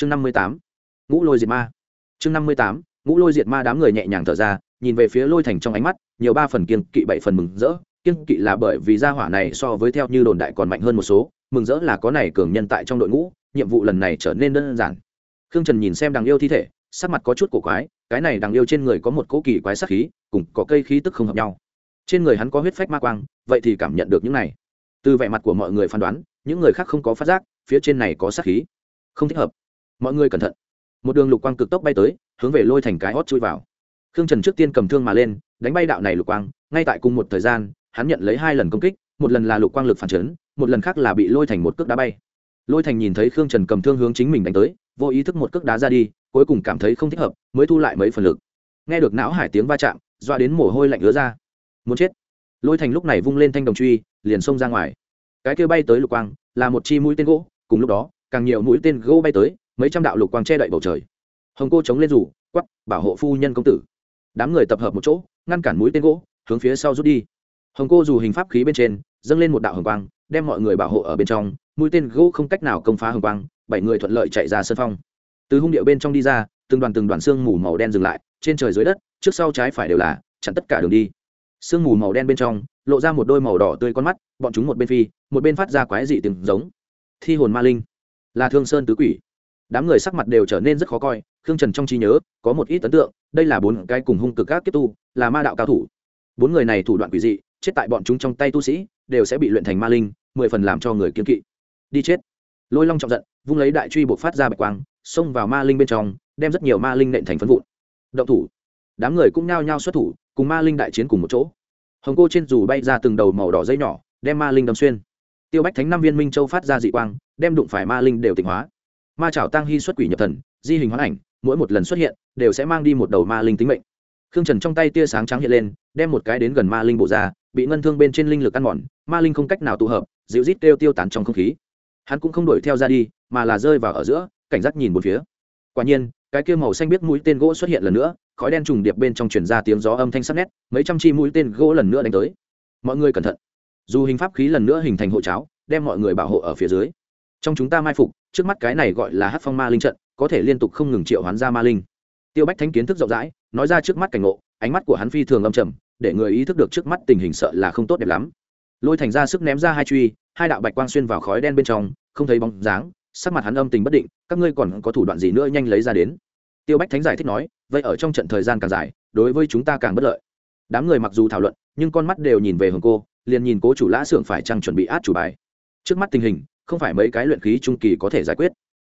chương năm mươi tám, ngũ lôi diệt ma. Chương năm mươi tám, ngũ lôi diệt ma đám người nhẹ nhàng thở ra, nhìn về phía lôi thành trong ánh mắt, nhiều ba phần kiên kỵ, bảy phần mừng rỡ. Kiên kỵ là bởi vì gia hỏa này so với theo như đồn đại còn mạnh hơn một số, mừng rỡ là có này cường nhân tại trong đội ngũ, nhiệm vụ lần này trở nên đơn giản. Khương trần nhìn xem đằng yêu thi thể, sắc mặt có chút cổ quái, cái này đằng yêu trên người có một cỗ kỳ quái sắc khí, cùng có cây khí tức không hợp nhau. Trên người hắn có huyết phách ma quang, vậy thì cảm nhận được những này. Từ vẻ mặt của mọi người phán đoán, những người khác không có phát giác, phía trên này có sắc khí. Không thích hợp mọi người cẩn thận. Một đường lục quang cực tốc bay tới, hướng về lôi thành cái hót chui vào. Khương trần trước tiên cầm thương mà lên, đánh bay đạo này lục quang, ngay tại cùng một thời gian, hắn nhận lấy hai lần công kích, một lần là lục quang lực phản chấn, một lần khác là bị lôi thành một cước đá bay. Lôi thành nhìn thấy khương trần cầm thương hướng chính mình đánh tới, vô ý thức một cước đá ra đi, cuối cùng cảm thấy không thích hợp, mới thu lại mấy phần lực. Nghe được não hải tiếng va chạm dọa đến mồ hôi lạnh ứa ra. Muốn chết. Lôi thành lúc này vung lên thanh đồng truy, liền xông ra ngoài. Cái kia bay tới lục quang, là một chi mũi tên gỗ, cùng lúc đó, càng nhiều mũi tên gỗ bay tới mấy trăm đạo lục quang che đậy bầu trời. Hồng cô chống lên rủ quắp bảo hộ phu nhân công tử. Đám người tập hợp một chỗ, ngăn cản mũi tên gỗ, hướng phía sau rút đi. Hồng cô dù hình pháp khí bên trên, dâng lên một đạo hồng quang, đem mọi người bảo hộ ở bên trong, mũi tên gỗ không cách nào công phá hồng quang, bảy người thuận lợi chạy ra sân phong. Từ hung điệu bên trong đi ra, từng đoàn từng đoàn xương mù màu đen dừng lại, trên trời dưới đất, trước sau trái phải đều là, chặn tất cả đường đi. Sương mù màu đen bên trong, lộ ra một đôi màu đỏ tươi con mắt, bọn chúng một bên phi, một bên phát ra quái dị từng giống. Thi hồn ma linh, là thương sơn tứ quỷ đám người sắc mặt đều trở nên rất khó coi, khương trần trong trí nhớ, có một ít ấn tượng, đây là bốn cái cùng hung cực các kiếp tu, là ma đạo cao thủ. Bốn người này thủ đoạn quỷ dị, chết tại bọn chúng trong tay tu sĩ, đều sẽ bị luyện thành ma linh, mười phần làm cho người kiếm kỵ. Đi chết. Lôi long trọng giận, vung lấy đại truy buộc phát ra bạch quang, xông vào ma linh bên trong, đem rất nhiều ma linh nện thành phân vụn. Động thủ. Đám người cũng nhao nhao xuất thủ, cùng ma linh đại chiến cùng một chỗ. Hồng cô trên dù bay ra từng đầu màu đỏ dây nhỏ, đem ma linh đâm xuyên. Tiêu bách thánh năm viên minh châu phát ra dị quang, đem đụng phải ma linh đều tịnh hóa ma trảo tăng hy xuất quỷ nhập thần, di hình hóa ảnh, mỗi một lần xuất hiện, đều sẽ mang đi một đầu ma linh tính mệnh. Khương trần trong tay tia sáng trắng hiện lên, đem một cái đến gần ma linh bộ ra, bị ngân thương bên trên linh lực ăn mòn, ma linh không cách nào tụ hợp, dịu rít kêu tiêu tán trong không khí. Hắn cũng không đuổi theo ra đi, mà là rơi vào ở giữa, cảnh giác nhìn một phía. Quả nhiên, cái kia màu xanh biết mũi tên gỗ xuất hiện lần nữa, khói đen trùng điệp bên trong truyền ra tiếng gió âm thanh sắc nét, mấy trăm chi mũi tên gỗ lần nữa đánh tới. Mọi người cẩn thận. Dù hình pháp khí lần nữa hình thành hộ cháo, đem mọi người bảo hộ ở phía dưới. Trong chúng ta mai phục trước mắt cái này gọi là hát phong ma linh trận, có thể liên tục không ngừng triệu hoán ra ma linh. Tiêu bách thánh kiến thức rộng rãi, nói ra trước mắt cảnh ngộ, ánh mắt của hắn phi thường âm trầm, để người ý thức được trước mắt tình hình sợ là không tốt đẹp lắm. Lôi thành ra sức ném ra hai truy, hai đạo bạch quang xuyên vào khói đen bên trong, không thấy bóng dáng, sắc mặt hắn âm tình bất định, các ngươi còn có thủ đoạn gì nữa nhanh lấy ra đến? Tiêu bách thánh giải thích nói, vậy ở trong trận thời gian càng dài, đối với chúng ta càng bất lợi. Đám người mặc dù thảo luận, nhưng con mắt đều nhìn về hướng cô, liền nhìn cố chủ lã xưởng phải chăng chuẩn bị át chủ bài. Trước mắt tình hình không phải mấy cái luyện khí trung kỳ có thể giải quyết.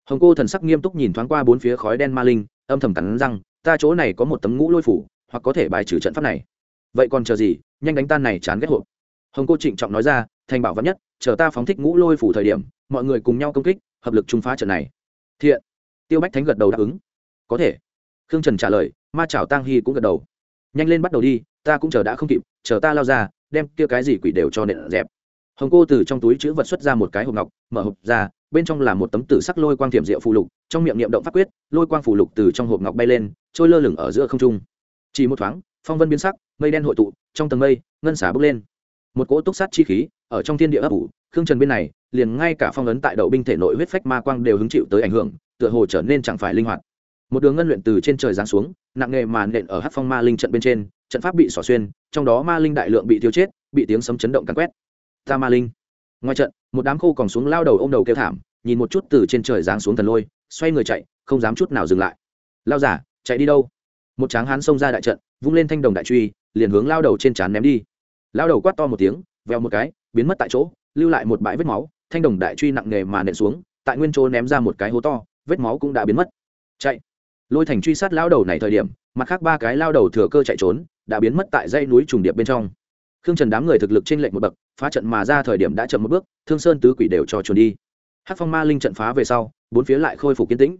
Hồng cô thần sắc nghiêm túc nhìn thoáng qua bốn phía khói đen ma linh, âm thầm cắn răng, ta chỗ này có một tấm ngũ lôi phủ, hoặc có thể bài trừ trận pháp này. Vậy còn chờ gì, nhanh đánh tan này chán ghét hộp. Hồng cô trịnh trọng nói ra, thành bảo vắn nhất, chờ ta phóng thích ngũ lôi phủ thời điểm, mọi người cùng nhau công kích, hợp lực trung phá trận này. Thiện. Tiêu bách thánh gật đầu đáp ứng. Có thể. Khương trần trả lời, ma chảo tang hy cũng gật đầu. Nhanh lên bắt đầu đi, ta cũng chờ đã không kịp, chờ ta lao ra, đem kia cái gì quỷ đều cho nện dẹp hồng cô từ trong túi chữ vật xuất ra một cái hộp ngọc, mở hộp ra, bên trong là một tấm tử sắc lôi quang thiểm diệu phù lục, trong miệng niệm động pháp quyết, lôi quang phù lục từ trong hộp ngọc bay lên, trôi lơ lửng ở giữa không trung. Chỉ một thoáng, phong vân biến sắc, mây đen hội tụ, trong tầng mây, ngân xả bước lên. Một cỗ túc sát chi khí, ở trong thiên địa ấp ủ, khương trần bên này, liền ngay cả phong ấn tại đậu binh thể nội huyết phách ma quang đều hứng chịu tới ảnh hưởng, tựa hồ trở nên chẳng phải linh hoạt. Một đường ngân luyện từ trên trời giáng xuống, nặng nghề mà nện ở hát phong ma linh trận bên trên, trận pháp bị xỏ xuyên, trong đó ma linh đại lượng bị tiêu chết, bị tiếng sấm chấn động cắn quét ta ma linh. Ngoài trận, một đám khô còn xuống lao đầu ô m đầu kêu thảm, nhìn một chút từ trên trời giáng xuống thần lôi, xoay người chạy, không dám chút nào dừng lại. Lao giả, chạy đi đâu? Một tráng hán xông ra đại trận, vung lên thanh đồng đại truy, liền hướng lao đầu trên trán ném đi. Lao đầu quát to một tiếng veo một cái, biến mất tại chỗ, lưu lại một bãi vết máu, thanh đồng đại truy nặng nề mà nện xuống, tại nguyên chỗ ném ra một cái hố to, vết máu cũng đã biến mất. Chạy. Lôi thành truy sát lao đầu này thời điểm, mặt khác ba cái lao đầu thừa cơ chạy trốn, đã biến mất tại dãy núi trùng điệp bên trong khương trần đám người thực lực trên lệnh một bậc, phá trận mà ra thời điểm đã chậm một bước, thương sơn tứ quỷ đều cho trốn đi. Hát phong ma linh trận phá về sau, bốn phía lại khôi phục kiến tĩnh.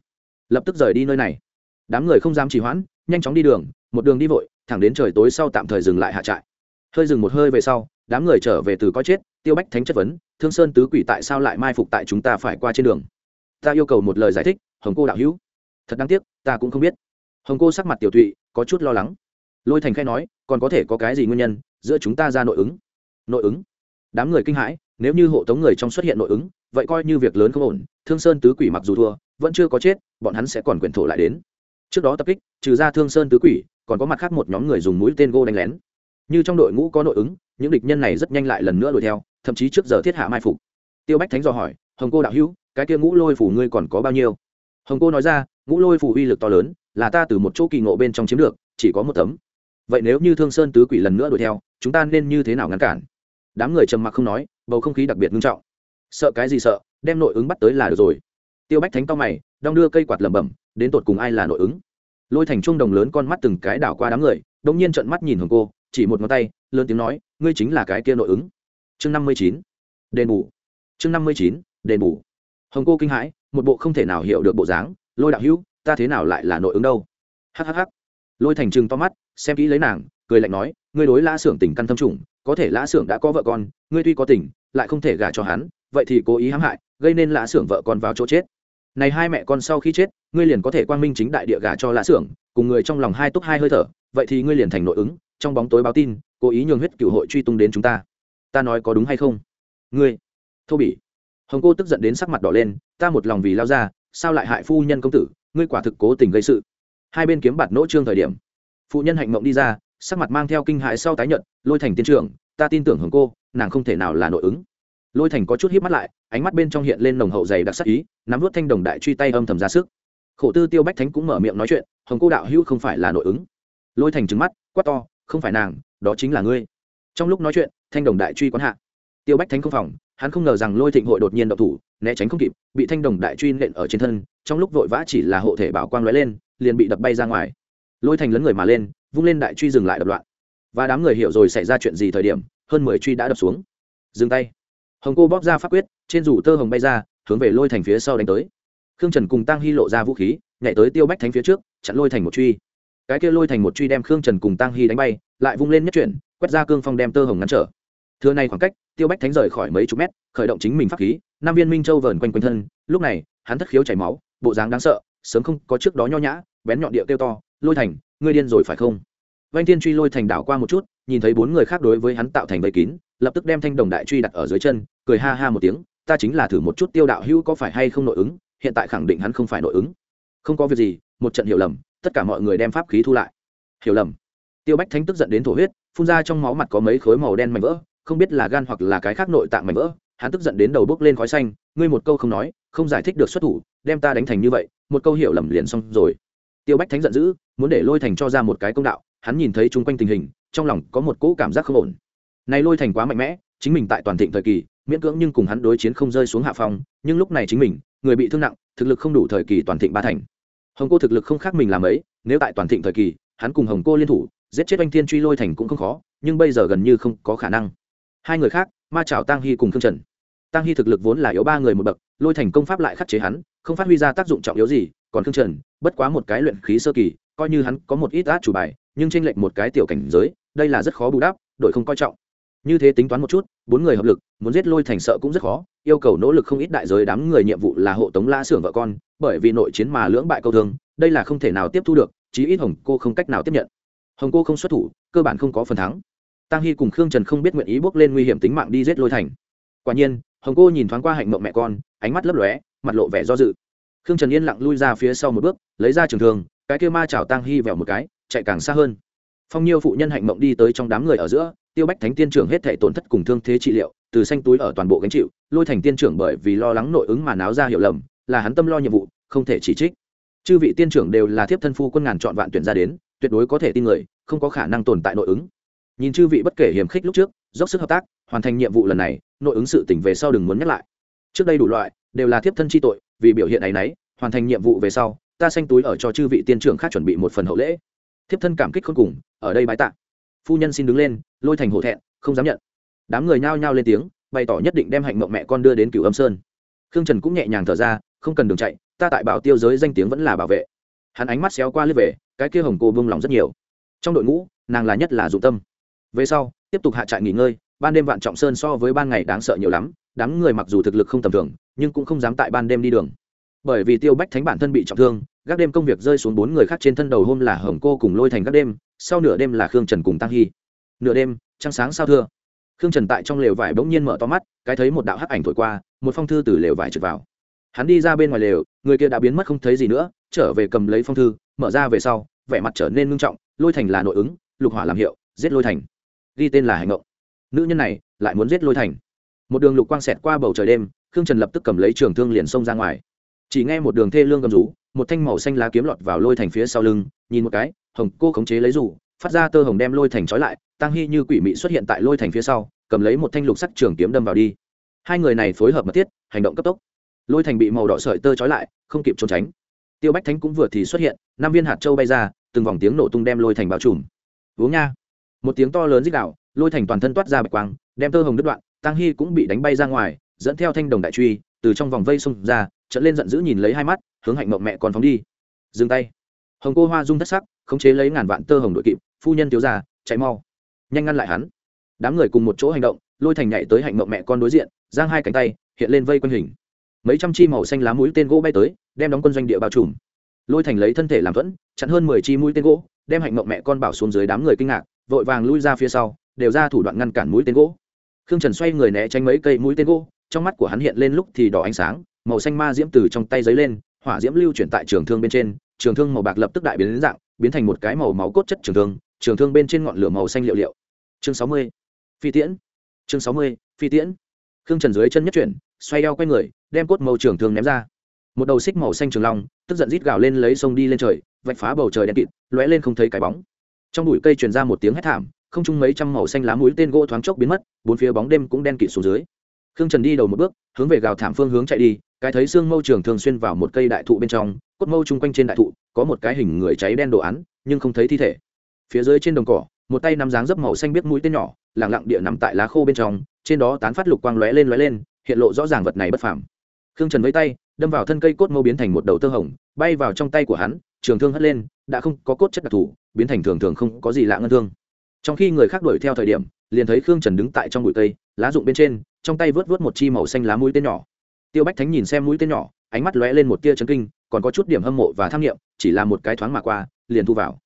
Lập tức rời đi nơi này. Đám người không dám trì hoãn, nhanh chóng đi đường, một đường đi vội, thẳng đến trời tối sau tạm thời dừng lại hạ trại. Hơi dừng một hơi về sau, đám người trở về từ coi chết, tiêu bách thánh chất vấn, thương sơn tứ quỷ tại sao lại mai phục tại chúng ta phải qua trên đường? Ta yêu cầu một lời giải thích, hồng cô đạo hữu. Thật đáng tiếc, ta cũng không biết. Hồng cô sắc mặt tiểu thụy có chút lo lắng. Lôi thành khai nói, còn có thể có cái gì nguyên nhân? Giữa chúng ta ra nội ứng. Nội ứng? Đám người kinh hãi, nếu như hộ tống người trong xuất hiện nội ứng, vậy coi như việc lớn không ổn, thương sơn tứ quỷ mặc dù thua, vẫn chưa có chết, bọn hắn sẽ còn quyền thổ lại đến. Trước đó tập kích, trừ ra thương sơn tứ quỷ, còn có mặt khác một nhóm người dùng mũi tên gô đánh lén. Như trong đội ngũ có nội ứng, những địch nhân này rất nhanh lại lần nữa đuổi theo, thậm chí trước giờ thiết hạ mai phục. Tiêu bách thánh dò hỏi, hồng cô đạo hữu, cái kia ngũ lôi phủ ngươi còn có bao nhiêu? Hồng cô nói ra, ngũ lôi phủ uy lực to lớn, là ta từ một chỗ kỳ ngộ bên trong chiếm được, chỉ có một tấm. Vậy nếu như thương sơn tứ quỷ lần nữa đuổi theo chúng ta nên như thế nào ngăn cản? Đám người trầm mặc không nói, bầu không khí đặc biệt nghiêm trọng. Sợ cái gì sợ, đem nội ứng bắt tới là được rồi. Tiêu bách thánh cao mày, đong đưa cây quạt lẩm bẩm, đến tột cùng ai là nội ứng? Lôi thành trung đồng lớn con mắt từng cái đảo qua đám người đông nhiên trận mắt nhìn hồng cô, chỉ một ngón tay, lớn tiếng nói, ngươi chính là cái kia nội ứng. Chương năm mươi chín, đền bù. Chương năm mươi chín, đền bù. Hồng cô kinh hãi, một bộ không thể nào hiểu được bộ dáng, lôi đạo hữu, ta thế nào lại là nội ứng đâu? Hhh lôi thành trừng to mắt, xem kỹ lấy nàng cười lạnh nói, ngươi đối lã xưởng tình căn thâm trùng, có thể lã xưởng đã có vợ con, ngươi tuy có tình, lại không thể gả cho hắn, vậy thì cố ý hãm hại, gây nên lã xưởng vợ con vào chỗ chết. Này hai mẹ con sau khi chết, ngươi liền có thể quang minh chính đại địa gả cho lã xưởng, cùng người trong lòng hai túc hai hơi thở, vậy thì ngươi liền thành nội ứng, trong bóng tối báo tin, cố ý nhường huyết cựu hội truy tung đến chúng ta. Ta nói có đúng hay không? Ngươi. Thô bỉ. Hồng cô tức giận đến sắc mặt đỏ lên, ta một lòng vì lao ra, sao lại hại phu nhân công tử, ngươi quả thực cố tình gây sự. Hai bên kiếm bạt nỗ trương thời điểm, phụ nhân hạnh mộng đi ra sắc mặt mang theo kinh hại sau tái nhận lôi thành tiên trưởng, ta tin tưởng hưởng cô, nàng không thể nào là nội ứng. Lôi thành có chút hít mắt lại, ánh mắt bên trong hiện lên nồng hậu dày đặc sắc ý, nắm vút thanh đồng đại truy tay âm thầm ra sức. Khổ tư tiêu bách thánh cũng mở miệng nói chuyện, hồng cô đạo hữu không phải là nội ứng. Lôi thành trứng mắt, quát to, không phải nàng, đó chính là ngươi. Trong lúc nói chuyện, thanh đồng đại truy quán hạ. Tiêu bách thánh không phòng, hắn không ngờ rằng lôi thịnh hội đột nhiên độc thủ, né tránh không kịp, bị thanh đồng đại truy nện ở trên thân, trong lúc vội vã chỉ là hộ thể bảo quang lóe lên, liền bị đập bay ra ngoài. Lôi thành lấn người mà lên vung lên đại truy dừng lại đập loạn. Và đám người hiểu rồi xảy ra chuyện gì thời điểm, hơn mười truy đã đập xuống. Dừng tay. Hồng cô bóp ra pháp quyết, trên rủ tơ hồng bay ra, hướng về lôi thành phía sau đánh tới. Khương trần cùng tăng hy lộ ra vũ khí, nhảy tới tiêu bách thánh phía trước, chặn lôi thành một truy. Cái kia lôi thành một truy đem khương trần cùng tăng hy đánh bay, lại vung lên nhất chuyển, quét ra cương phong đem tơ hồng ngăn trở. Thưa này khoảng cách, tiêu bách thánh rời khỏi mấy chục mét, khởi động chính mình pháp khí nam viên minh châu vờn quanh quanh thân. Lúc này, hắn thất khiếu chảy máu, bộ dáng đáng sợ, sớm không có trước đó nho nhã, bén nhọn địa tiêu to lôi thành, ngươi điên rồi phải không? Vanh thiên truy lôi thành đảo qua một chút, nhìn thấy bốn người khác đối với hắn tạo thành vây kín, lập tức đem thanh đồng đại truy đặt ở dưới chân, cười ha ha một tiếng, ta chính là thử một chút tiêu đạo hữu có phải hay không nội ứng, hiện tại khẳng định hắn không phải nội ứng. Không có việc gì, một trận hiểu lầm, tất cả mọi người đem pháp khí thu lại. Hiểu lầm. Tiêu bách thánh tức giận đến thổ huyết, phun ra trong máu mặt có mấy khối màu đen mảnh vỡ, không biết là gan hoặc là cái khác nội tạng mảnh vỡ, hắn tức giận đến đầu bốc lên khói xanh, ngươi một câu không nói, không giải thích được xuất thủ, đem ta đánh thành như vậy, một câu hiểu lầm liền xong rồi tiêu bách thánh giận dữ, muốn để lôi thành cho ra một cái công đạo, hắn nhìn thấy chung quanh tình hình, trong lòng có một cỗ cảm giác không ổn. Này lôi thành quá mạnh mẽ, chính mình tại toàn thịnh thời kỳ, miễn cưỡng nhưng cùng hắn đối chiến không rơi xuống hạ phong, nhưng lúc này chính mình, người bị thương nặng, thực lực không đủ thời kỳ toàn thịnh ba thành. Hồng cô thực lực không khác mình làm ấy, nếu tại toàn thịnh thời kỳ, hắn cùng hồng cô liên thủ, giết chết anh thiên truy lôi thành cũng không khó, nhưng bây giờ gần như không có khả năng. Hai người khác, ma trào tăng hy cùng thương trần. Tăng hy thực lực vốn là yếu ba người một bậc, lôi thành công pháp lại khắc chế hắn, không phát huy ra tác dụng trọng yếu gì còn Khương trần, bất quá một cái luyện khí sơ kỳ, coi như hắn có một ít át chủ bài, nhưng tranh lệch một cái tiểu cảnh giới, đây là rất khó bù đắp, đội không coi trọng. Như thế tính toán một chút, bốn người hợp lực, muốn giết lôi thành sợ cũng rất khó, yêu cầu nỗ lực không ít đại giới đám người nhiệm vụ là hộ tống la xưởng vợ con, bởi vì nội chiến mà lưỡng bại câu thương, đây là không thể nào tiếp thu được, chí ít hồng cô không cách nào tiếp nhận. Hồng cô không xuất thủ, cơ bản không có phần thắng. Tăng hy cùng khương trần không biết nguyện ý bước lên nguy hiểm tính mạng đi giết lôi thành. Quả nhiên, hồng cô nhìn thoáng qua hạnh mộng mẹ con, ánh mắt lấp lóe, mặt lộ vẻ do dự khương trần yên lặng lui ra phía sau một bước, lấy ra trường thường cái kia ma chảo tăng hy vẹo một cái, chạy càng xa hơn. Phong nhiêu phụ nhân hạnh mộng đi tới trong đám người ở giữa, tiêu bách thánh tiên trưởng hết thể tổn thất cùng thương thế trị liệu, từ xanh túi ở toàn bộ gánh chịu, lôi thành tiên trưởng bởi vì lo lắng nội ứng mà náo ra hiểu lầm, là hắn tâm lo nhiệm vụ, không thể chỉ trích. Chư vị tiên trưởng đều là thiếp thân phu quân ngàn chọn vạn tuyển ra đến, tuyệt đối có thể tin người, không có khả năng tồn tại nội ứng. Nhìn chư vị bất kể hiềm khích lúc trước, dốc sức hợp tác, hoàn thành nhiệm vụ lần này, nội ứng sự tỉnh về sau đừng muốn nhắc lại. Trước đây đủ loại, đều là thiếp thân chi tội vì biểu hiện ấy nấy hoàn thành nhiệm vụ về sau, ta xanh túi ở cho chư vị tiên trưởng khác chuẩn bị một phần hậu lễ. Thiếp thân cảm kích khôn cùng, ở đây bái tạ. Phu nhân xin đứng lên, lôi thành hổ thẹn, không dám nhận. Đám người nhao nhao lên tiếng, bày tỏ nhất định đem hạnh mộng mẹ con đưa đến cửu âm sơn. Khương trần cũng nhẹ nhàng thở ra, không cần đường chạy, ta tại bảo tiêu giới danh tiếng vẫn là bảo vệ. Hắn ánh mắt xéo qua lướt về, cái kia hồng cô vương lòng rất nhiều. Trong đội ngũ, nàng là nhất là dụng tâm. Về sau, tiếp tục hạ trại nghỉ ngơi, ban đêm vạn trọng sơn so với ban ngày đáng sợ nhiều lắm, đám người mặc dù thực lực không tầm thường nhưng cũng không dám tại ban đêm đi đường. Bởi vì tiêu bách thánh bản thân bị trọng thương, gác đêm công việc rơi xuống bốn người khác trên thân đầu hôm là hồng cô cùng lôi thành gác đêm, sau nửa đêm là khương trần cùng tăng hy. Nửa đêm, trăng sáng sao thưa. Khương trần tại trong lều vải bỗng nhiên mở to mắt, cái thấy một đạo hắc ảnh thổi qua, một phong thư từ lều vải trực vào. Hắn đi ra bên ngoài lều, người kia đã biến mất không thấy gì nữa, trở về cầm lấy phong thư, mở ra về sau, vẻ mặt trở nên ngưng trọng, lôi thành là nội ứng, lục hỏa làm hiệu, giết lôi thành. Ghi tên là hành động nữ nhân này lại muốn giết lôi thành. Một đường lục quang xẹt qua bầu trời đêm khương trần lập tức cầm lấy trường thương liền xông ra ngoài. Chỉ nghe một đường thê lương cầm rú, một thanh màu xanh lá kiếm lọt vào lôi thành phía sau lưng, nhìn một cái, hồng cô khống chế lấy rủ, phát ra tơ hồng đem lôi thành trói lại tăng hy như quỷ mị xuất hiện tại lôi thành phía sau, cầm lấy một thanh lục sắc trường kiếm đâm vào đi. Hai người này phối hợp mật thiết, hành động cấp tốc. Lôi thành bị màu đỏ sợi tơ trói lại, không kịp trốn tránh. Tiêu bách thánh cũng vừa thì xuất hiện, năm viên hạt châu bay ra, từng vòng tiếng nổ tung đem lôi thành bao trùm. Uống nha. Một tiếng to lớn dích đạo lôi thành toàn thân toát ra bạch quang, đem tơ hồng đứt đoạn tăng hy cũng bị đánh bay ra ngoài dẫn theo thanh đồng đại truy, từ trong vòng vây xông ra, trận lên giận dữ nhìn lấy hai mắt, hướng hạnh mộng mẹ còn phóng đi. Dừng tay. Hồng cô hoa dung thất sắc, khống chế lấy ngàn vạn tơ hồng đội kịp, phu nhân thiếu ra chạy mau. Nhanh ngăn lại hắn. Đám người cùng một chỗ hành động, lôi thành nhảy tới hạnh mộng mẹ con đối diện, giang hai cánh tay, hiện lên vây quanh hình. Mấy trăm chi màu xanh lá mũi tên gỗ bay tới, đem đóng quân doanh địa bao trùm. Lôi thành lấy thân thể làm thuẫn, chặn hơn mười chi mũi tên gỗ, đem hạnh mộng mẹ con bảo xuống dưới đám người kinh ngạc, vội vàng lui ra phía sau, đều ra thủ đoạn ngăn cản mũi tên gỗ. Khương trần xoay người né tránh mấy cây mũi tên gỗ trong mắt của hắn hiện lên lúc thì đỏ ánh sáng, màu xanh ma diễm từ trong tay giấy lên, hỏa diễm lưu chuyển tại trường thương bên trên, trường thương màu bạc lập tức đại biến đến dạng, biến thành một cái màu máu cốt chất trường thương trường thương bên trên ngọn lửa màu xanh liệu liệu. Chương sáu mươi, phi tiễn. Chương sáu mươi, phi tiễn. Khương trần dưới chân nhất chuyển, xoay eo quay người, đem cốt màu trường thương ném ra. Một đầu xích màu xanh trường long, tức giận rít gào lên lấy sông đi lên trời, vạch phá bầu trời đen kịt, lóe lên không thấy cái bóng. Trong bụi cây truyền ra một tiếng hét thảm, không chung mấy trăm màu xanh lá mũi tên gỗ thoáng chốc biến mất, bốn phía bóng đêm cũng đen kịt xuống dưới khương trần đi đầu một bước, hướng về gào thảm phương hướng chạy đi, cái thấy xương mâu trường thường xuyên vào một cây đại thụ bên trong, cốt mâu chung quanh trên đại thụ, có một cái hình người cháy đen đồ án, nhưng không thấy thi thể. Phía dưới trên đồng cỏ, một tay nắm dáng dấp màu xanh biết mũi tên nhỏ, lẳng lặng địa nằm tại lá khô bên trong, trên đó tán phát lục quang lóe lên lóe lên, hiện lộ rõ ràng vật này bất phàm. Khương trần với tay, đâm vào thân cây cốt mâu biến thành một đầu tơ hồng, bay vào trong tay của hắn, trường thương hất lên, đã không có cốt chất đặc thù, biến thành thường thường không có gì lạ ngân thương. Trong khi người khác đuổi theo thời điểm liền thấy khương trần đứng tại trong bụi cây, lá rụng bên trên, trong tay vớt vớt một chi màu xanh lá mũi tên nhỏ. Tiêu bách thánh nhìn xem mũi tên nhỏ, ánh mắt lóe lên một tia chấn kinh, còn có chút điểm hâm mộ và tham nghiệm chỉ là một cái thoáng mà qua, liền thu vào.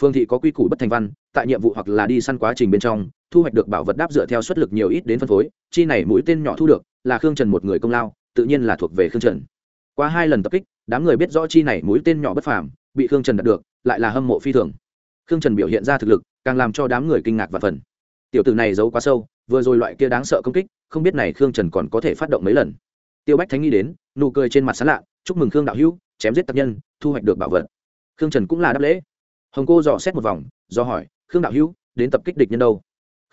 Phương thị có quy củ bất thành văn, tại nhiệm vụ hoặc là đi săn quá trình bên trong, thu hoạch được bảo vật đáp dựa theo suất lực nhiều ít đến phân phối, chi này mũi tên nhỏ thu được, là khương trần một người công lao, tự nhiên là thuộc về khương trần. Qua hai lần tập kích, đám người biết rõ chi này mũi tên nhỏ bất phàm, bị khương trần đạt được, lại là hâm mộ phi thường. Khương trần biểu hiện ra thực lực, càng làm cho đám người kinh ngạc và phần tiểu tử này giấu quá sâu, vừa rồi loại kia đáng sợ công kích, không biết này khương trần còn có thể phát động mấy lần. Tiêu bách thánh nghĩ đến, nụ cười trên mặt sán lạ, chúc mừng khương đạo hữu, chém giết tập nhân, thu hoạch được bảo vật. Khương trần cũng là đáp lễ. Hồng cô dò xét một vòng, do hỏi, khương đạo hữu, đến tập kích địch nhân đâu?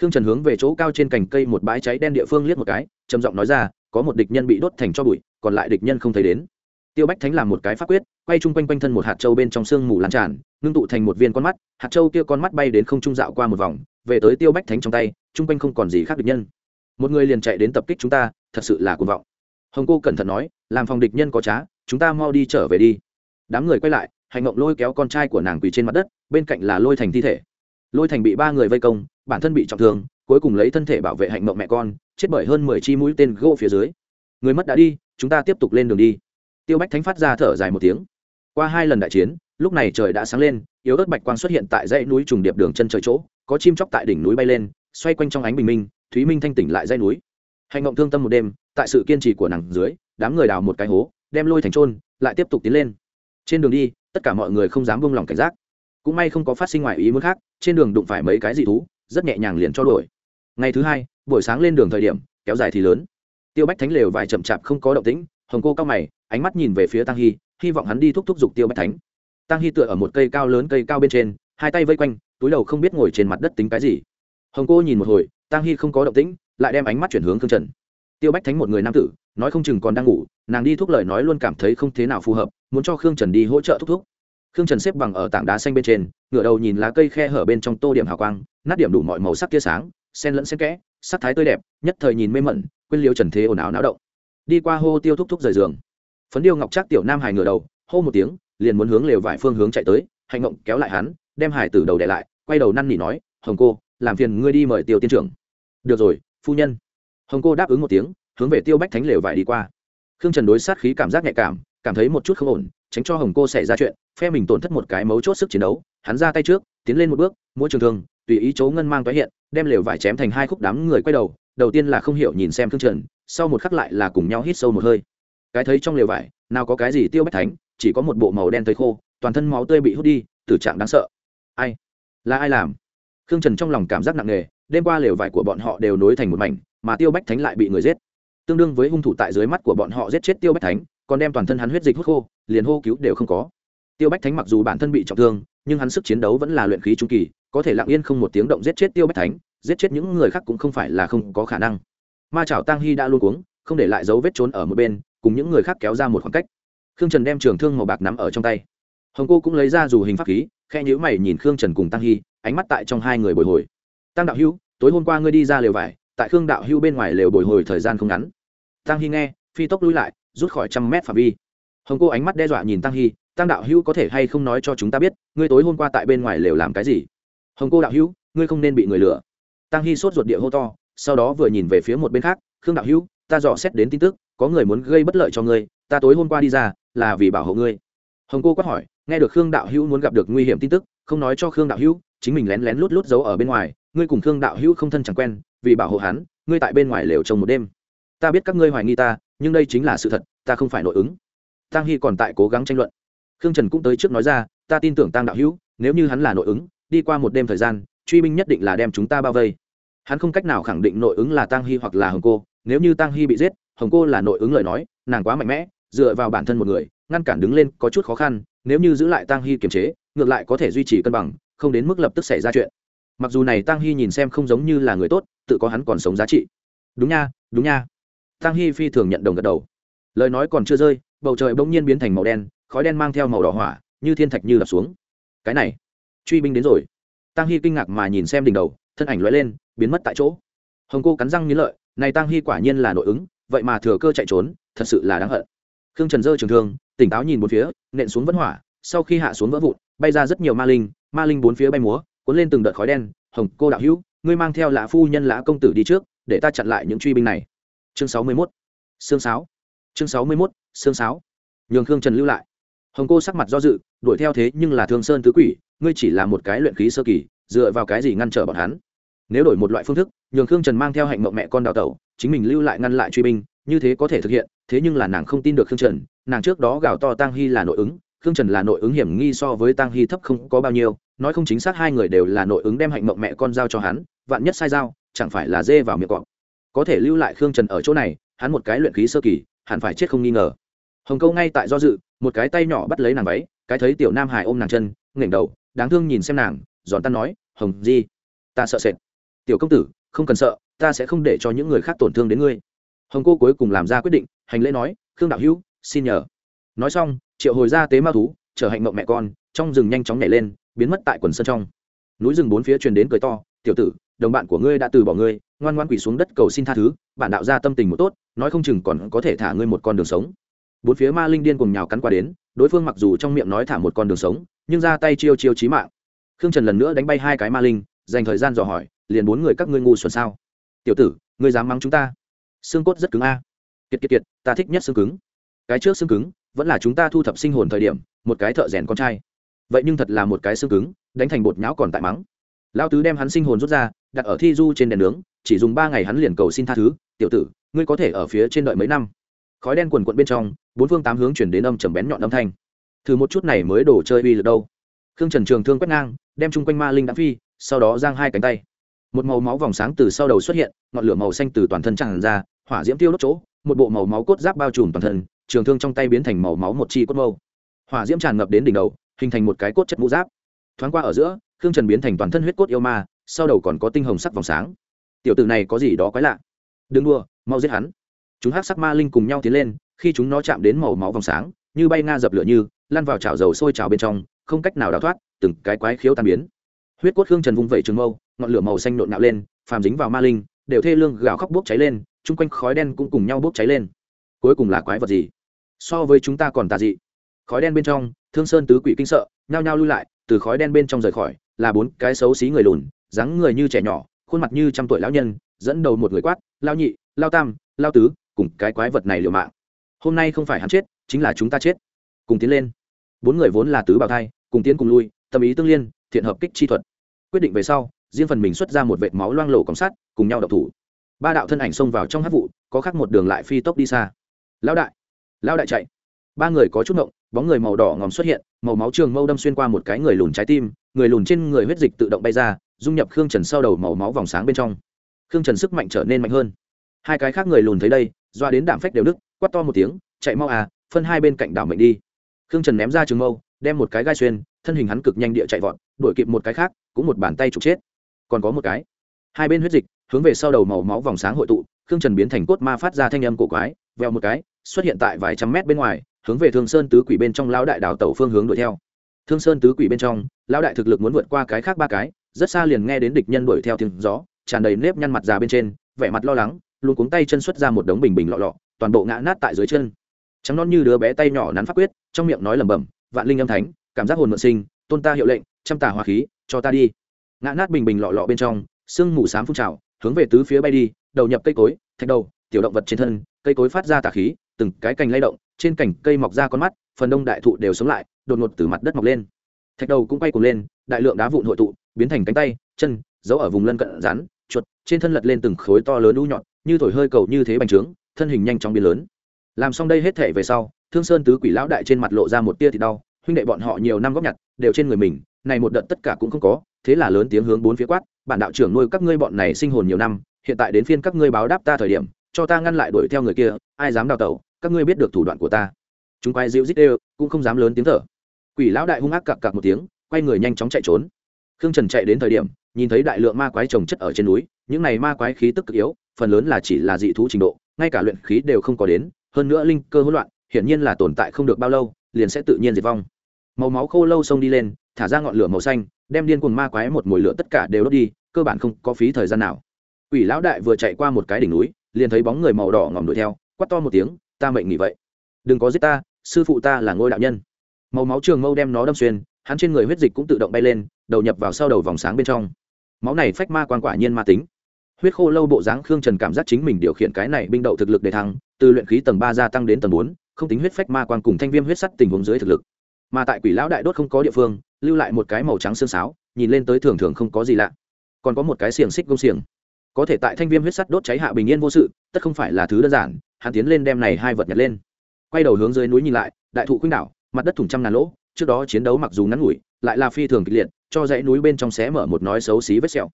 Khương trần hướng về chỗ cao trên cành cây một bãi cháy đen địa phương liếc một cái, trầm giọng nói ra, có một địch nhân bị đốt thành cho bụi, còn lại địch nhân không thấy đến. Tiêu bách thánh làm một cái pháp quyết, quay chung quanh quanh thân một hạt trâu bên trong sương mù lan tràn, ngưng tụ thành một viên con mắt, hạt trâu kia con mắt bay đến không trung dạo qua một vòng về tới tiêu bách thánh trong tay, chung quanh không còn gì khác địch nhân. Một người liền chạy đến tập kích chúng ta, thật sự là cuồng vọng. Hồng cô cẩn thận nói, làm phòng địch nhân có trá, chúng ta mau đi trở về đi. Đám người quay lại, hành ngộng lôi kéo con trai của nàng quỳ trên mặt đất, bên cạnh là lôi thành thi thể. Lôi thành bị ba người vây công, bản thân bị trọng thương, cuối cùng lấy thân thể bảo vệ hạnh mộng mẹ con, chết bởi hơn mười chi mũi tên gỗ phía dưới. Người mất đã đi, chúng ta tiếp tục lên đường đi. Tiêu bách thánh phát ra thở dài một tiếng. Qua hai lần đại chiến, lúc này trời đã sáng lên, yếu ớt bạch quang xuất hiện tại dãy núi trùng điệp đường chân trời chỗ có chim chóc tại đỉnh núi bay lên, xoay quanh trong ánh bình minh, thúy minh thanh tỉnh lại dây núi. Hành động thương tâm một đêm, tại sự kiên trì của nàng dưới, đám người đào một cái hố, đem lôi thành trôn lại tiếp tục tiến lên. Trên đường đi, tất cả mọi người không dám buông lỏng cảnh giác. Cũng may không có phát sinh ngoài ý muốn khác, trên đường đụng phải mấy cái dị thú, rất nhẹ nhàng liền cho đổi ngày thứ hai, buổi sáng lên đường thời điểm, kéo dài thì lớn. Tiêu bách thánh lều vài chậm chạp không có động tĩnh, hồng cô cao mày, ánh mắt nhìn về phía tăng hy hy vọng hắn đi thúc thúc giục tiêu bách thánh. Tăng hy tựa ở một cây cao lớn cây cao bên trên, hai tay vây quanh túi đầu không biết ngồi trên mặt đất tính cái gì. Hồng cô nhìn một hồi tăng hy không có động tĩnh, lại đem ánh mắt chuyển hướng khương trần. Tiêu bách thánh một người nam tử, nói không chừng còn đang ngủ, nàng đi thúc lời nói luôn cảm thấy không thế nào phù hợp, muốn cho khương trần đi hỗ trợ thúc thúc. Khương trần xếp bằng ở tảng đá xanh bên trên, ngửa đầu nhìn lá cây khe hở bên trong tô điểm hào quang, nát điểm đủ mọi màu sắc tia sáng sen lẫn sen kẽ, sắc thái tươi đẹp, nhất thời nhìn mê mẩn, quên liêu trần thế ồn ào náo động. Đi qua hô tiêu thúc thúc rời giường. Phấn điêu ngọc trác tiểu nam hài ngửa đầu, hô một tiếng, liền muốn hướng lều vải phương hướng chạy tới hành động kéo lại hắn đem hải tử đầu để lại, quay đầu năn nỉ nói, hồng cô, làm phiền ngươi đi mời tiêu tiên trưởng. Được rồi, phu nhân. Hồng cô đáp ứng một tiếng, hướng về tiêu bách thánh lều vải đi qua. Khương trần đối sát khí cảm giác nhạy cảm cảm thấy một chút không ổn, tránh cho hồng cô xảy ra chuyện, phe mình tổn thất một cái mấu chốt sức chiến đấu, hắn ra tay trước, tiến lên một bước mua trường thương, tùy ý chấu ngân mang tái hiện, đem lều vải chém thành hai khúc đám người quay đầu đầu tiên là không hiểu nhìn xem khương trần, sau một khắc lại là cùng nhau hít sâu một hơi. Cái thấy trong lều vải, nào có cái gì tiêu bách thánh, chỉ có một bộ màu đen tới khô, toàn thân máu tươi bị hút đi, tử trạng đáng sợ ai? Là ai làm? Khương trần trong lòng cảm giác nặng nề, đêm qua lều vải của bọn họ đều nối thành một mảnh, mà tiêu bách thánh lại bị người giết. Tương đương với hung thủ tại dưới mắt của bọn họ giết chết tiêu bách thánh, còn đem toàn thân hắn huyết dịch hút khô, liền hô cứu đều không có. Tiêu bách thánh mặc dù bản thân bị trọng thương, nhưng hắn sức chiến đấu vẫn là luyện khí trung kỳ, có thể lặng yên không một tiếng động giết chết tiêu bách thánh, giết chết những người khác cũng không phải là không có khả năng. Ma chảo tăng hy đã luôn cuống, không để lại dấu vết trốn ở một bên, cùng những người khác kéo ra một khoảng cách. Khương trần đem trường thương màu bạc nắm ở trong tay. Hồng cô cũng lấy ra dù hình pháp khí khe nhữ mày nhìn khương trần cùng tăng hy, ánh mắt tại trong hai người bồi hồi. Tăng đạo hữu, tối hôm qua ngươi đi ra lều vải, tại khương đạo hữu bên ngoài lều bồi hồi thời gian không ngắn. Tăng hy nghe, phi tốc lui lại, rút khỏi trăm mét phạm vi. Hồng cô ánh mắt đe dọa nhìn tăng hy, tăng đạo hữu có thể hay không nói cho chúng ta biết, ngươi tối hôm qua tại bên ngoài lều làm cái gì? Hồng cô đạo hữu, ngươi không nên bị người lừa. Tăng hy sốt ruột địa hô to, sau đó vừa nhìn về phía một bên khác, khương đạo hữu, ta dò xét đến tin tức, có người muốn gây bất lợi cho ngươi, ta tối hôm qua đi ra, là vì bảo hộ ngươi. Hồng cô quát hỏi nghe được khương đạo hữu muốn gặp được nguy hiểm tin tức, không nói cho khương đạo hữu, chính mình lén lén lút lút giấu ở bên ngoài, ngươi cùng khương đạo hữu không thân chẳng quen, vì bảo hộ hắn, ngươi tại bên ngoài lều trông một đêm. Ta biết các ngươi hoài nghi ta, nhưng đây chính là sự thật, ta không phải nội ứng. Tang hy còn tại cố gắng tranh luận. Khương trần cũng tới trước nói ra, ta tin tưởng Tang đạo hữu, nếu như hắn là nội ứng, đi qua một đêm thời gian, truy binh nhất định là đem chúng ta bao vây. Hắn không cách nào khẳng định nội ứng là Tang hy hoặc là hồng cô, nếu như Tang hy bị giết, hồng cô là nội ứng lời nói, nàng quá mạnh mẽ, dựa vào bản thân một người, ngăn cản đứng lên có chút khó khăn nếu như giữ lại tăng hy kiềm chế, ngược lại có thể duy trì cân bằng, không đến mức lập tức xảy ra chuyện. Mặc dù này tăng hy nhìn xem không giống như là người tốt, tự có hắn còn sống giá trị. Đúng nha đúng nha. Tăng hy phi thường nhận đồng gật đầu. Lời nói còn chưa rơi, bầu trời bỗng nhiên biến thành màu đen, khói đen mang theo màu đỏ hỏa, như thiên thạch như đập xuống. Cái này, truy binh đến rồi. Tăng hy kinh ngạc mà nhìn xem đỉnh đầu, thân ảnh l lên, biến mất tại chỗ. Hồng cô cắn răng nghĩ lợi, này tăng hy quả nhiên là nội ứng, vậy mà thừa cơ chạy trốn, thật sự là đáng hận khương trần dơ trường thương, tỉnh táo nhìn bốn phía, nện xuống vẫn hỏa, sau khi hạ xuống vỡ vụn, bay ra rất nhiều ma linh ma linh bốn phía bay múa, cuốn lên từng đợt khói đen, hồng cô đạo hữu, ngươi mang theo lã phu nhân lã công tử đi trước, để ta chặn lại những truy binh này. Chương sáu mươi mốt. Xương sáo. Chương sáu mươi mốt xương sáo. Nhường khương trần lưu lại. Hồng cô sắc mặt do dự, đuổi theo thế nhưng là thương sơn tứ quỷ, ngươi chỉ là một cái luyện khí sơ kỳ, dựa vào cái gì ngăn trở bọn hắn? Nếu đổi một loại phương thức, nhường khương trần mang theo hạnh mộng mẹ con đào tẩu, chính mình lưu lại ngăn lại truy binh, như thế có thể thực hiện thế nhưng là nàng không tin được khương trần, nàng trước đó gào to tăng hy là nội ứng, khương trần là nội ứng hiểm nghi so với tăng hy thấp không có bao nhiêu, nói không chính xác hai người đều là nội ứng đem hạnh mộng mẹ con giao cho hắn, vạn nhất sai dao chẳng phải là dê vào miệng cọp. Có thể lưu lại khương trần ở chỗ này, hắn một cái luyện khí sơ kỳ, hẳn phải chết không nghi ngờ. Hồng câu ngay tại do dự, một cái tay nhỏ bắt lấy nàng váy, cái thấy tiểu nam hải ôm nàng chân nghển đầu, đáng thương nhìn xem nàng, giòn tan nói, hồng di, ta sợ sệt. Tiểu công tử, không cần sợ, ta sẽ không để cho những người khác tổn thương đến ngươi hồng cô cuối cùng làm ra quyết định, hành lễ nói, khương đạo hữu, xin nhờ. Nói xong, triệu hồi ra tế ma thú chở hạnh mộng mẹ con, trong rừng nhanh chóng nhảy lên, biến mất tại quần sân trong. Núi rừng bốn phía truyền đến cười to, tiểu tử, đồng bạn của ngươi đã từ bỏ ngươi, ngoan ngoan quỳ xuống đất cầu xin tha thứ, bản đạo ra tâm tình một tốt, nói không chừng còn có thể thả ngươi một con đường sống. Bốn phía ma linh điên cùng nhào cắn qua đến, đối phương mặc dù trong miệng nói thả một con đường sống, nhưng ra tay chiêu chiêu chí mạng. Khương trần lần nữa đánh bay hai cái ma linh, dành thời gian dò hỏi, liền bốn người các ngươi ngu xuẩn sao? Tiểu tử, ngươi dám mắng chúng ta? Xương cốt rất cứng a. Kiệt kiệt kiệt, ta thích nhất xương cứng. Cái trước xương cứng, vẫn là chúng ta thu thập sinh hồn thời điểm, một cái thợ rèn con trai. Vậy nhưng thật là một cái xương cứng, đánh thành bột nhão còn tại mắng. Lao tứ đem hắn sinh hồn rút ra, đặt ở thi du trên đèn nướng, chỉ dùng ba ngày hắn liền cầu xin tha thứ. Tiểu tử, ngươi có thể ở phía trên đợi mấy năm? Khói đen quần quận bên trong, bốn phương tám hướng chuyển đến âm trầm bén nhọn âm thanh. Thử một chút này mới đổ chơi uy lực đâu. Khương trần trường thương quét ngang, đem chung quanh ma linh đã phi, sau đó giang hai cánh tay một màu máu vòng sáng từ sau đầu xuất hiện, ngọn lửa màu xanh từ toàn thân tràn ra, hỏa diễm tiêu đốt chỗ, một bộ màu máu cốt giáp bao trùm toàn thân, trường thương trong tay biến thành màu máu một chi cốt mâu. Hỏa diễm tràn ngập đến đỉnh đầu, hình thành một cái cốt chất mũ giáp. Thoáng qua ở giữa, khương trần biến thành toàn thân huyết cốt yêu ma, sau đầu còn có tinh hồng sắc vòng sáng. Tiểu tử này có gì đó quái lạ? Đừng đua mau giết hắn. Chúng hát sắc ma linh cùng nhau tiến lên, khi chúng nó chạm đến màu máu vòng sáng, như bay nga dập lửa như lan vào chảo dầu sôi trào bên trong, không cách nào đào thoát, từng cái quái khiếu tan biến. Huyết cốt khương trần vung vẩy trường mâu ngọn lửa màu xanh nộn nạo lên, phàm dính vào ma linh, đều thê lương gào khóc bốc cháy lên, chung quanh khói đen cũng cùng nhau bốc cháy lên. Cuối cùng là quái vật gì? So với chúng ta còn tà dị. Khói đen bên trong, thương sơn tứ quỷ kinh sợ, nhao nhao lui lại, từ khói đen bên trong rời khỏi, là bốn cái xấu xí người lùn, dáng người như trẻ nhỏ, khuôn mặt như trăm tuổi lão nhân, dẫn đầu một người quát, lao nhị, lao tam, lao tứ, cùng cái quái vật này liều mạng. Hôm nay không phải hắn chết, chính là chúng ta chết. Cùng tiến lên. Bốn người vốn là tứ bào thai, cùng tiến cùng lui, tâm ý tương liên, thiện hợp kích chi thuật. Quyết định về sau riêng phần mình xuất ra một vệt máu loang lổ còng sắt, cùng nhau đập thủ. Ba đạo thân ảnh xông vào trong hát vụ, có khác một đường lại phi tốc đi xa. Lão đại! Lão đại chạy! Ba người có chút ngộng, bóng người màu đỏ ngòm xuất hiện, màu máu trường mâu đâm xuyên qua một cái người lùn trái tim, người lùn trên người huyết dịch tự động bay ra, dung nhập khương trần sau đầu màu máu vòng sáng bên trong. Khương trần sức mạnh trở nên mạnh hơn. Hai cái khác người lùn thấy đây, doa đến đạm phách đều đức quắt to một tiếng, chạy mau à phân hai bên cạnh đảo mệnh đi. Khương trần ném ra trường mâu, đem một cái gai xuyên, thân hình hắn cực nhanh địa chạy vọt, đuổi kịp một cái khác, cũng một bàn tay trục chết còn có một cái. Hai bên huyết dịch, hướng về sau đầu màu máu vòng sáng hội tụ, khương trần biến thành cốt ma phát ra thanh âm cổ quái veo một cái, xuất hiện tại vài trăm mét bên ngoài, hướng về thương sơn tứ quỷ bên trong lão đại đảo tẩu phương hướng đuổi theo. Thương sơn tứ quỷ bên trong, lão đại thực lực muốn vượt qua cái khác ba cái, rất xa liền nghe đến địch nhân đuổi theo tiếng gió, tràn đầy nếp nhăn mặt già bên trên, vẻ mặt lo lắng, luôn cuống tay chân xuất ra một đống bình bình lọ lọ, toàn bộ ngã nát tại dưới chân. Trắng non như đứa bé tay nhỏ nắn phát quyết, trong miệng nói lẩm bẩm, vạn linh âm thánh, cảm giác hồn mượn sinh, tôn ta hiệu lệnh chăm tả hòa khí, cho ta đi ngã nát bình bình lọ lọ bên trong, sương mù xám phun trào, hướng về tứ phía bay đi, đầu nhập cây cối, thạch đầu, tiểu động vật trên thân, cây cối phát ra tà khí, từng cái cành lay động, trên cành cây mọc ra con mắt, phần đông đại thụ đều sống lại, đột ngột từ mặt đất mọc lên. Thạch đầu cũng quay cuồng lên, đại lượng đá vụn hội tụ, biến thành cánh tay, chân, giấu ở vùng lân cận rắn, chuột, trên thân lật lên từng khối to lớn u nhọn, như thổi hơi cầu như thế bành trướng, thân hình nhanh chóng biến lớn. Làm xong đây hết thể về sau, thương sơn tứ quỷ lão đại trên mặt lộ ra một tia thì đau, huynh đệ bọn họ nhiều năm góp nhặt, đều trên người mình, này một đợt tất cả cũng không có thế là lớn tiếng hướng bốn phía quát, bản đạo trưởng nuôi các ngươi bọn này sinh hồn nhiều năm, hiện tại đến phiên các ngươi báo đáp ta thời điểm, cho ta ngăn lại đuổi theo người kia, ai dám đào tẩu, các ngươi biết được thủ đoạn của ta. Chúng quay dịu dít đều, cũng không dám lớn tiếng thở. Quỷ lão đại hung ác cặc cặc một tiếng, quay người nhanh chóng chạy trốn. Khương trần chạy đến thời điểm, nhìn thấy đại lượng ma quái trồng chất ở trên núi, những này ma quái khí tức cực yếu, phần lớn là chỉ là dị thú trình độ, ngay cả luyện khí đều không có đến, hơn nữa linh cơ hỗn loạn, hiển nhiên là tồn tại không được bao lâu, liền sẽ tự nhiên diệt vong. Màu máu khô lâu xông đi lên, thả ra ngọn lửa màu xanh đem điên cuồng ma quái một mùi lửa tất cả đều đốt đi, cơ bản không có phí thời gian nào. Quỷ lão đại vừa chạy qua một cái đỉnh núi, liền thấy bóng người màu đỏ ngòm đuổi theo, quát to một tiếng, ta mệnh nghỉ vậy. Đừng có giết ta, sư phụ ta là ngôi đạo nhân. Màu máu trường mâu đem nó đâm xuyên, hắn trên người huyết dịch cũng tự động bay lên, đầu nhập vào sau đầu vòng sáng bên trong. Máu này phách ma quan quả nhiên ma tính. Huyết khô lâu bộ dáng khương trần cảm giác chính mình điều khiển cái này binh đậu thực lực để thăng, từ luyện khí tầng ba gia tăng đến tầng bốn, không tính huyết phách ma quan cùng thanh viêm huyết sắt tình huống dưới thực lực mà tại quỷ lão đại đốt không có địa phương, lưu lại một cái màu trắng xương sáo, nhìn lên tới thường thường không có gì lạ. Còn có một cái xiềng xích gông xiềng. Có thể tại thanh viêm huyết sắt đốt cháy hạ bình yên vô sự, tất không phải là thứ đơn giản, hắn tiến lên đem này hai vật nhặt lên. Quay đầu hướng dưới núi nhìn lại, đại thụ khuynh đảo, mặt đất thủng trăm ngàn lỗ, trước đó chiến đấu mặc dù ngắn ngủi, lại là phi thường kịch liệt, cho dãy núi bên trong xé mở một nói xấu xí vết sẹo.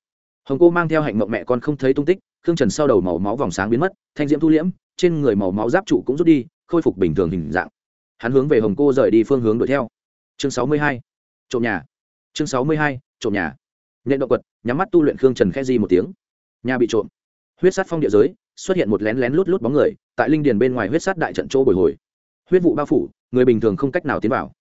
Hồng cô mang theo hạnh mộng mẹ con không thấy tung tích, khương trần sau đầu màu máu vòng sáng biến mất, thanh diễm thu liễm, trên người màu máu giáp trụ cũng rút đi, khôi phục bình thường hình dạng hắn hướng về hồng cô rời đi phương hướng đuổi theo. Chương sáu mươi hai, trộm nhà. Chương sáu mươi hai, trộm nhà. Nhện động quật, nhắm mắt tu luyện khương trần khẽ di một tiếng. Nhà bị trộm. Huyết sát phong địa giới, xuất hiện một lén lén lút lút bóng người, tại linh điền bên ngoài huyết sát đại trận chỗ bồi hồi. Huyết vụ bao phủ, người bình thường không cách nào tiến vào.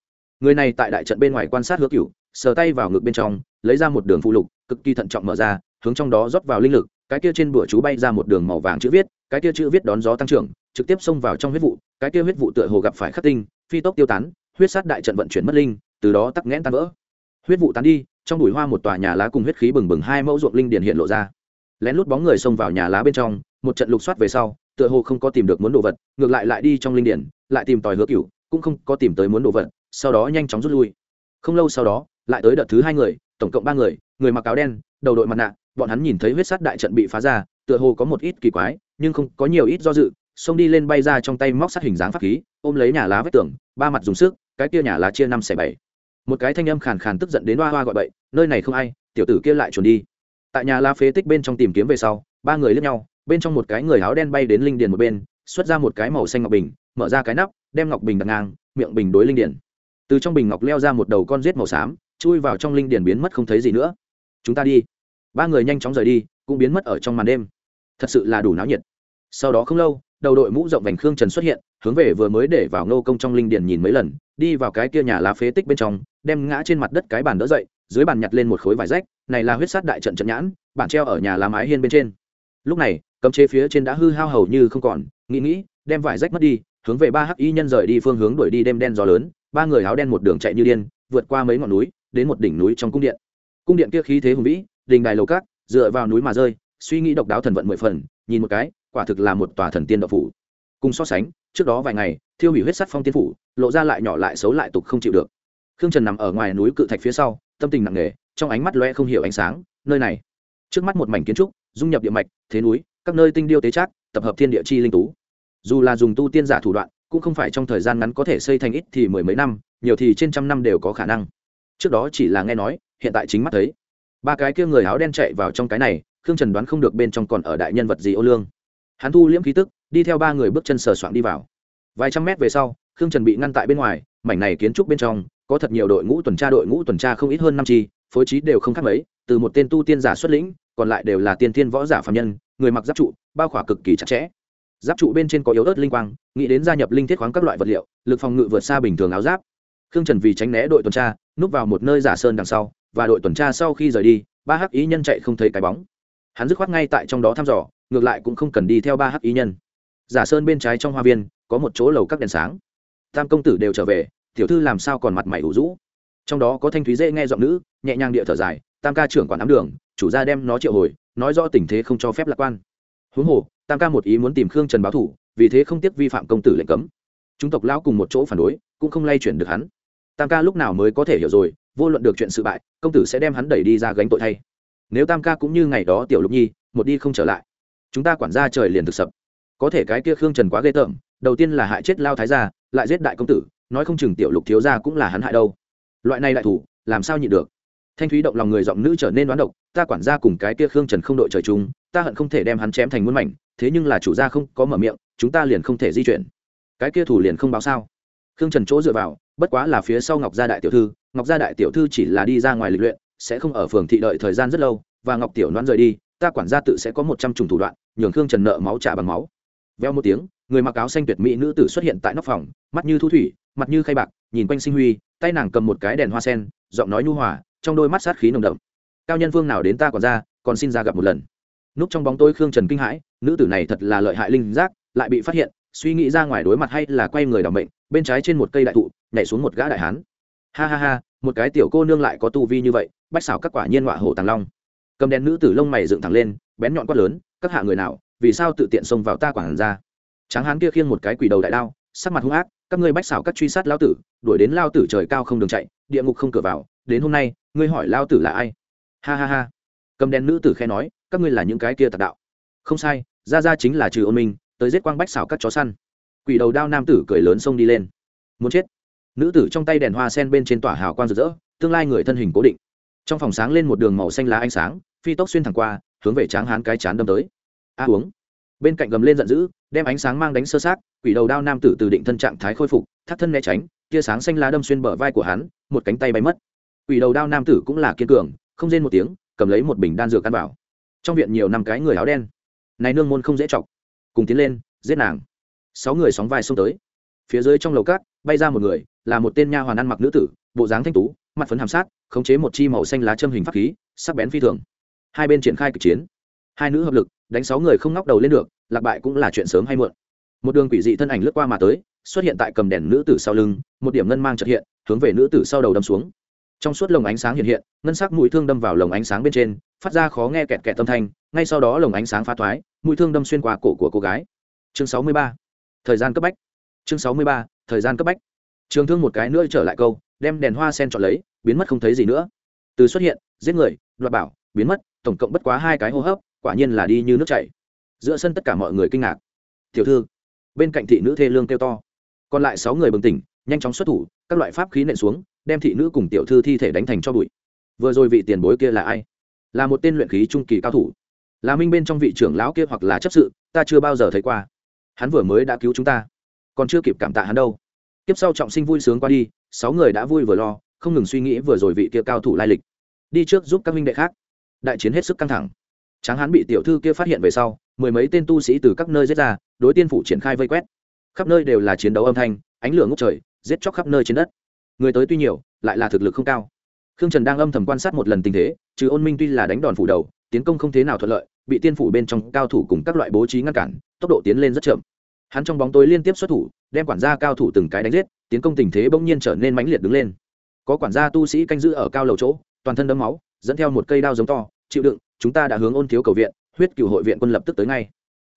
Người này tại đại trận bên ngoài quan sát hứa cửu, sờ tay vào ngực bên trong, lấy ra một đường phụ lục, cực kỳ thận trọng mở ra, hướng trong đó rót vào linh lực, cái kia trên bửa chú bay ra một đường màu vàng chữ viết, cái kia chữ viết đón gió tăng trưởng trực tiếp xông vào trong huyết vụ, cái kia huyết vụ tựa hồ gặp phải khắc tinh, phi tốc tiêu tán, huyết sát đại trận vận chuyển mất linh, từ đó tắc nghẽn tan vỡ. Huyết vụ tán đi, trong bụi hoa một tòa nhà lá cùng huyết khí bừng bừng hai mẫu ruộng linh điền hiện lộ ra. Lén lút bóng người xông vào nhà lá bên trong, một trận lục soát về sau, tựa hồ không có tìm được muốn đồ vật, ngược lại lại đi trong linh điền lại tìm tòi hứa cửu, cũng không có tìm tới muốn đồ vật, sau đó nhanh chóng rút lui. Không lâu sau đó, lại tới đợt thứ hai người, tổng cộng ba người người mặc áo đen, đầu đội mặt nạ, bọn hắn nhìn thấy huyết sát đại trận bị phá ra, tựa hồ có một ít kỳ quái, nhưng không có nhiều ít do dự xông đi lên bay ra trong tay móc sắt hình dáng pháp khí, ôm lấy nhà lá vách tường, ba mặt dùng sức, cái kia nhà lá chia năm xẻ bảy. Một cái thanh âm khàn khàn tức giận đến hoa hoa gọi bậy, nơi này không ai, tiểu tử kia lại chuồn đi. Tại nhà lá phế tích bên trong tìm kiếm về sau, ba người lướt nhau, bên trong một cái người áo đen bay đến linh điền một bên, xuất ra một cái màu xanh ngọc bình, mở ra cái nắp, đem ngọc bình đặt ngang, miệng bình đối linh điền. Từ trong bình ngọc leo ra một đầu con rết màu xám, chui vào trong linh điền biến mất không thấy gì nữa. Chúng ta đi. Ba người nhanh chóng rời đi, cũng biến mất ở trong màn đêm. Thật sự là đủ náo nhiệt sau đó không lâu, đầu đội mũ rộng vành khương trần xuất hiện, hướng về vừa mới để vào nô công trong linh điền nhìn mấy lần, đi vào cái kia nhà lá phế tích bên trong, đem ngã trên mặt đất cái bàn đỡ dậy, dưới bàn nhặt lên một khối vải rách, này là huyết sát đại trận trận nhãn, bản treo ở nhà lá mái hiên bên trên. Lúc này, cấm chế phía trên đã hư hao hầu như không còn, nghĩ nghĩ, đem vải rách mất đi, hướng về ba hắc y nhân rời đi phương hướng đuổi đi đêm đen gió lớn, ba người áo đen một đường chạy như điên, vượt qua mấy ngọn núi, đến một đỉnh núi trong cung điện. Cung điện kia khí thế hùng vĩ, đình đài lầu cát dựa vào núi mà rơi, suy nghĩ độc đáo thần vận mười phần, nhìn một cái quả thực là một tòa thần tiên đạo phủ. Cùng so sánh, trước đó vài ngày, thiêu hủy huyết sắt phong tiên phủ, lộ ra lại nhỏ lại xấu lại tục không chịu được. Khương trần nằm ở ngoài núi cự thạch phía sau, tâm tình nặng nề, trong ánh mắt loe không hiểu ánh sáng, nơi này. Trước mắt một mảnh kiến trúc, dung nhập địa mạch, thế núi, các nơi tinh điêu tế trác, tập hợp thiên địa chi linh tú. Dù là dùng tu tiên giả thủ đoạn, cũng không phải trong thời gian ngắn có thể xây thành ít thì mười mấy năm, nhiều thì trên trăm năm đều có khả năng. Trước đó chỉ là nghe nói, hiện tại chính mắt thấy. Ba cái kia người áo đen chạy vào trong cái này, khương trần đoán không được bên trong còn ở đại nhân vật gì ô lương hắn thu liễm khí tức, đi theo ba người bước chân sờ soạng đi vào. Vài trăm mét về sau, khương trần bị ngăn tại bên ngoài, mảnh này kiến trúc bên trong, có thật nhiều đội ngũ tuần tra, đội ngũ tuần tra không ít hơn năm chi, phối trí đều không khác mấy, từ một tên tu tiên giả xuất lĩnh, còn lại đều là tiên tiên võ giả phạm nhân, người mặc giáp trụ, bao khỏa cực kỳ chặt chẽ. Giáp trụ bên trên có yếu ớt linh quang, nghĩ đến gia nhập linh thiết khoáng các loại vật liệu, lực phòng ngự vượt xa bình thường áo giáp. Khương trần vì tránh né đội tuần tra, núp vào một nơi giả sơn đằng sau, và đội tuần tra sau khi rời đi, ba hắc ý nhân chạy không thấy cái bóng. Hắn dứt khoát ngay tại trong đó thăm dò ngược lại cũng không cần đi theo ba hắc ý nhân. Giả sơn bên trái trong hoa viên, có một chỗ lầu các đèn sáng. Tam công tử đều trở về, tiểu thư làm sao còn mặt mày ủ rũ? Trong đó có thanh thúy dễ nghe giọng nữ, nhẹ nhàng địa thở dài, tam ca trưởng quản ám đường, chủ gia đem nó triệu hồi, nói rõ tình thế không cho phép lạc quan. Huống hồ, tam ca một ý muốn tìm khương trần báo thủ, vì thế không tiếc vi phạm công tử lệnh cấm. Chúng tộc lão cùng một chỗ phản đối, cũng không lay chuyển được hắn. Tam ca lúc nào mới có thể hiểu rồi, vô luận được chuyện sự bại, công tử sẽ đem hắn đẩy đi ra gánh tội thay. Nếu tam ca cũng như ngày đó tiểu lục nhi, một đi không trở lại chúng ta quản gia trời liền thực sập. Có thể cái kia khương trần quá ghê tởm, đầu tiên là hại chết lao thái gia, lại giết đại công tử, nói không chừng tiểu lục thiếu gia cũng là hắn hại đâu. Loại này đại thủ, làm sao nhịn được? Thanh thúy động lòng người giọng nữ trở nên đoán độc, ta quản gia cùng cái kia khương trần không đội trời chung, ta hận không thể đem hắn chém thành muôn mảnh, thế nhưng là chủ gia không có mở miệng, chúng ta liền không thể di chuyển. Cái kia thủ liền không báo sao? Khương trần chỗ dựa vào, bất quá là phía sau ngọc gia đại tiểu thư, ngọc gia đại tiểu thư chỉ là đi ra ngoài lịch luyện, sẽ không ở phường thị đợi thời gian rất lâu, và ngọc tiểu đoán rời đi ta quản gia tự sẽ có một trăm trùng thủ đoạn, nhường khương trần nợ máu trả bằng máu. Veo một tiếng, người mặc áo xanh tuyệt mỹ nữ tử xuất hiện tại nóc phòng, mắt như thu thủy, mặt như khay bạc, nhìn quanh sinh huy, tay nàng cầm một cái đèn hoa sen, giọng nói nhu hòa, trong đôi mắt sát khí nồng đậm. Cao nhân vương nào đến ta còn ra còn xin ra gặp một lần. Núp trong bóng tôi khương trần kinh hãi, nữ tử này thật là lợi hại linh giác, lại bị phát hiện, suy nghĩ ra ngoài đối mặt hay là quay người đ ỏ mệnh, bên trái trên một cây đại thụ, nhảy xuống một gã đại hán. Ha ha ha, một cái tiểu cô nương lại có tu vi như vậy, bách xảo các quả nhiên họa hổ tàng long cầm đèn nữ tử lông mày dựng thẳng lên, bén nhọn quát lớn, các hạ người nào, vì sao tự tiện xông vào ta quản ra tráng hán kia khiêng một cái quỷ đầu đại đao, sắc mặt hung ác, các ngươi bách xảo các truy sát lao tử, đuổi đến lao tử trời cao không đường chạy, địa ngục không cửa vào, đến hôm nay, ngươi hỏi lao tử là ai? Ha ha ha. Cầm đèn nữ tử khe nói, các ngươi là những cái kia tạc đạo. Không sai ra ra chính là trừ ôn minh, tới giết quang bách xảo các chó săn. Quỷ đầu đao nam tử cười lớn xông đi lên. Muốn chết. Nữ tử trong tay đèn hoa sen bên trên tỏa hào quang rực rỡ, tương lai người thân hình cố định. Trong phòng sáng lên một đường màu xanh lá ánh sáng phi tốc xuyên thẳng qua, hướng về tráng hán cái chán đâm tới. A uống. Bên cạnh gầm lên giận dữ, đem ánh sáng mang đánh sơ sát quỷ đầu đao nam tử từ định thân trạng thái khôi phục, thắt thân né tránh, tia sáng xanh lá đâm xuyên bờ vai của hắn, một cánh tay bay mất. Quỷ đầu đao nam tử cũng là kiên cường, không rên một tiếng, cầm lấy một bình đan dược ăn bảo trong viện nhiều năm cái người áo đen. Này nương môn không dễ chọc. Cùng tiến lên, giết nàng. Sáu người sóng vai xông tới. Phía dưới trong lầu cát bay ra một người, là một tên nha hoàn ăn mặc nữ tử, bộ dáng thanh tú, mặt phấn hàm sát, khống chế một chi màu xanh lá châm hình pháp khí, sắc bén phi thường hai bên triển khai cực chiến. Hai nữ hợp lực, đánh sáu người không ngóc đầu lên được, lạc bại cũng là chuyện sớm hay muộn. Một đường quỷ dị thân ảnh lướt qua mà tới, xuất hiện tại cầm đèn nữ tử sau lưng, một điểm ngân mang trật hiện, hướng về nữ tử sau đầu đâm xuống. Trong suốt lồng ánh sáng hiện hiện, ngân sắc mũi thương đâm vào lồng ánh sáng bên trên, phát ra khó nghe kẹt kẹt tâm thanh, ngay sau đó lồng ánh sáng phá thoái mũi thương đâm xuyên qua cổ của cô gái. Chương sáu mươi ba. Thời gian cấp bách. Chương sáu mươi ba. Thời gian cấp bách. Trường thương một cái nữa trở lại câu, đem đèn hoa sen chọn lấy, biến mất không thấy gì nữa. Từ xuất hiện, giết người, đoạt bảo, biến mất tổng cộng bất quá hai cái hô hấp, quả nhiên là đi như nước chảy. Giữa sân tất cả mọi người kinh ngạc. Tiểu thư. Bên cạnh thị nữ thê lương kêu to. Còn lại sáu người bừng tỉnh, nhanh chóng xuất thủ, các loại pháp khí nện xuống, đem thị nữ cùng tiểu thư thi thể đánh thành cho bụi. Vừa rồi vị tiền bối kia là ai? Là một tên luyện khí trung kỳ cao thủ. Là minh bên trong vị trưởng lão kia hoặc là chấp sự, ta chưa bao giờ thấy qua. Hắn vừa mới đã cứu chúng ta, còn chưa kịp cảm tạ hắn đâu. Tiếp sau trọng sinh vui sướng qua đi, sáu người đã vui vừa lo, không ngừng suy nghĩ vừa rồi vị kia cao thủ lai lịch. Đi trước giúp các minh đệ khác đại chiến hết sức căng thẳng. Tráng hán bị tiểu thư kia phát hiện về sau, mười mấy tên tu sĩ từ các nơi giết ra, đối tiên phủ triển khai vây quét. Khắp nơi đều là chiến đấu âm thanh, ánh lửa ngốc trời, giết chóc khắp nơi trên đất. Người tới tuy nhiều, lại là thực lực không cao. Khương trần đang âm thầm quan sát một lần tình thế, trừ ôn minh tuy là đánh đòn phủ đầu, tiến công không thế nào thuận lợi, bị tiên phủ bên trong cao thủ cùng các loại bố trí ngăn cản, tốc độ tiến lên rất chậm. Hắn trong bóng tối liên tiếp xuất thủ, đem quản gia cao thủ từng cái đánh giết, tiến công tình thế bỗng nhiên trở nên mãnh liệt đứng lên. Có quản gia tu sĩ canh giữ ở cao lầu chỗ, toàn thân đấm máu dẫn theo một cây đao giống to, chịu đựng, chúng ta đã hướng ôn thiếu cầu viện, huyết cựu hội viện quân lập tức tới ngay.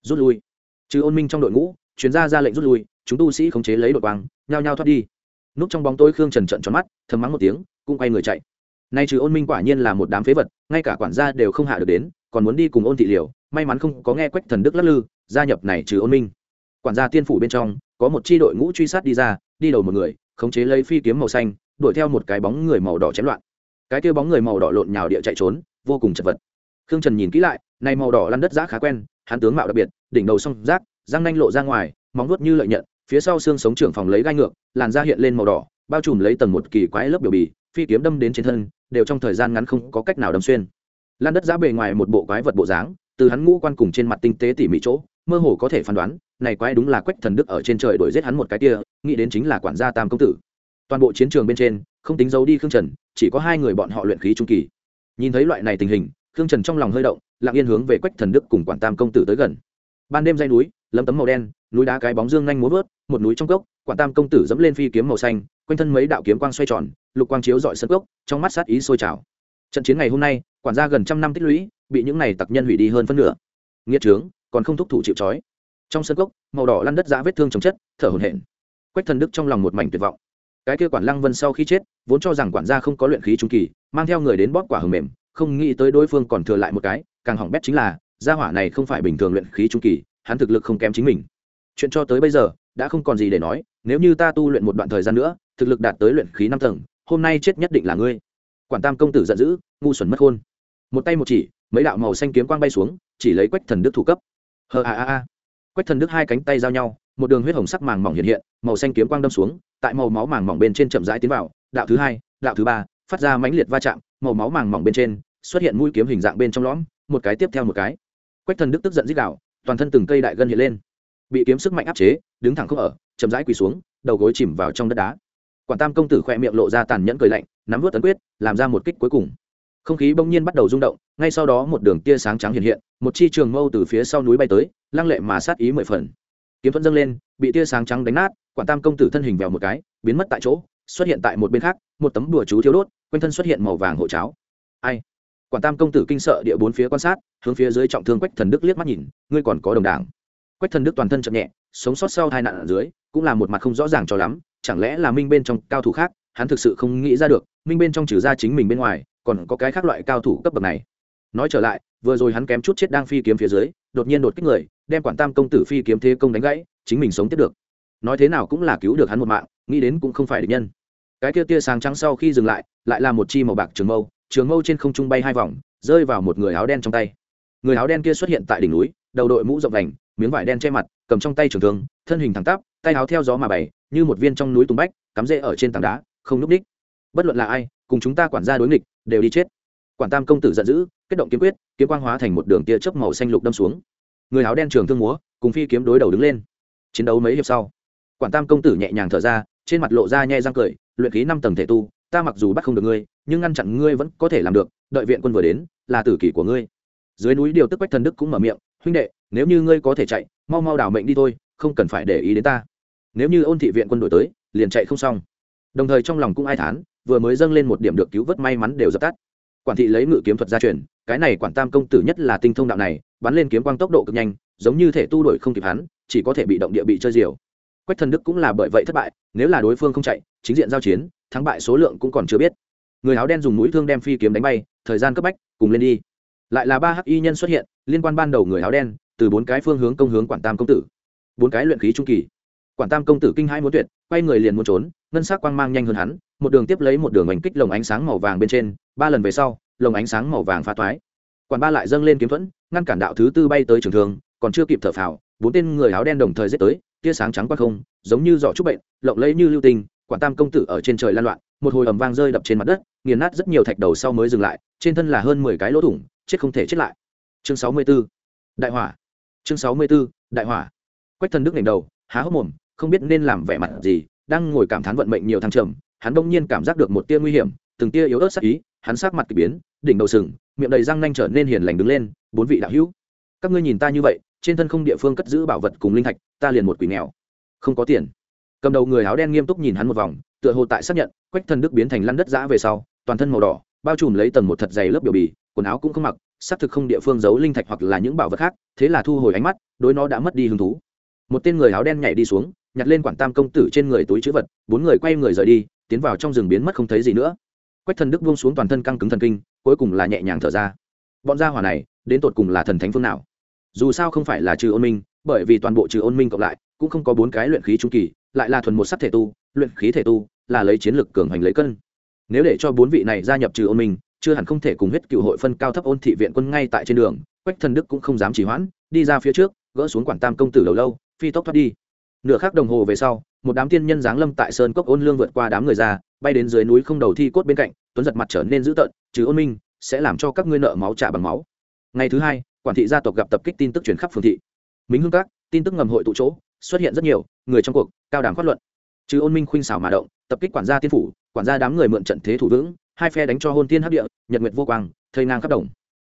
Rút lui. Trừ ôn minh trong đội ngũ, chuyên gia ra lệnh rút lui, chúng tu sĩ khống chế lấy đội quang, nhao nhao thoát đi. Núp trong bóng tối khương trần trận tròn mắt, thầm mắng một tiếng, cũng quay người chạy. Nay trừ ôn minh quả nhiên là một đám phế vật, ngay cả quản gia đều không hạ được đến, còn muốn đi cùng ôn thị liều, may mắn không có nghe quách thần đức lắc lư, gia nhập này trừ ôn minh. Quản gia tiên phủ bên trong, có một chi đội ngũ truy sát đi ra, đi đầu một người, khống chế lấy phi kiếm màu xanh, đuổi theo một cái bóng người màu đỏ chém loạn cái kia bóng người màu đỏ lộn nhào địa chạy trốn, vô cùng chật vật. Khương trần nhìn kỹ lại, này màu đỏ lăn đất giã khá quen, hắn tướng mạo đặc biệt, đỉnh đầu song rác, răng nanh lộ ra ngoài, móng vuốt như lợi nhận, phía sau xương sống trưởng phòng lấy gai ngược, làn da hiện lên màu đỏ, bao trùm lấy tầng một kỳ quái lớp biểu bì, phi kiếm đâm đến trên thân, đều trong thời gian ngắn không có cách nào đâm xuyên. Lan đất giã bề ngoài một bộ quái vật bộ dáng, từ hắn ngũ quan cùng trên mặt tinh tế tỉ mỉ chỗ, mơ hồ có thể phán đoán, này quái đúng là quách thần đức ở trên trời đuổi giết hắn một cái kia, nghĩ đến chính là quản gia tam công tử. Toàn bộ chiến trường bên trên, không tính giấu đi khương trần chỉ có hai người bọn họ luyện khí trung kỳ. Nhìn thấy loại này tình hình, khương trần trong lòng hơi động, lặng yên hướng về quách thần đức cùng quản tam công tử tới gần. Ban đêm dây núi, lấm tấm màu đen, núi đá cái bóng dương nhanh múa vớt, một núi trong cốc, quản tam công tử dẫm lên phi kiếm màu xanh, quanh thân mấy đạo kiếm quang xoay tròn, lục quang chiếu dọi sân cốc, trong mắt sát ý sôi trào. Trận chiến ngày hôm nay, quản gia gần trăm năm tích lũy, bị những này tặc nhân hủy đi hơn phân nửa. Nghĩa trướng, còn không thúc thủ chịu trói. Trong sân cốc, màu đỏ lăn đất giã vết thương chồng chất, thở hổn hển. Quách thần đức trong lòng một mảnh tuyệt vọng cái kia quản lăng vân sau khi chết, vốn cho rằng quản gia không có luyện khí trung kỳ, mang theo người đến bóp quả hầm mềm, không nghĩ tới đối phương còn thừa lại một cái, càng hỏng bét chính là, gia hỏa này không phải bình thường luyện khí trung kỳ, hắn thực lực không kém chính mình. Chuyện cho tới bây giờ, đã không còn gì để nói, nếu như ta tu luyện một đoạn thời gian nữa, thực lực đạt tới luyện khí năm tầng, hôm nay chết nhất định là ngươi. Quản tam công tử giận dữ, ngu xuẩn mất khôn một tay một chỉ, mấy đạo màu xanh kiếm quang bay xuống, chỉ lấy quách thần đức thủ cấp. Hờ a a a quách thần đức hai cánh tay giao nhau, một đường huyết hồng sắc màng mỏng hiện hiện, màu xanh kiếm quang đâm xuống, tại màu máu màng mỏng bên trên chậm rãi tiến vào, đạo thứ hai, đạo thứ ba, phát ra mãnh liệt va chạm, màu máu màng mỏng bên trên, xuất hiện mũi kiếm hình dạng bên trong lõm, một cái tiếp theo một cái. Quách thần đức tức giận dích đạo, toàn thân từng cây đại gân hiện lên. Bị kiếm sức mạnh áp chế, đứng thẳng không ở, chậm rãi quỳ xuống, đầu gối chìm vào trong đất đá. Quản tam công tử khoe miệng lộ ra tàn nhẫn cười lạnh, nắm vớt tấn quyết, làm ra một kích cuối cùng không khí bỗng nhiên bắt đầu rung động, ngay sau đó một đường tia sáng trắng hiện hiện, một chi trường mâu từ phía sau núi bay tới, lăng lệ mà sát ý mười phần. Kiếm thuẫn dâng lên, bị tia sáng trắng đánh nát, quản tam công tử thân hình vèo một cái, biến mất tại chỗ, xuất hiện tại một bên khác, một tấm đùa chú thiếu đốt, quanh thân xuất hiện màu vàng hộ cháo. Ai? Quản tam công tử kinh sợ địa bốn phía quan sát, hướng phía dưới trọng thương quách thần đức liếc mắt nhìn, ngươi còn có đồng đảng. Quách thần đức toàn thân chậm nhẹ, sống sót sau hai nạn ở dưới, cũng là một mặt không rõ ràng cho lắm, chẳng lẽ là minh bên trong cao thủ khác, hắn thực sự không nghĩ ra được, minh bên trong trừ ra chính mình bên ngoài còn có cái khác loại cao thủ cấp bậc này. Nói trở lại, vừa rồi hắn kém chút chết đang phi kiếm phía dưới, đột nhiên đột kích người, đem quản tam công tử phi kiếm thế công đánh gãy, chính mình sống tiếp được. Nói thế nào cũng là cứu được hắn một mạng, nghĩ đến cũng không phải định nhân. Cái kia tia sáng trắng sau khi dừng lại lại là một chi màu bạc trường mâu trường mâu trên không trung bay hai vòng, rơi vào một người áo đen trong tay. Người áo đen kia xuất hiện tại đỉnh núi, đầu đội mũ rộng đành miếng vải đen che mặt, cầm trong tay trường thương, thân hình thẳng tắp, tay áo theo gió mà bày, như một viên trong núi tùng bách, cắm rễ ở trên tảng đá, không núp đích bất luận là ai cùng chúng ta quản gia đối nghịch, đều đi chết. Quản tam công tử giận dữ, kết động kiếm quyết, kiếm quang hóa thành một đường tia chớp màu xanh lục đâm xuống. Người áo đen trường thương múa, cùng phi kiếm đối đầu đứng lên. Chiến đấu mấy hiệp sau, quản tam công tử nhẹ nhàng thở ra, trên mặt lộ ra nhẹ răng cười, luyện khí năm tầng thể tu, ta mặc dù bắt không được ngươi, nhưng ngăn chặn ngươi vẫn có thể làm được, đợi viện quân vừa đến, là tử kỷ của ngươi. Dưới núi điều tức quách thần đức cũng mở miệng, huynh đệ, nếu như ngươi có thể chạy, mau mau đảo mệnh đi thôi, không cần phải để ý đến ta. Nếu như ôn thị viện quân đổi tới, liền chạy không xong. Đồng thời trong lòng cũng ai thán vừa mới dâng lên một điểm được cứu vớt may mắn đều dập tắt. Quản thị lấy ngự kiếm thuật ra truyền, cái này quản tam công tử nhất là tinh thông đạo này, bắn lên kiếm quang tốc độ cực nhanh, giống như thể tu đổi không kịp hắn, chỉ có thể bị động địa bị chơi diều. Quách thần đức cũng là bởi vậy thất bại, nếu là đối phương không chạy, chính diện giao chiến, thắng bại số lượng cũng còn chưa biết. Người áo đen dùng mũi thương đem phi kiếm đánh bay, thời gian cấp bách, cùng lên đi. Lại là ba hắc y nhân xuất hiện, liên quan ban đầu người áo đen, từ bốn cái phương hướng công hướng quản tam công tử. Bốn cái luyện khí trung kỳ quản tam công tử kinh hai muốn tuyệt, quay người liền muốn trốn, ngân sắc quang mang nhanh hơn hắn, một đường tiếp lấy một đường oanh kích lồng ánh sáng màu vàng bên trên, ba lần về sau, lồng ánh sáng màu vàng phá toái quản ba lại dâng lên kiếm thuẫn, ngăn cản đạo thứ tư bay tới trường thường còn chưa kịp thở phào, bốn tên người áo đen đồng thời giết tới, tia sáng trắng qua không, giống như giỏ trúc bệnh, lộng lẫy như lưu tinh quản tam công tử ở trên trời lan loạn, một hồi ầm vang rơi đập trên mặt đất, nghiền nát rất nhiều thạch đầu sau mới dừng lại, trên thân là hơn mười cái lỗ thủng, chết không thể chết lại chương sáu mươi 64. đại hỏa chương sáu mươi 64. đại hỏa quách thần đức ngẩng đầu, há hốc mồm không biết nên làm vẻ mặt gì, đang ngồi cảm thán vận mệnh nhiều thăng trầm, hắn bỗng nhiên cảm giác được một tia nguy hiểm, từng tia yếu ớt sắc ý, hắn sắc mặt kỳ biến, đỉnh đầu sừng, miệng đầy răng nanh trở nên hiền lành đứng lên, bốn vị đạo hữu, các ngươi nhìn ta như vậy, trên thân không địa phương cất giữ bảo vật cùng linh thạch, ta liền một quỷ nghèo, không có tiền. Cầm đầu người áo đen nghiêm túc nhìn hắn một vòng, tựa hồ tại xác nhận, quách thần đức biến thành lăn đất giã về sau, toàn thân màu đỏ, bao trùm lấy tầng một thật dày lớp biểu bì, quần áo cũng không mặc, xác thực không địa phương giấu linh thạch hoặc là những bảo vật khác, thế là thu hồi ánh mắt, đối nó đã mất đi hứng thú. Một tên người áo đen nhảy đi xuống nhặt lên quản tam công tử trên người túi chữ vật, bốn người quay người rời đi, tiến vào trong rừng biến mất không thấy gì nữa. Quách thần đức buông xuống toàn thân căng cứng thần kinh, cuối cùng là nhẹ nhàng thở ra. Bọn gia hỏa này, đến tột cùng là thần thánh phương nào? Dù sao không phải là trừ ôn minh, bởi vì toàn bộ trừ ôn minh cộng lại, cũng không có bốn cái luyện khí trung kỳ, lại là thuần một sắc thể tu, luyện khí thể tu, là lấy chiến lược cường hành lấy cân. Nếu để cho bốn vị này gia nhập trừ ôn minh, chưa hẳn không thể cùng huyết cựu hội phân cao thấp ôn thị viện quân ngay tại trên đường, quách thần đức cũng không dám chỉ hoãn, đi ra phía trước, gỡ xuống quản tam công tử đầu lâu, phi tốc thoát đi nửa khắc đồng hồ về sau, một đám tiên nhân giáng lâm tại sơn cốc ôn lương vượt qua đám người ra, bay đến dưới núi không đầu thi cốt bên cạnh, tuấn giật mặt trở nên dữ tợn chứ ôn minh, sẽ làm cho các ngươi nợ máu trả bằng máu. Ngày thứ hai, quản thị gia tộc gặp tập kích tin tức truyền khắp phường thị. Minh hương các, tin tức ngầm hội tụ chỗ, xuất hiện rất nhiều, người trong cuộc, cao đẳng phát luận. Chứ ôn minh khuynh xảo mà động, tập kích quản gia tiên phủ, quản gia đám người mượn trận thế thủ vững, hai phe đánh cho hôn tiên hấp địa, nhật nguyệt vô quang, thây ngang khắp đồng.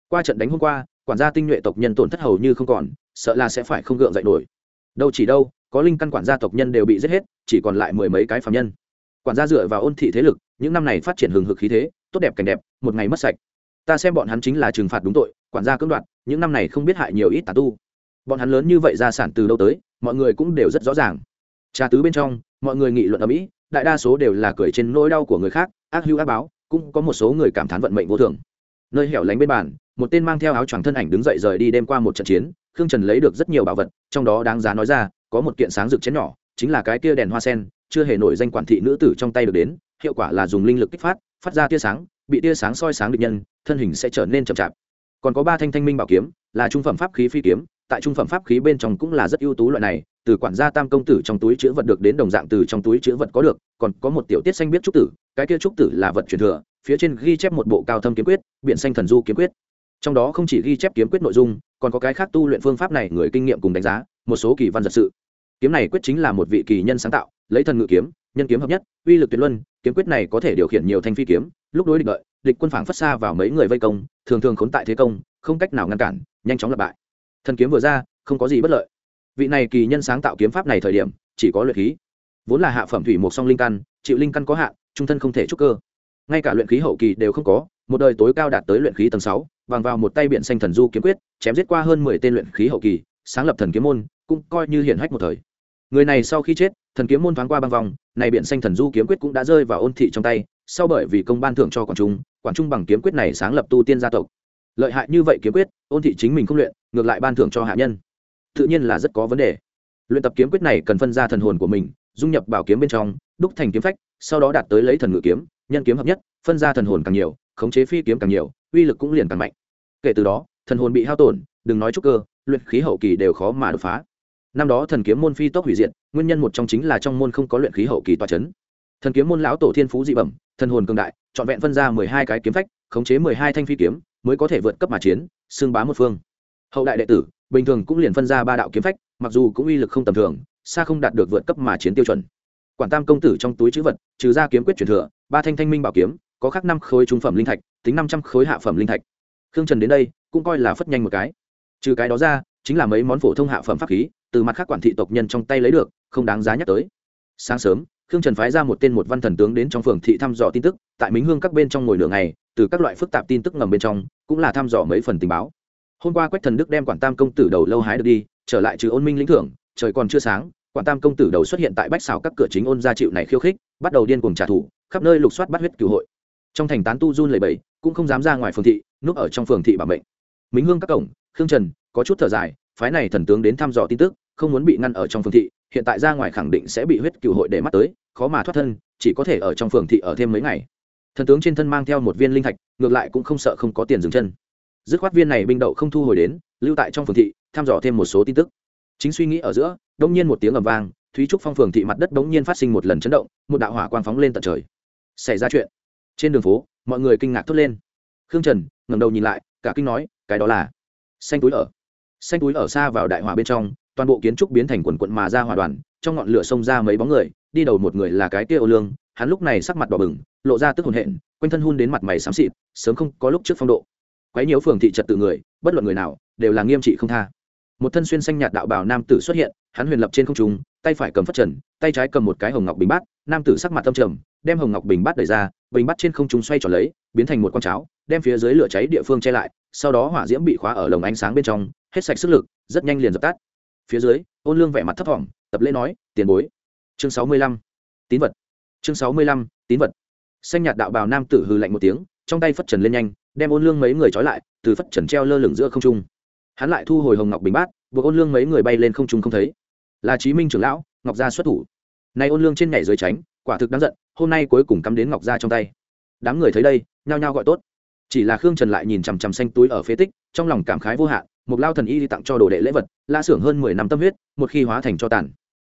Qua trận đánh hôm qua, quản gia tinh nhuệ tộc nhân tổn thất hầu như không còn, sợ là sẽ phải không gượng dậy nổi. Đâu chỉ đâu có linh căn quản gia tộc nhân đều bị giết hết, chỉ còn lại mười mấy cái phạm nhân. Quản gia dựa vào ôn thị thế lực, những năm này phát triển hừng hực khí thế, tốt đẹp cảnh đẹp, một ngày mất sạch. Ta xem bọn hắn chính là trừng phạt đúng tội, quản gia cưỡng đoạt, những năm này không biết hại nhiều ít tà tu. Bọn hắn lớn như vậy gia sản từ đâu tới, mọi người cũng đều rất rõ ràng. Trà tứ bên trong, mọi người nghị luận ở mỹ, đại đa số đều là cười trên nỗi đau của người khác, ác hữu ác báo, cũng có một số người cảm thán vận mệnh vô thường. Nơi hẻo lánh bên bàn, một tên mang theo áo choàng thân ảnh đứng dậy rời đi đêm qua một trận chiến, khương trần lấy được rất nhiều bảo vật, trong đó đáng giá nói ra có một kiện sáng rực chén nhỏ, chính là cái kia đèn hoa sen, chưa hề nổi danh quản thị nữ tử trong tay được đến, hiệu quả là dùng linh lực kích phát phát ra tia sáng, bị tia sáng soi sáng địch nhân, thân hình sẽ trở nên chậm chạp. Còn có ba thanh thanh minh bảo kiếm, là trung phẩm pháp khí phi kiếm, tại trung phẩm pháp khí bên trong cũng là rất ưu tú loại này, từ quản gia tam công tử trong túi chữ vật được đến đồng dạng từ trong túi chữ vật có được, còn có một tiểu tiết xanh biết trúc tử, cái kia trúc tử là vật truyền thừa, phía trên ghi chép một bộ cao thâm kiếm quyết biện xanh thần du kiếm quyết. Trong đó không chỉ ghi chép kiếm quyết nội dung, còn có cái khác tu luyện phương pháp này người kinh nghiệm cùng đánh giá, một số kỳ văn giật sự kiếm này quyết chính là một vị kỳ nhân sáng tạo, lấy thần ngự kiếm, nhân kiếm hợp nhất, uy lực tuyệt luân, kiếm quyết này có thể điều khiển nhiều thanh phi kiếm, lúc đối địch đợi địch quân phảng phất xa vào mấy người vây công, thường thường khốn tại thế công, không cách nào ngăn cản, nhanh chóng lập bại. Thần kiếm vừa ra, không có gì bất lợi. Vị này kỳ nhân sáng tạo kiếm pháp này thời điểm, chỉ có luyện khí. Vốn là hạ phẩm thủy một song linh căn, chịu linh căn có hạn, trung thân không thể trúc cơ. Ngay cả luyện khí hậu kỳ đều không có, một đời tối cao đạt tới luyện khí tầng sáu, bằng vào một tay biện xanh thần du kiếm quyết, chém giết qua hơn mười tên luyện khí hậu kỳ, sáng lập thần kiếm môn, cũng coi như hiển hách một thời người này sau khi chết, thần kiếm môn thoáng qua băng vòng, này biện xanh thần du kiếm quyết cũng đã rơi vào ôn thị trong tay, sau bởi vì công ban thưởng cho quản trung quản trung bằng kiếm quyết này sáng lập tu tiên gia tộc. Lợi hại như vậy kiếm quyết, ôn thị chính mình không luyện, ngược lại ban thưởng cho hạ nhân. Tự nhiên là rất có vấn đề. Luyện tập kiếm quyết này cần phân ra thần hồn của mình, dung nhập bảo kiếm bên trong, đúc thành kiếm phách, sau đó đạt tới lấy thần ngự kiếm, nhân kiếm hợp nhất, phân ra thần hồn càng nhiều, khống chế phi kiếm càng nhiều, uy lực cũng liền càng mạnh. Kể từ đó, thần hồn bị hao tổn, đừng nói trúc cơ, luyện khí hậu kỳ đều khó mà đột phá năm đó thần kiếm môn phi tốc hủy diệt, nguyên nhân một trong chính là trong môn không có luyện khí hậu kỳ toa c h ấ n thần kiếm môn lão tổ thiên phú dị bẩm, thần hồn cường đại, trọn vẹn phân ra mười hai cái kiếm phách, khống chế mười hai thanh phi kiếm, mới có thể vượt cấp mà chiến xương bá một phương. Hậu đại đệ tử, bình thường cũng liền phân ra ba đạo kiếm phách, mặc dù cũng uy lực không tầm thường, xa không đạt được vượt cấp mà chiến tiêu chuẩn. Quản tam công tử trong túi chữ vật, trừ ra kiếm quyết truyền thừa, ba thanh thanh minh bảo kiếm, có khắc năm khối trung phẩm linh thạch, tính năm trăm khối hạ phẩm linh thạch. Khương trần đến đây, cũng coi là phất nhanh một cái. Trừ cái đó ra, chính là mấy món phổ thông hạ phẩm pháp khí từ mặt khác quản thị tộc nhân trong tay lấy được, không đáng giá nhắc tới. Sáng sớm, khương trần phái ra một tên một văn thần tướng đến trong phường thị thăm dò tin tức, tại mính hương các bên trong ngồi nửa ngày, từ các loại phức tạp tin tức ngầm bên trong, cũng là thăm dò mấy phần tình báo. Hôm qua quách thần đức đem quản tam công tử đầu lâu hái được đi, trở lại trừ ôn minh lĩnh thưởng, trời còn chưa sáng, quản tam công tử đầu xuất hiện tại bách xào các cửa chính ôn gia chịu này khiêu khích, bắt đầu điên cuồng trả thù, khắp nơi lục soát bắt huyết cửu hội. Trong thành tán tu run lầy bầy cũng không dám ra ngoài phường thị, núp ở trong phường thị bảo mệnh. Mính hương các cổng, khương trần, có chút thở dài phái này thần tướng đến thăm dò tin tức, không muốn bị ngăn ở trong phường thị, hiện tại ra ngoài khẳng định sẽ bị huyết cựu hội để mắt tới, khó mà thoát thân, chỉ có thể ở trong phường thị ở thêm mấy ngày. Thần tướng trên thân mang theo một viên linh thạch, ngược lại cũng không sợ không có tiền dừng chân. Dứt khoát viên này binh đậu không thu hồi đến, lưu tại trong phường thị, thăm dò thêm một số tin tức. Chính suy nghĩ ở giữa đông nhiên một tiếng ầm vang, thúy trúc phong phường thị mặt đất đống nhiên phát sinh một lần chấn động, một đạo hỏa quang phóng lên tận trời. Xảy ra chuyện. Trên đường phố, mọi người kinh ngạc thốt lên. Khương trần ngẩng đầu nhìn lại, cả kinh nói, cái đó là xanh túi ở xanh túi ở xa vào đại hỏa bên trong, toàn bộ kiến trúc biến thành quần quận mà ra hỏa đoàn, trong ngọn lửa xông ra mấy bóng người, đi đầu một người là cái kia ô lương, hắn lúc này sắc mặt đỏ bừng, lộ ra tức hồn hện, quanh thân hun đến mặt mày xám xịt, sớm không có lúc trước phong độ. Quấy nhiễu phường thị trật tự người, bất luận người nào, đều là nghiêm trị không tha. Một thân xuyên xanh nhạt đạo bảo nam tử xuất hiện, hắn huyền lập trên không trung, tay phải cầm phất trần, tay trái cầm một cái hồng ngọc bình bát, nam tử sắc mặt tâm trầm, đem hồng ngọc bình bát đẩy ra, bình bát trên không trung xoay tròn lấy, biến thành một con cháo, đem phía dưới lửa cháy địa phương che lại, sau đó hỏa diễm bị khóa ở lồng ánh sáng bên trong hết sạch sức lực, rất nhanh liền dập tắt. Phía dưới, ôn lương vẻ mặt thấp thỏm, tập lễ nói, tiền bối. Chương sáu mươi lăm, tín vật. Chương sáu mươi lăm, tín vật. Xanh nhạt đạo bào nam tử hư lạnh một tiếng, trong tay phất trần lên nhanh, đem ôn lương mấy người trói lại, từ phất trần treo lơ lửng giữa không trung. Hắn lại thu hồi hồng ngọc bình bát, buộc ôn lương mấy người bay lên không trung không thấy. Là chí minh trưởng lão, ngọc gia xuất thủ. Nay ôn lương trên nhảy dưới tránh, quả thực đáng giận, hôm nay cuối cùng cắm đến ngọc gia trong tay. Đám người thấy đây, nhao nhao gọi tốt. Chỉ là khương trần lại nhìn chằm chằm xanh túi ở phế tích, trong lòng cảm khái vô hạn một lao thần y đi tặng cho đồ đệ lễ vật, la xưởng hơn mười năm tâm huyết, một khi hóa thành cho tàn.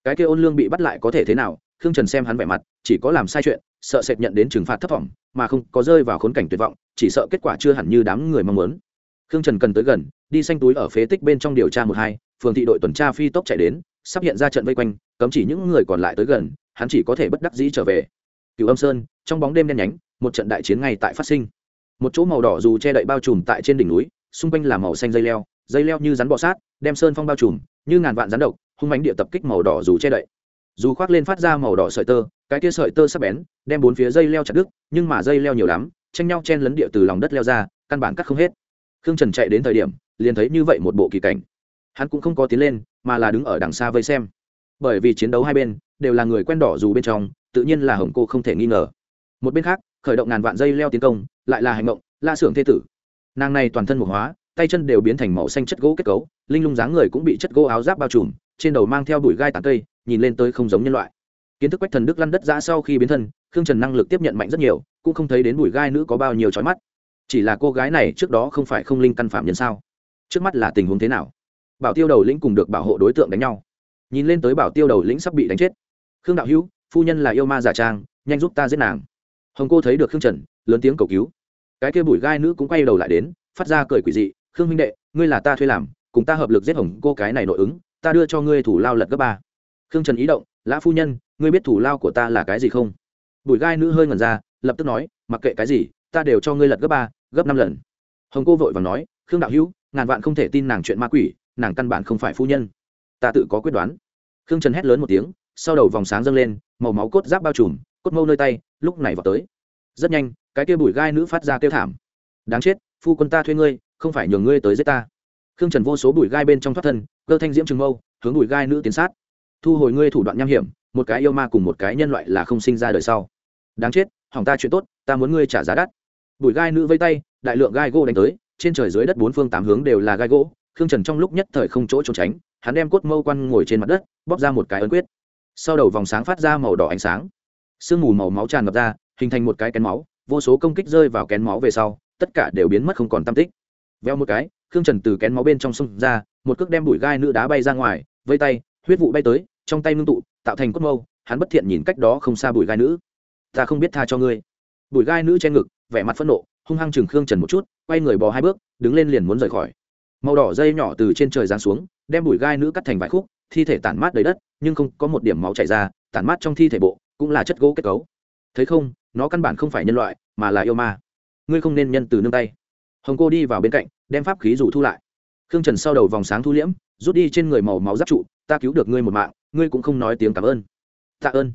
Cái kia ôn lương bị bắt lại có thể thế nào? Khương trần xem hắn vẻ mặt, chỉ có làm sai chuyện, sợ sệt nhận đến trừng phạt thất vọng, mà không có rơi vào khốn cảnh tuyệt vọng, chỉ sợ kết quả chưa hẳn như đám người mong muốn. Khương trần cần tới gần, đi xanh túi ở phế tích bên trong điều tra một hai, phường thị đội tuần tra phi tốc chạy đến, sắp hiện ra trận vây quanh, cấm chỉ những người còn lại tới gần, hắn chỉ có thể bất đắc dĩ trở về. Cựu âm sơn, trong bóng đêm đen nhánh, một trận đại chiến ngay tại phát sinh. Một chỗ màu đỏ dù che đậy bao trùm tại trên đỉnh núi, xung quanh là màu xanh dây leo dây leo như rắn bọ sát, đem sơn phong bao trùm, như ngàn vạn rắn độc, hung mánh địa tập kích màu đỏ dù che đậy. Dù khoác lên phát ra màu đỏ sợi tơ, cái kia sợi tơ sắp bén, đem bốn phía dây leo chặt đứt, nhưng mà dây leo nhiều lắm, tranh nhau chen lấn địa từ lòng đất leo ra, căn bản cắt không hết. Khương trần chạy đến thời điểm, liền thấy như vậy một bộ kỳ cảnh. Hắn cũng không có tiến lên, mà là đứng ở đằng xa vây xem. Bởi vì chiến đấu hai bên, đều là người quen đỏ dù bên trong, tự nhiên là hồng cô không thể nghi ngờ. Một bên khác, khởi động ngàn vạn dây leo tiến công, lại là hành động, la xưởng thế tử. Nàng này toàn thân một hóa tay chân đều biến thành màu xanh chất gỗ kết cấu, linh lung dáng người cũng bị chất gỗ áo giáp bao trùm, trên đầu mang theo bụi gai tàn cây, nhìn lên tới không giống nhân loại. Kiến thức quách thần đức lăn đất ra sau khi biến thân, khương trần năng lực tiếp nhận mạnh rất nhiều, cũng không thấy đến bụi gai nữ có bao nhiêu trói mắt. Chỉ là cô gái này trước đó không phải không linh căn phạm nhân sao? Trước mắt là tình huống thế nào? Bảo tiêu đầu lĩnh cùng được bảo hộ đối tượng đánh nhau. Nhìn lên tới bảo tiêu đầu lĩnh sắp bị đánh chết. Khương đạo hữu, phu nhân là yêu ma giả trang, nhanh giúp ta giết nàng. Hồng cô thấy được khương trần, lớn tiếng cầu cứu. Cái kia bụi gai nữ cũng quay đầu lại đến, phát ra cười quỷ dị khương minh đệ, ngươi là ta thuê làm, cùng ta hợp lực giết hồng cô cái này nội ứng, ta đưa cho ngươi thủ lao lật gấp ba. Khương trần ý động, lã phu nhân, ngươi biết thủ lao của ta là cái gì không? Bụi gai nữ hơi ngẩn ra, lập tức nói, mặc kệ cái gì, ta đều cho ngươi lật gấp ba, gấp năm lần. Hồng cô vội và nói, khương đạo hữu, ngàn vạn không thể tin nàng chuyện ma quỷ, nàng căn bản không phải phu nhân. Ta tự có quyết đoán. Khương trần hét lớn một tiếng, sau đầu vòng sáng dâng lên, màu máu cốt giáp bao trùm, cốt mâu nơi tay, lúc này vào tới. Rất nhanh, cái kia bụi gai nữ phát ra kêu thảm. Đáng chết, phu quân ta thuê ngươi không phải nhường ngươi tới giết ta. Khương trần vô số bụi gai bên trong thoát thân, cơ thanh diễm trừng mâu, hướng bụi gai nữ tiến sát. Thu hồi ngươi thủ đoạn nham hiểm, một cái yêu ma cùng một cái nhân loại là không sinh ra đời sau. Đáng chết, hỏng ta chuyện tốt, ta muốn ngươi trả giá đắt. Bụi gai nữ vây tay, đại lượng gai gỗ đánh tới, trên trời dưới đất bốn phương tám hướng đều là gai gỗ. Khương trần trong lúc nhất thời không chỗ trốn tránh, hắn đem cốt mâu quan ngồi trên mặt đất, bóp ra một cái ấn quyết. Sau đầu vòng sáng phát ra màu đỏ ánh sáng. Sương mù màu máu tràn ngập ra, hình thành một cái kén máu, vô số công kích rơi vào kén máu về sau, tất cả đều biến mất không còn tam tích veo một cái, khương trần từ kén máu bên trong sông ra, một cước đem bụi gai nữ đá bay ra ngoài, vây tay, huyết vụ bay tới, trong tay ngưng tụ, tạo thành cốt mâu, hắn bất thiện nhìn cách đó không xa bụi gai nữ. Ta không biết tha cho ngươi. Bụi gai nữ che ngực, vẻ mặt phẫn nộ, hung hăng chừng khương trần một chút, quay người bò hai bước, đứng lên liền muốn rời khỏi. Màu đỏ dây nhỏ từ trên trời giáng xuống, đem bụi gai nữ cắt thành vài khúc, thi thể tản mát đầy đất, nhưng không có một điểm máu chảy ra, tản mát trong thi thể bộ, cũng là chất gỗ kết cấu. Thấy không, nó căn bản không phải nhân loại, mà là yêu ma. Ngươi không nên nhân từ nương tay hồng cô đi vào bên cạnh, đem pháp khí rủ thu lại. Khương trần sau đầu vòng sáng thu liễm, rút đi trên người màu máu giáp trụ, ta cứu được ngươi một mạng, ngươi cũng không nói tiếng cảm ơn. Tạ ơn.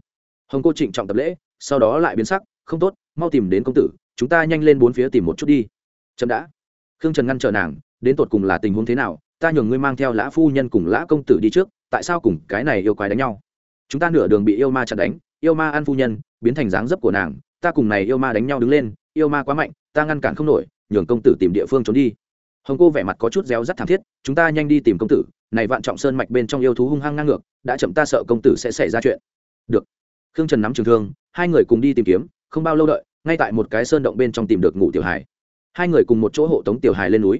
Hồng cô trịnh trọng tập lễ, sau đó lại biến sắc, không tốt, mau tìm đến công tử, chúng ta nhanh lên bốn phía tìm một chút đi. Chậm đã. Khương trần ngăn trở nàng, đến tột cùng là tình huống thế nào, ta nhường ngươi mang theo lã phu nhân cùng lã công tử đi trước, tại sao cùng cái này yêu quái đánh nhau? Chúng ta nửa đường bị yêu ma chặn đánh, yêu ma ăn phu nhân, biến thành dáng dấp của nàng, ta cùng này yêu ma đánh nhau đứng lên, yêu ma quá mạnh, ta ngăn cản không nổi nhường công tử tìm địa phương trốn đi. Hồng cô vẻ mặt có chút réo rắt thảm thiết, chúng ta nhanh đi tìm công tử, này vạn trọng sơn mạch bên trong yêu thú hung hăng ngang ngược, đã chậm ta sợ công tử sẽ xảy ra chuyện. Được. Khương trần nắm trường thương, hai người cùng đi tìm kiếm, không bao lâu đợi, ngay tại một cái sơn động bên trong tìm được ngủ tiểu hải hai người cùng một chỗ hộ tống tiểu hải lên núi.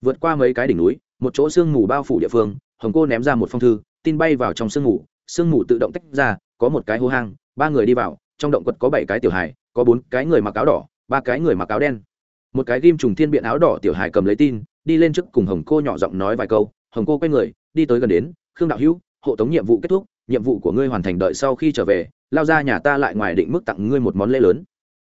Vượt qua mấy cái đỉnh núi, một chỗ sương mù bao phủ địa phương, hồng cô ném ra một phong thư, tin bay vào trong sương mù sương mù tự động tách ra, có một cái hố hang, ba người đi vào, trong động quật có bảy cái tiểu hải có bốn cái người mặc áo đỏ, ba cái người mặc áo đen một cái ghim trùng thiên biện áo đỏ tiểu hải cầm lấy tin, đi lên trước cùng hồng cô nhỏ giọng nói vài câu. Hồng cô quay người, đi tới gần đến, khương đạo hữu, hộ tống nhiệm vụ kết thúc, nhiệm vụ của ngươi hoàn thành đợi sau khi trở về, lao ra nhà ta lại ngoài định mức tặng ngươi một món lễ lớn.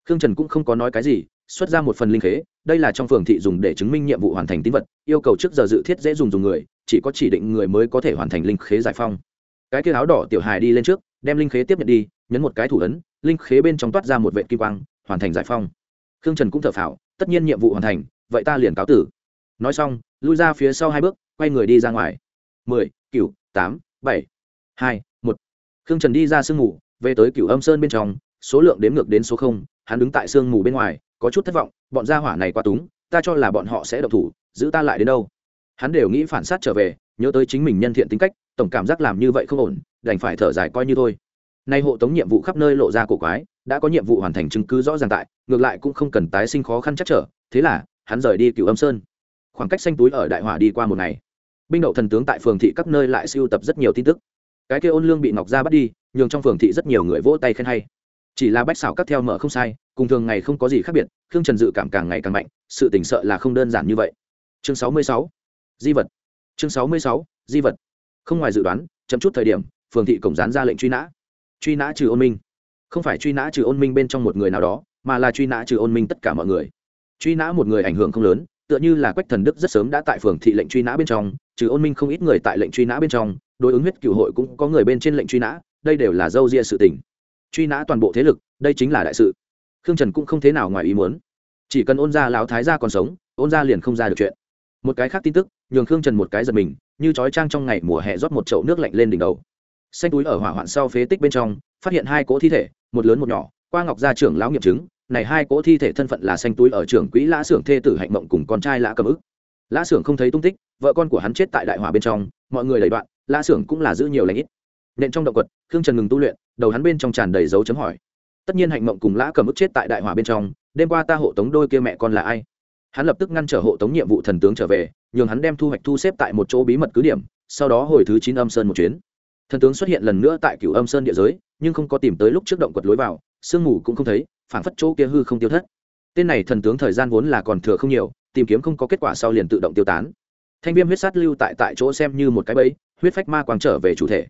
Khương trần cũng không có nói cái gì, xuất ra một phần linh khế, đây là trong phường thị dùng để chứng minh nhiệm vụ hoàn thành tín vật, yêu cầu trước giờ dự thiết dễ dùng dùng người, chỉ có chỉ định người mới có thể hoàn thành linh khế giải phong. Cái kia áo đỏ tiểu hài đi lên trước, đem linh khế tiếp nhận đi, nhấn một cái thủ ấn, linh khế bên trong toát ra một vệ kim quang, hoàn thành giải phong khương trần cũng thở phào, tất nhiên nhiệm vụ hoàn thành, vậy ta liền cáo tử. Nói xong, lui ra phía sau hai bước, quay người đi ra ngoài. Mười cựu tám, bảy, hai, một. Khương trần đi ra sương mù, về tới cựu âm sơn bên trong, số lượng đếm ngược đến số không, hắn đứng tại sương mù bên ngoài, có chút thất vọng, bọn gia hỏa này quá túng, ta cho là bọn họ sẽ độc thủ, giữ ta lại đến đâu? Hắn đều nghĩ phản sát trở về, nhớ tới chính mình nhân thiện tính cách, tổng cảm giác làm như vậy không ổn, đành phải thở dài coi như thôi. Nay hộ tống nhiệm vụ khắp nơi lộ ra cổ quái đã có nhiệm vụ hoàn thành chứng cứ rõ ràng tại, ngược lại cũng không cần tái sinh khó khăn chắc trở, thế là, hắn rời đi cựu âm sơn. Khoảng cách xanh túi ở đại hỏa đi qua một ngày. Binh đậu thần tướng tại phường thị các nơi lại siêu tập rất nhiều tin tức. Cái kia ôn lương bị ngọc gia bắt đi, nhường trong phường thị rất nhiều người vỗ tay khen hay. Chỉ là bách xảo cắt theo mở không sai, cùng thường ngày không có gì khác biệt, khương trần dự cảm càng ngày càng mạnh, sự tỉnh sợ là không đơn giản như vậy. Chương sáu mươi sáu, di vật. Chương sáu mươi sáu, di vật. Không ngoài dự đoán chấm chút thời điểm, phường thị cổng dán ra lệnh truy nã. Truy nã trừ ôn minh không phải truy nã trừ ôn minh bên trong một người nào đó, mà là truy nã trừ ôn minh tất cả mọi người. Truy nã một người ảnh hưởng không lớn, tựa như là quách thần đức rất sớm đã tại phường thị lệnh truy nã bên trong, trừ ôn minh không ít người tại lệnh truy nã bên trong, đối ứng huyết cựu hội cũng có người bên trên lệnh truy nã, đây đều là dâu ria sự tình. Truy nã toàn bộ thế lực, đây chính là đại sự. Khương trần cũng không thế nào ngoài ý muốn. Chỉ cần ôn gia lão thái gia còn sống, ôn gia liền không ra được chuyện. Một cái khác tin tức, nhường khương trần một cái giật mình, như trói trang trong ngày mùa hè rót một chậu nước lạnh lên đỉnh đầu. Xanh túi ở hỏa hoạn sau phế tích bên trong phát hiện hai cỗ thi thể, một lớn một nhỏ. Qua ngọc gia trưởng lão nghiệm chứng, này hai cỗ thi thể thân phận là xanh túi ở trưởng quỹ lã xưởng thê tử hạnh mộng cùng con trai lã cầm ức. Lã xưởng không thấy tung tích, vợ con của hắn chết tại đại hỏa bên trong, mọi người đầy đoạn, lã xưởng cũng là giữ nhiều lãnh ít. Nện trong động quật, khương trần ngừng tu luyện, đầu hắn bên trong tràn đầy dấu chấm hỏi. Tất nhiên hạnh mộng cùng lã cầm ức chết tại đại hỏa bên trong, đêm qua ta hộ tống đôi kia mẹ con là ai? Hắn lập tức ngăn trở hộ tống nhiệm vụ thần tướng trở về, nhường hắn đem thu hoạch thu xếp tại một chỗ bí mật cứ điểm, sau đó hồi thứ chín âm sơn một chuyến thần tướng xuất hiện lần nữa tại cửu âm sơn địa giới, nhưng không có tìm tới lúc trước động quật lối vào, sương mù cũng không thấy phản phất chỗ kia hư không tiêu thất. Tên này thần tướng thời gian vốn là còn thừa không nhiều, tìm kiếm không có kết quả sau liền tự động tiêu tán. Thanh viêm huyết sát lưu tại tại chỗ xem như một cái bẫy, huyết phách ma quang trở về chủ thể.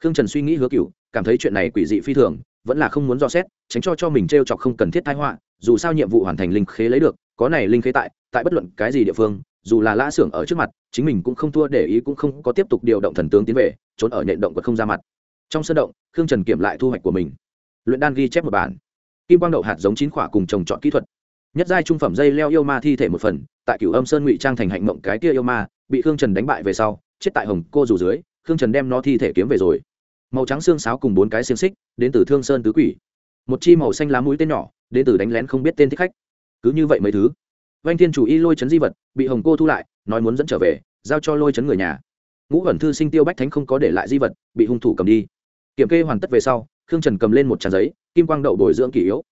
Khương trần suy nghĩ hứa cựu cảm thấy chuyện này quỷ dị phi thường, vẫn là không muốn dò xét, tránh cho cho mình t r e o chọc không cần thiết thái họa, dù sao nhiệm vụ hoàn thành linh khế lấy được, có này linh khế tại tại bất luận cái gì địa phương dù là lã xưởng ở trước mặt, chính mình cũng không thua để ý cũng không có tiếp tục điều động thần tướng tiến về, trốn ở nhện động vật không ra mặt. Trong sân động, khương trần kiểm lại thu hoạch của mình. Luyện đan ghi chép một bản. Kim quang đậu hạt giống chín khỏa cùng trồng trọt kỹ thuật. Nhất giai trung phẩm dây leo yêu ma thi thể một phần, tại cửu âm sơn ngụy trang thành hạnh mộng cái kia yêu ma, bị khương trần đánh bại về sau, chết tại hồng cô dù dưới, khương trần đem nó thi thể kiếm về rồi. Màu trắng xương sáo cùng bốn cái xiềng xích, đến từ thương sơn tứ quỷ. Một chi màu xanh lá mũi tên nhỏ, đến từ đánh lén không biết tên thích khách. Cứ như vậy mấy thứ vanh thiên chủ y lôi chấn di vật, bị hồng cô thu lại, nói muốn dẫn trở về, giao cho lôi chấn người nhà. Ngũ ẩn thư sinh tiêu bách thánh không có để lại di vật, bị hung thủ cầm đi. Kiểm kê hoàn tất về sau, khương trần cầm lên một tràn giấy, kim quang đậu bồi dưỡng kỷ yếu.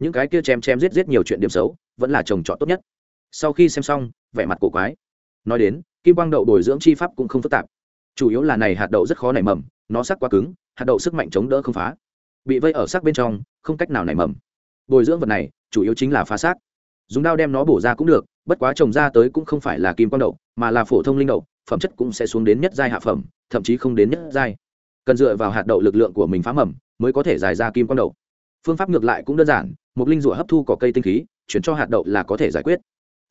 Những cái kia chém chém giết giết nhiều chuyện điểm xấu, vẫn là trồng trọt tốt nhất. Sau khi xem xong, vẻ mặt cổ quái. Nói đến, kim quang đậu bồi dưỡng chi pháp cũng không phức tạp. Chủ yếu là này hạt đậu rất khó nảy mầm, nó sắc quá cứng, hạt đậu sức mạnh chống đỡ không phá. Bị vây ở sắc bên trong, không cách nào nảy mầm. Bồi dưỡng vật này, chủ yếu chính là phá xác dùng đao đem nó bổ ra cũng được, bất quá trồng ra tới cũng không phải là kim quang đậu, mà là phổ thông linh đậu, phẩm chất cũng sẽ xuống đến nhất giai hạ phẩm, thậm chí không đến nhất giai. Cần dựa vào hạt đậu lực lượng của mình phá mầm mới có thể giải ra kim quang đậu. Phương pháp ngược lại cũng đơn giản, một linh rủa hấp thu cỏ cây tinh khí, chuyển cho hạt đậu là có thể giải quyết.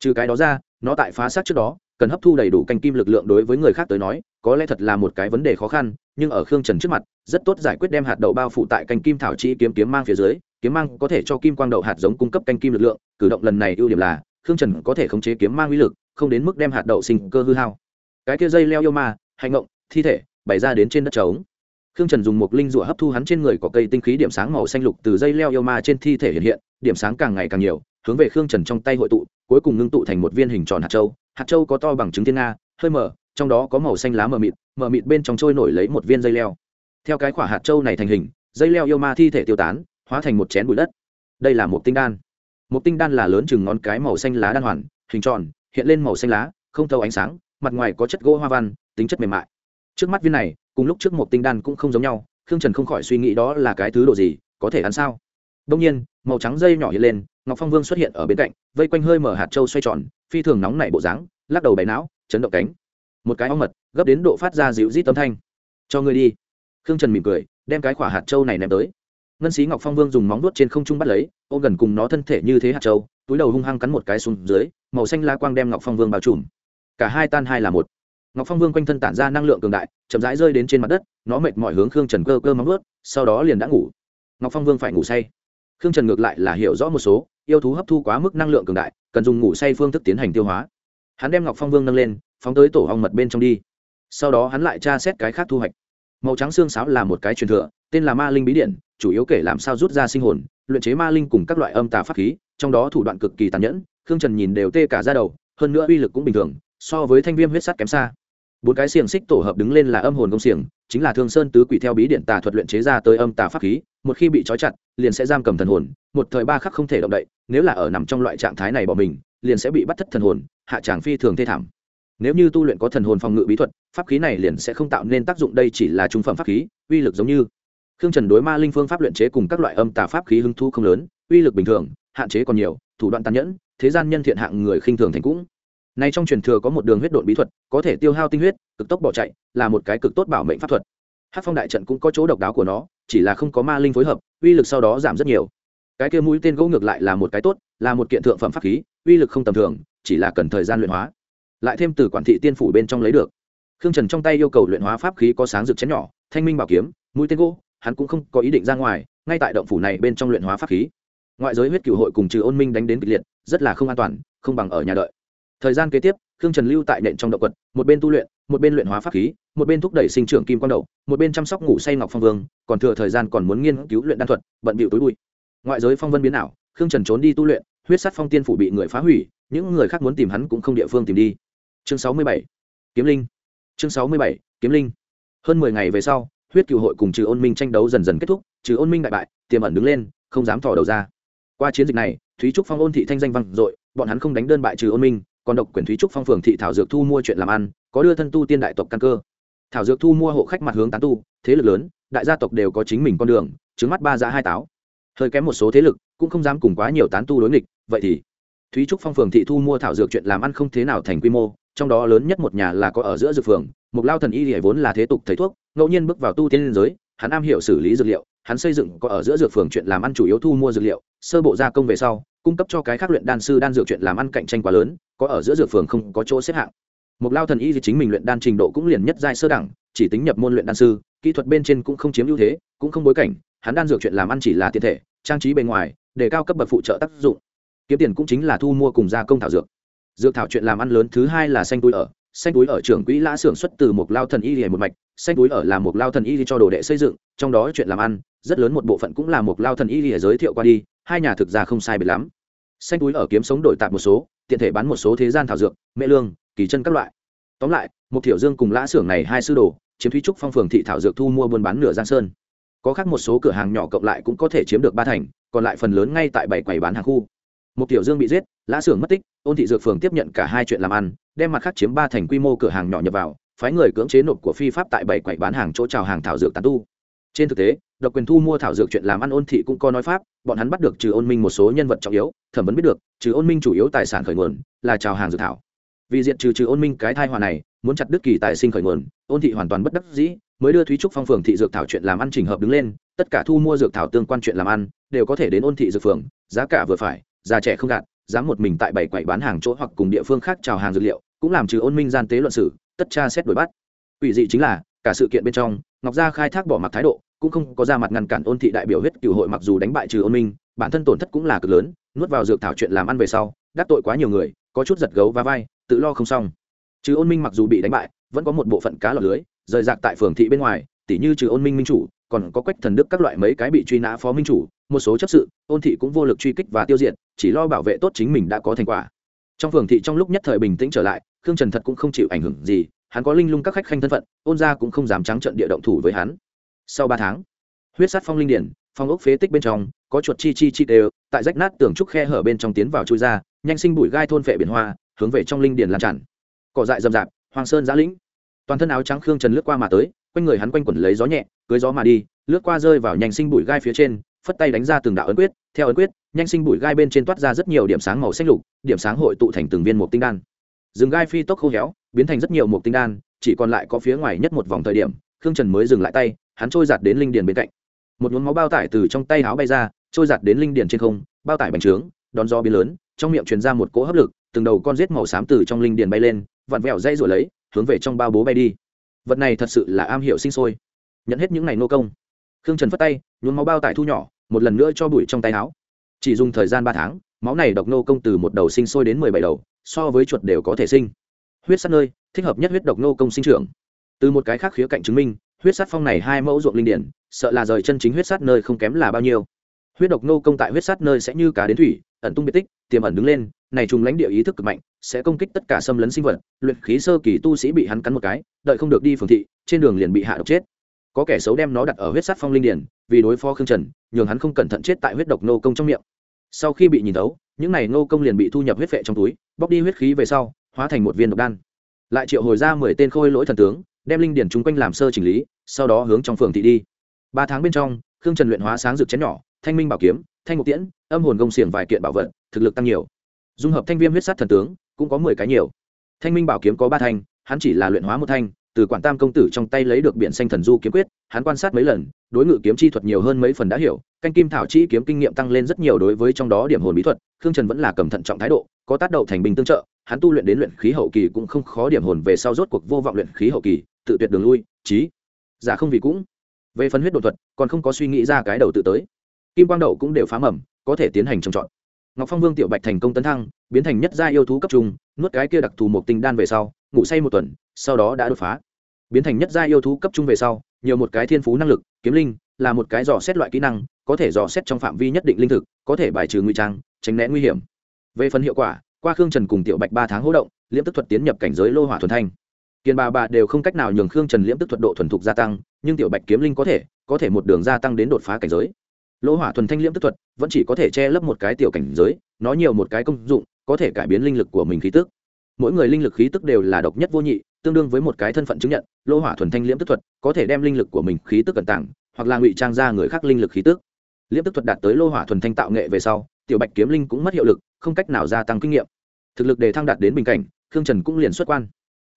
Trừ cái đó ra, nó tại phá sát trước đó, cần hấp thu đầy đủ canh kim lực lượng đối với người khác tới nói, có lẽ thật là một cái vấn đề khó khăn, nhưng ở khương trần trước mặt, rất tốt giải quyết đem hạt đậu bao phủ tại canh kim thảo chi kiếm kiếm mang phía dưới kiếm mang có thể cho kim quang đậu hạt giống cung cấp canh kim lực lượng, cử động lần này ưu điểm là, khương trần có thể khống chế kiếm mang uy lực, không đến mức đem hạt đậu sinh cơ hư hao. Cái kia dây leo yêu ma, hành động thi thể, bày ra đến trên đất trống. Khương trần dùng một linh rủa hấp thu hắn trên người có cây tinh khí điểm sáng màu xanh lục từ dây leo yêu ma trên thi thể hiện hiện, điểm sáng càng ngày càng nhiều, hướng về khương trần trong tay hội tụ, cuối cùng ngưng tụ thành một viên hình tròn hạt châu. Hạt châu có to bằng trứng thiên nga, hơi mở, trong đó có màu xanh lá mờ mịt mờ mịt bên trong trôi nổi lấy một viên dây leo. Theo cái quả hạt châu này thành hình, dây leo yêu ma thi thể tiêu tán hóa thành một chén bụi đất. Đây là một tinh đan. Một tinh đan là lớn chừng ngón cái màu xanh lá đan hoàn, hình tròn, hiện lên màu xanh lá, không thâu ánh sáng, mặt ngoài có chất gỗ hoa văn, tính chất mềm mại. Trước mắt viên này, cùng lúc trước một tinh đan cũng không giống nhau, khương trần không khỏi suy nghĩ đó là cái thứ đồ gì, có thể ăn sao? Đông nhiên, màu trắng dây nhỏ hiện lên, ngọc phong vương xuất hiện ở bên cạnh, vây quanh hơi mở hạt trâu xoay tròn, phi thường nóng nảy bộ dáng, lắc đầu bày não, chấn động cánh. Một cái ong mật, gấp đến độ phát ra dịu rít tấm thanh. Cho ngươi đi. Khương trần mỉm cười, đem cái quả hạt trâu này ném tới ngân sĩ ngọc phong vương dùng móng nuốt trên không trung bắt lấy ô gần cùng nó thân thể như thế hạt trâu túi đầu hung hăng cắn một cái xuống dưới màu xanh la quang đem ngọc phong vương bao trùm. Cả hai tan hai là một. Ngọc phong vương quanh thân tản ra năng lượng cường đại chậm rãi rơi đến trên mặt đất nó mệt mọi hướng khương trần cơ cơ móng nuốt, sau đó liền đã ngủ. Ngọc phong vương phải ngủ say. Khương trần ngược lại là hiểu rõ một số yêu thú hấp thu quá mức năng lượng cường đại cần dùng ngủ say phương thức tiến hành tiêu hóa. Hắn đem ngọc phong vương nâng lên phóng tới tổ hong mật bên trong đi. Sau đó hắn lại tra xét cái khác thu hoạch. Màu trắng xương sáo là một cái truyền thừa tên là ma linh bí điện chủ yếu kể làm sao rút ra sinh hồn, luyện chế ma linh cùng các loại âm tà pháp khí, trong đó thủ đoạn cực kỳ tàn nhẫn, khương trần nhìn đều tê cả ra đầu, hơn nữa uy lực cũng bình thường, so với thanh viêm huyết sắt kém xa. Bốn cái xiềng xích tổ hợp đứng lên là âm hồn công xiềng, chính là thương sơn tứ quỷ theo bí điện tà thuật luyện chế ra tới âm tà pháp khí, một khi bị trói chặt, liền sẽ giam cầm thần hồn, một thời ba khắc không thể động đậy, nếu là ở nằm trong loại trạng thái này bỏ mình, liền sẽ bị bắt thất thần hồn, hạ tràng phi thường thê thảm. Nếu như tu luyện có thần hồn phòng ngự bí thuật, pháp khí này liền sẽ không tạo nên tác dụng, đây chỉ là trung phẩm pháp khí, uy lực giống như khương trần đối ma linh phương pháp luyện chế cùng các loại âm tà pháp khí hứng thu không lớn, uy lực bình thường, hạn chế còn nhiều, thủ đoạn tàn nhẫn, thế gian nhân thiện hạng người khinh thường thành cũng. Nay trong truyền thừa có một đường huyết độn bí thuật, có thể tiêu hao tinh huyết, cực tốc bỏ chạy, là một cái cực tốt bảo mệnh pháp thuật. Hát phong đại trận cũng có chỗ độc đáo của nó, chỉ là không có ma linh phối hợp, uy lực sau đó giảm rất nhiều. Cái kia mũi tên gỗ ngược lại là một cái tốt, là một kiện thượng phẩm pháp khí, uy lực không tầm thường, chỉ là cần thời gian luyện hóa. Lại thêm từ quản thị tiên phủ bên trong lấy được. Khương trần trong tay yêu cầu luyện hóa pháp khí có sáng rực chén nhỏ, thanh minh bảo kiếm, mũi tên gỗ hắn cũng không có ý định ra ngoài, ngay tại động phủ này bên trong luyện hóa pháp khí. Ngoại giới huyết cửu hội cùng trừ ôn minh đánh đến kịch liệt, rất là không an toàn, không bằng ở nhà đợi. Thời gian kế tiếp, khương trần lưu tại nện trong động quật, một bên tu luyện, một bên luyện hóa pháp khí, một bên thúc đẩy sinh trưởng kim quang đầu, một bên chăm sóc ngủ say ngọc phong vương, còn thừa thời gian còn muốn nghiên cứu luyện đan thuật, bận bịu tối bụi ngoại giới phong vân biến ảo, khương trần trốn đi tu luyện, huyết sắt phong tiên phủ bị người phá hủy, những người khác muốn tìm hắn cũng không địa phương tìm đi. Chương sáu mươi bảy, kiếm linh. Chương sáu mươi bảy, kiếm linh. Hơn mười ngày về sau huyết cựu hội cùng trừ ôn minh tranh đấu dần dần kết thúc, trừ ôn minh đại bại, tiềm ẩn đứng lên, không dám thò đầu ra. Qua chiến dịch này, thúy trúc phong ôn thị thanh danh vang dội, bọn hắn không đánh đơn bại trừ ôn minh, còn độc quyền thúy trúc phong phường thị thảo dược thu mua chuyện làm ăn, có đưa thân tu tiên đại tộc căn cơ. Thảo dược thu mua hộ khách mặt hướng tán tu, thế lực lớn, đại gia tộc đều có chính mình con đường trứng mắt ba giá hai táo. Hơi kém một số thế lực, cũng không dám cùng quá nhiều tán tu đối nghịch, vậy thì thúy trúc phong phường thị thu mua thảo dược chuyện làm ăn không thế nào thành quy mô, trong đó lớn nhất một nhà là có ở giữa dược phường một lao thần y hệ vốn là thế tục thầy thuốc ngẫu nhiên bước vào tu tiên liên giới, hắn am hiểu xử lý dược liệu, hắn xây dựng có ở giữa dược phường chuyện làm ăn chủ yếu thu mua dược liệu, sơ bộ gia công về sau, cung cấp cho cái khác luyện đan sư đan dược chuyện làm ăn cạnh tranh quá lớn, có ở giữa dược phường không có chỗ xếp hạng. Một lao thần y thì chính mình luyện đan trình độ cũng liền nhất giai sơ đẳng, chỉ tính nhập môn luyện đan sư, kỹ thuật bên trên cũng không chiếm ưu thế, cũng không bối cảnh, hắn đan dược chuyện làm ăn chỉ là tiền thể, trang trí bên ngoài, để cao cấp bậc phụ trợ tác dụng. Kiếm tiền cũng chính là thu mua cùng gia công thảo dược. Dược thảo chuyện làm ăn lớn thứ hai là xanh túi ở xanh túi ở trưởng quỹ lã xưởng xuất từ một lao thần y hề một mạch, xanh túi ở là một lao thần y cho đồ đệ xây dựng, trong đó chuyện làm ăn, rất lớn một bộ phận cũng là một lao thần y hề giới thiệu qua đi, hai nhà thực ra không sai biệt lắm. Xanh túi ở kiếm sống đổi tạp một số, tiện thể bán một số thế gian thảo dược mễ lương, kỳ chân các loại. Tóm lại, một thiểu dương cùng lã xưởng này hai sư đồ, chiếm thúy trúc phong phường thị thảo dược thu mua buôn bán nửa giang sơn. Có khác một số cửa hàng nhỏ cộng lại cũng có thể chiếm được ba thành, còn lại phần lớn ngay tại bảy quầy bán hàng khu một tiểu dương bị giết, lã xưởng mất tích, ôn thị dược phường tiếp nhận cả hai chuyện làm ăn, đem mặt khác chiếm ba thành quy mô cửa hàng nhỏ nhập vào, phái người cưỡng chế nộp của phi pháp tại bảy quầy bán hàng chỗ trào hàng thảo dược tàn tu. Trên thực tế, độc quyền thu mua thảo dược chuyện làm ăn ôn thị cũng có nói pháp, bọn hắn bắt được trừ ôn minh một số nhân vật trọng yếu, thẩm vấn biết được, trừ ôn minh chủ yếu tài sản khởi nguồn là trào hàng dược thảo. Vì diện trừ trừ ôn minh cái thai hòa này, muốn chặt đứt kỳ tài sinh khởi nguồn, ôn thị hoàn toàn bất đắc dĩ, mới đưa thúy trúc phong phường thị dược thảo chuyện làm ăn trình hợp đứng lên, tất cả thu mua dược thảo tương quan chuyện làm ăn, đều có thể đến ôn thị dược phường, giá cả vừa phải già trẻ không gạt, dám một mình tại bảy quầy bán hàng chỗ hoặc cùng địa phương khác chào hàng dược liệu, cũng làm trừ ôn minh gian tế luận sử, tất tra xét đuổi bắt. Ủy dị chính là, cả sự kiện bên trong, ngọc gia khai thác bỏ mặc thái độ, cũng không có ra mặt ngăn cản ôn thị đại biểu huyết cửu hội mặc dù đánh bại trừ ôn minh, bản thân tổn thất cũng là cực lớn, nuốt vào dược thảo chuyện làm ăn về sau, đắc tội quá nhiều người, có chút giật gấu và vai, tự lo không xong. Trừ ôn minh mặc dù bị đánh bại, vẫn có một bộ phận cá lọt lưới, rời rạc tại phường thị bên ngoài, tỉ như trừ ôn minh minh chủ, còn có quách thần đức các loại mấy cái bị truy nã phó minh chủ, một số chấp sự, ôn thị cũng vô lực truy kích và tiêu diệt chỉ lo bảo vệ tốt chính mình đã có thành quả. Trong phường thị trong lúc nhất thời bình tĩnh trở lại, khương trần thật cũng không chịu ảnh hưởng gì, hắn có linh lung các khách khanh thân phận, ôn gia cũng không dám trắng trận địa động thủ với hắn. Sau ba tháng, huyết sát phong linh điển, phong ốc phế tích bên trong, có chuột chi chi chi đều tại rách nát tường trúc khe hở bên trong tiến vào chui ra, nhanh sinh bụi gai thôn phệ biển hoa, hướng về trong linh điển lan tràn. Cỏ dại rậm rạp hoàng sơn giã lĩnh. Toàn thân áo trắng khương trần lướt qua mà tới, quanh người hắn quanh quẩn lấy gió nhẹ, cưới gió mà đi, lướt qua rơi vào nhanh sinh bụi gai phía trên, phất tay đánh ra từng đạo ấn quyết, theo ấn quyết nhanh sinh bụi gai bên trên toát ra rất nhiều điểm sáng màu xanh lục, điểm sáng hội tụ thành từng viên một tinh đan. Rừng gai phi tốc khô héo, biến thành rất nhiều một tinh đan, chỉ còn lại có phía ngoài nhất một vòng thời điểm, khương trần mới dừng lại tay, hắn trôi giạt đến linh điền bên cạnh. Một nhuốm máu bao tải từ trong tay áo bay ra, trôi giạt đến linh điền trên không, bao tải bành trướng, đón gió biến lớn, trong miệng truyền ra một cỗ hấp lực, từng đầu con rết màu xám từ trong linh điền bay lên, vặn vẹo dây rồi lấy, hướng về trong bao bố bay đi. Vật này thật sự là am hiểu sinh sôi. Nhận hết những ngày nô công. Khương trần phất tay nhuốm máu bao tải thu nhỏ, một lần nữa cho bụi trong tay áo chỉ dùng thời gian ba tháng, máu này độc nô công từ một đầu sinh sôi đến mười bảy đầu, so với chuột đều có thể sinh. Huyết sát nơi, thích hợp nhất huyết độc nô công sinh trưởng. Từ một cái khác khía cạnh chứng minh, huyết sát phong này hai mẫu ruộng linh điển, sợ là rời chân chính huyết sát nơi không kém là bao nhiêu. Huyết độc nô công tại huyết sát nơi sẽ như cá đến thủy, ẩn tung biệt tích, tiềm ẩn đứng lên, này trùng lãnh địa ý thức cực mạnh, sẽ công kích tất cả xâm lấn sinh vật, luyện khí sơ kỳ tu sĩ bị hắn cắn một cái, đợi không được đi phường thị, trên đường liền bị hạ độc chết có kẻ xấu đem nó đặt ở huyết sát phong linh điển, vì đối phó khương trần, nhường hắn không cẩn thận chết tại huyết độc nô công trong miệng. Sau khi bị nhìn thấu, những này nô công liền bị thu nhập huyết vệ trong túi, bóc đi huyết khí về sau, hóa thành một viên độc đan. Lại triệu hồi ra mười tên khôi lỗi thần tướng, đem linh điển chung quanh làm sơ chỉnh lý, sau đó hướng trong phường thị đi. Ba tháng bên trong, khương trần luyện hóa sáng rực chén nhỏ, thanh minh bảo kiếm, thanh ngục tiễn, âm hồn công xiềng vài kiện bảo vật, thực lực tăng nhiều. Dung hợp thanh viêm huyết sát thần tướng, cũng có mười cái nhiều. Thanh minh bảo kiếm có ba thanh, hắn chỉ là luyện hóa một thanh từ quản tam công tử trong tay lấy được biển xanh thần du kiếm quyết, hắn quan sát mấy lần, đối ngự kiếm chi thuật nhiều hơn mấy phần đã hiểu, canh kim thảo chi kiếm kinh nghiệm tăng lên rất nhiều đối với trong đó điểm hồn bí thuật, khương trần vẫn là cầm thận trọng thái độ, có tác động thành bình tương trợ, hắn tu luyện đến luyện khí hậu kỳ cũng không khó điểm hồn về sau rốt cuộc vô vọng luyện khí hậu kỳ, tự tuyệt đường lui trí giả không vì cũng. Về phần huyết đột thuật, còn không có suy nghĩ ra cái đầu tự tới. Kim quang đậu cũng đều phá mầm, có thể tiến hành trồng trọt. Ngọc phong vương tiểu bạch thành công tấn thăng, biến thành nhất gia yêu thú cấp trung, nuốt cái kia đặc thù một tinh đan về sau ngủ say một tuần, sau đó đã đột phá. Biến thành nhất gia yêu thú cấp trung về sau, nhiều một cái thiên phú năng lực, kiếm linh, là một cái dò xét loại kỹ năng, có thể dò xét trong phạm vi nhất định linh thực, có thể bài trừ nguy trang, tránh né nguy hiểm. Về phần hiệu quả, qua khương trần cùng tiểu bạch ba tháng hỗ động, liễm tức thuật tiến nhập cảnh giới lô hỏa thuần thanh. Kiên bà bà đều không cách nào nhường khương trần liễm tức thuật độ thuần thục gia tăng, nhưng tiểu bạch kiếm linh có thể có thể một đường gia tăng đến đột phá cảnh giới. Lô hỏa thuần thanh liễm tức thuật vẫn chỉ có thể che lấp một cái tiểu cảnh giới, nó nhiều một cái công dụng, có thể cải biến linh lực của mình khí tức mỗi người linh lực khí tức đều là độc nhất vô nhị, tương đương với một cái thân phận chứng nhận, lô hỏa thuần thanh liễm tức thuật, có thể đem linh lực của mình khí tức cẩn tảng hoặc là ngụy trang ra người khác linh lực khí tức. Liễm tức thuật đạt tới lô hỏa thuần thanh tạo nghệ về sau, tiểu bạch kiếm linh cũng mất hiệu lực, không cách nào gia tăng kinh nghiệm. Thực lực để thăng đạt đến bình cảnh, khương trần cũng liền xuất quan.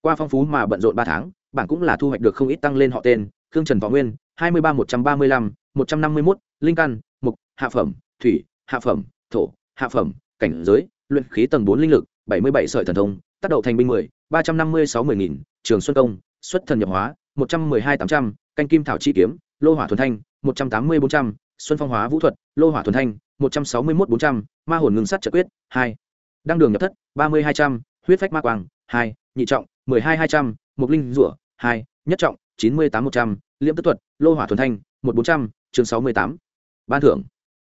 Qua phong phú mà bận rộn ba tháng, bạn cũng là thu hoạch được không ít tăng lên họ tên, khương trần võ nguyên, hai mươi ba, một trăm ba mươi lăm, một trăm năm mươi mốt, linh căn, mục, hạ phẩm, thủy, hạ phẩm, thổ, hạ phẩm, cảnh giới, luyện khí tầng bốn linh lực, bảy mươi bảy sợi thần thông tác đậu thành binh mười, ba trăm năm mươi sáu mười nghìn, trường xuân công, xuất thần nhập hóa, một trăm mười hai tám trăm, canh kim thảo chi kiếm, lô hỏa thuần thanh, một trăm tám mươi bốn trăm, xuân phong hóa vũ thuật, lô hỏa thuần thanh, một trăm sáu mươi một bốn trăm, ma hồn ngưng sắt trợ quyết, hai. Đăng đường nhập thất, ba mươi hai trăm, huyết phách ma quang, hai. Nhị trọng, mười hai hai trăm mục linh rủa, hai. Nhất trọng, chín mươi tám một trăm, liễm tức thuật, lô hỏa thuần thanh, một bốn trăm, chương sáu mươi tám. Ban thưởng.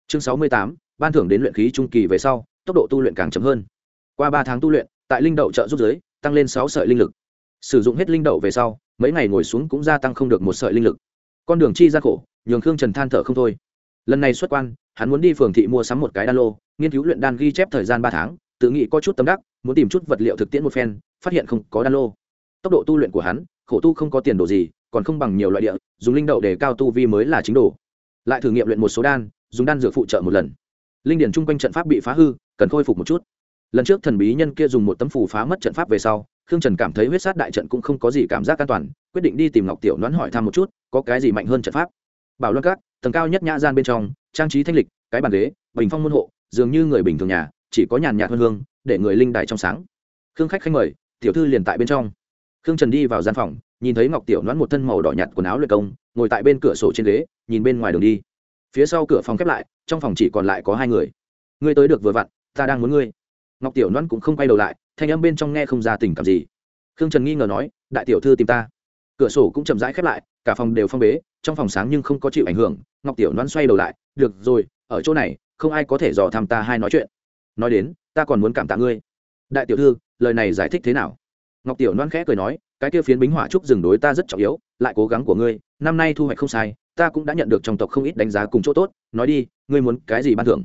Chương sáu mươi tám, ban thưởng đến luyện khí trung kỳ về sau, tốc độ tu luyện càng chậm hơn. Qua ba tháng tu luyện tại linh đậu trợ giúp giới, tăng lên sáu sợi linh lực. Sử dụng hết linh đậu về sau, mấy ngày ngồi xuống cũng gia tăng không được một sợi linh lực. Con đường chi ra khổ, nhường khương trần than thở không thôi. Lần này xuất quan, hắn muốn đi phường thị mua sắm một cái đan lô, nghiên cứu luyện đan ghi chép thời gian ba tháng, tự nghĩ có chút tâm đắc, muốn tìm chút vật liệu thực tiễn một phen, phát hiện không có đan lô. Tốc độ tu luyện của hắn, khổ tu không có tiền đồ gì, còn không bằng nhiều loại địa, dùng linh đậu để cao tu vi mới là chính đồ. Lại thử nghiệm luyện một số đan, dùng đan dược phụ trợ một lần. Linh điển chung quanh trận pháp bị phá hư, cần khôi phục một chút lần trước thần bí nhân kia dùng một tấm phù phá mất trận pháp về sau, khương trần cảm thấy huyết sát đại trận cũng không có gì cảm giác an toàn, quyết định đi tìm ngọc tiểu đoán hỏi thăm một chút, có cái gì mạnh hơn trận pháp. Bảo luân các, tầng cao nhất nhã gian bên trong, trang trí thanh lịch, cái bàn ghế, bình phong môn hộ, dường như người bình thường nhà, chỉ có nhàn nhạt hơn hương, để người linh đài trong sáng. Khương khách khanh mời, tiểu thư liền tại bên trong. Khương trần đi vào gian phòng, nhìn thấy ngọc tiểu đoán một thân màu đỏ nhạt quần áo luyện công, ngồi tại bên cửa sổ trên ghế, nhìn bên ngoài đường đi. Phía sau cửa phòng khép lại, trong phòng chỉ còn lại có hai người. Ngươi tới được vừa vặn, ta đang muốn ngươi ngọc tiểu đoán cũng không quay đầu lại, thanh âm bên trong nghe không ra tình cảm gì. Khương trần nghi ngờ nói, đại tiểu thư tìm ta. Cửa sổ cũng chậm rãi khép lại, cả phòng đều phong bế, trong phòng sáng nhưng không có chịu ảnh hưởng, ngọc tiểu đoán xoay đầu lại, được rồi, ở chỗ này, không ai có thể dò thăm ta hay nói chuyện. Nói đến, ta còn muốn cảm tạ ngươi. Đại tiểu thư, lời này giải thích thế nào? Ngọc tiểu loan khẽ cười nói, cái kia phiến bính hỏa trúc rừng đối ta rất trọng yếu, lại cố gắng của ngươi, năm nay thu hoạch không sai, ta cũng đã nhận được trong tộc không ít đánh giá cùng chỗ tốt. Nói đi, ngươi muốn cái gì ban thưởng?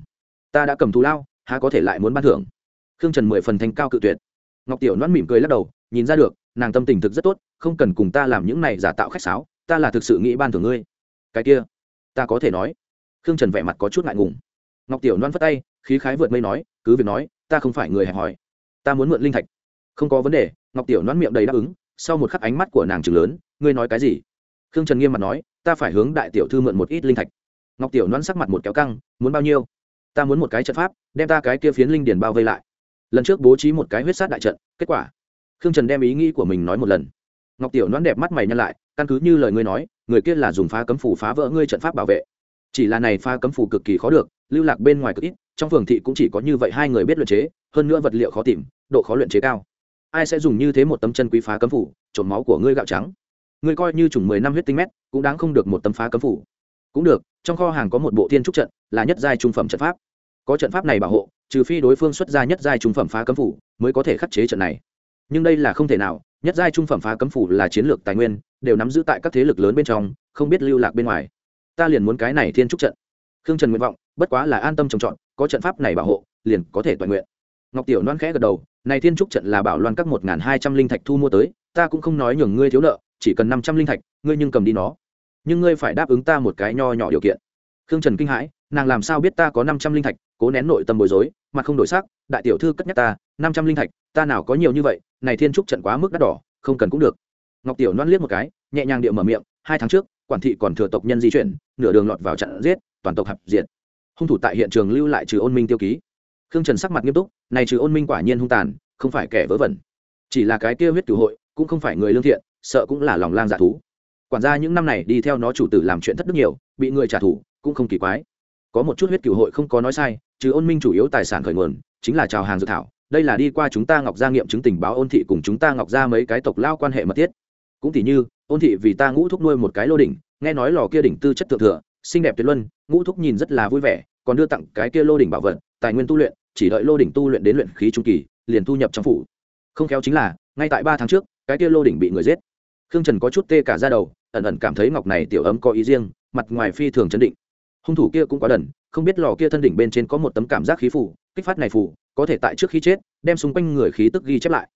Ta đã cầm thù lao, há có thể lại muốn ban thưởng? Khương trần mười phần thanh cao cự tuyệt. Ngọc tiểu loan mỉm cười lắc đầu, nhìn ra được, nàng tâm tình thực rất tốt, không cần cùng ta làm những này giả tạo khách sáo, ta là thực sự nghĩ ban thưởng ngươi. Cái kia, ta có thể nói. Khương trần vẻ mặt có chút ngại ngùng. Ngọc tiểu loan phất tay, khí khái vượt mây nói, cứ việc nói, ta không phải người hẹp hòi. Ta muốn mượn linh thạch. Không có vấn đề, ngọc tiểu loan miệng đầy đáp ứng, sau một khắc ánh mắt của nàng chừng lớn, ngươi nói cái gì? Khương trần nghiêm mặt nói, ta phải hướng đại tiểu thư mượn một ít linh thạch. Ngọc tiểu loan sắc mặt một kéo căng, muốn bao nhiêu? Ta muốn một cái trận pháp, đem ta cái kia phiến linh điền bao vây lại lần trước bố trí một cái huyết sát đại trận, kết quả, khương trần đem ý nghĩ của mình nói một lần. Ngọc tiểu nón đẹp mắt mày nhăn lại, căn cứ như lời ngươi nói, người kia là dùng phá cấm phủ phá vỡ ngươi trận pháp bảo vệ. Chỉ là này pha cấm phủ cực kỳ khó được, lưu lạc bên ngoài cực ít, trong phường thị cũng chỉ có như vậy hai người biết luyện chế, hơn nữa vật liệu khó tìm, độ khó luyện chế cao. Ai sẽ dùng như thế một tấm chân quý phá cấm phủ, trộm máu của ngươi gạo trắng? Ngươi coi như chủng mười năm huyết tinh mét, cũng đáng không được một tấm phá cấm phủ. Cũng được, trong kho hàng có một bộ thiên trúc trận, là nhất giai trung phẩm trận pháp. Có trận pháp này bảo hộ trừ phi đối phương xuất ra nhất giai trung phẩm phá cấm phủ mới có thể khắc chế trận này. Nhưng đây là không thể nào, nhất giai trung phẩm phá cấm phủ là chiến lược tài nguyên, đều nắm giữ tại các thế lực lớn bên trong, không biết lưu lạc bên ngoài. Ta liền muốn cái này thiên trúc trận. Khương trần nguyện vọng, bất quá là an tâm trồng trọt, có trận pháp này bảo hộ, liền có thể toàn nguyện. Ngọc tiểu loan khẽ gật đầu, này thiên trúc trận là bảo loan các một n g h n hai trăm linh thạch thu mua tới, ta cũng không nói nhường ngươi thiếu nợ, chỉ cần năm trăm linh thạch, ngươi nhưng cầm đi nó. Nhưng ngươi phải đáp ứng ta một cái nho nhỏ điều kiện khương trần kinh hãi, nàng làm sao biết ta có năm trăm linh thạch, cố nén nội tâm bối rối, mà không đổi sắc, đại tiểu thư cất nhắc ta, năm trăm linh thạch, ta nào có nhiều như vậy, này thiên trúc trận quá mức đắt đỏ, không cần cũng được. Ngọc tiểu loan liếc một cái, nhẹ nhàng địa mở miệng, hai tháng trước, quản thị còn thừa tộc nhân di chuyển, nửa đường lọt vào trận giết, toàn tộc hạp diệt. Hung thủ tại hiện trường lưu lại trừ ôn minh tiêu ký. Khương trần sắc mặt nghiêm túc, này trừ ôn minh quả nhiên hung tàn, không phải kẻ vớ vẩn. Chỉ là cái kia huyết cửu hội, cũng không phải người lương thiện, sợ cũng là lòng lang dạ thú. Quản gia những năm này đi theo nó chủ tử làm chuyện thất đức nhiều, bị người trả thù cũng không kỳ quái. Có một chút huyết cửu hội không có nói sai, trừ ôn minh chủ yếu tài sản khởi nguồn, chính là trào hàng dự thảo. Đây là đi qua chúng ta ngọc gia nghiệm chứng tình báo ôn thị cùng chúng ta ngọc gia mấy cái tộc lao quan hệ mật thiết. Cũng tỉ như, ôn thị vì ta ngũ thúc nuôi một cái lô đỉnh, nghe nói lò kia đỉnh tư chất thượng thừa, xinh đẹp tuyệt luân, ngũ thúc nhìn rất là vui vẻ, còn đưa tặng cái kia lô đỉnh bảo vật, tài nguyên tu luyện, chỉ đợi lô đỉnh tu luyện đến luyện khí trung kỳ, liền thu nhập trong phủ. Không khéo chính là, ngay tại ba tháng trước, cái kia lô đỉnh bị người giết. Khương trần có chút tê cả ra đầu, ẩn ẩn cảm thấy ngọc này tiểu ấm có ý riêng, mặt ngoài phi thường chấn định hung thủ kia cũng quá đần, không biết lò kia thân đỉnh bên trên có một tấm cảm giác khí phủ kích phát này phủ có thể tại trước khi chết, đem xung quanh người khí tức ghi chép lại.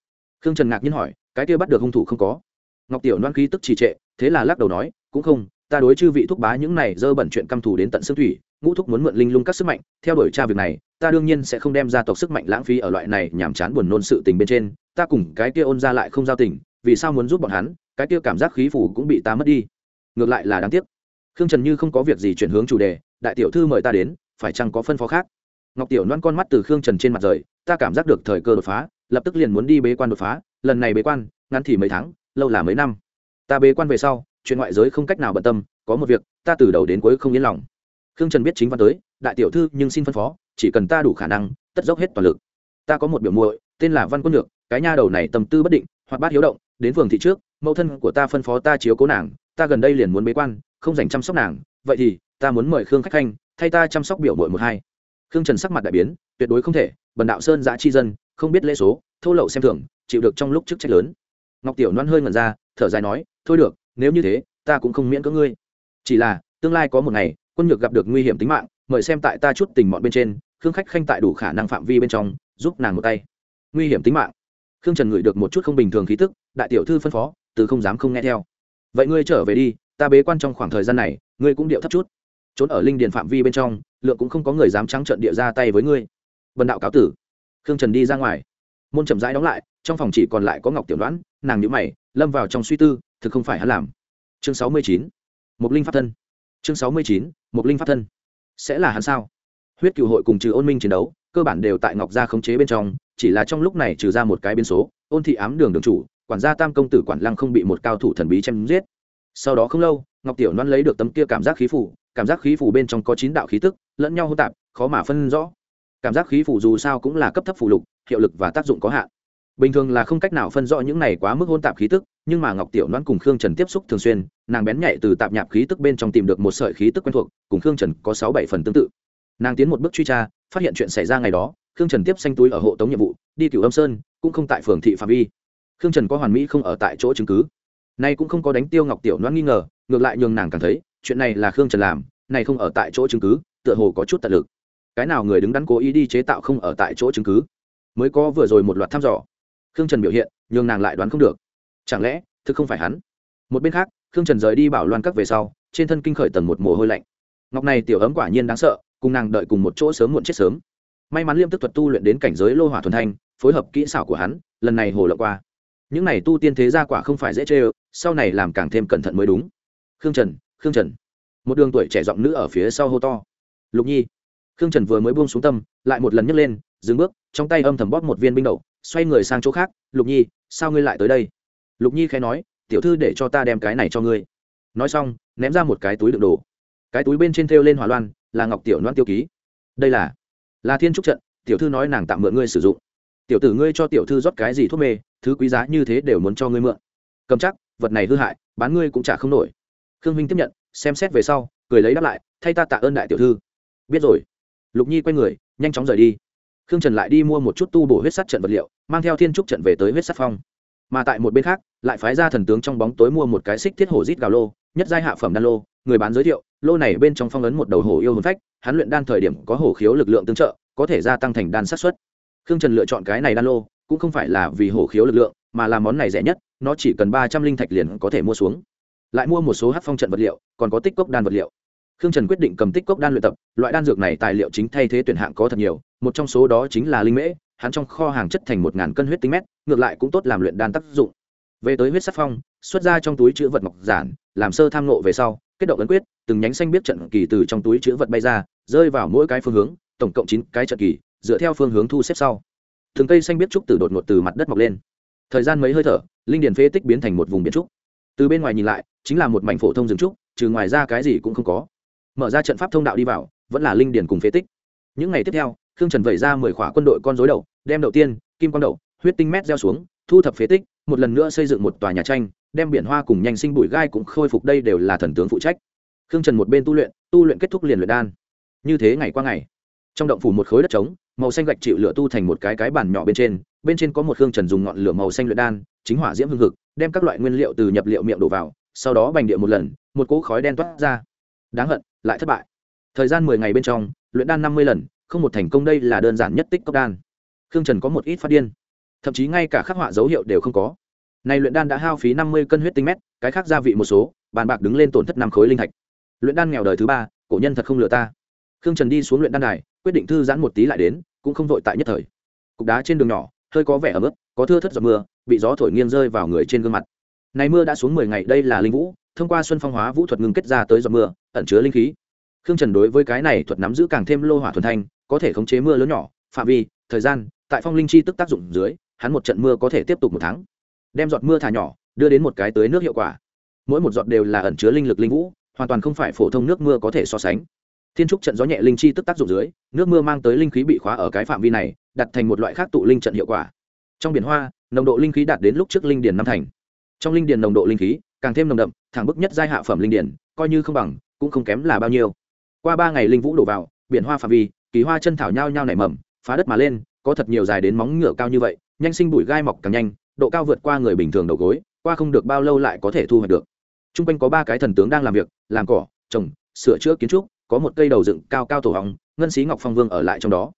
Khương trần ngạc nhiên hỏi, cái kia bắt được hung thủ không có? Ngọc tiểu loan khí tức trì trệ, thế là lắc đầu nói, cũng không, ta đối chư vị thúc bá những này dơ bẩn chuyện căm thù đến tận xương thủy, ngũ thúc muốn mượn linh lung các sức mạnh, theo đuổi tra việc này, ta đương nhiên sẽ không đem ra tộc sức mạnh lãng phí ở loại này nhàm chán buồn nôn sự tình bên trên, ta cùng cái kia ôn ra lại không giao tình, vì sao muốn giúp bọn hắn, cái kia cảm giác khí phủ cũng bị ta mất đi. Ngược lại là đáng tiếc khương trần như không có việc gì chuyển hướng chủ đề, đại tiểu thư mời ta đến, phải chăng có phân phó khác? Ngọc tiểu loan con mắt từ khương trần trên mặt rời, ta cảm giác được thời cơ đột phá, lập tức liền muốn đi bế quan đột phá, lần này bế quan, ngắn thì mấy tháng, lâu là mấy năm. Ta bế quan về sau, chuyện ngoại giới không cách nào bận tâm, có một việc, ta từ đầu đến cuối không yên lòng. Khương trần biết chính văn tới, đại tiểu thư, nhưng xin phân phó, chỉ cần ta đủ khả năng, tất dốc hết toàn lực. Ta có một biểu muội, tên là văn quân được cái nha đầu này tâm tư bất định hoặc bát hiếu động, đến phường thị trước, mẫu thân của ta phân phó ta chiếu cố nàng, ta gần đây liền muốn bế quan không dành chăm sóc nàng, vậy thì, ta muốn mời khương khách khanh, thay ta chăm sóc biểu muội một hai. Khương trần sắc mặt đại biến, tuyệt đối không thể, bần đạo sơn giã chi dân, không biết lễ số, thô lậu xem thường, chịu được trong lúc chức trách lớn. Ngọc tiểu noan hơi ngẩn ra, thở dài nói, thôi được, nếu như thế, ta cũng không miễn cưỡng ngươi. Chỉ là, tương lai có một ngày, quân nhược gặp được nguy hiểm tính mạng, mời xem tại ta chút tình mọn bên trên, khương khách khanh tại đủ khả năng phạm vi bên trong, giúp nàng một tay. Nguy hiểm tính mạng. Khương trần ngửi được một chút không bình thường khí tức, đại tiểu thư phân phó, từ không dám không nghe theo. Vậy ngươi trở về đi ta bế quan trong khoảng thời gian này, ngươi cũng điệu thấp chút. Trốn ở linh điền phạm vi bên trong, lượng cũng không có người dám trắng trợn địa ra tay với ngươi. Vần đạo cáo tử. Khương trần đi ra ngoài. Môn chậm rãi đóng lại, trong phòng chỉ còn lại có ngọc tiểu đoán nàng nhữ mày, lâm vào trong suy tư, thực không phải hắn làm. Chương sáu mươi chín mục linh pháp thân. Chương sáu mươi chín mục linh pháp thân. Sẽ là hắn sao? Huyết cựu hội cùng trừ ôn minh chiến đấu, cơ bản đều tại ngọc gia khống chế bên trong, chỉ là trong lúc này trừ ra một cái biến số, ôn thị ám đường đường chủ, quản gia tam công tử quản lăng không bị một cao thủ thần bí chém giết sau đó không lâu, ngọc tiểu loan lấy được tấm kia cảm giác khí phủ cảm giác khí phủ bên trong có chín đạo khí tức, lẫn nhau hỗn tạp, khó mà phân rõ. Cảm giác khí phủ dù sao cũng là cấp thấp phủ lục, hiệu lực và tác dụng có hạn. Bình thường là không cách nào phân rõ những này quá mức hôn tạp khí tức, nhưng mà ngọc tiểu loan cùng khương trần tiếp xúc thường xuyên, nàng bén nhạy từ tạp nhạp khí tức bên trong tìm được một sợi khí tức quen thuộc, cùng khương trần có sáu bảy phần tương tự. Nàng tiến một bước truy tra, phát hiện chuyện xảy ra ngày đó, khương trần tiếp xanh túi ở hộ tống nhiệm vụ, đi cửu âm sơn, cũng không tại phường thị phạm vi. Khương trần có hoàn mỹ không ở tại chỗ chứng cứ nay cũng không có đánh tiêu ngọc tiểu noan nghi ngờ, ngược lại nhường nàng cảm thấy, chuyện này là khương trần làm, này không ở tại chỗ chứng cứ, tựa hồ có chút tận lực. Cái nào người đứng đắn cố ý đi chế tạo không ở tại chỗ chứng cứ? Mới có vừa rồi một loạt thăm dò. Khương trần biểu hiện, nhường nàng lại đoán không được. Chẳng lẽ, thực không phải hắn? Một bên khác, khương trần rời đi bảo loan các về sau, trên thân kinh khởi tần một mồ hôi lạnh. Ngọc này tiểu ấm quả nhiên đáng sợ, cùng nàng đợi cùng một chỗ sớm muộn chết sớm. May mắn liêm tức thuật tu luyện đến cảnh giới lô hỏa thuần thanh, phối hợp kỹ xảo của hắn, lần này hồ lộng qua những này tu tiên thế gia quả không phải dễ chê ơ, sau này làm càng thêm cẩn thận mới đúng. Khương trần khương trần. Một đường tuổi trẻ giọng nữ ở phía sau hô to. Lục nhi. Khương trần vừa mới buông xuống tâm, lại một lần nhấc lên, dừng bước, trong tay âm thầm bóp một viên binh đậu, xoay người sang chỗ khác. Lục nhi, sao ngươi lại tới đây? Lục nhi khẽ nói, tiểu thư để cho ta đem cái này cho ngươi. Nói xong, ném ra một cái túi đựng đồ. Cái túi bên trên thêu lên hỏa loan, là ngọc tiểu loan tiêu ký. Đây là là thiên trúc trận, tiểu thư nói nàng tạm mượn ngươi sử dụng tiểu tử ngươi cho tiểu thư rót cái gì thuốc mê, thứ quý giá như thế đều muốn cho ngươi mượn. Cầm chắc, vật này hư hại, bán ngươi cũng trả không nổi. Khương huynh tiếp nhận, xem xét về sau, cười lấy đáp lại, thay ta tạ ơn đại tiểu thư. Biết rồi. Lục nhi quay người, nhanh chóng rời đi. Khương trần lại đi mua một chút tu bổ huyết sắt trận vật liệu, mang theo thiên trúc trận về tới huyết sắt phong. Mà tại một bên khác, lại phái ra thần tướng trong bóng tối mua một cái xích thiết hổ rít gào lô, nhất giai hạ phẩm đan lô, người bán giới thiệu, lô này bên trong phong ấn một đầu hổ yêu hồn phách, hắn luyện đan thời điểm có hổ khiếu lực lượng tương trợ, có thể gia tăng thành đan sát xuất khương trần lựa chọn cái này đan lô, cũng không phải là vì hổ khiếu lực lượng, mà là món này rẻ nhất, nó chỉ cần ba trăm linh thạch liền có thể mua xuống. Lại mua một số hát phong trận vật liệu, còn có tích cốc đan vật liệu. Khương trần quyết định cầm tích cốc đan luyện tập, loại đan dược này tài liệu chính thay thế tuyển hạng có thật nhiều, một trong số đó chính là linh mễ, hắn trong kho hàng chất thành một ngàn cân huyết tinh mét, ngược lại cũng tốt làm luyện đan tác dụng. Về tới huyết sắc phong, xuất ra trong túi chữ vật ngọc giản, làm sơ tham nộ về sau, kết động ấn quyết, từng nhánh xanh biết trận kỳ từ trong túi chữ vật bay ra, rơi vào mỗi cái phương hướng, tổng cộng chín cái trận kỳ dựa theo phương hướng thu xếp sau. Thường cây xanh biết trúc từ đột ngột từ mặt đất mọc lên. Thời gian mấy hơi thở, linh điền phế tích biến thành một vùng biển trúc. Từ bên ngoài nhìn lại, chính là một mảnh phổ thông rừng trúc, trừ ngoài ra cái gì cũng không có. Mở ra trận pháp thông đạo đi vào, vẫn là linh điền cùng phế tích. Những ngày tiếp theo, khương trần vẩy ra mười khỏa quân đội con dối đầu, đem đầu tiên, kim quang đậu huyết tinh mét gieo xuống, thu thập phế tích, một lần nữa xây dựng một tòa nhà tranh, đem biển hoa cùng nhanh sinh bụi gai cũng khôi phục đây đều là thần tướng phụ trách. Khương trần một bên tu luyện tu luyện kết thúc liền luyện đan. Như thế ngày qua ngày, trong động phủ một khối đất trống màu xanh gạch chịu lửa tu thành một cái cái bàn nhỏ bên trên bên trên có một khương trần dùng ngọn lửa màu xanh luyện đan, chính hỏa diễm hương hực, đem các loại nguyên liệu từ nhập liệu miệng đổ vào, sau đó bành địa một lần, một cỗ khói đen toát ra. Đáng hận, lại thất bại. Thời gian mười ngày bên trong, luyện đan năm mươi lần, không một thành công đây là đơn giản nhất tích cốc đan. Khương trần có một ít phát điên. Thậm chí ngay cả khắc họa dấu hiệu đều không có. Này luyện đan đã hao phí năm mươi cân huyết tinh mét, cái khác gia vị một số, bàn bạc đứng lên tổn thất năm khối linh thạch. Luyện đan nghèo đời thứ ba, cổ nhân thật không lừa ta khương trần đi xuống luyện đan đài, quyết định thư giãn một tí lại đến, cũng không vội tại nhất thời. Cục đá trên đường nhỏ, hơi có vẻ ấm ướt, có thưa thất giọt mưa, bị gió thổi nghiêng rơi vào người trên gương mặt. Này mưa đã xuống mười ngày, đây là linh vũ, thông qua xuân phong hóa vũ thuật ngừng kết ra tới giọt mưa, ẩn chứa linh khí. Khương trần đối với cái này thuật nắm giữ càng thêm lô hỏa thuần thanh, có thể khống chế mưa lớn nhỏ, phạm vi, thời gian, tại phong linh chi tức tác dụng dưới, hắn một trận mưa có thể tiếp tục một tháng. Đem giọt mưa thả nhỏ, đưa đến một cái tới nước hiệu quả. Mỗi một giọt đều là ẩn chứa linh lực linh vũ, hoàn toàn không phải phổ thông nước mưa có thể so sánh thiên trúc trận gió nhẹ linh chi tức tác dụng dưới, nước mưa mang tới linh khí bị khóa ở cái phạm vi này, đặt thành một loại khác tụ linh trận hiệu quả. Trong biển hoa, nồng độ linh khí đạt đến lúc trước linh điền năm thành. Trong linh điền nồng độ linh khí, càng thêm nồng đậm, thẳng bức nhất giai hạ phẩm linh điền, coi như không bằng, cũng không kém là bao nhiêu. Qua ba ngày linh vũ đổ vào, biển hoa phạm vi, kỳ hoa chân thảo nhao nhao nảy mầm, phá đất mà lên, có thật nhiều dài đến móng ngựa cao như vậy, nhanh sinh bụi gai mọc càng nhanh, độ cao vượt qua người bình thường đầu gối, qua không được bao lâu lại có thể thu hoạch được. T r u n g quanh có ba cái thần tướng đang làm việc, làm cỏ, trồng, sửa chữa kiến trúc có một cây đầu dựng cao cao tổ hóng, ngân xí ngọc phong vương ở lại trong đó.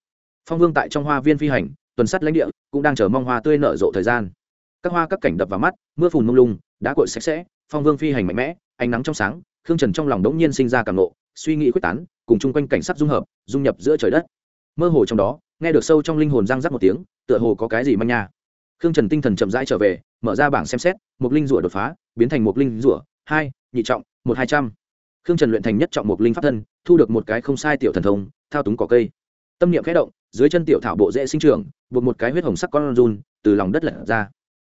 Phong vương tại trong hoa viên phi hành, tuần sắt lãnh địa, cũng đang chờ mong hoa tươi nở rộ thời gian. Các hoa các cảnh đập vào mắt, mưa phùn mông lung, đá cội sạch sẽ, phong vương phi hành mạnh mẽ, ánh nắng trong sáng, khương trần trong lòng đống nhiên sinh ra cảm nộ, suy nghĩ quyết tán, cùng chung quanh cảnh sắc dung hợp, dung nhập giữa trời đất. Mơ hồ trong đó, nghe được sâu trong linh hồn răng rắc một tiếng, tựa hồ có cái gì manh nha. Khương trần tinh thần chậm rãi trở về, mở ra bảng xem xét một linh rủa đột phá, biến thành một linh rủa hai, nhị trọng, một hai trăm khương trần luyện thành nhất trọng một linh pháp thân, thu được một cái không sai tiểu thần thông, thao túng cỏ cây. Tâm niệm khẽ động, dưới chân tiểu thảo bộ dễ sinh trưởng, buộc một cái huyết hồng sắc con run, từ lòng đất lật ra.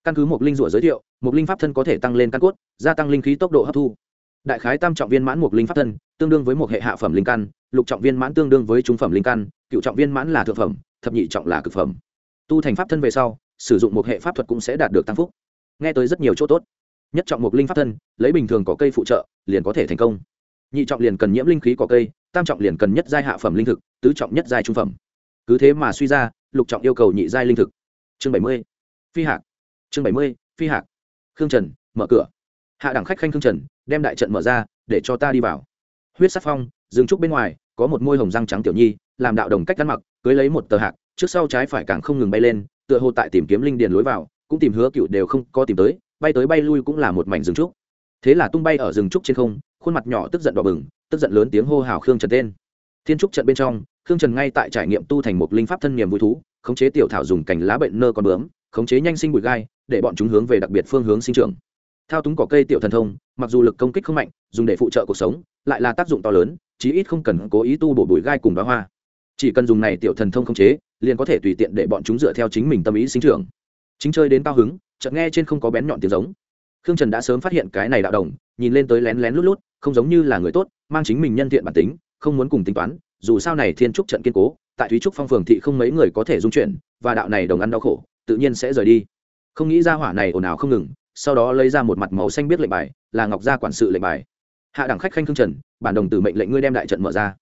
Căn cứ một linh rủa giới thiệu một linh pháp thân có thể tăng lên căn cốt, gia tăng linh khí tốc độ hấp thu. Đại khái tam trọng viên mãn một linh pháp thân, tương đương với một hệ hạ phẩm linh căn, lục trọng viên mãn tương đương với trung phẩm linh căn, cựu trọng viên mãn là thượng phẩm, thập nhị trọng là cực phẩm. Tu thành pháp thân về sau, sử dụng một hệ pháp thuật cũng sẽ đạt được tăng phúc. Nghe tới rất nhiều chỗ tốt. Nhất trọng một linh pháp thân, lấy bình thường có cây phụ trợ, liền có thể thành công nhị trọng liền cần nhiễm linh khí có cây, tam trọng liền cần nhất giai hạ phẩm linh thực, tứ trọng nhất giai trung phẩm. Cứ thế mà suy ra, lục trọng yêu cầu nhị giai linh thực. Chương bảy mươi, phi hạc. Chương bảy mươi, phi hạc. Khương trần, mở cửa. Hạ đẳng khách khanh khương trần, đem đại trận mở ra, để cho ta đi vào. Huyết sắc phong dừng trúc bên ngoài, có một môi hồng răng trắng tiểu nhi, làm đạo đồng cách ăn mặc, cưới lấy một tờ hạc, trước sau trái phải càng không ngừng bay lên, tựa hồ tại tìm kiếm linh điền lối vào, cũng tìm hứa cựu đều không có tìm tới, bay tới bay lui cũng là một mảnh rừng trúc. Thế là tung bay ở rừng trúc trên không khuôn mặt nhỏ tức giận đỏ bừng, tức giận lớn tiếng hô hào khương trần tên. Thiên trúc trận bên trong, khương trần ngay tại trải nghiệm tu thành một linh pháp thân niềm vui thú, khống chế tiểu thảo dùng cành lá bệnh nơ con bướm, khống chế nhanh sinh bụi gai, để bọn chúng hướng về đặc biệt phương hướng sinh trưởng. Thao túng cỏ cây tiểu thần thông, mặc dù lực công kích không mạnh, dùng để phụ trợ cuộc sống, lại là tác dụng to lớn, chí ít không cần cố ý tu bổ bụi gai cùng bá hoa. Chỉ cần dùng này tiểu thần thông khống chế, liền có thể tùy tiện để bọn chúng dựa theo chính mình tâm ý sinh trưởng. Chính chơi đến cao hứng, chợt nghe trên không có bén nhọn tiếng giống. Khương trần đã sớm phát hiện cái này đạo đồng nhìn lên tới lén lén lút lút, không giống như là người tốt, mang chính mình nhân thiện bản tính, không muốn cùng tính toán, dù sao này thiên trúc trận kiên cố, tại thúy trúc phong phường thị không mấy người có thể dung chuyển và đạo này đồng ăn đau khổ, tự nhiên sẽ rời đi. Không nghĩ ra hỏa này ồn ào không ngừng, sau đó lấy ra một mặt màu xanh biết lệnh bài, là ngọc gia quản sự lệnh bài. Hạ đẳng khách khanh khương trần, bản đồng tử mệnh lệnh ngươi đem đại trận mở ra.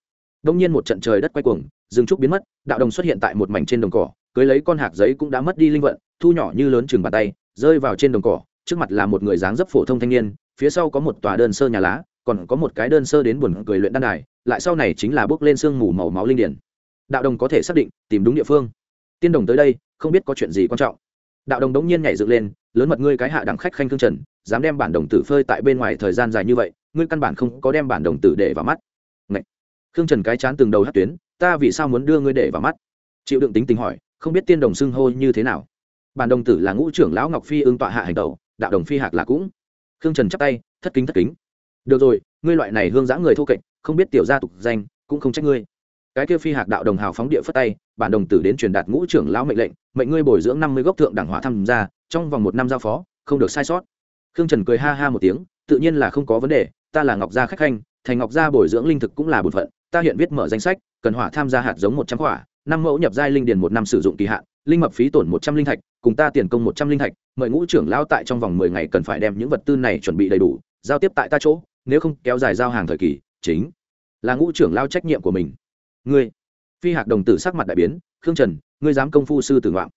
Đông nhiên một trận trời đất quay cuồng, rừng trúc biến mất, đạo đồng xuất hiện tại một mảnh trên đồng cỏ, cưới lấy con hạc giấy cũng đã mất đi linh vận, thu nhỏ như lớn chừng bàn tay, rơi vào trên đồng cỏ, trước mặt là một người dáng dấp phổ thông thanh niên phía sau có một tòa đơn sơ nhà lá, còn có một cái đơn sơ đến buồn cười luyện đan đài, lại sau này chính là bước lên sương mù màu máu linh điển. Đạo đồng có thể xác định, tìm đúng địa phương. Tiên đồng tới đây, không biết có chuyện gì quan trọng. Đạo đồng đống nhiên nhảy dựng lên, lớn mật ngươi cái hạ đẳng khách khanh cương trần, dám đem bản đồng tử phơi tại bên ngoài thời gian dài như vậy, ngươi căn bản không có đem bản đồng tử để vào mắt. Ngậy! khương trần cái chán từng đầu hát tuyến, ta vì sao muốn đưa ngươi để vào mắt? Chịu đựng tính tình hỏi, không biết tiên đồng xưng hô như thế nào. Bản đồng tử là ngũ trưởng lão ngọc phi ưng tọa hạ hành tẩu, đạo đồng phi hạc là cũng khương trần chắp tay, thất kính thất kính. Được rồi, ngươi loại này hương giã người thô kệch, không biết tiểu gia tục danh, cũng không trách ngươi. Cái kia phi hạc đạo đồng hào phóng địa phất tay, bản đồng tử đến truyền đạt ngũ trưởng lão mệnh lệnh, mệnh ngươi bồi dưỡng năm mươi gốc thượng đẳng hỏa tham gia, trong vòng một năm giao phó, không được sai sót. Khương trần cười ha ha một tiếng, tự nhiên là không có vấn đề, ta là ngọc gia khách khanh, thành ngọc gia bồi dưỡng linh thực cũng là bổn phận, ta hiện viết mở danh sách, cần hỏa tham gia hạt giống một trăm quả, năm mẫu nhập giai linh điền một năm sử dụng kỳ hạn linh mập phí tổn một trăm linh thạch, cùng ta tiền công một trăm linh thạch, mời ngũ trưởng lao tại trong vòng mười ngày cần phải đem những vật tư này chuẩn bị đầy đủ, giao tiếp tại ta chỗ, nếu không kéo dài giao hàng thời kỳ, chính là ngũ trưởng lao trách nhiệm của mình. Ngươi, phi hạc đồng tử sắc mặt đại biến, khương trần, ngươi dám công phu sư tử ngoạm.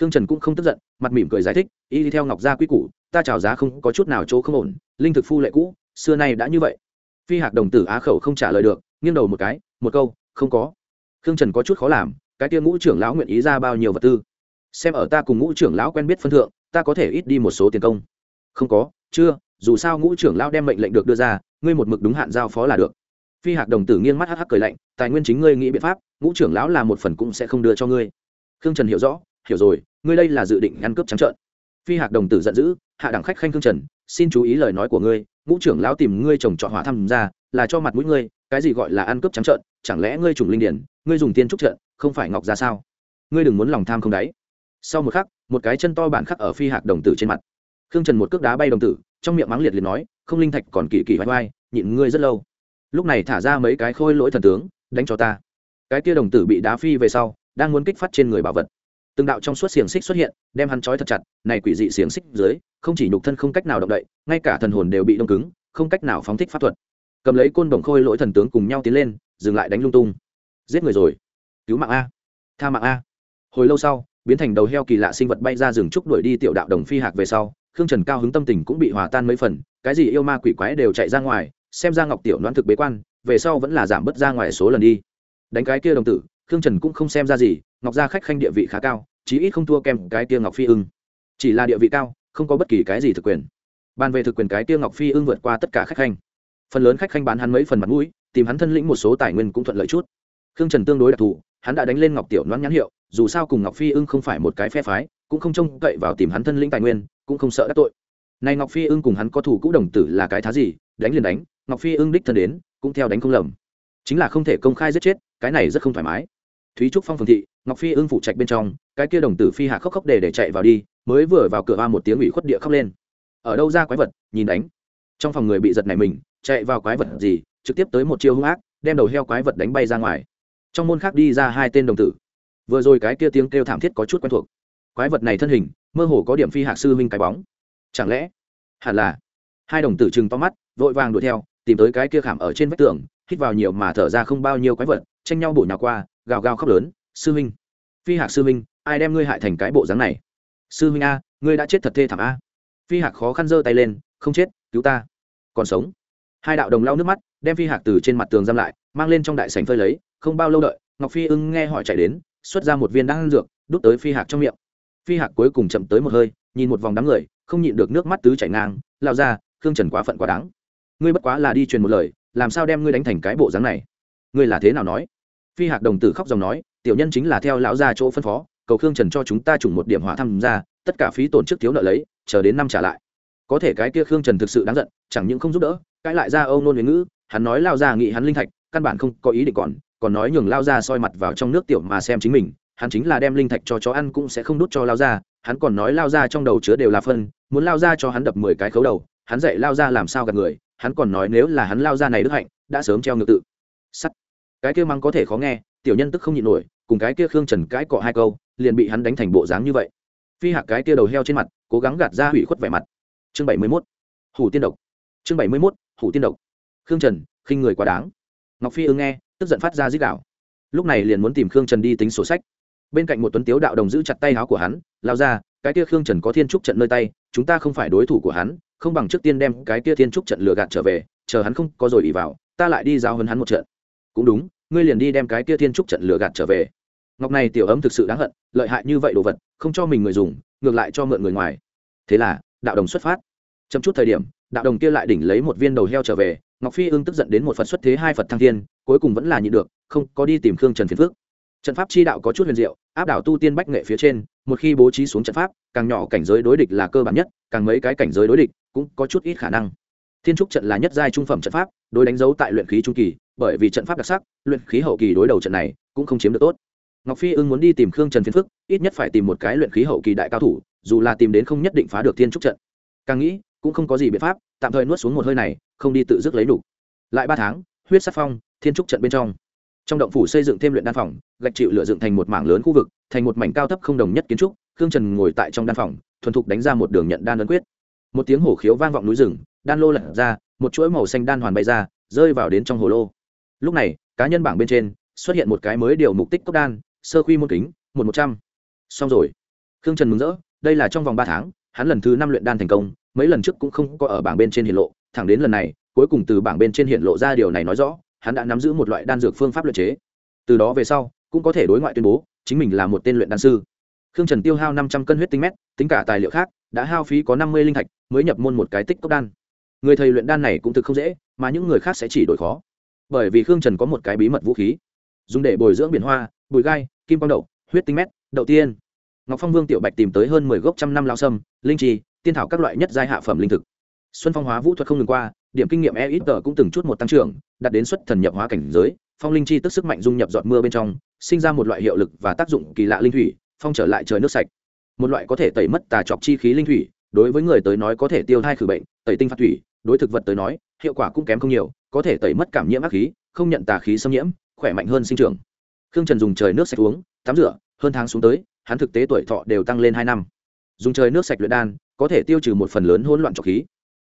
Khương trần cũng không tức giận, mặt mỉm cười giải thích, y đi theo ngọc gia quy củ, ta trào giá không có chút nào chỗ không ổn, linh thực phu lệ cũ, xưa nay đã như vậy. Phi hạc đồng tử á khẩu không trả lời được, nghiêng đầu một cái, một câu, không có. Khương trần có chút khó làm cái tia ngũ trưởng lão nguyện ý ra bao nhiêu vật tư? Xem ở ta cùng ngũ trưởng lão quen biết phân thượng, ta có thể ít đi một số tiền công. Không có, chưa, dù sao ngũ trưởng lão đem mệnh lệnh được đưa ra, ngươi một mực đúng hạn giao phó là được. Phi hạc đồng tử nghiêng mắt hắc hắc cười lạnh, tài nguyên chính ngươi nghĩ biện pháp, ngũ trưởng lão là một phần cũng sẽ không đưa cho ngươi. Khương trần hiểu rõ, hiểu rồi, ngươi đây là dự định ngăn cướp trắng trợn. Phi hạc đồng tử giận dữ, hạ đẳng khách khanh khương trần, xin chú ý lời nói của ngươi, ngũ trưởng lão tìm ngươi trồng chọn hỏa tham gia là cho mặt mũi ngươi, cái gì gọi là ăn cướp trắng trợn, chẳng lẽ ngươi trùng linh điển, ngươi dùng tiên trúc trận không phải ngọc ra sao? Ngươi đừng muốn lòng tham không đáy. Sau một khắc, một cái chân to bản khắc ở phi hạc đồng tử trên mặt. Khương trần một cước đá bay đồng tử, trong miệng mắng liệt liệt nói, không linh thạch còn kỳ kỳ vai vai nhịn ngươi rất lâu. Lúc này thả ra mấy cái khôi lỗi thần tướng, đánh cho ta. Cái kia đồng tử bị đá phi về sau, đang muốn kích phát trên người bảo vật. Từng đạo trong suốt xiềng xích xuất hiện, đem hắn trói thật chặt, này quỷ dị xiềng xích dưới, không chỉ nhục thân không cách nào động đậy, ngay cả thần hồn đều bị đông cứng, không cách nào phóng thích pháp thuật. Cầm lấy côn đồng khôi lỗi thần tướng cùng nhau tiến lên, dừng lại đánh lung tung. Giết người rồi cứu mạng a, tha mạng a. Hồi lâu sau, biến thành đầu heo kỳ lạ sinh vật bay ra rừng trúc đuổi đi tiểu đạo đồng phi hạc về sau, khương trần cao hứng tâm tình cũng bị hòa tan mấy phần, cái gì yêu ma quỷ quái đều chạy ra ngoài, xem ra ngọc tiểu đoán thực bế quan, về sau vẫn là giảm bớt ra ngoài số lần đi. Đánh cái kia đồng tử, khương trần cũng không xem ra gì, ngọc gia khách khanh địa vị khá cao, chí ít không thua kèm cái kia ngọc phi ưng. Chỉ là địa vị cao, không có bất kỳ cái gì thực quyền. Bàn về thực quyền cái kia ngọc phi ưng vượt qua tất cả khách khanh. Phần lớn khách khanh bán hắn mấy phần mặt mũi, tìm hắn thân lĩnh một số tài nguyên cũng thuận lợi chút. Khương trần tương đối đặc thù hắn đã đánh lên ngọc tiểu loan nhãn hiệu, dù sao cùng ngọc phi ưng không phải một cái phe phái, cũng không trông cậy vào tìm hắn thân lĩnh tài nguyên, cũng không sợ các tội. Này ngọc phi ưng cùng hắn có thủ cũ đồng tử là cái thá gì, đánh liền đánh, ngọc phi ưng đích thân đến, cũng theo đánh không lầm. Chính là không thể công khai giết chết, cái này rất không thoải mái. Thúy trúc phong phường thị, ngọc phi ưng phụ trạch bên trong, cái kia đồng tử phi hạ khóc khóc để để chạy vào đi, mới vừa vào cửa ba một tiếng ủy khuất địa khóc lên. Ở đâu ra quái vật, nhìn đánh. Trong phòng người bị giật này mình, chạy vào quái vật gì, trực tiếp tới một chiêu hung ác, đem đầu heo quái vật đánh bay ra ngoài trong môn khác đi ra hai tên đồng tử. Vừa rồi cái kia tiếng kêu thảm thiết có chút quen thuộc. Quái vật này thân hình, mơ hồ có điểm phi hạc sư huynh cái bóng. Chẳng lẽ, hẳn là, hai đồng tử chừng to mắt, vội vàng đuổi theo, tìm tới cái kia khảm ở trên vách tường, hít vào nhiều mà thở ra không bao nhiêu quái vật, tranh nhau bổ nhào qua, gào gào khóc lớn, sư huynh, phi hạc sư huynh, ai đem ngươi hại thành cái bộ dáng này? Sư huynh a, ngươi đã chết thật thê thảm a. Phi hạc khó khăn giơ tay lên, không chết, cứu ta, còn sống. Hai đạo đồng lau nước mắt, đem phi hạc từ trên mặt tường giam lại mang lên trong đại sảnh phơi lấy, không bao lâu đợi, ngọc phi ưng nghe hỏi chạy đến, xuất ra một viên đan dược, đút tới phi hạc trong miệng. Phi hạc cuối cùng chậm tới một hơi, nhìn một vòng đám người, không nhịn được nước mắt tứ chảy ngang, lao ra, khương trần quá phận quá đáng. Ngươi bất quá là đi truyền một lời, làm sao đem ngươi đánh thành cái bộ dáng này? Ngươi là thế nào nói? Phi hạc đồng tử khóc dòng nói, tiểu nhân chính là theo lão gia chỗ phân phó, cầu khương trần cho chúng ta trùng một điểm hỏa tham gia, tất cả phí tổn trước thiếu nợ lấy, chờ đến năm trả lại. Có thể cái kia khương trần thực sự đáng giận, chẳng những không giúp đỡ, cãi lại ra âu nôn với ngữ, hắn nói lao ra nghị hắn linh thạch căn bản không có ý định còn còn nói nhường lao ra soi mặt vào trong nước tiểu mà xem chính mình, hắn chính là đem linh thạch cho chó ăn cũng sẽ không đút cho lao ra hắn còn nói lao ra trong đầu chứa đều là phân, muốn lao ra cho hắn đập mười cái khấu đầu, hắn dạy lao ra làm sao gặp người, hắn còn nói nếu là hắn lao ra này đức hạnh, đã sớm treo ngược tự. Sắt. Cái kia mắng có thể khó nghe, tiểu nhân tức không nhịn nổi, cùng cái kia khương trần cãi cọ hai câu, liền bị hắn đánh thành bộ dáng như vậy. Phi hạ cái kia đầu heo trên mặt, cố gắng gạt ra hủy khuất vẻ mặt. Chương bảy mươi mốt. Hủ tiên độc. Chương bảy mươi mốt. Hủ tiên độc. Khương trần, khinh người quá đáng ngọc phi ưng nghe, tức giận phát ra dích đạo lúc này liền muốn tìm khương trần đi tính sổ sách. Bên cạnh một tuấn tiếu đạo đồng giữ chặt tay áo của hắn, lao ra, cái kia khương trần có thiên trúc trận nơi tay, chúng ta không phải đối thủ của hắn, không bằng trước tiên đem cái kia thiên trúc trận lừa gạt trở về, chờ hắn không có rồi ỉ vào, ta lại đi giao hơn hắn một trận. Cũng đúng, ngươi liền đi đem cái kia thiên trúc trận lừa gạt trở về. Ngọc này tiểu ấm thực sự đáng hận, lợi hại như vậy đồ vật, không cho mình người dùng, ngược lại cho mượn người ngoài. Thế là, đạo đồng xuất phát. Chấm chút thời điểm, đạo đồng kia lại đỉnh lấy một viên đầu heo trở về ngọc phi ưng tức giận đến một phật xuất thế hai phật thăng thiên, cuối cùng vẫn là nhịn được, không, có đi tìm khương trần phiền phước trận pháp chi đạo có chút huyền diệu, áp đảo tu tiên bách nghệ phía trên, một khi bố trí xuống trận pháp, càng nhỏ cảnh giới đối địch là cơ bản nhất, càng mấy cái cảnh giới đối địch cũng có chút ít khả năng. Thiên trúc trận là nhất giai trung phẩm trận pháp, đối đánh dấu tại luyện khí trung kỳ, bởi vì trận pháp đặc sắc, luyện khí hậu kỳ đối đầu trận này cũng không chiếm được tốt. Ngọc phi ưng muốn đi tìm khương trần phiền phức, ít nhất phải tìm một cái luyện khí hậu kỳ đại cao thủ, dù là tìm đến không nhất định phá được thiên trúc trận. Càng nghĩ, cũng không có gì biện pháp, tạm thời nuốt xuống một hơi này không đi tự dứt lấy đủ lại ba tháng, huyết sát phong, thiên trúc trận bên trong. Trong động phủ xây dựng thêm luyện đan phòng, gạch chịu lửa dựng thành một mảng lớn khu vực, thành một mảnh cao thấp không đồng nhất kiến trúc, khương trần ngồi tại trong đan phòng, thuần thục đánh ra một đường nhận đan ấn quyết. Một tiếng hổ khiếu vang vọng núi rừng, đan lô lật ra, một chuỗi màu xanh đan hoàn bay ra, rơi vào đến trong hồ lô. Lúc này, cá nhân bảng bên trên xuất hiện một cái mới điều mục tích cốc đan, sơ quy môn kính, một một trăm. Xong rồi. Khương trần mừng rỡ, đây là trong vòng ba tháng, hắn lần thứ năm luyện đan thành công, mấy lần trước cũng không có ở bảng bên trên hiện lộ thẳng đến lần này, cuối cùng từ bảng bên trên hiện lộ ra điều này nói rõ, hắn đã nắm giữ một loại đan dược phương pháp luyện chế. Từ đó về sau, cũng có thể đối ngoại tuyên bố, chính mình là một tên luyện đan sư. Khương trần tiêu hao năm trăm cân huyết tinh mét, tính cả tài liệu khác, đã hao phí có năm mươi linh thạch, mới nhập môn một cái tích cốc đan. Người thầy luyện đan này cũng thực không dễ, mà những người khác sẽ chỉ đổi khó. Bởi vì khương trần có một cái bí mật vũ khí, dùng để bồi dưỡng biển hoa, bụi gai, kim quang đậu, huyết tinh mét, đậu tiên. Ngọc phong vương tiểu bạch tìm tới hơn mười gốc trăm năm lao sâm, linh trì, tiên thảo các loại nhất giai hạ phẩm linh thực xuân phong hóa vũ thuật không ngừng qua, điểm kinh nghiệm e ít tờ cũng từng chút một tăng trưởng, đạt đến xuất thần nhập hóa cảnh giới, phong linh chi tức sức mạnh dung nhập giọt mưa bên trong, sinh ra một loại hiệu lực và tác dụng kỳ lạ linh thủy, phong trở lại trời nước sạch. Một loại có thể tẩy mất tà chọc chi khí linh thủy, đối với người tới nói có thể tiêu thai khử bệnh, tẩy tinh phát thủy, đối thực vật tới nói, hiệu quả cũng kém không nhiều, có thể tẩy mất cảm nhiễm ác khí, không nhận tà khí xâm nhiễm, khỏe mạnh hơn sinh trưởng. Khương trần dùng trời nước sạch uống, tắm rửa, hơn tháng xuống tới, hắn thực tế tuổi thọ đều tăng lên hai năm. Dùng trời nước sạch luyện đan, có thể tiêu trừ một phần lớn hỗn loạn trọc khí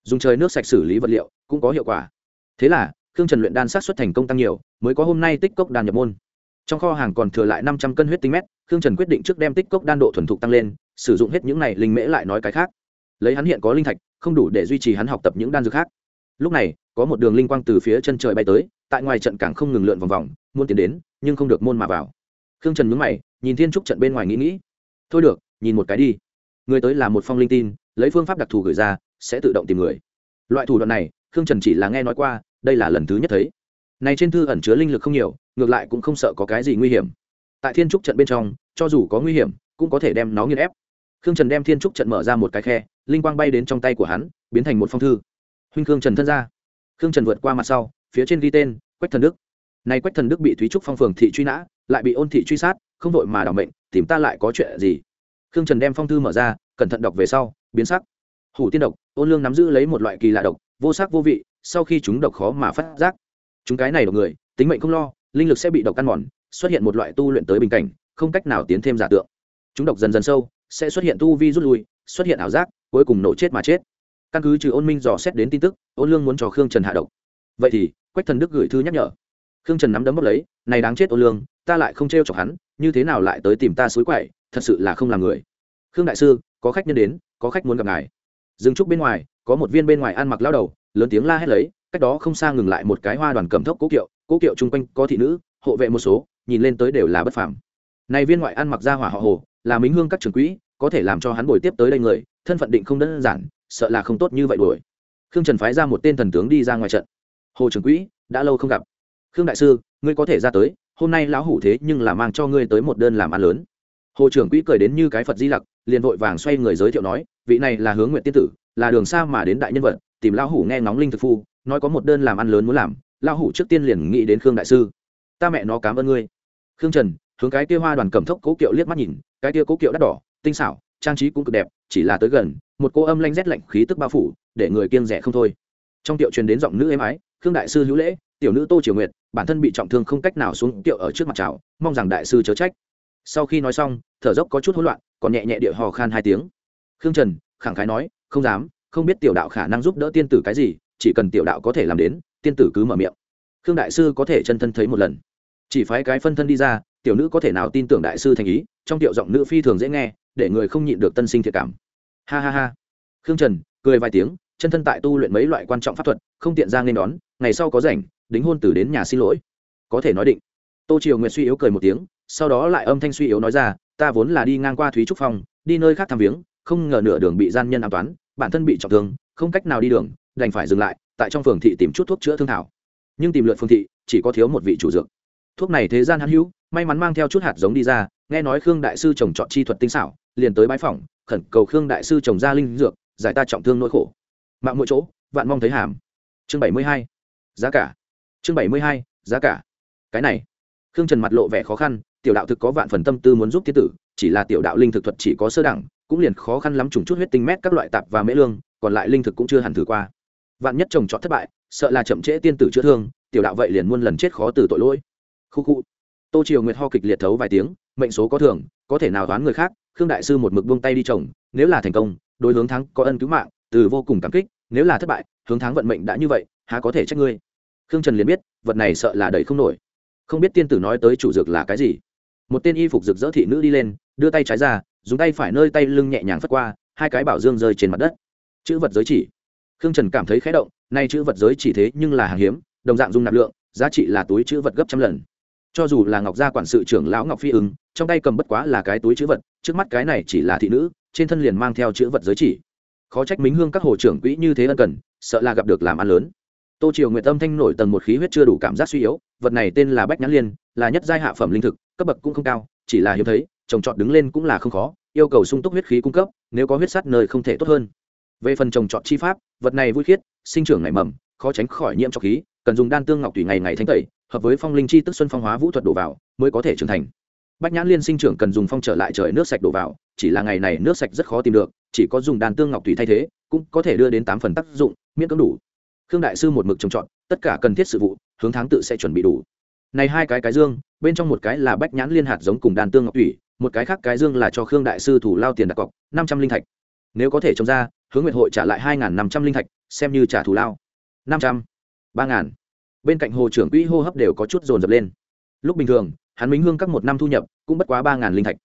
dùng trời nước sạch xử lý vật liệu cũng có hiệu quả. Thế là, khương trần luyện đan sát xuất thành công tăng nhiều, mới có hôm nay tích cốc đan nhập môn. Trong kho hàng còn thừa lại năm trăm cân huyết tinh mét, khương trần quyết định trước đem tích cốc đan độ thuần thục tăng lên, sử dụng hết những này linh mễ lại nói cái khác. Lấy hắn hiện có linh thạch, không đủ để duy trì hắn học tập những đan dược khác. Lúc này, có một đường linh quang từ phía chân trời bay tới, tại ngoài trận cảng không ngừng lượn vòng vòng, muốn tiến đến, nhưng không được môn mà vào. Khương trần mướn mày, nhìn thiên trúc trận bên ngoài nghĩ nghĩ. Thôi được, nhìn một cái đi. Người tới là một phong linh tin, lấy phương pháp đặc thù gửi ra sẽ tự động tìm người. Loại thủ đoạn này, khương trần chỉ là nghe nói qua, đây là lần thứ nhất thấy. Này trên thư ẩn chứa linh lực không nhiều, ngược lại cũng không sợ có cái gì nguy hiểm. Tại thiên trúc trận bên trong, cho dù có nguy hiểm, cũng có thể đem nó nghiên ép. Khương trần đem thiên trúc trận mở ra một cái khe, linh quang bay đến trong tay của hắn, biến thành một phong thư. Huynh khương trần thân ra. Khương trần vượt qua mặt sau, phía trên ghi tên, quách thần đức. Nay quách thần đức bị thúy trúc phong phường thị truy nã, lại bị ôn thị truy sát, không vội mà đ ỏ n bệnh tìm ta lại có chuyện gì? Khương trần đem phong thư mở ra, cẩn thận đọc về sau, biến sắc hủ tiên độc ôn lương nắm giữ lấy một loại kỳ lạ độc, vô sắc vô vị, sau khi chúng độc khó mà phát giác. Chúng cái này độc người, tính mệnh không lo, linh lực sẽ bị độc ăn mòn, xuất hiện một loại tu luyện tới bình cảnh, không cách nào tiến thêm giả tượng. Chúng độc dần dần sâu, sẽ xuất hiện tu vi rút lui, xuất hiện ảo giác, cuối cùng nổ chết mà chết. Căn cứ trừ ôn minh dò xét đến tin tức ôn lương muốn cho khương trần hạ độc. Vậy thì, quách thần đức gửi thư nhắc nhở. Khương trần nắm đấm bốc lấy, này đáng chết ôn lương, ta lại không t chọc hắn, như thế nào lại tới tìm ta xối quậy, thật sự là không làm người. Khương đại sư, có khách nhân đến, có khách muốn gặp ngài dừng trúc bên ngoài, có một viên bên ngoài ăn mặc lao đầu, lớn tiếng la hét lấy, cách đó không xa ngừng lại một cái hoa đoàn cầm thốc cố kiệu cố kiệu chung quanh có thị nữ, hộ vệ một số, nhìn lên tới đều là bất phàm. Này viên ngoại ăn mặc ra hỏa họ hồ, là minh hương các trường quỹ, có thể làm cho hắn bồi tiếp tới đây người, thân phận định không đơn giản, sợ là không tốt như vậy đuổi. Khương trần phái ra một tên thần tướng đi ra ngoài trận. Hồ trường quỹ, đã lâu không gặp. Khương đại sư, ngươi có thể ra tới, hôm nay lão hủ thế nhưng là mang cho ngươi tới một đơn làm ăn lớn. Hồ trưởng quỹ cười đến như cái phật di lặc, liền vội vàng xoay người giới thiệu nói vị này là hướng nguyện tiên tử, là đường xa mà đến đại nhân vật, tìm lão hủ nghe ngóng linh thực phu, nói có một đơn làm ăn lớn muốn làm, lão hủ trước tiên liền nghĩ đến khương đại sư. Ta mẹ nó cảm ơn ngươi. Khương trần, hướng cái kia hoa đoàn cầm thốc cố kiệu liếc mắt nhìn, cái kia cố kiệu đắt đỏ, tinh xảo, trang trí cũng cực đẹp, chỉ là tới gần, một cô âm lanh rét lạnh khí tức bao phủ, để người kiêng rẻ không thôi. Trong tiệu truyền đến giọng nữ êm ái, khương đại sư hữu lễ, tiểu nữ tô triều nguyệt, bản thân bị trọng thương không cách nào xuống tiệu ở trước mặt trào mong rằng đại sư chớ trách. Sau khi nói xong, thở dốc có chút hỗn loạn, còn nhẹ nhẹ địa hò khan hai tiếng khương trần, khẳng khái nói, không dám, không biết tiểu đạo khả năng giúp đỡ tiên tử cái gì, chỉ cần tiểu đạo có thể làm đến, tiên tử cứ mở miệng. Khương đại sư có thể chân thân thấy một lần. Chỉ phái cái phân thân đi ra, tiểu nữ có thể nào tin tưởng đại sư thành ý, trong tiểu giọng nữ phi thường dễ nghe, để người không nhịn được tân sinh thiệt cảm. Ha ha ha. Khương trần, cười vài tiếng, chân thân tại tu luyện mấy loại quan trọng pháp thuật, không tiện ra nên đón, ngày sau có rảnh, đính hôn tử đến nhà xin lỗi. Có thể nói định. Tô triều nguyệt suy yếu cười một tiếng, sau đó lại âm thanh suy yếu nói ra, ta vốn là đi ngang qua thúy trúc phong, đi nơi khác thăm viếng không ngờ nửa đường bị gian nhân an toán, bản thân bị trọng thương, không cách nào đi đường, đành phải dừng lại, tại trong phường thị tìm chút thuốc chữa thương thảo. Nhưng tìm lượt phương thị, chỉ có thiếu một vị chủ dược. Thuốc này thế gian hắn hữu, may mắn mang theo chút hạt giống đi ra, nghe nói khương đại sư trồng trọt chi thuật tinh xảo, liền tới bãi phòng khẩn cầu khương đại sư trồng ra linh dược, giải ta trọng thương nỗi khổ. Mạng mỗi chỗ, vạn mong thấy hàm. Chương bảy mươi hai, giá cả. Chương bảy mươi hai, giá cả. Cái này, khương trần mặt lộ vẻ khó khăn, tiểu đạo thực có vạn phần tâm tư muốn giúp tiết tử, chỉ là tiểu đạo linh thực thuật chỉ có sơ đẳng cũng liền khó khăn lắm trùng chút huyết tinh mét các loại tạp và mễ lương, còn lại linh thực cũng chưa hẳn thử qua. Vạn nhất trồng trọt thất bại, sợ là chậm trễ tiên tử chữa thương, tiểu đạo vậy liền muôn lần chết khó từ tội lỗi. Khu khu. Tô triều nguyệt ho kịch liệt thấu vài tiếng, mệnh số có thường có thể nào đoán người khác, khương đại sư một mực buông tay đi trồng nếu là thành công, đối hướng thắng có ân cứu mạng, từ vô cùng cảm kích, nếu là thất bại, hướng thắng vận mệnh đã như vậy, há có thể trách ngươi? Khương trần liền biết, vật này sợ là đẩy không nổi. Không biết tiên tử nói tới chủ dược là cái gì. Một tên y phục rực rỡ thị nữ đi lên, đưa tay trái ra dùng tay phải nơi tay lưng nhẹ nhàng phất qua, hai cái bảo dương rơi trên mặt đất. Chữ vật giới chỉ. Khương trần cảm thấy khé động, nay chữ vật giới chỉ thế nhưng là hàng hiếm, đồng dạng dung nạp lượng, giá trị là túi chữ vật gấp trăm lần. Cho dù là ngọc gia quản sự trưởng lão ngọc phi ứng, trong tay cầm bất quá là cái túi chữ vật, trước mắt cái này chỉ là thị nữ, trên thân liền mang theo chữ vật giới chỉ. Khó trách Minh hương các hồ trưởng quỹ như thế ân cần, sợ là gặp được làm ăn lớn. Tô triều nguyện tâm thanh nổi tầng một khí huyết chưa đủ cảm giác suy yếu, vật này tên là bách nhãn liên, là nhất giai hạ phẩm linh thực, cấp bậc cũng không cao, chỉ là hiếm thấy trồng trọt đứng lên cũng là không khó, yêu cầu sung túc huyết khí cung cấp, nếu có huyết sắt nơi không thể tốt hơn. Về phần trồng trọt chi pháp, vật này vui khiết, sinh trưởng nảy mầm, khó tránh khỏi nhiễm trọc khí, cần dùng đan tương ngọc tùy ngày ngày thanh tẩy, hợp với phong linh chi tức xuân phong hóa vũ thuật đổ vào, mới có thể trưởng thành. Bách nhãn liên sinh trưởng cần dùng phong trở lại trời nước sạch đổ vào, chỉ là ngày này nước sạch rất khó tìm được, chỉ có dùng đàn tương ngọc tùy thay thế, cũng có thể đưa đến tám phần tác dụng, miễn cưỡng đủ. Khương đại sư một mực trồng trọt, tất cả cần thiết sự vụ, hướng tháng tự sẽ chuẩn bị đủ. Này hai cái cái dương, bên trong một cái là bách nhãn liên hạt giống cùng đàn tương ngọc tùy một cái khác cái dương là cho khương đại sư thủ lao tiền đặt cọc, năm trăm linh thạch. Nếu có thể trồng ra, hướng nguyệt hội trả lại hai năm trăm linh thạch, xem như trả thù lao. Năm trăm, ba ngàn. Bên cạnh hồ trưởng quỹ hô hấp đều có chút dồn dập lên. Lúc bình thường, hắn minh hương các một năm thu nhập cũng bất quá ba ngàn linh thạch.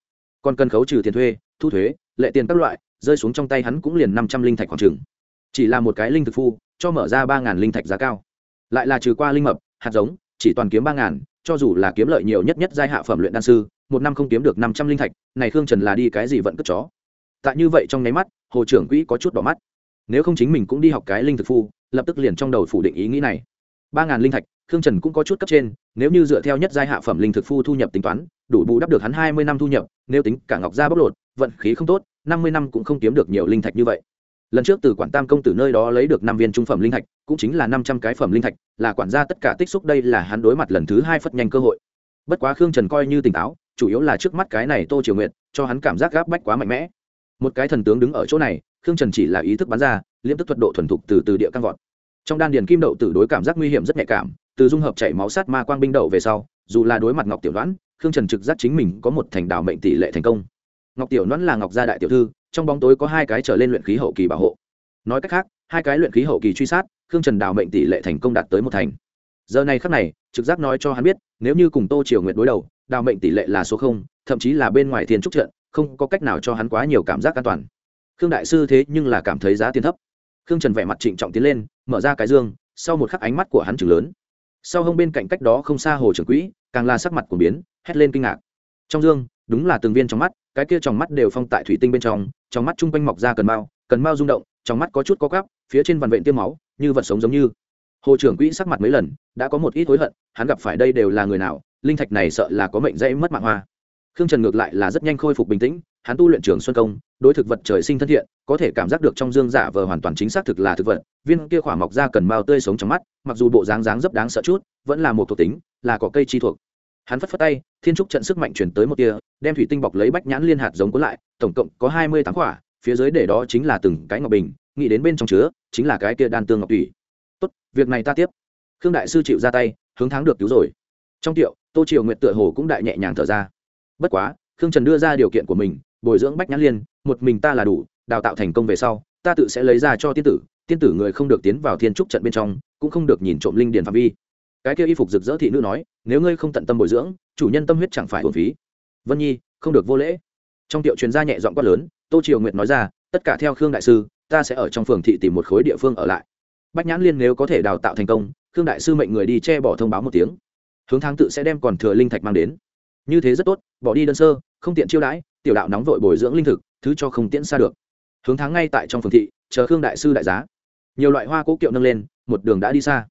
Còn cần khấu trừ tiền thuê, thu thuế, lệ tiền các loại, rơi xuống trong tay hắn cũng liền năm trăm linh thạch khoảng trừng chỉ là một cái linh thực phu, cho mở ra ba ngàn linh thạch giá cao. Lại là trừ qua linh mập, hạt giống, chỉ toàn kiếm ba ngàn, cho dù là kiếm lợi nhiều nhất nhất giai hạ phẩm luyện đan sư một năm không kiếm được năm trăm linh thạch, này khương trần là đi cái gì vẫn cất chó? Tại như vậy trong nháy mắt, hồ trưởng quỹ có chút đỏ mắt. Nếu không chính mình cũng đi học cái linh thực phu, lập tức liền trong đầu phủ định ý nghĩ này. Ba ngàn linh thạch, khương trần cũng có chút cấp trên, nếu như dựa theo nhất giai hạ phẩm linh thực phu thu nhập tính toán, đủ bù đắp được hắn hai mươi năm thu nhập, nếu tính cả ngọc gia bóc lột, vận khí không tốt, năm mươi năm cũng không kiếm được nhiều linh thạch như vậy. Lần trước từ quản tam công từ nơi đó lấy được năm viên trung phẩm linh thạch, cũng chính là năm trăm cái phẩm linh thạch, là quản gia tất cả tích xúc đây là hắn đối mặt lần thứ hai phất nhanh cơ hội. Bất quá khương trần coi như tỉnh táo chủ yếu là trước mắt cái này tô triều nguyệt, cho hắn cảm giác gáp bách quá mạnh mẽ. Một cái thần tướng đứng ở chỗ này, khương trần chỉ là ý thức bắn ra liêm tức thuật độ thuần thục từ từ địa căng vọt. Trong đan điền kim đậu tử đối cảm giác nguy hiểm rất nhạy cảm, từ dung hợp chảy máu sát ma quang binh đậu về sau, dù là đối mặt ngọc tiểu đoán khương trần trực giác chính mình có một thành đảo mệnh tỷ lệ thành công. Ngọc tiểu đoán là ngọc gia đại tiểu thư, trong bóng tối có hai cái trở lên luyện khí hậu kỳ bảo hộ. Nói cách khác, hai cái luyện khí hậu kỳ truy sát, khương trần đảo mệnh tỷ lệ thành công đạt tới một thành. Giờ này khắc này, trực giác nói cho hắn biết, nếu như cùng tô triều nguyện đối đầu đào mệnh tỷ lệ là số không, thậm chí là bên ngoài thiên trúc trận, không có cách nào cho hắn quá nhiều cảm giác an toàn. Khương đại sư thế nhưng là cảm thấy giá tiền thấp. Khương trần vẻ mặt trịnh trọng tiến lên, mở ra cái dương, sau một khắc ánh mắt của hắn chừng lớn. Sau hông bên cạnh cách đó không xa hồ trưởng quỹ, càng là sắc mặt của biến, hét lên kinh ngạc. Trong dương, đúng là từng viên trong mắt, cái kia trong mắt đều phong tại thủy tinh bên trong trong mắt chung quanh mọc ra cần mao cần mao rung động, trong mắt có chút có cắp phía trên vằn vện tiêm máu, như vật sống giống như. Hồ trưởng quỹ sắc mặt mấy lần, đã có một ít hối hận, hắn gặp phải đây đều là người nào linh thạch này sợ là có mệnh dễ mất mạng hoa. Khương trần ngược lại là rất nhanh khôi phục bình tĩnh, hắn tu luyện trường xuân công, đối thực vật trời sinh thân thiện, có thể cảm giác được trong dương giả vờ hoàn toàn chính xác thực là thực vật, viên kia khỏa mọc ra cần mao tươi sống trong mắt, mặc dù bộ dáng dáng rất đáng sợ chút, vẫn là một thuộc tính, là có cây chi thuộc. Hắn phất phất tay, thiên trúc trận sức mạnh chuyển tới một tia, đem thủy tinh bọc lấy bách nhãn liên hạt giống cuốn lại, tổng cộng có hai mươi tám quả phía dưới để đó chính là từng cái ngọc bình, nghĩ đến bên trong chứa, chính là cái kia đan tương ngọc thủy. Tốt, việc này ta tiếp. Khương đại sư chịu ra tay, hướng tháng được cứu rồi trong tiệu, tô triều nguyệt tựa hồ cũng đại nhẹ nhàng thở ra. Bất quá, khương trần đưa ra điều kiện của mình, bồi dưỡng bách nhãn liên, một mình ta là đủ, đào tạo thành công về sau, ta tự sẽ lấy ra cho tiên tử tiên tử người không được tiến vào thiên trúc trận bên trong, cũng không được nhìn trộm linh điền phạm vi. Cái kia y phục rực rỡ thị nữ nói, nếu ngươi không tận tâm bồi dưỡng, chủ nhân tâm huyết chẳng phải hồn phí. Vân nhi, không được vô lễ. Trong tiệu chuyên gia nhẹ dọn quát lớn, tô triều nguyệt nói ra, tất cả theo khương đại sư, ta sẽ ở trong phường thị tìm một khối địa phương ở lại. Bách nhãn liên nếu có thể đào tạo thành công, khương đại sư mệnh người đi che bỏ thông báo một tiếng hướng tháng tự sẽ đem còn thừa linh thạch mang đến. Như thế rất tốt, bỏ đi đơn sơ, không tiện chiêu đãi, tiểu đạo nóng vội bồi dưỡng linh thực, thứ cho không tiễn xa được. Hướng tháng ngay tại trong phường thị, chờ khương đại sư đại giá. Nhiều loại hoa cố kiệu nâng lên, một đường đã đi xa.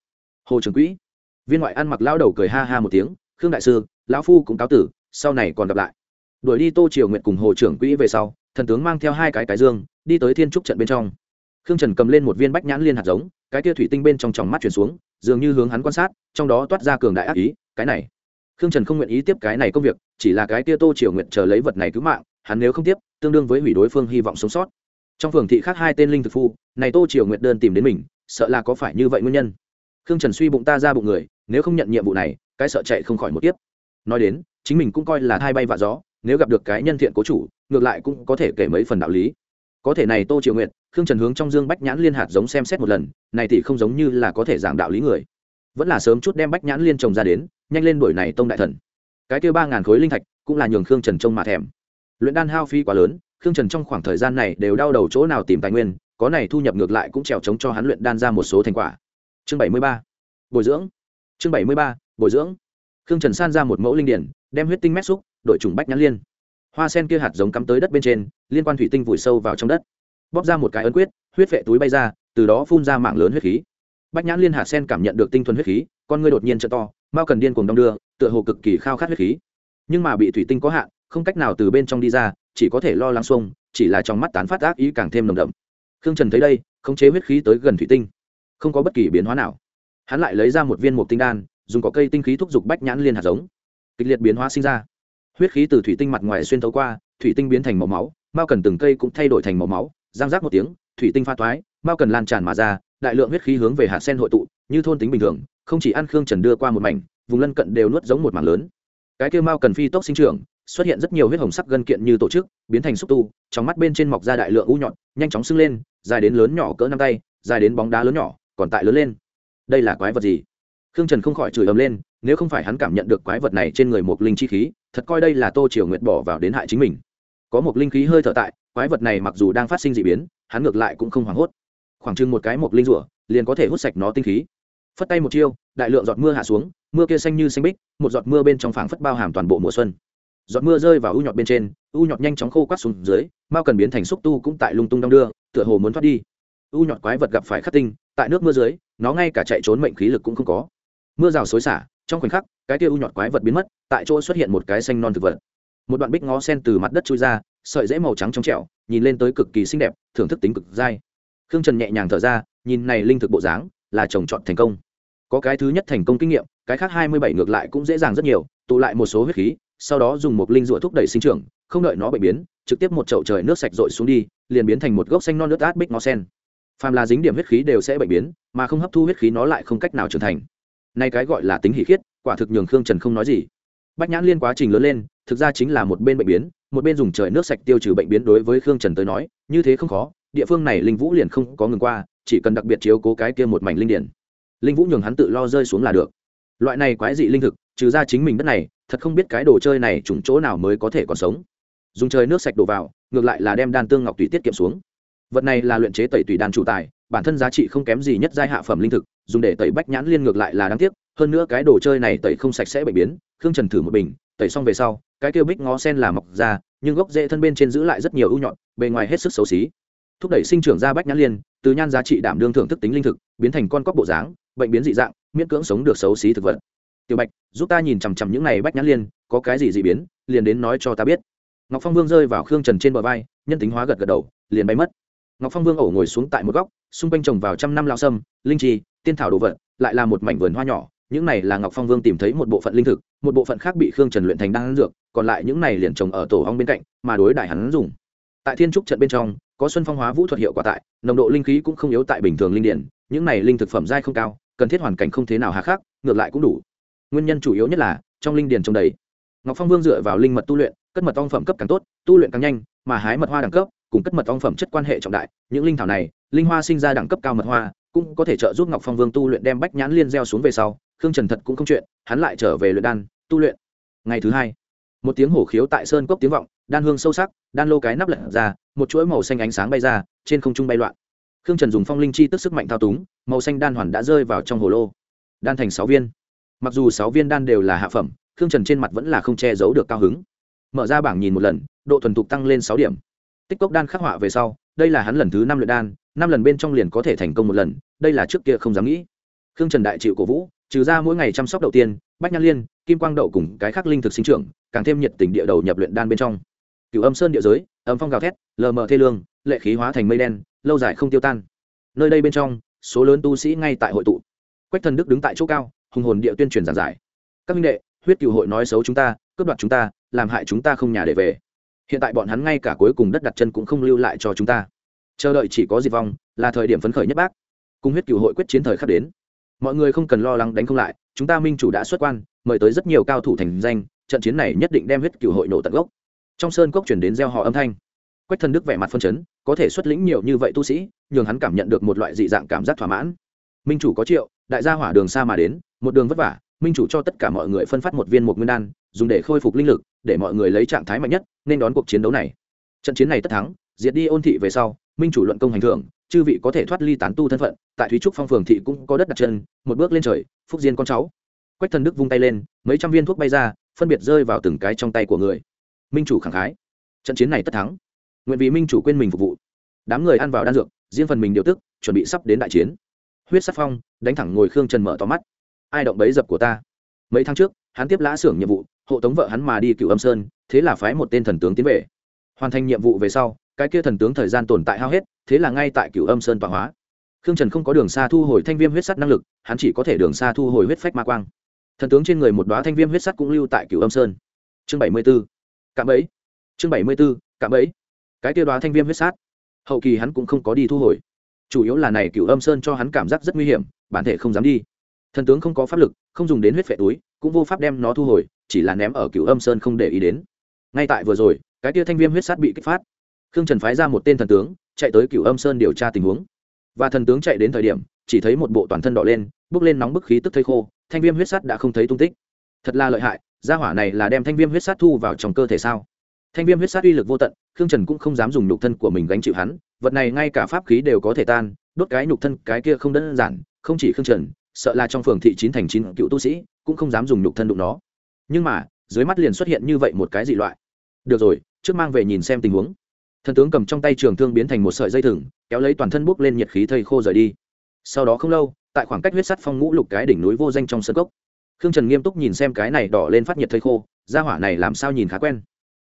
Hồ trường quỹ, viên ngoại ăn mặc lao đầu cười ha ha một tiếng, khương đại sư, lão phu cũng cáo tử, sau này còn gặp lại. Đuổi đi tô triều nguyện cùng hồ trưởng quỹ về sau, thần tướng mang theo hai cái cái dương, đi tới thiên trúc trận bên trong. Khương trần cầm lên một viên bách nhãn liên hạt giống, cái tia thủy tinh bên trong tròng mắt chuyển xuống, dường như hướng hắn quan sát, trong đó toát ra cường đại ác ý cái này. Khương trần không nguyện ý tiếp cái này công việc, chỉ là cái tia tô triều nguyện chờ lấy vật này cứu mạng, hắn nếu không tiếp, tương đương với hủy đối phương hy vọng sống sót. Trong phường thị khác hai tên linh thực phu, này tô triều nguyện đơn tìm đến mình, sợ là có phải như vậy nguyên nhân. Khương trần suy bụng ta ra bụng người, nếu không nhận nhiệm vụ này, cái sợ chạy không khỏi một tiếp nói đến, chính mình cũng coi là thai bay vạ gió, nếu gặp được cái nhân thiện cố chủ, ngược lại cũng có thể kể mấy phần đạo lý. Có thể này tô triều nguyện, khương trần hướng trong dương bách nhãn liên hạt giống xem xét một lần, này thì không giống như là có thể giảng đạo lý người. Vẫn là sớm chút đem bách nhãn liên trồng ra đến nhanh lên đuổi này tông đại thần. Cái kêu ba ngàn khối linh thạch cũng là nhường khương trần trông mà thèm. Luyện đan hao phí quá lớn, khương trần trong khoảng thời gian này đều đau đầu chỗ nào tìm tài nguyên, có này thu nhập ngược lại cũng trèo trống cho hắn luyện đan ra một số thành quả. Chương bảy mươi ba, bồi dưỡng. Chương bảy mươi ba, bồi dưỡng. Khương trần san ra một mẫu linh điển, đem huyết tinh mét xúc, đội trùng bách nhãn liên. Hoa sen kia hạt giống cắm tới đất bên trên, liên quan thủy tinh vùi sâu vào trong đất. Bóp ra một cái ấn quyết, huyết vệ túi bay ra, từ đó phun ra mạng lớn huyết khí. Bách nhãn liên hạt sen cảm nhận được tinh thuần huyết khí, con ngươi đột nhiên trợ to mao cần điên cuồng đong đưa, tựa hồ cực kỳ khao khát huyết khí. Nhưng mà bị thủy tinh có hạn, không cách nào từ bên trong đi ra, chỉ có thể lo lắng xuông, chỉ là trong mắt tán phát ác ý càng thêm nồng đậm. Khương trần thấy đây, khống chế huyết khí tới gần thủy tinh. Không có bất kỳ biến hóa nào. Hắn lại lấy ra một viên mục tinh đan, dùng có cây tinh khí thúc giục bách nhãn liên hạt giống. Kịch liệt biến hóa sinh ra. Huyết khí từ thủy tinh mặt ngoài xuyên thấu qua, thủy tinh biến thành màu máu, mao cần từng cây cũng thay đổi thành màu máu giang rác một tiếng, thủy tinh pha toái, mao cần lan tràn mà ra, đại lượng huyết khí hướng về hạt sen hội tụ, như thôn tính bình thường không chỉ ăn khương trần đưa qua một mảnh, vùng lân cận đều nuốt giống một mảng lớn. Cái kêu mao cần phi tốc sinh trưởng, xuất hiện rất nhiều huyết hồng sắc gân kiện như tổ chức, biến thành xúc tu, trong mắt bên trên mọc ra đại lượng u nhọn nhanh chóng sưng lên, dài đến lớn nhỏ cỡ năm tay, dài đến bóng đá lớn nhỏ, còn tại lớn lên. Đây là quái vật gì? Khương trần không khỏi chửi ầm lên, nếu không phải hắn cảm nhận được quái vật này trên người một linh chi khí, thật coi đây là tô triều nguyệt bỏ vào đến hại chính mình. Có một linh khí hơi thở tại, quái vật này mặc dù đang phát sinh d ị biến, hắn ngược lại cũng không hoảng hốt. Khoảng chừng một cái một linh rủa liền có thể hút sạch nó tinh khí phất tay một chiêu, đại lượng giọt mưa hạ xuống, mưa kia xanh như xanh bích, một giọt mưa bên trong phảng phất bao hàm toàn bộ mùa xuân. Giọt mưa rơi vào u nhọt bên trên, u nhọt nhanh chóng khô quát xuống dưới, mao cần biến thành xúc tu cũng tại lung tung đong đưa, tựa hồ muốn thoát đi. U nhọt quái vật gặp phải khắc tinh, tại nước mưa dưới, nó ngay cả chạy trốn mệnh khí lực cũng không có. Mưa rào xối xả, trong khoảnh khắc, cái kia u nhọt quái vật biến mất, tại chỗ xuất hiện một cái xanh non thực vật. Một đoạn bích ngó sen từ mặt đất trôi ra, sợi dễ màu trắng trong trẻo, nhìn lên tới cực kỳ xinh đẹp, thưởng thức tính cực dai. Khương trần nhẹ nhàng thở ra, nhìn này linh thực bộ dáng là trồng trọt thành công. Có cái thứ nhất thành công kinh nghiệm, cái khác hai mươi bảy ngược lại cũng dễ dàng rất nhiều, tụ lại một số huyết khí, sau đó dùng một linh rủa thúc đẩy sinh trưởng, không đợi nó bệnh biến, trực tiếp một chậu trời nước sạch rội xuống đi, liền biến thành một gốc xanh non nước át bích ngó sen. Phàm là dính điểm huyết khí đều sẽ bệnh biến, mà không hấp thu huyết khí nó lại không cách nào trưởng thành. Nay cái gọi là tính hỷ khiết, quả thực nhường khương trần không nói gì. Bách nhãn liên quá trình lớn lên, thực ra chính là một bên bệnh biến, một bên dùng trời nước sạch tiêu trừ bệnh biến đối với khương trần tới nói, như thế không khó, địa phương này linh vũ liền không có ngừng qua chỉ cần đặc biệt chiếu cố cái kia một mảnh linh điển. Linh vũ nhường hắn tự lo rơi xuống là được. Loại này quái dị linh thực, trừ ra chính mình đất này, thật không biết cái đồ chơi này trùng chỗ nào mới có thể còn sống. Dùng trời nước sạch đổ vào, ngược lại là đem đan tương ngọc tùy tiết kiệm xuống. Vật này là luyện chế tẩy tùy đan chủ tài, bản thân giá trị không kém gì nhất giai hạ phẩm linh thực, dùng để tẩy bách nhãn liên ngược lại là đáng tiếc, hơn nữa cái đồ chơi này tẩy không sạch sẽ bệnh biến, khương trần thử một bình, tẩy xong về sau, cái kêu bích ngó sen là mọc ra, nhưng gốc rễ thân bên trên giữ lại rất nhiều ưu nhọn, bề ngoài hết sức xấu xí thúc đẩy sinh trưởng ra bách nhãn liên, từ nhan giá trị đảm đương thưởng thức tính linh thực, biến thành con cóc bộ dáng, bệnh biến dị dạng, miễn cưỡng sống được xấu xí thực vật. Tiểu bạch, giúp ta nhìn chằm chằm những này bách nhãn liên, có cái gì dị biến, liền đến nói cho ta biết. Ngọc phong vương rơi vào khương trần trên bờ vai, nhân tính hóa gật gật đầu, liền bay mất. Ngọc phong vương ổ ngồi xuống tại một góc, xung quanh trồng vào trăm năm lao sâm, linh trì tiên thảo đồ vật, lại là một mảnh vườn hoa nhỏ, những này là ngọc phong vương tìm thấy một bộ phận linh thực, một bộ phận khác bị khương trần luyện thành đan dược, còn lại những này liền trồng ở tổ hong bên cạnh, mà đối đại hắn dùng. Tại thiên trúc trận bên trong có xuân phong hóa vũ thuật hiệu quả tại, nồng độ linh khí cũng không yếu tại bình thường linh điển, những này linh thực phẩm dai không cao, cần thiết hoàn cảnh không thế nào hà khắc, ngược lại cũng đủ. Nguyên nhân chủ yếu nhất là, trong linh điển trồng đầy. Ngọc phong vương dựa vào linh mật tu luyện, cất mật ong phẩm cấp càng tốt, tu luyện càng nhanh, mà hái mật hoa đẳng cấp, cùng cất mật ong phẩm chất quan hệ trọng đại, những linh thảo này, linh hoa sinh ra đẳng cấp cao mật hoa, cũng có thể trợ giúp ngọc phong vương tu luyện đem bách nhãn liên gieo xuống về sau, khương trần thật cũng không chuyện, hắn lại trở về luyện đan, tu luyện. Ngày thứ hai một tiếng hổ khiếu tại sơn cốc tiếng vọng, đan hương sâu sắc, đan lô cái nắp lật ra, một chuỗi màu xanh ánh sáng bay ra, trên không trung bay loạn. Khương trần dùng phong linh chi tức sức mạnh thao túng, màu xanh đan hoàn đã rơi vào trong hồ lô. Đan thành sáu viên. Mặc dù sáu viên đan đều là hạ phẩm, khương trần trên mặt vẫn là không che giấu được cao hứng. Mở ra bảng nhìn một lần, độ thuần thục tăng lên sáu điểm. Tích cốc đan khắc họa về sau, đây là hắn lần thứ năm luyện đan, năm lần bên trong liền có thể thành công một lần, đây là trước kia không dám nghĩ. Khương trần đại chịu cổ vũ, trừ ra mỗi ngày chăm sóc đầu tiên, bách nhan liên, kim quang đậu cùng cái khắc linh thực sinh trưởng càng thêm nhiệt tình địa đầu nhập luyện đan bên trong. Cựu âm sơn địa giới, âm phong gào thét, lờ mờ thê lương, lệ khí hóa thành mây đen, lâu dài không tiêu tan. Nơi đây bên trong, số lớn tu sĩ ngay tại hội tụ. Quách thần đức đứng tại chỗ cao, hùng hồn địa tuyên truyền giảng giải. Các minh đệ, huyết cựu hội nói xấu chúng ta, cướp đoạt chúng ta, làm hại chúng ta không nhà để về. Hiện tại bọn hắn ngay cả cuối cùng đất đặt chân cũng không lưu lại cho chúng ta. Chờ đợi chỉ có diệt vong, là thời điểm phấn khởi nhất bác. Cùng huyết cựu hội quyết chiến thời khắc đến. Mọi người không cần lo lắng đánh không lại, chúng ta minh chủ đã xuất quan, mời tới rất nhiều cao thủ thành danh trận chiến này nhất định đem huyết cựu hội nổ tận gốc. Trong sơn cốc chuyển đến gieo họ âm thanh. Quách thần đức vẻ mặt phân chấn, có thể xuất lĩnh nhiều như vậy tu sĩ, nhường hắn cảm nhận được một loại dị dạng cảm giác thỏa mãn. Minh chủ có triệu, đại gia hỏa đường xa mà đến, một đường vất vả, minh chủ cho tất cả mọi người phân phát một viên một nguyên đan, dùng để khôi phục linh lực, để mọi người lấy trạng thái mạnh nhất, nên đón cuộc chiến đấu này. Trận chiến này tất thắng, diệt đi ôn thị về sau, minh chủ luận công hành thưởng, chư vị có thể thoát ly tán tu thân phận, tại thúy trúc phong phường thị cũng có đất đặt chân, một bước lên trời, phúc diên con cháu. Quách thần đức vung tay lên, mấy trăm viên thuốc bay ra phân biệt rơi vào từng cái trong tay của người. Minh chủ khẳng khái. Trận chiến này tất thắng. Nguyện vì minh chủ quên mình phục vụ. Đám người ăn vào đan dược, riêng phần mình điều tức, chuẩn bị sắp đến đại chiến. Huyết sắc phong, đánh thẳng ngồi khương trần mở to mắt. Ai động bấy dập của ta? Mấy tháng trước, hắn tiếp lã xưởng nhiệm vụ, hộ tống vợ hắn mà đi cựu âm sơn, thế là phái một tên thần tướng tiến về. Hoàn thành nhiệm vụ về sau, cái kia thần tướng thời gian tồn tại hao hết, thế là ngay tại cựu âm sơn tọa hóa. Khương trần không có đường xa thu hồi thanh viêm huyết sắt năng lực, hắn chỉ có thể đường xa thu hồi huyết phách ma quang thần tướng trên người một đoá thanh viêm huyết sắt cũng lưu tại cửu âm sơn. Chương bảy mươi b ố cạm ấy chương bảy mươi b ố cạm ấy cái kia đoá thanh viêm huyết sát hậu kỳ hắn cũng không có đi thu hồi. Chủ yếu là này cửu âm sơn cho hắn cảm giác rất nguy hiểm, bản thể không dám đi. Thần tướng không có pháp lực, không dùng đến huyết phệ túi, cũng vô pháp đem nó thu hồi, chỉ là ném ở cửu âm sơn không để ý đến. Ngay tại vừa rồi, cái tia thanh viêm huyết sát bị kích phát. Khương trần phái ra một tên thần tướng, chạy tới cửu âm sơn điều tra tình huống. Và thần tướng chạy đến thời điểm, chỉ thấy một bộ toàn thân đỏ lên, bước lên nóng bức khí tức thây khô thanh viêm huyết sát đã không thấy tung tích. Thật là lợi hại, gia hỏa này là đem thanh viêm huyết sát thu vào trong cơ thể sao? Thanh viêm huyết sát uy lực vô tận, khương trần cũng không dám dùng nhục thân của mình gánh chịu hắn, vật này ngay cả pháp khí đều có thể tan, đốt cái nhục thân cái kia không đơn giản, không chỉ khương trần, sợ là trong phường thị chín thành chín cựu tu sĩ, cũng không dám dùng nhục thân đụng nó. Nhưng mà, dưới mắt liền xuất hiện như vậy một cái dị loại. Được rồi, trước mang về nhìn xem tình huống. Thần tướng cầm trong tay trường thương biến thành một sợi dây thừng, kéo lấy toàn thân bốc lên nhiệt khí thây khô rời đi. Sau đó không lâu tại khoảng cách huyết sắt phong ngũ lục cái đỉnh núi vô danh trong sân cốc. Khương trần nghiêm túc nhìn xem cái này đỏ lên phát nhiệt thây khô ra hỏa này làm sao nhìn khá quen.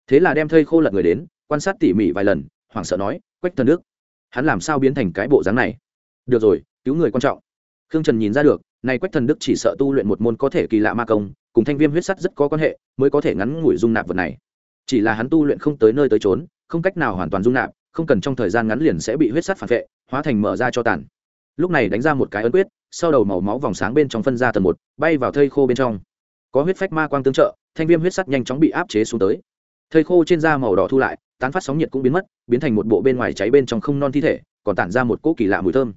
Thế là đem thây khô lật người đến, quan sát tỉ mỉ vài lần, hoảng sợ nói, quách thần nước, hắn làm sao biến thành cái bộ dáng này? Được rồi, cứu người quan trọng. Khương trần nhìn ra được nay quách thần đức chỉ sợ tu luyện một môn có thể kỳ lạ ma công, cùng thanh viêm huyết sắt rất có quan hệ, mới có thể ngắn ngủi dung nạp vật này. Chỉ là hắn tu luyện không tới nơi tới trốn không cách nào hoàn toàn dung nạp, không cần trong thời gian ngắn liền sẽ bị huyết sắt phản vệ, hóa thành mở ra cho tàn. Lúc này đánh ra một cái ấn quyết sau đầu màu máu vòng sáng bên trong phân ra tầng một, bay vào thây khô bên trong. Có huyết phách ma quang tương trợ, thanh viêm huyết sắt nhanh chóng bị áp chế xuống tới. Thây khô trên da màu đỏ thu lại, tán phát sóng nhiệt cũng biến mất, biến thành một bộ bên ngoài cháy bên trong không non thi thể, còn tản ra một cỗ kỳ lạ mùi thơm.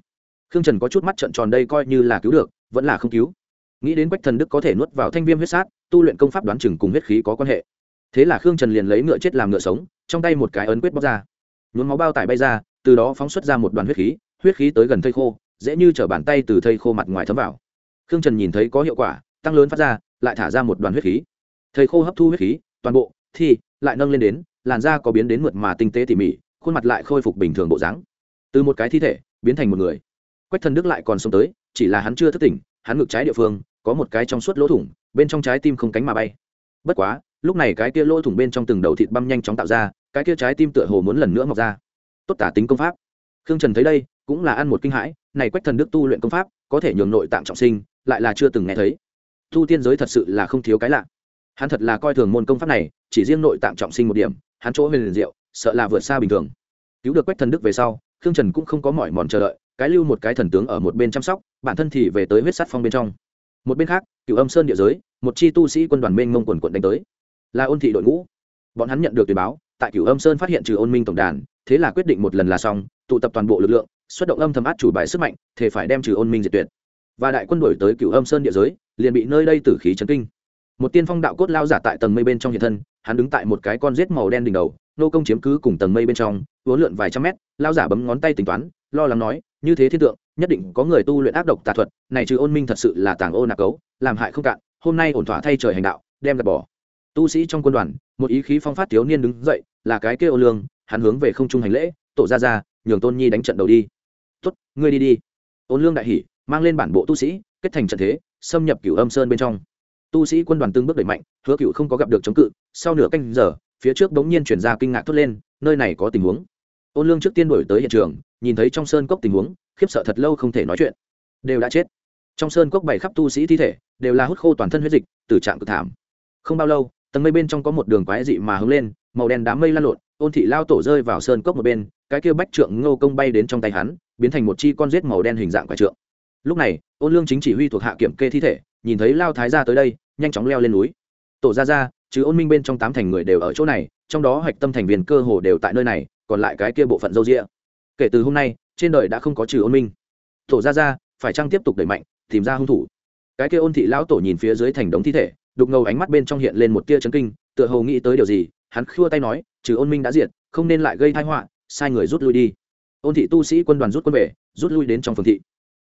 Khương trần có chút mắt trợn tròn đây coi như là cứu được, vẫn là không cứu. Nghĩ đến quách thần đức có thể nuốt vào thanh viêm huyết sát tu luyện công pháp đoán chừng cùng huyết khí có quan hệ. Thế là khương trần liền lấy ngựa chết làm ngựa sống, trong tay một cái ấn quyết bóc ra. Nhuốm máu bao tải bay ra, từ đó phóng xuất ra một đoàn huyết khí huyết khí tới gần thây khô dễ như chở bàn tay từ thây khô mặt ngoài thấm vào. Khương trần nhìn thấy có hiệu quả, tăng lớn phát ra, lại thả ra một đoàn huyết khí. Thầy khô hấp thu huyết khí, toàn bộ thi lại nâng lên đến, làn da có biến đến mượt mà tinh tế tỉ mỉ, khuôn mặt lại khôi phục bình thường bộ dáng. Từ một cái thi thể, biến thành một người. Quách thần đức lại còn sống tới, chỉ là hắn chưa thức tỉnh, hắn ngực trái địa phương, có một cái trong suốt lỗ thủng, bên trong trái tim không cánh mà bay. Bất quá, lúc này cái kia lỗ thủng bên trong từng đầu thịt băm nhanh chóng tạo ra, cái kia trái tim tựa hồ muốn lần nữa mọc ra. Tốt tả tính công pháp. Khương trần thấy đây cũng là ăn một kinh hãi, này quách thần đức tu luyện công pháp, có thể nhường nội tạng trọng sinh, lại là chưa từng nghe thấy. Tu tiên giới thật sự là không thiếu cái lạ. Hắn thật là coi thường môn công pháp này, chỉ riêng nội tạng trọng sinh một điểm, hắn chỗ huyền liền diệu, sợ là vượt xa bình thường. Cứu được quách thần đức về sau, khương trần cũng không có mỏi mòn chờ đợi, cái lưu một cái thần tướng ở một bên chăm sóc, bản thân thì về tới huyết sắt phong bên trong. Một bên khác cựu âm sơn địa giới, một chi tu sĩ quân đoàn mênh mông quần quận đánh tới. Là ôn thị đội ngũ. Bọn hắn nhận được tuyển báo, tại cựu âm sơn phát hiện trừ ôn minh tổng đàn, thế là quyết định một lần là xong, tụ tập toàn bộ lực lượng xuất động âm thầm át chủ bài sức mạnh thể phải đem trừ ôn minh diệt tuyệt. Và đại quân đổi tới cựu âm sơn địa giới, liền bị nơi đây tử khí chấn kinh. Một tiên phong đạo cốt lao giả tại tầng mây bên trong hiện thân, hắn đứng tại một cái con rết màu đen đỉnh đầu, nô công chiếm cứ cùng tầng mây bên trong, uốn lượn vài trăm mét, lao giả bấm ngón tay tính toán, lo lắng nói, như thế thiên tượng, nhất định có người tu luyện ác độc tà thuật, này trừ ôn minh thật sự là tàng ô nạc cấu, làm hại không cạn, hôm nay ổn thỏa thay trời hành đạo, đem gạt bỏ. Tu sĩ trong quân đoàn, một ý khí phong phát thiếu niên đứng dậy, là cái kêu lương, hắn hướng về không trung hành lễ, tổ ra ra nhường tôn nhi đánh trận đầu đi tốt, ngươi đi đi. Ôn lương đại hỉ, mang lên bản bộ tu sĩ, kết thành trận thế, xâm nhập cửu âm sơn bên trong. Tu sĩ quân đoàn từng bước đẩy mạnh, hứa cựu không có gặp được chống cự, sau nửa canh giờ, phía trước bỗng nhiên chuyển ra kinh ngạc thốt lên, nơi này có tình huống. Ôn lương trước tiên đổi tới hiện trường, nhìn thấy trong sơn cốc tình huống, khiếp sợ thật lâu không thể nói chuyện. Đều đã chết. Trong sơn cốc bảy khắp tu sĩ thi thể, đều là hút khô toàn thân huyết dịch từ trạng cực thảm. Không bao lâu, tầng mây bên trong có một đường quái dị mà hướng lên, màu đen đám mây lan lộn ôn thị lao tổ rơi vào sơn cốc một bên, cái kia bách trượng ngô công bay đến trong tay hắn biến thành một chi con rết màu đen hình dạng quả trượng. Lúc này, ôn lương chính chỉ huy thuộc hạ kiểm kê thi thể, nhìn thấy lao thái ra tới đây, nhanh chóng leo lên núi. Tổ ra ra chứ ôn minh bên trong tám thành người đều ở chỗ này, trong đó hạch tâm thành viên cơ hồ đều tại nơi này, còn lại cái kia bộ phận dâu rịa kể từ hôm nay, trên đời đã không có trừ ôn minh. Tổ ra ra phải chăng tiếp tục đẩy mạnh, tìm ra hung thủ? Cái kia ôn thị lão tổ nhìn phía dưới thành đống thi thể, đục ngầu ánh mắt bên trong hiện lên một tia chấn kinh, tựa hồ nghĩ tới điều gì, hắn khua tay nói, trừ ôn minh đã diệt, không nên lại gây thai họa, sai người rút lui đi ôn thị tu sĩ quân đoàn rút quân về, rút lui đến trong phường thị.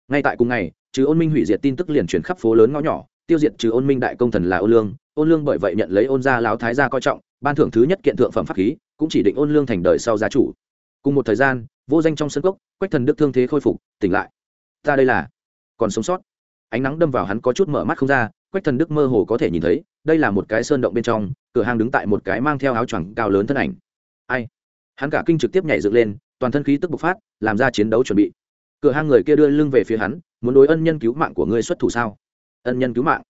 Ngay tại cùng ngày, trừ ôn minh hủy diệt tin tức liền chuyển khắp phố lớn ngõ nhỏ, tiêu diệt trừ ôn minh đại công thần là ôn lương. Ôn lương bởi vậy nhận lấy ôn gia lão thái gia coi trọng, ban thưởng thứ nhất kiện thượng phẩm pháp khí, cũng chỉ định ôn lương thành đời sau gia chủ. Cùng một thời gian, vô danh trong sân cốc, quách thần đức thương thế khôi phục, tỉnh lại. Ta đây là còn sống sót. Ánh nắng đâm vào hắn có chút mở mắt không ra, quách thần đức mơ hồ có thể nhìn thấy, đây là một cái sơn động bên trong, cửa hàng đứng tại một cái mang theo áo choàng cao lớn thân ảnh. Ai? Hắn cả kinh trực tiếp nhảy dựng lên toàn thân khí tức bộc phát, làm ra chiến đấu chuẩn bị. Cửa hang người kia đưa lưng về phía hắn, muốn đối ân nhân cứu mạng của ngươi xuất thủ sao? Ân nhân cứu mạng.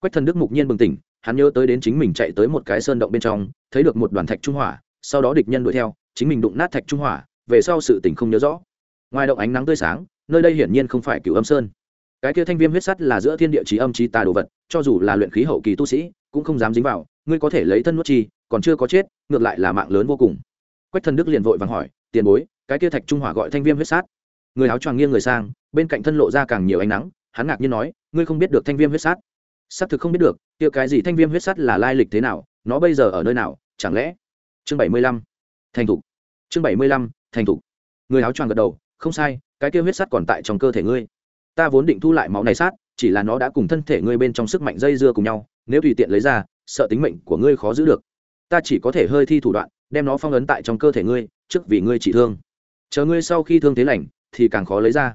Quách thần đức mục nhiên bừng tỉnh, hắn nhớ tới đến chính mình chạy tới một cái sơn động bên trong, thấy được một đoàn thạch trung hỏa, sau đó địch nhân đuổi theo, chính mình đụng nát thạch trung hỏa, về sau sự tình không nhớ rõ. Ngoài động ánh nắng tươi sáng, nơi đây hiển nhiên không phải cửu âm sơn. Cái kia thanh viêm huyết sắt là giữa thiên địa trí âm trí tà đồ vật, cho dù là luyện khí hậu kỳ tu sĩ, cũng không dám dính vào, ngươi có thể lấy thân nuốt chi, còn chưa có chết, ngược lại là mạng lớn vô cùng. Quách thần đức liền vội vàng hỏi tiền bối, cái kia thạch trung hỏa gọi thanh viêm huyết sát. Người áo choàng nghiêng người sang, bên cạnh thân lộ ra càng nhiều ánh nắng, hắn ngạc nhiên nói, ngươi không biết được thanh viêm huyết sát? Xác thực không biết được, kia cái gì thanh viêm huyết sát là lai lịch thế nào, nó bây giờ ở nơi nào, chẳng lẽ? Chương bảy mươi lăm, thành thục. Chương bảy mươi lăm, thành thục. Người áo choàng gật đầu, không sai, cái kia huyết sát còn tại trong cơ thể ngươi. Ta vốn định thu lại máu này sát, chỉ là nó đã cùng thân thể ngươi bên trong sức mạnh dây dưa cùng nhau, nếu tùy tiện lấy ra, sợ tính mệnh của ngươi khó giữ được. Ta chỉ có thể hơi thi thủ đoạn, đem nó phong ấn tại trong cơ thể ngươi trước vì ngươi trị thương. Chờ ngươi sau khi thương thế lành, thì càng khó lấy ra.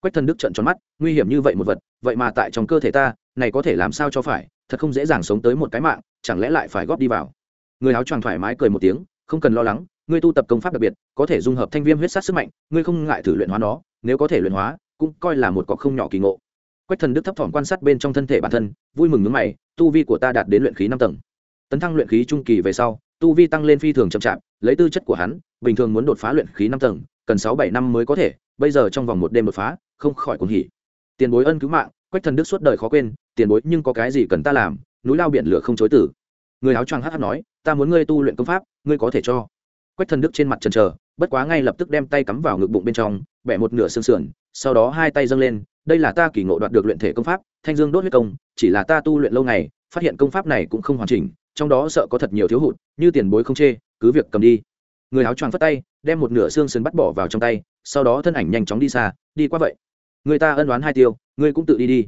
Quách thần đức trận tròn mắt, nguy hiểm như vậy một vật, vậy mà tại trong cơ thể ta, này có thể làm sao cho phải, thật không dễ dàng sống tới một cái mạng, chẳng lẽ lại phải góp đi vào. Người áo choàng thoải mái cười một tiếng, không cần lo lắng, ngươi tu tập công pháp đặc biệt, có thể dung hợp thanh viêm huyết sát sức mạnh, ngươi không ngại thử luyện hóa nó, nếu có thể luyện hóa, cũng coi là một cọc không nhỏ kỳ ngộ. Quách thần đức thấp thỏm quan sát bên trong thân thể bản thân, vui mừng nước mày, tu vi của ta đạt đến luyện khí năm tầng. Tấn thăng luyện khí trung kỳ về sau, tu vi tăng lên phi thường chậm chạp lấy tư chất của hắn, bình thường muốn đột phá luyện khí năm tầng, cần sáu bảy năm mới có thể, bây giờ trong vòng một đêm đột phá, không khỏi cuồng hỉ. Tiền bối ân cứu mạng, quách thần đức suốt đời khó quên, tiền bối nhưng có cái gì cần ta làm, núi lao biển lửa không chối tử người áo choàng hát hát nói, ta muốn ngươi tu luyện công pháp, ngươi có thể cho. Quách thần đức trên mặt trần trờ bất quá ngay lập tức đem tay cắm vào ngực bụng bên trong, bẻ một nửa xương sườn, sau đó hai tay dâng lên, đây là ta kỳ ngộ đoạt được luyện thể công pháp, thanh dương đốt huyết công, chỉ là ta tu luyện lâu ngày, phát hiện công pháp này cũng không hoàn chỉnh, trong đó sợ có thật nhiều thiếu hụt, như tiền bối không chê cứ việc cầm đi. Người áo choàng phất tay, đem một nửa xương sườn bắt bỏ vào trong tay, sau đó thân ảnh nhanh chóng đi xa, đi qua vậy. Người ta ân đoán hai tiêu, ngươi cũng tự đi đi.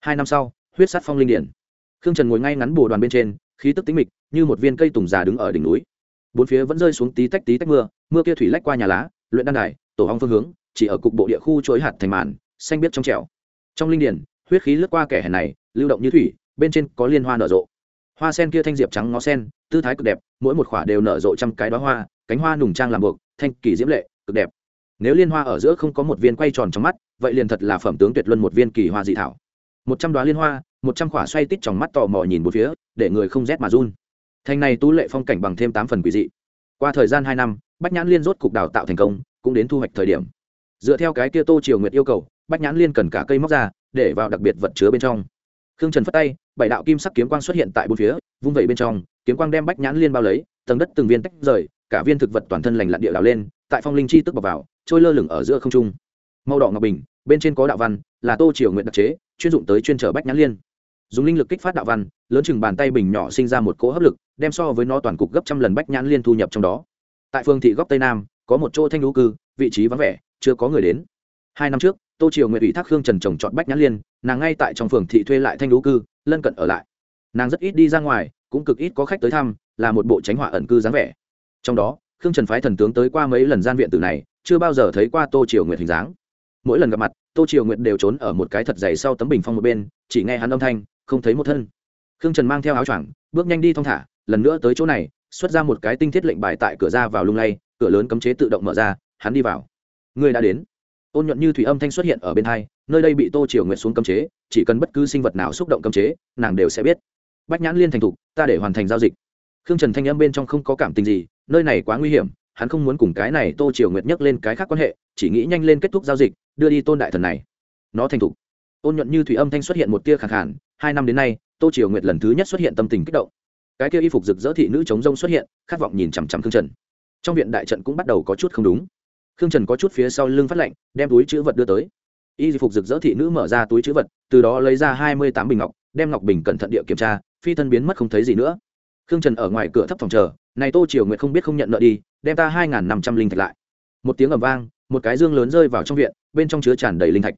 Hai năm sau, huyết sát phong linh điển. Khương trần ngồi ngay ngắn bồ đoàn bên trên, khí tức tính mịch, như một viên cây tùng già đứng ở đỉnh núi. Bốn phía vẫn rơi xuống tí tách tí tách mưa mưa kia thủy lách qua nhà lá, luyện đan đài, tổ hong phương hướng, chỉ ở cục bộ địa khu chối hạt thành màn, xanh biết trong trẻo. Trong linh điển, huyết khí lướt qua kẻ hèn này, lưu động như thủy, bên trên có liên hoa nở rộ hoa sen kia thanh diệp trắng ngó sen, tư thái cực đẹp, mỗi một khỏa đều nở rộ trăm cái đó hoa, cánh hoa nùng trang làm buộc, thanh kỳ diễm lệ, cực đẹp. Nếu liên hoa ở giữa không có một viên quay tròn trong mắt, vậy liền thật là phẩm tướng tuyệt luân một viên kỳ hoa dị thảo. Một trăm đoá liên hoa, một trăm khỏa xoay tít trong mắt tò mò nhìn một phía, để người không rét mà run. Thành này tú lệ phong cảnh bằng thêm tám phần quỷ dị. Qua thời gian hai năm, bách nhãn liên rốt cục đào tạo thành công, cũng đến thu hoạch thời điểm. Dựa theo cái kia tô triều nguyệt yêu cầu, bách nhãn liên cần cả cây móc ra, để vào đặc biệt vật chứa bên trong. Khương trần phất tay bảy đạo kim sắc kiếm quang xuất hiện tại bốn phía, vung vẩy bên trong, kiếm quang đem bách nhãn liên bao lấy, tầng đất từng viên tách rời, cả viên thực vật toàn thân lành lặn địa đào lên, tại phong linh chi tức bọc vào, trôi lơ lửng ở giữa không trung. Màu đỏ ngọc bình, bên trên có đạo văn, là tô triều nguyện đặc chế, chuyên dụng tới chuyên trở bách nhãn liên. Dùng linh lực kích phát đạo văn, lớn chừng bàn tay bình nhỏ sinh ra một cỗ hấp lực, đem so với nó toàn cục gấp trăm lần bách nhãn liên thu nhập trong đó. Tại phương thị góc tây nam, có một chỗ thanh lũ cư, vị trí vắng vẻ, chưa có người đến. Hai năm trước tô triều nguyện ủy thác khương trần trồng trọt bách nhãn liên, nàng ngay tại trong phường thị thuê lại thanh lũ cư, lân cận ở lại. Nàng rất ít đi ra ngoài, cũng cực ít có khách tới thăm, là một bộ tránh họa ẩn cư dáng vẻ. Trong đó, khương trần phái thần tướng tới qua mấy lần gian viện tử này, chưa bao giờ thấy qua tô triều nguyệt hình dáng. Mỗi lần gặp mặt, tô triều nguyệt đều trốn ở một cái thật dày sau tấm bình phong một bên, chỉ nghe hắn âm thanh, không thấy một thân. Khương trần mang theo áo choàng, bước nhanh đi thong thả, lần nữa tới chỗ này, xuất ra một cái tinh thiết lệnh bài tại cửa ra vào lung lay, cửa lớn cấm chế tự động mở ra, hắn đi vào. Người đã đến ôn nhuận như thủy âm thanh xuất hiện ở bên hai, nơi đây bị tô triều nguyệt xuống cấm chế, chỉ cần bất cứ sinh vật nào xúc động cấm chế, nàng đều sẽ biết. Bách nhãn liên thành thục, ta để hoàn thành giao dịch. Khương trần thanh âm bên trong không có cảm tình gì, nơi này quá nguy hiểm, hắn không muốn cùng cái này tô triều nguyệt nhắc lên cái khác quan hệ, chỉ nghĩ nhanh lên kết thúc giao dịch, đưa đi tôn đại thần này. Nó thành thục. Ôn nhuận như thủy âm thanh xuất hiện một tia khẳng khản, hai năm đến nay, tô triều nguyệt lần thứ nhất xuất hiện tâm tình kích động. Cái kia y phục rực rỡ thị nữ chống rông xuất hiện, khát vọng nhìn chằm chằm khương trần. Trong viện đại trận cũng bắt đầu có chút không đúng khương trần có chút phía sau lưng phát lạnh, đem túi chữ vật đưa tới. Y phục rực rỡ thị nữ mở ra túi chữ vật, từ đó lấy ra hai mươi tám bình ngọc, đem ngọc bình cẩn thận địa kiểm tra, phi thân biến mất không thấy gì nữa. Khương trần ở ngoài cửa thấp phòng chờ, này tô triều nguyệt không biết không nhận nợ đi, đem ta hai n g h n năm trăm linh thạch lại. Một tiếng ầm vang, một cái dương lớn rơi vào trong viện, bên trong chứa tràn đầy linh thạch.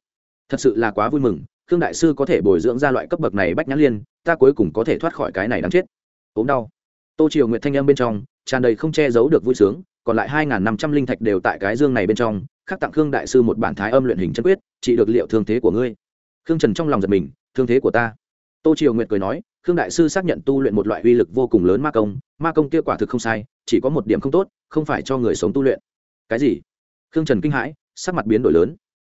Thật sự là quá vui mừng, khương đại sư có thể bồi dưỡng ra loại cấp bậc này bách nhãn liên, ta cuối cùng có thể thoát khỏi cái này đáng chết. Ốm đau. Tô triều nguyệt thanh âm bên trong, tràn đầy không che giấu được vui sướng còn lại hai n g h n năm trăm linh thạch đều tại cái dương này bên trong, khắc tặng khương đại sư một bản thái âm luyện hình chân quyết, chỉ được liệu thương thế của ngươi. Khương trần trong lòng giật mình, thương thế của ta. Tô triều nguyệt cười nói, khương đại sư xác nhận tu luyện một loại uy lực vô cùng lớn ma công ma công kia quả thực không sai, chỉ có một điểm không tốt, không phải cho người sống tu luyện. Cái gì? Khương trần kinh hãi, sắc mặt biến đổi lớn.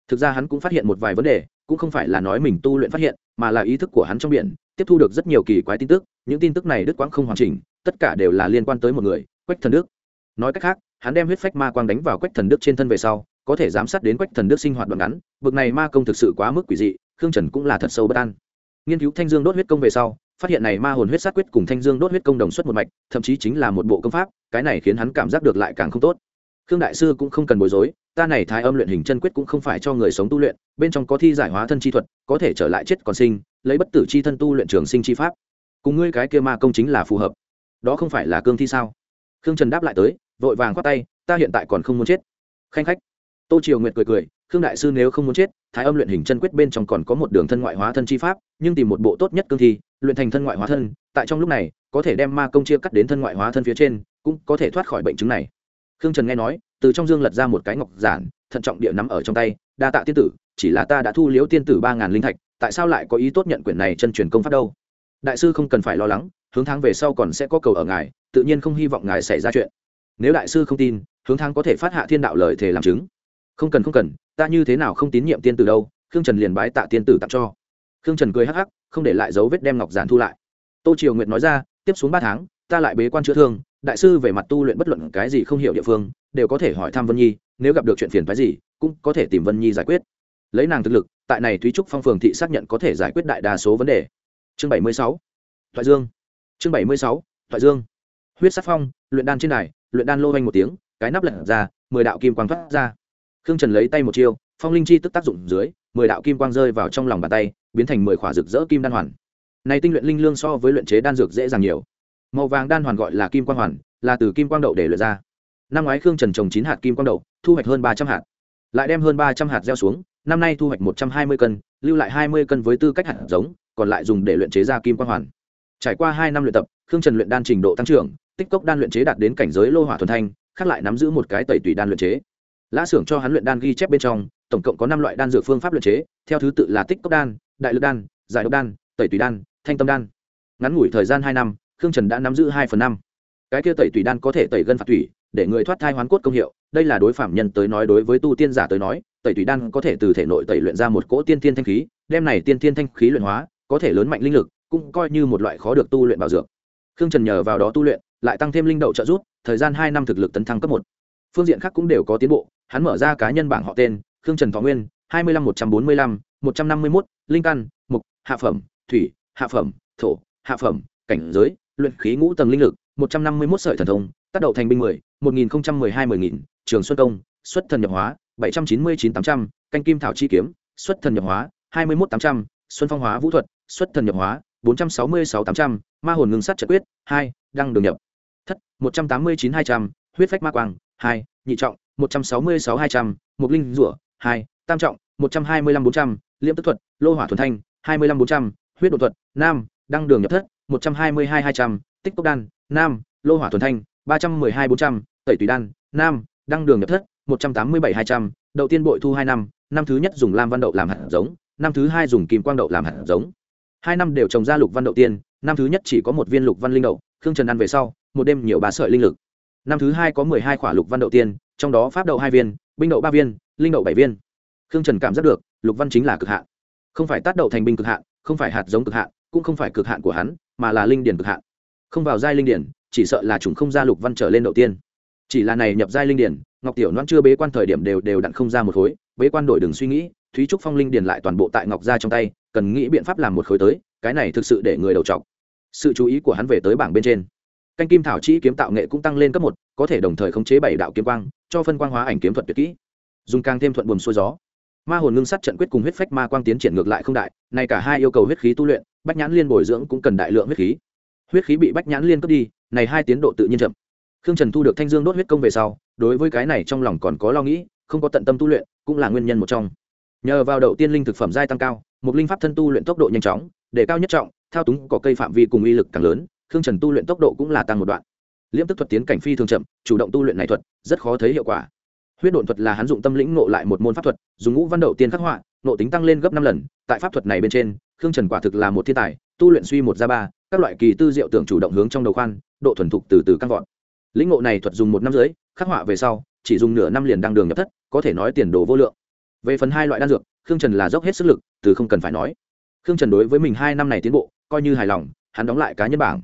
Thực ra hắn cũng phát hiện một vài vấn đề, cũng không phải là nói mình tu luyện phát hiện, mà là ý thức của hắn trong biển, tiếp thu được rất nhiều kỳ quái tin tức, những tin tức này đứt quãng không hoàn chỉnh, tất cả đều là liên quan tới một người, quách thần đức nói cách khác, hắn đem huyết phách ma quang đánh vào quách thần đức trên thân về sau, có thể giám sát đến quách thần đức sinh hoạt đoạn ngắn, bực này ma công thực sự quá mức quỷ dị, khương trần cũng là thật sâu bất an. Nghiên cứu thanh dương đốt huyết công về sau, phát hiện này ma hồn huyết sát quyết cùng thanh dương đốt huyết công đồng xuất một mạch, thậm chí chính là một bộ công pháp, cái này khiến hắn cảm giác được lại càng không tốt. Khương đại sư cũng không cần bối rối, ta này thái âm luyện hình chân quyết cũng không phải cho người sống tu luyện, bên trong có thi giải hóa thân chi thuật, có thể trở lại chết còn sinh, lấy bất tử chi thân tu luyện trường sinh chi pháp. Cùng ngươi cái kia ma công chính là phù hợp. Đó không phải là cương thi sao? Khương trần đáp lại tới vội vàng khoát tay, ta hiện tại còn không muốn chết. Khanh khách. Tô triều nguyệt cười cười, khương đại sư nếu không muốn chết, thái âm luyện hình chân quyết bên trong còn có một đường thân ngoại hóa thân chi pháp, nhưng tìm một bộ tốt nhất cương thi, luyện thành thân ngoại hóa thân, tại trong lúc này, có thể đem ma công chia cắt đến thân ngoại hóa thân phía trên, cũng có thể thoát khỏi bệnh chứng này. Khương trần nghe nói, từ trong dương lật ra một cái ngọc giản, thận trọng địa nắm ở trong tay, đa tạ tiên tử, chỉ là ta đã thu liễu tiên tử ba ngàn linh thạch, tại sao lại có ý tốt nhận quyển này chân truyền công pháp đâu? Đại sư không cần phải lo lắng, hướng tháng về sau còn sẽ có cầu ở ngài, tự nhiên không hy vọng ngài xảy ra chuyện nếu đại sư không tin, hướng tháng có thể phát hạ thiên đạo lời thể làm chứng. Không cần không cần, ta như thế nào không tín nhiệm tiên tử đâu, khương trần liền bái tạ tiên tử tặng cho. Khương trần cười hắc hắc, không để lại dấu vết đem ngọc giản thu lại. Tô triều nguyệt nói ra, tiếp xuống ba tháng, ta lại bế quan chữa thương, đại sư về mặt tu luyện bất luận cái gì không hiểu địa phương, đều có thể hỏi thăm vân nhi, nếu gặp được chuyện phiền phái gì, cũng có thể tìm vân nhi giải quyết. Lấy nàng thực lực, tại này thúy trúc phong phường thị xác nhận có thể giải quyết đại đa số vấn đề. Chương bảy mươi sáu, thoại dương. Chương bảy mươi sáu, thoại dương. Huyết sắc phong, luyện đan trên đài luyện đan lô vanh một tiếng, cái nắp lật ra, mười đạo kim quang thoát ra. Khương trần lấy tay một chiêu, phong linh chi tức tác dụng dưới, mười đạo kim quang rơi vào trong lòng bàn tay, biến thành mười khỏa rực rỡ kim đan hoàn. Này tinh luyện linh lương so với luyện chế đan dược dễ dàng nhiều. Màu vàng đan hoàn gọi là kim quang hoàn, là từ kim quang đậu để luyện ra. Năm ngoái khương trần trồng chín hạt kim quang đậu, thu hoạch hơn ba trăm hạt. Lại đem hơn ba trăm hạt gieo xuống, năm nay thu hoạch một trăm hai mươi cân, lưu lại hai mươi cân với tư cách hạt giống, còn lại dùng để luyện chế ra kim quang hoàn trải qua hai năm luyện tập, khương trần luyện đan trình độ tăng trưởng, tích cốc đan luyện chế đạt đến cảnh giới lô hỏa thuần thanh, khác lại nắm giữ một cái tẩy tùy đan luyện chế. Lã xưởng cho hắn luyện đan ghi chép bên trong, tổng cộng có năm loại đan dược phương pháp luyện chế, theo thứ tự là tích cốc đan, đại lực đan, giải độc đan, tẩy tùy đan, thanh tâm đan. Ngắn ngủi thời gian hai năm, khương trần đã nắm giữ hai phần năm. Cái kia tẩy tùy đan có thể tẩy gân phạt thủy để người thoát thai hoán cốt công hiệu, đây là đối phạm nhân tới nói đối với tu tiên giả tới nói, tẩy tùy đan có thể từ thể nội tẩy luyện ra một cỗ tiên tiên thanh khí, đem này tiên tiên thanh khí luyện hóa, có thể lớn mạnh linh lực cũng coi như một loại khó được tu luyện bảo dược. Khương trần nhờ vào đó tu luyện, lại tăng thêm linh đậu trợ giúp, thời gian hai năm thực lực tấn thăng cấp một. Phương diện khác cũng đều có tiến bộ, hắn mở ra cá nhân bảng họ tên, khương trần thọ nguyên, hai mươi lăm một trăm bốn mươi lăm, một trăm năm mươi mốt, linh căn, mục, hạ phẩm, thủy, hạ phẩm, thổ, hạ phẩm, cảnh giới, luyện khí ngũ tầng linh lực, một trăm năm mươi mốt sợi thần thông, tác đầu thành binh mười, một nghìn không trăm mười hai mười nghìn, trường xuân công, xuất thần nhập hóa, bảy trăm chín mươi chín tám trăm, canh kim thảo chi kiếm, xuất thần nhập hóa, hai mươi một tám trăm, xuân phong hóa vũ thuật, xuất thần nhập hóa bốn trăm sáu mươi sáu tám trăm, ma hồn ngưng sắt trận quyết, hai, đăng đường nhập. Thất, một trăm tám mươi chín hai trăm, huyết phách ma quang, hai, nhị trọng, một trăm sáu mươi sáu hai trăm mục linh rủa, hai, tam trọng, một trăm hai mươi lăm bốn trăm, liễm tức thuật, lô hỏa thuần thanh, hai mươi lăm bốn trăm, huyết độ thuật, nam, đăng đường nhập thất, một trăm hai mươi hai hai trăm, tích cốc đan, nam, lô hỏa thuần thanh, ba trăm mười hai bốn trăm, tẩy tùy đan, nam, đăng đường nhập thất, một trăm tám mươi bảy hai trăm, đậu tiên bội thu hai năm năm thứ nhất dùng lam văn đậu làm hạt giống, năm thứ hai dùng kim quang đậu làm hạt giống hai năm đều trồng ra lục văn đậu tiên, năm thứ nhất chỉ có một viên lục văn linh đậu, khương trần ăn về sau, một đêm nhiều bà sợi linh lực. Năm thứ hai có mười hai khỏa lục văn đậu tiên, trong đó pháp đậu hai viên, binh đậu ba viên, linh đậu bảy viên. Khương trần cảm giác được, lục văn chính là cực hạn. Không phải tác đậu thành binh cực hạn, không phải hạt giống cực hạn, cũng không phải cực hạn của hắn, mà là linh điển cực hạn. Không vào giai linh điển, chỉ sợ là chúng không ra lục văn trở lên đầu tiên. Chỉ là này nhập giai linh điển, ngọc tiểu noan chưa bế quan thời điểm đều đều đặn không ra một khối, bế quan đổi đừng suy nghĩ, thúy trúc phong linh điển lại toàn bộ tại ngọc gia trong tay cần nghĩ biện pháp làm một khối tới, cái này thực sự để người đầu trọc. Sự chú ý của hắn về tới bảng bên trên. Canh kim thảo chi kiếm tạo nghệ cũng tăng lên cấp một, có thể đồng thời khống chế bảy đạo kiếm quang, cho phân quang hóa ảnh kiếm thuật tuyệt kỹ. Dùng càng thêm thuận buồm xuôi gió. Ma hồn ngưng sắt trận quyết cùng huyết phách ma quang tiến triển ngược lại không đại này cả hai yêu cầu huyết khí tu luyện, bách nhãn liên bồi dưỡng cũng cần đại lượng huyết khí. Huyết khí bị bách nhãn liên cướp đi, này hai tiến độ tự nhiên chậm. Khương trần thu được thanh dương đốt huyết công về sau, đối với cái này trong lòng còn có lo nghĩ, không có tận tâm tu luyện, cũng là nguyên nhân một trong nhờ vào đậu tiên linh thực phẩm giai tăng cao một linh pháp thân tu luyện tốc độ nhanh chóng để cao nhất trọng, thao túng có cây phạm vi cùng uy lực càng lớn, khương trần tu luyện tốc độ cũng là tăng một đoạn. Liễm tức thuật tiến cảnh phi thường chậm, chủ động tu luyện này thuật, rất khó thấy hiệu quả. Huyết độn thuật là hắn dụng tâm lĩnh ngộ lại một môn pháp thuật, dùng ngũ văn đậu tiên khắc họa nộ tính tăng lên gấp năm lần. Tại pháp thuật này bên trên, khương trần quả thực là một thiên tài, tu luyện suy một ra ba, các loại kỳ tư diệu tưởng chủ động hướng trong đầu khoan, độ thuần thục từ từ căng vọt. Lĩnh ngộ này thuật dùng một năm dưới khắc họa về sau, chỉ dùng nửa năm liền đăng đường nhập thất, có thể nói tiền đồ vô lượng về phần hai loại đan dược, khương trần là dốc hết sức lực, từ không cần phải nói. Khương trần đối với mình hai năm này tiến bộ, coi như hài lòng, hắn đóng lại cá nhân bảng.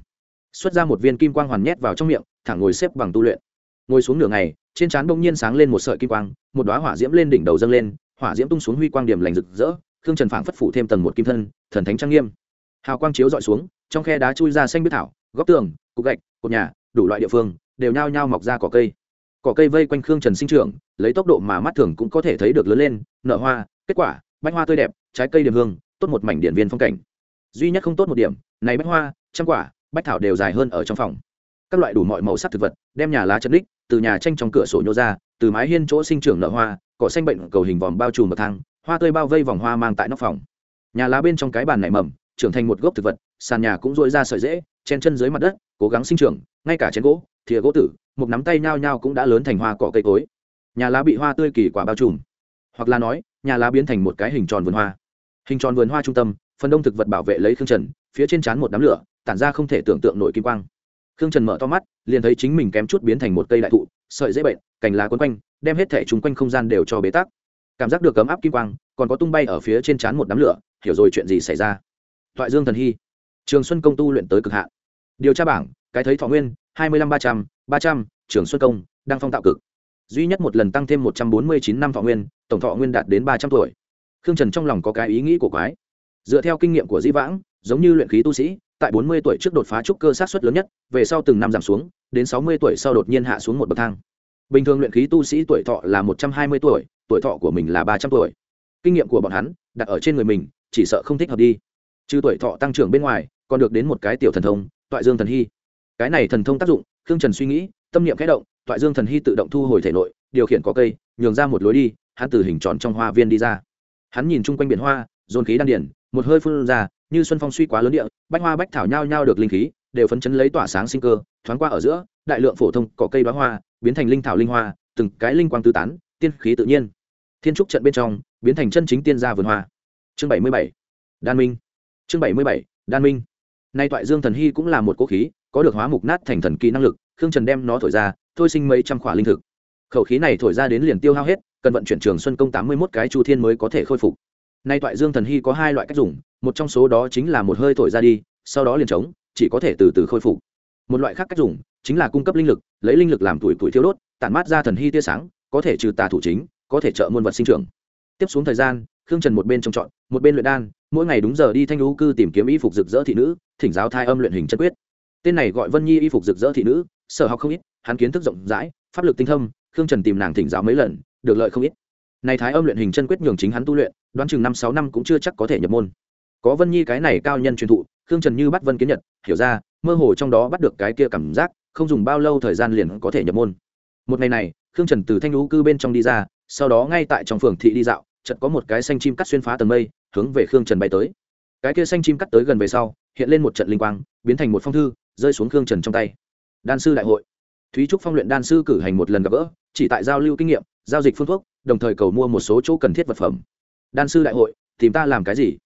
Xuất ra một viên kim quang hoàn nhét vào trong miệng thẳng ngồi xếp bằng tu luyện. Ngồi xuống nửa ngày, trên trán bỗng nhiên sáng lên một sợi kim quang, một đoá hỏa diễm lên đỉnh đầu dâng lên, hỏa diễm tung xuống huy quang điểm lành rực rỡ, khương trần phảng phất phủ thêm tầng một kim thân, thần thánh trang nghiêm. Hào quang chiếu dọi xuống, trong khe đá chui ra xanh biết thảo, góc tường, cục gạch, cột nhà, đủ loại địa phương, đều nhao nhao mọc ra cỏ cây cỏ cây vây quanh khương trần sinh trưởng, lấy tốc độ mà mắt thường cũng có thể thấy được lớn lên, nở hoa, kết quả, bách hoa tươi đẹp, trái cây điểm hương, tốt một mảnh điện viên phong cảnh. Duy nhất không tốt một điểm, này bách hoa, trăm quả, bách thảo đều dài hơn ở trong phòng. Các loại đủ mọi màu sắc thực vật, đem nhà lá chân đích từ nhà tranh trong cửa sổ nhô ra, từ mái hiên chỗ sinh trưởng nở hoa, cỏ xanh bệnh, cầu hình vòm bao trùm bậc thang, hoa tươi bao vây vòng hoa mang tại nóc phòng. Nhà lá bên trong cái bàn nảy mầm, trưởng thành một gốc thực vật, sàn nhà cũng dội ra sợi dễ chen chân dưới mặt đất, cố gắng sinh trưởng, ngay cả chén gỗ, thìa gỗ tử một nắm tay nhao nhao cũng đã lớn thành hoa cỏ cây cối. Nhà lá bị hoa tươi kỳ quả bao trùm. Hoặc là nói, nhà lá biến thành một cái hình tròn vườn hoa. Hình tròn vườn hoa trung tâm, phần đông thực vật bảo vệ lấy khương trần, phía trên trán một đám lửa, tản ra không thể tưởng tượng nổi kim quang. Khương trần mở to mắt, liền thấy chính mình kém chút biến thành một cây đại thụ, sợi dễ bệnh, cành lá quấn quanh, đem hết thẻ chung quanh không gian đều cho bế tắc. Cảm giác được cấm áp kim quang, còn có tung bay ở phía trên trán một đám lửa, hiểu rồi chuyện gì xảy ra. Thoại dương thần hy, trường xuân công tu luyện tới cực hạn. Điều tra bảng, cái thấy thọ nguyên, hai mươi năm ba trăm ba trăm, trường xuân công đang phong tạo cực. Duy nhất một lần tăng thêm một trăm bốn mươi chín năm thọ nguyên, tổng thọ nguyên đạt đến ba trăm tuổi. Khương trần trong lòng có cái ý nghĩ của quái. Dựa theo kinh nghiệm của di vãng, giống như luyện khí tu sĩ, tại bốn mươi tuổi trước đột phá trúc cơ sát xuất lớn nhất, về sau từng năm giảm xuống, đến sáu mươi tuổi sau đột nhiên hạ xuống một bậc thang. Bình thường luyện khí tu sĩ tuổi thọ là một trăm hai mươi tuổi tuổi thọ của mình là ba trăm tuổi. Kinh nghiệm của bọn hắn, đặt ở trên người mình, chỉ sợ không thích hợp đi. Trừ tuổi thọ tăng trưởng bên ngoài, còn được đến một cái tiểu thần thông, toại dương thần hy cái này thần thông tác dụng, khương trần suy nghĩ, tâm niệm khẽ động, toại dương thần hy tự động thu hồi thể nội, điều khiển có cây, nhường ra một lối đi, hắn từ hình tròn trong hoa viên đi ra. Hắn nhìn chung quanh biển hoa, dồn khí đan điển, một hơi phun ra, như xuân phong suy quá lớn địa, bách hoa bách thảo nhao nhao được linh khí, đều phấn chấn lấy tỏa sáng sinh cơ, thoáng qua ở giữa, đại lượng phổ thông cỏ cây bá hoa, biến thành linh thảo linh hoa, từng cái linh quang tứ tán, tiên khí tự nhiên. Thiên trúc trận bên trong, biến thành chân chính tiên gia vườn hoa. Chương bảy mươi bảy, đan minh. Chương bảy mươi bảy, đan minh. Nay toại dương thần hy cũng là một cố khí có được hóa mục nát thành thần kỳ năng lực khương trần đem nó thổi ra thôi sinh mấy trăm khỏa linh thực. Khẩu khí này thổi ra đến liền tiêu hao hết cần vận chuyển trường xuân công tám mươi một cái chu thiên mới có thể khôi phục. Nay toại dương thần hy có hai loại cách dùng một trong số đó chính là một hơi thổi ra đi sau đó liền trống chỉ có thể từ từ khôi phục. Một loại khác cách dùng chính là cung cấp linh lực lấy linh lực làm tuổi tuổi thiêu đốt tản mát ra thần hy tia sáng có thể trừ tà thủ chính có thể trợ muôn vật sinh trưởng. Tiếp xuống thời gian khương trần một bên trông trọn, một bên luyện đan mỗi ngày đúng giờ đi thanh lũ cư tìm kiếm y phục rực rỡ thị nữ thỉnh giáo thai âm luyện hình chân quyết tên này gọi vân nhi y phục rực rỡ thị nữ, sở học không ít, hắn kiến thức rộng rãi, pháp lực tinh thâm, khương trần tìm nàng thỉnh giáo mấy lần, được lợi không ít. Này thái âm luyện hình chân quyết nhường chính hắn tu luyện, đoán chừng năm sáu năm cũng chưa chắc có thể nhập môn. Có vân nhi cái này cao nhân truyền thụ, khương trần như bắt vân kiến nhật, hiểu ra, mơ hồ trong đó bắt được cái kia cảm giác, không dùng bao lâu thời gian liền có thể nhập môn. Một ngày này, khương trần từ thanh lũ cư bên trong đi ra, sau đó ngay tại trong phường thị đi dạo, chợt có một cái xanh chim cắt xuyên phá tầng mây, hướng về khương trần bay tới. Cái kia xanh chim cắt tới gần về sau, hiện lên một trận linh quang biến thành một phong thư, rơi xuống khương trần trong tay. Đan sư đại hội. Thúy trúc phong luyện đan sư cử hành một lần gặp gỡ, chỉ tại giao lưu kinh nghiệm, giao dịch phương thuốc, đồng thời cầu mua một số chỗ cần thiết vật phẩm. Đan sư đại hội, tìm ta làm cái gì?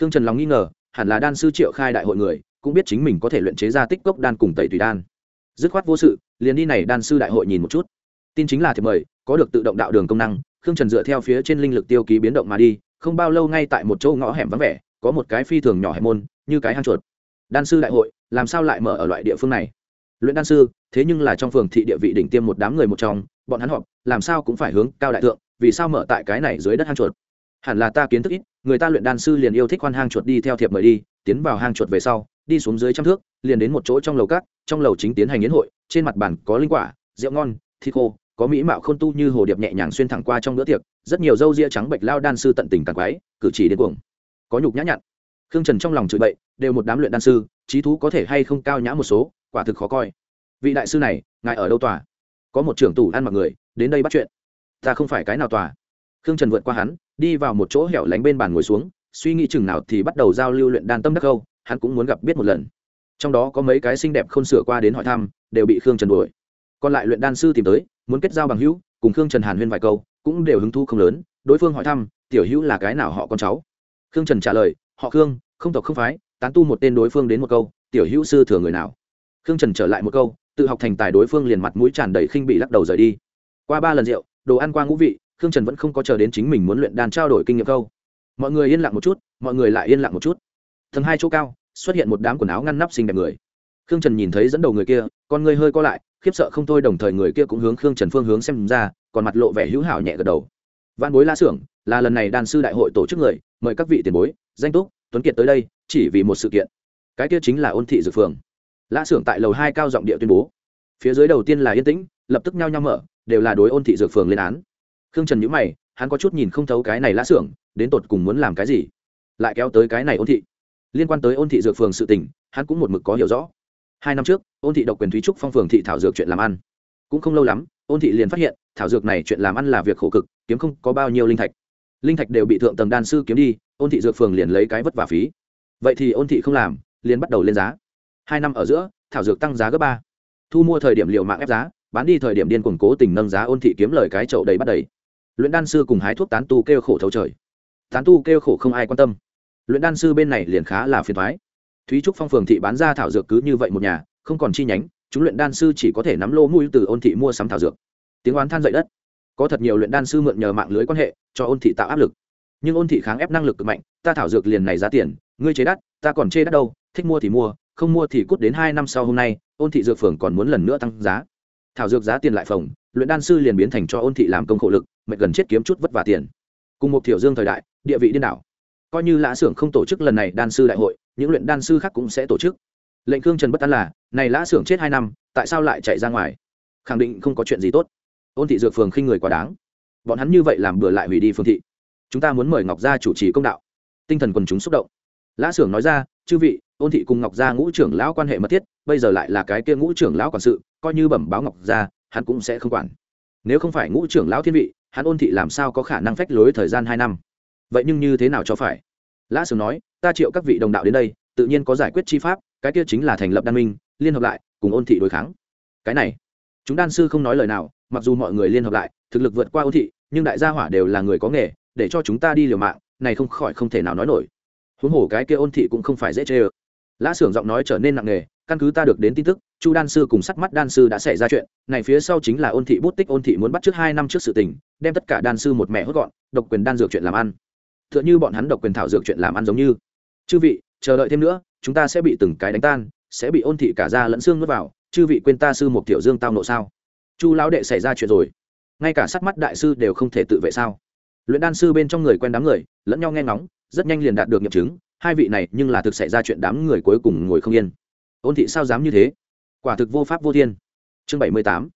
Khương trần lòng nghi ngờ, hẳn là đan sư triệu khai đại hội người, cũng biết chính mình có thể luyện chế ra tích cốc đan cùng tẩy tùy đan. Dứt khoát vô sự, liền đi này đan sư đại hội nhìn một chút. Tin chính là thiệp mời, có được tự động đạo đường công năng, khương trần dựa theo phía trên linh lực tiêu ký biến động mà đi, không bao lâu ngay tại một chỗ ngõ hẻm vắng vẻ, có một cái phi thường nhỏ hẻm môn, như cái hang chuột đan sư đại hội, làm sao lại mở ở loại địa phương này? Luyện đan sư, thế nhưng là trong phường thị địa vị đỉnh tiêm một đám người một trong, bọn hắn họp, làm sao cũng phải hướng cao đại thượng, vì sao mở tại cái này dưới đất hang chuột? Hẳn là ta kiến thức ít, người ta luyện đan sư liền yêu thích khoan hang chuột đi theo thiệp mời đi, tiến vào hang chuột về sau, đi xuống dưới trăm thước, liền đến một chỗ trong lầu cát trong lầu chính tiến hành yến hội, trên mặt bàn có linh quả, rượu ngon, thịt khô, có mỹ mạo khôn tu như hồ điệp nhẹ nhàng xuyên thẳng qua trong bữa tiệc, rất nhiều dâu ria trắng bệch lao đan sư tận tình càng quái cử chỉ đến cuồng. Có nhục nhã nhặn khương trần trong lòng chửi bậy, đều một đám luyện đan sư, trí thú có thể hay không cao nhã một số, quả thực khó coi. Vị đại sư này, ngài ở đâu tòa? Có một trưởng tủ ăn mặc người, đến đây bắt chuyện. Ta không phải cái nào tòa. Khương trần vượt qua hắn, đi vào một chỗ hẻo lánh bên bàn ngồi xuống, suy nghĩ chừng nào thì bắt đầu giao lưu luyện đan tâm đắc câu, hắn cũng muốn gặp biết một lần. Trong đó có mấy cái xinh đẹp không sửa qua đến hỏi thăm, đều bị khương trần đuổi. Còn lại luyện đan sư tìm tới, muốn kết giao bằng hữu, cùng khương trần hàn huyên vài câu, cũng đều hứng thu không lớn, đối phương hỏi thăm, tiểu hữu là cái nào họ con cháu? Khương trần trả lời họ khương, không tộc không phái, tán tu một tên đối phương đến một câu, tiểu hữu sư thừa người nào. Khương trần trở lại một câu, tự học thành tài đối phương liền mặt mũi tràn đầy khinh bị lắc đầu rời đi. Qua ba lần rượu, đồ ăn qua ngũ vị, khương trần vẫn không có chờ đến chính mình muốn luyện đan trao đổi kinh nghiệm câu. Mọi người yên lặng một chút, mọi người lại yên lặng một chút. Thần hai chỗ cao, xuất hiện một đám quần áo ngăn nắp xinh đẹp người. Khương trần nhìn thấy dẫn đầu người kia, con người hơi co lại, khiếp sợ không thôi đồng thời người kia cũng hướng khương trần phương hướng xem ra, còn mặt lộ vẻ hữu hảo nhẹ gật đầu. Văn bối la xưởng, là lần này đan sư đại hội tổ chức người mời các vị tiền bối, danh túc, tuấn kiệt tới đây, chỉ vì một sự kiện. Cái kia chính là ôn thị dược phường. Lã xưởng tại lầu hai cao giọng địa tuyên bố. Phía dưới đầu tiên là yên tĩnh, lập tức nhao nhao mở, đều là đối ôn thị dược phường lên án. Khương trần nhữ mày, hắn có chút nhìn không thấu cái này lã xưởng, đến tột cùng muốn làm cái gì? Lại kéo tới cái này ôn thị. Liên quan tới ôn thị dược phường sự tình, hắn cũng một mực có hiểu rõ. Hai năm trước, ôn thị độc quyền thúy trúc phong phường thị thảo dược chuyện làm ăn. Cũng không lâu lắm, ôn thị liền phát hiện, thảo dược này chuyện làm ăn là việc khổ cực, kiếm không có bao nhiêu linh thạch linh thạch đều bị thượng tầng đan sư kiếm đi, ôn thị dược phường liền lấy cái vất vả phí. Vậy thì ôn thị không làm, liền bắt đầu lên giá. Hai năm ở giữa, thảo dược tăng giá gấp ba. Thu mua thời điểm liệu mạng ép giá, bán đi thời điểm điên cuồng cố tình nâng giá ôn thị kiếm lời cái chậu đầy bắt đầy. Luyện đan sư cùng hái thuốc tán tu kêu khổ thấu trời. Tán tu kêu khổ không ai quan tâm. Luyện đan sư bên này liền khá là phiền thoái thúy trúc phong phường thị bán ra thảo dược cứ như vậy một nhà, không còn chi nhánh, chúng luyện đan sư chỉ có thể nắm lô mũi từ ôn thị mua sắm thảo dược. Tiếng oán than dậy đất có thật nhiều luyện đan sư mượn nhờ mạng lưới quan hệ, cho ôn thị tạo áp lực. Nhưng ôn thị kháng ép năng lực cực mạnh, ta thảo dược liền này giá tiền, ngươi chế đắt, ta còn chê đắt đâu, thích mua thì mua, không mua thì cút đến hai năm sau hôm nay, ôn thị dược phường còn muốn lần nữa tăng giá. Thảo dược giá tiền lại phòng luyện đan sư liền biến thành cho ôn thị làm công khổ lực, mệt gần chết kiếm chút vất vả tiền. Cùng một thiểu dương thời đại, địa vị điên đảo. Coi như lã xưởng không tổ chức lần này đan sư đại hội, những luyện đan sư khác cũng sẽ tổ chức. Lệnh khương trần bất an là, này lã xưởng chết hai năm, tại sao lại chạy ra ngoài? Khẳng định không có chuyện gì tốt ôn thị dược phường khinh người quá đáng. Bọn hắn như vậy làm bừa lại hủy đi phương thị. Chúng ta muốn mời ngọc gia chủ trì công đạo. Tinh thần quần chúng xúc động. Lã xưởng nói ra, chư vị, ôn thị cùng ngọc gia ngũ trưởng lão quan hệ mật thiết, bây giờ lại là cái kia ngũ trưởng lão quản sự, coi như bẩm báo ngọc gia, hắn cũng sẽ không quản. Nếu không phải ngũ trưởng lão thiên vị, hắn ôn thị làm sao có khả năng phách lối thời gian hai năm? Vậy nhưng như thế nào cho phải? Lã sường nói, ta triệu các vị đồng đạo đến đây, tự nhiên có giải quyết chi pháp, cái kia chính là thành lập đan minh, liên hợp lại, cùng ôn thị đối kháng. Cái này, chúng đan sư không nói lời nào mặc dù mọi người liên hợp lại, thực lực vượt qua ôn thị, nhưng đại gia hỏa đều là người có nghề, để cho chúng ta đi liều mạng, này không khỏi không thể nào nói nổi. Huống hồ cái kia ôn thị cũng không phải dễ chê ơ. Lã xưởng giọng nói trở nên nặng nề, căn cứ ta được đến tin tức, chu đan sư cùng sắc mắt đan sư đã xảy ra chuyện, này phía sau chính là ôn thị bút tích, ôn thị muốn bắt trước hai năm trước sự tình, đem tất cả đan sư một mẹ hốt gọn, độc quyền đan dược chuyện làm ăn. T h ư ợ n h ư bọn hắn độc quyền thảo dược chuyện làm ăn giống như. Chư vị, chờ đợi thêm nữa, chúng ta sẽ bị từng cái đánh tan, sẽ bị ôn thị cả ra lẫn xương nuốt vào. Chư vị quên ta sư một tiểu dương tao nộ sao? Chu lão đệ xảy ra chuyện rồi. Ngay cả sắc mắt đại sư đều không thể tự vệ sao? Luyện đan sư bên trong người quen đám người, lẫn nhau nghe ngóng, rất nhanh liền đạt được nghiệm chứng, hai vị này nhưng là thực xảy ra chuyện đám người cuối cùng ngồi không yên. Ôn thị sao dám như thế? Quả thực vô pháp vô thiên. Chương bảy mươi tám,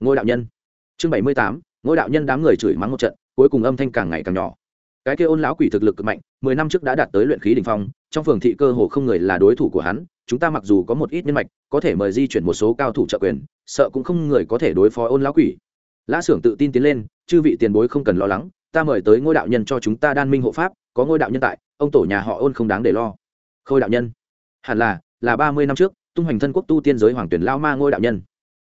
ngôi đạo nhân. Chương bảy mươi tám, ngôi đạo nhân đám người chửi mắng một trận, cuối cùng âm thanh càng ngày càng nhỏ. Cái kia ôn lão quỷ thực lực cực mạnh, mười năm trước đã đạt tới luyện khí đ ỉ n h phong, trong phường thị cơ hồ không người là đối thủ của hắn, chúng ta mặc dù có một ít nhân mạch, có thể mời di chuyển một số cao thủ trợ quyền sợ cũng không người có thể đối phó ôn lão quỷ. Lã xưởng tự tin tiến lên, chư vị tiền bối không cần lo lắng, ta mời tới ngôi đạo nhân cho chúng ta đan minh hộ pháp, có ngôi đạo nhân tại, ông tổ nhà họ ôn không đáng để lo. Khôi đạo nhân? Hẳn là là ba mươi năm trước, tung hoành thân quốc tu tiên giới hoàng tuyển lao ma ngôi đạo nhân.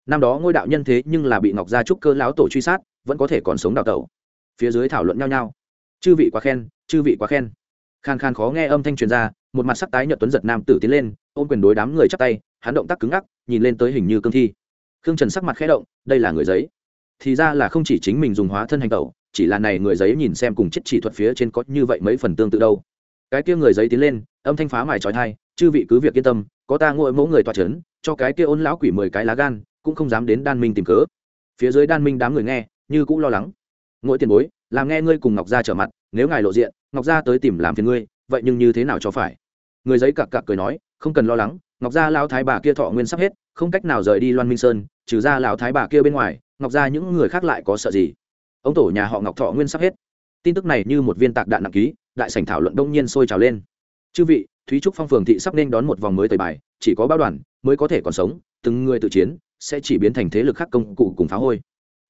Năm đó ngôi đạo nhân thế nhưng là bị ngọc gia trúc cơ lão tổ truy sát, vẫn có thể còn sống đào tẩu. Phía dưới thảo luận nhau nhau. Chư vị quá khen, chư vị quá khen. Khan khan khó nghe âm thanh truyền ra, một mặt sắc tái nhợt tuấn giật nam tử tiến lên, ôm quyền đối đám người chắp tay, hắn động tác cứng ngắc, nhìn lên tới hình như cương thi khương trần sắc mặt khẽ động, đây là người giấy. Thì ra là không chỉ chính mình dùng hóa thân hành tẩu, chỉ là này người giấy nhìn xem cùng chất chỉ thuật phía trên có như vậy mấy phần tương tự đâu. Cái kia người giấy tiến lên, âm thanh phá mài trói thai, chư vị cứ việc yên tâm, có ta ngồi mẫu người tọa trấn, cho cái kia ôn lão quỷ mười cái lá gan, cũng không dám đến đan minh tìm cớ. Phía dưới đan minh đám người nghe, như cũng lo lắng. Ngỗi tiền bối, làm nghe ngươi cùng ngọc gia trở mặt, nếu ngài lộ diện, ngọc gia tới tìm làm phiền ngươi, vậy nhưng như thế nào cho phải? Người giấy cặc cặc cười nói, không cần lo lắng ngọc gia lao thái bà kia thọ nguyên sắp hết, không cách nào rời đi loan minh sơn, trừ ra lão thái bà kia bên ngoài, ngọc gia những người khác lại có sợ gì? Ông tổ nhà họ ngọc thọ nguyên sắp hết. Tin tức này như một viên tạc đạn nặng ký, đại sảnh thảo luận đông nhiên sôi trào lên. Chư vị, thúy trúc phong phường thị sắp nên đón một vòng mới tời bài, chỉ có báo đoàn mới có thể còn sống, từng người tự chiến sẽ chỉ biến thành thế lực khác công cụ cùng phá hôi.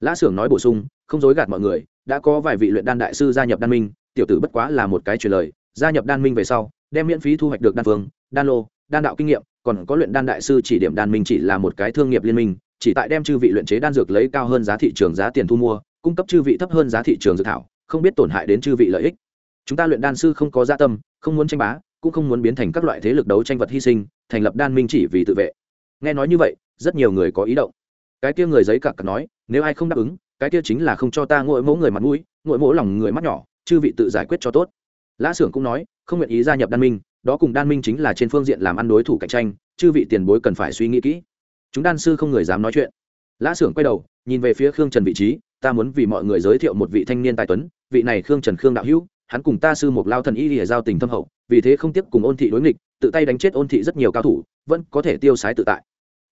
Lã xưởng nói bổ sung, không dối gạt mọi người, đã có vài vị luyện đan đại sư gia nhập đan minh, tiểu tử bất quá là một cái truyền lời, gia nhập đan minh về sau, đem miễn phí thu hoạch được đan phương, đan lô, đan đạo kinh nghiệm còn có luyện đan đại sư chỉ điểm đan minh chỉ là một cái thương nghiệp liên minh, chỉ tại đem chư vị luyện chế đan dược lấy cao hơn giá thị trường giá tiền thu mua, cung cấp chư vị thấp hơn giá thị trường dự thảo, không biết tổn hại đến chư vị lợi ích. Chúng ta luyện đan sư không có gia tâm, không muốn tranh bá, cũng không muốn biến thành các loại thế lực đấu tranh vật hy sinh, thành lập đan minh chỉ vì tự vệ. Nghe nói như vậy, rất nhiều người có ý động. Cái kia người giấy cặc cặc nói, nếu ai không đáp ứng, cái kia chính là không cho ta ngội mẫu người mặt mũi, ngội mẫu lòng người mắt nhỏ, chư vị tự giải quyết cho tốt. Lã xưởng cũng nói, không nguyện ý gia nhập đan minh đó cùng đan minh chính là trên phương diện làm ăn đối thủ cạnh tranh, chư vị tiền bối cần phải suy nghĩ kỹ. Chúng đan sư không người dám nói chuyện. Lã xưởng quay đầu, nhìn về phía khương trần vị trí, ta muốn vì mọi người giới thiệu một vị thanh niên tài tuấn, vị này khương trần khương đạo hữu, hắn cùng ta sư một lao thần y lìa giao tình thâm hậu, vì thế không tiếp cùng ôn thị đối nghịch, tự tay đánh chết ôn thị rất nhiều cao thủ, vẫn có thể tiêu sái tự tại.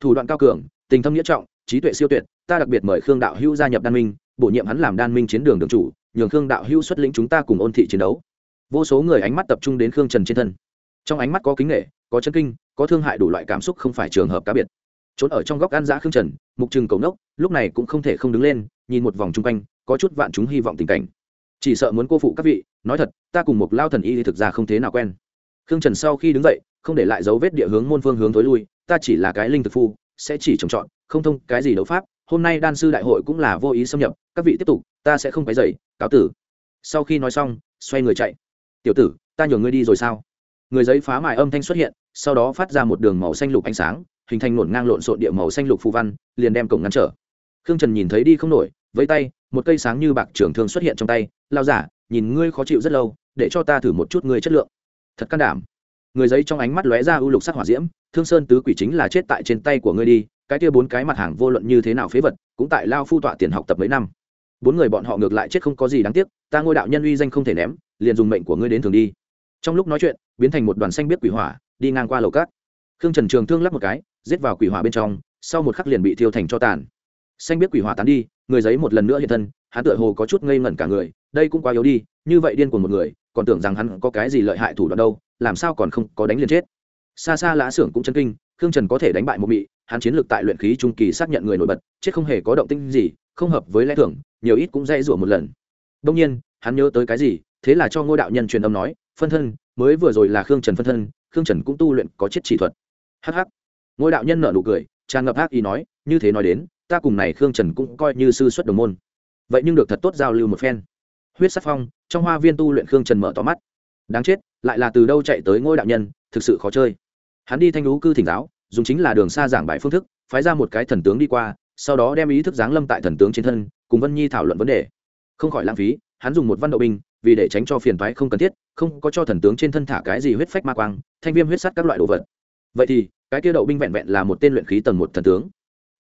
Thủ đoạn cao cường, tình thâm nghĩa trọng, trí tuệ siêu tuyệt, ta đặc biệt mời khương đạo hữu gia nhập đan minh, bổ nhiệm hắn làm đan minh chiến đường đường chủ, nhường khương đạo hữu xuất lĩnh chúng ta cùng ôn thị chiến đấu. Vô số người ánh mắt tập trung đến khương trần trên thân trong ánh mắt có kính nghệ có chân kinh, có thương hại đủ loại cảm xúc không phải trường hợp cá biệt. Trốn ở trong góc ăn dã khương trần, mục trừng cầu nốc, lúc này cũng không thể không đứng lên, nhìn một vòng chung quanh, có chút vạn chúng hy vọng tình cảnh. Chỉ sợ muốn cô phụ các vị, nói thật, ta cùng một lao thần y thì thực ra không thế nào quen. Khương trần sau khi đứng dậy, không để lại dấu vết địa hướng môn phương hướng tối lui, ta chỉ là cái linh thực phu, sẽ chỉ trồng trọt, không thông cái gì đấu pháp, hôm nay đan sư đại hội cũng là vô ý xâm nhập, các vị tiếp tục, ta sẽ không phải dậy cáo tử. Sau khi nói xong, xoay người chạy. Tiểu tử, ta nhường ngươi đi rồi sao? Người giấy phá mài âm thanh xuất hiện, sau đó phát ra một đường màu xanh lục ánh sáng, hình thành nổn ngang lộn xộn địa màu xanh lục phù văn, liền đem cổng ngăn trở. Khương trần nhìn thấy đi không nổi với tay, một cây sáng như bạc trưởng thương xuất hiện trong tay lao giả, nhìn ngươi khó chịu rất lâu, để cho ta thử một chút ngươi chất lượng. Thật can đảm. Người giấy trong ánh mắt lóe ra ưu lục sắc hỏa diễm, thương sơn tứ quỷ chính là chết tại trên tay của ngươi đi, cái kia bốn cái mặt hàng vô luận như thế nào phế vật, cũng tại lao phu tọa tiền học tập mấy năm. Bốn người bọn họ ngược lại chết không có gì đáng tiếc, ta ngôi đạo nhân uy danh không thể ném, liền dùng mệnh của ngươi đến thường đi trong lúc nói chuyện, biến thành một đoàn xanh biết quỷ hỏa, đi ngang qua lầu cát. Khương trần trường thương lắp một cái, giết vào quỷ hỏa bên trong, sau một khắc liền bị thiêu thành cho tàn. Xanh biết quỷ hỏa tán đi, người giấy một lần nữa hiện thân, hắn tựa hồ có chút ngây ngẩn cả người, đây cũng quá yếu đi, như vậy điên của một người, còn tưởng rằng hắn có cái gì lợi hại thủ đoạn đâu, làm sao còn không có đánh liền chết. Xa xa lã xưởng cũng chân kinh, khương trần có thể đánh bại một mị, hắn chiến lược tại luyện khí trung kỳ xác nhận người nổi bật, chết không hề có động tinh gì, không hợp với lẽ thưởng nhiều ít cũng dễ rủa một lần. Đông nhiên, hắn nhớ tới cái gì, thế là cho ngôi đạo nhân truyền âm nói phân thân, mới vừa rồi là khương trần phân thân, khương trần cũng tu luyện có chết chỉ thuật. Hh ngôi đạo nhân nở nụ cười, tràn ngập hắc ý nói, như thế nói đến, ta cùng này khương trần cũng coi như sư xuất đồng môn. Vậy nhưng được thật tốt giao lưu một phen. Huyết sắc phong, trong hoa viên tu luyện khương trần mở tỏ mắt. Đáng chết, lại là từ đâu chạy tới ngôi đạo nhân, thực sự khó chơi. Hắn đi thanh lũ cư thỉnh giáo, dùng chính là đường xa giảng bài phương thức, phái ra một cái thần tướng đi qua, sau đó đem ý thức giáng lâm tại thần tướng trên thân, cùng vân nhi thảo luận vấn đề. Không khỏi lãng phí, hắn dùng một văn đậu binh vì để tránh cho phiền toái không cần thiết, không có cho thần tướng trên thân thả cái gì huyết phách ma quang, thanh viêm huyết sắt các loại đồ vật. Vậy thì, cái kia đậu binh vẹn vẹn là một tên luyện khí tầng một thần tướng.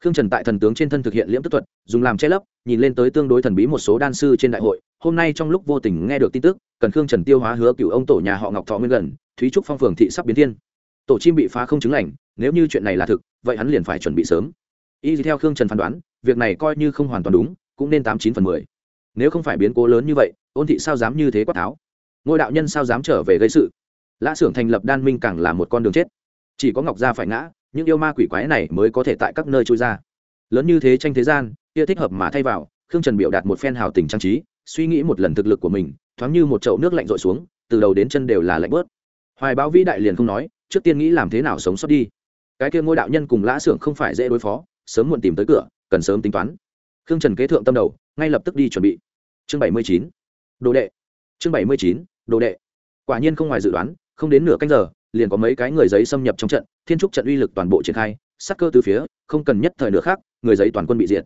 Khương trần tại thần tướng trên thân thực hiện liễm tức thuật, dùng làm che lấp, nhìn lên tới tương đối thần bí một số đan sư trên đại hội, hôm nay trong lúc vô tình nghe được tin tức, cần khương trần tiêu hóa hứa cựu ông tổ nhà họ ngọc thọ nguyên gần, thúy trúc phong phường thị sắp biến thiên. Tổ chim bị phá không chứng lành, nếu như chuyện này là thực, vậy hắn liền phải chuẩn bị sớm. Y theo khương trần phán đoán, việc này coi như không hoàn toàn đúng, cũng nên tám chín phần mười nếu không phải biến cố lớn như vậy, ôn thị sao dám như thế quát tháo? Ngôi đạo nhân sao dám trở về gây sự? Lã xưởng thành lập đan minh càng là một con đường chết. Chỉ có ngọc gia phải ngã, những yêu ma quỷ quái này mới có thể tại các nơi trôi ra. Lớn như thế tranh thế gian, kia thích hợp mà thay vào, khương trần biểu đạt một phen hào tình trang trí, suy nghĩ một lần thực lực của mình, thoáng như một chậu nước lạnh rội xuống, từ đầu đến chân đều là lạnh bớt. Hoài báo vĩ đại liền không nói, trước tiên nghĩ làm thế nào sống sót đi. Cái kia ngôi đạo nhân cùng lã xưởng không phải dễ đối phó, sớm muộn tìm tới cửa, cần sớm tính toán. Khương trần kế thượng tâm đầu, ngay lập tức đi chuẩn bị chương bảy mươi chín. Đồ đệ. Chương bảy mươi chín, đồ đệ. Quả nhiên không ngoài dự đoán, không đến nửa canh giờ, liền có mấy cái người giấy xâm nhập trong trận, thiên trúc trận uy lực toàn bộ triển khai sắc cơ từ phía, không cần nhất thời nữa khác, người giấy toàn quân bị diệt.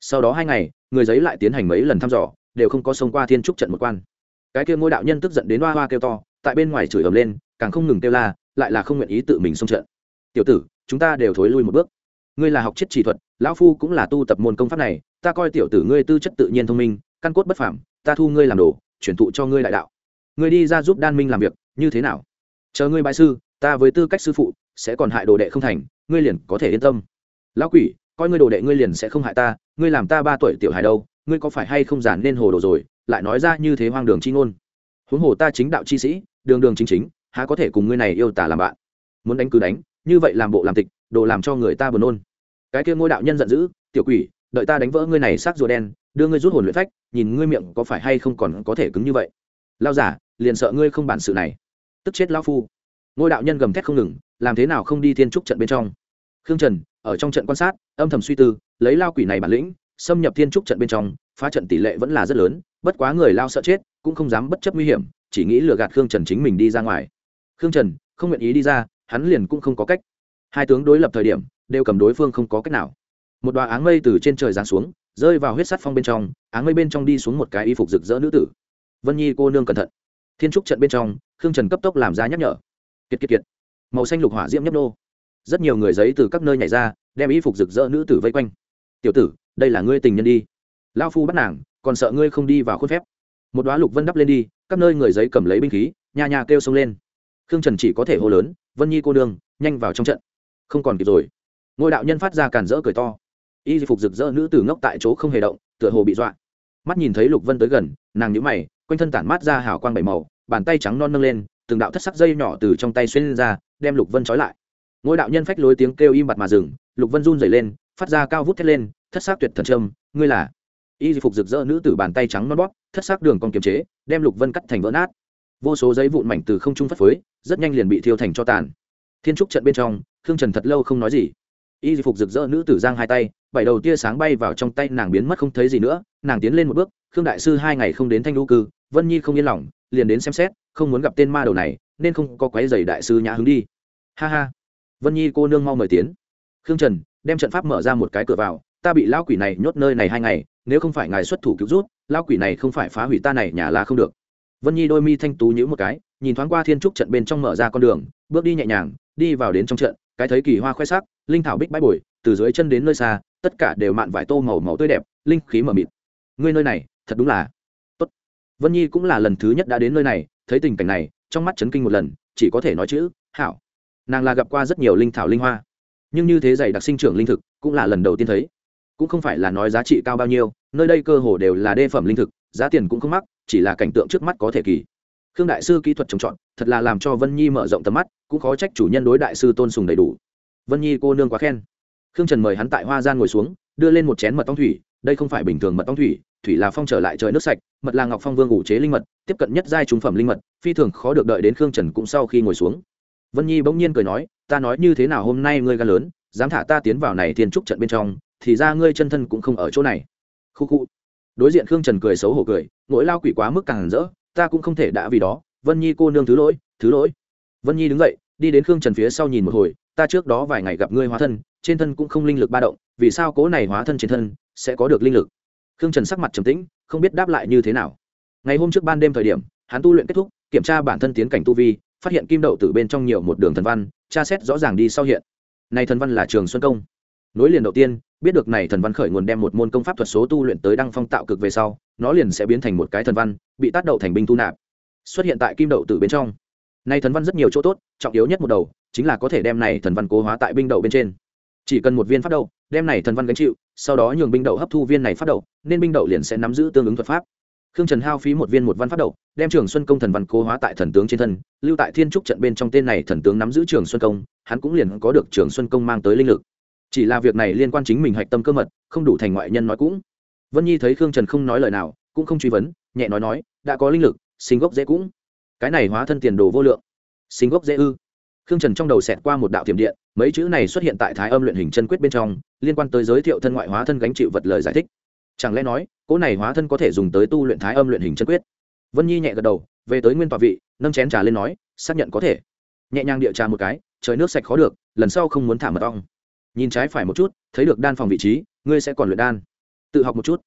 Sau đó hai ngày, người giấy lại tiến hành mấy lần thăm dò, đều không có xông qua thiên trúc trận một quan. Cái kia ngôi đạo nhân tức giận đến hoa hoa kêu to, tại bên ngoài chửi ầm lên, càng không ngừng kêu la, lại là không nguyện ý tự mình xông trận. Tiểu tử, chúng ta đều thối lui một bước. Ngươi là học chết chỉ thuật, lão phu cũng là tu tập môn công pháp này, ta coi tiểu tử ngươi tư chất tự nhiên thông minh căn cốt bất phàm, ta thu ngươi làm đồ chuyển thụ cho ngươi đại đạo. Ngươi đi ra giúp đan minh làm việc như thế nào? Chờ ngươi bại sư ta với tư cách sư phụ sẽ còn hại đồ đệ không thành ngươi liền có thể yên tâm. Lão quỷ coi ngươi đồ đệ ngươi liền sẽ không hại ta ngươi làm ta ba tuổi tiểu hài đâu ngươi có phải hay không giản nên hồ đồ rồi lại nói ra như thế hoang đường chi ngôn. Huống hồ ta chính đạo chi sĩ đường đường chính chính há có thể cùng ngươi này yêu tả làm bạn? Muốn đánh cứ đánh như vậy làm bộ làm tịch đồ làm cho người ta buồn nôn. Cái kia ngôi đạo nhân giận dữ tiểu quỷ đợi ta đánh vỡ ngươi này xác rùa đen đưa ngươi rút hồn luyện phách, nhìn ngươi miệng có phải hay không còn có thể cứng như vậy. Lao giả, liền sợ ngươi không bản sự này. Tức chết lao phu. Ngôi đạo nhân gầm thét không ngừng, làm thế nào không đi thiên trúc trận bên trong? Khương trần, ở trong trận quan sát, âm thầm suy tư, lấy lao quỷ này bản lĩnh, xâm nhập thiên trúc trận bên trong, phá trận tỷ lệ vẫn là rất lớn, bất quá người lao sợ chết, cũng không dám bất chấp nguy hiểm, chỉ nghĩ lừa gạt khương trần chính mình đi ra ngoài. Khương trần, không nguyện ý đi ra, hắn liền cũng không có cách. Hai tướng đối lập thời điểm, đều cầm đối phương không có cách nào. Một đoạn áng mây từ trên trời giáng xuống rơi vào huyết sắt phong bên trong, áng mây bên trong đi xuống một cái y phục rực rỡ nữ tử. Vân nhi cô nương cẩn thận. Thiên trúc trận bên trong, khương trần cấp tốc làm ra nhắc nhở. Kiệt kiệt kiệt. Màu xanh lục hỏa diễm nhấp nô. Rất nhiều người giấy từ các nơi nhảy ra, đem y phục rực rỡ nữ tử vây quanh. Tiểu tử, đây là ngươi tình nhân đi. Lao phu bắt nàng, còn sợ ngươi không đi vào khuôn phép. Một đoá lục vân đắp lên đi, các nơi người giấy cầm lấy binh khí nhà nhà kêu xông lên. Khương trần chỉ có thể hô lớn, vân nhi cô nương, nhanh vào trong trận. Không còn kịp rồi. Ngôi đạo nhân phát ra càn rỡ cười to y phục rực rỡ nữ tử ngốc tại chỗ không hề động, tựa hồ bị dọa. Mắt nhìn thấy lục vân tới gần, nàng nhíu mày, quanh thân tản mát ra hào quang bảy màu, bàn tay trắng non nâng lên, từng đạo thất sắc dây nhỏ từ trong tay xuyên lên ra, đem lục vân trói lại. Ngôi đạo nhân phách lối tiếng kêu im bặt mà dừng, lục vân run dày lên, phát ra cao vút thét lên, thất sắc tuyệt thần trâm ngươi là? Y phục rực rỡ nữ tử bàn tay trắng non bóp, thất sắc đường còn kiềm chế, đem lục vân cắt thành vỡ nát. Vô số giấy vụn mảnh từ không trung phất phới, rất nhanh liền bị thiêu thành cho tàn. Thiên trúc trận bên trong, khương trần thật lâu không nói gì y phục rực rỡ nữ tử giang hai tay, bảy đầu tia sáng bay vào trong tay nàng biến mất không thấy gì nữa, nàng tiến lên một bước, khương đại sư, hai ngày không đến thanh lũ cư, vân nhi không yên lòng, liền đến xem xét, không muốn gặp tên ma đầu này, nên không có quái giày đại sư nhã hứng đi. Ha ha. Vân nhi cô nương mau mời tiến. Khương trần, đem trận pháp mở ra một cái cửa vào, ta bị lão quỷ này nhốt nơi này hai ngày, nếu không phải ngài xuất thủ cứu rút, lão quỷ này không phải phá hủy ta này nhà là không được. Vân nhi đôi mi thanh tú nhữ một cái, nhìn thoáng qua thiên trúc trận bên trong mở ra con đường, bước đi nhẹ nhàng, đi vào đến trong trận cái thấy kỳ hoa khoe sắc, linh thảo bích bãi bồi, từ dưới chân đến nơi xa, tất cả đều mạn vải tô màu màu tươi đẹp, linh khí mờ mịt. Ngươi nơi này, thật đúng là tốt. Vân nhi cũng là lần thứ nhất đã đến nơi này, thấy tình cảnh này, trong mắt chấn kinh một lần, chỉ có thể nói chữ, hảo. Nàng là gặp qua rất nhiều linh thảo linh hoa. Nhưng như thế dày đặc sinh trưởng linh thực, cũng là lần đầu tiên thấy. Cũng không phải là nói giá trị cao bao nhiêu, nơi đây cơ hồ đều là đê phẩm linh thực, giá tiền cũng không mắc, chỉ là cảnh tượng trước mắt có thể kỳ khương đại sư kỹ thuật trồng trọt, thật là làm cho vân nhi mở rộng tầm mắt, cũng khó trách chủ nhân đối đại sư tôn sùng đầy đủ. Vân nhi cô nương quá khen. Khương trần mời hắn tại hoa gian ngồi xuống, đưa lên một chén mật tông thủy, đây không phải bình thường mật tông thủy thủy là phong trở lại trời nước sạch, mật là ngọc phong vương ủ chế linh mật, tiếp cận nhất giai trung phẩm linh mật, phi thường khó được đợi đến khương trần cũng sau khi ngồi xuống. Vân nhi bỗng nhiên cười nói, ta nói như thế nào hôm nay ngươi gan lớn, dám thả ta tiến vào này thiên trúc trận bên trong, thì ra ngươi chân thân cũng không ở chỗ này. Khu khu. Đối diện khương trần cười xấu hổ cười, nỗi lao quỷ quá mức càng rỡ ta cũng không thể đã vì đó, vân nhi cô nương thứ lỗi thứ lỗi. Vân nhi đứng dậy, đi đến khương trần phía sau nhìn một hồi, ta trước đó vài ngày gặp ngươi hóa thân, trên thân cũng không linh lực ba động, vì sao cố này hóa thân trên thân sẽ có được linh lực? Khương trần sắc mặt trầm tĩnh, không biết đáp lại như thế nào. Ngày hôm trước ban đêm thời điểm, hắn tu luyện kết thúc, kiểm tra bản thân tiến cảnh tu vi, phát hiện kim đậu từ bên trong nhiều một đường thần văn, tra xét rõ ràng đi sau hiện. Này thần văn là trường xuân công. Nối liền đầu tiên biết được này thần văn khởi nguồn đem một môn công pháp thuật số tu luyện tới đăng phong tạo cực về sau, nó liền sẽ biến thành một cái thần văn, bị tác đậu thành binh tu nạp. Xuất hiện tại kim đậu từ bên trong. Nay thần văn rất nhiều chỗ tốt, trọng yếu nhất một đầu, chính là có thể đem này thần văn cố hóa tại binh đậu bên trên. Chỉ cần một viên phát đậu, đem này thần văn gánh chịu, sau đó nhường binh đậu hấp thu viên này phát đậu, nên binh đậu liền sẽ nắm giữ tương ứng thuật pháp. Khương trần hao phí một viên một văn phát đậu, đem trường xuân công thần văn cố hóa tại thần tướng trên thân, lưu tại thiên trúc trận bên trong tên này thần tướng nắm giữ trường xuân công, hắn cũng liền có được trường xuân công mang tới linh lực chỉ là việc này liên quan chính mình hạch tâm cơ mật, không đủ thành ngoại nhân nói cũng. Vân nhi thấy khương trần không nói lời nào, cũng không truy vấn, nhẹ nói nói, đã có linh lực sinh gốc dễ cũng. Cái này hóa thân tiền đồ vô lượng. Sinh gốc dễ ư? Khương trần trong đầu xẹt qua một đạo tiềm điện, mấy chữ này xuất hiện tại thái âm luyện hình chân quyết bên trong, liên quan tới giới thiệu thân ngoại hóa thân gánh chịu vật lời giải thích. Chẳng lẽ nói, cỗ này hóa thân có thể dùng tới tu luyện thái âm luyện hình chân quyết? Vân nhi nhẹ gật đầu, về tới nguyên tòa vị, nâng chén trà lên nói, xác nhận có thể. Nhẹ nhàng địa trà một cái, trời nước sạch khó được, lần sau không muốn thả mật ong nhìn trái phải một chút, thấy được đan phòng vị trí, ngươi sẽ còn luyện đan. Tự học một chút.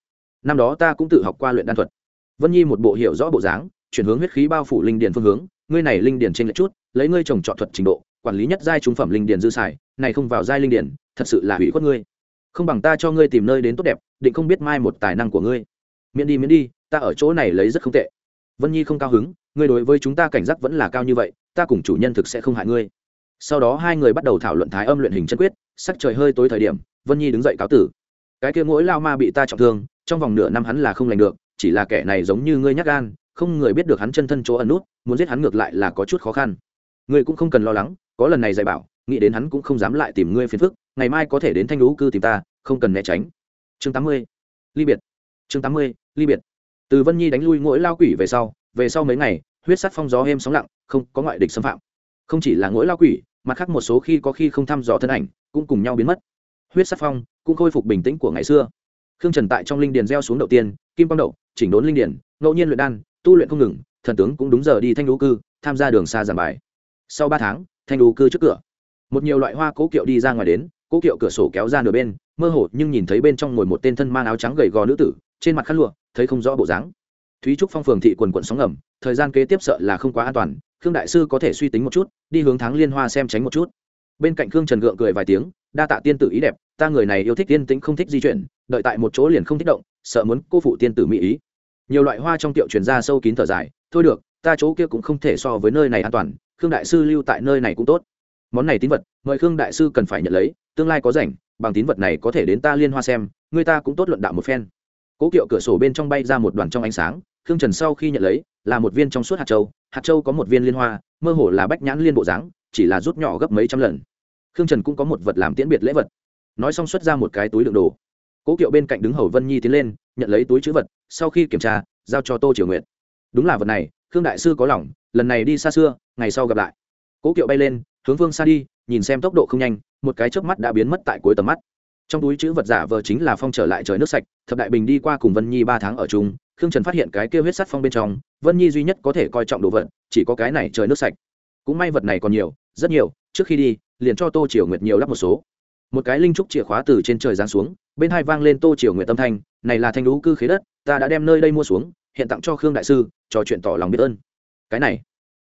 Năm đó ta cũng tự học qua luyện đan thuật. Vân nhi một bộ hiểu rõ bộ dáng, chuyển hướng huyết khí bao phủ linh điền phương hướng, ngươi này linh điền trên lệch chút, lấy ngươi trồng trọt thuật trình độ, quản lý nhất giai trung phẩm linh điền dư xài, này không vào giai linh điền thật sự là hủy khuất ngươi. Không bằng ta cho ngươi tìm nơi đến tốt đẹp, định không biết mai một tài năng của ngươi. Miễn đi miễn đi, ta ở chỗ này lấy rất không tệ. Vân nhi không cao hứng, ngươi đối với chúng ta cảnh giác vẫn là cao như vậy, ta cùng chủ nhân thực sẽ không hại ngươi sau đó hai người bắt đầu thảo luận thái âm luyện hình chân quyết, sắc trời hơi tối thời điểm, vân nhi đứng dậy cáo tử. Cái kia mỗi lao ma bị ta trọng thương, trong vòng nửa năm hắn là không lành được, chỉ là kẻ này giống như ngươi nhắc gan, không người biết được hắn chân thân chỗ ẩn nút, muốn giết hắn ngược lại là có chút khó khăn. Ngươi cũng không cần lo lắng, có lần này dạy bảo, nghĩ đến hắn cũng không dám lại tìm ngươi phiền phức, ngày mai có thể đến thanh lũ cư tìm ta, không cần né tránh. Chương tám mươi, ly biệt. Chương tám mươi, ly biệt. Từ vân nhi đánh lui mỗi lao quỷ về sau về sau mấy ngày, huyết sắt phong gió êm sóng lặng, không có ngoại địch xâm phạm không chỉ là ngỗi lao quỷ mặt khác một số khi có khi không thăm dò thân ảnh, cũng cùng nhau biến mất. Huyết sắc phong cũng khôi phục bình tĩnh của ngày xưa. Khương trần tại trong linh điền gieo xuống đầu tiên, kim quang đậu, chỉnh đốn linh điền, ngẫu nhiên luyện đan, tu luyện không ngừng, thần tướng cũng đúng giờ đi thanh lũ cư, tham gia đường xa giảng bài. Sau ba tháng, thanh lũ cư trước cửa. Một nhiều loại hoa cố kiệu đi ra ngoài đến, cố kiệu cửa sổ kéo ra nửa bên, mơ hồ nhưng nhìn thấy bên trong ngồi một tên thân mang áo trắng gầy gò nữ tử, trên mặt khăn lụa, thấy không rõ bộ dáng. Thúy trúc phong phường thị quần quận sóng ngầm, thời gian kế tiếp sợ là không quá an toàn khương đại sư có thể suy tính một chút, đi hướng tháng liên hoa xem tránh một chút. Bên cạnh khương trần gượng cười vài tiếng, đa tạ tiên tử ý đẹp, ta người này yêu thích tiên tĩnh không thích di chuyển, đợi tại một chỗ liền không thích động, sợ muốn cô phụ tiên tử mỹ ý. Nhiều loại hoa trong tiệu truyền ra sâu kín thở dài, thôi được, ta chỗ kia cũng không thể so với nơi này an toàn, khương đại sư lưu tại nơi này cũng tốt. Món này tín vật, mời khương đại sư cần phải nhận lấy, tương lai có rảnh, bằng tín vật này có thể đến ta liên hoa xem, người ta cũng tốt luận đạo một phen. Cố kiệu cửa sổ bên trong bay ra một đoàn trong ánh sáng, khương trần sau khi nhận lấy là một viên trong suốt hạt châu hạt châu có một viên liên hoa, mơ hồ là bách nhãn liên bộ dáng, chỉ là rút nhỏ gấp mấy trăm lần. Khương trần cũng có một vật làm tiễn biệt lễ vật. Nói xong xuất ra một cái túi đựng đồ. Cố kiệu bên cạnh đứng hầu vân nhi tiến lên, nhận lấy túi chữ vật, sau khi kiểm tra, giao cho tô triều nguyệt. Đúng là vật này, khương đại sư có lòng, lần này đi xa xưa, ngày sau gặp lại. Cố kiệu bay lên, hướng vương xa đi, nhìn xem tốc độ không nhanh, một cái chớp mắt đã biến mất tại cuối tầm mắt trong túi chữ vật giả vờ chính là phong trở lại trời nước sạch, thập đại bình đi qua cùng vân nhi ba tháng ở chung, khương trần phát hiện cái kêu huyết sắt phong bên trong, vân nhi duy nhất có thể coi trọng đồ vật, chỉ có cái này trời nước sạch. Cũng may vật này còn nhiều, rất nhiều, trước khi đi, liền cho tô triều nguyệt nhiều lắp một số. Một cái linh trúc chìa khóa từ trên trời giáng xuống, bên hai vang lên tô triều nguyệt tâm thanh, này là thanh lũ cư khế đất, ta đã đem nơi đây mua xuống, hiện tặng cho khương đại sư, trò chuyện tỏ lòng biết ơn. Cái này,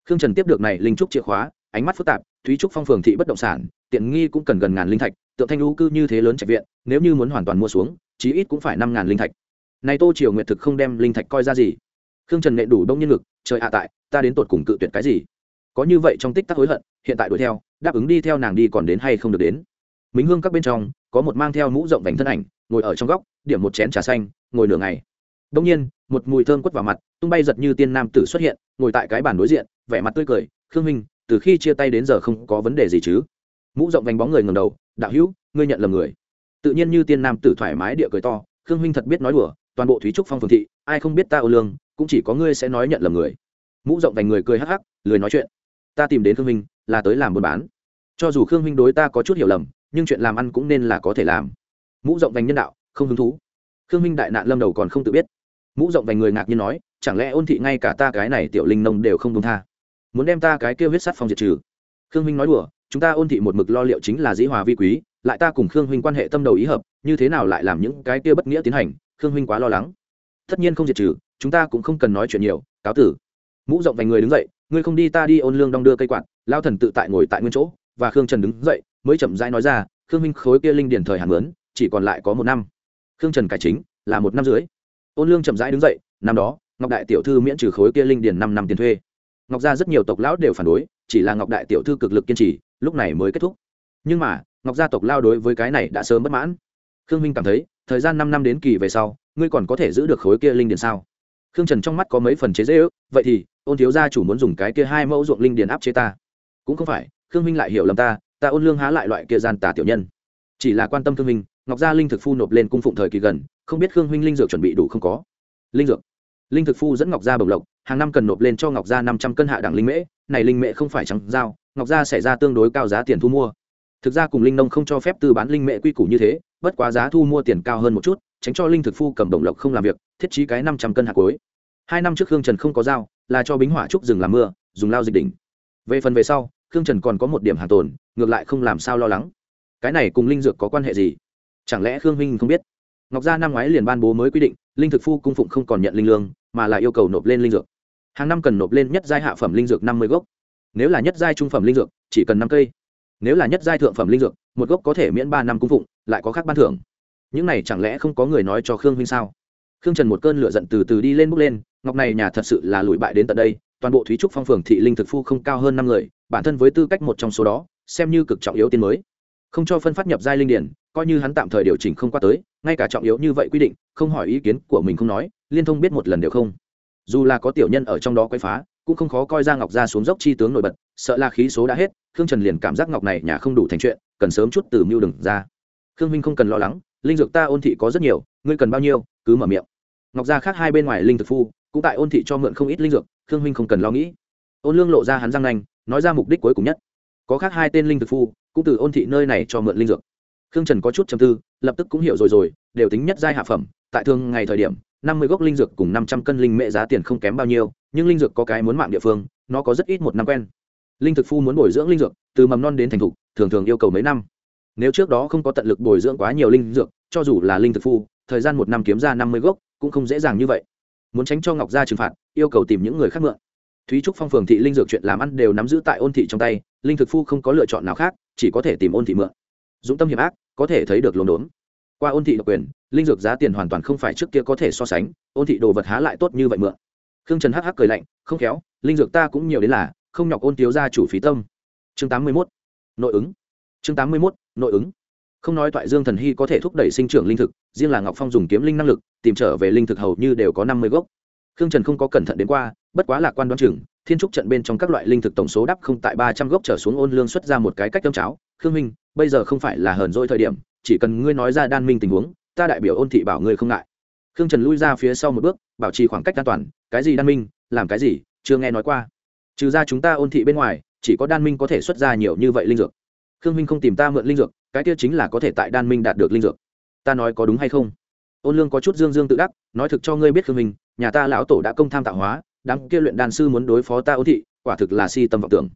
khương trần tiếp được này linh trúc chìa khóa, ánh mắt phức tạp, thúy trúc phong phường thị bất động sản tiện nghi cũng cần gần ngàn linh thạch, tượng thanh lũ cư như thế lớn trạch viện, nếu như muốn hoàn toàn mua xuống, chí ít cũng phải năm ngàn linh thạch. Này tô triều nguyệt thực không đem linh thạch coi ra gì. Khương trần nệ đủ đông nhân ngực, trời hạ tại, ta đến tột cùng cự tuyệt cái gì? Có như vậy trong tích tắc hối hận, hiện tại đuổi theo, đáp ứng đi theo nàng đi còn đến hay không được đến. Minh hương các bên trong, có một mang theo mũ rộng vành thân ảnh, ngồi ở trong góc, điểm một chén trà xanh, ngồi nửa ngày. Đông nhiên, một mùi thơm quất vào mặt, tung bay giật như tiên nam tử xuất hiện, ngồi tại cái bàn đối diện, vẻ mặt tươi cười, khương minh từ khi chia tay đến giờ không có vấn đề gì chứ? Mũ rộng vành bóng người ngầm đầu, đạo hữu, ngươi nhận lầm người. Tự nhiên như tiên nam tử thoải mái địa cười to, khương minh thật biết nói đùa, toàn bộ thúy trúc phong phường thị, ai không biết ta ô lương, cũng chỉ có ngươi sẽ nói nhận lầm người. Mũ rộng vành người cười hắc hắc, lười nói chuyện. Ta tìm đến khương minh là tới làm buôn bán. Cho dù khương minh đối ta có chút hiểu lầm, nhưng chuyện làm ăn cũng nên là có thể làm. Mũ rộng vành nhân đạo, không hứng thú. Khương minh đại nạn lâm đầu còn không tự biết. Mũ rộng vành người ngạc nhiên nói, chẳng lẽ ôn thị ngay cả ta cái này tiểu linh nông đều không đúng tha? Muốn đem ta cái kêu huyết sắt phong diệt trừ? Khương minh nói đùa chúng ta ôn thị một mực lo liệu chính là dĩ hòa vi quý, lại ta cùng khương huynh quan hệ tâm đầu ý hợp, như thế nào lại làm những cái kia bất nghĩa tiến hành, khương huynh quá lo lắng. Tất nhiên không diệt trừ, chúng ta cũng không cần nói chuyện nhiều, cáo tử. Mũ rộng vành người đứng dậy, ngươi không đi ta đi ôn lương đong đưa cây quạt, lao thần tự tại ngồi tại nguyên chỗ, và khương trần đứng dậy, mới chậm rãi nói ra, khương minh khối kia linh điển thời hàn mướn chỉ còn lại có một năm. Khương trần cải chính, là một năm dưới ôn lương chậm rãi đứng dậy, năm đó, ngọc đại tiểu thư miễn trừ khối kia linh điển năm năm tiền thuê. Ngọc gia rất nhiều tộc lão đều phản đối, chỉ là ngọc đại tiểu thư cực lực kiên trì lúc này mới kết thúc. Nhưng mà, ngọc gia tộc lao đối với cái này đã sớm bất mãn. Khương minh cảm thấy, thời gian năm năm đến kỳ về sau, ngươi còn có thể giữ được khối kia linh điền sao? Khương trần trong mắt có mấy phần chế dễ ước vậy thì, ôn thiếu gia chủ muốn dùng cái kia hai mẫu ruộng linh điền áp chế ta. Cũng không phải, khương minh lại hiểu lầm ta ta ôn lương há lại loại kia gian tà tiểu nhân. Chỉ là quan tâm thương minh, ngọc gia linh thực phu nộp lên cung phụng thời kỳ gần, không biết khương minh linh dược chuẩn bị đủ không có. Linh dược. Linh thực phu dẫn ngọc gia bồng lộc hàng năm cần nộp lên cho ngọc gia năm trăm cân hạ đẳng linh mễ. Này linh mễ không phải trắng giao, ngọc gia sẽ ra tương đối cao giá tiền thu mua. Thực ra cùng linh nông không cho phép tư bán linh mễ quy củ như thế, bất quá giá thu mua tiền cao hơn một chút, tránh cho linh thực phu cầm đồng lộc không làm việc, thiết trí cái năm trăm cân hạt cối hai năm trước khương trần không có dao là cho bính hỏa trúc rừng làm mưa, dùng lao dịch đỉnh. Về phần về sau, khương trần còn có một điểm hàng tồn, ngược lại không làm sao lo lắng. Cái này cùng linh dược có quan hệ gì? Chẳng lẽ khương huynh không biết? Ngọc gia năm ngoái liền ban bố mới quy định, linh thực phu cung phụng không còn nhận linh lương, mà là yêu cầu nộp lên linh dược. Hàng năm cần nộp lên nhất giai hạ phẩm linh dược năm mươi gốc. Nếu là nhất giai trung phẩm linh dược, chỉ cần năm cây. Nếu là nhất giai thượng phẩm linh dược, một gốc có thể miễn ba năm cung phụng, lại có khác ban thưởng. Những này chẳng lẽ không có người nói cho khương huynh sao? Khương trần một cơn lửa giận từ từ đi lên bước lên, ngọc này nhà thật sự là lùi bại đến tận đây, toàn bộ thúy trúc phong phường thị linh thực phu không cao hơn năm người, bản thân với tư cách một trong số đó, xem như cực trọng yếu tiên mới không cho phân phát nhập giai linh điển, coi như hắn tạm thời điều chỉnh không qua tới, ngay cả trọng yếu như vậy quy định, không hỏi ý kiến của mình không nói, liên thông biết một lần đều không. Dù là có tiểu nhân ở trong đó quay phá, cũng không khó coi ra ngọc ra xuống dốc chi tướng nổi bật, sợ là khí số đã hết, khương trần liền cảm giác ngọc này nhà không đủ thành chuyện, cần sớm chút từ mưu đừng ra. Khương minh không cần lo lắng, linh dược ta ôn thị có rất nhiều, ngươi cần bao nhiêu, cứ mở miệng. Ngọc gia khác hai bên ngoài linh thực phu, cũng tại ôn thị cho mượn không ít linh dược, khương minh không cần lo nghĩ. Ôn lương lộ ra hắn răng nanh, nói ra mục đích cuối cùng nhất. Có khác hai tên linh thực phu cũng từ ôn thị nơi này cho mượn linh dược. Khương trần có chút chầm tư, lập tức cũng hiểu rồi rồi, đều tính nhất giai hạ phẩm, tại thương ngày thời điểm, năm mươi gốc linh dược cùng năm trăm cân linh mệ giá tiền không kém bao nhiêu, nhưng linh dược có cái muốn mạng địa phương, nó có rất ít một năm quen. Linh thực phu muốn bồi dưỡng linh dược, từ mầm non đến thành thục, thường thường yêu cầu mấy năm. Nếu trước đó không có tận lực bồi dưỡng quá nhiều linh dược, cho dù là linh thực phu, thời gian một năm kiếm ra năm mươi gốc, cũng không dễ dàng như vậy. Muốn tránh cho ngọc gia trừng phạt, yêu cầu tìm những người khác mượn. Thúy trúc phong phường thị linh dược chuyện làm ăn đều nắm giữ tại ôn thị trong tay, linh thực phu không có lựa chọn nào khác chỉ có thể tìm ôn thị mượn. Dũng tâm hiểm ác, có thể thấy được lồn đốn. Qua ôn thị độc quyền, linh dược giá tiền hoàn toàn không phải trước kia có thể so sánh, ôn thị đồ vật há lại tốt như vậy mượn. Khương trần hắc hắc cười lạnh, không khéo, linh dược ta cũng nhiều đến là, không nhọc ôn tiếu ra chủ phí tâm. Chương tám mươi mốt, nội ứng. Chương tám mươi mốt, nội ứng. Không nói toại dương thần hy có thể thúc đẩy sinh trưởng linh thực, riêng là ngọc phong dùng kiếm linh năng lực, tìm trở về linh thực hầu như đều có năm mươi gốc. Khương trần không có cẩn thận đến qua, bất quá lạc quan đoán chừng thiên trúc trận bên trong các loại linh thực tổng số đắp không tại ba trăm gốc trở xuống ôn lương xuất ra một cái cách tâm cháo. Khương minh, bây giờ không phải là hờn dỗi thời điểm, chỉ cần ngươi nói ra đan minh tình huống, ta đại biểu ôn thị bảo ngươi không ngại. Khương trần lui ra phía sau một bước, bảo trì khoảng cách an toàn. Cái gì đan minh, làm cái gì, chưa nghe nói qua. Trừ ra chúng ta ôn thị bên ngoài, chỉ có đan minh có thể xuất ra nhiều như vậy linh dược. Khương minh không tìm ta mượn linh dược, cái kia chính là có thể tại đan minh đạt được linh dược. Ta nói có đúng hay không? Ôn lương có chút dương dương tự đắc, nói thực cho ngươi biết khương minh, nhà ta lão tổ đã công tham tạo hóa đám kia luyện đan sư muốn đối phó ta ôn thị, quả thực là si tâm vọng tưởng.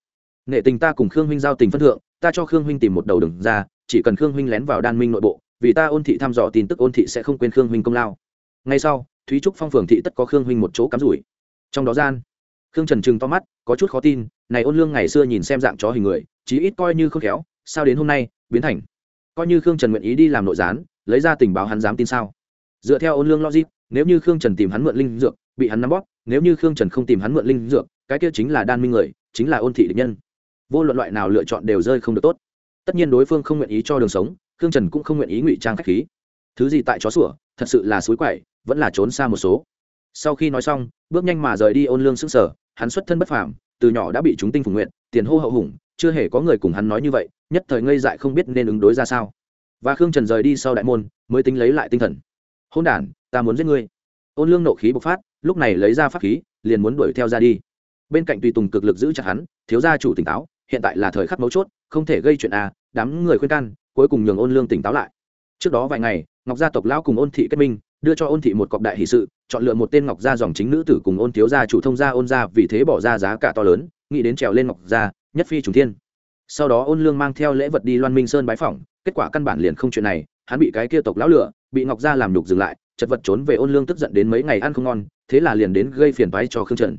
Nghệ tình ta cùng khương huynh giao tình phân thượng, ta cho khương huynh tìm một đầu đừng ra, chỉ cần khương huynh lén vào đan minh nội bộ, vì ta ôn thị thăm dò tin tức ôn thị sẽ không quên khương huynh công lao. Ngay sau, thúy trúc phong phường thị tất có khương huynh một chỗ cắm rủi. Trong đó gian, khương trần trừng to mắt, có chút khó tin, này ôn lương ngày xưa nhìn xem dạng chó hình người, chí ít coi như không khéo, sao đến hôm nay, biến thành. Coi như khương trần nguyện ý đi làm nội gián, lấy ra tình báo hắn dám tin sao? Dựa theo ôn lương logic, nếu như khương trần tìm hắn mượn linh dược, bị hắn nắm bóp nếu như khương trần không tìm hắn mượn linh dược, cái kia chính là đan minh người, chính là ôn thị địch nhân. Vô luận loại nào lựa chọn đều rơi không được tốt. Tất nhiên đối phương không nguyện ý cho đường sống, khương trần cũng không nguyện ý ngụy trang k h á c h khí. Thứ gì tại chó sủa, thật sự là suối quậy, vẫn là trốn xa một số. Sau khi nói xong, bước nhanh mà rời đi ôn lương xứng sở, hắn xuất thân bất phàm, từ nhỏ đã bị chúng tinh phủ nguyện, tiền hô hậu hùng, chưa hề có người cùng hắn nói như vậy, nhất thời ngây dại không biết nên ứng đối ra sao. Và khương trần rời đi sau đại môn, mới tính lấy lại tinh thần. Hôn đ ta muốn giết ngươi ôn lương nộ khí bộc phát, lúc này lấy ra pháp khí, liền muốn đuổi theo ra đi. Bên cạnh tùy tùng cực lực giữ chặt hắn, thiếu gia chủ tỉnh táo, hiện tại là thời khắc mấu chốt, không thể gây chuyện à đám người khuyên can, cuối cùng nhường ôn lương tỉnh táo lại. Trước đó vài ngày, ngọc gia tộc lão cùng ôn thị kết minh, đưa cho ôn thị một cọc đại hỷ sự, chọn lựa một tên ngọc gia dòng chính nữ tử cùng ôn thiếu gia chủ thông gia ôn gia vì thế bỏ ra giá cả to lớn, nghĩ đến trèo lên ngọc gia, nhất phi trùng thiên. Sau đó ôn lương mang theo lễ vật đi loan minh sơn bái phỏng, kết quả căn bản liền không chuyện này, hắn bị cái kia tộc lão lựa bị ngọc gia làm nhục dừng lại chật vật trốn về ôn lương tức giận đến mấy ngày ăn không ngon, thế là liền đến gây phiền toái cho khương trần.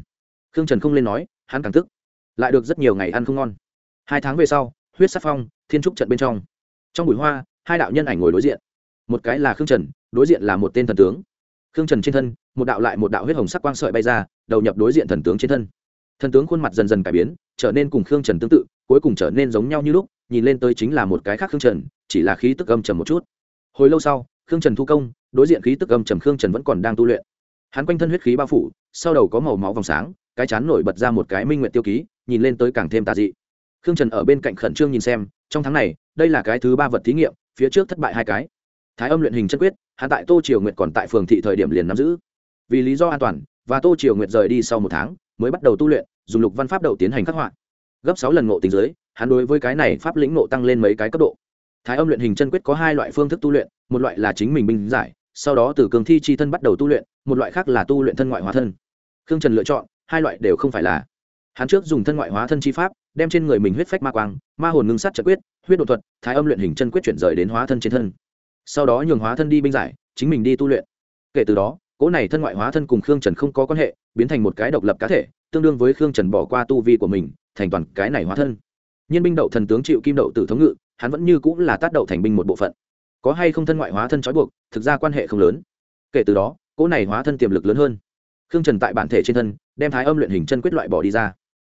Khương trần không lên nói, hắn càng tức. Lại được rất nhiều ngày ăn không ngon. Hai tháng về sau, huyết sắc phong, thiên trúc trận bên trong. Trong bụi hoa, hai đạo nhân ảnh ngồi đối diện. Một cái là khương trần, đối diện là một tên thần tướng. Khương trần trên thân, một đạo lại một đạo huyết hồng sắc quang sợi bay ra, đầu nhập đối diện thần tướng trên thân. Thần tướng khuôn mặt dần dần cải biến, trở nên cùng khương trần tương tự, cuối cùng trở nên giống nhau như lúc, nhìn lên tới chính là một cái khác khương trần, chỉ là khí tức âm trầm một chút. Hồi lâu sau khương trần thu công, đối diện khí tức âm trầm khương trần vẫn còn đang tu luyện. Hắn quanh thân huyết khí bao phủ, sau đầu có màu máu vòng sáng, cái chán nổi bật ra một cái minh nguyện tiêu ký, nhìn lên tới càng thêm tà dị. Khương trần ở bên cạnh khẩn trương nhìn xem, trong tháng này, đây là cái thứ ba vật thí nghiệm, phía trước thất bại hai cái. Thái âm luyện hình chân quyết hạ tại tô triều nguyệt còn tại phường thị thời điểm liền nắm giữ. Vì lý do an toàn, và tô triều nguyệt rời đi sau một tháng, mới bắt đầu tu luyện, dùng lục văn pháp đầu tiến hành khắc họa. Gấp sáu lần ngộ tình giới hắn đối với cái này pháp lĩnh ngộ tăng lên mấy cái cấp độ thái âm luyện hình chân quyết có hai loại phương thức tu luyện, một loại là chính mình binh giải, sau đó từ cường thi chi thân bắt đầu tu luyện, một loại khác là tu luyện thân ngoại hóa thân. Khương trần lựa chọn, hai loại đều không phải là. Hắn trước dùng thân ngoại hóa thân chi pháp, đem trên người mình huyết phách ma quang, ma hồn ngưng sát trận quyết, huyết đột thuật, thái âm luyện hình chân quyết chuyển rời đến hóa thân trên thân. Sau đó nhường hóa thân đi binh giải, chính mình đi tu luyện. Kể từ đó, cỗ này thân ngoại hóa thân cùng khương trần không có quan hệ, biến thành một cái độc lập cá thể, tương đương với khương trần bỏ qua tu vi của mình, thành toàn cái này hóa thân. Nhân binh đậu thần tướng chịu kim đậu tử thống ngự hắn vẫn như cũng là tác đậu thành binh một bộ phận. Có hay không thân ngoại hóa thân trói buộc, thực ra quan hệ không lớn. Kể từ đó, cỗ này hóa thân tiềm lực lớn hơn. Khương trần tại bản thể trên thân, đem thái âm luyện hình chân quyết loại bỏ đi ra.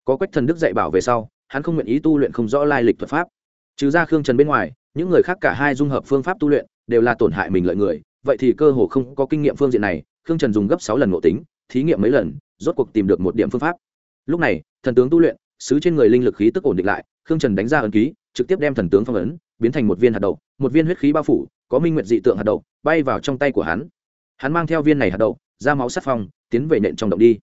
Có quách thần đức dạy bảo về sau, hắn không nguyện ý tu luyện không rõ lai lịch thuật pháp. Trừ ra khương trần bên ngoài, những người khác cả hai dung hợp phương pháp tu luyện, đều là tổn hại mình lợi người. Vậy thì cơ hồ không có kinh nghiệm phương diện này, khương trần dùng gấp sáu lần ngộ tính, thí nghiệm mấy lần, rốt cuộc tìm được một điểm phương pháp. Lúc này, thần tướng tu luyện, xứ trên người linh lực khí tức ổn định lại, khương trần đánh ra ấn ký trực tiếp đem thần tướng phong ấn, biến thành một viên hạt đậu, một viên huyết khí bao phủ, có minh nguyện dị tượng hạt đậu, bay vào trong tay của hắn. Hắn mang theo viên này hạt đậu, ra máu sát phong, tiến về nện trong động đi.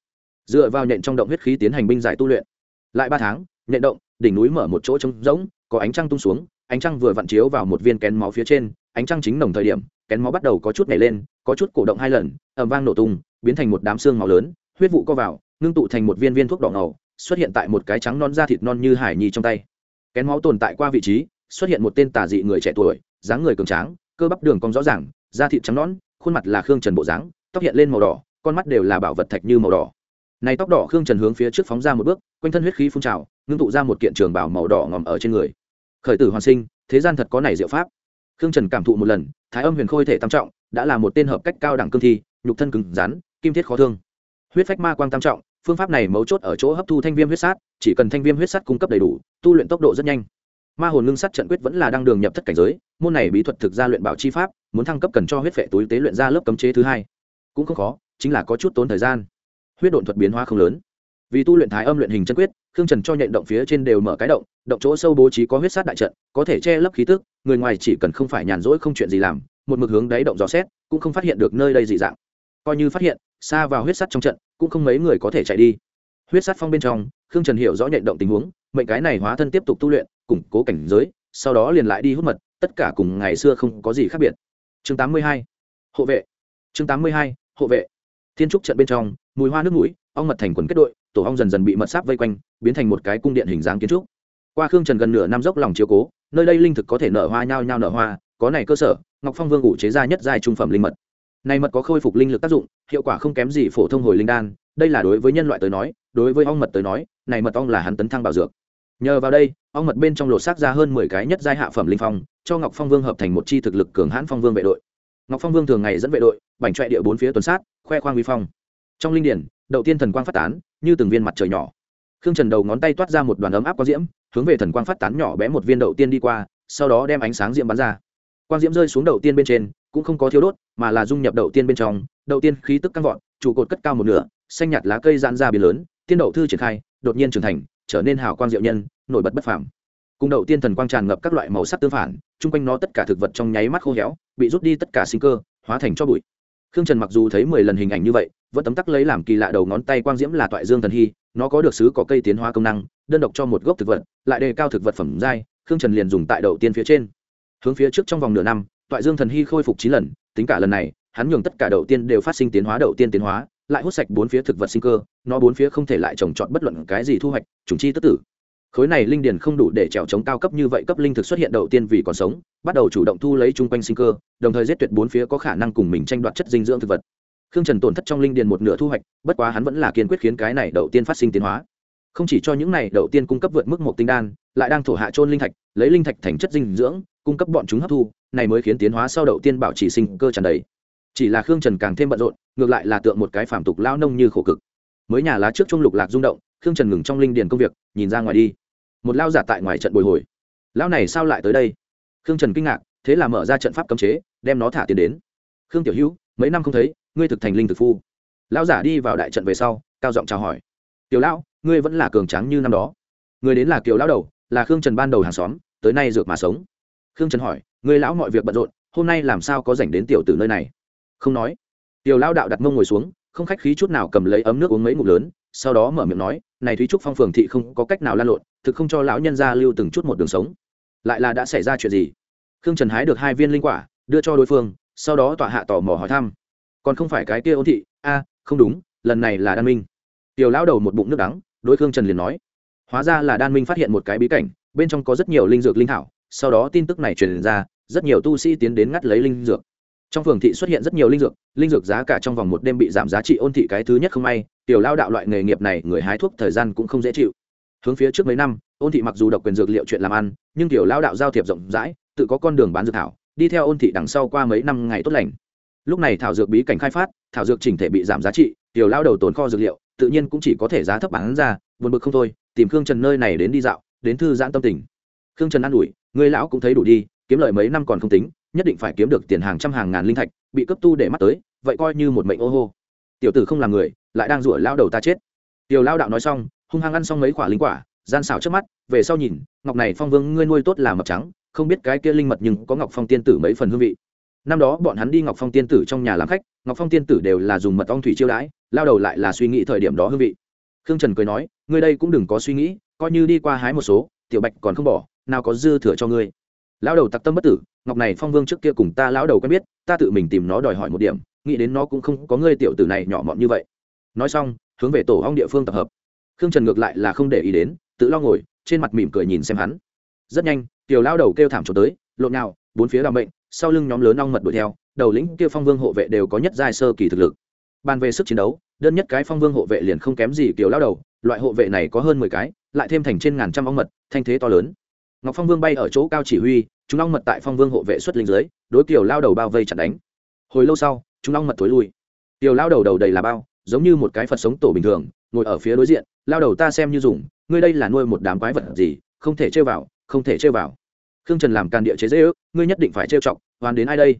Dựa vào nện trong động huyết khí tiến hành binh giải tu luyện. Lại ba tháng nện động, đỉnh núi mở một chỗ trống rỗng, có ánh trăng tung xuống, ánh trăng vừa vặn chiếu vào một viên kén máu phía trên, ánh trăng chính nồng thời điểm, kén máu bắt đầu có chút nhảy lên, có chút cổ động hai lần ẩm vang nổ tung, biến thành một đám xương máu lớn, huyết vụ co vào, ngưng tụ thành một viên viên thuốc đỏ ngầu, xuất hiện tại một cái trắng non da thịt non như hải nhi trong tay kén máu tồn tại qua vị trí, xuất hiện một tên tà dị người trẻ tuổi, dáng người cường tráng, cơ bắp đường cong rõ ràng, da thịt trắng nón khuôn mặt là khương trần bộ dáng, tóc hiện lên màu đỏ, con mắt đều là bảo vật thạch như màu đỏ. Này tóc đỏ khương trần hướng phía trước phóng ra một bước, quanh thân huyết khí phun trào, ngưng tụ ra một kiện trường bảo màu đỏ ngòm ở trên người. Khởi tử hoàn sinh, thế gian thật có này diệu pháp. Khương trần cảm thụ một lần, thái âm huyền khôi thể tam trọng, đã là một tên hợp cách cao đẳng cương thi, nhục thân cứng rắn, kim thiết khó thương. Huyết phách ma quang tam trọng phương pháp này mấu chốt ở chỗ hấp thu thanh viêm huyết sát, chỉ cần thanh viêm huyết sát cung cấp đầy đủ, tu luyện tốc độ rất nhanh. Ma hồn ngưng sắt trận quyết vẫn là đang đường nhập thất cảnh giới, môn này bí thuật thực ra luyện bảo chi pháp, muốn thăng cấp cần cho huyết vệ túi tế luyện ra lớp cấm chế thứ hai. Cũng không khó, chính là có chút tốn thời gian. Huyết độn thuật biến hóa không lớn. Vì tu luyện thái âm luyện hình chân quyết, khương trần cho nhện động phía trên đều mở cái động động chỗ sâu bố trí có huyết sát đại trận, có thể che lấp khí tức, người ngoài chỉ cần không phải nhàn rỗi không chuyện gì làm, một mực hướng đáy động dò xét, cũng không phát hiện được nơi đây dị dạng. Coi như phát hiện, xa vào huyết sắt trong trận cũng không mấy người có thể chạy đi huyết sắt phong bên trong, khương trần hiểu rõ nhận động tình huống, mệnh cái này hóa thân tiếp tục tu luyện, củng cố cảnh giới, sau đó liền lại đi hút mật, tất cả cùng ngày xưa không có gì khác biệt chương 82. hộ vệ chương 82. hộ vệ thiên trúc trận bên trong, mùi hoa nước mũi, ong mật thành quần kết đội, tổ ong dần dần bị mật sáp vây quanh, biến thành một cái cung điện hình dáng kiến trúc qua khương trần gần nửa năm dốc lòng chiếu cố, nơi đây linh thực có thể nở hoa nhao nhao nở hoa, có này cơ sở, ngọc phong vương ủ chế ra nhất giai trung phẩm linh mật này mật có khôi phục linh lực tác dụng, hiệu quả không kém gì phổ thông hồi linh đan, đây là đối với nhân loại tới nói, đối với ong mật tới nói, này mật ong là hắn tấn thăng bảo dược. Nhờ vào đây, ong mật bên trong lột xác ra hơn mười cái nhất giai hạ phẩm linh phong, cho ngọc phong vương hợp thành một chi thực lực cường hãn phong vương vệ đội. Ngọc phong vương thường ngày dẫn vệ đội, bành trọe địa bốn phía tuần sát, khoe khoang vi phong. Trong linh điển, đầu tiên thần quang phát tán, như từng viên mặt trời nhỏ. Khương trần đầu ngón tay toát ra một đoàn ấm áp quang diễm, hướng về thần quang phát tán nhỏ bé một viên đầu tiên đi qua, sau đó đem ánh sáng diễm bắn ra. Quang diễm rơi xuống đầu tiên bên trên cũng không có thiếu đốt, mà là dung nhập đầu tiên bên trong đầu tiên khí tức căng vọt, trụ cột cất cao một nửa, xanh nhạt lá cây giãn ra biến lớn, tiên đậu thư triển khai, đột nhiên trưởng thành, trở nên hào quang diệu nhân, nổi bật bất phàm. Cùng đầu tiên thần quang tràn ngập các loại màu sắc tương phản, chung quanh nó tất cả thực vật trong nháy mắt khô héo, bị rút đi tất cả sinh cơ, hóa thành cho bụi. Khương trần mặc dù thấy mười lần hình ảnh như vậy, vẫn tấm tắc lấy làm kỳ lạ đầu ngón tay quang diễm là toại dương thần hy, nó có được xứ có cây tiến hóa công năng, đơn độc cho một gốc thực vật, lại đề cao thực vật phẩm giai, khương trần liền dùng tại đầu tiên phía trên. Hướng phía trước trong vòng nửa năm toại dương thần hy khôi phục chín lần, tính cả lần này, hắn nhường tất cả đầu tiên đều phát sinh tiến hóa, đầu tiên tiến hóa, lại hút sạch bốn phía thực vật sinh cơ, nó bốn phía không thể lại trồng trọt bất luận cái gì thu hoạch chủng chi tức tử. Khối này linh điền không đủ để trèo chống cao cấp như vậy cấp linh thực xuất hiện đầu tiên vì còn sống, bắt đầu chủ động thu lấy chung quanh sinh cơ, đồng thời giết tuyệt bốn phía có khả năng cùng mình tranh đoạt chất dinh dưỡng thực vật. Khương trần tổn thất trong linh điền một nửa thu hoạch, bất quá hắn vẫn là kiên quyết khiến cái này đầu tiên phát sinh tiến hóa. Không chỉ cho những này đầu tiên cung cấp vượt mức một tinh đan lại đang thổ hạ trôn linh thạch, lấy linh thạch thành chất dinh dưỡng, cung cấp bọn chúng hấp thu, này mới khiến tiến hóa sau đầu tiên bảo trì sinh cơ tràn đầy. Chỉ là khương trần càng thêm bận rộn, ngược lại là tượng một cái phản tục lao nông như khổ cực. Mới nhà lá trước trung lục lạc rung động, khương trần ngừng trong linh điền công việc, nhìn ra ngoài đi. Một lao giả tại ngoài trận bồi hồi. Lao này sao lại tới đây? Khương trần kinh ngạc, thế là mở ra trận pháp cấm chế, đem nó thả tiền đến. Khương tiểu hữu, mấy năm không thấy, ngươi thực thành linh thực phu. Lão giả đi vào đại trận về sau, cao giọng chào hỏi. Tiểu lão, ngươi vẫn là cường tráng như năm đó. Người đến là kiều lão đầu là khương trần ban đầu hàng xóm, tới nay dược mà sống. Khương trần hỏi người lão mọi việc bận rộn, hôm nay làm sao có dành đến tiểu từ nơi này? Không nói. Tiểu lão đạo đặt mông ngồi xuống, không khách khí chút nào cầm lấy ấm nước uống mấy ngụm lớn, sau đó mở miệng nói, này thúy trúc phong phường thị không có cách nào lan lộn, thực không cho lão nhân gia lưu từng chút một đường sống. Lại là đã xảy ra chuyện gì? Khương trần hái được hai viên linh quả, đưa cho đối phương, sau đó tọa hạ tò mò hỏi thăm. Còn không phải cái kia ôn thị? A, không đúng, lần này là đan minh. Tiểu lão đầu một bụng nước đắng, đối khương trần liền nói hóa ra là đan minh phát hiện một cái bí cảnh, bên trong có rất nhiều linh dược linh thảo, sau đó tin tức này truyền ra, rất nhiều tu sĩ tiến đến ngắt lấy linh dược. Trong phường thị xuất hiện rất nhiều linh dược linh dược giá cả trong vòng một đêm bị giảm giá trị ôn thị cái thứ nhất không may, tiểu lao đạo loại nghề nghiệp này, người hái thuốc thời gian cũng không dễ chịu. Hướng phía trước mấy năm, ôn thị mặc dù độc quyền dược liệu chuyện làm ăn, nhưng tiểu lao đạo giao thiệp rộng rãi, tự có con đường bán dược thảo, đi theo ôn thị đằng sau qua mấy năm ngày tốt lành. Lúc này thảo dược bí cảnh khai phát, thảo dược chỉnh thể bị giảm giá trị, tiểu lao đầu tồn kho dược liệu, tự nhiên cũng chỉ có thể giá thấp bán ra, buồn bực không thôi tìm khương trần nơi này đến đi dạo, đến thư giãn tâm tình. Khương trần an ủi người lão cũng thấy đủ đi, kiếm lợi mấy năm còn không tính, nhất định phải kiếm được tiền hàng trăm hàng ngàn linh thạch, bị cấp tu để mắt tới, vậy coi như một mệnh ô hô. Tiểu tử không làm người, lại đang rủa lao đầu ta chết. Tiểu lao đạo nói xong, hung hăng ăn xong mấy quả linh quả, gian xảo trước mắt, về sau nhìn, ngọc này phong vương, ngươi nuôi tốt là mập trắng, không biết cái kia linh mật nhưng có ngọc phong tiên tử mấy phần hương vị. Năm đó bọn hắn đi ngọc phong tiên tử trong nhà làm khách, ngọc phong tiên tử đều là dùng mật ong thủy chiêu đãi lao đầu lại là suy nghĩ thời điểm đó hương vị khương trần cười nói, ngươi đây cũng đừng có suy nghĩ, coi như đi qua hái một số, tiểu bạch còn không bỏ, nào có dư thừa cho ngươi. Lão đầu tặc tâm bất tử, ngọc này phong vương trước kia cùng ta lão đầu quen biết, ta tự mình tìm nó đòi hỏi một điểm, nghĩ đến nó cũng không có ngươi tiểu tử này nhỏ mọn như vậy. Nói xong, hướng về tổ hong địa phương tập hợp. Khương trần ngược lại là không để ý đến, tự lo ngồi, trên mặt mỉm cười nhìn xem hắn. Rất nhanh, tiểu lão đầu kêu thảm trốn tới, lộn nào bốn phía làm bệnh sau lưng nhóm lớn ong mật đuổi theo, đầu lĩnh kia phong vương hộ vệ đều có nhất giai sơ kỳ thực lực bàn về sức chiến đấu, đơn nhất cái phong vương hộ vệ liền không kém gì kiểu lao đầu, loại hộ vệ này có hơn mười cái, lại thêm thành trên ngàn trăm ong mật, thanh thế to lớn. Ngọc phong vương bay ở chỗ cao chỉ huy, chúng ong mật tại phong vương hộ vệ xuất linh dưới đối kiểu lao đầu bao vây chặt đánh. Hồi lâu sau, chúng ong mật thối lui. Tiểu lao đầu đầu đầy là bao, giống như một cái phật sống tổ bình thường, ngồi ở phía đối diện lao đầu ta xem như dùng, ngươi đây là nuôi một đám quái vật gì, không thể chơi vào, không thể chơi vào. Khương trần làm can địa chế dễ ước ngươi nhất định phải trêu chọc hoàn đến ai đây?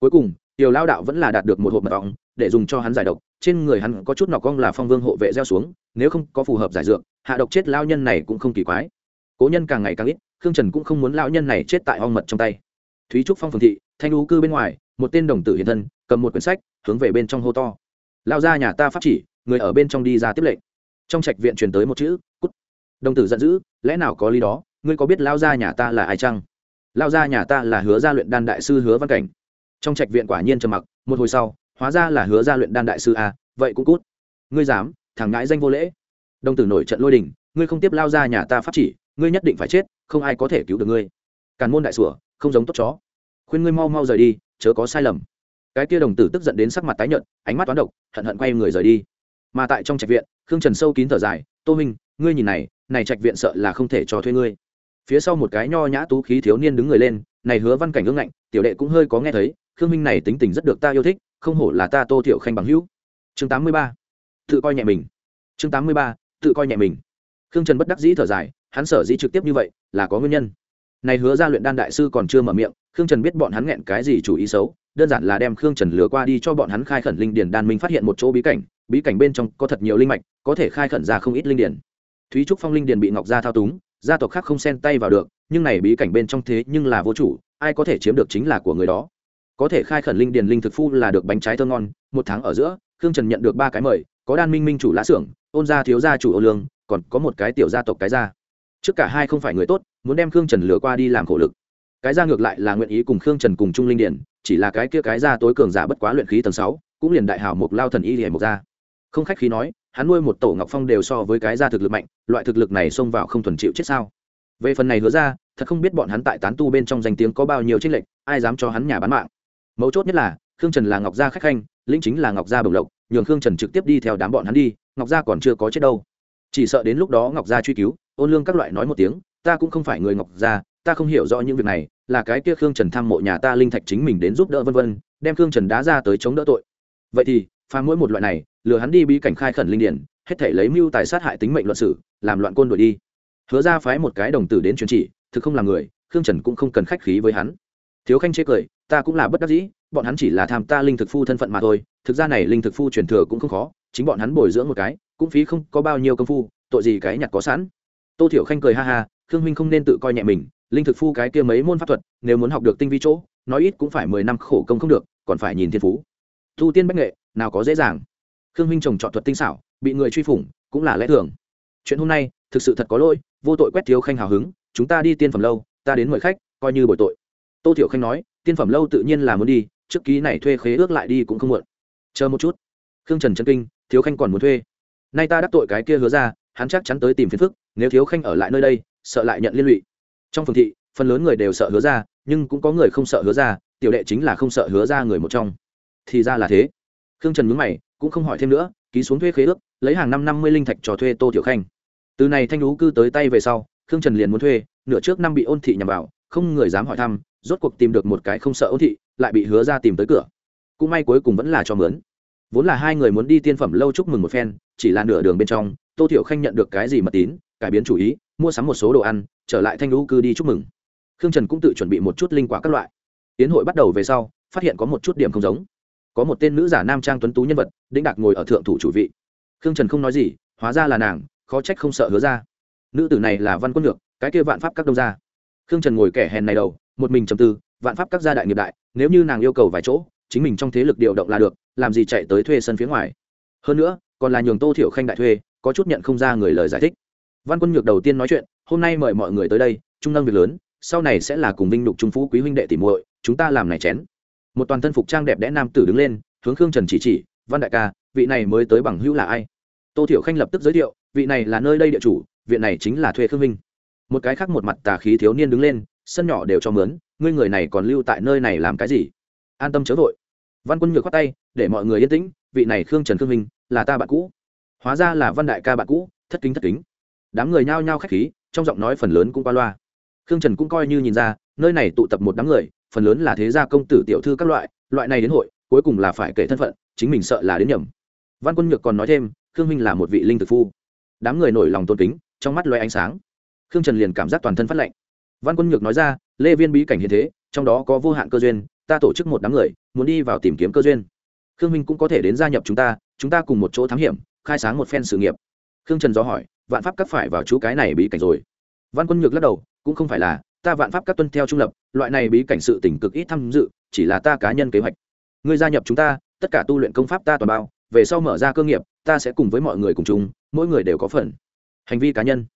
Cuối cùng tiểu lao đạo vẫn là đạt được một hộp mật ong, để dùng cho hắn giải độc. Trên người hắn có chút nọc cong là phong vương hộ vệ gieo xuống, nếu không có phù hợp giải dược, hạ độc chết lao nhân này cũng không kỳ quái. Cố nhân càng ngày càng ít, khương trần cũng không muốn lao nhân này chết tại ong mật trong tay. Thúy trúc phong phường thị, thanh lũ cư bên ngoài, một tên đồng tử hiện thân, cầm một quyển sách, hướng về bên trong hô to. Lao ra nhà ta pháp chỉ, người ở bên trong đi ra tiếp lệnh. Trong trạch viện truyền tới một chữ, cút. Đồng tử giận dữ, lẽ nào có lý đó? Ngươi có biết lao ra nhà ta là ai chăng? Lao ra nhà ta là hứa gia luyện đan đại sư hứa văn cảnh trong trạch viện quả nhiên trầm mặc, một hồi sau, hóa ra là hứa gia luyện đan đại sư a, vậy cũng cút. Ngươi dám, thằng ngãi danh vô lễ. Đồng tử nổi trận lôi đình, ngươi không tiếp lao ra nhà ta pháp chỉ, ngươi nhất định phải chết, không ai có thể cứu được ngươi. Càn môn đại sủa, không giống tốt chó. Khuyên ngươi mau mau rời đi, chớ có sai lầm. Cái kia đồng tử tức giận đến sắc mặt tái nhợt, ánh mắt toán độc, hận hận quay người rời đi. Mà tại trong trạch viện, khương trần sâu kín thở dài, tô minh ngươi nhìn này này trạch viện sợ là không thể cho thuê ngươi. Phía sau một cái nho nhã tú khí thiếu niên đứng người lên, này hứa văn cảnh ương ngạnh, tiểu đệ cũng hơi có nghe thấy khương minh này tính tình rất được ta yêu thích, không hổ là ta tô thiệu khanh bằng hữu. Chương tám mươi ba. Tự coi nhẹ mình. Chương tám mươi ba. Tự coi nhẹ mình. Khương trần bất đắc dĩ thở dài, hắn sở dĩ trực tiếp như vậy, là có nguyên nhân. Này hứa ra luyện đan đại sư còn chưa mở miệng, khương trần biết bọn hắn nghẹn cái gì chủ ý xấu, đơn giản là đem khương trần lừa qua đi cho bọn hắn khai khẩn linh điển đan minh phát hiện một chỗ bí cảnh bí cảnh bên trong có thật nhiều linh mạch, có thể khai khẩn ra không ít linh điển. Thúy trúc phong linh điển bị ngọc gia thao túng, gia tộc khác không xen tay vào được, nhưng này bí cảnh bên trong thế nhưng là vô chủ, ai có thể chiếm được chính là của người đó có thể khai khẩn linh điền linh thực phu là được bánh trái thơ ngon, một tháng ở giữa, khương trần nhận được ba cái mời, có đan minh minh chủ lá xưởng ôn gia thiếu gia chủ ô lương, còn có một cái tiểu gia tộc cái gia. Trước cả hai không phải người tốt, muốn đem khương trần lừa qua đi làm khổ lực. Cái gia ngược lại là nguyện ý cùng khương trần cùng chung linh điển chỉ là cái kia cái gia tối cường giả bất quá luyện khí tầng sáu, cũng liền đại hảo một lao thần y hề một gia. Không khách khí nói, hắn nuôi một tổ ngọc phong đều so với cái gia thực lực mạnh, loại thực lực này xông vào không thuần chịu chết sao? Về phần này hứa ra, thật không biết bọn hắn tại tán tu bên trong danh tiếng có bao nhiêu trích lệnh ai dám cho hắn nhà bán mạng mấu chốt nhất là, khương trần là ngọc gia khách khanh, lĩnh chính là ngọc gia bồng lộc, nhường khương trần trực tiếp đi theo đám bọn hắn đi, ngọc gia còn chưa có chết đâu. Chỉ sợ đến lúc đó ngọc gia truy cứu, ôn lương các loại nói một tiếng, ta cũng không phải người ngọc gia, ta không hiểu rõ những việc này, là cái kia khương trần tham mộ nhà ta linh thạch chính mình đến giúp đỡ vân vân, đem khương trần đá ra tới chống đỡ tội. Vậy thì, phá mỗi một loại này, lừa hắn đi bí cảnh khai khẩn linh điển, hết thể lấy mưu tài sát hại tính mệnh luận sử làm loạn côn đuổi đi. Hứa ra phái một cái đồng tử đến truyền chỉ, thực không là người, khương trần cũng không cần khách khí với hắn. Thiếu khanh chê cười ta cũng là bất đắc dĩ, bọn hắn chỉ là tham ta linh thực phu thân phận mà thôi, thực ra này linh thực phu truyền thừa cũng không khó, chính bọn hắn bồi dưỡng một cái, cũng phí không có bao nhiêu công phu, tội gì cái nhặt có sẵn. Tô thiểu khanh cười ha ha, khương minh không nên tự coi nhẹ mình, linh thực phu cái kia mấy môn pháp thuật, nếu muốn học được tinh vi chỗ, nói ít cũng phải mười năm khổ công không được, còn phải nhìn thiên phú. Thu tiên bách nghệ, nào có dễ dàng. Khương minh trồng trọt thuật tinh xảo, bị người truy phủng, cũng là lẽ thường. Chuyện hôm nay, thực sự thật có lỗi, vô tội quét thiếu khanh hào hứng, chúng ta đi tiên phẩm lâu, ta đến mời khách, coi như bồi tội. Tô thiểu khanh nói tiên phẩm lâu tự nhiên là muốn đi, trước ký này thuê khế ước lại đi cũng không muộn. Chờ một chút. Khương trần Trấn kinh, thiếu khanh còn muốn thuê. Nay ta đắc tội cái kia hứa ra, hắn chắc chắn tới tìm phiền phức, nếu thiếu khanh ở lại nơi đây, sợ lại nhận liên lụy. Trong phường thị, phần lớn người đều sợ hứa ra, nhưng cũng có người không sợ hứa ra, tiểu đệ chính là không sợ hứa ra người một trong. Thì ra là thế. Khương trần mướn mày, cũng không hỏi thêm nữa, ký xuống thuê khế ước, lấy hàng năm năm mươi linh thạch cho thuê tô tiểu khanh. Từ này thanh lũ cư tới tay về sau, khương trần liền muốn thuê, nửa trước năm bị ôn thị nhằm vào không người dám hỏi thăm, rốt cuộc tìm được một cái không sợ ôn thị, lại bị hứa ra tìm tới cửa. Cũng may cuối cùng vẫn là cho mướn. Vốn là hai người muốn đi tiên phẩm lâu chúc mừng một phen, chỉ là nửa đường bên trong, tô tiểu khanh nhận được cái gì mật tín, cải biến chủ ý, mua sắm một số đồ ăn, trở lại thanh lũ cư đi chúc mừng. Khương trần cũng tự chuẩn bị một chút linh quả các loại. Tiến hội bắt đầu về sau, phát hiện có một chút điểm không giống. Có một tên nữ giả nam trang tuấn tú nhân vật, đĩnh đạc ngồi ở thượng thủ chủ vị. Khương trần không nói gì, hóa ra là nàng, khó trách không sợ hứa ra. Nữ tử này là văn quân ngược cái kia vạn pháp các đông gia khương trần ngồi kẻ hèn này đầu, một mình trầm tư, vạn pháp các gia đại nghiệp đại, nếu như nàng yêu cầu vài chỗ, chính mình trong thế lực điều động là được, làm gì chạy tới thuê sân phía ngoài. Hơn nữa, còn là nhường tô thiểu khanh đại thuê, có chút nhận không ra người lời giải thích. Văn quân nhược đầu tiên nói chuyện, hôm nay mời mọi người tới đây, trung nâng việc lớn, sau này sẽ là cùng vinh đục trung phú quý huynh đệ tỉ muội, chúng ta làm này chén. Một toàn thân phục trang đẹp đẽ nam tử đứng lên, hướng khương trần chỉ chỉ, văn đại ca, vị này mới tới bằng hữu là ai? Tô thiểu khanh lập tức giới thiệu, vị này là nơi đây địa chủ, viện này chính là thuê khương vinh một cái khác một mặt tà khí thiếu niên đứng lên, sân nhỏ đều cho mướn, ngươi người này còn lưu tại nơi này làm cái gì? An tâm chớ vội. Văn quân nhược khoát tay, để mọi người yên tĩnh, vị này khương trần khương Minh, là ta bạn cũ. Hóa ra là văn đại ca bạn cũ, thất kính thất kính. Đám người nhao nhao khách khí, trong giọng nói phần lớn cũng qua loa. Khương trần cũng coi như nhìn ra, nơi này tụ tập một đám người, phần lớn là thế gia công tử tiểu thư các loại loại này đến hội, cuối cùng là phải kể thân phận, chính mình sợ là đến nhầm. Văn quân nhược còn nói thêm, khương minh là một vị linh thực phu. Đám người nổi lòng tôn kính, trong mắt loay ánh sáng khương trần liền cảm giác toàn thân phát lạnh. Văn quân nhược nói ra, lê viên bí cảnh hiện thế, trong đó có vô hạn cơ duyên, ta tổ chức một đám người, muốn đi vào tìm kiếm cơ duyên. Khương minh cũng có thể đến gia nhập chúng ta chúng ta cùng một chỗ thám hiểm, khai sáng một phen sự nghiệp. Khương trần do hỏi, vạn pháp các phải vào chú cái này bí cảnh rồi? Văn quân nhược lắc đầu, cũng không phải là, ta vạn pháp các tuân theo trung lập, loại này bí cảnh sự tỉnh cực ít tham dự, chỉ là ta cá nhân kế hoạch. Ngươi gia nhập chúng ta, tất cả tu luyện công pháp ta toàn bao, về sau mở ra cơ nghiệp, ta sẽ cùng với mọi người cùng chung, mỗi người đều có phần. Hành vi cá nhân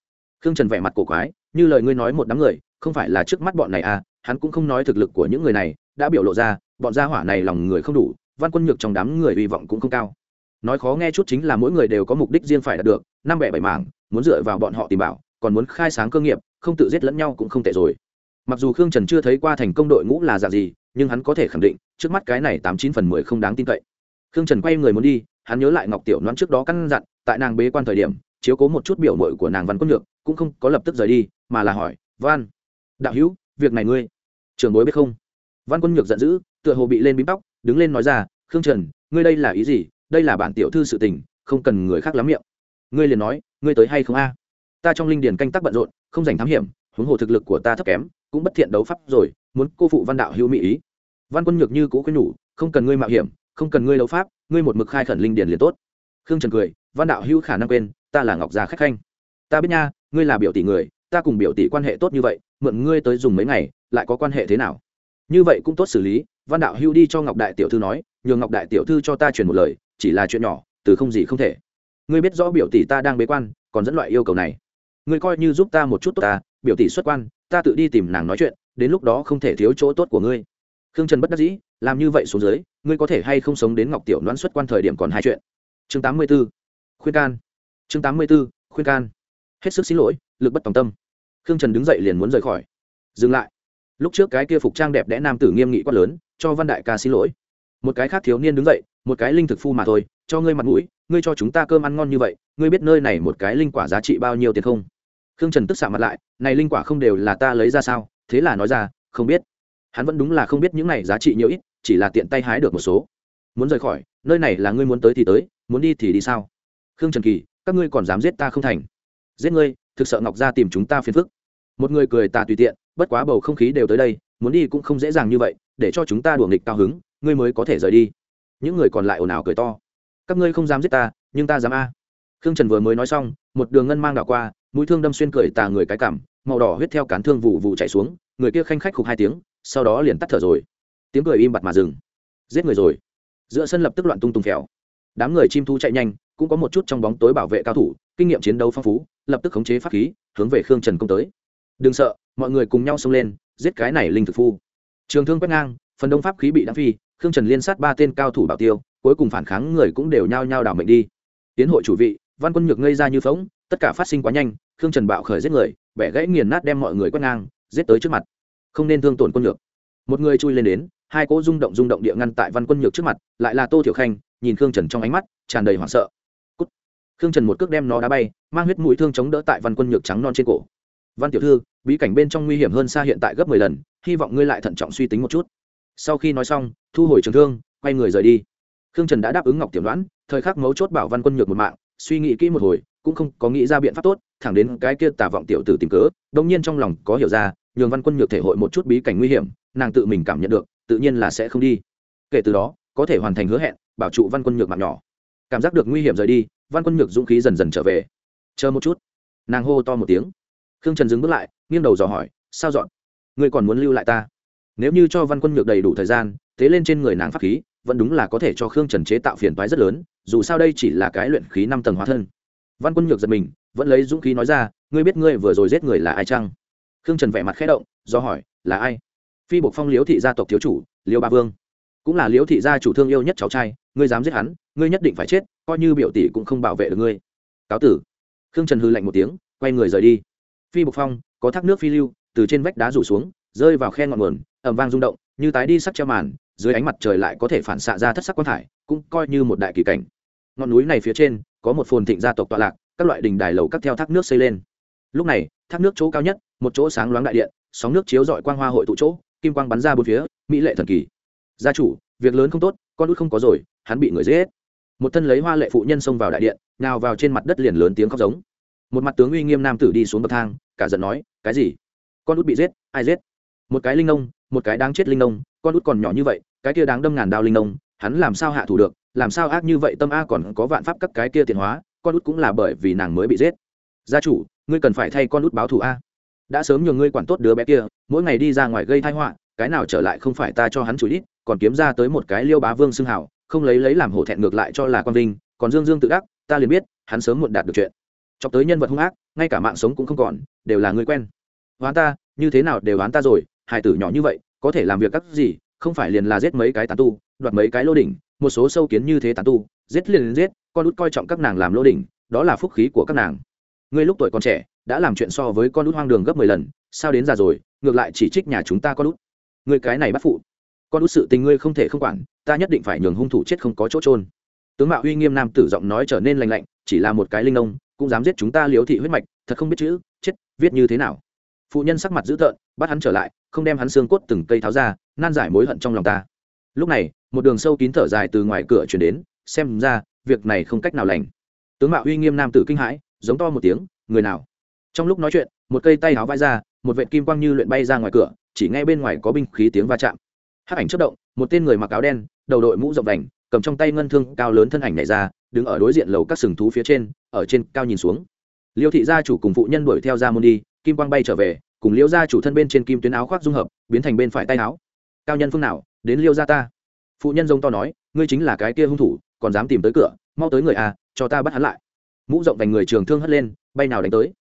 khương trần vẻ mặt cổ quái, như lời ngươi nói một đám người, không phải là trước mắt bọn này à hắn cũng không nói thực lực của những người này, đã biểu lộ ra, bọn gia hỏa này lòng người không đủ, văn quân nhược trong đám người hy vọng cũng không cao. Nói khó nghe chút chính là mỗi người đều có mục đích riêng phải đạt được, năm bẻ bảy mảng, muốn dựa vào bọn họ tìm bảo, còn muốn khai sáng cơ nghiệp, không tự giết lẫn nhau cũng không tệ rồi. Mặc dù khương trần chưa thấy qua thành công đội ngũ là dạng gì, nhưng hắn có thể khẳng định, trước mắt cái này tám chín phần mười không đáng tin cậy. Khương trần quay người muốn đi, hắn nhớ lại ngọc tiểu đoán trước đó căn dặn, tại nàng bế quan thời điểm chiếu cố một chút biểu mội của nàng văn quân nhược cũng không có lập tức rời đi, mà là hỏi, văn, đạo hữu, việc này ngươi trường bối biết không? Văn quân nhược giận dữ, tựa hồ bị lên bím tóc, đứng lên nói ra, khương trần, ngươi đây là ý gì? Đây là bản tiểu thư sự tình, không cần người khác lắm miệng. Ngươi liền nói, ngươi tới hay không a? Ta trong linh điền canh tác bận rộn, không dành thám hiểm, huống hồ thực lực của ta thấp kém, cũng bất thiện đấu pháp rồi, muốn cô phụ văn đạo hữu mỹ ý. Văn quân nhược như cũ khuyên nhủ, không cần ngươi mạo hiểm, không cần ngươi đấu pháp, ngươi một mực khai khẩn linh điền liền tốt. Khương trần cười, văn đạo hữu khả năng quên ta là ngọc gia khách khanh. Ta biết nha, ngươi là biểu tỷ người, ta cùng biểu tỷ quan hệ tốt như vậy, mượn ngươi tới dùng mấy ngày, lại có quan hệ thế nào? Như vậy cũng tốt xử lý, văn đạo Hưu đi cho ngọc đại tiểu thư nói nhường ngọc đại tiểu thư cho ta truyền một lời, chỉ là chuyện nhỏ, từ không gì không thể. Ngươi biết rõ biểu tỷ ta đang bế quan, còn dẫn loại yêu cầu này. Ngươi coi như giúp ta một chút tốt ta, biểu tỷ xuất quan, ta tự đi tìm nàng nói chuyện, đến lúc đó không thể thiếu chỗ tốt của ngươi. Khương trần bất đắc dĩ, làm như vậy xuống dưới, ngươi có thể hay không sống đến ngọc tiểu đoán xuất quan thời điểm còn hai chuyện. Chương tám mươi b ố khuyên can chương tám mươi b ố khuyên can. Hết sức xin lỗi, lực bất tòng tâm. Khương trần đứng dậy liền muốn rời khỏi. Dừng lại. Lúc trước cái kia phục trang đẹp đẽ nam tử nghiêm nghị quát lớn, cho văn đại ca xin lỗi. Một cái khác thiếu niên đứng dậy, một cái linh thực phu mà thôi, cho ngươi mặt mũi, ngươi cho chúng ta cơm ăn ngon như vậy, ngươi biết nơi này một cái linh quả giá trị bao nhiêu tiền không? Khương trần tức xạ mặt lại, này linh quả không đều là ta lấy ra sao? Thế là nói ra, không biết. Hắn vẫn đúng là không biết những này giá trị nhiều ít, chỉ là tiện tay hái được một số. Muốn rời khỏi, nơi này là ngươi muốn tới thì tới, muốn đi thì đi sao? Khương trần kỳ các ngươi còn dám giết ta không thành. Giết ngươi, thực sợ ngọc gia tìm chúng ta phiền phức. Một người cười tà tùy tiện, bất quá bầu không khí đều tới đây, muốn đi cũng không dễ dàng như vậy, để cho chúng ta đùa nghịch cao hứng, ngươi mới có thể rời đi. Những người còn lại ồn ào cười to. Các ngươi không dám giết ta, nhưng ta dám a. Khương trần vừa mới nói xong, một đường ngân mang đảo qua, mũi thương đâm xuyên cười tà người cái cảm, màu đỏ huyết theo cán thương vụ vụ chạy xuống, người kia khanh khách khục hai tiếng, sau đó liền tắt thở rồi. Tiếng cười im bặt mà dừng. Giết người rồi. Giữa sân lập tức loạn tung tung phèo. Đám người chim thu chạy nhanh cũng có một chút trong bóng tối bảo vệ cao thủ, kinh nghiệm chiến đấu phong phú, lập tức khống chế pháp khí, hướng về khương trần công tới. Đừng sợ, mọi người cùng nhau xông lên, giết cái này linh thực phu. Trường thương quét ngang, phần đông pháp khí bị đáng phi, khương trần liên sát ba tên cao thủ bảo tiêu, cuối cùng phản kháng người cũng đều nhao nhao đảo mệnh đi. Tiến hội chủ vị, văn quân nhược ngây ra như phóng tất cả phát sinh quá nhanh, khương trần bạo khởi giết người, bẻ gãy nghiền nát đem mọi người quét ngang, giết tới trước mặt. Không nên thương tổn quân nhược. Một người chui lên đến, hai cỗ rung động rung động địa ngăn tại văn quân nhược trước mặt, lại là tô thiểu khanh, nhìn khương trần trong ánh mắt, tràn đầy hoảng sợ khương trần một cước đem nó đá bay, mang huyết mũi thương chống đỡ tại văn quân nhược trắng non trên cổ. Văn tiểu thư, bí cảnh bên trong nguy hiểm hơn xa hiện tại gấp mười lần, hy vọng ngươi lại thận trọng suy tính một chút. Sau khi nói xong, thu hồi trường thương, quay người rời đi. Khương trần đã đáp ứng ngọc tiểu đoán thời khắc mấu chốt bảo văn quân nhược một mạng, suy nghĩ kỹ một hồi, cũng không có nghĩ ra biện pháp tốt, thẳng đến cái kia tả vọng tiểu tử tìm cớ đông nhiên trong lòng có hiểu ra, nhường văn quân nhược thể hội một chút bí cảnh nguy hiểm, nàng tự mình cảm nhận được, tự nhiên là sẽ không đi. Kể từ đó, có thể hoàn thành hứa hẹn, bảo trụ văn quân nhược mạng nhỏ. Cảm giác được nguy hiểm rời đi văn quân nhược dũng khí dần dần trở về. Chờ một chút. Nàng hô to một tiếng. Khương trần dừng bước lại, nghiêng đầu dò hỏi, sao dọn? Ngươi còn muốn lưu lại ta? Nếu như cho văn quân nhược đầy đủ thời gian, thế lên trên người nàng pháp khí, vẫn đúng là có thể cho khương trần chế tạo phiền toái rất lớn, dù sao đây chỉ là cái luyện khí năm tầng hóa thân. Văn quân nhược giật mình, vẫn lấy dũng khí nói ra, ngươi biết ngươi vừa rồi giết người là ai chăng? Khương trần vẻ mặt khẽ động, do hỏi, là ai? Phi bộc phong liếu thị gia tộc thiếu chủ, liêu ba vương cũng là Liễu thị gia chủ thương yêu nhất cháu trai, ngươi dám giết hắn, ngươi nhất định phải chết, coi như biểu tỷ cũng không bảo vệ được ngươi. Cáo tử. Khương trần hư lạnh một tiếng, quay người rời đi. Phi bộc phong, có thác nước phi lưu, từ trên vách đá rủ xuống, rơi vào khe ngọn nguồn ẩm vang rung động, như tái đi sắc treo màn, dưới ánh mặt trời lại có thể phản xạ ra thất sắc quang thải, cũng coi như một đại kỳ cảnh. Ngọn núi này phía trên, có một phồn thịnh gia tộc tọa lạc, các loại đình đài lầu các theo thác nước xây lên. Lúc này, thác nước chỗ cao nhất, một chỗ sáng loáng đại điện, sóng nước chiếu dọi quang hoa hội tụ chỗ, kim quang bắn ra bốn phía, mỹ lệ thần kỳ gia chủ, việc lớn không tốt, con út không có rồi, hắn bị người giết một thân lấy hoa lệ phụ nhân xông vào đại điện, nào vào trên mặt đất liền lớn tiếng khóc giống. Một mặt tướng uy nghiêm nam tử đi xuống bậc thang, cả giận nói, cái gì? Con út bị giết, ai giết? Một cái linh nông một cái đáng chết linh nông con út còn nhỏ như vậy, cái kia đáng đâm ngàn đao linh nông hắn làm sao hạ thủ được, làm sao ác như vậy, tâm a còn có vạn pháp các cái kia tiền hóa, con út cũng là bởi vì nàng mới bị giết. Gia chủ, ngươi cần phải thay con út báo thù a. Đã sớm nhường ngươi quản tốt đứa bé kia, mỗi ngày đi ra ngoài gây thai họa cái nào trở lại không phải ta cho hắn chủ ít, còn kiếm ra tới một cái liêu bá vương xưng hảo không lấy lấy làm hổ thẹn ngược lại cho là quan vinh, còn dương dương tự đắc, ta liền biết, hắn sớm muộn đạt được chuyện. Chọc tới nhân vật hung ác, ngay cả mạng sống cũng không còn, đều là người quen. Hoán ta, như thế nào đều hoán ta rồi hải tử nhỏ như vậy, có thể làm việc các gì, không phải liền là giết mấy cái tán tu, đoạt mấy cái lô đỉnh, một số sâu kiến như thế tán tu, giết liền giết, con út coi trọng các nàng làm lô đỉnh, đó là phúc khí của các nàng. Ngươi lúc tuổi còn trẻ, đã làm chuyện so với con út hoang đường gấp mười lần, sao đến già rồi, ngược lại chỉ trích nhà chúng ta con út? Ngươi cái này bắt phụ. Con út sự tình ngươi không thể không quản, ta nhất định phải nhường hung thủ chết không có chỗ trôn tướng mạo uy nghiêm nam tử giọng nói trở nên lành lạnh, chỉ là một cái linh nông cũng dám giết chúng ta liếu thị huyết mạch, thật không biết chữ, chết, viết như thế nào. Phụ nhân sắc mặt dữ tợn, bắt hắn trở lại, không đem hắn xương cốt từng cây tháo ra, nan giải mối hận trong lòng ta. Lúc này, một đường sâu kín thở dài từ ngoài cửa chuyển đến, xem ra, việc này không cách nào lành. Tướng mạo uy nghiêm nam tử kinh hãi, giống to một tiếng, người nào? Trong lúc nói chuyện, một cây tay háo vai ra, một vệ kim quang như luyện bay ra ngoài cửa chỉ nghe bên ngoài có binh khí tiếng va chạm. Hắc ảnh chất động, một tên người mặc áo đen, đầu đội mũ rộng đành cầm trong tay ngân thương cao lớn thân ảnh này ra, đứng ở đối diện lầu các sừng thú phía trên, ở trên cao nhìn xuống. Liêu thị gia chủ cùng phụ nhân đuổi theo ra môn đi, kim quang bay trở về, cùng liêu gia chủ thân bên trên kim tuyến áo khoác dung hợp, biến thành bên phải tay áo. Cao nhân phương nào, đến liêu gia ta. Phụ nhân giống to nói, ngươi chính là cái kia hung thủ, còn dám tìm tới cửa, mau tới người à cho ta bắt hắn lại. Mũ rộng vành người trường thương hất lên, bay nào đánh tới.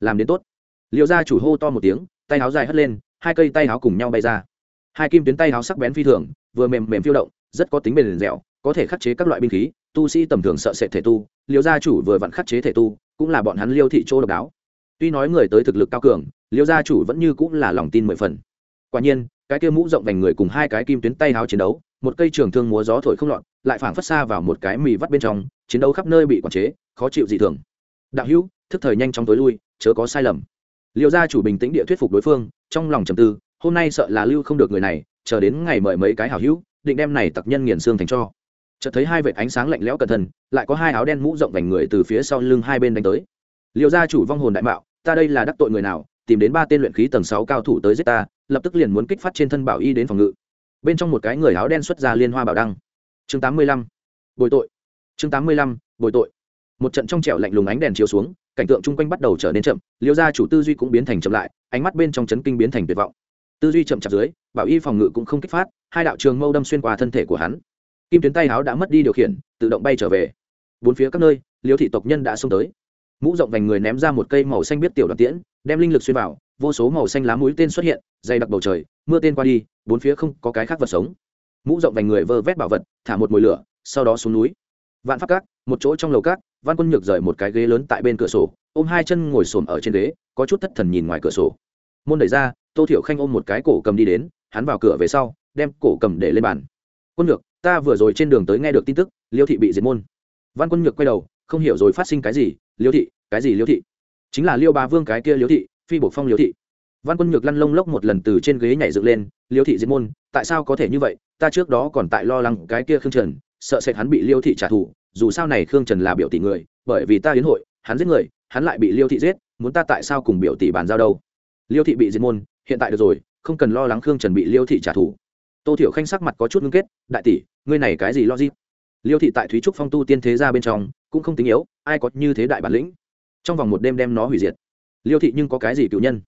Làm đến tốt. Liêu gia chủ hô to một tiếng, tay áo dài hất lên hai cây tay áo cùng nhau bay ra. Hai kim tuyến tay áo sắc bén phi thường, vừa mềm mềm phiêu động, rất có tính bền dẻo, có thể khắc chế các loại binh khí, tu sĩ tầm thường sợ sệt thể tu, liêu gia chủ vừa vặn khắc chế thể tu, cũng là bọn hắn liêu thị chỗ độc đáo. Tuy nói người tới thực lực cao cường, liêu gia chủ vẫn như cũng là lòng tin mười phần. Quả nhiên, cái kia mũ rộng vành người cùng hai cái kim tuyến tay háo chiến đấu, một cây trường thương múa gió thổi không lọt, lại phảng phất xa vào một cái mì vắt bên trong, chiến đấu khắp nơi bị quản chế, khó chịu dị thường. Đạo hữu, thức thời nhanh chóng tối lui, chớ có sai lầm liêu gia chủ bình tĩnh địa thuyết phục đối phương, trong lòng trầm tư, hôm nay sợ là lưu không được người này, chờ đến ngày mời mấy cái hảo hữu, định đem này tặc nhân nghiền xương thành cho. Chợt thấy hai vệt ánh sáng lạnh lẽo cẩn thận, lại có hai áo đen mũ rộng vành người từ phía sau lưng hai bên đánh tới. Liêu gia chủ vong hồn đại mạo, ta đây là đắc tội người nào, tìm đến ba tên luyện khí tầng sáu cao thủ tới giết ta, lập tức liền muốn kích phát trên thân bảo y đến phòng ngự. Bên trong một cái người áo đen xuất ra liên hoa bảo đăng. Chương tám mươi lăm, bồi tội. Chương tám mươi lăm, bồi tội một trận trong trẻo lạnh lùng ánh đèn chiếu xuống, cảnh tượng chung quanh bắt đầu trở nên chậm, liêu gia chủ tư duy cũng biến thành chậm lại, ánh mắt bên trong chấn kinh biến thành tuyệt vọng. Tư duy chậm chạp dưới, bảo y phòng ngự cũng không kích phát, hai đạo trường mâu đâm xuyên qua thân thể của hắn. Kim tuyến tay áo đã mất đi điều khiển, tự động bay trở về. Bốn phía các nơi, liêu thị tộc nhân đã xông tới. Mũ rộng vành người ném ra một cây màu xanh biết tiểu đoàn tiễn, đem linh lực xuyên vào, vô số màu xanh lá mũi tên xuất hiện, dày đặc bầu trời, mưa tên qua đi, bốn phía không có cái khác vật sống. Mũ rộng vành người vơ vét bảo vật, thả một mồi lửa, sau đó xuống núi vạn pháp cát, một chỗ trong lầu cát, văn quân nhược rời một cái ghế lớn tại bên cửa sổ, ôm hai chân ngồi xổm ở trên ghế, có chút thất thần nhìn ngoài cửa sổ. Môn đẩy ra, tô thiểu khanh ôm một cái cổ cầm đi đến, hắn vào cửa về sau, đem cổ cầm để lên bàn. Quân nhược, ta vừa rồi trên đường tới nghe được tin tức, liêu thị bị diệt môn. Văn quân nhược quay đầu, không hiểu rồi phát sinh cái gì, liêu thị, cái gì liêu thị? Chính là liêu ba vương cái kia liêu thị, phi bổ phong liêu thị. Văn quân nhược lăn lông lốc một lần từ trên ghế nhảy dựng lên, liêu thị diệt môn, tại sao có thể như vậy? Ta trước đó còn tại lo lắng cái kia khương trần sợ sệt hắn bị liêu thị trả thù, dù sao này khương trần là biểu tỷ người, bởi vì ta hiến hội, hắn giết người, hắn lại bị liêu thị giết, muốn ta tại sao cùng biểu tỷ bàn giao đâu? Liêu thị bị diệt môn, hiện tại được rồi, không cần lo lắng khương trần bị liêu thị trả thù. Tô thiểu khanh sắc mặt có chút ngưng kết, đại tỷ, ngươi này cái gì lo gì liêu thị tại thúy trúc phong tu tiên thế ra bên trong, cũng không tính yếu, ai có như thế đại bản lĩnh? Trong vòng một đêm đem nó hủy diệt. Liêu thị nhưng có cái gì cựu nhân?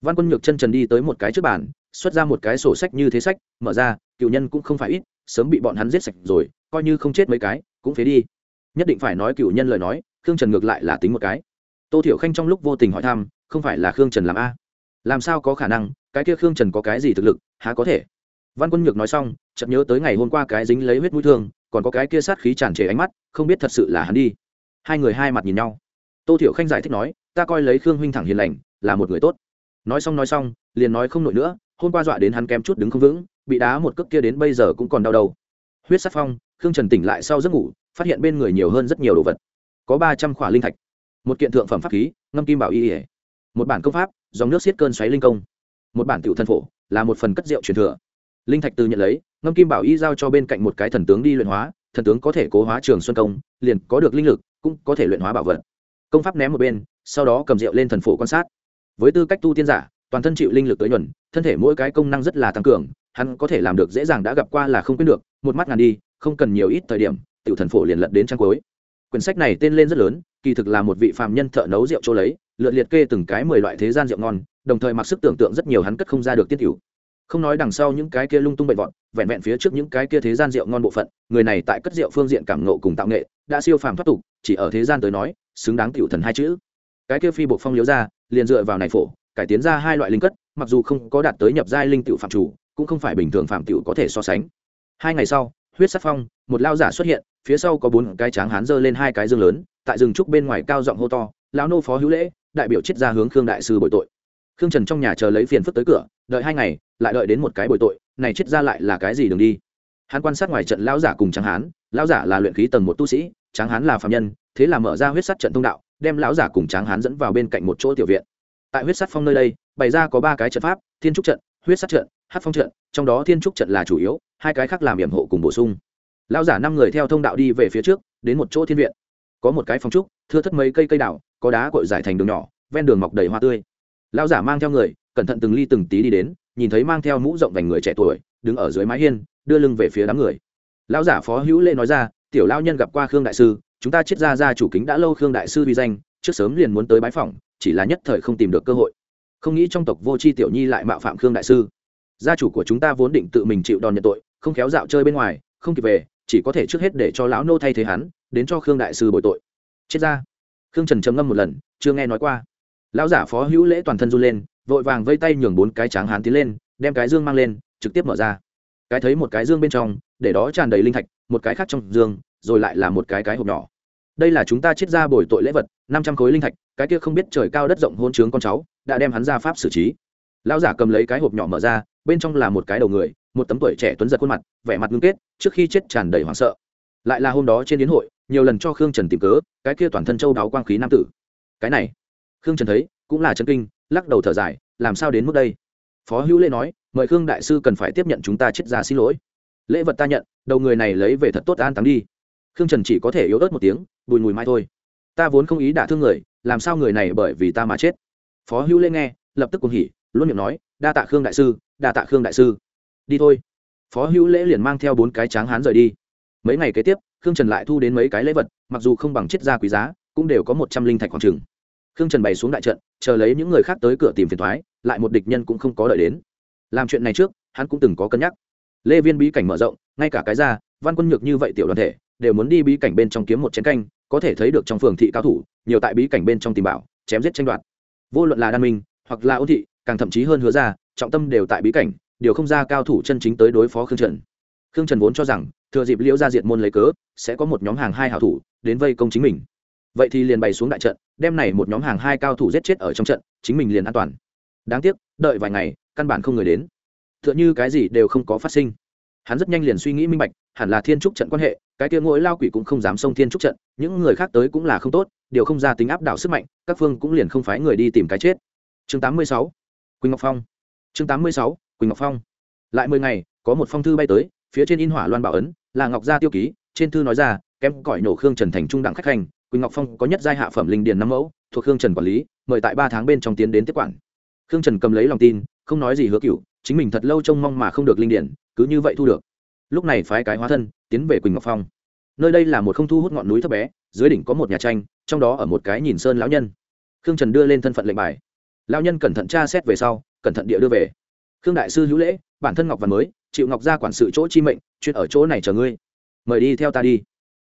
Văn quân nhược chân trần đi tới một cái trước bàn, xuất ra một cái sổ sách như thế sách, mở ra, cựu nhân cũng không phải ít, sớm bị bọn hắn giết sạch rồi coi như không chết mấy cái, cũng phế đi. Nhất định phải nói cựu nhân lời nói, khương trần ngược lại là tính một cái. Tô thiểu khanh trong lúc vô tình hỏi thăm, không phải là khương trần làm a. Làm sao có khả năng, cái kia khương trần có cái gì thực lực, há có thể? Văn quân nhược nói xong, chợt nhớ tới ngày hôm qua cái dính lấy huyết mũi thương, còn có cái kia sát khí tràn trề ánh mắt, không biết thật sự là hắn đi. Hai người hai mặt nhìn nhau. Tô thiểu khanh giải thích nói, ta coi lấy khương huynh thẳng hiền lành, là một người tốt. Nói xong nói xong, liền nói không nổi nữa, hôm qua dọa đến hắn kém chút đứng không vững, bị đá một cước kia đến bây giờ cũng còn đau đầu. Huyết sát phong khương trần tỉnh lại sau giấc ngủ, phát hiện bên người nhiều hơn rất nhiều đồ vật. Có ba trăm khỏa linh thạch, một kiện thượng phẩm pháp khí, ngâm kim bảo y ỉa một bản công pháp, dòng nước xiết cơn xoáy linh công. Một bản tiểu thân phổ, là một phần cất rượu truyền thừa. Linh thạch từ nhận lấy, ngâm kim bảo y giao cho bên cạnh một cái thần tướng đi luyện hóa, thần tướng có thể cố hóa trường xuân công, liền có được linh lực, cũng có thể luyện hóa bảo vật. Công pháp ném một bên, sau đó cầm rượu lên thần phổ quan sát. Với tư cách tu tiên giả, toàn thân chịu linh lực tới nhuần, thân thể mỗi cái công năng rất là tăng cường, hắn có thể làm được dễ dàng đã gặp qua là không quyết được, một mắt ngàn đi không cần nhiều ít thời điểm, tiểu thần phổ liền lật đến trang cuối. Quyển sách này tên lên rất lớn, kỳ thực là một vị phạm nhân thợ nấu rượu chỗ lấy, lượt liệt kê từng cái mười loại thế gian rượu ngon, đồng thời mặc sức tưởng tượng rất nhiều hắn cất không ra được tiết hữu. Không nói đằng sau những cái kia lung tung bệnh vọt, vẹn vẹn phía trước những cái kia thế gian rượu ngon bộ phận, người này tại cất rượu phương diện cảm nộ cùng tạo nghệ, đã siêu phàm thoát tục, chỉ ở thế gian tới nói, xứng đáng tiểu thần hai chữ. Cái kia phi bộ phong liếu ra, liền dựa vào này phổ, cải tiến ra hai loại linh cất, mặc dù không có đạt tới nhập giai linh tiểu phạm chủ, cũng không phải bình thường phạm tiểu có thể so sánh. Hai ngày sau huyết sắc phong, một lao giả xuất hiện, phía sau có bốn cái tráng hán giơ lên hai cái dương lớn, tại rừng trúc bên ngoài cao giọng hô to, lão nô phó hữu lễ, đại biểu chết ra hướng khương đại sư bồi tội. Khương trần trong nhà chờ lấy phiền phức tới cửa, đợi hai ngày, lại đợi đến một cái bồi tội, này chết ra lại là cái gì đường đi? Hắn quan sát ngoài trận lao giả cùng tráng hán lao giả là luyện khí tầng một tu sĩ, tráng hán là phạm nhân, thế là mở ra huyết sắt trận thông đạo, đem lão giả cùng tráng hán dẫn vào bên cạnh một chỗ tiểu viện. Tại huyết sắt phong nơi đây, bày ra có ba cái trận pháp, thiên trúc trận, huyết sắt trận hát phong trận, trong đó thiên trúc trận là chủ yếu hai cái khác làm yểm hộ cùng bổ sung. Lão giả năm người theo thông đạo đi về phía trước, đến một chỗ thiên viện. Có một cái phòng trúc, thưa thất mấy cây cây đào, có đá cội giải thành đường nhỏ, ven đường mọc đầy hoa tươi. Lão giả mang theo người, cẩn thận từng ly từng tí đi đến, nhìn thấy mang theo mũ rộng vành người trẻ tuổi, đứng ở dưới mái hiên, đưa lưng về phía đám người. Lão giả phó hữu lễ nói ra, tiểu lao nhân gặp qua khương đại sư, chúng ta chết ra ra chủ kính đã lâu khương đại sư vi danh, trước sớm liền muốn tới bái phỏng, chỉ là nhất thời không tìm được cơ hội. Không nghĩ trong tộc vô c h i tiểu nhi lại mạo phạm khương đại sư gia chủ của chúng ta vốn định tự mình chịu đòn nhận tội, không khéo dạo chơi bên ngoài, không kịp về, chỉ có thể trước hết để cho lão nô thay thế hắn, đến cho khương đại sư bồi tội. Chết ra. Khương trần trầm ngâm một lần, chưa nghe nói qua. Lão giả phó hữu lễ toàn thân run lên, vội vàng vây tay nhường bốn cái tráng hán tiến lên, đem cái dương mang lên, trực tiếp mở ra. Cái thấy một cái dương bên trong, để đó tràn đầy linh thạch, một cái khác trong dương, rồi lại là một cái cái hộp nhỏ. Đây là chúng ta chết ra bồi tội lễ vật, năm trăm khối linh thạch, cái kia không biết trời cao đất rộng hôn trướng con cháu, đã đem hắn ra pháp xử trí. Lão giả cầm lấy cái hộp nhỏ mở ra bên trong là một cái đầu người, một tấm tuổi trẻ tuấn giật khuôn mặt, vẻ mặt ngưng kết, trước khi chết tràn đầy hoảng sợ. Lại là hôm đó trên yến hội, nhiều lần cho khương trần tìm cớ, cái kia toàn thân châu đáo quang khí nam tử. Cái này, khương trần thấy, cũng là chân kinh, lắc đầu thở dài, làm sao đến mức đây? Phó hữu lễ nói, mời khương đại sư cần phải tiếp nhận chúng ta chết ra xin lỗi. Lễ vật ta nhận, đầu người này lấy về thật tốt an táng đi. Khương trần chỉ có thể yếu ớt một tiếng, bùi mùi mai thôi. Ta vốn không ý đả thương người, làm sao người này bởi vì ta mà chết? Phó hữu lễ nghe, lập tức cùng hỉ luôn miệng nói, đa tạ khương đại sư, đa tạ khương đại sư. Đi thôi. Phó hữu lễ liền mang theo bốn cái tráng hán rời đi. Mấy ngày kế tiếp, khương trần lại thu đến mấy cái lễ vật, mặc dù không bằng chiết gia quý giá, cũng đều có một trăm linh thạch khoảng trừng khương trần bày xuống đại trận, chờ lấy những người khác tới cửa tìm phiền thoái, lại một địch nhân cũng không có đợi đến. Làm chuyện này trước, hắn cũng từng có cân nhắc. Lê viên bí cảnh mở rộng, ngay cả cái ra văn quân nhược như vậy tiểu đoàn thể, đều muốn đi bí cảnh bên trong kiếm một chén canh, có thể thấy được trong phường thị cao thủ, nhiều tại bí cảnh bên trong tìm bảo, chém giết tranh đoạt. Vô luận là đan minh, hoặc là ô thị càng thậm chí hơn hứa ra, trọng tâm đều tại bí cảnh, điều không ra cao thủ chân chính tới đối phó khương trần. Khương trần vốn cho rằng, thừa dịp liễu ra diện môn lấy cớ, sẽ có một nhóm hàng hai hảo thủ đến vây công chính mình. Vậy thì liền bày xuống đại trận, đem này một nhóm hàng hai cao thủ giết chết ở trong trận, chính mình liền an toàn. Đáng tiếc, đợi vài ngày, căn bản không người đến. T h ư ợ n h ư cái gì đều không có phát sinh. Hắn rất nhanh liền suy nghĩ minh bạch, hẳn là thiên trúc trận quan hệ, cái kia ngỗi lao quỷ cũng không dám xông thiên trúc trận, những người khác tới cũng là không tốt, điều không ra tính áp đảo sức mạnh, các phương cũng liền không phái người đi tìm cái chết. Chương tám mươi sáu quỳnh ngọc phong. Chương tám mươi sáu, quỳnh ngọc phong. Lại mười ngày, có một phong thư bay tới, phía trên in hỏa loan bảo ấn, là ngọc gia tiêu ký, trên thư nói ra, kém cỏi nổ khương trần thành trung đẳng khách hành, quỳnh ngọc phong có nhất giai hạ phẩm linh điền năm mẫu, thuộc khương trần quản lý, mời tại ba tháng bên trong tiến đến tiếp quản. Khương trần cầm lấy lòng tin, không nói gì hứa cựu chính mình thật lâu trông mong mà không được linh điển cứ như vậy thu được. Lúc này phái cái hóa thân, tiến về quỳnh ngọc phong. Nơi đây là một không thu hút ngọn núi thấp bé, dưới đỉnh có một nhà tranh, trong đó ở một cái nhìn sơn lão nhân. Khương trần đưa lên thân phận lệnh bài lão nhân cẩn thận tra xét về sau, cẩn thận địa đưa về. Khương đại sư hữu lễ, bản thân ngọc văn mới, chịu ngọc ra quản sự chỗ chi mệnh, chuyên ở chỗ này chờ ngươi. Mời đi theo ta đi.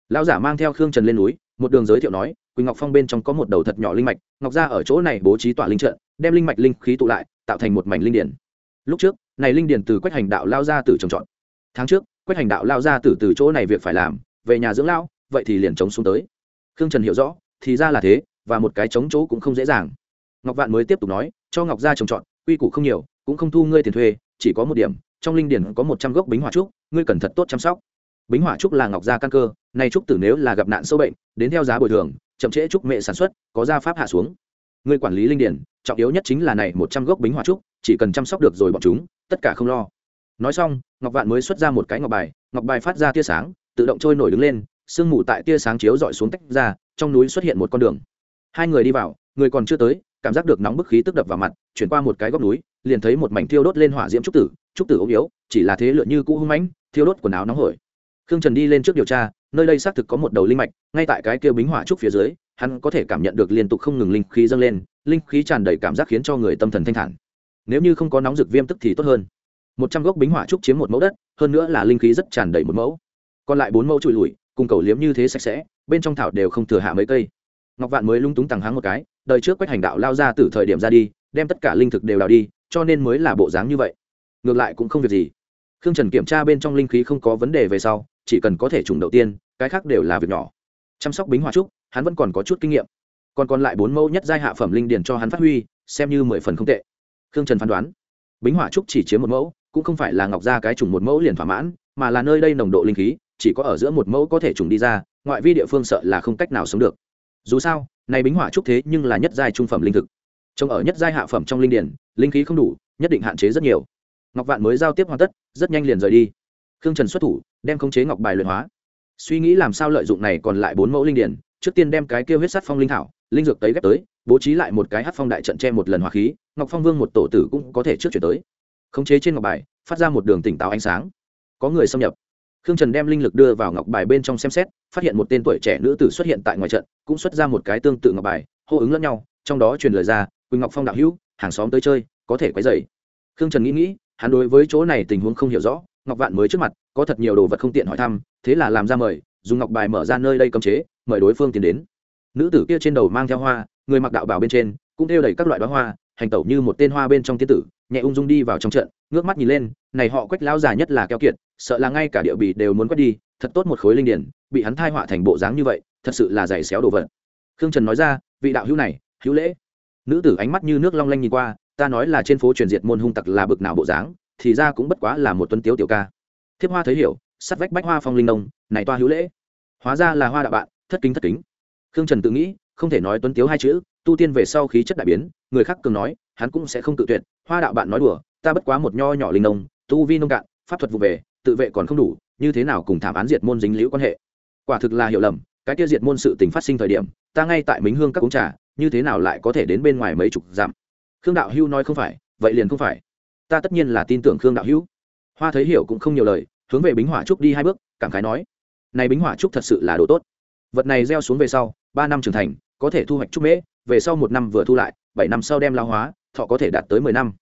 Lão giả mang theo khương trần lên núi, một đường giới thiệu nói, quỳnh ngọc phong bên trong có một đầu thật nhỏ linh mạch, ngọc ra ở chỗ này bố trí tỏa linh trận, đem linh mạch linh khí tụ lại, tạo thành một mảnh linh điển. Lúc trước, này linh điển từ quách hành đạo lao ra từ trồng trọt. Tháng trước, quách hành đạo lao ra từ từ chỗ này việc phải làm, về nhà dưỡng lao vậy thì liền chống xuống tới. Khương trần hiểu rõ, thì ra là thế, và một cái chống chỗ cũng không dễ dàng ngọc vạn mới tiếp tục nói, cho ngọc gia trồng trọt, quy củ không nhiều, cũng không thu ngươi tiền thuê, chỉ có một điểm, trong linh điển có một trăm gốc bính hỏa trúc, ngươi cần thật tốt chăm sóc. Bính hỏa trúc là ngọc gia căn cơ, nay trúc tử nếu là gặp nạn sâu bệnh, đến theo giá bồi thường, chậm trễ trúc mẹ sản xuất, có gia pháp hạ xuống. Ngươi quản lý linh điển, trọng yếu nhất chính là này một trăm gốc bính hỏa trúc, chỉ cần chăm sóc được rồi bọn chúng, tất cả không lo. Nói xong, ngọc vạn mới xuất ra một cái ngọc bài ngọc bài phát ra tia sáng, tự động trôi nổi đứng lên, sương mù tại tia sáng chiếu dọi xuống tách ra, trong núi xuất hiện một con đường. Hai người đi vào, người còn chưa tới cảm giác được nóng bức khí tức đập vào mặt, chuyển qua một cái góc núi, liền thấy một mảnh thiêu đốt lên hỏa diễm trúc tử trúc tử ốm yếu, chỉ là thế lựa như cũ hung mãnh, thiêu đốt quần áo nóng hổi. Khương trần đi lên trước điều tra, nơi đây xác thực có một đầu linh mạch, ngay tại cái kia bính hỏa trúc phía dưới, hắn có thể cảm nhận được liên tục không ngừng linh khí dâng lên, linh khí tràn đầy cảm giác khiến cho người tâm thần thanh thản. Nếu như không có nóng rực viêm tức thì tốt hơn. Một trăm gốc bính hỏa trúc chiếm một mẫu đất, hơn nữa là linh khí rất tràn đầy một mẫu. Còn lại bốn mẫu trụi lùi, cùng cầu liếm như thế sạch sẽ, bên trong thảo đều không thừa hạ mấy cây. Ngọc vạn mới lung túng tàng háng một cái đời trước quách hành đạo lao ra từ thời điểm ra đi, đem tất cả linh thực đều đào đi, cho nên mới là bộ dáng như vậy. Ngược lại cũng không việc gì. Khương trần kiểm tra bên trong linh khí không có vấn đề về sau, chỉ cần có thể trùng đầu tiên, cái khác đều là việc nhỏ. Chăm sóc bính hỏa trúc, hắn vẫn còn có chút kinh nghiệm. Còn còn lại bốn mẫu nhất giai hạ phẩm linh điền cho hắn phát huy, xem như mười phần không tệ. Khương trần phán đoán, bính hỏa trúc chỉ chiếm một mẫu, cũng không phải là ngọc ra cái trùng một mẫu liền thỏa mãn, mà là nơi đây nồng độ linh khí, chỉ có ở giữa một mẫu có thể trùng đi ra, ngoại vi địa phương sợ là không cách nào sống được dù sao, này bính hỏa trúc thế nhưng là nhất giai trung phẩm linh thực. Trông ở nhất giai hạ phẩm trong linh điển, linh khí không đủ, nhất định hạn chế rất nhiều. Ngọc vạn mới giao tiếp hoàn tất, rất nhanh liền rời đi. Khương trần xuất thủ, đem khống chế ngọc bài luyện hóa. Suy nghĩ làm sao lợi dụng này còn lại bốn mẫu linh điển, trước tiên đem cái kêu huyết sắt phong linh thảo, linh dược tấy ghép tới, bố trí lại một cái hát phong đại trận tre một lần hỏa khí, ngọc phong vương một tổ tử cũng có thể trước chuyển tới. Khống chế trên ngọc bài, phát ra một đường tỉnh táo ánh sáng. Có người xâm nhập khương trần đem linh lực đưa vào ngọc bài bên trong xem xét, phát hiện một tên tuổi trẻ nữ tử xuất hiện tại ngoài trận, cũng xuất ra một cái tương tự ngọc bài, hô ứng lẫn nhau, trong đó truyền lời ra, quỳnh ngọc phong đạo hữu, hàng xóm tới chơi, có thể quấy dày khương trần nghĩ nghĩ, hắn đối với chỗ này tình huống không hiểu rõ, ngọc vạn mới trước mặt, có thật nhiều đồ vật không tiện hỏi thăm, thế là làm ra mời, dùng ngọc bài mở ra nơi đây cấm chế, mời đối phương tiến đến. Nữ tử kia trên đầu mang theo hoa, người mặc đạo bảo bên trên, cũng theo đầy các loại đoá hoa, hành tẩu như một tên hoa bên trong tiên tử, nhẹ ung dung đi vào trong trận, ngước mắt nhìn lên, này họ quách lao già nhất là keo kiệt sợ là ngay cả địa bị đều muốn quét đi, thật tốt một khối linh điển bị hắn thai họa thành bộ dáng như vậy, thật sự là giày xéo đồ vật. Khương trần nói ra, vị đạo hữu này, hữu lễ. Nữ tử ánh mắt như nước long lanh nhìn qua, ta nói là trên phố truyền diệt môn hung tặc là bực nào bộ dáng, thì ra cũng bất quá là một tuấn tiếu tiểu ca. Thiếp hoa thấy hiểu, sắt vách bách hoa phong linh nông, này toa hữu lễ. Hóa ra là hoa đạo bạn, thất kính thất kính. Khương trần tự nghĩ, không thể nói tuấn tiếu hai chữ, tu tiên về sau khí chất đại biến, người khác cường nói, hắn cũng sẽ không tự tuyệt, hoa đạo bạn nói đùa, ta bất quá một nho nhỏ linh nông, tu vi nông cạn, pháp thuật vụ về tự vệ còn không đủ, như thế nào cùng thảm án diệt môn dính liễu quan hệ? Quả thực là hiểu lầm, cái tiêu diệt môn sự tình phát sinh thời điểm, ta ngay tại mính hương các cúng trà, như thế nào lại có thể đến bên ngoài mấy chục dặm? Khương đạo hữu nói không phải, vậy liền không phải. Ta tất nhiên là tin tưởng khương đạo hữu. Hoa thấy hiểu cũng không nhiều lời, hướng về bính hỏa trúc đi hai bước, cảm khái nói, này bính hỏa trúc thật sự là đồ tốt. Vật này gieo xuống về sau, ba năm trưởng thành, có thể thu hoạch trúc mễ, về sau một năm vừa thu lại, bảy năm sau đem lao hóa, thọ có thể đạt tới mười năm.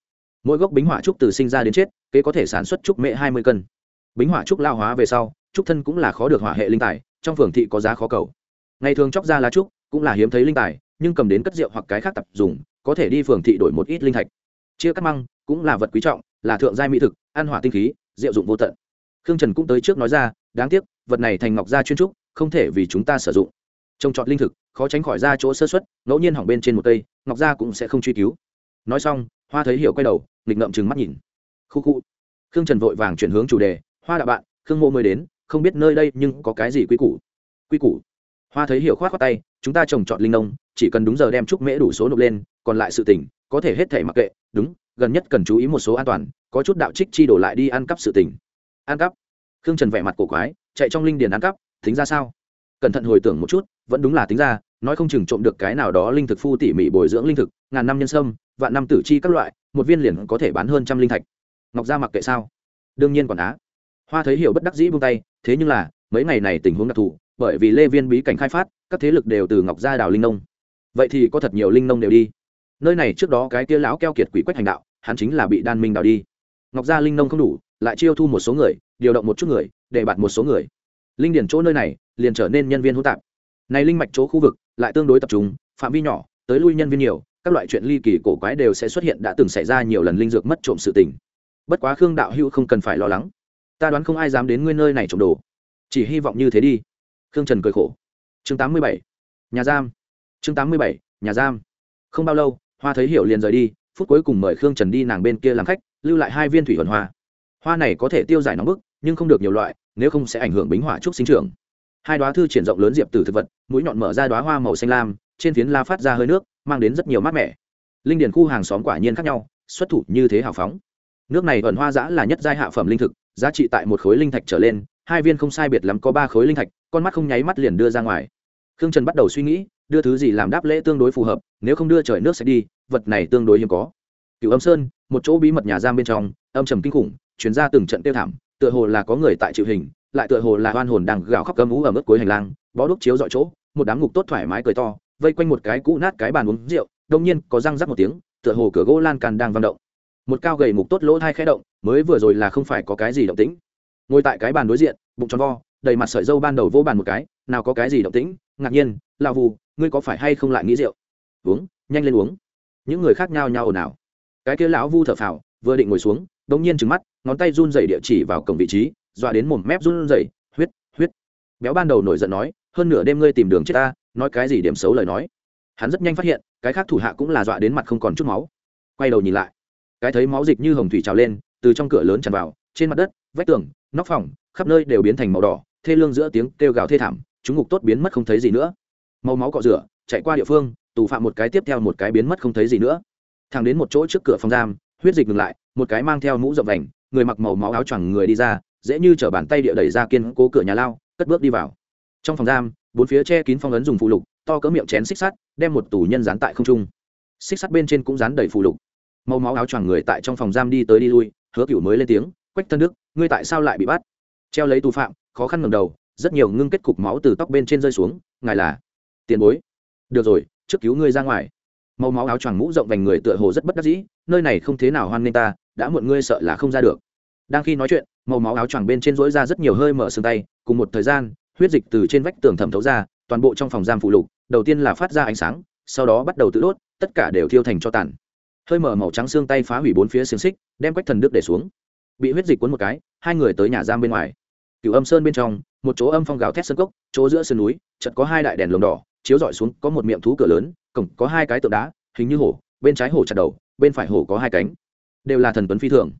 Mỗi gốc bính hỏa trúc từ sinh ra đến chết, kế có thể sản xuất trúc mễ hai mươi cân bính hỏa trúc lao hóa về sau, trúc thân cũng là khó được hỏa hệ linh tài, trong phường thị có giá khó cầu. Ngày thường chóc ra lá trúc cũng là hiếm thấy linh tài, nhưng cầm đến cất rượu hoặc cái khác tập dùng, có thể đi phường thị đổi một ít linh thạch. Chia cắt măng cũng là vật quý trọng, là thượng giai mỹ thực, ăn hỏa tinh khí, rượu dụng vô tận. Khương trần cũng tới trước nói ra, đáng tiếc, vật này thành ngọc gia chuyên trúc, không thể vì chúng ta sử dụng. Trồng trọt linh thực, khó tránh khỏi ra chỗ sơ xuất ngẫu nhiên hỏng bên trên một cây, ngọc gia cũng sẽ không truy cứu. Nói xong, hoa thấy hiểu quay đầu, nghịch ngậm chừng mắt nhìn. Khu khu. Khương trần vội vàng chuyển hướng chủ đề hoa đạo bạn, khương mô mới đến, không biết nơi đây nhưng có cái gì quy củ? Quy củ? Hoa thấy hiểu khoát khoát tay, chúng ta trồng trọt linh nông, chỉ cần đúng giờ đem trúc mễ đủ số nộp lên, còn lại sự tỉnh có thể hết thể mặc kệ. Đúng, gần nhất cần chú ý một số an toàn, có chút đạo trích chi đổ lại đi ăn cắp sự tỉnh ăn cắp? Khương trần vẻ mặt cổ quái, chạy trong linh điền ăn cắp, tính ra sao? Cẩn thận hồi tưởng một chút, vẫn đúng là tính ra, nói không chừng trộm được cái nào đó linh thực phu tỉ mỉ bồi dưỡng linh thực, ngàn năm nhân sâm, vạn năm tử chi các loại, một viên liền có thể bán hơn trăm linh thạch. Ngọc gia mặc kệ sao? Đương nhiên còn á hoa thấy hiểu bất đắc dĩ buông tay, thế nhưng là, mấy ngày này tình huống đặc thù, bởi vì lê viên bí cảnh khai phát, các thế lực đều từ ngọc gia đào linh nông. Vậy thì có thật nhiều linh nông đều đi. Nơi này trước đó cái tia lão keo kiệt quỷ quách hành đạo, hắn chính là bị đan minh đào đi. Ngọc gia linh nông không đủ, lại chiêu thu một số người, điều động một chút người, để bạt một số người. Linh điển chỗ nơi này, liền trở nên nhân viên hỗn tạp. Này linh mạch chỗ khu vực, lại tương đối tập trung, phạm vi nhỏ, tới lui nhân viên nhiều, các loại chuyện ly kỳ cổ quái đều sẽ xuất hiện đã từng xảy ra nhiều lần linh dược mất trộm sự tình. Bất quá khương đạo hữu không cần phải lo lắng ta đoán không ai dám đến nguyên nơi này trộm đồ. Chỉ hy vọng như thế đi. Khương trần cười khổ. Chương tám mươi bảy, nhà giam. Chương tám mươi bảy, nhà giam. Không bao lâu, hoa thấy hiểu liền rời đi, phút cuối cùng mời khương trần đi nàng bên kia làm khách, lưu lại hai viên thủy thuần hoa. Hoa này có thể tiêu giải nóng bức, nhưng không được nhiều loại, nếu không sẽ ảnh hưởng bính hỏa trúc sinh trưởng. Hai đoá thư triển rộng lớn diệp từ thực vật, mũi nhọn mở ra đoá hoa màu xanh lam, trên phiến la phát ra hơi nước, mang đến rất nhiều mát mẻ. Linh điền khu hàng xóm quả nhiên khác nhau, xuất thủ như thế hào phóng. Nước này ẩn hoa giã là nhất giai hạ phẩm linh thực giá trị tại một khối linh thạch trở lên, hai viên không sai biệt lắm có ba khối linh thạch, con mắt không nháy mắt liền đưa ra ngoài. Khương trần bắt đầu suy nghĩ, đưa thứ gì làm đáp lễ tương đối phù hợp, nếu không đưa trời nước sẽ đi, vật này tương đối hiếm có. Cựu âm sơn, một chỗ bí mật nhà giam bên trong, âm trầm kinh khủng chuyển ra từng trận tiêu thảm, tựa hồ là có người tại chịu hình, lại tựa hồ là oan hồn đang gào khóc cơm ú ở mức cuối hành lang, bó đúc chiếu dọi chỗ, một đám ngục tốt thoải mái cười to, vây quanh một cái cũ nát cái bàn uống rượu, đông nhiên có răng rắc một tiếng, tựa hồ cửa gỗ lan can đang văng động một cao gầy mục tốt lỗ thai khẽ động, mới vừa rồi là không phải có cái gì động tĩnh. Ngồi tại cái bàn đối diện, bụng tròn vo, đầy mặt sợi dâu ban đầu vô bàn một cái, nào có cái gì động tĩnh, ngạc nhiên lao vù, ngươi có phải hay không lại nghĩ rượu? Uống, nhanh lên uống. Những người khác nhau nhau ồn ào. Cái kia lão vu thở phào, vừa định ngồi xuống, đống nhiên trừng mắt, ngón tay run rẩy địa chỉ vào cổng vị trí, dọa đến mồm mép run rẩy, huyết huyết. Béo ban đầu nổi giận nói, hơn nửa đêm ngươi tìm đường chết ta, nói cái gì điểm xấu lời nói. Hắn rất nhanh phát hiện, cái khác thủ hạ cũng là dọa đến mặt không còn chút máu. Quay đầu nhìn lại cái thấy máu dịch như hồng thủy trào lên, từ trong cửa lớn tràn vào, trên mặt đất, vách tường, nóc phòng, khắp nơi đều biến thành màu đỏ, thê lương giữa tiếng kêu gào thê thảm, chúng ngục tốt biến mất không thấy gì nữa. Màu máu cọ rửa, chạy qua địa phương, tù phạm một cái tiếp theo một cái biến mất không thấy gì nữa. Thằng đến một chỗ trước cửa phòng giam, huyết dịch ngừng lại, một cái mang theo mũ rộng vành, người mặc màu máu áo choàng người đi ra, dễ như chở bàn tay địa đẩy ra kiên cố cửa nhà lao, cất bước đi vào. Trong phòng giam, bốn phía che kín phong ấn dùng phụ lục, to cỡ miệng chén xích sắt, đem một tù nhân dán tại không trung. Xích sắt bên trên cũng dán đầy phụ lục màu máu áo choàng người tại trong phòng giam đi tới đi lui, hứa cửu mới lên tiếng, quách thân đức, ngươi tại sao lại bị bắt? Treo lấy tù phạm, khó khăn ngầm đầu, rất nhiều ngưng kết cục máu từ tóc bên trên rơi xuống, ngài là tiền bối. Được rồi, trước cứu ngươi ra ngoài. Màu máu áo choàng mũ rộng vành người tựa hồ rất bất đắc dĩ, nơi này không thế nào hoan nghênh ta, đã muộn ngươi sợ là không ra được. Đang khi nói chuyện màu máu áo choàng bên trên rỗi ra rất nhiều hơi mở xương tay, cùng một thời gian, huyết dịch từ trên vách tường thẩm thấu ra, toàn bộ trong phòng giam phụ lục, đầu tiên là phát ra ánh sáng, sau đó bắt đầu tự đốt, tất cả đều thiêu thành cho tàn hơi mở màu trắng xương tay phá hủy bốn phía xiềng xích, đem quách thần đức để xuống. Bị huyết dịch cuốn một cái, hai người tới nhà giam bên ngoài. Cựu âm sơn bên trong, một chỗ âm phong gào thét sân cốc, chỗ giữa sườn núi chật có hai đại đèn lồng đỏ, chiếu dọi xuống, có một miệng thú cửa lớn, cổng có hai cái tượng đá, hình như hổ, bên trái hổ chặt đầu, bên phải hổ có hai cánh. Đều là thần tuấn phi thường.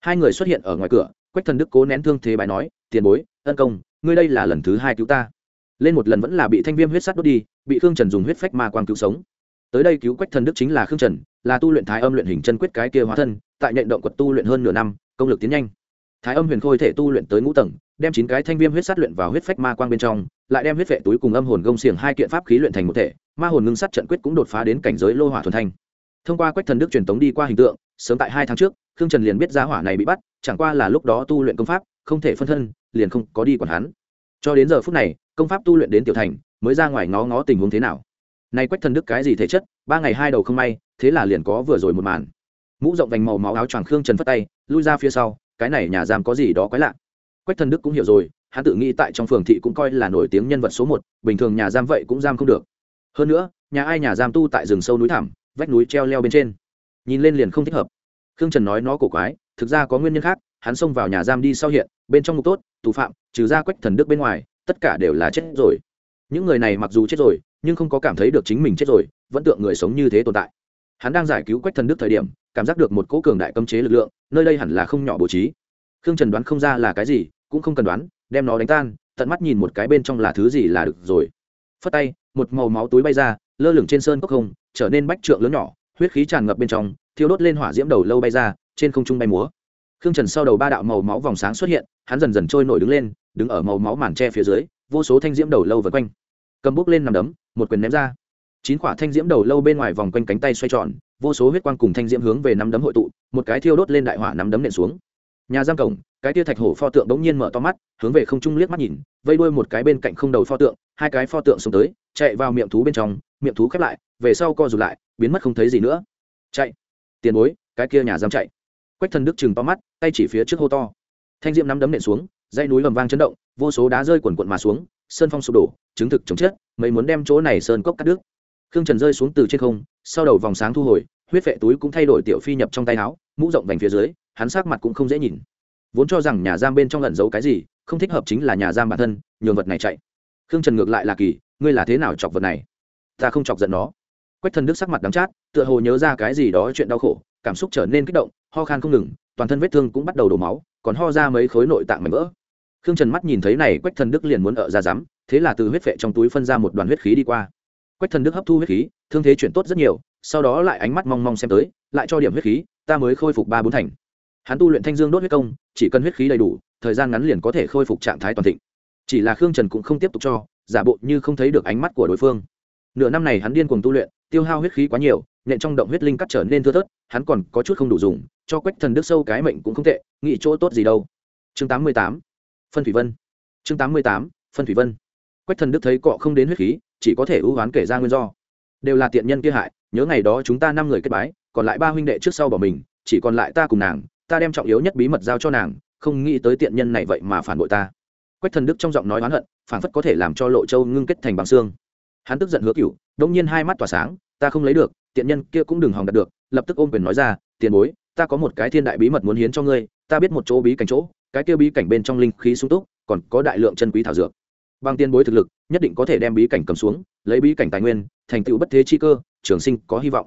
Hai người xuất hiện ở ngoài cửa, quách thần đức cố nén thương thế bài nói, tiền bối, ân công, ngươi đây là lần thứ hai cứu ta. Lên một lần vẫn là bị thanh viêm huyết sắt đốt đi, bị khương trần dùng huyết phách ma quang cứu sống tới đây cứu quách thần đức chính là khương trần, là tu luyện thái âm luyện hình chân quyết cái kia hóa thân, tại nhện động quật tu luyện hơn nửa năm, công lực tiến nhanh. Thái âm huyền khôi thể tu luyện tới ngũ tầng, đem chín cái thanh viêm huyết sát luyện vào huyết phách ma quang bên trong, lại đem huyết vệ túi cùng âm hồn gông xiềng hai kiện pháp khí luyện thành một thể, ma hồn ngưng sát trận quyết cũng đột phá đến cảnh giới lô hỏa thuần thanh. Thông qua quách thần đức truyền tống đi qua hình tượng, sớm tại hai tháng trước, khương trần liền biết giá hỏa này bị bắt, chẳng qua là lúc đó tu luyện công pháp, không thể phân thân, liền không có đi quản hắn. Cho đến giờ phút này, công pháp tu luyện đến tiểu thành, mới ra ngoài ngó ngó tình huống thế nào nay quách thần đức cái gì thể chất, ba ngày hai đầu không may, thế là liền có vừa rồi một màn. Mũ rộng vành màu máu áo choàng khương trần phất tay, lui ra phía sau, cái này nhà giam có gì đó quái lạ. Quách thần đức cũng hiểu rồi, hắn tự nghĩ tại trong phường thị cũng coi là nổi tiếng nhân vật số một, bình thường nhà giam vậy cũng giam không được. Hơn nữa, nhà ai nhà giam tu tại rừng sâu núi thẳm, vách núi treo leo bên trên. Nhìn lên liền không thích hợp. Khương trần nói nó cổ quái, thực ra có nguyên nhân khác, hắn xông vào nhà giam đi sau hiện, bên trong ngục tốt, tù phạm, trừ ra quách thần đức bên ngoài, tất cả đều là chết rồi. Những người này mặc dù chết rồi nhưng không có cảm thấy được chính mình chết rồi, vẫn tượng người sống như thế tồn tại. Hắn đang giải cứu quách thần đức thời điểm, cảm giác được một cỗ cường đại cấm chế lực lượng, nơi đây hẳn là không nhỏ bố trí. Khương trần đoán không ra là cái gì, cũng không cần đoán, đem nó đánh tan, tận mắt nhìn một cái bên trong là thứ gì là được rồi. Phất tay, một màu máu túi bay ra, lơ lửng trên sơn cốc không, trở nên bách trượng lớn nhỏ, huyết khí tràn ngập bên trong, thiêu đốt lên hỏa diễm đầu lâu bay ra, trên không trung bay múa. Khương trần sau đầu ba đạo màu máu vòng sáng xuất hiện, hắn dần dần trôi nổi đứng lên, đứng ở màu máu màn tre phía dưới, vô số thanh diễm đầu lâu vần quanh cầm bút lên nằm đấm, một quyền ném ra. Chín quả thanh diễm đầu lâu bên ngoài vòng quanh cánh tay xoay tròn, vô số huyết quang cùng thanh diễm hướng về nắm đấm hội tụ, một cái thiêu đốt lên đại hỏa nắm đấm nện xuống. Nhà giam cổng, cái tia thạch hổ pho tượng bỗng nhiên mở to mắt, hướng về không trung liếc mắt nhìn, vây đuôi một cái bên cạnh không đầu pho tượng, hai cái pho tượng xuống tới, chạy vào miệng thú bên trong, miệng thú khép lại, về sau co rụt lại, biến mất không thấy gì nữa. Chạy. Tiền bối, cái kia nhà giam chạy. Quách thần đức chừng to mắt, tay chỉ phía trước hô to. Thanh diễm nắm đấm nện xuống dây núi lầm vang chấn động, vô số đá rơi quần quận mà xuống sơn phong sụp đổ, chứng thực chống chết, mấy muốn đem chỗ này sơn cốc cắt đứt. Khương trần rơi xuống từ trên không, sau đầu vòng sáng thu hồi, huyết vệ túi cũng thay đổi tiểu phi nhập trong tay áo, mũ rộng vành phía dưới, hắn sát mặt cũng không dễ nhìn. Vốn cho rằng nhà giam bên trong lẩn giấu cái gì, không thích hợp chính là nhà giam bản thân, nhường vật này chạy. Khương trần ngược lại là kỳ, ngươi là thế nào chọc vật này? Ta không chọc giận nó. Quách thần đức sắc mặt đắm chát, tựa hồ nhớ ra cái gì đó chuyện đau khổ, cảm xúc trở nên kích động, ho khan không ngừng, toàn thân vết thương cũng bắt đầu đổ máu, còn ho ra mấy khối nội tạng mảnh vỡ khương trần mắt nhìn thấy này quách thần đức liền muốn ở ra rắm thế là từ huyết vệ trong túi phân ra một đoàn huyết khí đi qua. Quách thần đức hấp thu huyết khí, thương thế chuyển tốt rất nhiều, sau đó lại ánh mắt mong mong xem tới, lại cho điểm huyết khí, ta mới khôi phục ba bốn thành. Hắn tu luyện thanh dương đốt huyết công, chỉ cần huyết khí đầy đủ, thời gian ngắn liền có thể khôi phục trạng thái toàn thịnh. Chỉ là khương trần cũng không tiếp tục cho, giả bộ như không thấy được ánh mắt của đối phương. Nửa năm này hắn điên cuồng tu luyện, tiêu hao huyết khí quá nhiều nện trong động huyết linh cắt trở nên thưa thớt, hắn còn có chút không đủ dùng, cho quách thần đức sâu cái mệnh cũng không tệ, nghĩ chỗ tốt gì đâu. Chương tám mươi tám phân thủy vân. Chương tám mươi tám, phân thủy vân. Quách thần đức thấy cọ không đến huyết khí, chỉ có thể ưu oán kể ra nguyên do. Đều là tiện nhân kia hại, nhớ ngày đó chúng ta năm người kết bái, còn lại ba huynh đệ trước sau bỏ mình, chỉ còn lại ta cùng nàng, ta đem trọng yếu nhất bí mật giao cho nàng, không nghĩ tới tiện nhân này vậy mà phản bội ta. Quách thần đức trong giọng nói oán hận phản phất có thể làm cho lộ châu ngưng kết thành bằng xương. Hắn tức giận hứa cựu đông nhiên hai mắt tỏa sáng, ta không lấy được, tiện nhân kia cũng đừng hòng đạt được, lập tức ôm quyền nói ra, tiền bối, ta có một cái thiên đại bí mật muốn hiến cho ngươi, ta biết một chỗ bí cảnh chỗ cái kia bí cảnh bên trong linh khí sung túc, còn có đại lượng chân quý thảo dược. Bằng tiền bối thực lực, nhất định có thể đem bí cảnh cầm xuống, lấy bí cảnh tài nguyên, thành tựu bất thế chi cơ, trường sinh có hy vọng.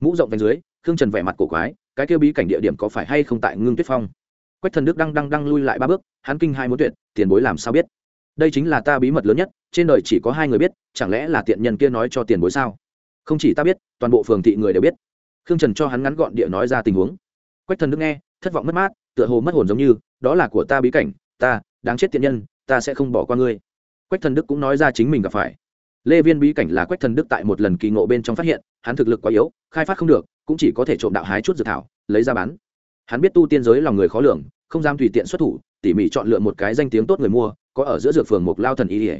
Mũ rộng vành dưới, khương trần vẻ mặt cổ quái, cái kia bí cảnh địa điểm có phải hay không tại ngưng tuyết phong? Quách thần đức đang đang đang lui lại ba bước, hắn kinh hai muốn tuyệt, tiền bối làm sao biết? Đây chính là ta bí mật lớn nhất, trên đời chỉ có hai người biết, chẳng lẽ là tiện nhân kia nói cho tiền bối sao? Không chỉ ta biết, toàn bộ phường thị người đều biết. Khương trần cho hắn ngắn gọn địa nói ra tình huống. Quách thần đức nghe, thất vọng mất mát, tựa hồ mất hồn giống như đó là của ta bí cảnh, ta, đáng chết tiện nhân, ta sẽ không bỏ qua ngươi. Quách thần đức cũng nói ra chính mình gặp phải. Lê viên bí cảnh là quách thần đức tại một lần kỳ ngộ bên trong phát hiện, hắn thực lực quá yếu, khai phát không được, cũng chỉ có thể trộm đạo hái chút dược thảo, lấy ra bán. Hắn biết tu tiên giới lòng người khó lường, không dám tùy tiện xuất thủ, tỉ mỉ chọn lựa một cái danh tiếng tốt người mua, có ở giữa dược phường một lao thần y ỉa.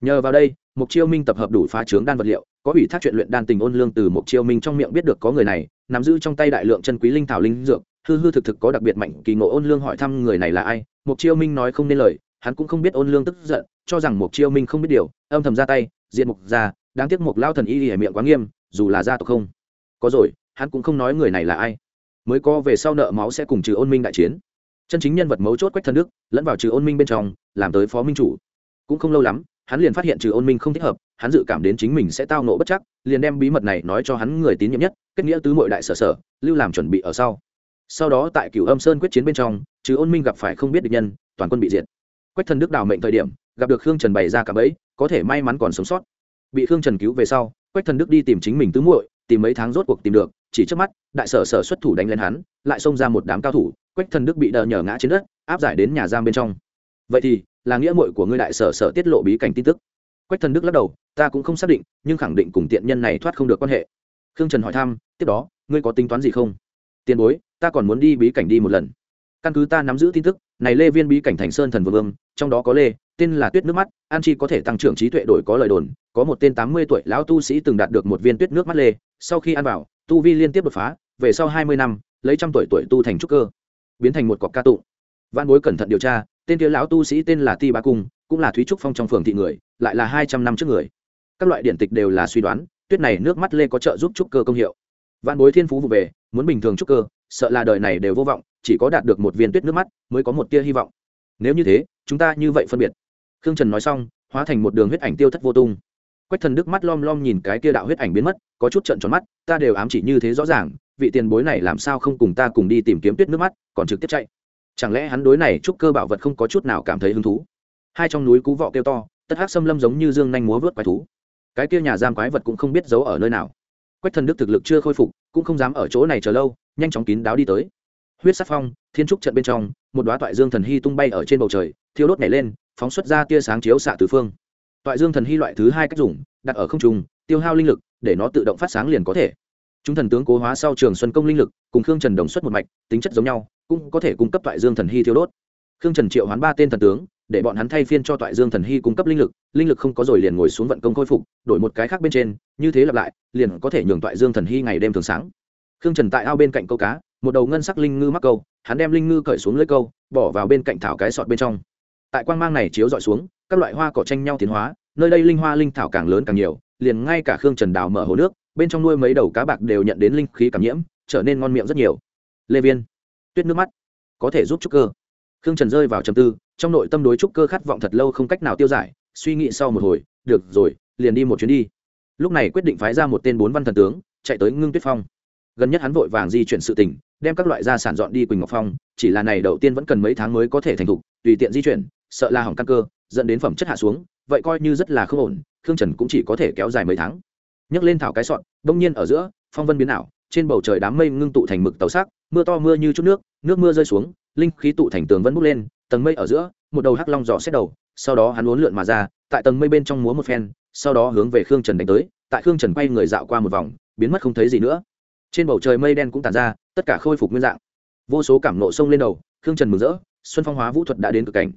Nhờ vào đây mục chiêu minh tập hợp đủ phá trướng đan vật liệu, có ủy thác chuyện luyện đan tình ôn lương từ mục chiêu minh trong miệng biết được có người này, nắm giữ trong tay đại lượng chân quý linh thảo linh dược hư hư thực thực có đặc biệt mạnh, kỳ ngộ ôn lương hỏi thăm người này là ai mục chiêu minh nói không nên lời, hắn cũng không biết ôn lương tức giận, cho rằng mục chiêu minh không biết điều, âm thầm ra tay, diện mục ra, đáng tiếc mục lao thần y ỉa miệng quá nghiêm, dù là gia tộc không có rồi, hắn cũng không nói người này là ai, mới có về sau nợ máu sẽ cùng trừ ôn minh đại chiến. Chân chính nhân vật mấu chốt quách thần đức, lẫn vào trừ ôn minh bên trong, làm tới phó minh chủ. Cũng không lâu lắm, hắn liền phát hiện trừ ôn minh không thích hợp, hắn dự cảm đến chính mình sẽ tao nộ bất chắc, liền đem bí mật này nói cho hắn người tín nhiệm nhất, kết nghĩa tứ mội đại sở sở, lưu làm chuẩn bị ở sau sau đó tại cửu âm sơn quyết chiến bên trong chứ ôn minh gặp phải không biết địch nhân, toàn quân bị diệt. Quách thần đức đào mệnh thời điểm, gặp được khương trần bày ra cả bẫy, có thể may mắn còn sống sót. Bị khương trần cứu về sau, quách thần đức đi tìm chính mình tứ muội, tìm mấy tháng rốt cuộc tìm được, chỉ trước mắt, đại sở sở xuất thủ đánh lên hắn, lại xông ra một đám cao thủ, quách thần đức bị đờ nhờ ngã trên đất, áp giải đến nhà giam bên trong. Vậy thì, là nghĩa muội của ngươi đại sở sở tiết lộ bí cảnh tin tức. Quách thần đức lắc đầu, ta cũng không xác định, nhưng khẳng định cùng tiện nhân này thoát không được quan hệ. Khương trần hỏi thăm, tiếp đó, ngươi có tính toán gì không? Tiền bối, ta còn muốn đi bí cảnh đi một lần. Căn cứ ta nắm giữ tin tức, này lê viên bí cảnh thành sơn thần vương vương, trong đó có lê, tên là tuyết nước mắt, an chi có thể tăng trưởng trí tuệ đổi có lời đồn, có một tên tám mươi tuổi lão tu sĩ từng đạt được một viên tuyết nước mắt lê, sau khi ăn vào, tu vi liên tiếp đột phá, về sau hai mươi năm, lấy trăm tuổi tuổi tu thành trúc cơ, biến thành một cọc ca tụng văn bối cẩn thận điều tra, tên kia lão tu sĩ tên là ti ba cung, cũng là thúy trúc phong trong phường thị người, lại là hai trăm năm trước người. Các loại điện tịch đều là suy đoán, tuyết này nước mắt lê có trợ giúp trúc cơ công hiệu. Văn bối thiên phú vụ về muốn bình thường trúc cơ, sợ là đời này đều vô vọng, chỉ có đạt được một viên tuyết nước mắt mới có một tia hy vọng. Nếu như thế, chúng ta như vậy phân biệt. Khương trần nói xong, hóa thành một đường huyết ảnh tiêu thất vô tung. Quách thần đức mắt lom lom nhìn cái tia đạo huyết ảnh biến mất, có chút trận tròn mắt, ta đều ám chỉ như thế rõ ràng, vị tiền bối này làm sao không cùng ta cùng đi tìm kiếm tuyết nước mắt, còn trực tiếp chạy. Chẳng lẽ hắn đối này trúc cơ bảo vật không có chút nào cảm thấy hứng thú? Hai trong núi cú vọ kêu to, tất hắc xâm lâm giống như dương nhanh múa vớt quái thú. Cái kia nhà giam quái vật cũng không biết giấu ở nơi nào. Quách thần đức thực lực chưa khôi phục cũng không dám ở chỗ này chờ lâu, nhanh chóng kín đáo đi tới. Huyết sắc phong, thiên trúc trận bên trong, một đoá toại dương thần hy tung bay ở trên bầu trời, thiêu đốt nhảy lên, phóng xuất ra tia sáng chiếu xạ tứ phương. Toại dương thần hy loại thứ hai cách dùng, đặt ở không trung, tiêu hao linh lực, để nó tự động phát sáng liền có thể. Chúng thần tướng cố hóa sau trường xuân công linh lực, cùng khương trần đồng xuất một mạch, tính chất giống nhau, cũng có thể cung cấp toại dương thần hy thiêu đốt. Khương trần triệu hoán ba tên thần tướng để bọn hắn thay phiên cho toại dương thần hy cung cấp linh lực linh lực không có rồi liền ngồi xuống vận công khôi phục, đổi một cái khác bên trên, như thế lặp lại, liền có thể nhường toại dương thần hy ngày đêm thường sáng. Khương trần tại ao bên cạnh câu cá, một đầu ngân sắc linh ngư mắc câu, hắn đem linh ngư cởi xuống lưới câu, bỏ vào bên cạnh thảo cái sọt bên trong. Tại quang mang này chiếu dọi xuống, các loại hoa cỏ tranh nhau tiến hóa, nơi đây linh hoa linh thảo càng lớn càng nhiều, liền ngay cả khương trần đào mở hồ nước, bên trong nuôi mấy đầu cá bạc đều nhận đến linh khí cảm nhiễm, trở nên ngon miệng rất nhiều. Lê viên, tuyết nước mắt, có thể giúp trúc cơ. Khương trần rơi vào trầm tư trong nội tâm đối trúc cơ khát vọng thật lâu không cách nào tiêu giải, suy nghĩ sau một hồi, được rồi, liền đi một chuyến đi. Lúc này quyết định phái ra một tên bốn văn thần tướng, chạy tới ngưng tuyết phong. Gần nhất hắn vội vàng di chuyển sự tình, đem các loại gia sản dọn đi quỳnh ngọc phong, chỉ là này đầu tiên vẫn cần mấy tháng mới có thể thành thục, tùy tiện di chuyển, sợ là hỏng căn cơ, dẫn đến phẩm chất hạ xuống, vậy coi như rất là không ổn, khương trần cũng chỉ có thể kéo dài mấy tháng. Nhấc lên thảo cái sọn, đông nhiên ở giữa, phong vân biến ảo, trên bầu trời đám mây ngưng tụ thành mực tàu sắc, mưa to mưa như chút nước nước mưa rơi xuống, linh khí tụ thành tường vẫn bốc lên tầng mây ở giữa, một đầu hắc long dò xét đầu, sau đó hắn uốn lượn mà ra, tại tầng mây bên trong múa một phen, sau đó hướng về khương trần đánh tới, tại khương trần quay người dạo qua một vòng, biến mất không thấy gì nữa. Trên bầu trời mây đen cũng tàn ra, tất cả khôi phục nguyên dạng. Vô số cảm nộ sông lên đầu, khương trần mừng rỡ, xuân phong hóa vũ thuật đã đến cực cảnh.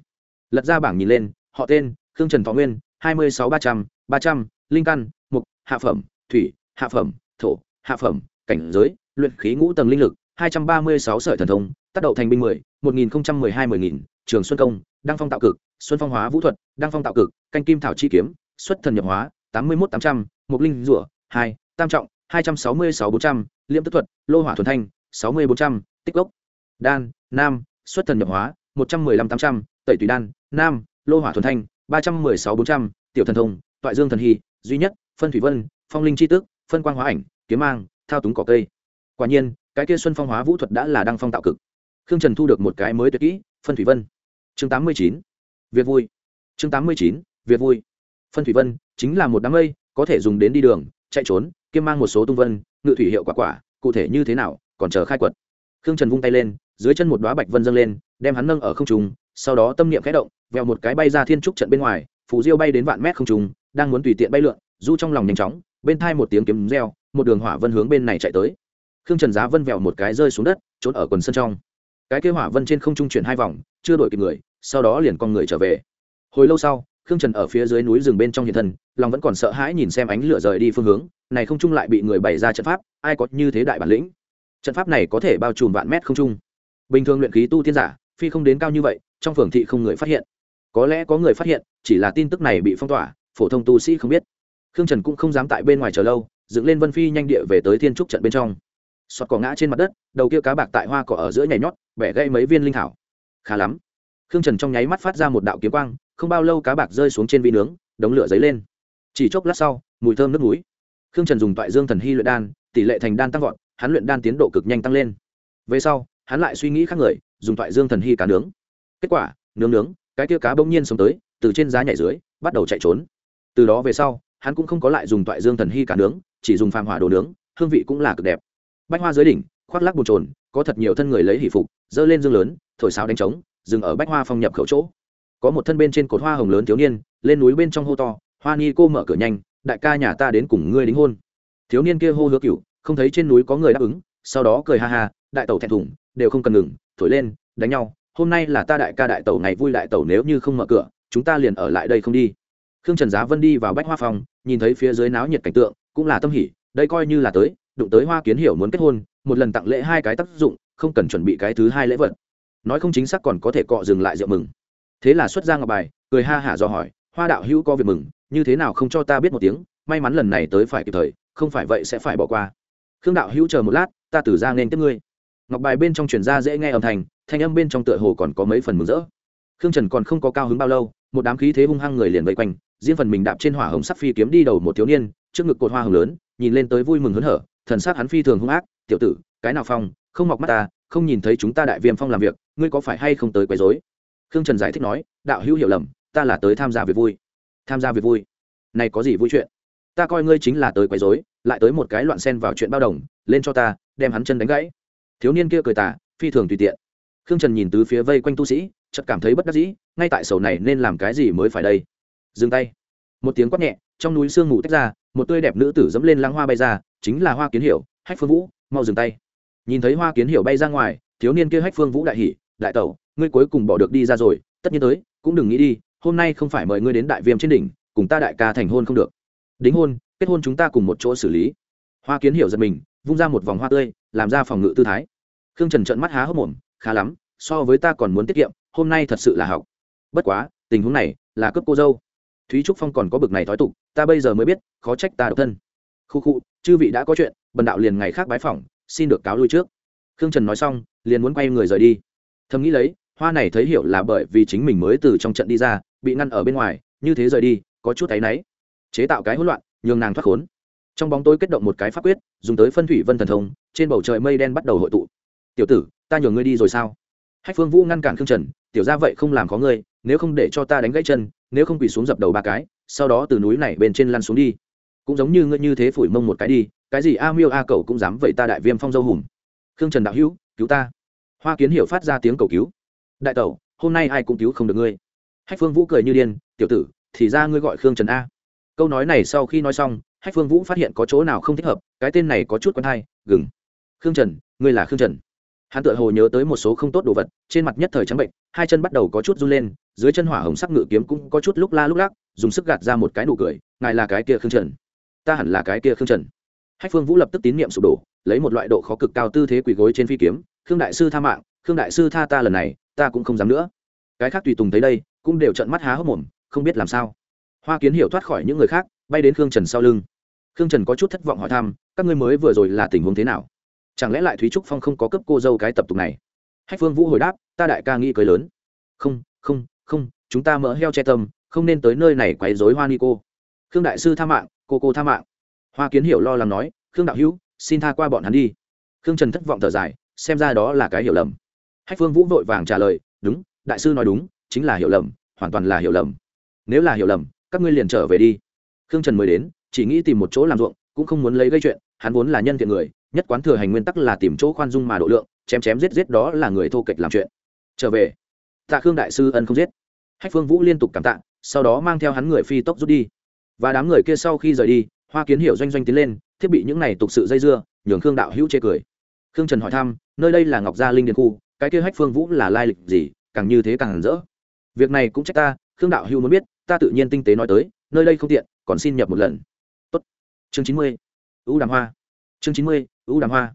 Lật ra bảng nhìn lên, họ tên, khương trần thọ nguyên, hai mươi sáu ba trăm ba trăm, linh căn, mục, hạ phẩm, thủy, hạ phẩm, thổ, hạ phẩm, cảnh giới, luyện khí ngũ tầng linh lực, hai trăm ba mươi sáu sợi thần thông tác đậu thành binh mười, một nghìn không trăm mười hai mười nghìn, trường xuân công, đăng phong tạo cực, xuân phong hóa vũ thuật, đăng phong tạo cực, canh kim thảo chi kiếm, xuất thần nhập hóa, tám mươi một tám trăm mục linh rủa hai, tam trọng, hai trăm sáu mươi sáu bốn trăm liêm tức thuật, lô hỏa thuần thanh, sáu mươi bốn trăm, tích gốc đan, nam, xuất thần nhập hóa, một trăm mười lăm tám trăm, tẩy tùy đan, nam, lô hỏa thuần thanh, ba trăm mười sáu bốn trăm, tiểu thần thông, toại dương thần hy, duy nhất, phân thủy vân, phong linh c h i tước, phân quang hóa ảnh, kiếm mang, thao túng cỏ cây. Quả nhiên, cái kia xuân phong hóa vũ thuật đã là đăng phong tạo cực khương trần thu được một cái mới tuyệt kỹ, phân thủy vân. Chương tám mươi chín việc vui. Chương tám mươi chín việc vui. Phân thủy vân chính là một đám mây, có thể dùng đến đi đường, chạy trốn, kiêm mang một số tung vân, ngự thủy hiệu quả quả, cụ thể như thế nào, còn chờ khai quật. Khương trần vung tay lên, dưới chân một đoá bạch vân dâng lên, đem hắn nâng ở không trùng sau đó tâm niệm khẽ động, vèo một cái bay ra thiên trúc trận bên ngoài, phù diêu bay đến vạn mét không trùng đang muốn tùy tiện bay lượn, du trong lòng nhanh chóng, bên thai một tiếng kiếm reo, một đường hỏa vân hướng bên này chạy tới. Khương trần giá vân vèo một cái rơi xuống đất, trốn ở quần sân trong cái kế hỏa vân trên không trung chuyển hai vòng, chưa đổi kịp người, sau đó liền con người trở về. Hồi lâu sau, khương trần ở phía dưới núi rừng bên trong hiện thân, lòng vẫn còn sợ hãi nhìn xem ánh lửa rời đi phương hướng, này không trung lại bị người bày ra trận pháp, ai có như thế đại bản lĩnh? Trận pháp này có thể bao trùm vạn mét không trung. Bình thường luyện khí tu tiên giả, phi không đến cao như vậy, trong phường thị không người phát hiện. Có lẽ có người phát hiện, chỉ là tin tức này bị phong tỏa, phổ thông tu sĩ không biết. Khương trần cũng không dám tại bên ngoài chờ lâu, dựng lên vân phi nhanh địa về tới thiên trúc trận bên trong. Sọt cỏ ngã trên mặt đất, đầu kia cá bạc tại hoa cỏ ở giữa nhảy nhót bẻ gãy mấy viên linh thảo. Khá lắm. Khương trần trong nháy mắt phát ra một đạo kiếm quang, không bao lâu cá bạc rơi xuống trên vi nướng, đống lửa dấy lên. Chỉ chốc lát sau, mùi thơm nước núi. Khương trần dùng toại dương thần hy luyện đan, tỷ lệ thành đan tăng vọt, hắn luyện đan tiến độ cực nhanh tăng lên. Về sau, hắn lại suy nghĩ khác người, dùng toại dương thần hy cá nướng. Kết quả, nướng nướng, cái kia cá bỗng nhiên sống tới, từ trên giá nhảy dưới, bắt đầu chạy trốn. Từ đó về sau, hắn cũng không có lại dùng toại dương thần hy cá nướng, chỉ dùng phàm hỏa đồ nướng, hương vị cũng là cực đẹp. Bách hoa dưới đỉnh, khoác lắc bồn trồn có thật nhiều thân người lấy hỷ phục dơ lên dương lớn, thổi sáo đánh trống, dừng ở bách hoa phong nhập khẩu chỗ. Có một thân bên trên cột hoa hồng lớn thiếu niên, lên núi bên trong hô to, hoa ni cô mở cửa nhanh, đại ca nhà ta đến cùng ngươi đính hôn. Thiếu niên kia hô hứa cựu không thấy trên núi có người đáp ứng, sau đó cười ha ha, đại tẩu thẹn thùng, đều không cần ngừng, thổi lên, đánh nhau, hôm nay là ta đại ca đại tẩu ngày vui đại tẩu nếu như không mở cửa, chúng ta liền ở lại đây không đi. Khương trần giá vân đi vào bách hoa phòng nhìn thấy phía dưới náo nhiệt cảnh tượng, cũng là tâm hỉ, đây coi như là tới, đụng tới hoa kiến hiểu muốn kết hôn, một lần tặng lễ hai cái tác dụng không cần chuẩn bị cái thứ hai lễ vật. Nói không chính xác còn có thể cọ dừng lại rượu mừng. Thế là xuất ra ngọc bài, cười ha hả do hỏi, hoa đạo hữu có việc mừng, như thế nào không cho ta biết một tiếng, may mắn lần này tới phải kịp thời, không phải vậy sẽ phải bỏ qua. Khương đạo hữu chờ một lát, ta tử ra nên tiếp ngươi. Ngọc bài bên trong truyền ra dễ nghe âm thanh thanh âm bên trong tựa hồ còn có mấy phần mừng rỡ. Khương trần còn không có cao hứng bao lâu, một đám khí thế hung hăng người liền vây quanh, riêng phần mình đạp trên hỏa hồng sắc phi kiếm đi đầu một thiếu niên, trước ngực cột hoa hồng lớn, nhìn lên tới vui mừng hớn hở, thần sắc hắn phi thường hung ác, tiểu tử, cái nào phong không mọc mắt ta không nhìn thấy chúng ta đại viêm phong làm việc ngươi có phải hay không tới quấy rối? Khương trần giải thích nói đạo hữu hiểu lầm ta là tới tham gia việc vui. Tham gia việc vui? Này có gì vui chuyện? Ta coi ngươi chính là tới quấy rối lại tới một cái loạn xen vào chuyện bao đồng lên cho ta đem hắn chân đánh gãy. Thiếu niên kia cười tả phi thường tùy tiện. Khương trần nhìn từ phía vây quanh tu sĩ chợt cảm thấy bất đắc dĩ ngay tại sầu này nên làm cái gì mới phải đây? Dừng tay. Một tiếng quát nhẹ trong núi sương mù tách ra một tươi đẹp nữ tử dẫm lên lăng hoa bay ra chính là hoa kiến Hiệu, hách phương vũ mau dừng tay nhìn thấy hoa kiến hiểu bay ra ngoài, thiếu niên kia hách phương vũ đại hỉ, đại tẩu, ngươi cuối cùng bỏ được đi ra rồi, tất nhiên tới, cũng đừng nghĩ đi, hôm nay không phải mời ngươi đến đại viêm trên đỉnh, cùng ta đại ca thành hôn không được. Đính hôn, kết hôn chúng ta cùng một chỗ xử lý. Hoa kiến hiểu giật mình, vung ra một vòng hoa tươi, làm ra phòng ngự tư thái. Khương trần trợn mắt há hốc mồm, khá lắm, so với ta còn muốn tiết kiệm, hôm nay thật sự là học. Bất quá, tình huống này là cướp cô dâu. Thúy trúc phong còn có bực này thói tục, ta bây giờ mới biết, khó trách ta độc thân. Khu khu, chư vị đã có chuyện, bần đạo liền ngày khác bái phỏng xin được cáo lui trước. Khương trần nói xong, liền muốn quay người rời đi. Thầm nghĩ lấy, hoa này thấy hiểu là bởi vì chính mình mới từ trong trận đi ra, bị ngăn ở bên ngoài, như thế rời đi, có chút áy náy. Chế tạo cái hỗn loạn, nhường nàng thoát khốn. Trong bóng tôi kết động một cái pháp quyết, dùng tới phân thủy vân thần thông, trên bầu trời mây đen bắt đầu hội tụ. Tiểu tử, ta nhường ngươi đi rồi sao? Hách phương vũ ngăn cản khương trần, tiểu ra vậy không làm có ngươi, nếu không để cho ta đánh gãy chân, nếu không quỳ xuống dập đầu ba cái, sau đó từ núi này bên trên lăn xuống đi. Cũng giống như ngươi như thế phủi mông một cái đi cái gì a miêu a cầu cũng dám vậy ta đại viêm phong dâu hùm. Khương trần đạo hữu, cứu ta. Hoa kiến hiểu phát ra tiếng cầu cứu. Đại tẩu, hôm nay ai cũng cứu không được ngươi. Hách phương vũ cười như điên, tiểu tử, thì ra ngươi gọi khương trần a. Câu nói này sau khi nói xong, hách phương vũ phát hiện có chỗ nào không thích hợp, cái tên này có chút quen hay, gừng. Khương trần, ngươi là khương trần. Hắn tự hồ nhớ tới một số không tốt đồ vật, trên mặt nhất thời trắng bệnh, hai chân bắt đầu có chút run lên, dưới chân hỏa hồng sắc ngự kiếm cũng có chút lúc la lúc lắc, dùng sức gạt ra một cái nụ cười, ngài là cái kia khương trần. Ta hẳn là cái kia khương trần hách phương vũ lập tức tín nhiệm sụp đổ, lấy một loại độ khó cực cao tư thế quỳ gối trên phi kiếm, khương đại sư tha mạng, khương đại sư tha ta lần này, ta cũng không dám nữa. Cái khác tùy tùng thấy đây, cũng đều trận mắt há hốc mồm, không biết làm sao. Hoa kiến hiểu thoát khỏi những người khác, bay đến khương trần sau lưng. Khương trần có chút thất vọng hỏi thăm, các ngươi mới vừa rồi là tình huống thế nào? Chẳng lẽ lại thúy trúc phong không có cấp cô dâu cái tập tục này? Hách phương vũ hồi đáp, ta đại ca nghĩ cười lớn. Không không không, chúng ta mỡ heo che tâm, không nên tới nơi này quấy dối hoa ni cô. Khương đại sư tha mạng, cô cô tha mạng hoa kiến hiểu lo lắng nói, khương đạo hữu, xin tha qua bọn hắn đi. Khương trần thất vọng thở dài, xem ra đó là cái hiểu lầm. Hách phương vũ vội vàng trả lời, đúng, đại sư nói đúng, chính là hiểu lầm, hoàn toàn là hiểu lầm. Nếu là hiểu lầm, các ngươi liền trở về đi. Khương trần mới đến, chỉ nghĩ tìm một chỗ làm ruộng, cũng không muốn lấy gây chuyện, hắn vốn là nhân thiện người, nhất quán thừa hành nguyên tắc là tìm chỗ khoan dung mà độ lượng, chém chém giết giết đó là người thô kệch làm chuyện. Trở về. Tạ khương đại sư ân không giết. Hách phương vũ liên tục cảm tạ, sau đó mang theo hắn người phi tốc rút đi. Và đám người kia sau khi rời đi hoa kiến hiểu doanh doanh tiến lên, thiết bị những này tục sự dây dưa, nhường khương đạo hữu chê cười. Khương trần hỏi thăm, nơi đây là ngọc gia linh điền khu, cái kia hách phương vũ là lai lịch gì, càng như thế càng hẳn rỡ. Việc này cũng trách ta, khương đạo hữu muốn biết, ta tự nhiên tinh tế nói tới, nơi đây không tiện, còn xin nhập một lần. Tốt. chương chín mươi. Ưu đàm hoa. Chương chín mươi, ưu đàm hoa.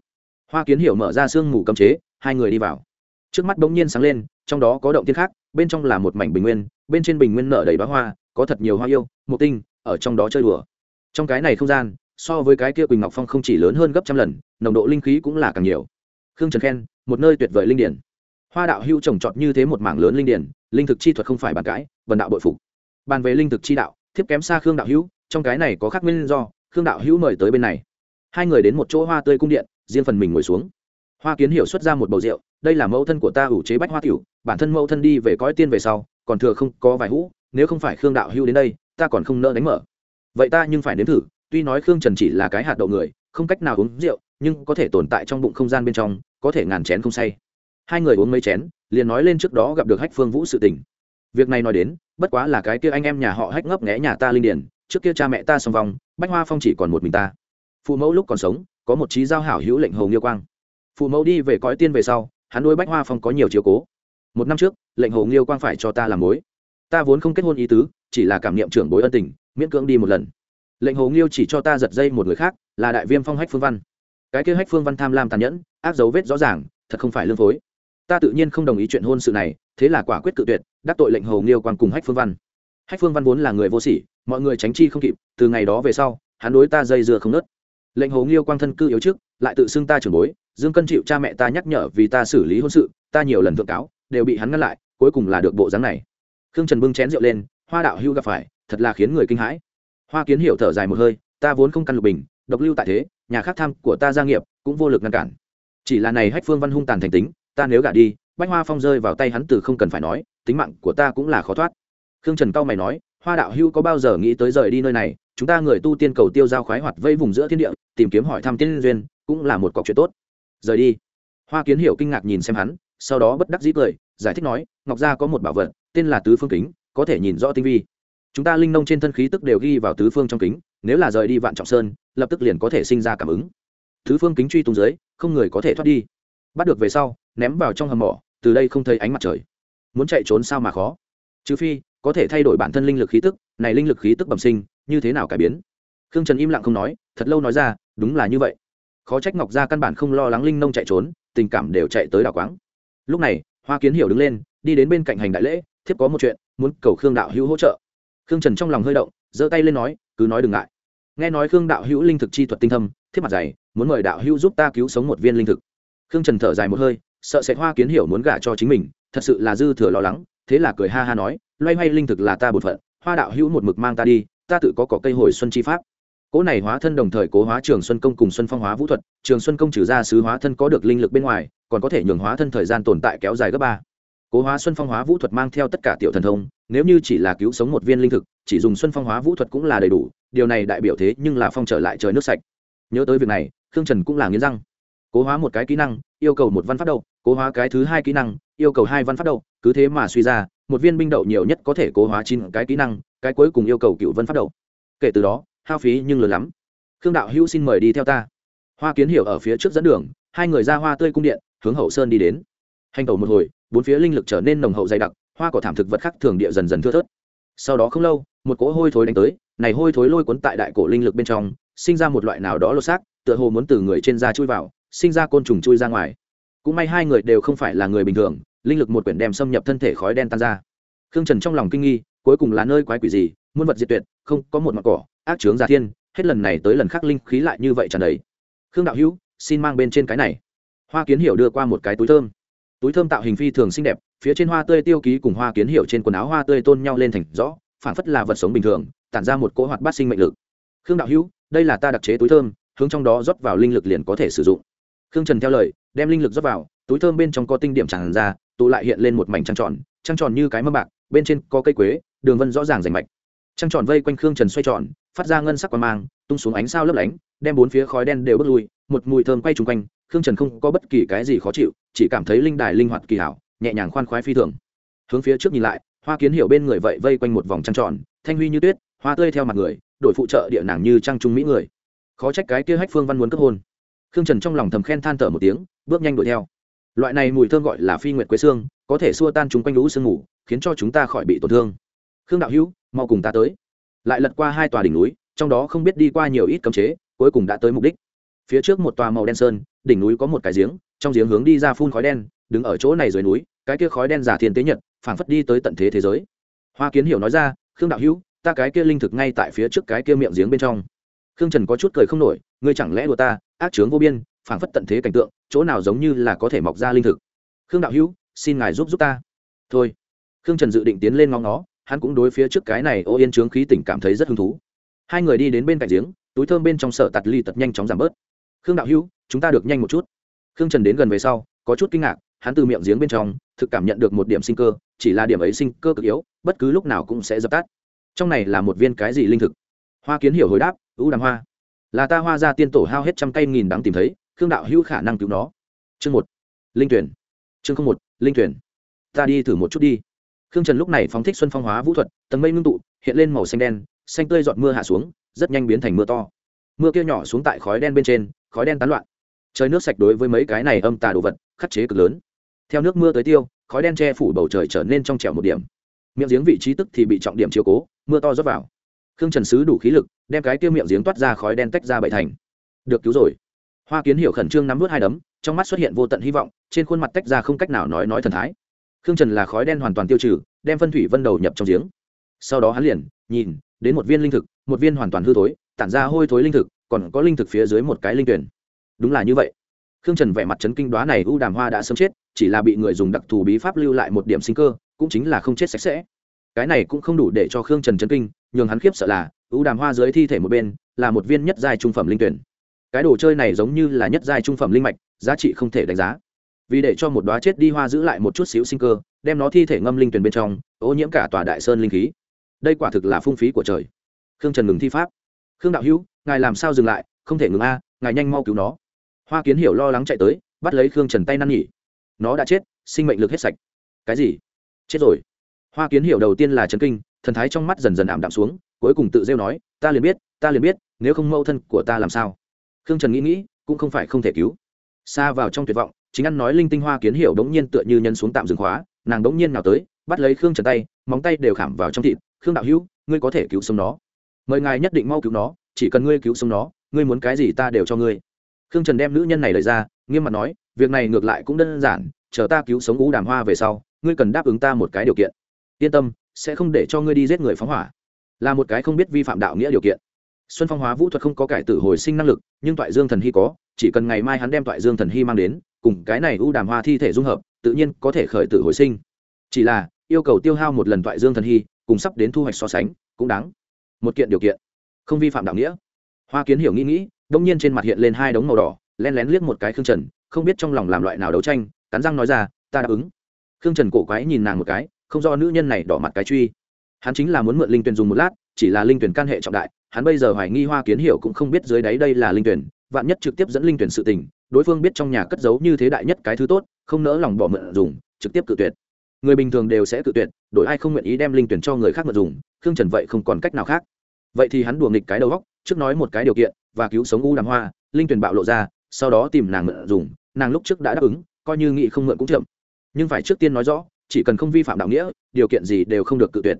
Hoa kiến hiểu mở ra sương mù cấm chế, hai người đi vào. Trước mắt bỗng nhiên sáng lên, trong đó có động tiên khác, bên trong là một mảnh bình nguyên, bên trên bình nguyên nở đầy bá hoa, có thật nhiều hoa yêu một tinh, ở trong đó chơi đùa trong cái này không gian, so với cái kia quỳnh ngọc phong không chỉ lớn hơn gấp trăm lần, nồng độ linh khí cũng là càng nhiều. Khương trần khen, một nơi tuyệt vời linh điển. Hoa đạo hưu trồng trọt như thế một mảng lớn linh điển, linh thực chi thuật không phải bàn cãi, vần đạo bội phục. Bàn về linh thực chi đạo, thiếp kém xa khương đạo hữu, trong cái này có khác nguyên do, khương đạo hữu mời tới bên này. Hai người đến một chỗ hoa tươi cung điện, riêng phần mình ngồi xuống. Hoa kiến hiểu xuất ra một bầu rượu, đây là mẫu thân của ta ủ chế bách hoa tiểu bản thân mẫu thân đi về cõi tiên về sau, còn thừa không có vài hũ, nếu không phải khương đạo hữu đến đây, ta còn không nỡ đánh mở vậy ta nhưng phải nếm thử, tuy nói khương trần chỉ là cái hạt đậu người, không cách nào uống rượu, nhưng có thể tồn tại trong bụng không gian bên trong, có thể ngàn chén không say. Hai người uống mấy chén, liền nói lên trước đó gặp được hách phương vũ sự tình. Việc này nói đến, bất quá là cái kia anh em nhà họ hách ngấp nghẽ nhà ta linh điền. trước kia cha mẹ ta song vong, bách hoa phong chỉ còn một mình ta. Phụ mẫu lúc còn sống, có một trí giao hảo hữu lệnh hầu nghiêu quang. Phụ mẫu đi về cõi tiên về sau, hắn nuôi bách hoa phong có nhiều chiều cố. Một năm trước, lệnh hồ nghiêu quang phải cho ta làm mối. Ta vốn không kết hôn ý tứ, chỉ là cảm niệm trưởng bối ân tình miễn cưỡng đi một lần. Lệnh hồ nghiêu chỉ cho ta giật dây một người khác, là đại viêm phong hách phương văn. Cái kia hách phương văn tham lam tàn nhẫn, ác dấu vết rõ ràng, thật không phải lương phối. Ta tự nhiên không đồng ý chuyện hôn sự này, thế là quả quyết cự tuyệt, đắc tội lệnh hồ nghiêu quan cùng hách phương văn. Hách phương văn vốn là người vô sỉ, mọi người tránh chi không kịp, từ ngày đó về sau, hắn đối ta dây dưa không nớt. Lệnh hồ nghiêu quang thân cư yếu trước, lại tự xưng ta trưởng bối, dương cân chịu cha mẹ ta nhắc nhở vì ta xử lý hôn sự, ta nhiều lần thượng cáo, đều bị hắn ngăn lại, cuối cùng là được bộ dáng này. Khương trần bưng chén rượu lên, hoa đạo hưu gặp phải thật là khiến người kinh hãi. Hoa kiến hiểu thở dài một hơi, ta vốn không căn lục bình, độc lưu tại thế, nhà khác tham của ta gia nghiệp cũng vô lực ngăn cản. Chỉ là này hách phương văn hung tàn thành tính, ta nếu gả đi, bách hoa phong rơi vào tay hắn từ không cần phải nói, tính mạng của ta cũng là khó thoát. Khương trần cao mày nói, hoa đạo hưu có bao giờ nghĩ tới rời đi nơi này, chúng ta người tu tiên cầu tiêu giao khoái hoạt vây vùng giữa thiên địa, tìm kiếm hỏi thăm tiên duyên, cũng là một cọc chuyện tốt. Rời đi. Hoa kiến hiểu kinh ngạc nhìn xem hắn, sau đó bất đắc dĩ cười, giải thích nói, ngọc gia có một bảo vật, tên là tứ phương kính, có thể nhìn rõ tinh vi chúng ta linh nông trên thân khí tức đều ghi vào tứ phương trong kính, nếu là rời đi vạn trọng sơn, lập tức liền có thể sinh ra cảm ứng. Tứ phương kính truy tung dưới, không người có thể thoát đi. Bắt được về sau, ném vào trong hầm mỏ, từ đây không thấy ánh mặt trời. Muốn chạy trốn sao mà khó? Trừ phi, có thể thay đổi bản thân linh lực khí tức, này linh lực khí tức bẩm sinh, như thế nào cải biến? Khương trần im lặng không nói, thật lâu nói ra, đúng là như vậy. Khó trách ngọc gia căn bản không lo lắng linh nông chạy trốn, tình cảm đều chạy tới đảo quáng. Lúc này, hoa kiến hiểu đứng lên, đi đến bên cạnh hành đại lễ, thiếp có một chuyện, muốn cầu khương đạo hữu hỗ trợ khương trần trong lòng hơi động, giơ tay lên nói, cứ nói đừng ngại. Nghe nói khương đạo hữu linh thực chi thuật tinh thâm, thiết mặt dày, muốn mời đạo hữu giúp ta cứu sống một viên linh thực. Khương trần thở dài một hơi, sợ sẽ hoa kiến hiểu muốn gả cho chính mình, thật sự là dư thừa lo lắng, thế là cười ha ha nói, loay hoay linh thực là ta bột phận, hoa đạo hữu một mực mang ta đi, ta tự có cỏ cây hồi xuân chi pháp. Cỗ này hóa thân đồng thời cố hóa trường xuân công cùng xuân phong hóa vũ thuật, trường xuân công trừ ra sứ hóa thân có được linh lực bên ngoài, còn có thể nhường hóa thân thời gian tồn tại kéo dài gấp ba cố hóa xuân phong hóa vũ thuật mang theo tất cả tiểu thần thông, nếu như chỉ là cứu sống một viên linh thực, chỉ dùng xuân phong hóa vũ thuật cũng là đầy đủ, điều này đại biểu thế nhưng là phong trở lại trời nước sạch. Nhớ tới việc này, khương trần cũng là nghiến răng. Cố hóa một cái kỹ năng, yêu cầu một văn phát đậu, cố hóa cái thứ hai kỹ năng, yêu cầu hai văn phát đậu, cứ thế mà suy ra, một viên binh đậu nhiều nhất có thể cố hóa chín cái kỹ năng, cái cuối cùng yêu cầu cựu vân phát đậu. Kể từ đó, hao phí nhưng lớn lắm. Khương đạo hữu xin mời đi theo ta. Hoa kiến hiểu ở phía trước dẫn đường, hai người ra hoa tươi cung điện, hướng hậu sơn đi đến. Hành tẩu một hồi bốn phía linh lực trở nên nồng hậu dày đặc, hoa cỏ thảm thực vật khác thường địa dần dần thưa thớt. Sau đó không lâu, một cỗ hôi thối đánh tới, này hôi thối lôi cuốn tại đại cổ linh lực bên trong, sinh ra một loại nào đó lột xác, tựa hồ muốn từ người trên da chui vào, sinh ra côn trùng chui ra ngoài. Cũng may hai người đều không phải là người bình thường, linh lực một quyển đem xâm nhập thân thể khói đen tan ra. Khương trần trong lòng kinh nghi, cuối cùng là nơi quái quỷ gì, muôn vật diệt tuyệt, không, có một mặt cỏ, ác trướng giả thiên, hết lần này tới lần khác linh khí lại như vậy tràn đầy. Khương đạo hữu, xin mang bên trên cái này. Hoa kiến hiểu đưa qua một cái túi thơm túi thơm tạo hình phi thường xinh đẹp, phía trên hoa tươi tiêu ký cùng hoa kiến hiệu trên quần áo hoa tươi tôn nhau lên thành rõ phản phất là vật sống bình thường, tản ra một cỗ hoạt bát sinh mệnh lực. Khương đạo hữu, đây là ta đặc chế túi thơm, hướng trong đó rót vào linh lực liền có thể sử dụng. Khương trần theo lời, đem linh lực rót vào, túi thơm bên trong có tinh điểm tràn ra, tụ lại hiện lên một mảnh trăng tròn trăng tròn như cái mâm bạc, bên trên có cây quế, đường vân rõ ràng rành mạch. Trăng tròn vây quanh khương trần xoay tròn, phát ra ngân sắc quang mang, tung xuống ánh sao lấp lánh, đem bốn phía khói đen đều bước lui, một mùi thơm quay chung quanh khương trần không có bất kỳ cái gì khó chịu, chỉ cảm thấy linh đài linh hoạt kỳ hảo, nhẹ nhàng khoan khoái phi thường. Hướng phía trước nhìn lại, hoa kiến hiểu bên người vậy vây quanh một vòng trăng tròn, thanh huy như tuyết, hoa tươi theo mặt người đội phụ trợ địa nàng như trăng trung mỹ người. Khó trách cái kia hách phương văn muốn cấp hôn. Khương trần trong lòng thầm khen than thở một tiếng, bước nhanh đuổi theo. Loại này mùi thơm gọi là phi nguyệt quế xương, có thể xua tan chúng quanh lũ sương ngủ khiến cho chúng ta khỏi bị tổn thương. Khương đạo hữu, mau cùng ta tới. Lại lật qua hai tòa đỉnh núi, trong đó không biết đi qua nhiều ít cấm chế, cuối cùng đã tới mục đích phía trước một tòa màu đen sơn, đỉnh núi có một cái giếng, trong giếng hướng đi ra phun khói đen, đứng ở chỗ này dưới núi, cái kia khói đen giả thiên tế nhật, phảng phất đi tới tận thế thế giới. Hoa kiến hiểu nói ra, khương đạo hữu, ta cái kia linh thực ngay tại phía trước cái kia miệng giếng bên trong. Khương trần có chút cười không nổi, ngươi chẳng lẽ đùa ta, ác chướng vô biên, phảng phất tận thế cảnh tượng, chỗ nào giống như là có thể mọc ra linh thực? Khương đạo hữu, xin ngài giúp giúp ta. Thôi. Khương trần dự định tiến lên ngóng nó hắn cũng đối phía trước cái này ô yên trướng khí tỉnh cảm thấy rất hứng thú. Hai người đi đến bên cạnh giếng, túi thơm bên trong sở tạt ly tật nhanh chóng giảm bớt khương đạo hữu, chúng ta được nhanh một chút. Khương trần đến gần về sau, có chút kinh ngạc, hắn từ miệng giếng bên trong, thực cảm nhận được một điểm sinh cơ, chỉ là điểm ấy sinh cơ cực yếu, bất cứ lúc nào cũng sẽ dập tắt. Trong này là một viên cái gì linh thực? Hoa kiến hiểu hồi đáp ưu đàm hoa. Là ta hoa ra tiên tổ hao hết trăm cây nghìn đắng tìm thấy, khương đạo hữu khả năng cứu nó. Chương một, linh tuyển. Chương không một, linh tuyển. Ta đi thử một chút đi. Khương trần lúc này phóng thích xuân phong hóa vũ thuật, tầng mây ngưng tụ, hiện lên màu xanh đen, xanh tươi giọt mưa hạ xuống, rất nhanh biến thành mưa to. Mưa kia nhỏ xuống tại khói đen bên trên khói đen tán loạn. Trời nước sạch đối với mấy cái này âm tà đồ vật, khắc chế cực lớn. Theo nước mưa tới tiêu, khói đen che phủ bầu trời trở nên trong trẻo một điểm. Miệng giếng vị trí tức thì bị trọng điểm chiếu cố, mưa to rót vào. Khương trần sứ đủ khí lực, đem cái tiêu miệng giếng toát ra khói đen tách ra bảy thành. Được cứu rồi. Hoa kiến hiểu khẩn trương nắm vớt hai đấm, trong mắt xuất hiện vô tận hy vọng, trên khuôn mặt tách ra không cách nào nói nói thần thái. Khương trần là khói đen hoàn toàn tiêu trừ, đem phân thủy vân đầu nhập trong giếng. Sau đó hắn liền, nhìn, đến một viên linh thực, một viên hoàn toàn hư thối, tản ra hôi thối linh thực còn có linh thực phía dưới một cái linh tuyển. Đúng là như vậy. Khương trần vẻ mặt chấn kinh đoá này u đàm hoa đã sớm chết, chỉ là bị người dùng đặc thù bí pháp lưu lại một điểm sinh cơ, cũng chính là không chết sạch sẽ. Cái này cũng không đủ để cho khương trần chấn kinh, nhường hắn khiếp sợ là, u đàm hoa dưới thi thể một bên, là một viên nhất giai trung phẩm linh tuyển. Cái đồ chơi này giống như là nhất giai trung phẩm linh mạch, giá trị không thể đánh giá. Vì để cho một đoá chết đi hoa giữ lại một chút xíu sinh cơ, đem nó thi thể ngâm linh tuyển bên trong, ô nhiễm cả tòa đại sơn linh khí. Đây quả thực là phung phí của trời. Khương trần ngừng thi pháp. Khương đạo hữu ngài làm sao dừng lại, không thể ngừng a, ngài nhanh mau cứu nó. Hoa kiến hiểu lo lắng chạy tới, bắt lấy khương trần tay năn nhỉ nó đã chết, sinh mệnh lực hết sạch. Cái gì? Chết rồi. Hoa kiến hiểu đầu tiên là chấn kinh, thần thái trong mắt dần dần ảm đạm xuống, cuối cùng tự rêu nói, ta liền biết, ta liền biết, nếu không mâu thân của ta làm sao? Khương trần nghĩ nghĩ, cũng không phải không thể cứu. Xa vào trong tuyệt vọng, chính ăn nói linh tinh hoa kiến hiểu đống nhiên tựa như nhân xuống tạm dừng khóa, nàng đống nhiên nào tới, bắt lấy khương trần tay, móng tay đều khảm vào trong thịt. Khương đạo hữu, ngươi có thể cứu sống nó. Mời ngài nhất định mau cứu nó chỉ cần ngươi cứu sống nó, ngươi muốn cái gì ta đều cho ngươi. Khương trần đem nữ nhân này lời ra, nghiêm mặt nói, việc này ngược lại cũng đơn giản, chờ ta cứu sống ú đàm hoa về sau, ngươi cần đáp ứng ta một cái điều kiện. Yên tâm, sẽ không để cho ngươi đi giết người phóng hỏa. Là một cái không biết vi phạm đạo nghĩa điều kiện. Xuân phong hóa vũ thuật không có cải tử hồi sinh năng lực, nhưng toại dương thần hy có, chỉ cần ngày mai hắn đem toại dương thần hy mang đến, cùng cái này u đàm hoa thi thể dung hợp, tự nhiên có thể khởi tử hồi sinh. Chỉ là, yêu cầu tiêu hao một lần toại dương thần hy, cùng sắp đến thu hoạch so sánh, cũng đáng. Một kiện điều kiện không vi phạm đạo nghĩa. Hoa kiến hiểu nghĩ nghĩ, đông nhiên trên mặt hiện lên hai đống màu đỏ len lén liếc một cái khương trần, không biết trong lòng làm loại nào đấu tranh, cắn răng nói ra, ta đáp ứng. Khương trần cổ quái nhìn nàng một cái, không do nữ nhân này đỏ mặt cái truy. Hắn chính là muốn mượn linh tuyển dùng một lát, chỉ là linh tuyển can hệ trọng đại, hắn bây giờ hoài nghi hoa kiến hiểu cũng không biết dưới đáy đây là linh tuyển, vạn nhất trực tiếp dẫn linh tuyển sự tình, đối phương biết trong nhà cất giấu như thế đại nhất cái thứ tốt, không nỡ lòng bỏ mượn dùng, trực tiếp cự tuyệt. Người bình thường đều sẽ cự tuyệt, đổi ai không nguyện ý đem linh tuyển cho người khác mượn dùng, khương trần vậy không còn cách nào khác vậy thì hắn đùa nghịch cái đầu góc, trước nói một cái điều kiện, và cứu sống u đàm hoa, linh tuyển bạo lộ ra, sau đó tìm nàng mượn dùng, nàng lúc trước đã đáp ứng, coi như nghị không mượn cũng chậm. Nhưng phải trước tiên nói rõ, chỉ cần không vi phạm đạo nghĩa, điều kiện gì đều không được cự tuyệt.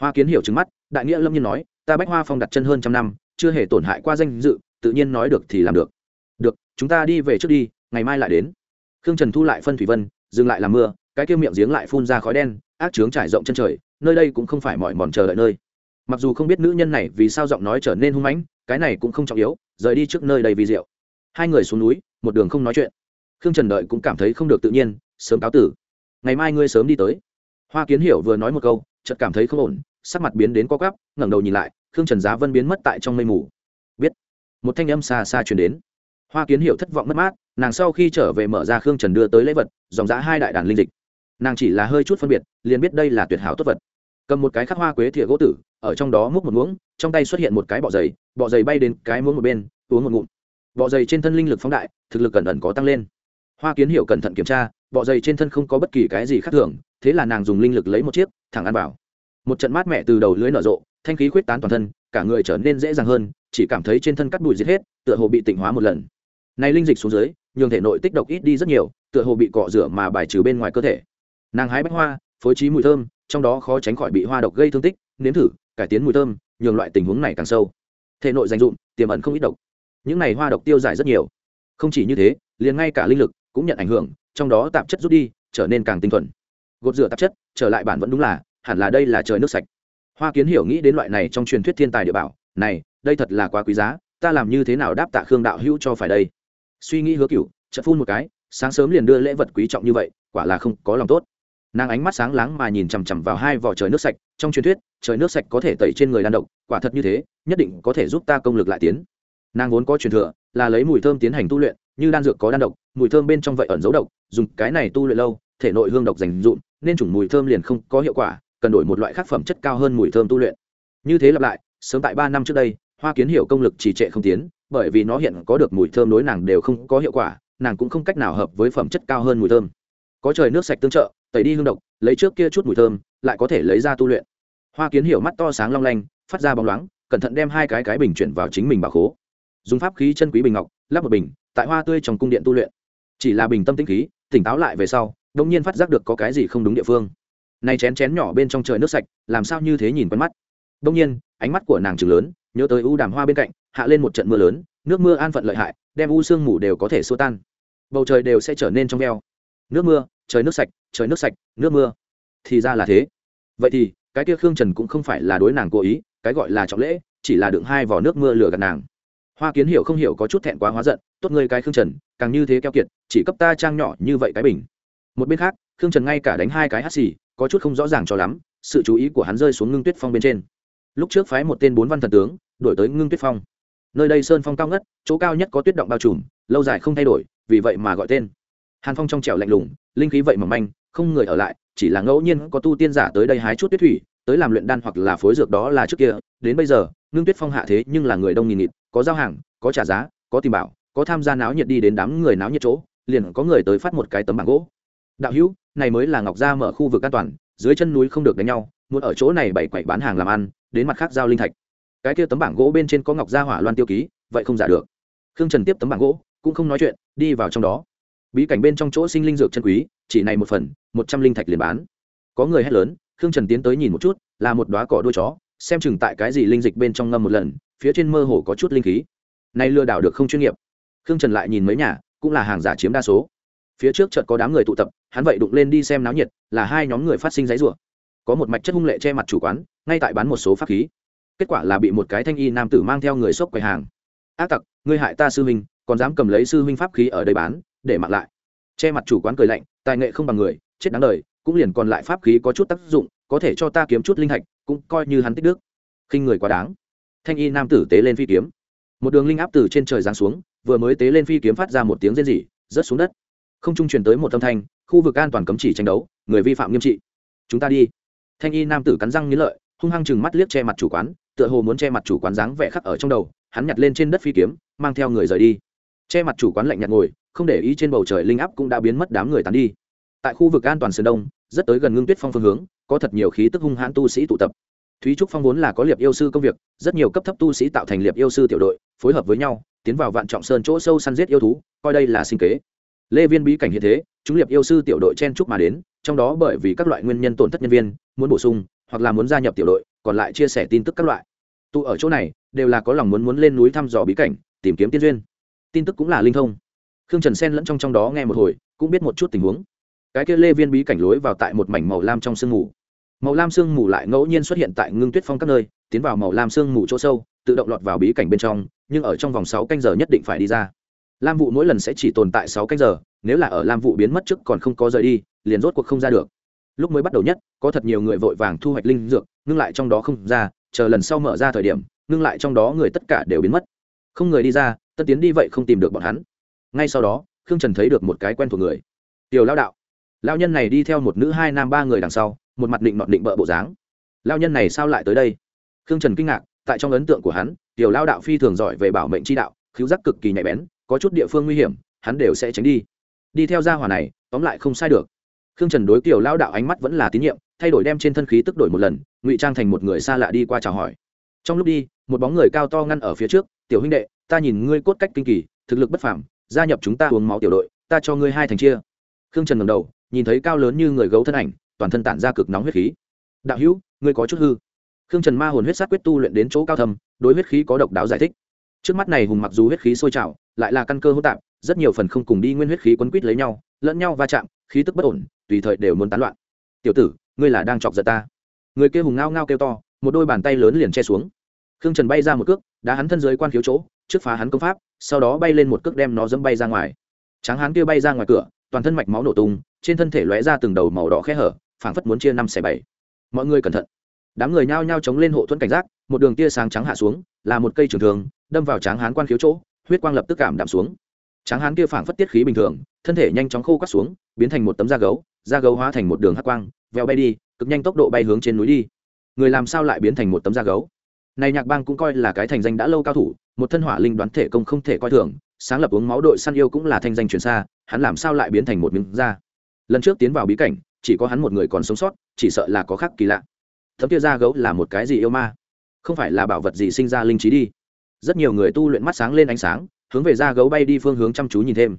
Hoa kiến hiểu trứng mắt, đại nghĩa lâm nhiên nói, ta bách hoa phong đặt chân hơn trăm năm, chưa hề tổn hại qua danh dự, tự nhiên nói được thì làm được. Được, chúng ta đi về trước đi, ngày mai lại đến. Khương trần thu lại phân thủy vân, dừng lại làm mưa, cái kia miệng giếng lại phun ra khói đen, ác trướng trải rộng chân trời, nơi đây cũng không phải mọi mòn chờ đợi nơi mặc dù không biết nữ nhân này vì sao giọng nói trở nên hung mãnh, cái này cũng không trọng yếu, rời đi trước nơi đầy vì rượu hai người xuống núi, một đường không nói chuyện. Khương trần đợi cũng cảm thấy không được tự nhiên, sớm cáo tử. Ngày mai ngươi sớm đi tới. Hoa kiến hiểu vừa nói một câu, chợt cảm thấy không ổn, sắc mặt biến đến co cắp ngẩng đầu nhìn lại, khương trần giá vân biến mất tại trong mây mù. Biết. Một thanh âm xa xa chuyển đến. Hoa kiến hiểu thất vọng mất mát, nàng sau khi trở về mở ra khương trần đưa tới lễ vật, dòng giá hai đại đàn linh dịch. Nàng chỉ là hơi chút phân biệt, liền biết đây là tuyệt hảo tốt vật cầm một cái khắc hoa quế thìa gỗ tử, ở trong đó múc một muỗng, trong tay xuất hiện một cái bọ dày bọ dày bay đến cái muỗng một bên, uống một ngụm. Bọ dày trên thân linh lực phóng đại, thực lực cẩn ẩn có tăng lên. Hoa kiến hiểu cẩn thận kiểm tra, bọ dày trên thân không có bất kỳ cái gì khác thường, thế là nàng dùng linh lực lấy một chiếc, thẳng ăn vào. Một trận mát mẻ từ đầu lưới nở rộ, thanh khí khuyết tán toàn thân, cả người trở nên dễ dàng hơn, chỉ cảm thấy trên thân cắt bụi giết hết, tựa hồ bị tỉnh hóa một lần. Này linh dịch xuống dưới, nhường thể nội tích độc ít đi rất nhiều, tựa hồ bị cọ rửa mà bài trừ bên ngoài cơ thể. Nàng hái bách hoa phối trí mùi thơm, trong đó khó tránh khỏi bị hoa độc gây thương tích, nếm thử, cải tiến mùi thơm, nhường loại tình huống này càng sâu. Thể nội dành dụm, tiềm ẩn không ít độc. Những này hoa độc tiêu giải rất nhiều. Không chỉ như thế, liền ngay cả linh lực cũng nhận ảnh hưởng, trong đó tạp chất rút đi, trở nên càng tinh thuần. Gột rửa tạp chất, trở lại bản vẫn đúng là, hẳn là đây là trời nước sạch. Hoa kiến hiểu nghĩ đến loại này trong truyền thuyết thiên tài địa bảo, này, đây thật là quá quý giá, ta làm như thế nào đáp tạ khương đạo hữu cho phải đây? Suy nghĩ hứa cựu chợt phun một cái, sáng sớm liền đưa lễ vật quý trọng như vậy, quả là không có lòng tốt nàng ánh mắt sáng láng mà nhìn chằm chằm vào hai vỏ trời nước sạch, trong truyền thuyết, trời nước sạch có thể tẩy trên người đan độc, quả thật như thế, nhất định có thể giúp ta công lực lại tiến. Nàng vốn có truyền thừa, là lấy mùi thơm tiến hành tu luyện, như đan dược có đan độc, mùi thơm bên trong vậy ẩn dấu độc, dùng cái này tu luyện lâu, thể nội hương độc dành dụm nên chủng mùi thơm liền không có hiệu quả, cần đổi một loại khác phẩm chất cao hơn mùi thơm tu luyện. Như thế lặp lại, sớm tại ba năm trước đây, hoa kiến hiểu công lực trì trệ không tiến, bởi vì nó hiện có được mùi thơm đối nàng đều không có hiệu quả, nàng cũng không cách nào hợp với phẩm chất cao hơn mùi thơm. Có trời nước sạch tương trợ tẩy đi hương độc, lấy trước kia chút mùi thơm, lại có thể lấy ra tu luyện. Hoa kiến hiểu mắt to sáng long lanh, phát ra bóng loáng, cẩn thận đem hai cái cái bình chuyển vào chính mình bảo khố. Dùng pháp khí chân quý bình ngọc, lắp một bình, tại hoa tươi trong cung điện tu luyện. Chỉ là bình tâm tĩnh khí, tỉnh táo lại về sau đông nhiên phát giác được có cái gì không đúng địa phương. Này chén chén nhỏ bên trong trời nước sạch, làm sao như thế nhìn quen mắt. Đông nhiên, ánh mắt của nàng trừng lớn, nhớ tới u đàm hoa bên cạnh, hạ lên một trận mưa lớn, nước mưa an phận lợi hại, đem u sương mù đều có thể xua tan. Bầu trời đều sẽ trở nên trong veo. Nước mưa trời nước sạch, trời nước sạch, nước mưa. Thì ra là thế. Vậy thì, cái kia khương trần cũng không phải là đối nàng cố ý, cái gọi là trọng lễ, chỉ là đựng hai vỏ nước mưa lửa gạt nàng. Hoa kiến hiểu không hiểu có chút thẹn quá hóa giận, tốt ngươi cái khương trần, càng như thế keo kiệt, chỉ cấp ta trang nhỏ như vậy cái bình. Một bên khác, khương trần ngay cả đánh hai cái hắt xì, có chút không rõ ràng cho lắm, sự chú ý của hắn rơi xuống ngưng tuyết phong bên trên. Lúc trước phái một tên bốn văn thần tướng, đổi tới ngưng tuyết phong. Nơi đây sơn phong cao ngất, chỗ cao nhất có tuyết động bao trùm, lâu dài không thay đổi, vì vậy mà gọi tên hàn phong trong trẻo lạnh lùng, linh khí vậy mỏng manh, không người ở lại, chỉ là ngẫu nhiên có tu tiên giả tới đây hái chút tuyết thủy, tới làm luyện đan hoặc là phối dược đó là trước kia, đến bây giờ, ngưng tuyết phong hạ thế nhưng là người đông nghìn nghịt, có giao hàng, có trả giá, có tìm bảo, có tham gia náo nhiệt đi đến đám người náo nhiệt chỗ, liền có người tới phát một cái tấm bảng gỗ. Đạo hữu, này mới là ngọc gia mở khu vực an toàn, dưới chân núi không được đánh nhau, muốn ở chỗ này bày quậy bán hàng làm ăn, đến mặt khác giao linh thạch. Cái kia tấm bảng gỗ bên trên có ngọc gia hỏa loan tiêu ký, vậy không giả được. Khương trần tiếp tấm bảng gỗ, cũng không nói chuyện, đi vào trong đó bí cảnh bên trong chỗ sinh linh dược chân quý, chỉ này một phần, một trăm linh thạch liền bán. Có người hét lớn, khương trần tiến tới nhìn một chút, là một đoá cỏ đuôi chó, xem chừng tại cái gì linh dịch bên trong ngâm một lần, phía trên mơ hồ có chút linh khí. Nay lừa đảo được không chuyên nghiệp. Khương trần lại nhìn mấy nhà, cũng là hàng giả chiếm đa số. Phía trước chợt có đám người tụ tập, hắn vậy đụng lên đi xem náo nhiệt, là hai nhóm người phát sinh giấy rủa có một mạch chất hung lệ che mặt chủ quán, ngay tại bán một số pháp khí. Kết quả là bị một cái thanh y nam tử mang theo người xốc quầy hàng. Ác tặc, ngươi hại ta sư huynh, còn dám cầm lấy sư huynh pháp khí ở đây bán để mặc lại. Che mặt chủ quán cười lạnh, tài nghệ không bằng người, chết đáng đời, cũng liền còn lại pháp khí có chút tác dụng, có thể cho ta kiếm chút linh hạch, cũng coi như hắn tích đức. Khinh người quá đáng. Thanh y nam tử tế lên phi kiếm. Một đường linh áp từ trên trời giáng xuống, vừa mới tế lên phi kiếm phát ra một tiếng rên rỉ, rớt xuống đất. Không trung truyền tới một âm thanh, khu vực an toàn cấm chỉ tranh đấu, người vi phạm nghiêm trị. Chúng ta đi. Thanh y nam tử cắn răng nghĩ lợi, hung hăng chừng mắt liếc che mặt chủ quán, tựa hồ muốn che mặt chủ quán dáng vẻ khắc ở trong đầu, hắn nhặt lên trên đất phi kiếm, mang theo người rời đi. Che mặt chủ quán lạnh nhạt ngồi không để ý trên bầu trời linh áp cũng đã biến mất đám người tán đi. Tại khu vực an toàn sơn đông, rất tới gần ngưng tuyết phong phương hướng, có thật nhiều khí tức hung hãn tu sĩ tụ tập. Thúy trúc phong vốn là có liệp yêu sư công việc, rất nhiều cấp thấp tu sĩ tạo thành liệp yêu sư tiểu đội, phối hợp với nhau, tiến vào vạn trọng sơn chỗ sâu săn giết yêu thú, coi đây là sinh kế. Lê viên bí cảnh hiện thế, chúng liệp yêu sư tiểu đội chen chúc mà đến, trong đó bởi vì các loại nguyên nhân tổn thất nhân viên, muốn bổ sung, hoặc là muốn gia nhập tiểu đội, còn lại chia sẻ tin tức các loại. Tụ ở chỗ này, đều là có lòng muốn muốn lên núi thăm dò bí cảnh, tìm kiếm tiên duyên. Tin tức cũng là linh thông khương trần sen lẫn trong trong đó nghe một hồi, cũng biết một chút tình huống. Cái kia lê viên bí cảnh lối vào tại một mảnh màu lam trong sương mù. Màu lam sương mù lại ngẫu nhiên xuất hiện tại ngưng tuyết phong các nơi, tiến vào màu lam sương mù chỗ sâu, tự động lọt vào bí cảnh bên trong, nhưng ở trong vòng sáu canh giờ nhất định phải đi ra. Lam vụ mỗi lần sẽ chỉ tồn tại sáu canh giờ, nếu là ở lam vụ biến mất trước còn không có rời đi, liền rốt cuộc không ra được. Lúc mới bắt đầu nhất, có thật nhiều người vội vàng thu hoạch linh dược, ngưng lại trong đó không ra, chờ lần sau mở ra thời điểm, ngưng lại trong đó người tất cả đều biến mất. Không người đi ra tất tiến đi vậy không tìm được bọn hắn ngay sau đó, khương trần thấy được một cái quen thuộc người. Tiểu lao đạo. Lao nhân này đi theo một nữ hai nam ba người đằng sau, một mặt định nọn định bợ bộ dáng. Lao nhân này sao lại tới đây? Khương trần kinh ngạc, tại trong ấn tượng của hắn, tiểu lao đạo phi thường giỏi về bảo mệnh tri đạo cứu giác cực kỳ nhạy bén, có chút địa phương nguy hiểm, hắn đều sẽ tránh đi. Đi theo gia hỏa này, tóm lại không sai được. Khương trần đối tiểu lao đạo ánh mắt vẫn là tín nhiệm, thay đổi đem trên thân khí tức đổi một lần, ngụy trang thành một người xa lạ đi qua chào hỏi. Trong lúc đi, một bóng người cao to ngăn ở phía trước, tiểu huynh đệ, ta nhìn ngươi cốt cách kinh kỳ, thực lực bất phẳng gia nhập chúng ta uống máu tiểu đội, ta cho ngươi hai thành chia. Khương trần ngầm đầu, nhìn thấy cao lớn như người gấu thân ảnh, toàn thân tản ra cực nóng huyết khí. Đạo hữu, ngươi có chút hư. Khương trần ma hồn huyết sát quyết tu luyện đến chỗ cao thầm đối huyết khí có độc đáo giải thích. Trước mắt này hùng mặc dù huyết khí sôi trào, lại là căn cơ hỗn tạp, rất nhiều phần không cùng đi nguyên huyết khí quấn quýt lấy nhau, lẫn nhau va chạm, khí tức bất ổn, tùy thời đều muốn tán loạn. Tiểu tử, ngươi là đang chọc giận ta. Người kia hùng ngao ngao kêu to, một đôi bàn tay lớn liền che xuống. Khương trần bay ra một cước, đá hắn thân dưới quan khiếu chỗ trước phá hắn công pháp, sau đó bay lên một cước đem nó dẫm bay ra ngoài. Tráng Hán kia bay ra ngoài cửa, toàn thân mạch máu nổ tung, trên thân thể lóe ra từng đầu màu đỏ khe hở, phảng phất muốn chia năm xẻ bảy. Mọi người cẩn thận. Đám người nhao nhao chống lên hộ thuẫn cảnh giác, một đường tia sáng trắng hạ xuống, là một cây trường thường đâm vào tráng hán quan khiếu chỗ, huyết quang lập tức cảm đạm xuống. Tráng hán kia phảng phất tiết khí bình thường, thân thể nhanh chóng khô cắt xuống, biến thành một tấm da gấu da gấu hóa thành một đường hắc quang, veo bay đi, cực nhanh tốc độ bay hướng trên núi đi. Người làm sao lại biến thành một tấm da gấu? Này nhạc bang cũng coi là cái thành danh đã lâu cao thủ một thân hỏa linh đoán thể công không thể coi thường, sáng lập uống máu đội săn yêu cũng là thanh danh truyền xa, hắn làm sao lại biến thành một miếng da? Lần trước tiến vào bí cảnh, chỉ có hắn một người còn sống sót, chỉ sợ là có khác kỳ lạ. Thấm kia da gấu là một cái gì yêu ma? Không phải là bảo vật gì sinh ra linh trí đi? Rất nhiều người tu luyện mắt sáng lên ánh sáng, hướng về da gấu bay đi phương hướng chăm chú nhìn thêm.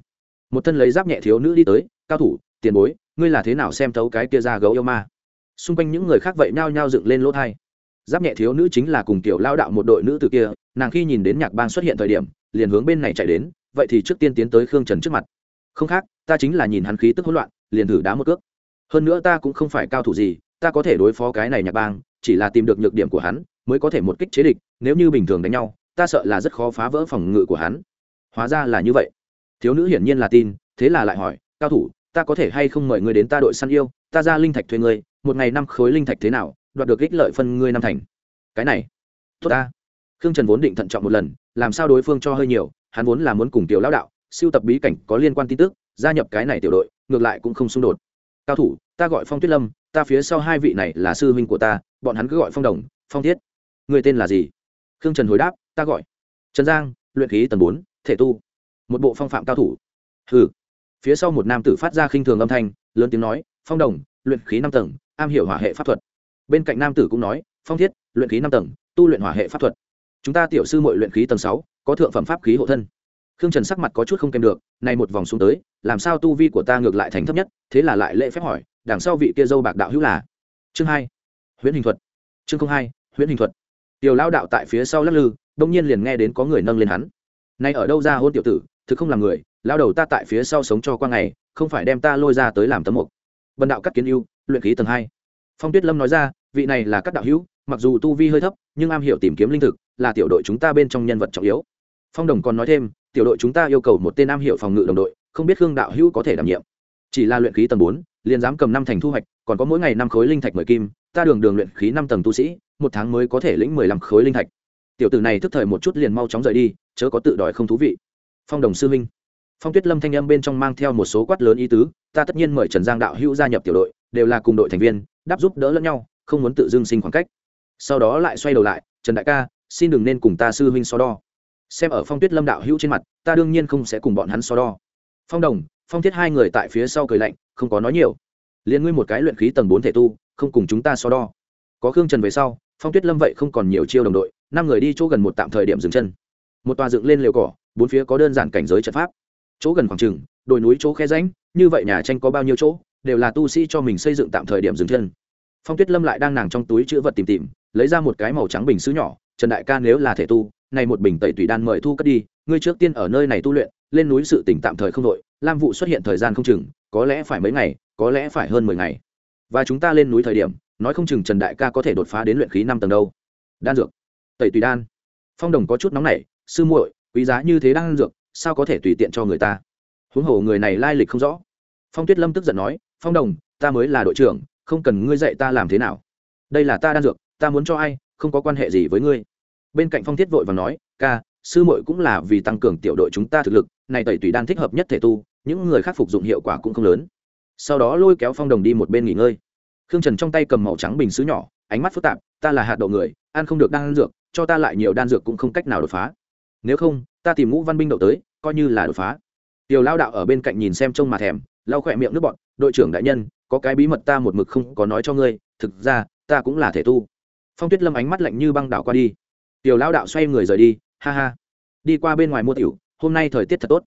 Một thân lấy giáp nhẹ thiếu nữ đi tới, cao thủ, tiền bối, ngươi là thế nào xem thấu cái kia ra gấu yêu ma? Xung quanh những người khác vậy nhao nhao dựng lên lỗ thai giáp nhẹ thiếu nữ chính là cùng tiểu lao đạo một đội nữ từ kia, nàng khi nhìn đến nhạc bang xuất hiện thời điểm, liền hướng bên này chạy đến, vậy thì trước tiên tiến tới khương trần trước mặt. Không khác, ta chính là nhìn hắn khí tức hỗn loạn, liền thử đá một cước. Hơn nữa ta cũng không phải cao thủ gì, ta có thể đối phó cái này nhạc bang, chỉ là tìm được nhược điểm của hắn, mới có thể một kích chế địch, nếu như bình thường đánh nhau, ta sợ là rất khó phá vỡ phòng ngự của hắn. Hóa ra là như vậy. Thiếu nữ hiển nhiên là tin, thế là lại hỏi, cao thủ, ta có thể hay không mời người đến ta đội săn yêu? Ta ra linh thạch thuê ngươi, một ngày năm khối linh thạch thế nào? Đoạt được ích lợi phân ngươi năm thành. Cái này, tốt ta. Khương trần vốn định thận trọng một lần, làm sao đối phương cho hơi nhiều, hắn vốn là muốn cùng tiểu lão đạo, siêu tập bí cảnh có liên quan tin tức, gia nhập cái này tiểu đội, ngược lại cũng không xung đột. Cao thủ, ta gọi phong tuyết lâm, ta phía sau hai vị này là sư huynh của ta, bọn hắn cứ gọi phong đồng, phong thiết. Người tên là gì? Khương trần hồi đáp, ta gọi. Trần giang, luyện khí tầng bốn, thể tu. Một bộ phong phạm cao thủ. Hừ. Phía sau một nam tử phát ra khinh thường âm thanh, lớn tiếng nói, phong đồng, luyện khí năm tầng, am hiểu hỏa hệ pháp thuật bên cạnh nam tử cũng nói, phong thiết, luyện khí năm tầng, tu luyện hỏa hệ pháp thuật. Chúng ta tiểu sư mội luyện khí tầng sáu, có thượng phẩm pháp khí hộ thân. Khương trần sắc mặt có chút không kèm được nay một vòng xuống tới, làm sao tu vi của ta ngược lại thành thấp nhất, thế là lại lễ phép hỏi, đằng sau vị kia dâu bạc đạo hữu là? Chương hai, huyễn hình thuật. Chương hai, huyễn hình thuật. Tiểu lao đạo tại phía sau lắc lư, đông nhiên liền nghe đến có người nâng lên hắn. Nay ở đâu ra hôn tiểu tử, thực không làm người lao đầu ta tại phía sau sống cho qua ngày, không phải đem ta lôi ra tới làm tấm mục. Bần đạo cắt kiến yêu luyện khí tầng hai. Phong tuyết lâm nói ra vị này là các đạo hữu, mặc dù tu vi hơi thấp, nhưng am hiểu tìm kiếm linh thực, là tiểu đội chúng ta bên trong nhân vật trọng yếu. Phong đồng còn nói thêm, tiểu đội chúng ta yêu cầu một tên am hiểu phòng ngự đồng đội, không biết khương đạo hữu có thể đảm nhiệm. Chỉ là luyện khí tầng bốn, liền dám cầm năm thành thu hoạch, còn có mỗi ngày năm khối linh thạch mười kim, ta đường đường luyện khí năm tầng tu sĩ, một tháng mới có thể lĩnh mười lăm khối linh thạch. Tiểu tử này thức thời một chút liền mau chóng rời đi, chớ có tự đòi không thú vị. Phong đồng sư minh phong tuyết lâm thanh âm bên trong mang theo một số quát lớn ý tứ, ta tất nhiên mời trần giang đạo hữu gia nhập tiểu đội, đều là cùng đội thành viên, đáp giúp đỡ lẫn nhau không muốn tự dưng sinh khoảng cách. Sau đó lại xoay đầu lại, trần đại ca, xin đừng nên cùng ta sư huynh so đo. Xem ở phong tuyết lâm đạo hữu trên mặt, ta đương nhiên không sẽ cùng bọn hắn so đo. Phong đồng, phong thiết hai người tại phía sau cười lạnh, không có nói nhiều. Liền ngươi một cái luyện khí tầng bốn thể tu, không cùng chúng ta so đo. Có khương trần về sau, phong tuyết lâm vậy không còn nhiều chiêu đồng đội, năm người đi chỗ gần một tạm thời điểm dừng chân. Một tòa dựng lên liều cỏ, bốn phía có đơn giản cảnh giới trận pháp. Chỗ gần khoảng trừng đồi núi chỗ khe ránh như vậy nhà tranh có bao nhiêu chỗ, đều là tu sĩ cho mình xây dựng tạm thời điểm dừng chân phong tuyết lâm lại đang nàng trong túi chữ vật tìm tìm, lấy ra một cái màu trắng bình xứ nhỏ, trần đại ca nếu là thể tu, này một bình tẩy tùy đan mời thu cất đi, ngươi trước tiên ở nơi này tu luyện, lên núi sự tỉnh tạm thời không đội lam vụ xuất hiện thời gian không chừng, có lẽ phải mấy ngày, có lẽ phải hơn mười ngày. Và chúng ta lên núi thời điểm, nói không chừng trần đại ca có thể đột phá đến luyện khí năm tầng đâu. Đan dược? Tẩy tùy đan? Phong đồng có chút nóng nảy, sư muội, quý giá như thế đan dược, sao có thể tùy tiện cho người ta? Huống hồ người này lai lịch không rõ. Phong tuyết lâm tức giận nói, phong đồng, ta mới là đội trưởng không cần ngươi dạy ta làm thế nào. Đây là ta đan dược, ta muốn cho ai, không có quan hệ gì với ngươi. Bên cạnh phong thiết vội và nói, ca, sư muội cũng là vì tăng cường tiểu đội chúng ta thực lực, này tẩy tùy đan thích hợp nhất thể tu, những người khác phục dụng hiệu quả cũng không lớn. Sau đó lôi kéo phong đồng đi một bên nghỉ ngơi. Khương trần trong tay cầm màu trắng bình xứ nhỏ, ánh mắt phức tạp, ta là hạt đậu người, ăn không được đan dược, cho ta lại nhiều đan dược cũng không cách nào đột phá. Nếu không, ta tìm ngũ văn binh đậu tới, coi như là đột phá. Tiểu lao đạo ở bên cạnh nhìn xem trông mà thèm lau khỏe miệng nước bọn, đội trưởng đại nhân, có cái bí mật ta một mực không có nói cho ngươi, thực ra, ta cũng là thể tu. Phong tuyết lâm ánh mắt lạnh như băng đảo qua đi. Tiểu lao đạo xoay người rời đi, ha ha. Đi qua bên ngoài mua tiểu, hôm nay thời tiết thật tốt.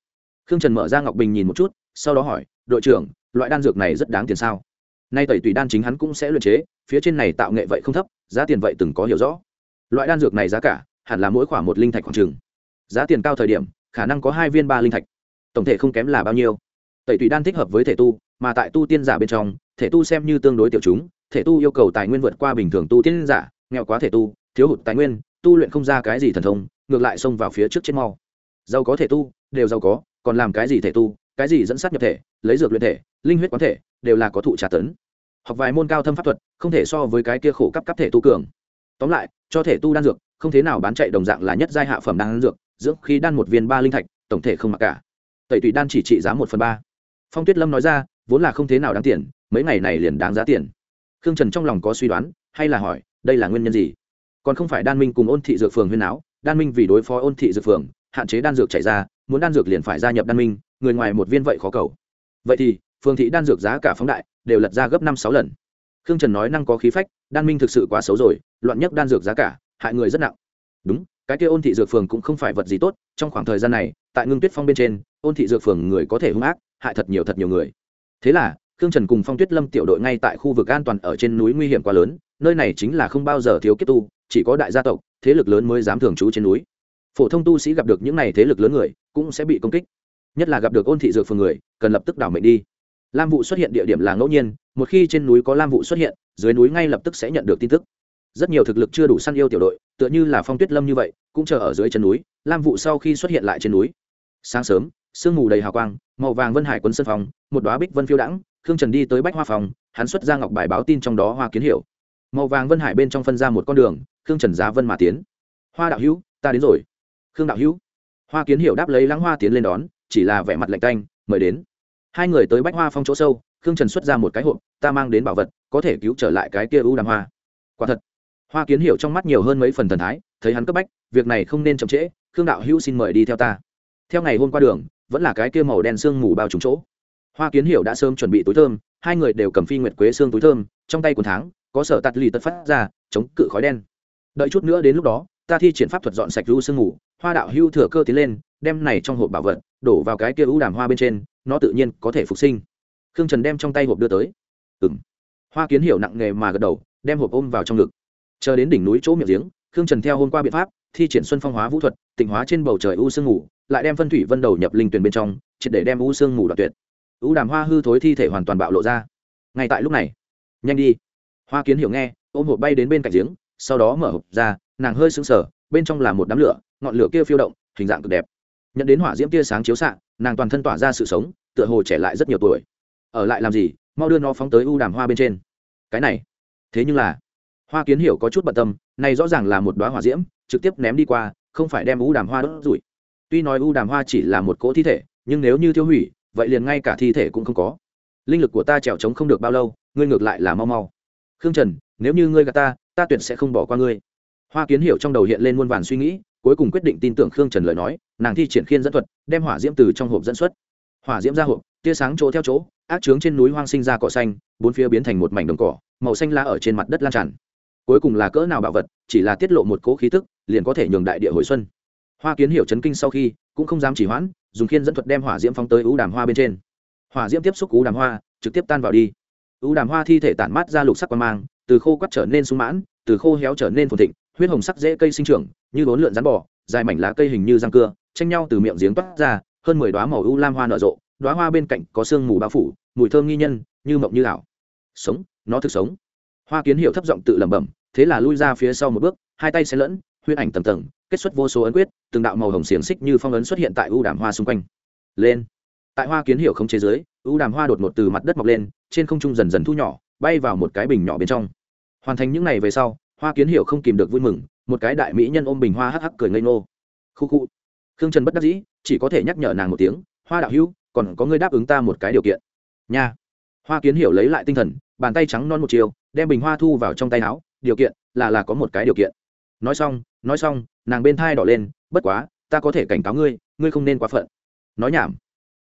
Khương trần mở ra ngọc bình nhìn một chút, sau đó hỏi, đội trưởng, loại đan dược này rất đáng tiền sao? Nay tẩy tùy đan chính hắn cũng sẽ luyện chế, phía trên này tạo nghệ vậy không thấp, giá tiền vậy từng có hiểu rõ. Loại đan dược này giá cả, hẳn là mỗi khoảng một linh thạch khoảng trừng giá tiền cao thời điểm, khả năng có hai viên ba linh thạch. Tổng thể không kém là bao nhiêu? Tẩy tùy đan thích hợp với thể tu, mà tại tu tiên giả bên trong, thể tu xem như tương đối tiểu chúng, thể tu yêu cầu tài nguyên vượt qua bình thường tu tiên giả, nghèo quá thể tu, thiếu hụt tài nguyên, tu luyện không ra cái gì thần thông, ngược lại xông vào phía trước chết mau. Giàu có thể tu, đều giàu có, còn làm cái gì thể tu, cái gì dẫn sát nhập thể, lấy dược luyện thể, linh huyết quán thể, đều là có thụ trả tấn. Học vài môn cao thâm pháp thuật, không thể so với cái kia khổ cấp cấp thể tu cường. Tóm lại, cho thể tu đan dược, không thế nào bán chạy đồng dạng là nhất giai hạ phẩm đan dược, dưỡng khí đan một viên ba linh thạch, tổng thể không mặc cả. Tẩy tùy đan chỉ trị giá một phần ba phong tuyết lâm nói ra, vốn là không thế nào đáng tiền, mấy ngày này liền đáng giá tiền. Khương trần trong lòng có suy đoán, hay là hỏi, đây là nguyên nhân gì? Còn không phải đan minh cùng ôn thị dược phường huyên áo đan minh vì đối phó ôn thị dược phường, hạn chế đan dược chảy ra, muốn đan dược liền phải gia nhập đan minh, người ngoài một viên vậy khó cầu. Vậy thì phường thị đan dược giá cả phóng đại, đều lật ra gấp năm sáu lần. Khương trần nói năng có khí phách, đan minh thực sự quá xấu rồi, loạn nhất đan dược giá cả, hại người rất nặng. Đúng, cái kia ôn thị dược phường cũng không phải vật gì tốt, trong khoảng thời gian này, tại ngưng tuyết phong bên trên, ôn thị dược phường người có thể hung ác hại thật nhiều thật nhiều người. Thế là, khương trần cùng phong tuyết lâm tiểu đội ngay tại khu vực an toàn ở trên núi nguy hiểm quá lớn, nơi này chính là không bao giờ thiếu kiếp tu, chỉ có đại gia tộc, thế lực lớn mới dám thường trú trên núi. Phổ thông tu sĩ gặp được những này thế lực lớn người, cũng sẽ bị công kích. Nhất là gặp được ôn thị dược phường người, cần lập tức đảo mệnh đi. Lam vụ xuất hiện địa điểm là ngẫu nhiên, một khi trên núi có lam vụ xuất hiện, dưới núi ngay lập tức sẽ nhận được tin tức. Rất nhiều thực lực chưa đủ săn yêu tiểu đội, tựa như là phong tuyết lâm như vậy, cũng chờ ở dưới chân núi, lam vụ sau khi xuất hiện lại trên núi. Sáng sớm sương mù đầy hào quang, màu vàng vân hải quân sân phòng, một đoá bích vân phiêu đãng, khương trần đi tới bách hoa phòng, hắn xuất ra ngọc bài báo tin trong đó hoa kiến hiểu màu vàng vân hải bên trong phân ra một con đường, khương trần giá vân mà tiến. Hoa đạo hữu, ta đến rồi. Khương đạo hữu. Hoa kiến hiểu đáp lấy lắng hoa tiến lên đón, chỉ là vẻ mặt lạnh canh mời đến. Hai người tới bách hoa phong chỗ sâu, khương trần xuất ra một cái hộp, ta mang đến bảo vật, có thể cứu trở lại cái kia u đàm hoa. Quả thật. Hoa kiến hiểu trong mắt nhiều hơn mấy phần thần thái, thấy hắn cấp bách, việc này không nên chậm trễ, khương đạo hữu xin mời đi theo ta. Theo ngày hôm qua đường vẫn là cái kia màu đen sương mù bao trùm chỗ. Hoa kiến hiểu đã sớm chuẩn bị túi thơm, hai người đều cầm phi nguyệt quế xương túi thơm, trong tay quần tháng, có sở tạt lì tật phát ra, chống cự khói đen. Đợi chút nữa đến lúc đó, ta thi triển pháp thuật dọn sạch ru sương mù, hoa đạo hưu thừa cơ tiến lên, đem này trong hộp bảo vật, đổ vào cái kia ưu đàm hoa bên trên, nó tự nhiên có thể phục sinh. Khương trần đem trong tay hộp đưa tới. Ừng hoa kiến hiểu nặng nghề mà gật đầu, đem hộp ôm vào trong ngực. Chờ đến đỉnh núi chỗ miệng giếng, khương trần theo hôm qua biện pháp thi triển xuân phong hóa vũ thuật, tịnh hóa trên bầu trời u sương ngủ, lại đem phân thủy vân đầu nhập linh tuyền bên trong, triệt để đem u sương ngủ đoạt tuyệt. U đàm hoa hư thối thi thể hoàn toàn bạo lộ ra. Ngay tại lúc này, nhanh đi. Hoa kiến hiểu nghe, ôm hộp bay đến bên cạnh giếng, sau đó mở hộp ra, nàng hơi sững sờ, bên trong là một đám lửa, ngọn lửa kia phiêu động, hình dạng cực đẹp. Nhận đến hỏa diễm tia sáng chiếu xạ, nàng toàn thân tỏa ra sự sống, tựa hồ trẻ lại rất nhiều tuổi. Ở lại làm gì? Mau đưa nó phóng tới u đàm hoa bên trên. Cái này. Thế nhưng là, hoa kiến hiểu có chút bận tâm này rõ ràng là một đoá hỏa diễm, trực tiếp ném đi qua, không phải đem u đàm hoa đốt rủi tuy nói u đàm hoa chỉ là một cỗ thi thể, nhưng nếu như tiêu hủy, vậy liền ngay cả thi thể cũng không có. Linh lực của ta trèo trống không được bao lâu, ngươi ngược lại là mau mau. Khương trần, nếu như ngươi gạt ta ta tuyệt sẽ không bỏ qua ngươi. Hoa kiến hiểu trong đầu hiện lên muôn vàn suy nghĩ, cuối cùng quyết định tin tưởng khương trần lời nói, nàng thi triển khiên dẫn thuật, đem hỏa diễm từ trong hộp dẫn xuất. Hỏa diễm ra hộp, tia sáng chỗ theo chỗ, ác trướng trên núi hoang sinh ra cỏ xanh, bốn phía biến thành một mảnh đồng cỏ, màu xanh lá ở trên mặt đất lan tràn cuối cùng là cỡ nào bảo vật, chỉ là tiết lộ một cỗ khí tức, liền có thể nhường đại địa hồi xuân. Hoa kiến hiểu chấn kinh sau khi, cũng không dám chỉ hoãn, dùng khiên dẫn thuật đem hỏa diễm phóng tới ưu đàm hoa bên trên. Hỏa diễm tiếp xúc ưu đàm hoa, trực tiếp tan vào đi. Ưu đàm hoa thi thể tản mát ra lục sắc quan mang, từ khô quắt trở nên sung mãn, từ khô héo trở nên phồn thịnh, huyết hồng sắc dễ cây sinh trưởng, như bốn lượn rắn bò, dài mảnh lá cây hình như răng cưa, tranh nhau từ miệng giếng toát ra, hơn mười đoá màu ưu lam hoa nở rộ đoá hoa bên cạnh có sương mù bao phủ, mùi thơm nghi nhân, như mộng như ảo. Sống, nó thực sống. Hoa kiến hiệu thấp giọng tự lẩm bẩm thế là lui ra phía sau một bước, hai tay xen lẫn huyết ảnh tầng tầng, kết xuất vô số ấn quyết, từng đạo màu hồng xiềng xích như phong ấn xuất hiện tại ưu đàm hoa xung quanh. Lên. Tại hoa kiến hiệu không chế giới, ưu đàm hoa đột ngột từ mặt đất mọc lên, trên không trung dần dần thu nhỏ, bay vào một cái bình nhỏ bên trong. Hoàn thành những ngày về sau, hoa kiến hiệu không kìm được vui mừng, một cái đại mỹ nhân ôm bình hoa hắc hắc cười ngây ngô. Khu khu. Khương trần bất đắc dĩ, chỉ có thể nhắc nhở nàng một tiếng, hoa đạo hữu, còn có người đáp ứng ta một cái điều kiện. Nha. Hoa kiến hiểu lấy lại tinh thần, bàn tay trắng non một chiều, đem bình hoa thu vào trong tay áo điều kiện là là có một cái điều kiện. Nói xong nói xong, nàng bên thai đỏ lên, bất quá, ta có thể cảnh cáo ngươi ngươi không nên quá phận. Nói nhảm.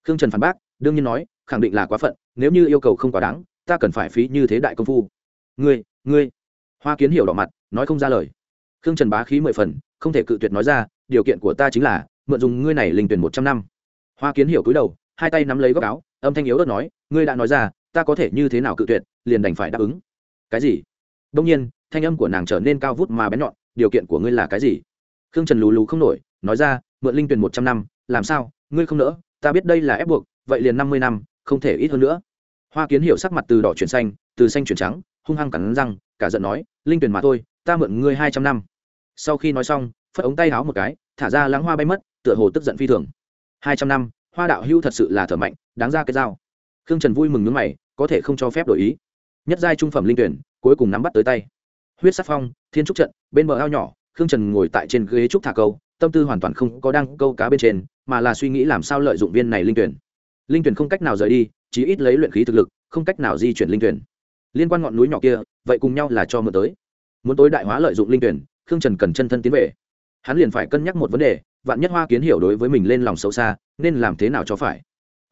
Khương trần phản bác, đương nhiên nói, khẳng định là quá phận, nếu như yêu cầu không quá đáng, ta cần phải phí như thế đại công phu. Ngươi ngươi. Hoa kiến hiểu đỏ mặt, nói không ra lời. Khương trần bá khí mười phần, không thể cự tuyệt nói ra, điều kiện của ta chính là, mượn dùng ngươi này linh tuyển một trăm năm. Hoa kiến hiểu cúi đầu, hai tay nắm lấy góc áo, âm thanh yếu ớt nói, ngươi đã nói ra, ta có thể như thế nào cự tuyệt, liền đành phải đáp ứng. Cái gì? Đông nhiên thanh âm của nàng trở nên cao vút mà bén nhọn, điều kiện của ngươi là cái gì? Khương trần lù lù không nổi, nói ra, mượn linh tuyển một trăm năm, làm sao? Ngươi không nỡ, ta biết đây là ép buộc, vậy liền năm mươi năm, không thể ít hơn nữa. Hoa kiến hiểu sắc mặt từ đỏ chuyển xanh, từ xanh chuyển trắng, hung hăng cắn răng, cả giận nói, linh tuyển mà thôi, ta mượn ngươi hai trăm năm. Sau khi nói xong, phất ống tay háo một cái, thả ra lãng hoa bay mất, tựa hồ tức giận phi thường. Hai trăm năm, hoa đạo hưu thật sự là thở mạnh, đáng ra cái dao. Khương trần vui mừng nước mày, có thể không cho phép đổi ý. Nhất giai trung phẩm linh tuyển, cuối cùng nắm bắt tới tay huyết sắc phong, thiên trúc trận, bên bờ ao nhỏ, khương trần ngồi tại trên ghế trúc thả câu, tâm tư hoàn toàn không có đang câu cá bên trên, mà là suy nghĩ làm sao lợi dụng viên này linh tuyển. Linh tuyển không cách nào rời đi chỉ ít lấy luyện khí thực lực, không cách nào di chuyển linh tuyển. Liên quan ngọn núi nhỏ kia, vậy cùng nhau là cho mượn tới. Muốn tối đại hóa lợi dụng linh tuyển, khương trần cần chân thân tiến về. Hắn liền phải cân nhắc một vấn đề, vạn nhất hoa kiến hiểu đối với mình lên lòng xấu xa, nên làm thế nào cho phải?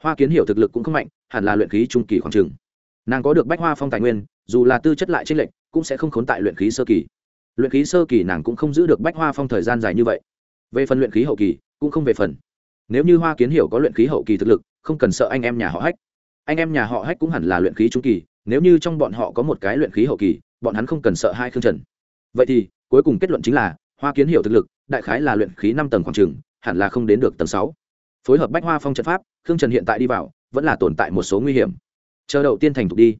Hoa kiến hiểu thực lực cũng không mạnh, hẳn là luyện khí trung kỳ khoảng trừng nàng có được bách hoa phong tài nguyên dù là tư chất lại tranh lệch, cũng sẽ không khốn tại luyện khí sơ kỳ. Luyện khí sơ kỳ nàng cũng không giữ được bách hoa phong thời gian dài như vậy. Về phần luyện khí hậu kỳ, cũng không về phần. Nếu như hoa kiến hiểu có luyện khí hậu kỳ thực lực, không cần sợ anh em nhà họ hách. Anh em nhà họ hách cũng hẳn là luyện khí trung kỳ, nếu như trong bọn họ có một cái luyện khí hậu kỳ, bọn hắn không cần sợ hai khương trần. Vậy thì, cuối cùng kết luận chính là, hoa kiến hiểu thực lực, đại khái là luyện khí năm tầng khoảng trường hẳn là không đến được tầng sáu. Phối hợp bách hoa phong trận pháp, khương trần hiện tại đi vào, vẫn là tồn tại một số nguy hiểm. Chờ đậu tiên thành thục đi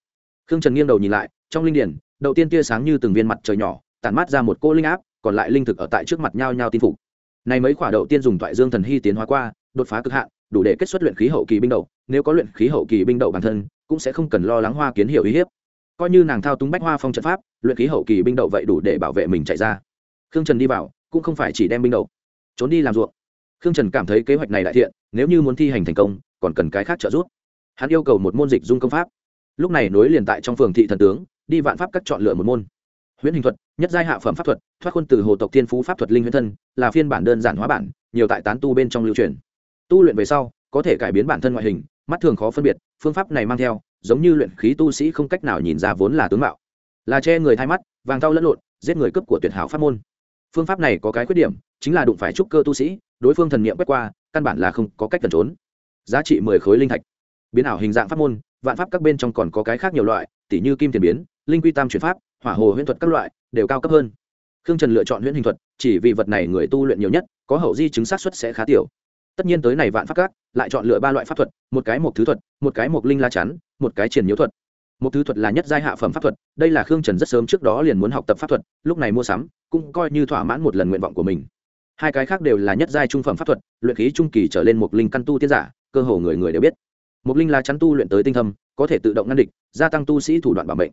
khương trần nghiêng đầu nhìn lại, trong linh điển, đầu tiên tia sáng như từng viên mặt trời nhỏ, tản mát ra một cô linh áp, còn lại linh thực ở tại trước mặt nhau nhau tin phục. Này mấy quả đầu tiên dùng toại dương thần hy tiến hóa qua, đột phá cực hạn, đủ để kết xuất luyện khí hậu kỳ binh đậu nếu có luyện khí hậu kỳ binh đậu bản thân, cũng sẽ không cần lo lắng hoa kiến hiểu uy hiếp. Coi như nàng thao túng bách hoa phong trận pháp, luyện khí hậu kỳ binh đậu vậy đủ để bảo vệ mình chạy ra. Khương trần đi vào, cũng không phải chỉ đem binh đậu trốn đi làm ruộng. Khương trần cảm thấy kế hoạch này đại thiện, nếu như muốn thi hành thành công, còn cần cái khác trợ giúp. Hắn yêu cầu một môn dịch dung công pháp lúc này nối liền tại trong phường thị thần tướng, đi vạn pháp các chọn lựa một môn. Huyễn hình thuật, nhất giai hạ phẩm pháp thuật, thoát khuôn từ hồ tộc thiên phú pháp thuật linh huyễn thân, là phiên bản đơn giản hóa bản, nhiều tại tán tu bên trong lưu truyền. Tu luyện về sau, có thể cải biến bản thân ngoại hình, mắt thường khó phân biệt, phương pháp này mang theo, giống như luyện khí tu sĩ không cách nào nhìn ra vốn là tướng mạo. Là che người thay mắt, vàng thau lẫn lộn, giết người cướp của tuyệt hảo pháp môn. Phương pháp này có cái khuyết điểm, chính là đụng phải trúc cơ tu sĩ, đối phương thần niệm quét qua, căn bản là không có cách cần trốn. Giá trị mười khối linh thạch. Biến ảo hình dạng pháp môn vạn pháp các bên trong còn có cái khác nhiều loại tỷ như kim tiền biến, linh quy tam chuyển pháp, hỏa hồ huyễn thuật các loại, đều cao cấp hơn. Khương trần lựa chọn huyễn hình thuật, chỉ vì vật này người tu luyện nhiều nhất, có hậu di chứng sát xuất sẽ khá tiểu. Tất nhiên tới này vạn pháp các, lại chọn lựa ba loại pháp thuật, một cái một thứ thuật, một cái một linh la chắn, một cái triển nhiễu thuật. Một thứ thuật là nhất giai hạ phẩm pháp thuật, đây là khương trần rất sớm trước đó liền muốn học tập pháp thuật, lúc này mua sắm, cũng coi như thỏa mãn một lần nguyện vọng của mình. Hai cái khác đều là nhất giai trung phẩm pháp thuật, luyện khí trung kỳ trở lên một linh căn tu tiên giả, cơ hồ người người đều biết một linh lá chắn tu luyện tới tinh thâm, có thể tự động ngăn địch, gia tăng tu sĩ thủ đoạn bảo mệnh.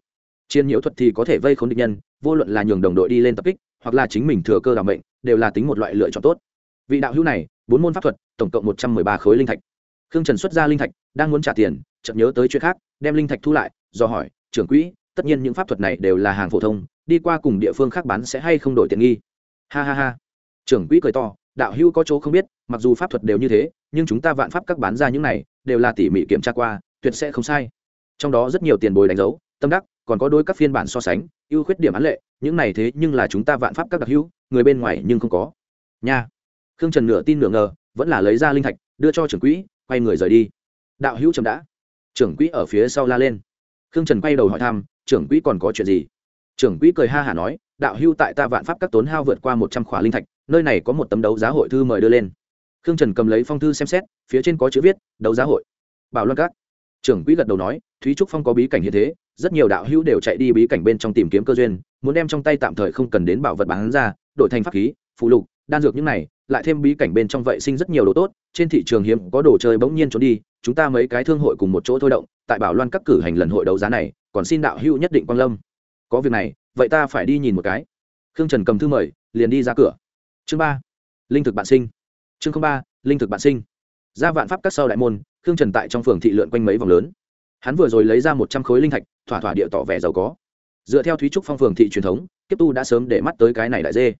Chiến nhiễu thuật thì có thể vây khốn địch nhân, vô luận là nhường đồng đội đi lên tập kích, hoặc là chính mình thừa cơ đảm mệnh, đều là tính một loại lựa chọn tốt. Vị đạo hữu này, bốn môn pháp thuật, tổng cộng một trăm mười ba khối linh thạch. Khương trần xuất ra linh thạch, đang muốn trả tiền, chợt nhớ tới chuyện khác, đem linh thạch thu lại, do hỏi, trưởng quỹ, tất nhiên những pháp thuật này đều là hàng phổ thông, đi qua cùng địa phương khác bán sẽ hay không đổi tiện nghi? Ha ha ha. Trưởng quỹ cười to, đạo hữu có chỗ không biết, mặc dù pháp thuật đều như thế, nhưng chúng ta vạn pháp các bán ra những này đều là tỉ mỉ kiểm tra qua, tuyệt sẽ không sai. Trong đó rất nhiều tiền bồi đánh dấu, tâm đắc, còn có đôi các phiên bản so sánh, ưu khuyết điểm án lệ, những này thế nhưng là chúng ta vạn pháp các đặc hữu, người bên ngoài nhưng không có. Nha. Khương trần nửa tin nửa ngờ, vẫn là lấy ra linh thạch, đưa cho trưởng quỹ, quay người rời đi. Đạo hữu trầm đã. Trưởng quỹ ở phía sau la lên. Khương trần quay đầu hỏi thăm, trưởng quỹ còn có chuyện gì? Trưởng quỹ cười ha hả nói, đạo hữu tại ta vạn pháp các tốn hao vượt qua một trăm khỏa linh thạch, nơi này có một tấm đấu giá hội thư mời đưa lên khương trần cầm lấy phong thư xem xét, phía trên có chữ viết, đấu giá hội. Bảo luân các trưởng quỹ gật đầu nói, thúy trúc phong có bí cảnh như thế, rất nhiều đạo hữu đều chạy đi bí cảnh bên trong tìm kiếm cơ duyên, muốn đem trong tay tạm thời không cần đến bảo vật bán ra, đổi thành pháp khí, phụ lục, đan dược những này, lại thêm bí cảnh bên trong vậy sinh rất nhiều đồ tốt, trên thị trường hiếm có đồ chơi bỗng nhiên trốn đi, chúng ta mấy cái thương hội cùng một chỗ thôi động, tại bảo loan các cử hành lần hội đấu giá này, còn xin đạo hữu nhất định quan lâm. Có việc này, vậy ta phải đi nhìn một cái. Khương trần cầm thư mời, liền đi ra cửa. Chương ba, linh thực bạn sinh chương ba, linh thực bạn sinh. Ra vạn pháp các sau đại môn, khương trần tại trong phường thị lượn quanh mấy vòng lớn. Hắn vừa rồi lấy ra một trăm khối linh thạch, thỏa thỏa địa tỏ vẻ giàu có. Dựa theo thúy trúc phong phường thị truyền thống, kiếp tu đã sớm để mắt tới cái này đại dê.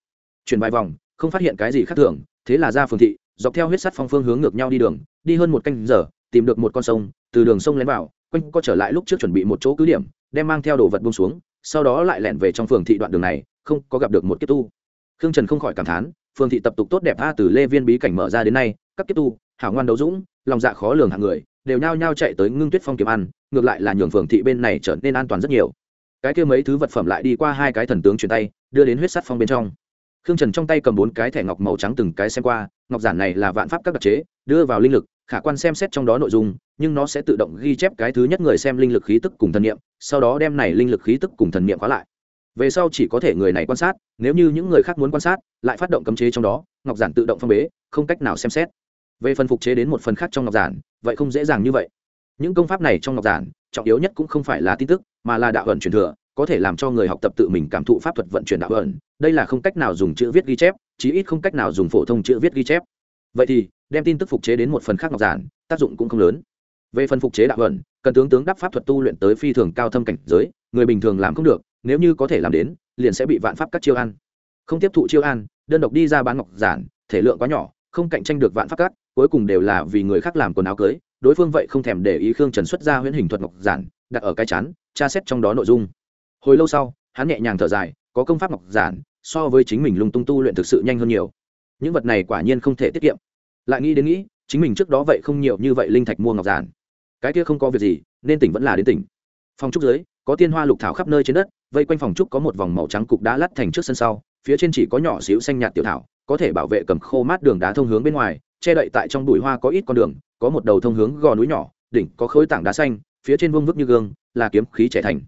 Chuyển vài vòng, không phát hiện cái gì khác thường, thế là ra phường thị, dọc theo huyết sắt phong phương hướng ngược nhau đi đường, đi hơn một canh giờ, tìm được một con sông, từ đường sông lén vào, quanh co trở lại lúc trước chuẩn bị một chỗ cứ điểm, đem mang theo đồ vật bông xuống, sau đó lại lẻn về trong phường thị đoạn đường này, không có gặp được một kiếp tu. Khương trần không khỏi cảm thán Phương thị tập tục tốt đẹp tha từ lê viên bí cảnh mở ra đến nay, các kiếp tu, hảo ngoan đấu dũng, lòng dạ khó lường hạng người, đều nhao nhao chạy tới ngưng tuyết phong kiếm ăn, ngược lại là nhường phường thị bên này trở nên an toàn rất nhiều. Cái kia mấy thứ vật phẩm lại đi qua hai cái thần tướng truyền tay, đưa đến huyết sắt phong bên trong. Khương trần trong tay cầm bốn cái thẻ ngọc màu trắng từng cái xem qua, ngọc giản này là vạn pháp các đặc chế, đưa vào linh lực, khả quan xem xét trong đó nội dung, nhưng nó sẽ tự động ghi chép cái thứ nhất người xem linh lực khí tức cùng thần niệm, sau đó đem này linh lực khí tức cùng thần niệm khóa lại về sau chỉ có thể người này quan sát, nếu như những người khác muốn quan sát, lại phát động cấm chế trong đó, ngọc giản tự động phong bế, không cách nào xem xét. Về phần phục chế đến một phần khác trong ngọc giản, vậy không dễ dàng như vậy. Những công pháp này trong ngọc giản, trọng yếu nhất cũng không phải là tin tức, mà là đạo ẩn truyền thừa, có thể làm cho người học tập tự mình cảm thụ pháp thuật vận chuyển đạo ẩn. Đây là không cách nào dùng chữ viết ghi chép, chí ít không cách nào dùng phổ thông chữ viết ghi chép. Vậy thì, đem tin tức phục chế đến một phần khác ngọc giản, tác dụng cũng không lớn. Về phần phục chế đạo ẩn, cần tướng tướng đắp pháp thuật tu luyện tới phi thường cao thâm cảnh giới, người bình thường làm không được nếu như có thể làm đến, liền sẽ bị vạn pháp các chiêu ăn. Không tiếp thụ chiêu ăn, đơn độc đi ra bán ngọc giản, thể lượng quá nhỏ, không cạnh tranh được vạn pháp các, cuối cùng đều là vì người khác làm quần áo cưới, đối phương vậy không thèm để ý khương trần xuất ra huyễn hình thuật ngọc giản, đặt ở cái chán, tra xét trong đó nội dung. Hồi lâu sau, hắn nhẹ nhàng thở dài, có công pháp ngọc giản, so với chính mình lung tung tu luyện thực sự nhanh hơn nhiều. Những vật này quả nhiên không thể tiết kiệm. Lại nghĩ đến nghĩ, chính mình trước đó vậy không nhiều như vậy linh thạch mua ngọc giản. Cái kia không có việc gì, nên tỉnh vẫn là đến tỉnh. Phòng trúc dưới có tiên hoa lục thảo khắp nơi trên đất vây quanh phòng trúc có một vòng màu trắng cục đá lát thành trước sân sau, phía trên chỉ có nhỏ xíu xanh nhạt tiểu thảo, có thể bảo vệ cầm khô mát đường đá thông hướng bên ngoài, che đậy tại trong bụi hoa có ít con đường, có một đầu thông hướng gò núi nhỏ, đỉnh có khối tảng đá xanh, phía trên vương vức như gương, là kiếm khí trẻ thành.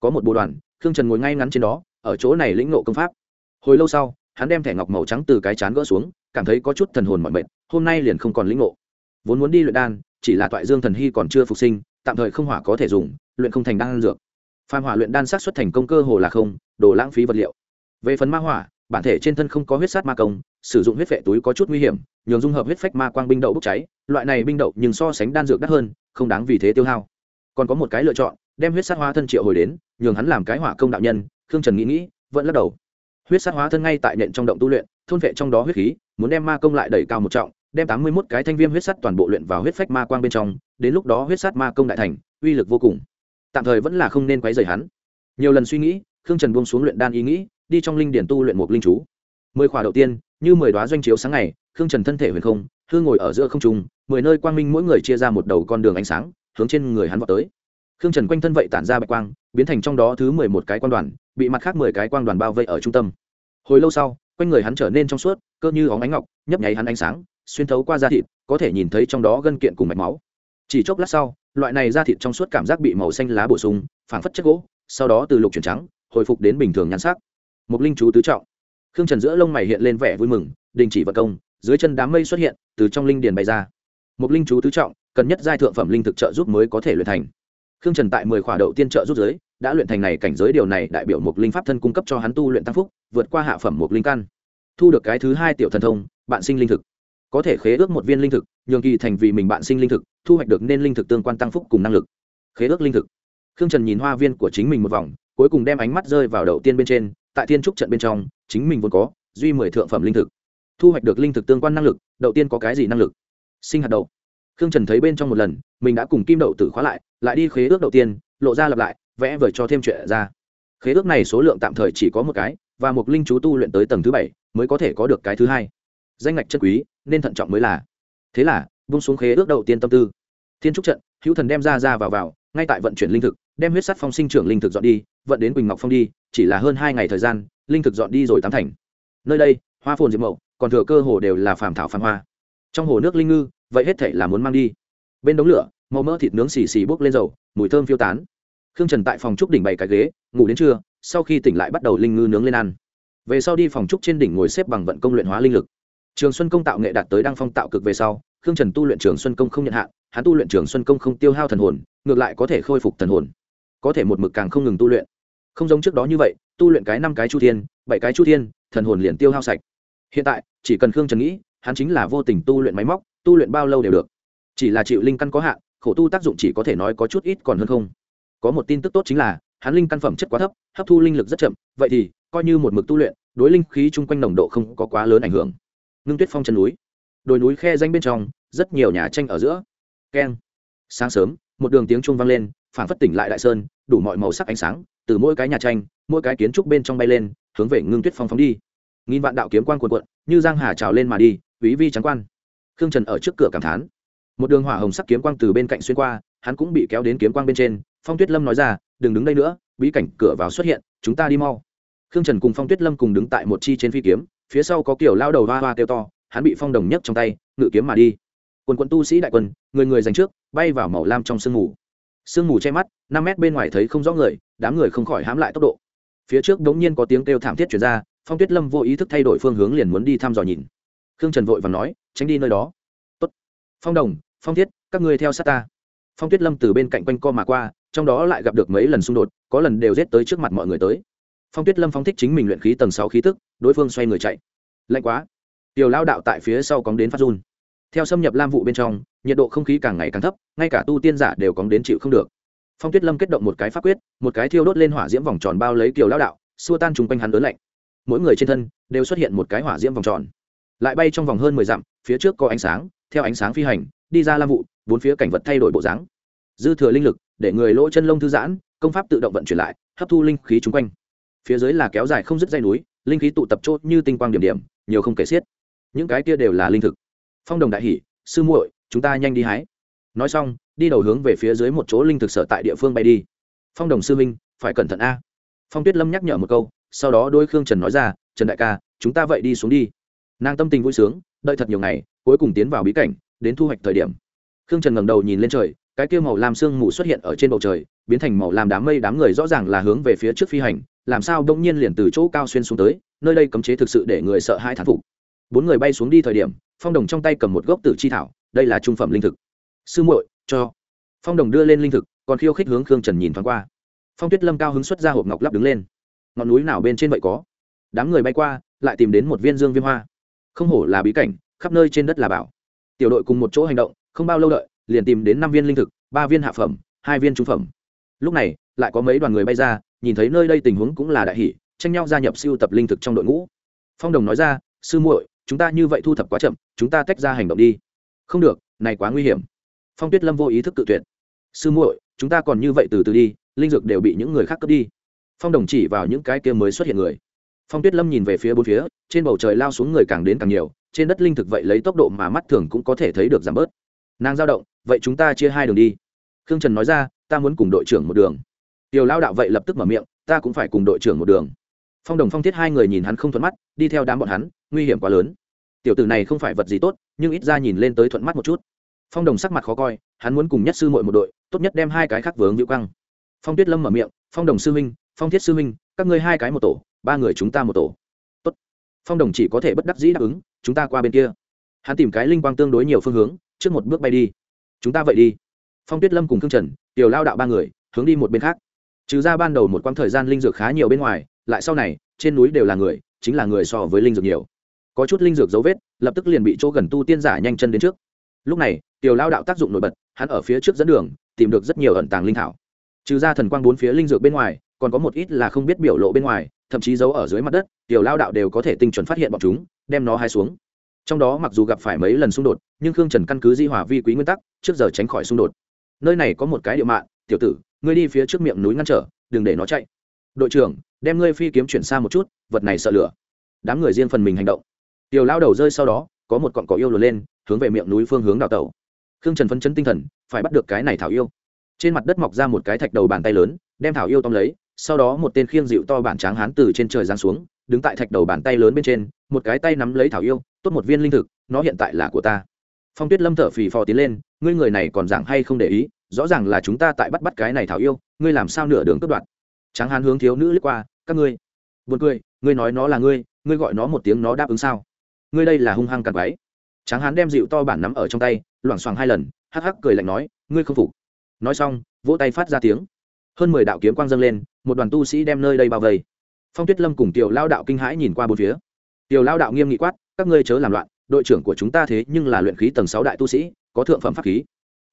Có một bộ đoàn, khương trần ngồi ngay ngắn trên đó, ở chỗ này lĩnh nộ công pháp. Hồi lâu sau, hắn đem thẻ ngọc màu trắng từ cái chán gỡ xuống, cảm thấy có chút thần hồn mọi mệt, hôm nay liền không còn lĩnh nộ. vốn muốn đi luyện đan, chỉ là toại dương thần hy còn chưa phục sinh, tạm thời không hỏa có thể dùng, luyện không thành đan dược phan hỏa luyện đan sát xuất thành công cơ hồ là không, đồ lãng phí vật liệu. Về phần ma hỏa, bản thể trên thân không có huyết sát ma công, sử dụng huyết vệ túi có chút nguy hiểm, nhường dung hợp huyết phách ma quang binh đậu bốc cháy, loại này binh đậu nhưng so sánh đan dược đắt hơn, không đáng vì thế tiêu hao. Còn có một cái lựa chọn, đem huyết sát hóa thân triệu hồi đến, nhường hắn làm cái hỏa công đạo nhân, khương trần nghĩ nghĩ, vẫn lắc đầu. Huyết sát hóa thân ngay tại nện trong động tu luyện, thôn vệ trong đó huyết khí, muốn đem ma công lại đẩy cao một trọng, đem tám mươi mốt cái thanh viêm huyết sắt toàn bộ luyện vào huyết phách ma quang bên trong, đến lúc đó huyết sắt ma công đại thành, uy lực vô cùng tạm thời vẫn là không nên quấy rầy hắn. Nhiều lần suy nghĩ, khương trần buông xuống luyện đan ý nghĩ, đi trong linh điển tu luyện một linh chú. Mười khỏa đầu tiên, như mười đoá doanh chiếu sáng ngày, khương trần thân thể huyền không hương ngồi ở giữa không trung, mười nơi quang minh mỗi người chia ra một đầu con đường ánh sáng, hướng trên người hắn vào tới. Khương trần quanh thân vậy tản ra bạch quang, biến thành trong đó thứ mười một cái quang đoàn, bị mặt khác mười cái quang đoàn bao vây ở trung tâm. Hồi lâu sau, quanh người hắn trở nên trong suốt, cơ như óng ánh ngọc, nhấp nháy hắn ánh sáng, xuyên thấu qua da thịt, có thể nhìn thấy trong đó gân kiện cùng mạch máu. Chỉ chốc lát sau loại này da thịt trong suốt cảm giác bị màu xanh lá bổ sung, phảng phất chất gỗ, sau đó từ lục chuyển trắng, hồi phục đến bình thường nhan sắc. Một linh chú tứ trọng. Khương trần giữa lông mày hiện lên vẻ vui mừng, đình chỉ vật công, dưới chân đám mây xuất hiện, từ trong linh điền bay ra. Một linh chú tứ trọng, cần nhất giai thượng phẩm linh thực trợ giúp mới có thể luyện thành. Khương trần tại mười khỏa đậu tiên trợ giúp giới, đã luyện thành này cảnh giới điều này đại biểu một linh pháp thân cung cấp cho hắn tu luyện tăng phúc, vượt qua hạ phẩm một linh căn. Thu được cái thứ hai tiểu thần thông, bạn sinh linh thực có thể khế ước một viên linh thực, nhường kỳ thành vì mình bạn sinh linh thực, thu hoạch được nên linh thực tương quan tăng phúc cùng năng lực. Khế ước linh thực. Khương trần nhìn hoa viên của chính mình một vòng, cuối cùng đem ánh mắt rơi vào đầu tiên bên trên, tại thiên trúc trận bên trong, chính mình vốn có, duy mười thượng phẩm linh thực. Thu hoạch được linh thực tương quan năng lực, đầu tiên có cái gì năng lực? Sinh hạt đậu. Khương trần thấy bên trong một lần, mình đã cùng kim đậu tử khóa lại lại đi khế ước đầu tiên, lộ ra lặp lại, vẽ vời cho thêm chuyện ra. Khế ước này số lượng tạm thời chỉ có một cái, và một linh chú tu luyện tới tầng thứ bảy, mới có thể có được cái thứ hai. Danh ngạch chân quý nên thận trọng mới là. Thế là vung xuống khế ước đầu tiên tâm tư. Thiên trúc trận, hữu thần đem ra ra vào vào, ngay tại vận chuyển linh thực, đem huyết sắt phong sinh trưởng linh thực dọn đi, vận đến quỳnh ngọc phong đi, chỉ là hơn hai ngày thời gian, linh thực dọn đi rồi tám thành. Nơi đây, hoa phồn diệp mậu, còn thừa cơ hồ đều là phàm thảo phàm hoa. Trong hồ nước linh ngư, vậy hết thể là muốn mang đi. Bên đống lửa, màu mỡ thịt nướng xì xì bốc lên dầu, mùi thơm phiêu tán. Khương trần tại phòng trúc đỉnh bày cái ghế, ngủ đến trưa, sau khi tỉnh lại bắt đầu linh ngư nướng lên ăn. Về sau đi phòng trúc trên đỉnh ngồi xếp bằng vận công luyện hóa linh lực trường xuân công tạo nghệ đạt tới đăng phong tạo cực về sau, khương trần tu luyện trường xuân công không nhận hạn, hắn tu luyện trường xuân công không tiêu hao thần hồn, ngược lại có thể khôi phục thần hồn. Có thể một mực càng không ngừng tu luyện. Không giống trước đó như vậy, tu luyện cái năm cái chu thiên, bảy cái chu thiên, thần hồn liền tiêu hao sạch. Hiện tại, chỉ cần khương trần nghĩ, hắn chính là vô tình tu luyện máy móc, tu luyện bao lâu đều được. Chỉ là chịu linh căn có hạn, khổ tu tác dụng chỉ có thể nói có chút ít còn hơn không. Có một tin tức tốt chính là, hắn linh căn phẩm chất quá thấp, hấp thu linh lực rất chậm, vậy thì, coi như một mực tu luyện, đối linh khí chung quanh nồng độ không có quá lớn ảnh hưởng ngưng tuyết phong chân núi. Đồi núi khe danh bên trong, rất nhiều nhà tranh ở giữa. Keng. Sáng sớm, một đường tiếng chuông vang lên phản phất tỉnh lại đại sơn, đủ mọi màu sắc ánh sáng, từ mỗi cái nhà tranh, mỗi cái kiến trúc bên trong bay lên, hướng về ngưng tuyết phong phóng đi. Nghìn vạn đạo kiếm quan cuộn cuộn, như giang hà trào lên mà đi, quý vi trắng quan. Khương trần ở trước cửa cảm thán. Một đường hỏa hồng sắc kiếm quang từ bên cạnh xuyên qua, hắn cũng bị kéo đến kiếm quang bên trên, phong tuyết lâm nói ra, đừng đứng đây nữa, bí cảnh cửa vào xuất hiện, chúng ta đi mau. Khương trần cùng phong tuyết lâm cùng đứng tại một chi trên phi kiếm phía sau có kiểu lao đầu hoa hoa kêu to, hắn bị phong đồng nhấc trong tay, ngự kiếm mà đi. Quần quân tu sĩ đại quân, người người giành trước, bay vào màu lam trong sương mù. Sương mù che mắt, năm mét bên ngoài thấy không rõ người, đám người không khỏi hãm lại tốc độ. Phía trước đống nhiên có tiếng kêu thảm thiết chuyển ra, phong tuyết lâm vô ý thức thay đổi phương hướng liền muốn đi thăm dò nhìn. Khương trần vội và nói, tránh đi nơi đó. Tốt. phong đồng, phong thiết, các ngươi theo sát ta. Phong tuyết lâm từ bên cạnh quanh co mà qua, trong đó lại gặp được mấy lần xung đột, có lần đều rết tới trước mặt mọi người tới phong tuyết lâm phóng thích chính mình luyện khí tầng sáu khí tức, đối phương xoay người chạy. Lạnh quá. Tiểu lao đạo tại phía sau cóng đến phát run. Theo xâm nhập lam vụ bên trong, nhiệt độ không khí càng ngày càng thấp, ngay cả tu tiên giả đều cóng đến chịu không được. Phong tuyết lâm kết động một cái pháp quyết, một cái thiêu đốt lên hỏa diễm vòng tròn bao lấy kiều lao đạo, xua tan chung quanh hắn lớn lạnh. Mỗi người trên thân đều xuất hiện một cái hỏa diễm vòng tròn. Lại bay trong vòng hơn mười dặm, phía trước có ánh sáng, theo ánh sáng phi hành, đi ra lam vụ bốn phía cảnh vật thay đổi bộ dáng. Dư thừa linh lực, để người lỗ chân lông thư giãn, công pháp tự động vận chuyển lại, hấp thu linh khí chung quanh phía dưới là kéo dài không dứt dây núi, linh khí tụ tập chốt như tinh quang điểm điểm, nhiều không kể xiết. Những cái kia đều là linh thực. Phong đồng đại hỷ sư muội, chúng ta nhanh đi hái. Nói xong, đi đầu hướng về phía dưới một chỗ linh thực sở tại địa phương bay đi. Phong đồng sư minh phải cẩn thận a. Phong tuyết lâm nhắc nhở một câu, sau đó đôi khương trần nói ra, trần đại ca, chúng ta vậy đi xuống đi. Nàng tâm tình vui sướng, đợi thật nhiều ngày, cuối cùng tiến vào bí cảnh, đến thu hoạch thời điểm. Khương trần ngẩng đầu nhìn lên trời, cái kia màu lam sương mù xuất hiện ở trên bầu trời, biến thành màu lam đám mây đám người rõ ràng là hướng về phía trước phi hành làm sao đông nhiên liền từ chỗ cao xuyên xuống tới, nơi đây cấm chế thực sự để người sợ hai thán phục. Bốn người bay xuống đi thời điểm, phong đồng trong tay cầm một gốc tử chi thảo, đây là trung phẩm linh thực. Sư muội, cho. Phong đồng đưa lên linh thực, còn khiêu khích hướng khương trần nhìn thoáng qua. Phong tuyết lâm cao hứng xuất ra hộp ngọc lắp đứng lên. Ngọn núi nào bên trên vậy có? Đám người bay qua, lại tìm đến một viên dương viêm hoa. Không hổ là bí cảnh, khắp nơi trên đất là bảo. Tiểu đội cùng một chỗ hành động, không bao lâu đợi, liền tìm đến năm viên linh thực, ba viên hạ phẩm, hai viên trung phẩm. Lúc này, lại có mấy đoàn người bay ra nhìn thấy nơi đây tình huống cũng là đại hỷ tranh nhau gia nhập siêu tập linh thực trong đội ngũ. Phong đồng nói ra, sư muội, chúng ta như vậy thu thập quá chậm, chúng ta tách ra hành động đi. Không được, này quá nguy hiểm. Phong tuyết lâm vô ý thức tự tuyệt. Sư muội, chúng ta còn như vậy từ từ đi, linh dược đều bị những người khác cướp đi. Phong đồng chỉ vào những cái kia mới xuất hiện người. Phong tuyết lâm nhìn về phía bốn phía, trên bầu trời lao xuống người càng đến càng nhiều, trên đất linh thực vậy lấy tốc độ mà mắt thường cũng có thể thấy được giảm bớt. Nàng giao động, vậy chúng ta chia hai đường đi. Khương trần nói ra, ta muốn cùng đội trưởng một đường tiểu lao đạo vậy lập tức mở miệng, ta cũng phải cùng đội trưởng một đường. Phong đồng phong thiết hai người nhìn hắn không thuận mắt, đi theo đám bọn hắn, nguy hiểm quá lớn. Tiểu tử này không phải vật gì tốt, nhưng ít ra nhìn lên tới thuận mắt một chút. Phong đồng sắc mặt khó coi, hắn muốn cùng nhất sư muội một đội, tốt nhất đem hai cái khác vướng hữu căng. Phong tuyết lâm mở miệng, phong đồng sư huynh, phong thiết sư huynh, các ngươi hai cái một tổ, ba người chúng ta một tổ. Tốt. phong đồng chỉ có thể bất đắc dĩ đáp ứng, chúng ta qua bên kia. Hắn tìm cái linh quang tương đối nhiều phương hướng, trước một bước bay đi. Chúng ta vậy đi. Phong tuyết lâm cùng thương trần, tiểu lao đạo ba người, hướng đi một bên khác trừ ra ban đầu một quãng thời gian linh dược khá nhiều bên ngoài, lại sau này, trên núi đều là người, chính là người so với linh dược nhiều. Có chút linh dược dấu vết, lập tức liền bị chỗ gần tu tiên giả nhanh chân đến trước. Lúc này, tiểu lao đạo tác dụng nổi bật, hắn ở phía trước dẫn đường, tìm được rất nhiều ẩn tàng linh thảo. Trừ ra thần quang bốn phía linh dược bên ngoài, còn có một ít là không biết biểu lộ bên ngoài, thậm chí giấu ở dưới mặt đất, tiểu lao đạo đều có thể tinh chuẩn phát hiện bọn chúng, đem nó hai xuống. Trong đó mặc dù gặp phải mấy lần xung đột, nhưng khương trần căn cứ di hòa vi quý nguyên tắc, trước giờ tránh khỏi xung đột. Nơi này có một cái địa mạng tiểu tử ngươi đi phía trước miệng núi ngăn trở, đừng để nó chạy. Đội trưởng, đem ngươi phi kiếm chuyển xa một chút, vật này sợ lửa. Đám người riêng phần mình hành động. Tiểu lao đầu rơi sau đó, có một cọn cỏ yêu lùa lên, hướng về miệng núi phương hướng đào tẩu. Khương trần phân chấn tinh thần, phải bắt được cái này thảo yêu. Trên mặt đất mọc ra một cái thạch đầu bàn tay lớn, đem thảo yêu tóm lấy, sau đó một tên khiêng dịu to bản tráng hán từ trên trời giáng xuống, đứng tại thạch đầu bàn tay lớn bên trên, một cái tay nắm lấy thảo yêu, tốt một viên linh thực, nó hiện tại là của ta. Phong tuyết lâm thở phì phò tiến lên, ngươi người này còn giảng hay không để ý rõ ràng là chúng ta tại bắt bắt cái này thảo yêu, ngươi làm sao nửa đường cướp đoạt? Tráng hán hướng thiếu nữ lướt qua, các ngươi. Buồn cười, ngươi nói nó là ngươi ngươi gọi nó một tiếng nó đáp ứng sao? Ngươi đây là hung hăng cặn váy tráng hán đem dịu to bản nắm ở trong tay, loảng xoảng hai lần, hắc hắc cười lạnh nói, ngươi không phục. Nói xong, vỗ tay phát ra tiếng. Hơn mười đạo kiếm quang dâng lên, một đoàn tu sĩ đem nơi đây bao vây. Phong tuyết lâm cùng tiểu lao đạo kinh hãi nhìn qua bốn phía. Tiểu lao đạo nghiêm nghị quát, các ngươi chớ làm loạn, đội trưởng của chúng ta thế nhưng là luyện khí tầng sáu đại tu sĩ, có thượng phẩm pháp khí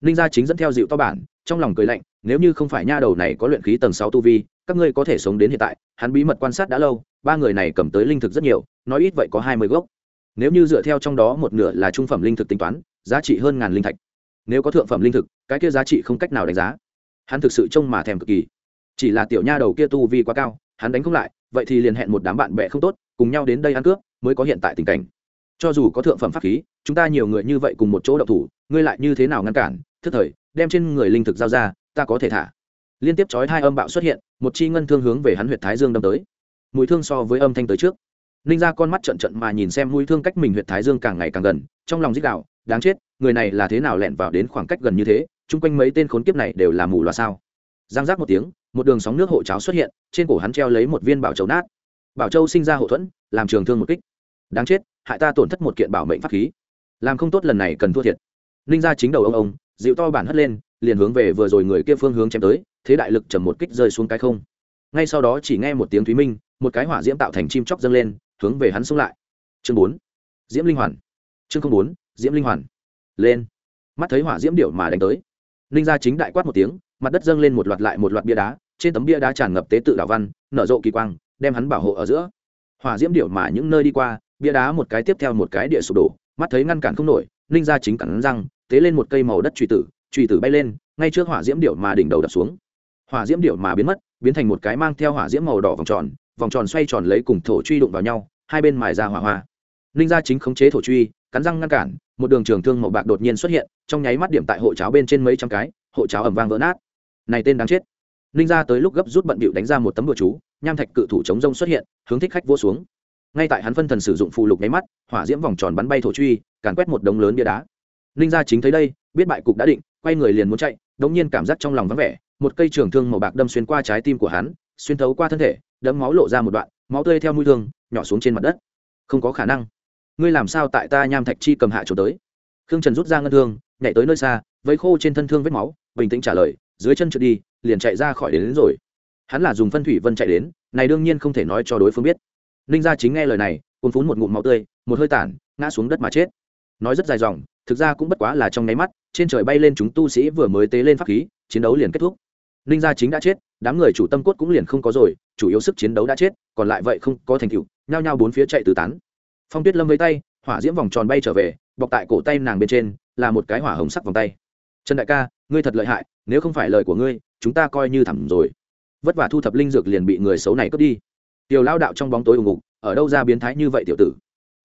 ninh gia chính dẫn theo dịu to bản, trong lòng cười lạnh, nếu như không phải nha đầu này có luyện khí tầng sáu tu vi, các ngươi có thể sống đến hiện tại, hắn bí mật quan sát đã lâu, ba người này cầm tới linh thực rất nhiều, nói ít vậy có hai mươi gốc. Nếu như dựa theo trong đó một nửa là trung phẩm linh thực tính toán, giá trị hơn ngàn linh thạch. Nếu có thượng phẩm linh thực, cái kia giá trị không cách nào đánh giá. Hắn thực sự trông mà thèm cực kỳ. Chỉ là tiểu nha đầu kia tu vi quá cao, hắn đánh không lại, vậy thì liền hẹn một đám bạn bè không tốt, cùng nhau đến đây ăn cướp, mới có hiện tại tình cảnh. Cho dù có thượng phẩm pháp khí, chúng ta nhiều người như vậy cùng một chỗ đậu thủ, ngươi lại như thế nào ngăn cản thức thời, đem trên người linh thực giao ra, ta có thể thả. Liên tiếp chói hai âm bạo xuất hiện, một chi ngân thương hướng về hắn huyệt thái dương đâm tới. Mũi thương so với âm thanh tới trước. Ninh ra con mắt trận trận mà nhìn xem mũi thương cách mình huyệt thái dương càng ngày càng gần, trong lòng dích đạo đáng chết, người này là thế nào lẹn vào đến khoảng cách gần như thế, chung quanh mấy tên khốn kiếp này đều là mù loà sao. Giang giác một tiếng, một đường sóng nước hộ cháo xuất hiện, trên cổ hắn treo lấy một viên bảo châu nát. Bảo châu sinh ra hậu thuẫn, làm trường thương một kích. Đáng chết, hại ta tổn thất một kiện bảo mệnh pháp khí. Làm không tốt lần này cần thua thiệt. Ninh ra chính đầu ông ông dịu to bản hất lên, liền hướng về vừa rồi người kia phương hướng chém tới, thế đại lực chầm một kích rơi xuống cái không. Ngay sau đó chỉ nghe một tiếng thúy minh, một cái hỏa diễm tạo thành chim chóc dâng lên, hướng về hắn xông lại. Chương bốn, diễm linh hoàn. Chương bốn, diễm linh hoàn. Lên. Mắt thấy hỏa diễm điệu mà đánh tới. Ninh gia chính đại quát một tiếng, mặt đất dâng lên một loạt lại một loạt bia đá, trên tấm bia đá tràn ngập tế tự đạo văn, nở rộ kỳ quang, đem hắn bảo hộ ở giữa. Hỏa diễm điệu mà những nơi đi qua, bia đá một cái tiếp theo một cái địa sụp đổ, mắt thấy ngăn cản không nổi ninh gia chính cản răng tế lên một cây màu đất truy tử truy tử bay lên, ngay trước hỏa diễm điệu mà đỉnh đầu đập xuống. Hỏa diễm điệu mà biến mất, biến thành một cái mang theo hỏa diễm màu đỏ vòng tròn vòng tròn xoay tròn lấy cùng thổ truy đụng vào nhau, hai bên mài ra hỏa hoa. Ninh gia chính khống chế thổ truy, cắn răng ngăn cản, một đường trường thương màu bạc đột nhiên xuất hiện, trong nháy mắt điểm tại hộ cháo bên trên mấy trăm cái, hộ cháo ẩm vang vỡ nát. Này tên đáng chết. Ninh gia tới lúc gấp rút bận bịu đánh ra một tấm bừa chú, nham thạch cự thủ chống rông xuất hiện, hướng thích khách vô xuống. Ngay tại hắn phân thần sử dụng phù lục nháy mắt, hỏa diễm vòng tròn bắn bay thổ truy, càn quét một đống lớn bia đá ninh gia chính thấy đây biết bại cục đã định quay người liền muốn chạy đống nhiên cảm giác trong lòng vắng vẻ một cây trường thương màu bạc đâm xuyên qua trái tim của hắn xuyên thấu qua thân thể đấm máu lộ ra một đoạn máu tươi theo mũi thương nhỏ xuống trên mặt đất. Không có khả năng. Ngươi làm sao tại ta nham thạch chi cầm hạ trốn tới? Khương trần rút ra ngân thương nhảy tới nơi xa vây khô trên thân thương vết máu bình tĩnh trả lời dưới chân trượt đi liền chạy ra khỏi đến, đến rồi. Hắn là dùng phân thủy vân chạy đến này đương nhiên không thể nói cho đối phương biết. Ninh gia chính nghe lời này cuốn phún một ngụm máu tươi một hơi tản ngã xuống đất mà chết nói rất dài dòng, thực ra cũng bất quá là trong nháy mắt, trên trời bay lên chúng tu sĩ vừa mới tế lên pháp khí, chiến đấu liền kết thúc. Ninh gia chính đã chết, đám người chủ tâm cốt cũng liền không có rồi, chủ yếu sức chiến đấu đã chết, còn lại vậy không có thành tựu, nhao nhao bốn phía chạy tứ tán. Phong tuyết lâm với tay, hỏa diễm vòng tròn bay trở về, bọc tại cổ tay nàng bên trên, là một cái hỏa hồng sắc vòng tay. Trần đại ca, ngươi thật lợi hại, nếu không phải lời của ngươi, chúng ta coi như thẳm rồi. Vất vả thu thập linh dược liền bị người xấu này cướp đi. Tiểu lao đạo trong bóng tối ủng ngục, ở đâu ra biến thái như vậy tiểu tử?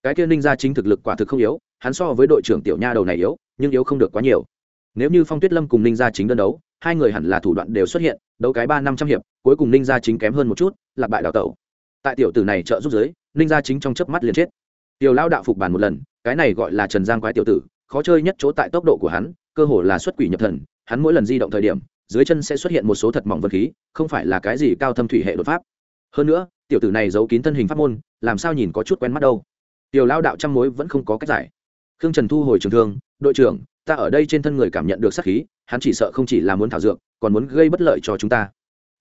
Cái kia ninh gia chính thực lực quả thực không yếu, hắn so với đội trưởng tiểu nha đầu này yếu, nhưng yếu không được quá nhiều. Nếu như phong tuyết lâm cùng ninh gia chính đơn đấu, hai người hẳn là thủ đoạn đều xuất hiện, đấu cái ba năm trăm hiệp, cuối cùng ninh gia chính kém hơn một chút, lạc bại đào tẩu. Tại tiểu tử này trợ giúp giới ninh gia chính trong chớp mắt liền chết. Tiểu lao đạo phục bản một lần, cái này gọi là trần giang quái tiểu tử, khó chơi nhất chỗ tại tốc độ của hắn, cơ hồ là xuất quỷ nhập thần, hắn mỗi lần di động thời điểm, dưới chân sẽ xuất hiện một số thật mỏng vật khí, không phải là cái gì cao thâm thủy hệ đột pháp. Hơn nữa, tiểu tử này giấu kín thân hình pháp môn, làm sao nhìn có chút quen mắt đâu tiểu lao đạo trăm mối vẫn không có cách giải. Khương trần thu hồi trường thương, đội trưởng, ta ở đây trên thân người cảm nhận được sát khí, hắn chỉ sợ không chỉ là muốn thảo dược, còn muốn gây bất lợi cho chúng ta.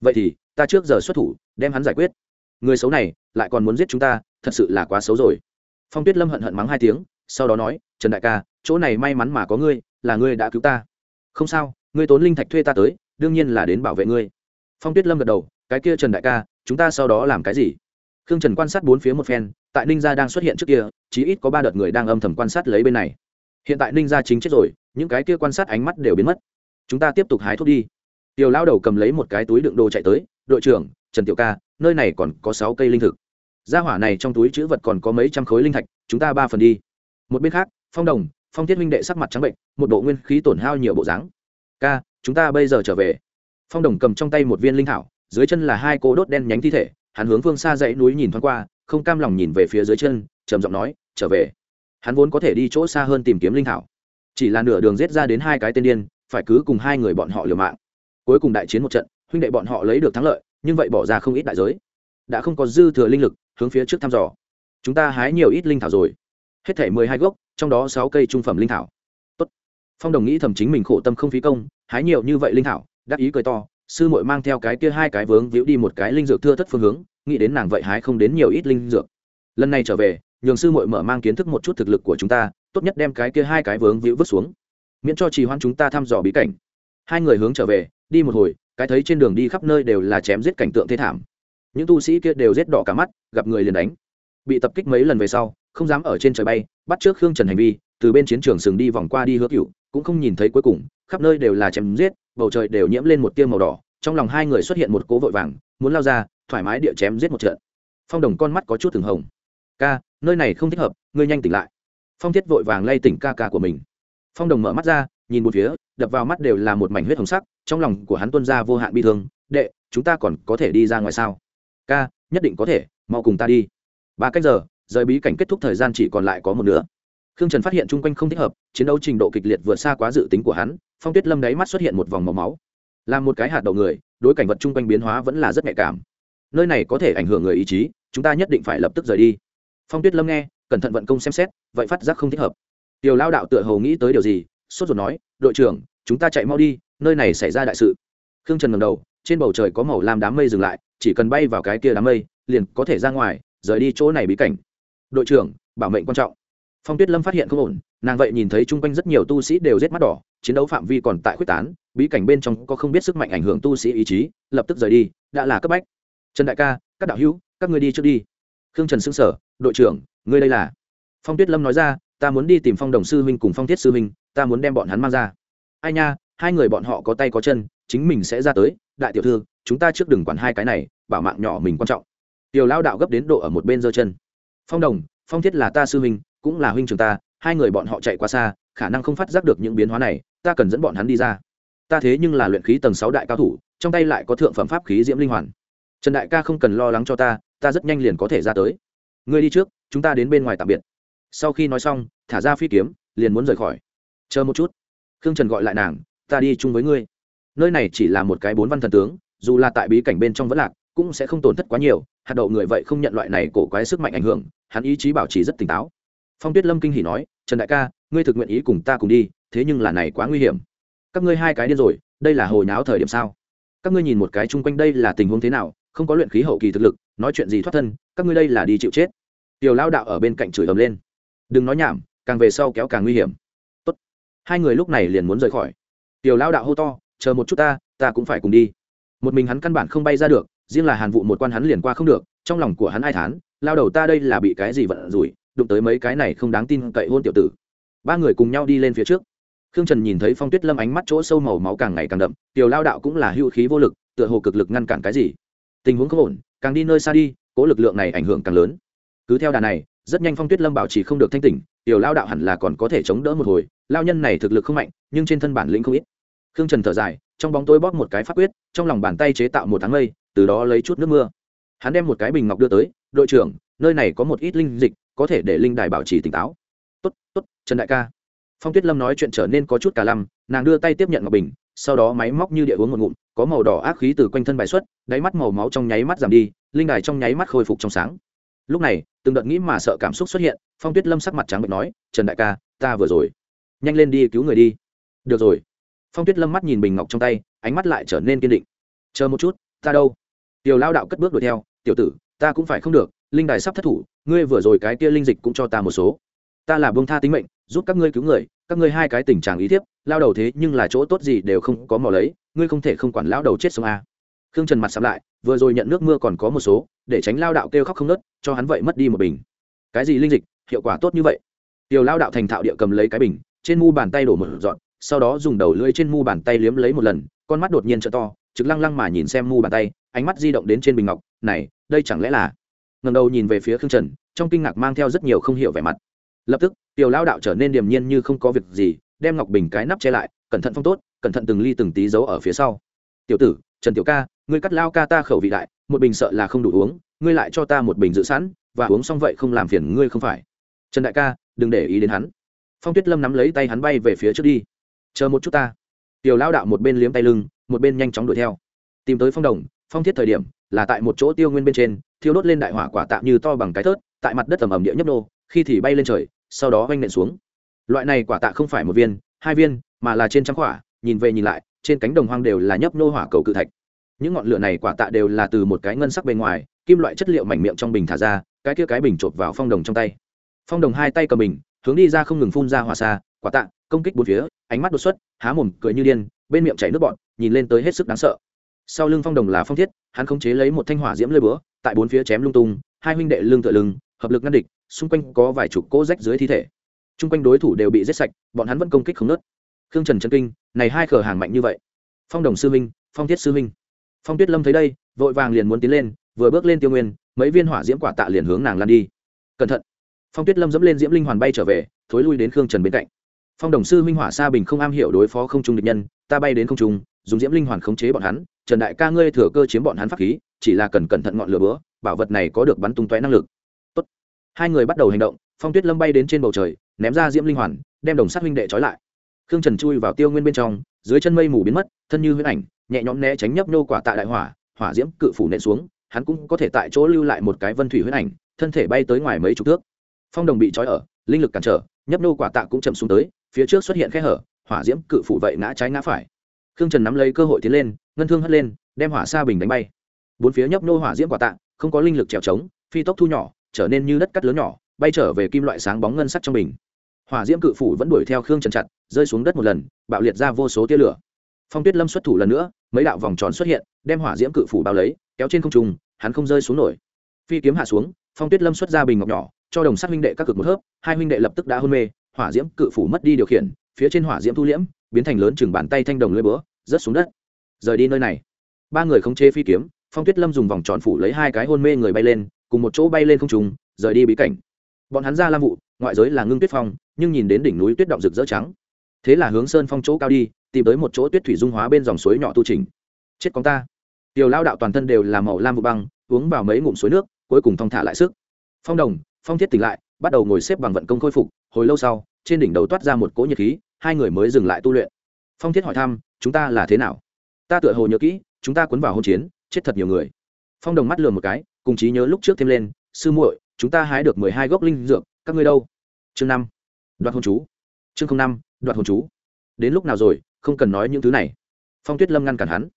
Vậy thì, ta trước giờ xuất thủ, đem hắn giải quyết. Người xấu này, lại còn muốn giết chúng ta, thật sự là quá xấu rồi. Phong tuyết lâm hận hận mắng hai tiếng, sau đó nói, trần đại ca, chỗ này may mắn mà có ngươi, là ngươi đã cứu ta. Không sao, ngươi tốn linh thạch thuê ta tới, đương nhiên là đến bảo vệ ngươi. Phong tuyết lâm gật đầu, cái kia trần đại ca, chúng ta sau đó làm cái gì? Khương trần quan sát bốn phía một phen, tại ninh gia đang xuất hiện trước kia, chí ít có ba đợt người đang âm thầm quan sát lấy bên này. Hiện tại ninh gia chính chết rồi, những cái kia quan sát ánh mắt đều biến mất. Chúng ta tiếp tục hái thuốc đi. Tiểu lao đầu cầm lấy một cái túi đựng đồ chạy tới, đội trưởng, trần tiểu ca, nơi này còn có sáu cây linh thực. Gia hỏa này trong túi chữ vật còn có mấy trăm khối linh thạch, chúng ta ba phần đi. Một bên khác, phong đồng, phong thiết minh đệ sắc mặt trắng bệnh, một bộ nguyên khí tổn hao nhiều bộ dáng. Ca, chúng ta bây giờ trở về. Phong đồng cầm trong tay một viên linh thảo, dưới chân là hai cô đốt đen nhánh thi thể hắn hướng phương xa dãy núi nhìn thoáng qua, không cam lòng nhìn về phía dưới chân, trầm giọng nói, trở về. Hắn vốn có thể đi chỗ xa hơn tìm kiếm linh thảo. Chỉ là nửa đường giết ra đến hai cái tên điên, phải cứ cùng hai người bọn họ liều mạng. Cuối cùng đại chiến một trận, huynh đệ bọn họ lấy được thắng lợi, nhưng vậy bỏ ra không ít đại giới. Đã không có dư thừa linh lực, hướng phía trước thăm dò. Chúng ta hái nhiều ít linh thảo rồi. Hết thể mười hai gốc, trong đó sáu cây trung phẩm linh thảo. Tốt. phong đồng nghĩ thầm chính mình khổ tâm không phí công, hái nhiều như vậy linh thảo, đắc ý cười to sư muội mang theo cái kia hai cái vướng víu đi một cái linh dược thưa thất phương hướng, nghĩ đến nàng vậy hái không đến nhiều ít linh dược. Lần này trở về, nhường sư muội mở mang kiến thức một chút thực lực của chúng ta, tốt nhất đem cái kia hai cái vướng víu vứt xuống. Miễn cho trì hoãn chúng ta thăm dò bí cảnh. Hai người hướng trở về, đi một hồi, cái thấy trên đường đi khắp nơi đều là chém giết cảnh tượng thế thảm. Những tu sĩ kia đều giết đỏ cả mắt, gặp người liền đánh. Bị tập kích mấy lần về sau, không dám ở trên trời bay, bắt trước khương trần hành vi, từ bên chiến trường sừng đi vòng qua đi hứa cựu cũng không nhìn thấy cuối cùng, khắp nơi đều là chém giết bầu trời đều nhiễm lên một tia màu đỏ, trong lòng hai người xuất hiện một cố vội vàng, muốn lao ra, thoải mái địa chém giết một trận. Phong đồng con mắt có chút thường hồng. Ca, nơi này không thích hợp, ngươi nhanh tỉnh lại. Phong thiết vội vàng lay tỉnh ca ca của mình. Phong đồng mở mắt ra, nhìn một phía, đập vào mắt đều là một mảnh huyết hồng sắc, trong lòng của hắn tuân ra vô hạn bi thương. Đệ, chúng ta còn có thể đi ra ngoài sao? Ca, nhất định có thể, mau cùng ta đi. Ba cách giờ, rời bí cảnh kết thúc thời gian chỉ còn lại có một nửa. Khương trần phát hiện chung quanh không thích hợp, chiến đấu trình độ kịch liệt vượt xa quá dự tính của hắn phong tuyết lâm đáy mắt xuất hiện một vòng màu máu. Là một cái hạt đầu người, đối cảnh vật chung quanh biến hóa vẫn là rất nhạy cảm. Nơi này có thể ảnh hưởng người ý chí, chúng ta nhất định phải lập tức rời đi. Phong tuyết lâm nghe, cẩn thận vận công xem xét, vậy phát giác không thích hợp. Tiểu lao đạo tựa hầu nghĩ tới điều gì, sốt ruột nói, đội trưởng, chúng ta chạy mau đi, nơi này xảy ra đại sự. Khương trần ngầm đầu, trên bầu trời có màu lam đám mây dừng lại, chỉ cần bay vào cái kia đám mây, liền có thể ra ngoài, rời đi chỗ này bí cảnh. Đội trưởng, bảo mệnh quan trọng. Phong tuyết lâm phát hiện không ổn, nàng vậy nhìn thấy chung quanh rất nhiều tu sĩ đều rết mắt đỏ chiến đấu phạm vi còn tại quyết tán, bí cảnh bên trong có không biết sức mạnh ảnh hưởng tu sĩ ý chí, lập tức rời đi, đã là cấp bách. Trần đại ca, các đạo hữu, các người đi trước đi. Khương trần xưng sở đội trưởng, ngươi đây là? Phong tuyết lâm nói ra, ta muốn đi tìm phong đồng sư huynh cùng phong thiết sư huynh, ta muốn đem bọn hắn mang ra. Ai nha, hai người bọn họ có tay có chân, chính mình sẽ ra tới. Đại tiểu thư, chúng ta trước đừng quản hai cái này, bảo mạng nhỏ mình quan trọng. Tiểu lao đạo gấp đến độ ở một bên giơ chân. Phong đồng, phong thiết là ta sư huynh, cũng là huynh trường ta, hai người bọn họ chạy qua xa khả năng không phát giác được những biến hóa này, ta cần dẫn bọn hắn đi ra. Ta thế nhưng là luyện khí tầng sáu đại cao thủ, trong tay lại có thượng phẩm pháp khí diễm linh hoàn. Trần đại ca không cần lo lắng cho ta ta rất nhanh liền có thể ra tới. Ngươi đi trước, chúng ta đến bên ngoài tạm biệt. Sau khi nói xong, thả ra phi kiếm, liền muốn rời khỏi. Chờ một chút. Khương trần gọi lại nàng, ta đi chung với ngươi. Nơi này chỉ là một cái bốn văn thần tướng, dù là tại bí cảnh bên trong vẫn lạc, cũng sẽ không tổn thất quá nhiều, hạt đậu người vậy không nhận loại này cổ quái sức mạnh ảnh hưởng, hắn ý chí bảo trì rất tỉnh táo phong tuyết lâm kinh hỉ nói, trần đại ca, ngươi thực nguyện ý cùng ta cùng đi, thế nhưng là này quá nguy hiểm. Các ngươi hai cái điên rồi, đây là hồi náo thời điểm sao? Các ngươi nhìn một cái chung quanh đây là tình huống thế nào, không có luyện khí hậu kỳ thực lực, nói chuyện gì thoát thân, các ngươi đây là đi chịu chết. Tiểu lao đạo ở bên cạnh chửi ầm lên. Đừng nói nhảm, càng về sau kéo càng nguy hiểm. Tốt. hai người lúc này liền muốn rời khỏi. Tiểu lao đạo hô to, chờ một chút ta ta cũng phải cùng đi. Một mình hắn căn bản không bay ra được, riêng là hàn vụ một quan hắn liền qua không được, trong lòng của hắn ai thán lao đầu ta đây là bị cái gì vận rủi đụng tới mấy cái này không đáng tin cậy hôn tiểu tử. Ba người cùng nhau đi lên phía trước. Khương trần nhìn thấy phong tuyết lâm ánh mắt chỗ sâu màu máu càng ngày càng đậm, tiểu lao đạo cũng là hữu khí vô lực, tựa hồ cực lực ngăn cản cái gì. Tình huống không ổn, càng đi nơi xa đi, cố lực lượng này ảnh hưởng càng lớn. Cứ theo đà này, rất nhanh phong tuyết lâm bảo trì không được thanh tỉnh, tiểu lao đạo hẳn là còn có thể chống đỡ một hồi, lao nhân này thực lực không mạnh, nhưng trên thân bản lĩnh không ít. Khương trần thở dài, trong bóng tối bóp một cái pháp quyết, trong lòng bàn tay chế tạo một tháng mây, từ đó lấy chút nước mưa. Hắn đem một cái bình ngọc đưa tới, đội trưởng, nơi này có một ít linh dịch có thể để linh đài bảo trì tỉnh táo. Tốt tốt, trần đại ca. Phong tuyết lâm nói chuyện trở nên có chút cả lăm, nàng đưa tay tiếp nhận ngọc bình, sau đó máy móc như địa uống một ngụm, có màu đỏ ác khí từ quanh thân bài xuất, đáy mắt màu máu trong nháy mắt giảm đi, linh đài trong nháy mắt khôi phục trong sáng. Lúc này, từng đợt nghĩ mà sợ cảm xúc xuất hiện, phong tuyết lâm sắc mặt trắng bệnh nói, trần đại ca, ta vừa rồi. Nhanh lên đi cứu người đi. Được rồi. Phong tuyết lâm mắt nhìn bình ngọc trong tay, ánh mắt lại trở nên kiên định. Chờ một chút, ta đâu? Tiểu lao đạo cất bước đuổi theo, tiểu tử, ta cũng phải không được linh đài sắp thất thủ, ngươi vừa rồi cái kia linh dịch cũng cho ta một số. Ta là bông tha tính mệnh, giúp các ngươi cứu người, các ngươi hai cái tình trạng ý thiếp, lao đầu thế nhưng là chỗ tốt gì đều không có mò lấy, ngươi không thể không quản lao đầu chết sống a. Khương trần mặt sắm lại, vừa rồi nhận nước mưa còn có một số, để tránh lao đạo kêu khóc không nớt, cho hắn vậy mất đi một bình. Cái gì linh dịch, hiệu quả tốt như vậy? Tiểu lao đạo thành thạo địa cầm lấy cái bình, trên mu bàn tay đổ một dọn sau đó dùng đầu lưỡi trên mu bàn tay liếm lấy một lần, con mắt đột nhiên trợ to, trực lăng lăng mà nhìn xem mu bàn tay, ánh mắt di động đến trên bình ngọc, này, đây chẳng lẽ là ngầm đầu nhìn về phía khương trần, trong kinh ngạc mang theo rất nhiều không hiểu vẻ mặt. Lập tức, tiểu lao đạo trở nên điềm nhiên như không có việc gì, đem ngọc bình cái nắp che lại, cẩn thận phong tốt, cẩn thận từng ly từng tí giấu ở phía sau. Tiểu tử, trần tiểu ca, ngươi cắt lao ca ta khẩu vị đại, một bình sợ là không đủ uống, ngươi lại cho ta một bình dự sẵn, và uống xong vậy không làm phiền ngươi không phải. Trần đại ca, đừng để ý đến hắn. Phong tuyết lâm nắm lấy tay hắn bay về phía trước đi. Chờ một chút ta. Tiểu lao đạo một bên liếm tay lưng, một bên nhanh chóng đuổi theo. Tìm tới phong đồng, phong thiết thời điểm là tại một chỗ tiêu nguyên bên trên thiêu đốt lên đại hỏa quả tạm như to bằng cái thớt, tại mặt đất ẩm ẩm địa nhấp nô, khi thì bay lên trời, sau đó oanh nện xuống. Loại này quả tạ không phải một viên, hai viên, mà là trên trăm quả, nhìn về nhìn lại, trên cánh đồng hoang đều là nhấp nô hỏa cầu cự thạch. Những ngọn lửa này quả tạ đều là từ một cái ngân sắc bên ngoài, kim loại chất liệu mảnh miệng trong bình thả ra, cái kia cái bình chộp vào phong đồng trong tay. Phong đồng hai tay cầm bình, hướng đi ra không ngừng phun ra hỏa xa, quả tạ, công kích bốn phía, ánh mắt đột xuất, há mồm, cười như điên, bên miệng chảy nước bọn nhìn lên tới hết sức đáng sợ. Sau lưng phong đồng là phong thiết, hắn khống chế lấy một thanh hỏa diễm lơi búa tại bốn phía chém lung tung, hai huynh đệ lưng tựa lưng, hợp lực ngăn địch, xung quanh có vài chục cỗ rách dưới thi thể. Chung quanh đối thủ đều bị giết sạch, bọn hắn vẫn công kích không nớt khương trần chân kinh, này hai khờ hàng mạnh như vậy. Phong đồng sư minh phong thiết sư minh phong tuyết lâm thấy đây, vội vàng liền muốn tiến lên, vừa bước lên tiêu nguyên, mấy viên hỏa diễm quả tạ liền hướng nàng lan đi. Cẩn thận. Phong tuyết lâm dẫm lên diễm linh hoàn bay trở về, thối lui đến khương trần bên cạnh. Phong đồng sư minh hỏa sa bình không am hiểu đối phó không trung địch nhân, ta bay đến không trung, dùng diễm linh hoàn khống chế bọn hắn trần đại ca ngươi thừa cơ chiếm bọn hắn pháp khí, chỉ là cần cẩn thận ngọn lửa bữa, bảo vật này có được bắn tung tóe năng lực. Tốt. hai người bắt đầu hành động, phong tuyết lâm bay đến trên bầu trời, ném ra diễm linh hoàn, đem đồng sát huynh đệ trói lại. Khương trần chui vào tiêu nguyên bên trong, dưới chân mây mù biến mất, thân như huyễn ảnh, nhẹ nhõm né tránh nhấp nô quả tạ đại hỏa hỏa diễm cự phủ nện xuống, hắn cũng có thể tại chỗ lưu lại một cái vân thủy huyễn ảnh, thân thể bay tới ngoài mấy chục thước. Phong đồng bị trói ở, linh lực cản trở, nhấp nô quả tạ cũng chậm xuống tới, phía trước xuất hiện khe hở, hỏa diễm cự phủ vậy ngã trái ngã phải khương trần nắm lấy cơ hội tiến lên, ngân thương hất lên, đem hỏa sa bình đánh bay. Bốn phía nhấp nô hỏa diễm quả tạ, không có linh lực trèo trống, phi tốc thu nhỏ, trở nên như đất cắt lớn nhỏ, bay trở về kim loại sáng bóng ngân sắc trong bình. Hỏa diễm cự phủ vẫn đuổi theo khương trần chặt, rơi xuống đất một lần, bạo liệt ra vô số tia lửa. Phong tuyết lâm xuất thủ lần nữa, mấy đạo vòng tròn xuất hiện, đem hỏa diễm cự phủ bao lấy, kéo trên không trung, hắn không rơi xuống nổi. Phi kiếm hạ xuống, phong tuyết lâm xuất ra bình ngọc nhỏ, cho đồng sát huynh đệ các cực một hớp, hai huynh đệ lập tức đã hôn mê, hỏa diễm cự phủ mất đi điều khiển, phía trên hỏa diễm thu liễm biến thành lớn chừng bàn tay thanh đồng lưỡi búa, rớt xuống đất. Rời đi nơi này. Ba người không chế phi kiếm, phong tuyết lâm dùng vòng tròn phủ lấy hai cái hôn mê người bay lên, cùng một chỗ bay lên không trùng rời đi bí cảnh. Bọn hắn ra lam vụ ngoại giới là ngưng tuyết phong, nhưng nhìn đến đỉnh núi tuyết động rực rỡ trắng. Thế là hướng sơn phong chỗ cao đi, tìm tới một chỗ tuyết thủy dung hóa bên dòng suối nhỏ tu trình chết con ta. Tiểu lao đạo toàn thân đều là màu lam vụ băng, uống vào mấy ngụm suối nước, cuối cùng thong thả lại sức. Phong đồng, phong thiết tỉnh lại, bắt đầu ngồi xếp bằng vận công khôi phục, hồi lâu sau, trên đỉnh đầu toát ra một cỗ nhiệt khí hai người mới dừng lại tu luyện. Phong thiết hỏi thăm, chúng ta là thế nào? Ta tựa hồ nhớ kỹ, chúng ta cuốn vào hôn chiến, chết thật nhiều người. Phong đồng mắt lừa một cái, cùng trí nhớ lúc trước thêm lên, sư muội, chúng ta hái được mười hai gốc linh dược, các ngươi đâu? Chương năm, đoạt hôn chú. Chương năm, đoạt hôn chú. Đến lúc nào rồi, không cần nói những thứ này. Phong tuyết lâm ngăn cản hắn.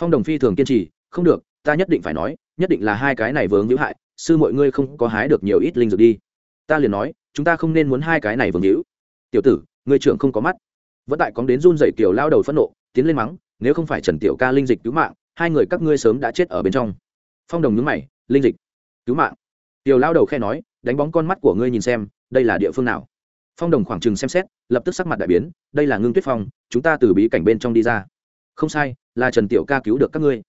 Phong đồng phi thường kiên trì, không được, ta nhất định phải nói, nhất định là hai cái này vướng hữu hại, sư mọi ngươi không có hái được nhiều ít linh dược đi. Ta liền nói, chúng ta không nên muốn hai cái này vướng hữu tiểu tử ngươi trưởng không có mắt. Vẫn tại cóng đến run dậy kiểu lao đầu phẫn nộ, tiến lên mắng, nếu không phải trần tiểu ca linh dịch cứu mạng, hai người các ngươi sớm đã chết ở bên trong. Phong đồng nhúng mày, linh dịch cứu mạng? Tiểu lao đầu khe nói, đánh bóng con mắt của ngươi nhìn xem, đây là địa phương nào? Phong đồng khoảng chừng xem xét, lập tức sắc mặt đại biến, đây là ngưng tuyết phong, chúng ta từ bí cảnh bên trong đi ra. Không sai, là trần tiểu ca cứu được các ngươi.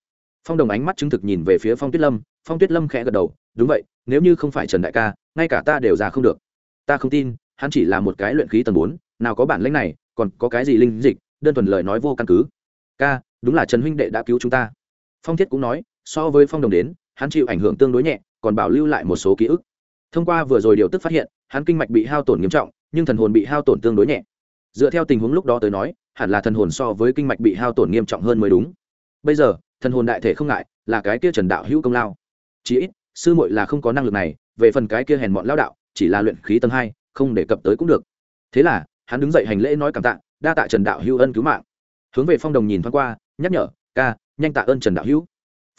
Phong đồng ánh mắt chứng thực nhìn về phía phong tuyết lâm, phong tuyết lâm khẽ gật đầu, đúng vậy, nếu như không phải trần đại ca, ngay cả ta đều ra không được. Ta không tin, hắn chỉ là một cái luyện khí tầng bốn nào có bản lãnh này, còn có cái gì linh dịch, đơn thuần lời nói vô căn cứ. Ca, đúng là trần huynh đệ đã cứu chúng ta. Phong thiết cũng nói, so với phong đồng đến, hắn chịu ảnh hưởng tương đối nhẹ, còn bảo lưu lại một số ký ức. Thông qua vừa rồi điều tức phát hiện, hắn kinh mạch bị hao tổn nghiêm trọng, nhưng thần hồn bị hao tổn tương đối nhẹ. Dựa theo tình huống lúc đó tới nói, hẳn là thần hồn so với kinh mạch bị hao tổn nghiêm trọng hơn mới đúng. Bây giờ, thần hồn đại thể không ngại, là cái kia trần đạo hữu công lao. Chí ít, sư muội là không có năng lực này, về phần cái kia hèn mọn lao đạo, chỉ là luyện khí tầng hai, không đề cập tới cũng được. Thế là hắn đứng dậy hành lễ nói cảm tạ, đa tạ trần đạo hữu ân cứu mạng. Hướng về phong đồng nhìn thoáng qua, nhắc nhở, ca, nhanh tạ ơn trần đạo hữu.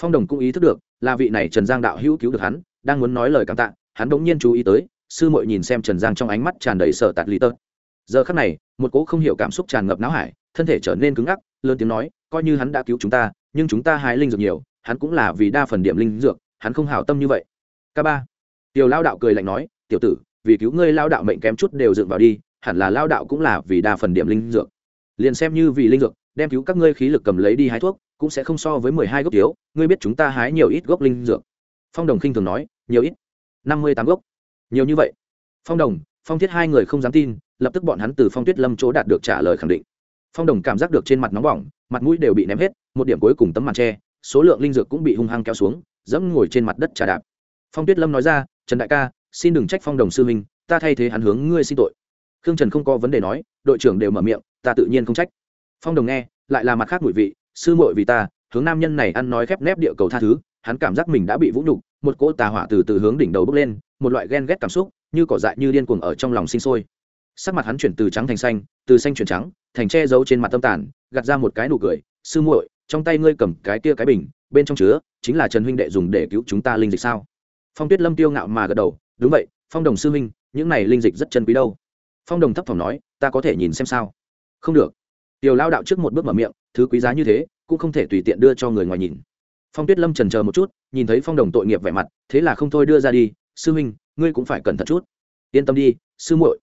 Phong đồng cũng ý thức được, là vị này trần giang đạo hữu cứu được hắn, đang muốn nói lời cảm tạ, hắn bỗng nhiên chú ý tới, sư muội nhìn xem trần giang trong ánh mắt tràn đầy sợ tạt lý tơ. Giờ khắc này, một cỗ không hiểu cảm xúc tràn ngập não hải, thân thể trở nên cứng ngắc, lớn tiếng nói, coi như hắn đã cứu chúng ta, nhưng chúng ta hái linh dược nhiều, hắn cũng là vì đa phần điểm linh dược, hắn không hảo tâm như vậy. K ba, tiểu lao đạo cười lạnh nói, tiểu tử, vì cứu ngươi lao đạo mệnh kém chút đều dựng vào đi hẳn là lao đạo cũng là vì đa phần điểm linh dược. Liền xem như vì linh dược, đem cứu các ngươi khí lực cầm lấy đi hái thuốc, cũng sẽ không so với mười hai gốc thiếu, ngươi biết chúng ta hái nhiều ít gốc linh dược. Phong đồng khinh thường nói, nhiều ít? năm mươi tám gốc. Nhiều như vậy. Phong đồng, phong thiết hai người không dám tin, lập tức bọn hắn từ phong tuyết lâm chỗ đạt được trả lời khẳng định. Phong đồng cảm giác được trên mặt nóng bỏng, mặt mũi đều bị ném hết, một điểm cuối cùng tấm màn tre số lượng linh dược cũng bị hung hăng kéo xuống, dẫm ngồi trên mặt đất trà đạp. Phong tuyết lâm nói ra, trần đại ca, xin đừng trách phong đồng sư minh ta thay thế hắn hướng ngươi xin tội khương trần không có vấn đề nói, đội trưởng đều mở miệng, ta tự nhiên không trách. Phong đồng nghe, lại là mặt khác ngụy vị, sư muội vì ta, hướng nam nhân này ăn nói khép nép địa cầu tha thứ, hắn cảm giác mình đã bị vũ nhục, một cỗ tà hỏa từ từ hướng đỉnh đầu bốc lên, một loại ghen ghét cảm xúc, như cỏ dại như điên cuồng ở trong lòng sinh sôi. Sắc mặt hắn chuyển từ trắng thành xanh, từ xanh chuyển trắng, thành che giấu trên mặt tâm tàn, gạt ra một cái nụ cười, sư muội, trong tay ngươi cầm cái kia cái bình, bên trong chứa chính là trần huynh đệ dùng để cứu chúng ta linh dịch sao? Phong tuyết lâm tiêu ngạo mà gật đầu, đúng vậy, phong đồng sư huynh, những này linh dịch rất chân quý đâu phong đồng thấp phòng nói, ta có thể nhìn xem sao? Không được. Tiểu lao đạo trước một bước mở miệng, thứ quý giá như thế, cũng không thể tùy tiện đưa cho người ngoài nhìn. Phong tuyết lâm trần chờ một chút, nhìn thấy phong đồng tội nghiệp vẻ mặt, thế là không thôi đưa ra đi, sư huynh, ngươi cũng phải cẩn thận chút. Yên tâm đi, sư muội.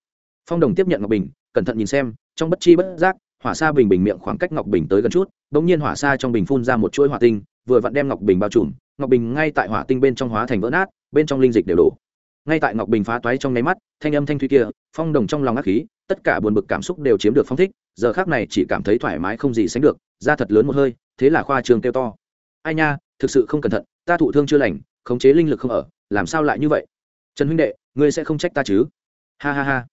Phong đồng tiếp nhận ngọc bình, cẩn thận nhìn xem, trong bất chi bất giác, hỏa sa bình bình miệng khoảng cách ngọc bình tới gần chút đ ỗ n g nhiên hỏa sa trong bình phun ra một chuỗi hỏa tinh, vừa vặn đem ngọc bình bao trùm, ngọc bình ngay tại hỏa tinh bên trong hóa thành vỡ nát, bên trong linh dịch đều đổ ngay tại ngọc bình phá toái trong nháy mắt, thanh âm thanh thúy kia, phong đồng trong lòng ác khí, tất cả buồn bực cảm xúc đều chiếm được phong thích, giờ khác này chỉ cảm thấy thoải mái không gì sánh được, da thật lớn một hơi, thế là khoa trường kêu to. Ai nha, thực sự không cẩn thận, ta thụ thương chưa lành, khống chế linh lực không ở, làm sao lại như vậy? Trần huynh đệ, ngươi sẽ không trách ta chứ? Ha ha ha.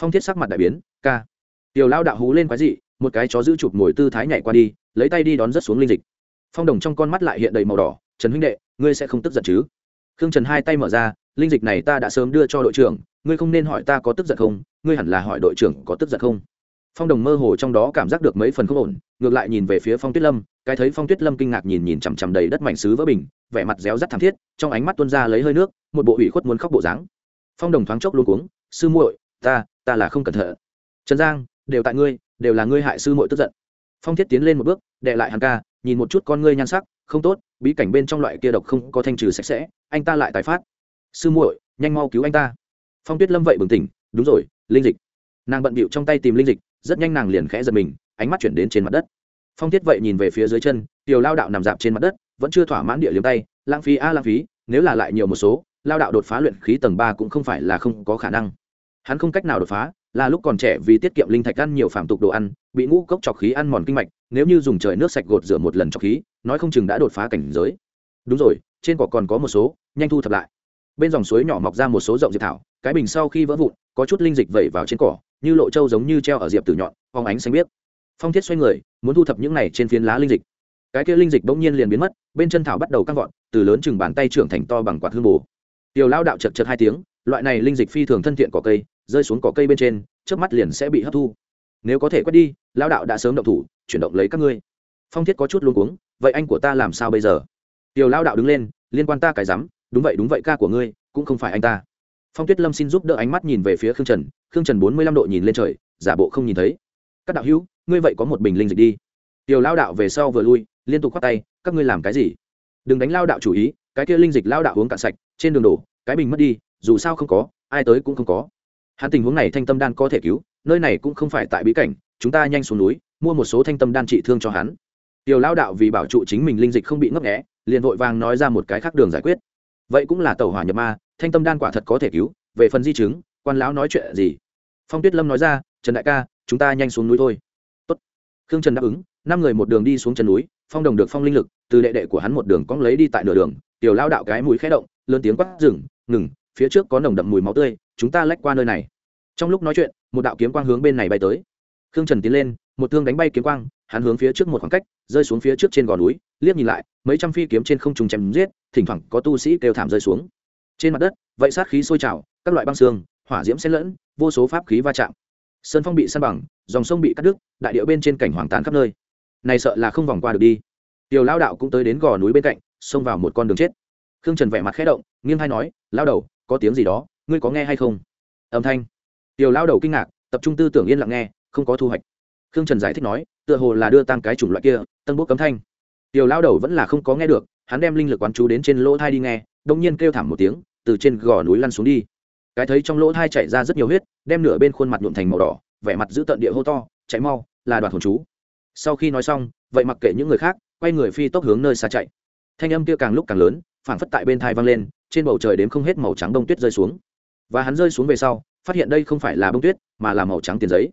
Phong thiết sắc mặt đại biến, ca. Tiểu lao đạo hú lên quái dị, một cái chó giữ chụp ngồi tư thái nhảy qua đi, lấy tay đi đón rất xuống linh dịch. Phong đồng trong con mắt lại hiện đầy màu đỏ, trần huynh đệ, ngươi sẽ không tức giận chứ? Khương trần hai tay mở ra linh dịch này ta đã sớm đưa cho đội trưởng, ngươi không nên hỏi ta có tức giận không, ngươi hẳn là hỏi đội trưởng có tức giận không. Phong đồng mơ hồ trong đó cảm giác được mấy phần không ổn, ngược lại nhìn về phía phong tuyết lâm, cái thấy phong tuyết lâm kinh ngạc nhìn nhìn chằm chằm đầy đất mảnh xứ vỡ bình, vẻ mặt réo rắt thảm thiết, trong ánh mắt tuôn ra lấy hơi nước, một bộ ủy khuất muốn khóc bộ dáng. Phong đồng thoáng chốc luôn cuống, sư muội, ta ta là không cẩn thận. Trần giang, đều tại ngươi, đều là ngươi hại sư muội tức giận. Phong thiết tiến lên một bước, đệ lại hắn ca, nhìn một chút con ngươi nhan sắc, không tốt, bí cảnh bên trong loại kia độc không có thanh trừ sạch sẽ, anh ta lại tái phát sư muội, nhanh mau cứu anh ta. Phong tuyết lâm vậy bừng tỉnh, đúng rồi, linh dịch. Nàng bận bịu trong tay tìm linh dịch, rất nhanh nàng liền khẽ giật mình, ánh mắt chuyển đến trên mặt đất. Phong thiết vậy nhìn về phía dưới chân, tiểu lao đạo nằm dạp trên mặt đất, vẫn chưa thỏa mãn địa liếm tay, lãng phí a, lãng phí, nếu là lại nhiều một số, lao đạo đột phá luyện khí tầng ba cũng không phải là không có khả năng. Hắn không cách nào đột phá, là lúc còn trẻ vì tiết kiệm linh thạch ăn nhiều phạm tục đồ ăn, bị ngũ cốc trọc khí ăn mòn kinh mạch, nếu như dùng trời nước sạch gột rửa một lần trọc khí, nói không chừng đã đột phá cảnh giới. Đúng rồi, trên cỏ còn có một số, nhanh thu thập lại bên dòng suối nhỏ mọc ra một số rộng diệp thảo, cái bình sau khi vỡ vụn, có chút linh dịch vẩy vào trên cỏ, như lộ trâu giống như treo ở diệp tử nhọn, phóng ánh xanh biếc. Phong thiết xoay người, muốn thu thập những này trên phiến lá linh dịch. Cái kia linh dịch bỗng nhiên liền biến mất, bên chân thảo bắt đầu căng vọt, từ lớn chừng bàn tay trưởng thành to bằng quạt hương bù tiểu lao đạo chật chật hai tiếng, loại này linh dịch phi thường thân thiện cỏ cây, rơi xuống cỏ cây bên trên trước mắt liền sẽ bị hấp thu. Nếu có thể quét đi, lao đạo đã sớm động thủ, chuyển động lấy các ngươi. Phong thiết có chút luôn cuống, vậy anh của ta làm sao bây giờ? Tiểu lao đạo đứng lên, liên quan ta cái rắm đúng vậy đúng vậy, ca của ngươi, cũng không phải anh ta. Phong tuyết lâm xin giúp đỡ ánh mắt nhìn về phía khương trần. Khương trần bốn mươi lăm độ nhìn lên trời, giả bộ không nhìn thấy. Các đạo hữu, ngươi vậy có một bình linh dịch đi. Tiểu lao đạo về sau vừa lui, liên tục khoác tay, các ngươi làm cái gì? Đừng đánh lao đạo chủ ý, cái kia linh dịch lao đạo uống cạn sạch, trên đường đổ, cái bình mất đi, dù sao không có, ai tới cũng không có. Hắn tình huống này thanh tâm đan có thể cứu, nơi này cũng không phải tại bí cảnh, chúng ta nhanh xuống núi, mua một số thanh tâm đan trị thương cho hắn. Tiểu lao đạo vì bảo trụ chính mình linh dịch không bị ngấp nghẽ liền vội vàng nói ra một cái khác đường giải quyết vậy cũng là tàu hỏa nhập ma, thanh tâm đan quả thật có thể cứu, về phần di chứng, quan lão nói chuyện gì? Phong tuyết lâm nói ra, trần đại ca, chúng ta nhanh xuống núi thôi. Tốt. khương trần đáp ứng, năm người một đường đi xuống chân núi, phong đồng được phong linh lực, từ đệ đệ của hắn một đường cong lấy đi tại nửa đường, tiểu lao đạo cái mũi khẽ động, lớn tiếng quát rừng ngừng, phía trước có nồng đậm mùi máu tươi, chúng ta lách qua nơi này. Trong lúc nói chuyện, một đạo kiếm quang hướng bên này bay tới. Khương trần tiến lên một thương đánh bay kiếm quang, hắn hướng phía trước một khoảng cách, rơi xuống phía trước trên gò núi, liếc nhìn lại, mấy trăm phi kiếm trên không trùng chém giết, thỉnh thoảng có tu sĩ kêu thảm rơi xuống. Trên mặt đất, vậy sát khí sôi trào, các loại băng xương, hỏa diễm xen lẫn, vô số pháp khí va chạm. Sơn phong bị săn bằng, dòng sông bị cắt đứt, đại điệu bên trên cảnh hoàng tàn khắp nơi. Này sợ là không vòng qua được đi. Tiểu lao đạo cũng tới đến gò núi bên cạnh, xông vào một con đường chết. Khương trần vẻ mặt khẽ động, nghiêng hay nói lao đầu, có tiếng gì đó, ngươi có nghe hay không? Âm thanh. Tiểu lao đầu kinh ngạc, tập trung tư tưởng yên lặng nghe, không có thu hoạch khương trần giải thích nói, tựa hồ là đưa tăng cái chủng loại kia, tân bốc cấm thanh. Tiểu lao đầu vẫn là không có nghe được, hắn đem linh lực quán chú đến trên lỗ thai đi nghe đông nhiên kêu thảm một tiếng, từ trên gò núi lăn xuống đi. Cái thấy trong lỗ thai chạy ra rất nhiều huyết, đem nửa bên khuôn mặt nhuộm thành màu đỏ, vẻ mặt giữ tận địa hô to, chạy mau, là đoạt hồn chú. Sau khi nói xong, vậy mặc kệ những người khác, quay người phi tốc hướng nơi xa chạy. Thanh âm kia càng lúc càng lớn, phảng phất tại bên thai vang lên, trên bầu trời đếm không hết màu trắng đông tuyết rơi xuống. Và hắn rơi xuống về sau, phát hiện đây không phải là bông tuyết, mà là màu trắng tiền giấy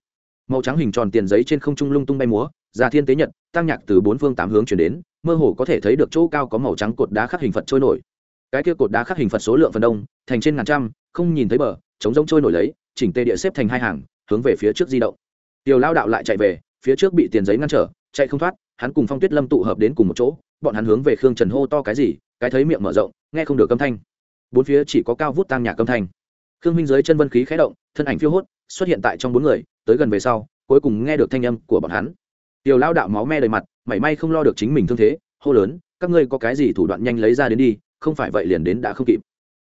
màu trắng hình tròn tiền giấy trên không trung lung tung bay múa già thiên tế nhật tăng nhạc từ bốn phương tám hướng chuyển đến, mơ hồ có thể thấy được chỗ cao có màu trắng cột đá khắc hình phật trôi nổi. Cái kia cột đá khắc hình phật số lượng phần đông, thành trên ngàn trăm, không nhìn thấy bờ, chống giống trôi nổi lấy, chỉnh tê địa xếp thành hai hàng, hướng về phía trước di động. Tiểu lao đạo lại chạy về, phía trước bị tiền giấy ngăn trở, chạy không thoát, hắn cùng phong tuyết lâm tụ hợp đến cùng một chỗ, bọn hắn hướng về khương trần hô to cái gì, cái thấy miệng mở rộng, nghe không được âm thanh. Bốn phía chỉ có cao vút tăng nhạc âm thanh khương minh dưới chân vân khí khé động, thân ảnh phiêu hốt, xuất hiện tại trong bốn người, tới gần về sau, cuối cùng nghe được thanh âm của bọn hắn. Tiểu lao đạo máu me đầy mặt, mảy may không lo được chính mình thương thế, hô lớn, các ngươi có cái gì thủ đoạn nhanh lấy ra đến đi, không phải vậy liền đến đã không kịp.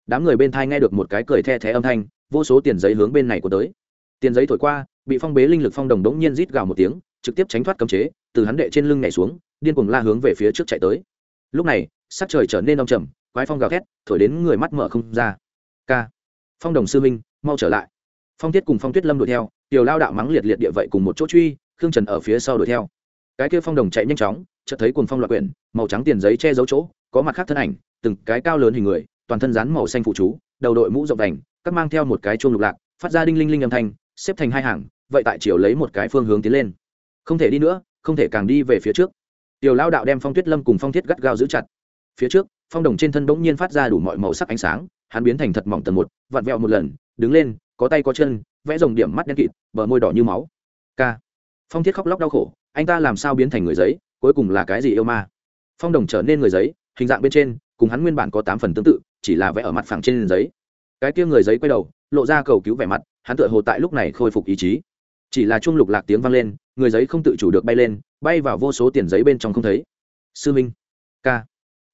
Đám người bên thai nghe được một cái cười the thé âm thanh, vô số tiền giấy hướng bên này của tới. Tiền giấy thổi qua, bị phong bế linh lực phong đồng đống nhiên rít gào một tiếng, trực tiếp tránh thoát cấm chế, từ hắn đệ trên lưng nhảy xuống, điên cuồng la hướng về phía trước chạy tới. Lúc này, sắc trời trở nên đông trầm, quái phong gào thét, thổi đến người mắt mở không ra. K phong đồng sư minh mau trở lại. Phong thiết cùng phong tuyết lâm đuổi theo, tiểu lao đạo mắng liệt liệt địa vậy cùng một chỗ truy, khương trần ở phía sau đuổi theo. Cái kia phong đồng chạy nhanh chóng, chợt thấy cuồng phong loạn quyển, màu trắng tiền giấy che giấu chỗ, có mặt khác thân ảnh, từng cái cao lớn hình người, toàn thân rán màu xanh phụ chú, đầu đội mũ rộng đành các mang theo một cái chuông lục lạc, phát ra đinh linh linh âm thanh, xếp thành hai hàng, vậy tại chiều lấy một cái phương hướng tiến lên. Không thể đi nữa, không thể càng đi về phía trước. Tiểu lao đạo đem phong tuyết lâm cùng phong thiết gắt gao giữ chặt. Phía trước, phong đồng trên thân bỗng nhiên phát ra đủ mọi màu sắc ánh sáng hắn biến thành thật mỏng tầng một, vặn vẹo một lần, đứng lên, có tay có chân, vẽ dòng điểm mắt đen kịt, bờ môi đỏ như máu. K phong thiết khóc lóc đau khổ, anh ta làm sao biến thành người giấy, cuối cùng là cái gì yêu ma? Phong đồng trở nên người giấy, hình dạng bên trên, cùng hắn nguyên bản có tám phần tương tự, chỉ là vẽ ở mặt phẳng trên giấy. Cái kia người giấy quay đầu, lộ ra cầu cứu vẻ mặt, hắn tựa hồ tại lúc này khôi phục ý chí. Chỉ là chuông lục lạc tiếng vang lên, người giấy không tự chủ được bay lên, bay vào vô số tiền giấy bên trong không thấy. Sư minh. K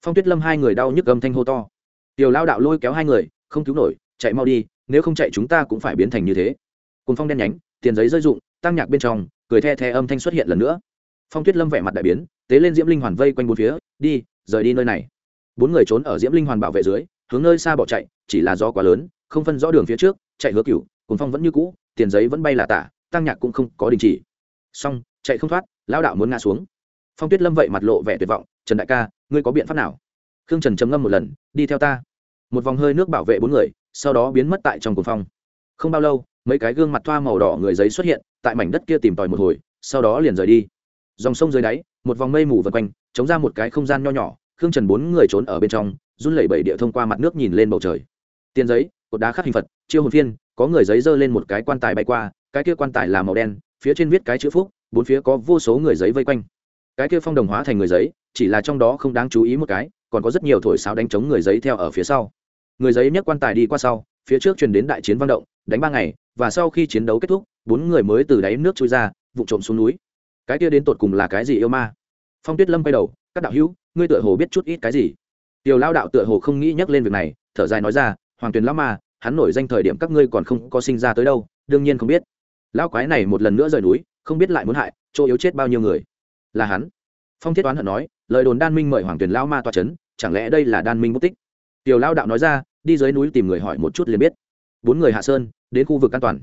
phong tuyết lâm hai người đau nhức âm thanh hô to tiểu lao đạo lôi kéo hai người, không cứu nổi, chạy mau đi, nếu không chạy chúng ta cũng phải biến thành như thế. Cùng phong đen nhánh, tiền giấy rơi rụng tăng nhạc bên trong, cười the the âm thanh xuất hiện lần nữa. Phong tuyết lâm vẻ mặt đại biến, tế lên diễm linh hoàn vây quanh bốn phía, đi, rời đi nơi này. Bốn người trốn ở diễm linh hoàn bảo vệ dưới, hướng nơi xa bỏ chạy, chỉ là do quá lớn, không phân rõ đường phía trước, chạy hứa cửu cùng phong vẫn như cũ, tiền giấy vẫn bay là tả tăng nhạc cũng không có đình chỉ. Xong, chạy không thoát lão đạo muốn ngã xuống. Phong tuyết lâm vậy mặt lộ vẻ tuyệt vọng, trần đại ca, ngươi có biện pháp nào? Khương trần trầm ngâm một lần, đi theo ta. Một vòng hơi nước bảo vệ bốn người, sau đó biến mất tại trong cuồng phong. Không bao lâu, mấy cái gương mặt thoa màu đỏ người giấy xuất hiện, tại mảnh đất kia tìm tòi một hồi, sau đó liền rời đi. Dòng sông dưới đáy, một vòng mây mù vần quanh, chống ra một cái không gian nho nhỏ, khương trần bốn người trốn ở bên trong, run lẩy bẩy địa thông qua mặt nước nhìn lên bầu trời. Tiền giấy, cột đá khắc hình phật, chiêu hồn phiên, có người giấy giơ lên một cái quan tài bay qua, cái kia quan tài là màu đen, phía trên viết cái chữ phúc, bốn phía có vô số người giấy vây quanh. Cái kia phong đồng hóa thành người giấy, chỉ là trong đó không đáng chú ý một cái còn có rất nhiều thổi sáo đánh trống người giấy theo ở phía sau. Người giấy nhấc quan tài đi qua sau, phía trước truyền đến đại chiến vang động, đánh ba ngày, và sau khi chiến đấu kết thúc, bốn người mới từ đáy nước trôi ra, vụ trộm xuống núi. Cái kia đến tột cùng là cái gì yêu ma? Phong tuyết lâm quay đầu, các đạo hữu, ngươi tựa hồ biết chút ít cái gì? Tiểu lao đạo tựa hồ không nghĩ nhắc lên việc này, thở dài nói ra, hoàng tuyền lão ma, hắn nổi danh thời điểm các ngươi còn không có sinh ra tới đâu, đương nhiên không biết. Lão quái này một lần nữa rời núi, không biết lại muốn hại, chỗ yếu chết bao nhiêu người. Là hắn. Phong thiết oán hận nói, lời đồn đan minh mời hoàng tuyền lão ma toa c h ấ n chẳng lẽ đây là đan minh mất tích? Tiểu lao đạo nói ra, đi dưới núi tìm người hỏi một chút liền biết. Bốn người hạ sơn, đến khu vực an toàn.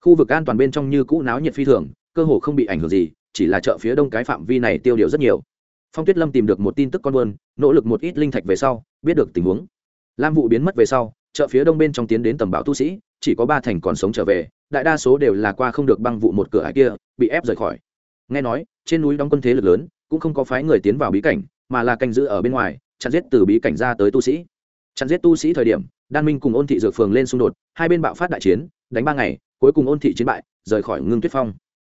Khu vực an toàn bên trong như cũ náo nhiệt phi thường, cơ hồ không bị ảnh hưởng gì, chỉ là chợ phía đông cái phạm vi này tiêu điều rất nhiều. Phong tuyết lâm tìm được một tin tức con buôn, nỗ lực một ít linh thạch về sau, biết được tình huống. Lam vụ biến mất về sau, chợ phía đông bên trong tiến đến tầm báo tu sĩ, chỉ có ba thành còn sống trở về, đại đa số đều là qua không được băng vụ một cửa hải kia, bị ép rời khỏi. Nghe nói, trên núi đóng quân thế lực lớn, cũng không có phái người tiến vào bí cảnh, mà là canh giữ ở bên ngoài chặn giết từ bí cảnh ra tới tu sĩ. Chặn giết tu sĩ thời điểm, đan minh cùng ôn thị dược phường lên xung đột, hai bên bạo phát đại chiến, đánh ba ngày, cuối cùng ôn thị chiến bại, rời khỏi ngưng tuyết phong.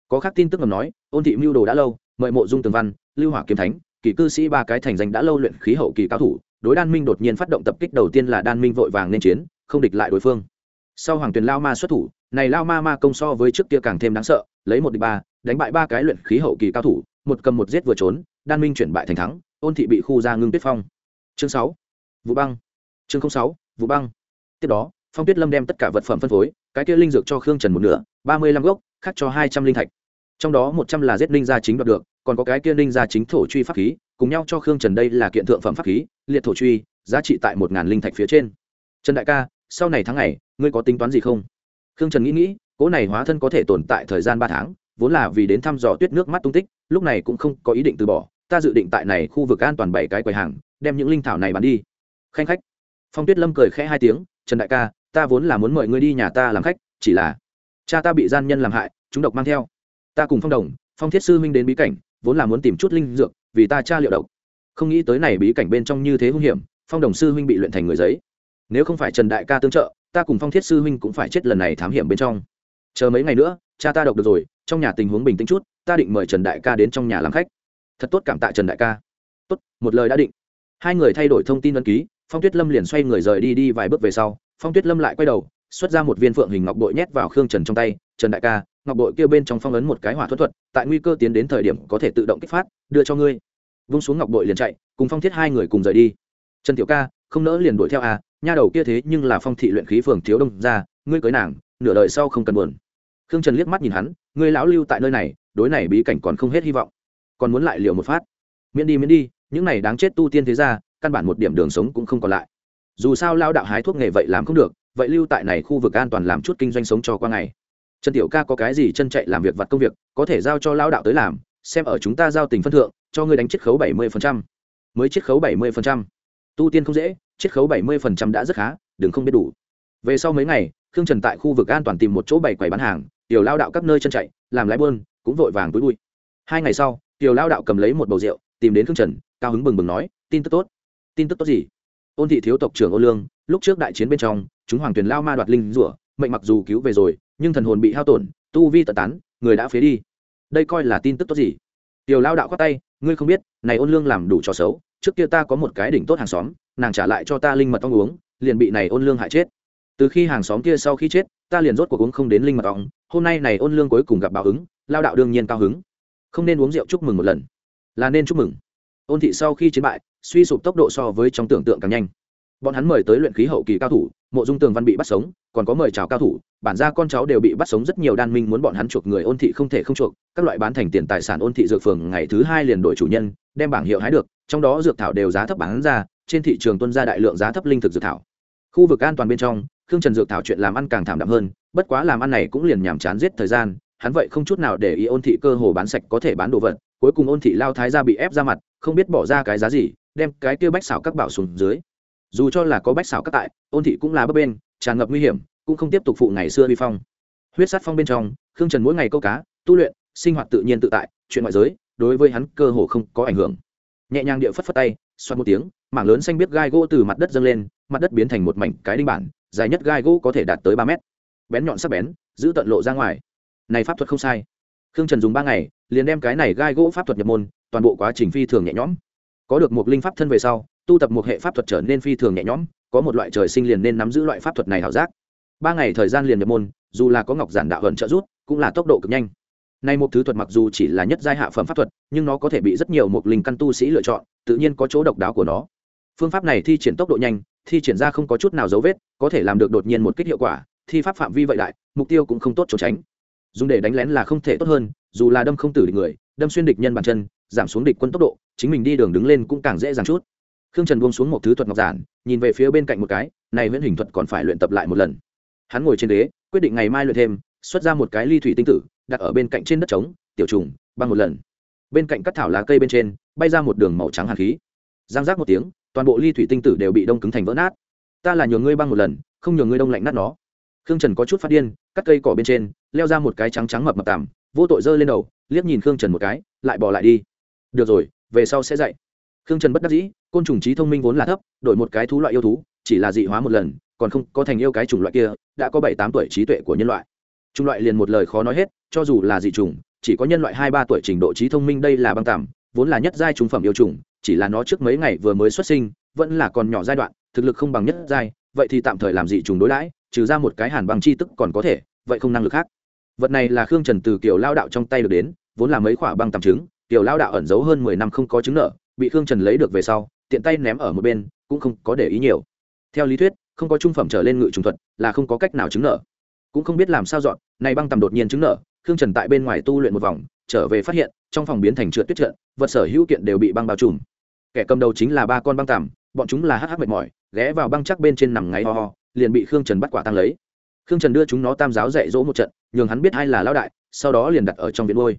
Có khác tin tức ngầm nói, ôn thị mưu đồ đã lâu, mời mộ dung tường văn, lưu hỏa kiếm thánh, kỳ cư sĩ ba cái thành danh đã lâu luyện khí hậu kỳ cao thủ, đối đan minh đột nhiên phát động tập kích đầu tiên là đan minh vội vàng nên chiến, không địch lại đối phương. Sau hoàng tuyền lao ma xuất thủ, này lao ma ma công so với trước kia càng thêm đáng sợ, lấy một địch ba, đánh bại ba cái luyện khí hậu kỳ cao thủ, một cầm một giết vừa trốn, đan minh chuyển bại thành thắng ôn thị bị khu ra ngưng tuyết phong. Chương sáu vụ băng. Chương sáu vụ băng. Tiếp đó, phong tuyết lâm đem tất cả vật phẩm phân phối, cái kia linh dược cho khương trần một nửa, ba mươi lăm gốc, khác cho hai trăm linh thạch. Trong đó một trăm là giết linh gia chính đoạt được, còn có cái kia linh gia chính thổ truy pháp khí, cùng nhau cho khương trần đây là kiện thượng phẩm pháp khí, liệt thổ truy, giá trị tại một ngàn linh thạch phía trên. Trần đại ca, sau này tháng này ngươi có tính toán gì không? Khương trần nghĩ nghĩ cỗ này hóa thân có thể tồn tại thời gian ba tháng, vốn là vì đến thăm dò tuyết nước mắt tung tích, lúc này cũng không có ý định từ bỏ ta dự định tại này khu vực an toàn bảy cái quầy hàng, đem những linh thảo này bán đi. Khanh khách. Phong tuyết lâm cười khẽ hai tiếng, trần đại ca, ta vốn là muốn mời ngươi đi nhà ta làm khách, chỉ là cha ta bị gian nhân làm hại, chúng độc mang theo. Ta cùng phong đồng, phong thiết sư huynh đến bí cảnh, vốn là muốn tìm chút linh dược, vì ta cha liệu độc. Không nghĩ tới này bí cảnh bên trong như thế hung hiểm, phong đồng sư huynh bị luyện thành người giấy. Nếu không phải trần đại ca tương trợ, ta cùng phong thiết sư huynh cũng phải chết lần này thám hiểm bên trong. Chờ mấy ngày nữa, cha ta độc được rồi, trong nhà tình huống bình tĩnh chút, ta định mời trần đại ca đến trong nhà làm khách thật tốt cảm tạ trần đại ca. Tốt, một lời đã định. Hai người thay đổi thông tin đăng ký, phong tuyết lâm liền xoay người rời đi đi vài bước về sau, phong tuyết lâm lại quay đầu, xuất ra một viên phượng hình ngọc bội nhét vào khương trần trong tay, trần đại ca, ngọc bội kia bên trong phong ấn một cái hỏa thuật thuật, tại nguy cơ tiến đến thời điểm có thể tự động kích phát, đưa cho ngươi. Vung xuống ngọc bội liền chạy, cùng phong thiết hai người cùng rời đi. Trần tiểu ca, không nỡ liền đuổi theo à nha đầu kia thế nhưng là phong thị luyện khí phường thiếu đông ra ngươi cưới nàng, nửa đời sau không cần buồn. Khương trần liếc mắt nhìn hắn, ngươi lão lưu tại nơi này, đối này bí cảnh còn không hết hy vọng còn muốn lại liều một phát. Miễn đi miễn đi, những này đáng chết tu tiên thế ra căn bản một điểm đường sống cũng không còn lại. Dù sao lao đạo hái thuốc nghề vậy làm không được, vậy lưu tại này khu vực an toàn làm chút kinh doanh sống cho qua ngày. Trần tiểu ca có cái gì chân chạy làm việc vặt công việc, có thể giao cho lao đạo tới làm, xem ở chúng ta giao tình phân thượng, cho ngươi đánh chiết khấu bảy mươi mới chiết khấu bảy mươi tu tiên không dễ, chiết khấu bảy mươi đã rất khá, đừng không biết đủ. Về sau mấy ngày, khương trần tại khu vực an toàn tìm một chỗ bày quầy bán hàng, tiểu lao đạo các nơi chân chạy, làm lái bơn, cũng vội vàng túi bụi. Hai ngày sau tiểu lao đạo cầm lấy một bầu rượu, tìm đến khương trần, cao hứng bừng bừng nói, tin tức tốt. Tin tức tốt gì? Ôn thị thiếu tộc trưởng ô lương, lúc trước đại chiến bên trong, chúng hoàng tuyền lao ma đoạt linh rủa, mệnh mặc dù cứu về rồi, nhưng thần hồn bị hao tổn, tu vi tận tán, người đã phế đi. Đây coi là tin tức tốt gì? Tiểu lao đạo khoát tay, ngươi không biết, này ôn lương làm đủ trò xấu, trước kia ta có một cái đỉnh tốt hàng xóm, nàng trả lại cho ta linh mật ong uống, liền bị này ôn lương hại chết. Từ khi hàng xóm kia sau khi chết, ta liền rốt cuộc uống không đến linh mật ong, hôm nay này ôn lương cuối cùng gặp báo ứng lao đạo đương nhiên cao hứng không nên uống rượu chúc mừng một lần. Là nên chúc mừng. Ôn thị sau khi chiến bại, suy sụp tốc độ so với trong tưởng tượng càng nhanh. Bọn hắn mời tới luyện khí hậu kỳ cao thủ, mộ dung tường văn bị bắt sống, còn có mời chào cao thủ, bản ra con cháu đều bị bắt sống rất nhiều đan minh muốn bọn hắn chuộc người ôn thị không thể không chuộc, các loại bán thành tiền tài sản ôn thị dược phường ngày thứ hai liền đổi chủ nhân, đem bảng hiệu hái được, trong đó dược thảo đều giá thấp bán ra, trên thị trường tuân ra đại lượng giá thấp linh thực dược thảo. Khu vực an toàn bên trong, khương trần dược thảo chuyện làm ăn càng thảm đạm hơn, bất quá làm ăn này cũng liền nhàm chán giết thời gian hắn vậy không chút nào để ý ôn thị cơ hồ bán sạch có thể bán đồ vật, cuối cùng ôn thị lao thái ra bị ép ra mặt, không biết bỏ ra cái giá gì, đem cái kia bách xảo các bảo xuống dưới. Dù cho là có bách xảo các tại, ôn thị cũng là bấp bên, tràn ngập nguy hiểm, cũng không tiếp tục phụ ngày xưa vi phong. Huyết sát phong bên trong, khương trần mỗi ngày câu cá, tu luyện, sinh hoạt tự nhiên tự tại, chuyện ngoại giới, đối với hắn cơ hồ không có ảnh hưởng. Nhẹ nhàng địa phất phất tay, xoát một tiếng, mảng lớn xanh biết gai gỗ từ mặt đất dâng lên, mặt đất biến thành một mảnh cái đinh bản, dài nhất gai gỗ có thể đạt tới ba mét. Bén nhọn sắc bén, giữ tận lộ ra ngoài này pháp thuật không sai. Khương trần dùng ba ngày, liền đem cái này gai gỗ pháp thuật nhập môn, toàn bộ quá trình phi thường nhẹ nhõm. Có được một linh pháp thân về sau, tu tập một hệ pháp thuật trở nên phi thường nhẹ nhõm, có một loại trời sinh liền nên nắm giữ loại pháp thuật này hảo giác. Ba ngày thời gian liền nhập môn, dù là có ngọc giản đạo hận trợ rút cũng là tốc độ cực nhanh. Nay một thứ thuật mặc dù chỉ là nhất giai hạ phẩm pháp thuật, nhưng nó có thể bị rất nhiều một linh căn tu sĩ lựa chọn, tự nhiên có chỗ độc đáo của nó. Phương pháp này thi triển tốc độ nhanh, thi triển ra không có chút nào dấu vết, có thể làm được đột nhiên một kích hiệu quả, thi pháp phạm vi vậy đại, mục tiêu cũng không tốt trốn tránh dùng để đánh lén là không thể tốt hơn, dù là đâm không tử địch người, đâm xuyên địch nhân bàn chân, giảm xuống địch quân tốc độ, chính mình đi đường đứng lên cũng càng dễ dàng chút. Khương trần buông xuống một thứ thuật ngọc giản, nhìn về phía bên cạnh một cái, này huyễn hình thuật còn phải luyện tập lại một lần. Hắn ngồi trên đế, quyết định ngày mai luyện thêm, xuất ra một cái ly thủy tinh tử, đặt ở bên cạnh trên đất trống, tiểu trùng, băng một lần. Bên cạnh các thảo lá cây bên trên, bay ra một đường màu trắng hàn khí. Giang rác một tiếng, toàn bộ ly thủy tinh tử đều bị đông cứng thành vỡ nát. Ta là nhường ngươi băng một lần, không nhường ngươi đông lạnh nát nó khương trần có chút phát điên cắt cây cỏ bên trên leo ra một cái trắng trắng mập mập tằm vô tội giơ lên đầu liếc nhìn khương trần một cái lại bỏ lại đi. Được rồi về sau sẽ dạy. Khương trần bất đắc dĩ côn trùng trí thông minh vốn là thấp đổi một cái thú loại yêu thú chỉ là dị hóa một lần còn không có thành yêu cái chủng loại kia đã có bảy tám tuổi trí tuệ của nhân loại. Chủng loại liền một lời khó nói hết cho dù là dị chủng chỉ có nhân loại hai ba tuổi trình độ trí thông minh đây là băng tằm vốn là nhất giai trùng phẩm yêu chủng, chỉ là nó trước mấy ngày vừa mới xuất sinh vẫn là còn nhỏ giai đoạn thực lực không bằng nhất giai vậy thì tạm thời làm dị trùng đối đãi trừ ra một cái hàn băng chi tức còn có thể, vậy không năng lực khác. Vật này là khương trần từ kiểu lao đạo trong tay được đến, vốn là mấy khoả băng tạm trứng kiểu lao đạo ẩn giấu hơn mười năm không có chứng nợ, bị khương trần lấy được về sau, tiện tay ném ở một bên, cũng không có để ý nhiều. Theo lý thuyết, không có trung phẩm trở lên ngự trùng thuật là không có cách nào chứng nợ. Cũng không biết làm sao dọn, này băng tầm đột nhiên chứng nợ, khương trần tại bên ngoài tu luyện một vòng, trở về phát hiện, trong phòng biến thành trượt tuyết trận vật sở hữu kiện đều bị băng bao trùm. Kẻ cầm đầu chính là ba con băng tằm bọn chúng là hh mệt mỏi, ghé vào băng chắc bên trên nằm ngáy ho ho liền bị khương trần bắt quả tăng lấy. Khương trần đưa chúng nó tam giáo dạy dỗ một trận, nhường hắn biết ai là lão đại, sau đó liền đặt ở trong viện ngôi.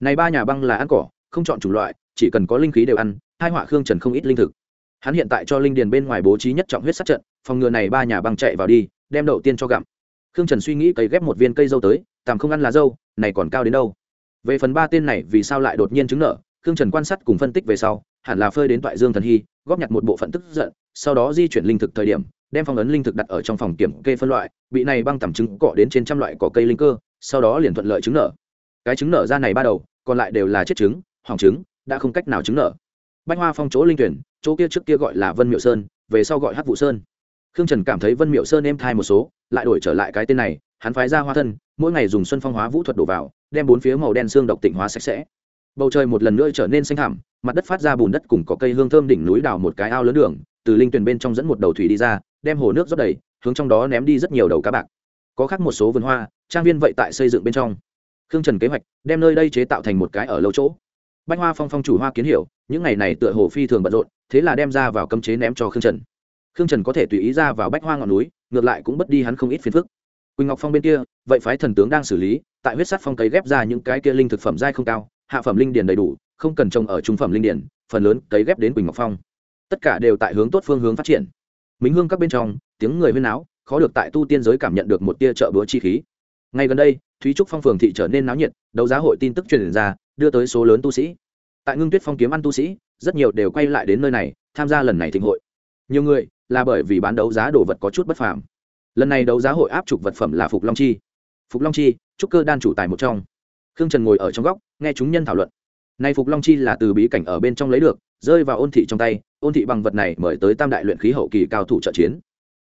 Này ba nhà băng là ăn cỏ, không chọn chủng loại, chỉ cần có linh khí đều ăn, hai họa khương trần không ít linh thực. Hắn hiện tại cho linh điền bên ngoài bố trí nhất trọng huyết sát trận, phòng ngừa này ba nhà băng chạy vào đi, đem đậu tiên cho gặm. Khương trần suy nghĩ cấy ghép một viên cây dâu tới tạm không ăn là dâu, này còn cao đến đâu? Về phần ba tên này vì sao lại đột nhiên chứng nợ, khương trần quan sát cùng phân tích về sau, hẳn là phơi đến toại dương thần hy, góp nhặt một bộ phận tức giận, sau đó di chuyển linh thực thời điểm đem phong ấn linh thực đặt ở trong phòng kiểm kê phân loại, bị này băng tẩm trứng cọ đến trên trăm loại cỏ cây linh cơ, sau đó liền thuận lợi trứng nở. Cái trứng nở ra này ba đầu, còn lại đều là chết trứng, hỏng trứng, đã không cách nào trứng nở. Bách hoa phong chỗ linh tuyển, chỗ kia trước kia gọi là vân miệu sơn, về sau gọi hắc vụ sơn. Khương trần cảm thấy vân miệu sơn êm thai một số, lại đổi trở lại cái tên này, hắn phái ra hoa thân, mỗi ngày dùng xuân phong hóa vũ thuật đổ vào, đem bốn phía màu đen xương độc tịnh hóa sạch sẽ. Bầu trời một lần nữa trở nên xanh thẳm, mặt đất phát ra bùn đất cùng có cây hương thơm đỉnh núi đào một cái ao lớn đường từ linh tuyển bên trong dẫn một đầu thủy đi ra, đem hồ nước rót đầy, hướng trong đó ném đi rất nhiều đầu cá bạc. Có khác một số vườn hoa, trang viên vậy tại xây dựng bên trong. Khương trần kế hoạch, đem nơi đây chế tạo thành một cái ở lâu chỗ. Bách hoa phong phong chủ hoa kiến hiểu, những ngày này tựa hồ phi thường bận rộn, thế là đem ra vào cấm chế ném cho khương trần. Khương trần có thể tùy ý ra vào bách hoa ngọn núi, ngược lại cũng bất đi hắn không ít phiền phức. Quỳnh ngọc phong bên kia, vậy phái thần tướng đang xử lý, tại huyết sắt phong cấy ghép ra những cái kia linh thực phẩm dai không cao, hạ phẩm linh điền đầy đủ, không cần trồng ở trung phẩm linh điền, phần lớn cấy ghép đến quỳnh ngọc phong tất cả đều tại hướng tốt phương hướng phát triển. Minh hương các bên trong, tiếng người huyên áo khó được tại tu tiên giới cảm nhận được một tia trợ búa chi khí. Ngay gần đây, thúy trúc phong phường thị trở nên náo nhiệt, đấu giá hội tin tức truyền ra, đưa tới số lớn tu sĩ. Tại ngưng tuyết phong kiếm ăn tu sĩ, rất nhiều đều quay lại đến nơi này, tham gia lần này thịnh hội. Nhiều người, là bởi vì bán đấu giá đồ vật có chút bất phàm. Lần này đấu giá hội áp trục vật phẩm là phục long chi. Phục long chi, trúc cơ đan chủ tài một trong. Khương trần ngồi ở trong góc, nghe chúng nhân thảo luận. Nay phục long chi là từ bí cảnh ở bên trong lấy được rơi vào ôn thị trong tay, ôn thị bằng vật này mời tới tam đại luyện khí hậu kỳ cao thủ trợ chiến.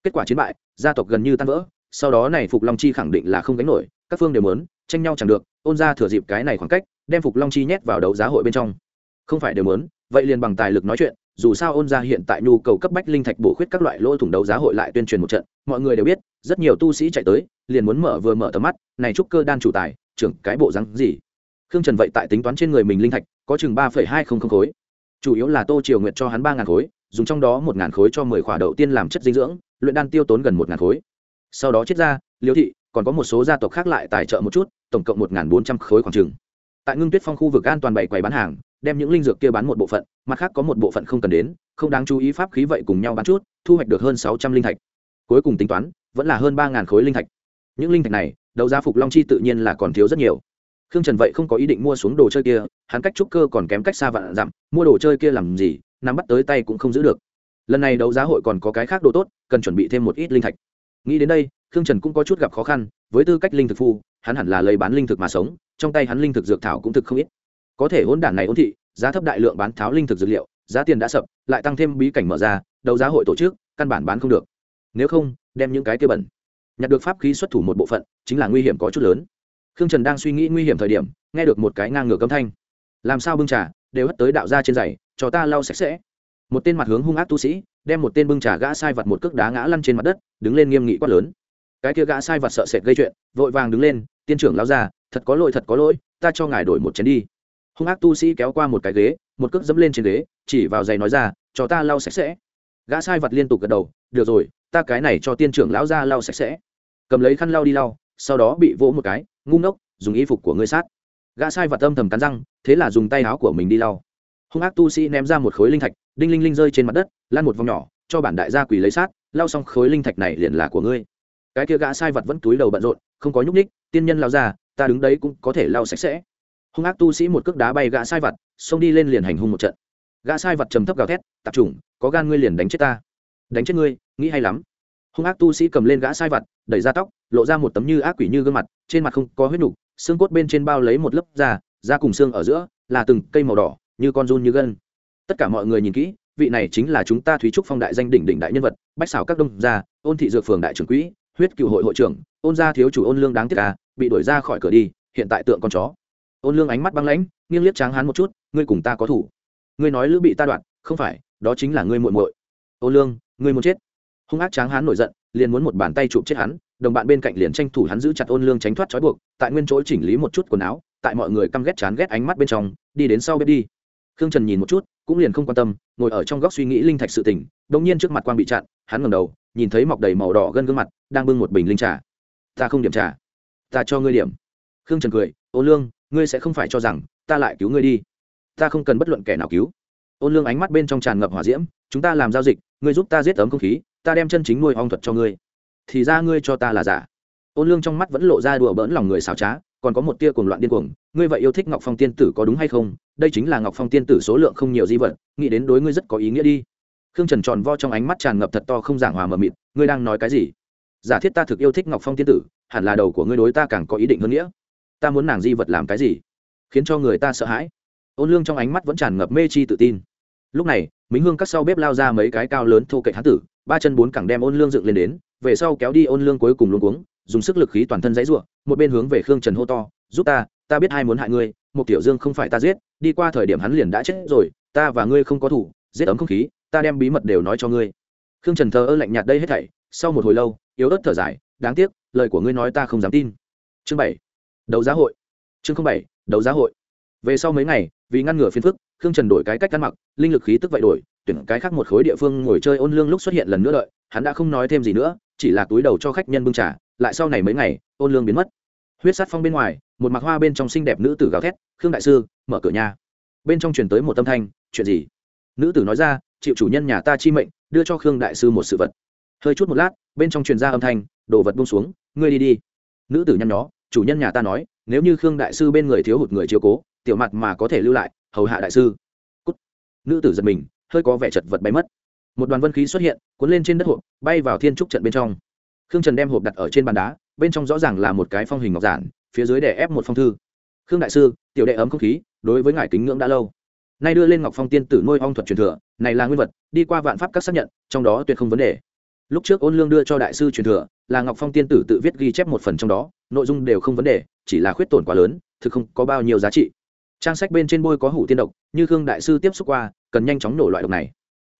Kết quả chiến bại, gia tộc gần như tan vỡ, sau đó này phục long chi khẳng định là không gánh nổi, các phương đều muốn tranh nhau chẳng được, ôn ra thừa dịp cái này khoảng cách, đem phục long chi nhét vào đấu giá hội bên trong. Không phải đều muốn, vậy liền bằng tài lực nói chuyện, dù sao ôn ra hiện tại nhu cầu cấp bách linh thạch bổ khuyết các loại lỗ thủng đấu giá hội lại tuyên truyền một trận, mọi người đều biết, rất nhiều tu sĩ chạy tới, liền muốn mở vừa mở tầm mắt, này trúc cơ đan chủ tài, trưởng cái bộ rắn gì? Khương trần vậy tại tính toán trên người mình linh thạch, có chừng ba hai không không khối chủ yếu là tô triều nguyệt cho hắn ba ngàn khối, dùng trong đó một ngàn khối cho mười khỏa đậu tiên làm chất dinh dưỡng, luyện đan tiêu tốn gần một ngàn khối. Sau đó chết ra, liêu thị, còn có một số gia tộc khác lại tài trợ một chút, tổng cộng một ngàn bốn trăm khối khoảng trừng tại ngưng tuyết phong khu vực an toàn bảy quầy bán hàng, đem những linh dược kia bán một bộ phận, mặt khác có một bộ phận không cần đến, không đáng chú ý pháp khí vậy cùng nhau bán chút, thu hoạch được hơn sáu trăm linh thạch. Cuối cùng tính toán, vẫn là hơn ba ngàn khối linh thạch. Những linh thạch này, đấu giá phục long chi tự nhiên là còn thiếu rất nhiều khương trần vậy không có ý định mua xuống đồ chơi kia, hắn cách trúc cơ còn kém cách xa vạn dặm, mua đồ chơi kia làm gì, nắm bắt tới tay cũng không giữ được. Lần này đấu giá hội còn có cái khác đồ tốt, cần chuẩn bị thêm một ít linh thạch. Nghĩ đến đây, khương trần cũng có chút gặp khó khăn, với tư cách linh thực phu, hắn hẳn là lấy bán linh thực mà sống, trong tay hắn linh thực dược thảo cũng thực không ít. Có thể hỗn đản này ôn thị, giá thấp đại lượng bán tháo linh thực dược liệu, giá tiền đã sập, lại tăng thêm bí cảnh mở ra, đấu giá hội tổ chức, căn bản bán không được. Nếu không, đem những cái kia bẩn. Nhặt được pháp khí xuất thủ một bộ phận, chính là nguy hiểm có chút lớn khương trần đang suy nghĩ nguy hiểm thời điểm, nghe được một cái ngang ngửa cấm thanh. Làm sao bưng trà, đều hất tới đạo ra trên giày, cho ta lau sạch sẽ. Một tên mặt hướng hung ác tu sĩ, đem một tên bưng trà gã sai vật một cước đá ngã lăn trên mặt đất, đứng lên nghiêm nghị quát lớn. Cái kia gã sai vật sợ sệt gây chuyện, vội vàng đứng lên, tiên trưởng lao ra thật có lỗi, thật có lỗi, ta cho ngài đổi một chén đi. Hung ác tu sĩ kéo qua một cái ghế, một cước dẫm lên trên ghế, chỉ vào giày nói ra, cho ta lau sạch sẽ. Gã sai vật liên tục gật đầu, được rồi, ta cái này cho tiên trưởng lão ra lau sạch sẽ. Cầm lấy khăn lau đi lau sau đó bị vỗ một cái, ngu ngốc, dùng y phục của ngươi sát. Gã sai vật âm thầm cắn răng, thế là dùng tay áo của mình đi lau. Hung ác tu sĩ ném ra một khối linh thạch, đinh linh linh rơi trên mặt đất lan một vòng nhỏ, cho bản đại gia quỳ lấy sát, lau xong khối linh thạch này liền là của ngươi. Cái kia gã sai vật vẫn túi đầu bận rộn, không có nhúc ních tiên nhân lao ra, ta đứng đấy cũng có thể lau sạch sẽ. Hung ác tu sĩ một cước đá bay gã sai vật, xông đi lên liền hành hung một trận. Gã sai vật trầm thấp gào thét tập trung có gan ngươi liền đánh chết ta. Đánh chết ngươi, nghĩ hay lắm hung ác tu sĩ cầm lên gã sai vật đẩy ra tóc, lộ ra một tấm như ác quỷ như gương mặt, trên mặt không có huyết nhục, xương cốt bên trên bao lấy một lớp da da cùng xương ở giữa, là từng cây màu đỏ, như con run như gân. Tất cả mọi người nhìn kỹ, vị này chính là chúng ta thúy trúc phong đại danh đỉnh đỉnh đại nhân vật, bách xảo các đông gia, ôn thị dược phường đại trưởng quỹ, huyết cựu hội hội trưởng, ôn gia thiếu chủ ôn lương đáng tiếc à bị đuổi ra khỏi cửa đi, hiện tại tượng con chó. Ôn lương ánh mắt băng lãnh, nghiêng liếc tráng hắn một chút, ngươi cùng ta có thủ. Ngươi nói lữ bị ta đoạn, không phải, đó chính là ngươi muội muội. Ôn lương, ngươi muốn chết hung ác tráng hán nổi giận, liền muốn một bàn tay chụp chết hắn, đồng bạn bên cạnh liền tranh thủ hắn giữ chặt ôn lương tránh thoát trói buộc, tại nguyên chỗ chỉnh lý một chút quần áo, tại mọi người căm ghét chán ghét ánh mắt bên trong, đi đến sau bếp đi. Khương trần nhìn một chút, cũng liền không quan tâm, ngồi ở trong góc suy nghĩ linh thạch sự tỉnh đông nhiên trước mặt quang bị chặn, hắn ngầm đầu, nhìn thấy mọc đầy màu đỏ gân gương mặt, đang bưng một bình linh trà. Ta không điểm trà, ta cho ngươi điểm. Khương trần cười ôn lương, ngươi sẽ không phải cho rằng, ta lại cứu ngươi đi. Ta không cần bất luận kẻ nào cứu. Ôn lương ánh mắt bên trong tràn ngập hỏa diễm, chúng ta làm giao dịch ngươi giúp ta giết ấm không khí, ta đem chân chính nuôi ong thuật cho ngươi. Thì ra ngươi cho ta là giả. Ôn lương trong mắt vẫn lộ ra đùa bỡn lòng người xảo trá, còn có một tia cuồng loạn điên cuồng. Ngươi vậy yêu thích ngọc phong tiên tử có đúng hay không? Đây chính là ngọc phong tiên tử số lượng không nhiều di vật, nghĩ đến đối ngươi rất có ý nghĩa đi. Khương trần tròn vo trong ánh mắt tràn ngập thật to không giảng hòa mờ mịt, ngươi đang nói cái gì? Giả thiết ta thực yêu thích ngọc phong tiên tử, hẳn là đầu của ngươi đối ta càng có ý định hơn nghĩa. Ta muốn nàng di vật làm cái gì? Khiến cho người ta sợ hãi. Ôn lương trong ánh mắt vẫn tràn ngập mê chi tự tin lúc này minh hương cắt sau bếp lao ra mấy cái cao lớn thô cậy hán tử, ba chân bốn cẳng đem ôn lương dựng lên đến, về sau kéo đi ôn lương cuối cùng luôn cuống, dùng sức lực khí toàn thân dãy ruộng một bên hướng về khương trần hô to, giúp ta ta biết ai muốn hại ngươi một tiểu dương không phải ta giết, đi qua thời điểm hắn liền đã chết rồi, ta và ngươi không có thủ, giết ấm không khí, ta đem bí mật đều nói cho ngươi. Khương trần thờ ơ lạnh nhạt đây hết thảy, sau một hồi lâu, yếu ớt thở dài, đáng tiếc, lời của ngươi nói ta không dám tin. Chương bảy, đấu giá hội. Chương bảy, đấu giá hội. Về sau mấy ngày vì ngăn ngừa phiền phức, khương trần đổi cái cách ăn mặc, linh lực khí tức vậy đổi, tuyển cái khác một khối địa phương ngồi chơi ôn lương lúc xuất hiện lần nữa đợi, hắn đã không nói thêm gì nữa, chỉ là túi đầu cho khách nhân bưng trà, lại sau này mấy ngày, ôn lương biến mất. Huyết sát phong bên ngoài, một mặc hoa bên trong xinh đẹp nữ tử gào thét, khương đại sư, mở cửa nhà. Bên trong truyền tới một tâm thanh, chuyện gì? Nữ tử nói ra, chịu chủ nhân nhà ta chi mệnh, đưa cho khương đại sư một sự vật. Hơi chút một lát, bên trong truyền ra âm thanh, đồ vật buông xuống, ngươi đi đi. Nữ tử nhăn nhó, chủ nhân nhà ta nói, nếu như khương đại sư bên người thiếu hụt người chiếu cố tiểu mặt mà có thể lưu lại, hầu hạ đại sư. Cút. nữ tử giật mình, hơi có vẻ chật vật bay mất. Một đoàn vân khí xuất hiện, cuốn lên trên đất hộp, bay vào thiên trúc trận bên trong. Khương trần đem hộp đặt ở trên bàn đá, bên trong rõ ràng là một cái phong hình ngọc giản, phía dưới để ép một phong thư. Khương đại sư, tiểu đệ ấm không khí, đối với ngài kính ngưỡng đã lâu. Nay đưa lên ngọc phong tiên tử nuôi ong thuật truyền thừa, này là nguyên vật, đi qua vạn pháp các xác nhận, trong đó tuyệt không vấn đề. Lúc trước ôn lương đưa cho đại sư truyền thừa, là ngọc phong tiên tử tự viết ghi chép một phần trong đó, nội dung đều không vấn đề, chỉ là khuyết tổn quá lớn, thực không có bao nhiêu giá trị trang sách bên trên bôi có hủ tiên độc, như khương đại sư tiếp xúc qua, cần nhanh chóng nổ loại độc này.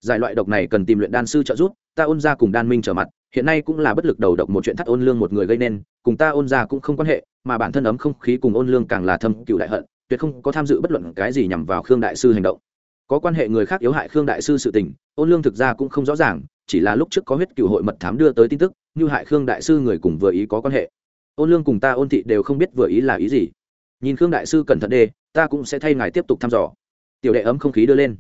Giải loại độc này cần tìm luyện đan sư trợ giúp, ta ôn ra cùng đan minh trở mặt, hiện nay cũng là bất lực đầu độc một chuyện thắt ôn lương một người gây nên, cùng ta ôn ra cũng không quan hệ, mà bản thân ấm không khí cùng ôn lương càng là thâm cựu đại hận, tuyệt không có tham dự bất luận cái gì nhằm vào khương đại sư hành động. Có quan hệ người khác yếu hại khương đại sư sự tình, ôn lương thực ra cũng không rõ ràng, chỉ là lúc trước có huyết cựu hội mật thám đưa tới tin tức, như hại khương đại sư người cùng vừa ý có quan hệ. Ôn lương cùng ta ôn thị đều không biết vừa ý là ý gì. Nhìn khương đại sư cẩn thận đê ta cũng sẽ thay ngài tiếp tục thăm dò. Tiểu đệ ấm không khí đưa lên.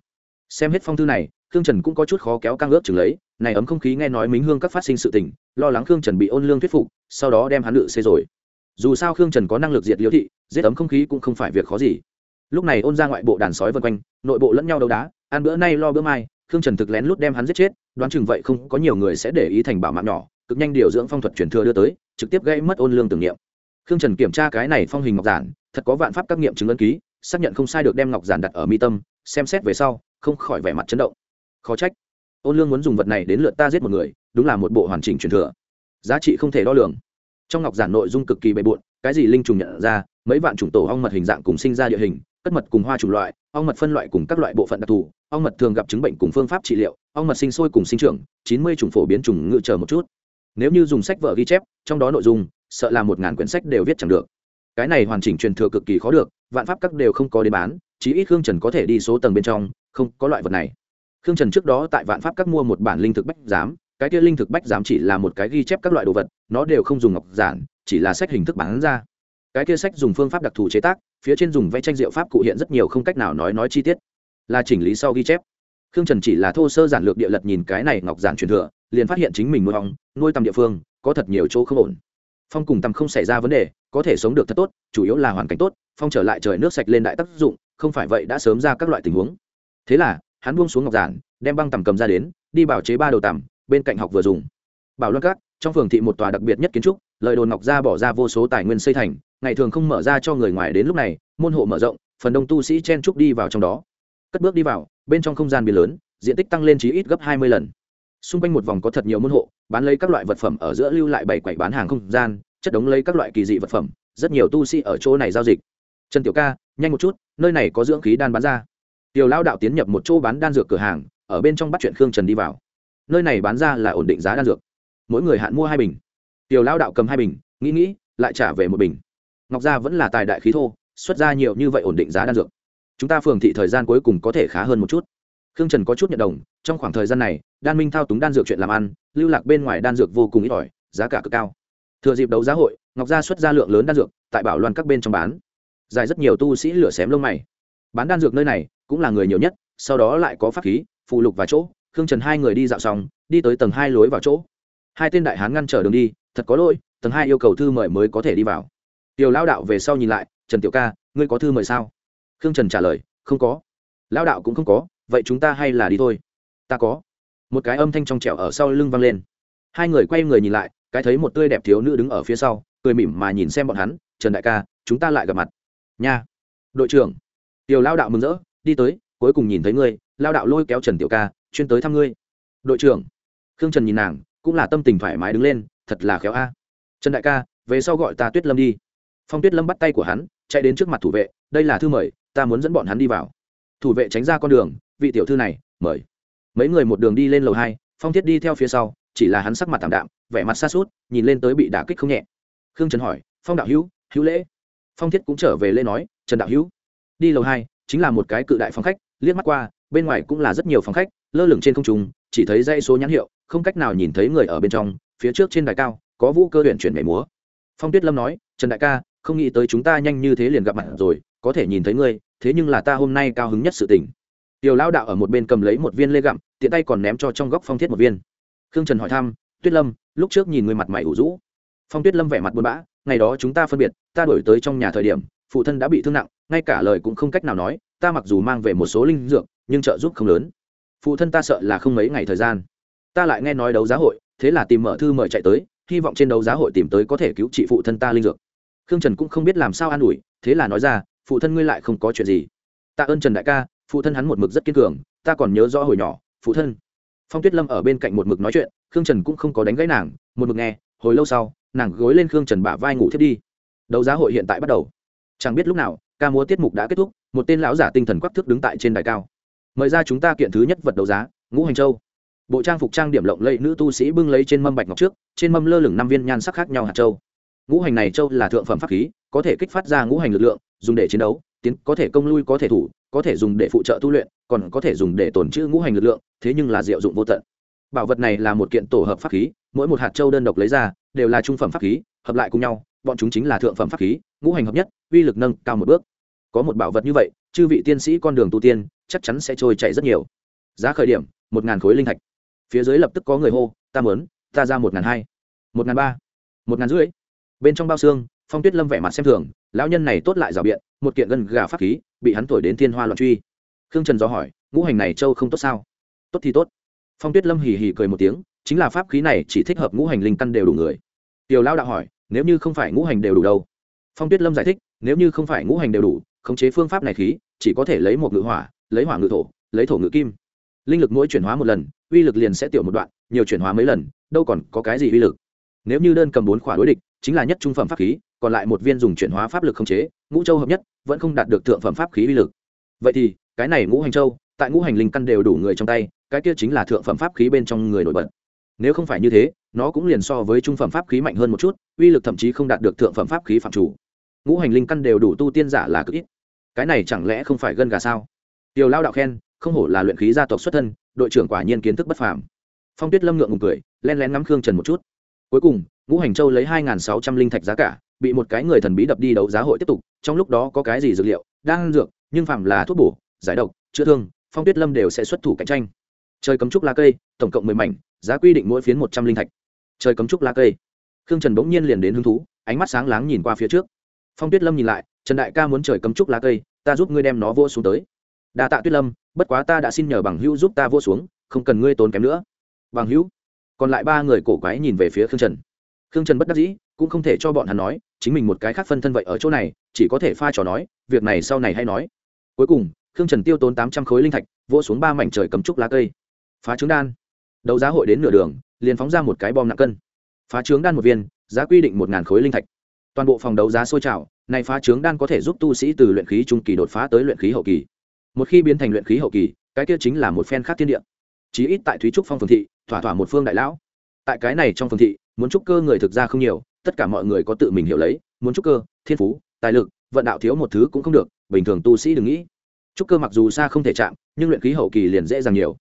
Xem hết phong thư này, khương trần cũng có chút khó kéo căng ướp chừng lấy. Này ấm không khí nghe nói mính hương các phát sinh sự tình, lo lắng khương trần bị ôn lương thuyết phục, sau đó đem hắn lự xê rồi. Dù sao khương trần có năng lực diệt liễu thị, giết ấm không khí cũng không phải việc khó gì. Lúc này ôn ra ngoại bộ đàn sói vân quanh, nội bộ lẫn nhau đấu đá, ăn bữa nay lo bữa mai, khương trần thực lén lút đem hắn giết chết, đoán chừng vậy không có nhiều người sẽ để ý thành bảo mạng nhỏ, cực nhanh điều dưỡng phong thuật truyền thừa đưa tới, trực tiếp gây mất ôn lương tưởng niệm. Khương trần kiểm tra cái này phong hình ngọc giản thật có vạn pháp các nghiệm chứng ấn ký, xác nhận không sai được đem ngọc giản đặt ở mi tâm, xem xét về sau, không khỏi vẻ mặt chấn động. Khó trách. Ôn lương muốn dùng vật này đến lượt ta giết một người, đúng là một bộ hoàn chỉnh truyền thừa. Giá trị không thể đo lường. Trong ngọc giản nội dung cực kỳ bề bộn, cái gì linh trùng nhận ra, mấy vạn chủng tổ ong mật hình dạng cùng sinh ra địa hình, cất mật cùng hoa chủng loại, ong mật phân loại cùng các loại bộ phận đặc thù, ong mật thường gặp chứng bệnh cùng phương pháp trị liệu, ong mật sinh sôi cùng sinh trưởng, chín mươi chủng phổ biến chủng ngự chờ một chút. Nếu như dùng sách vở ghi chép, trong đó nội dung, sợ là một ngàn quyển sách đều viết chẳng được cái này hoàn chỉnh truyền thừa cực kỳ khó được, vạn pháp các đều không có đến bán, chí ít khương trần có thể đi số tầng bên trong, không có loại vật này. Khương trần trước đó tại vạn pháp các mua một bản linh thực bách giám, cái kia linh thực bách giám chỉ là một cái ghi chép các loại đồ vật, nó đều không dùng ngọc giản, chỉ là sách hình thức bán ra. Cái kia sách dùng phương pháp đặc thù chế tác, phía trên dùng vẽ tranh diệu pháp cụ hiện rất nhiều không cách nào nói nói chi tiết. Là chỉnh lý sau ghi chép. Khương trần chỉ là thô sơ giản lược địa lật nhìn cái này ngọc giản truyền thừa, liền phát hiện chính mình nuôi hỏng nuôi tầm địa phương, có thật nhiều chỗ không ổn phong cùng tầm không xảy ra vấn đề, có thể sống được thật tốt, chủ yếu là hoàn cảnh tốt, phong trở lại trời nước sạch lên đại tác dụng, không phải vậy đã sớm ra các loại tình huống. Thế là, hắn buông xuống ngọc giản, đem băng tầm cầm ra đến, đi bảo chế ba đầu tầm, bên cạnh học vừa dùng. Bảo luân các, trong phường thị một tòa đặc biệt nhất kiến trúc lợi đồn ngọc gia bỏ ra vô số tài nguyên xây thành, ngày thường không mở ra cho người ngoài đến lúc này, môn hộ mở rộng, phần đông tu sĩ chen trúc đi vào trong đó. Cất bước đi vào, bên trong không gian biển lớn, diện tích tăng lên chí ít gấp hai mươi lần xung quanh một vòng có thật nhiều môn hộ, bán lấy các loại vật phẩm ở giữa lưu lại bảy quầy bán hàng không gian, chất đống lấy các loại kỳ dị vật phẩm, rất nhiều tu sĩ ở chỗ này giao dịch. Trần tiểu ca, nhanh một chút, nơi này có dưỡng khí đan bán ra. Tiểu lao đạo tiến nhập một chỗ bán đan dược cửa hàng, ở bên trong bắt chuyện khương trần đi vào. Nơi này bán ra là ổn định giá đan dược. Mỗi người hạn mua hai bình. Tiểu lao đạo cầm hai bình, nghĩ nghĩ, lại trả về một bình. Ngọc gia vẫn là tài đại khí thô, xuất ra nhiều như vậy ổn định giá đan dược. Chúng ta phường thị thời gian cuối cùng có thể khá hơn một chút khương trần có chút nhận đồng, trong khoảng thời gian này, đan minh thao túng đan dược chuyện làm ăn, lưu lạc bên ngoài đan dược vô cùng ít ỏi, giá cả cực cao. Thừa dịp đấu giá hội, ngọc gia xuất ra lượng lớn đan dược, tại bảo loan các bên trong bán. Dài rất nhiều tu sĩ lửa xém lông mày. Bán đan dược nơi này, cũng là người nhiều nhất, sau đó lại có pháp khí phụ lục và chỗ, khương trần hai người đi dạo xong, đi tới tầng hai lối vào chỗ. Hai tên đại hán ngăn trở đường đi, thật có lỗi, tầng hai yêu cầu thư mời mới có thể đi vào. Tiểu lao đạo về sau nhìn lại, trần tiểu ca, ngươi có thư mời sao? Khương trần trả lời, không có. Lao đạo cũng không có vậy chúng ta hay là đi thôi. Ta có. Một cái âm thanh trong trẻo ở sau lưng vang lên. Hai người quay người nhìn lại, cái thấy một tươi đẹp thiếu nữ đứng ở phía sau, cười mỉm mà nhìn xem bọn hắn, trần đại ca, chúng ta lại gặp mặt. Nha. Đội trưởng. Tiểu lao đạo mừng rỡ, đi tới, cuối cùng nhìn thấy ngươi lao đạo lôi kéo trần tiểu ca, chuyên tới thăm ngươi. Đội trưởng. Khương trần nhìn nàng, cũng là tâm tình thoải mái đứng lên, thật là khéo a. Trần đại ca, về sau gọi ta tuyết lâm đi. Phong tuyết lâm bắt tay của hắn, chạy đến trước mặt thủ vệ, đây là thư mời, ta muốn dẫn bọn hắn đi vào. Thủ vệ tránh ra con đường vị tiểu thư này, mời. Mấy người một đường đi lên lầu hai, phong thiết đi theo phía sau, chỉ là hắn sắc mặt tảm đạm, vẻ mặt xa suốt nhìn lên tới bị đả kích không nhẹ. Khương trần hỏi, phong đạo hữu hữu lễ. Phong thiết cũng trở về lễ nói, trần đạo hữu. Đi lầu hai, chính là một cái cự đại phòng khách, liếc mắt qua, bên ngoài cũng là rất nhiều phòng khách, lơ lửng trên không trung, chỉ thấy dây số nhãn hiệu, không cách nào nhìn thấy người ở bên trong, phía trước trên đài cao, có vũ cơ huyện chuyển mẻ múa. Phong tuyết lâm nói, trần đại ca, không nghĩ tới chúng ta nhanh như thế liền gặp mặt rồi, có thể nhìn thấy ngươi, thế nhưng là ta hôm nay cao hứng nhất sự tình tiểu lao đạo ở một bên cầm lấy một viên lê gặm, tiện tay còn ném cho trong góc phong thiết một viên. Khương trần hỏi thăm, tuyết lâm, lúc trước nhìn người mặt mày ủ rũ. Phong tuyết lâm vẻ mặt buồn bã, ngày đó chúng ta phân biệt, ta đổi tới trong nhà thời điểm, phụ thân đã bị thương nặng, ngay cả lời cũng không cách nào nói, ta mặc dù mang về một số linh dược, nhưng trợ giúp không lớn. Phụ thân ta sợ là không mấy ngày thời gian. Ta lại nghe nói đấu giá hội, thế là tìm mở thư mời chạy tới, hy vọng trên đấu giá hội tìm tới có thể cứu trị phụ thân ta linh dược. Khương trần cũng không biết làm sao an ủi, thế là nói ra, phụ thân ngươi lại không có chuyện gì. Tạ ơn trần đại ca phụ thân hắn một mực rất kiên cường, ta còn nhớ rõ hồi nhỏ, phụ thân. Phong tuyết lâm ở bên cạnh một mực nói chuyện, khương trần cũng không có đánh gãy nàng, một mực nghe, hồi lâu sau, nàng gối lên khương trần bả vai ngủ thiết đi. Đấu giá hội hiện tại bắt đầu. Chẳng biết lúc nào, ca múa tiết mục đã kết thúc, một tên lão giả tinh thần quắc thước đứng tại trên đài cao. Mời ra chúng ta kiện thứ nhất vật đấu giá, ngũ hành châu. Bộ trang phục trang điểm lộng lẫy nữ tu sĩ bưng lấy trên mâm bạch ngọc trước, trên mâm lơ lửng năm viên nhan sắc khác nhau hạt châu. Ngũ hành này châu là thượng phẩm pháp khí, có thể kích phát ra ngũ hành lực lượng, dùng để chiến đấu, tiến có thể công lui có thể thủ có thể dùng để phụ trợ tu luyện, còn có thể dùng để tổn trữ ngũ hành lực lượng, thế nhưng là diệu dụng vô tận. Bảo vật này là một kiện tổ hợp pháp khí, mỗi một hạt châu đơn độc lấy ra, đều là trung phẩm pháp khí, hợp lại cùng nhau, bọn chúng chính là thượng phẩm pháp khí, ngũ hành hợp nhất, uy lực nâng cao một bước. Có một bảo vật như vậy, chư vị tiên sĩ con đường tu tiên, chắc chắn sẽ trôi chạy rất nhiều. Giá khởi điểm, một ngàn khối linh thạch. Phía dưới lập tức có người hô, ta mớn ta ra một ngàn hai, một ngàn ba, một ngàn rưỡi. Bên trong bao xương phong tuyết lâm vẻ mặt xem thường, lão nhân này tốt lại rào biện, một kiện gân gà pháp khí, bị hắn thổi đến thiên hoa loạn truy. Khương trần do hỏi, ngũ hành này châu không tốt sao? Tốt thì tốt. Phong tuyết lâm hì hì cười một tiếng, chính là pháp khí này chỉ thích hợp ngũ hành linh căn đều đủ người. Tiểu lao đạo hỏi, nếu như không phải ngũ hành đều đủ đâu? Phong tuyết lâm giải thích, nếu như không phải ngũ hành đều đủ, khống chế phương pháp này khí, chỉ có thể lấy một ngự hỏa, lấy hỏa ngự thổ, lấy thổ ngự kim. Linh lực mỗi chuyển hóa một lần, uy lực liền sẽ tiểu một đoạn, nhiều chuyển hóa mấy lần, đâu còn có cái gì uy lực. Nếu như đơn cầm bốn khỏa đối địch, chính là nhất trung phẩm pháp khí còn lại một viên dùng chuyển hóa pháp lực không chế, ngũ châu hợp nhất, vẫn không đạt được thượng phẩm pháp khí uy lực. Vậy thì, cái này ngũ hành châu, tại ngũ hành linh căn đều đủ người trong tay, cái kia chính là thượng phẩm pháp khí bên trong người nổi bật. Nếu không phải như thế, nó cũng liền so với trung phẩm pháp khí mạnh hơn một chút, uy lực thậm chí không đạt được thượng phẩm pháp khí phạm chủ. Ngũ hành linh căn đều đủ tu tiên giả là cực ít. Cái này chẳng lẽ không phải gân gà sao? Tiều lao đạo khen, không hổ là luyện khí gia tộc xuất thân, đội trưởng quả nhiên kiến thức bất phàm. Phong tuyết lâm ngượng ngùng cười, len lén ngắm khương trần một chút. Cuối cùng, ngũ hành châu lấy hai sáu trăm linh thạch giá cả bị một cái người thần bí đập đi đấu giá hội tiếp tục, trong lúc đó có cái gì dược liệu? Đang dược, nhưng phạm là thuốc bổ, giải độc, chữa thương, phong tuyết lâm đều sẽ xuất thủ cạnh tranh. Trời cấm trúc lá cây, tổng cộng mười mảnh, giá quy định mỗi phiến một trăm linh thạch. Trời cấm trúc lá cây. Khương trần bỗng nhiên liền đến hứng thú, ánh mắt sáng láng nhìn qua phía trước. Phong tuyết lâm nhìn lại, trần đại ca muốn trời cấm trúc lá cây, ta giúp ngươi đem nó vô xuống tới. Đa tạ tuyết lâm, bất quá ta đã xin nhờ bằng hữu giúp ta vô xuống, không cần ngươi tốn kém nữa. Bằng hữu? Còn lại ba người cổ quái nhìn về phía khương trần. Khương trần bất đắc dĩ cũng không thể cho bọn hắn nói, chính mình một cái khác phân thân vậy ở chỗ này, chỉ có thể pha trò nói, việc này sau này hay nói. Cuối cùng, khương trần tiêu tốn tám trăm khối linh thạch, vỗ xuống ba mảnh trời cấm trúc lá cây. Phá trứng đan. Đấu giá hội đến nửa đường, liền phóng ra một cái bom nặng cân. Phá trướng đan một viên, giá quy định một khối linh thạch. Toàn bộ phòng đấu giá sôi trào này phá trướng đan có thể giúp tu sĩ từ luyện khí trung kỳ đột phá tới luyện khí hậu kỳ. Một khi biến thành luyện khí hậu kỳ, cái kia chính là một phen khác thiên địa. Chí ít tại thúy trúc phong phường thị, thỏa thỏa một phương đại lão. Tại cái này trong phường thị, muốn trúc cơ người thực ra không nhiều tất cả mọi người có tự mình hiểu lấy, muốn trúc cơ, thiên phú, tài lực, vận đạo thiếu một thứ cũng không được, bình thường tu sĩ đừng nghĩ. Trúc cơ mặc dù xa không thể chạm, nhưng luyện khí hậu kỳ liền dễ dàng nhiều.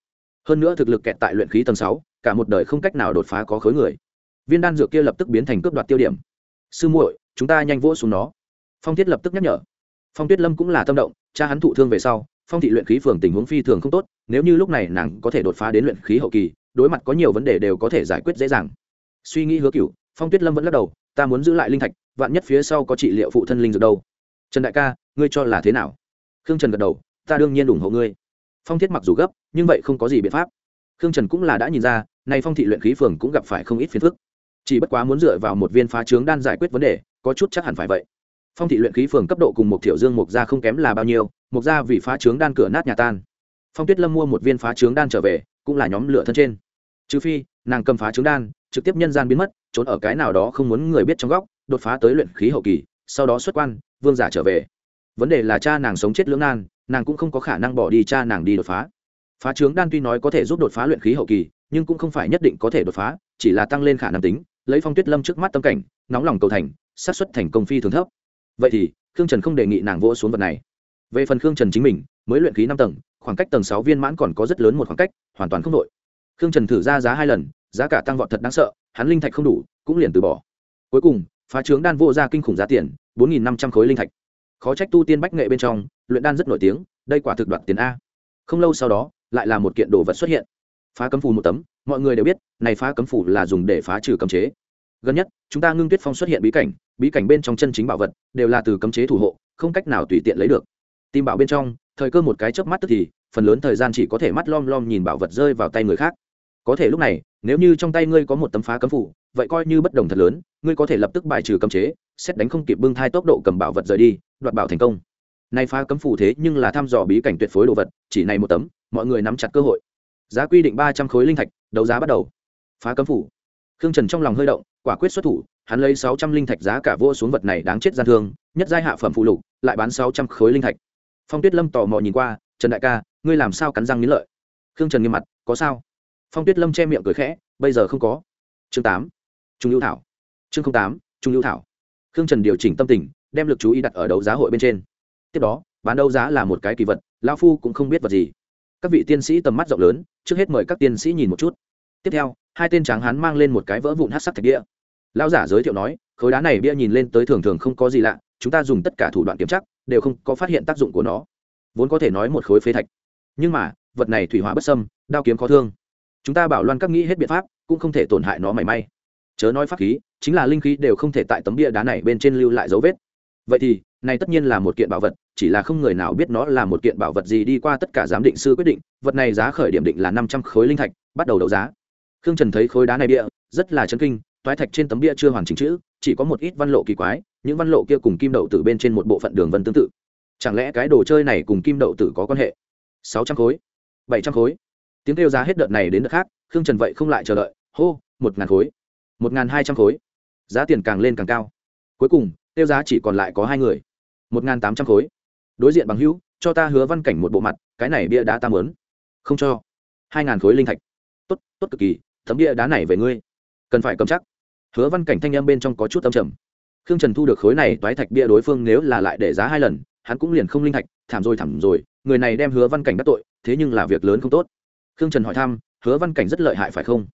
Hơn nữa thực lực kẹt tại luyện khí tầng sáu, cả một đời không cách nào đột phá có khối người. Viên đan dược kia lập tức biến thành cướp đoạt tiêu điểm. Sư muội, chúng ta nhanh vỗ xuống nó. Phong thiết lập tức nhắc nhở. Phong tuyết lâm cũng là tâm động, cha hắn thụ thương về sau, phong thị luyện khí phường tình huống phi thường không tốt, nếu như lúc này nàng có thể đột phá đến luyện khí hậu kỳ, đối mặt có nhiều vấn đề đều có thể giải quyết dễ dàng. Suy nghĩ hứa cựu phong tuyết lâm vẫn lắc đầu, ta muốn giữ lại linh thạch, vạn nhất phía sau có trị liệu phụ thân linh dược đâu. Trần đại ca, ngươi cho là thế nào? Khương trần gật đầu, ta đương nhiên ủng hộ ngươi. Phong thiết mặc dù gấp, nhưng vậy không có gì biện pháp. Khương trần cũng là đã nhìn ra, nay phong thị luyện khí phường cũng gặp phải không ít phiền phức. Chỉ bất quá muốn dựa vào một viên phá trướng đan giải quyết vấn đề, có chút chắc hẳn phải vậy. Phong thị luyện khí phường cấp độ cùng một thiểu dương mục gia không kém là bao nhiêu mục gia vì phá trướng đan cửa nát nhà tan. Phong tuyết lâm mua một viên phá trướng đan trở về, cũng là nhóm lửa thân trên. Trừ phi, nàng cầm phá trướng đan, trực tiếp nhân gian biến mất trốn ở cái nào đó không muốn người biết trong góc, đột phá tới luyện khí hậu kỳ, sau đó xuất quan, vương giả trở về. Vấn đề là cha nàng sống chết lưỡng nan, nàng cũng không có khả năng bỏ đi cha nàng đi đột phá. Phá trướng đan tuy nói có thể giúp đột phá luyện khí hậu kỳ, nhưng cũng không phải nhất định có thể đột phá, chỉ là tăng lên khả năng tính, lấy phong tuyết lâm trước mắt tâm cảnh, nóng lòng cầu thành sát xuất thành công phi thường thấp. Vậy thì, khương trần không đề nghị nàng vỗ xuống vật này. Về phần khương trần chính mình, mới luyện khí năm tầng, khoảng cách tầng sáu viên mãn còn có rất lớn một khoảng cách, hoàn toàn không đội khương trần thử ra giá hai lần, giá cả tăng vọt thật đáng sợ, hắn linh thạch không đủ, cũng liền từ bỏ. Cuối cùng, phá trướng đan vô ra kinh khủng giá tiền, bốn nghìn năm trăm khối linh thạch. Khó trách tu tiên bách nghệ bên trong, luyện đan rất nổi tiếng, đây quả thực đoạt tiền a. Không lâu sau đó, lại là một kiện đồ vật xuất hiện. Phá cấm phù một tấm, mọi người đều biết, này phá cấm phủ là dùng để phá trừ cấm chế. Gần nhất, chúng ta ngưng tuyết phong xuất hiện bí cảnh bí cảnh bên trong chân chính bảo vật, đều là từ cấm chế thủ hộ, không cách nào tùy tiện lấy được. Tìm bảo bên trong, thời cơ một cái chớp mắt tức thì, phần lớn thời gian chỉ có thể mắt lom lom nhìn bảo vật rơi vào tay người khác có thể lúc này, nếu như trong tay ngươi có một tấm phá cấm phủ, vậy coi như bất đồng thật lớn, ngươi có thể lập tức bài trừ cấm chế, xét đánh không kịp bưng thai tốc độ cầm bảo vật rời đi, đoạt bảo thành công. Nay phá cấm phủ thế nhưng là thăm dò bí cảnh tuyệt phối đồ vật, chỉ này một tấm, mọi người nắm chặt cơ hội. Giá quy định ba trăm khối linh thạch, đấu giá bắt đầu. Phá cấm phủ. Khương trần trong lòng hơi động, quả quyết xuất thủ, hắn lấy sáu trăm linh thạch giá cả vô xuống vật này đáng chết gian thương, nhất giai hạ phẩm phụ lục, lại bán sáu trăm khối linh thạch. Phong tuyết lâm tò mò nhìn qua, trần đại ca, ngươi làm sao cắn răng nghĩ lợi? Khương trần nghiêm mặt, có sao? Phong tuyết lâm che miệng cười khẽ, bây giờ không có. Chương tám, trung hữu thảo. Chương tám, trung hữu thảo. Khương trần điều chỉnh tâm tình, đem l ự c chú ý đặt ở đấu giá hội bên trên. Tiếp đó, bán đấu giá là một cái kỳ vật lao phu cũng không biết vật gì. Các vị tiên sĩ tầm mắt rộng lớn, trước hết mời các tiên sĩ nhìn một chút. Tiếp theo, hai tên tráng hán mang lên một cái vỡ vụn hát sắc thạch bia. Lao giả giới thiệu nói, khối đá này bia nhìn lên tới thường thường không có gì lạ, chúng ta dùng tất cả thủ đoạn kiểm chắc đều không có phát hiện tác dụng của nó. Vốn có thể nói một khối phế thạch. Nhưng mà, vật này thủy hóa bất sâm đao kiếm khó thương chúng ta bảo loan các nghĩ hết biện pháp, cũng không thể tổn hại nó mảy may. Chớ nói pháp khí, chính là linh khí đều không thể tại tấm bia đá này bên trên lưu lại dấu vết. Vậy thì, này tất nhiên là một kiện bảo vật, chỉ là không người nào biết nó là một kiện bảo vật gì đi qua tất cả giám định sư quyết định. Vật này giá khởi điểm định là năm trăm khối linh thạch, bắt đầu đấu giá. Khương trần thấy khối đá này bia, rất là chấn kinh, toái thạch trên tấm bia chưa hoàn chỉnh chữ, chỉ có một ít văn lộ kỳ quái, những văn lộ kia cùng kim đậu tử bên trên một bộ phận đường vân tương tự. Chẳng lẽ cái đồ chơi này cùng kim đậu tử có quan hệ? Sáu trăm khối, bảy trăm khối tiếng kêu giá hết đợt này đến đợt khác, khương trần vậy không lại chờ đợi, hô, một ngàn khối, một ngàn hai trăm khối. Giá tiền càng lên càng cao. Cuối cùng tiêu giá chỉ còn lại có hai người, một ngàn tám trăm khối. Đối diện bằng hữu, cho ta hứa văn cảnh một bộ mặt, cái này bia đá ta mớn không cho. Hai ngàn khối linh thạch. Tốt tốt cực kỳ tấm bia đá này về ngươi. Cần phải cầm chắc. Hứa văn cảnh thanh em bên trong có chút âm trầm. Khương trần thu được khối này toái thạch bia đối phương nếu là lại để giá hai lần, hắn cũng liền không linh thạch, thảm rồi thảm rồi, người này đem hứa văn cảnh đắc tội, thế nhưng là việc lớn không tốt khương trần hỏi thăm hứa văn cảnh rất lợi hại phải không?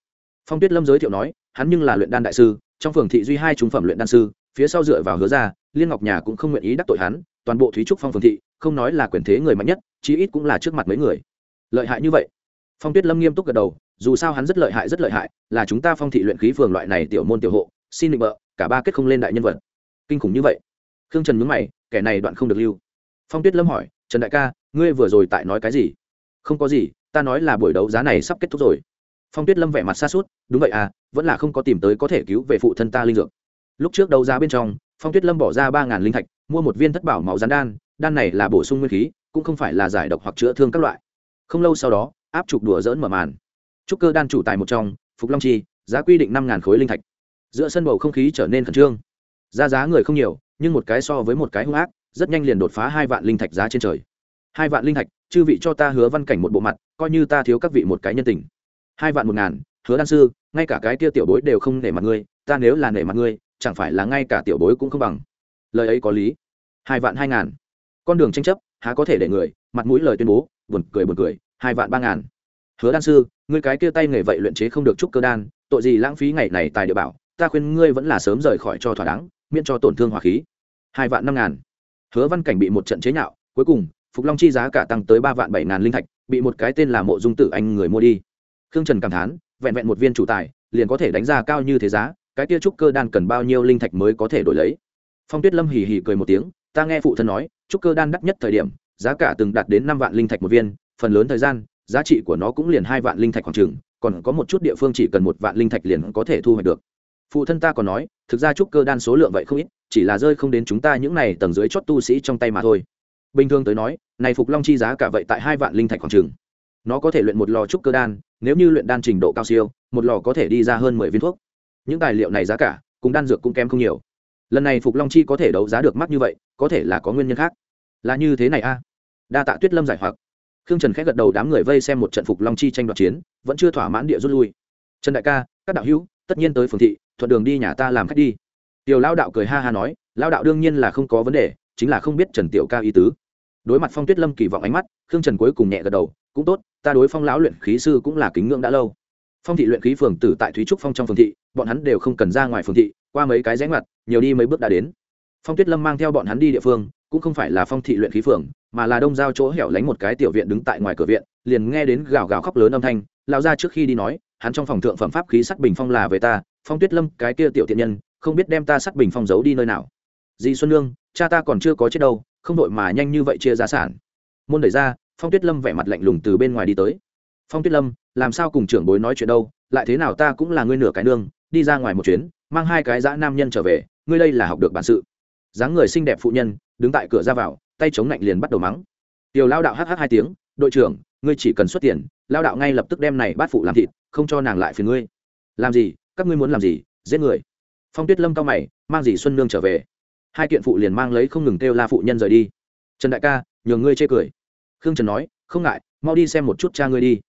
Phong tuyết lâm giới thiệu nói hắn nhưng là luyện đan đại sư trong phường thị duy hai trung phẩm luyện đan sư phía sau dựa vào hứa ra liên ngọc nhà cũng không nguyện ý đắc tội hắn toàn bộ thúy trúc phong phường thị không nói là quyền thế người mạnh nhất chí ít cũng là trước mặt mấy người. Lợi hại như vậy? Phong tuyết lâm nghiêm túc gật đầu dù sao hắn rất lợi hại rất lợi hại là chúng ta phong thị luyện khí phường loại này tiểu môn tiểu hộ xin định vợ, cả ba kết không lên đại nhân vật. Kinh khủng như vậy? Khương trần mướn mày kẻ này đoạn không được lưu. Phong tuyết lâm hỏi trần đại ca ngươi vừa rồi tại nói cái gì? Không có gì ta nói là buổi đấu giá này sắp kết thúc rồi. Phong tuyết lâm vẻ mặt xa suốt đúng vậy à vẫn là không có tìm tới có thể cứu về phụ thân ta linh dược. Lúc trước đấu giá bên trong, phong tuyết lâm bỏ ra ba ngàn linh thạch, mua một viên thất bảo máu rán đan đan này là bổ sung nguyên khí, cũng không phải là giải độc hoặc chữa thương các loại. Không lâu sau đó, áp trục đùa dỡn mở màn. Trúc cơ đan chủ tài một trong, phục long chi, giá quy định năm ngàn khối linh thạch. Giữa sân bầu không khí trở nên khẩn trương. Ra giá người không nhiều, nhưng một cái so với một cái hung ác, rất nhanh liền đột phá hai vạn linh thạch giá trên trời hai vạn linh thạch, chư vị cho ta hứa văn cảnh một bộ mặt, coi như ta thiếu các vị một cái nhân tình. Hai vạn một ngàn, hứa đan sư, ngay cả cái kia tiểu bối đều không nể mặt ngươi, ta nếu là nể mặt ngươi, chẳng phải là ngay cả tiểu bối cũng không bằng. Lời ấy có lý. Hai vạn hai ngàn. Con đường tranh chấp, há có thể để người, mặt mũi lời tuyên bố, buồn cười buồn cười, hai vạn ba ngàn. Hứa đan sư, ngươi cái kia tay nghề vậy luyện chế không được trúc cơ đan, tội gì lãng phí ngày này tài địa bảo, ta khuyên ngươi vẫn là sớm rời khỏi cho thỏa đáng, miễn cho tổn thương hỏa khí. Hai vạn năm ngàn. Hứa văn cảnh bị một trận chế nhạo, cuối cùng phục long chi giá cả tăng tới ba vạn bảy ngàn linh thạch, bị một cái tên là mộ dung tử anh người mua đi. Khương trần cảm thán, vẹn vẹn một viên chủ tài, liền có thể đánh ra cao như thế giá, cái kia trúc cơ đan cần bao nhiêu linh thạch mới có thể đổi lấy? Phong tuyết lâm hì hì cười một tiếng, ta nghe phụ thân nói, trúc cơ đan đắt nhất thời điểm, giá cả từng đạt đến năm vạn linh thạch một viên, phần lớn thời gian, giá trị của nó cũng liền hai vạn linh thạch khoảng trừng còn có một chút địa phương chỉ cần một vạn linh thạch liền có thể thu hoạch được. Phụ thân ta còn nói, thực ra trúc cơ đan số lượng vậy không ít, chỉ là rơi không đến chúng ta những này tầng dưới chót tu sĩ trong tay mà thôi bình thường tới nói, này phục long chi giá cả vậy tại hai vạn linh thạch khoảng trường. nó có thể luyện một lò trúc cơ đan, nếu như luyện đan trình độ cao siêu, một lò có thể đi ra hơn mười viên thuốc. Những tài liệu này giá cả, cùng đan dược cũng kém không nhiều. Lần này phục long chi có thể đấu giá được mắc như vậy, có thể là có nguyên nhân khác. Là như thế này a. Đa tạ tuyết lâm giải hoặc. Khương trần khẽ gật đầu đám người vây xem một trận phục long chi tranh đoạt chiến, vẫn chưa thỏa mãn địa rút lui. Trần đại ca, các đạo hữu, tất nhiên tới phường thị, thuận đường đi nhà ta làm khách đi. Tiểu lao đạo cười ha ha nói lao đạo đương nhiên là không có vấn đề, chính là không biết trần tiểu ca ý tứ đối mặt phong tuyết lâm kỳ vọng ánh mắt, khương trần cuối cùng nhẹ gật đầu, cũng tốt, ta đối phong lão luyện khí sư cũng là kính ngưỡng đã lâu. Phong thị luyện khí phường tử tại thúy trúc phong trong phường thị, bọn hắn đều không cần ra ngoài phường thị, qua mấy cái rẽ ngoặt, nhiều đi mấy bước đã đến. Phong tuyết lâm mang theo bọn hắn đi địa phương, cũng không phải là phong thị luyện khí phường, mà là đông giao chỗ hẻo lánh một cái tiểu viện đứng tại ngoài cửa viện, liền nghe đến gào gào khóc lớn âm thanh lao ra trước khi đi nói, hắn trong phòng thượng phẩm pháp khí sắt bình phong là về ta, phong tuyết lâm, cái kia tiểu thiện nhân, không biết đem ta sắt bình phong giấu đi nơi nào. Di xuân nương, cha ta còn chưa có chết đâu không đội mà nhanh như vậy chia ra sản. Môn đẩy ra, phong tuyết lâm vẻ mặt lạnh lùng từ bên ngoài đi tới. Phong tuyết lâm, làm sao cùng trưởng bối nói chuyện đâu? Lại thế nào ta cũng là ngươi nửa cái nương, đi ra ngoài một chuyến, mang hai cái dã nam nhân trở về, ngươi đây là học được bản sự. Dáng người xinh đẹp phụ nhân, đứng tại cửa ra vào, tay chống lạnh liền bắt đầu mắng. Tiểu lao đạo hh hai tiếng, đội trưởng, ngươi chỉ cần xuất tiền, lao đạo ngay lập tức đem này bắt phụ làm thịt, không cho nàng lại phiền ngươi. Làm gì? Các ngươi muốn làm gì? Giết người. Phong tuyết lâm cao mày, mang dì xuân nương trở về? Hai kiện phụ liền mang lấy không ngừng kêu la phụ nhân rời đi. Trần đại ca, nhường ngươi chê cười. Khương trần nói, không ngại, mau đi xem một chút cha ngươi đi.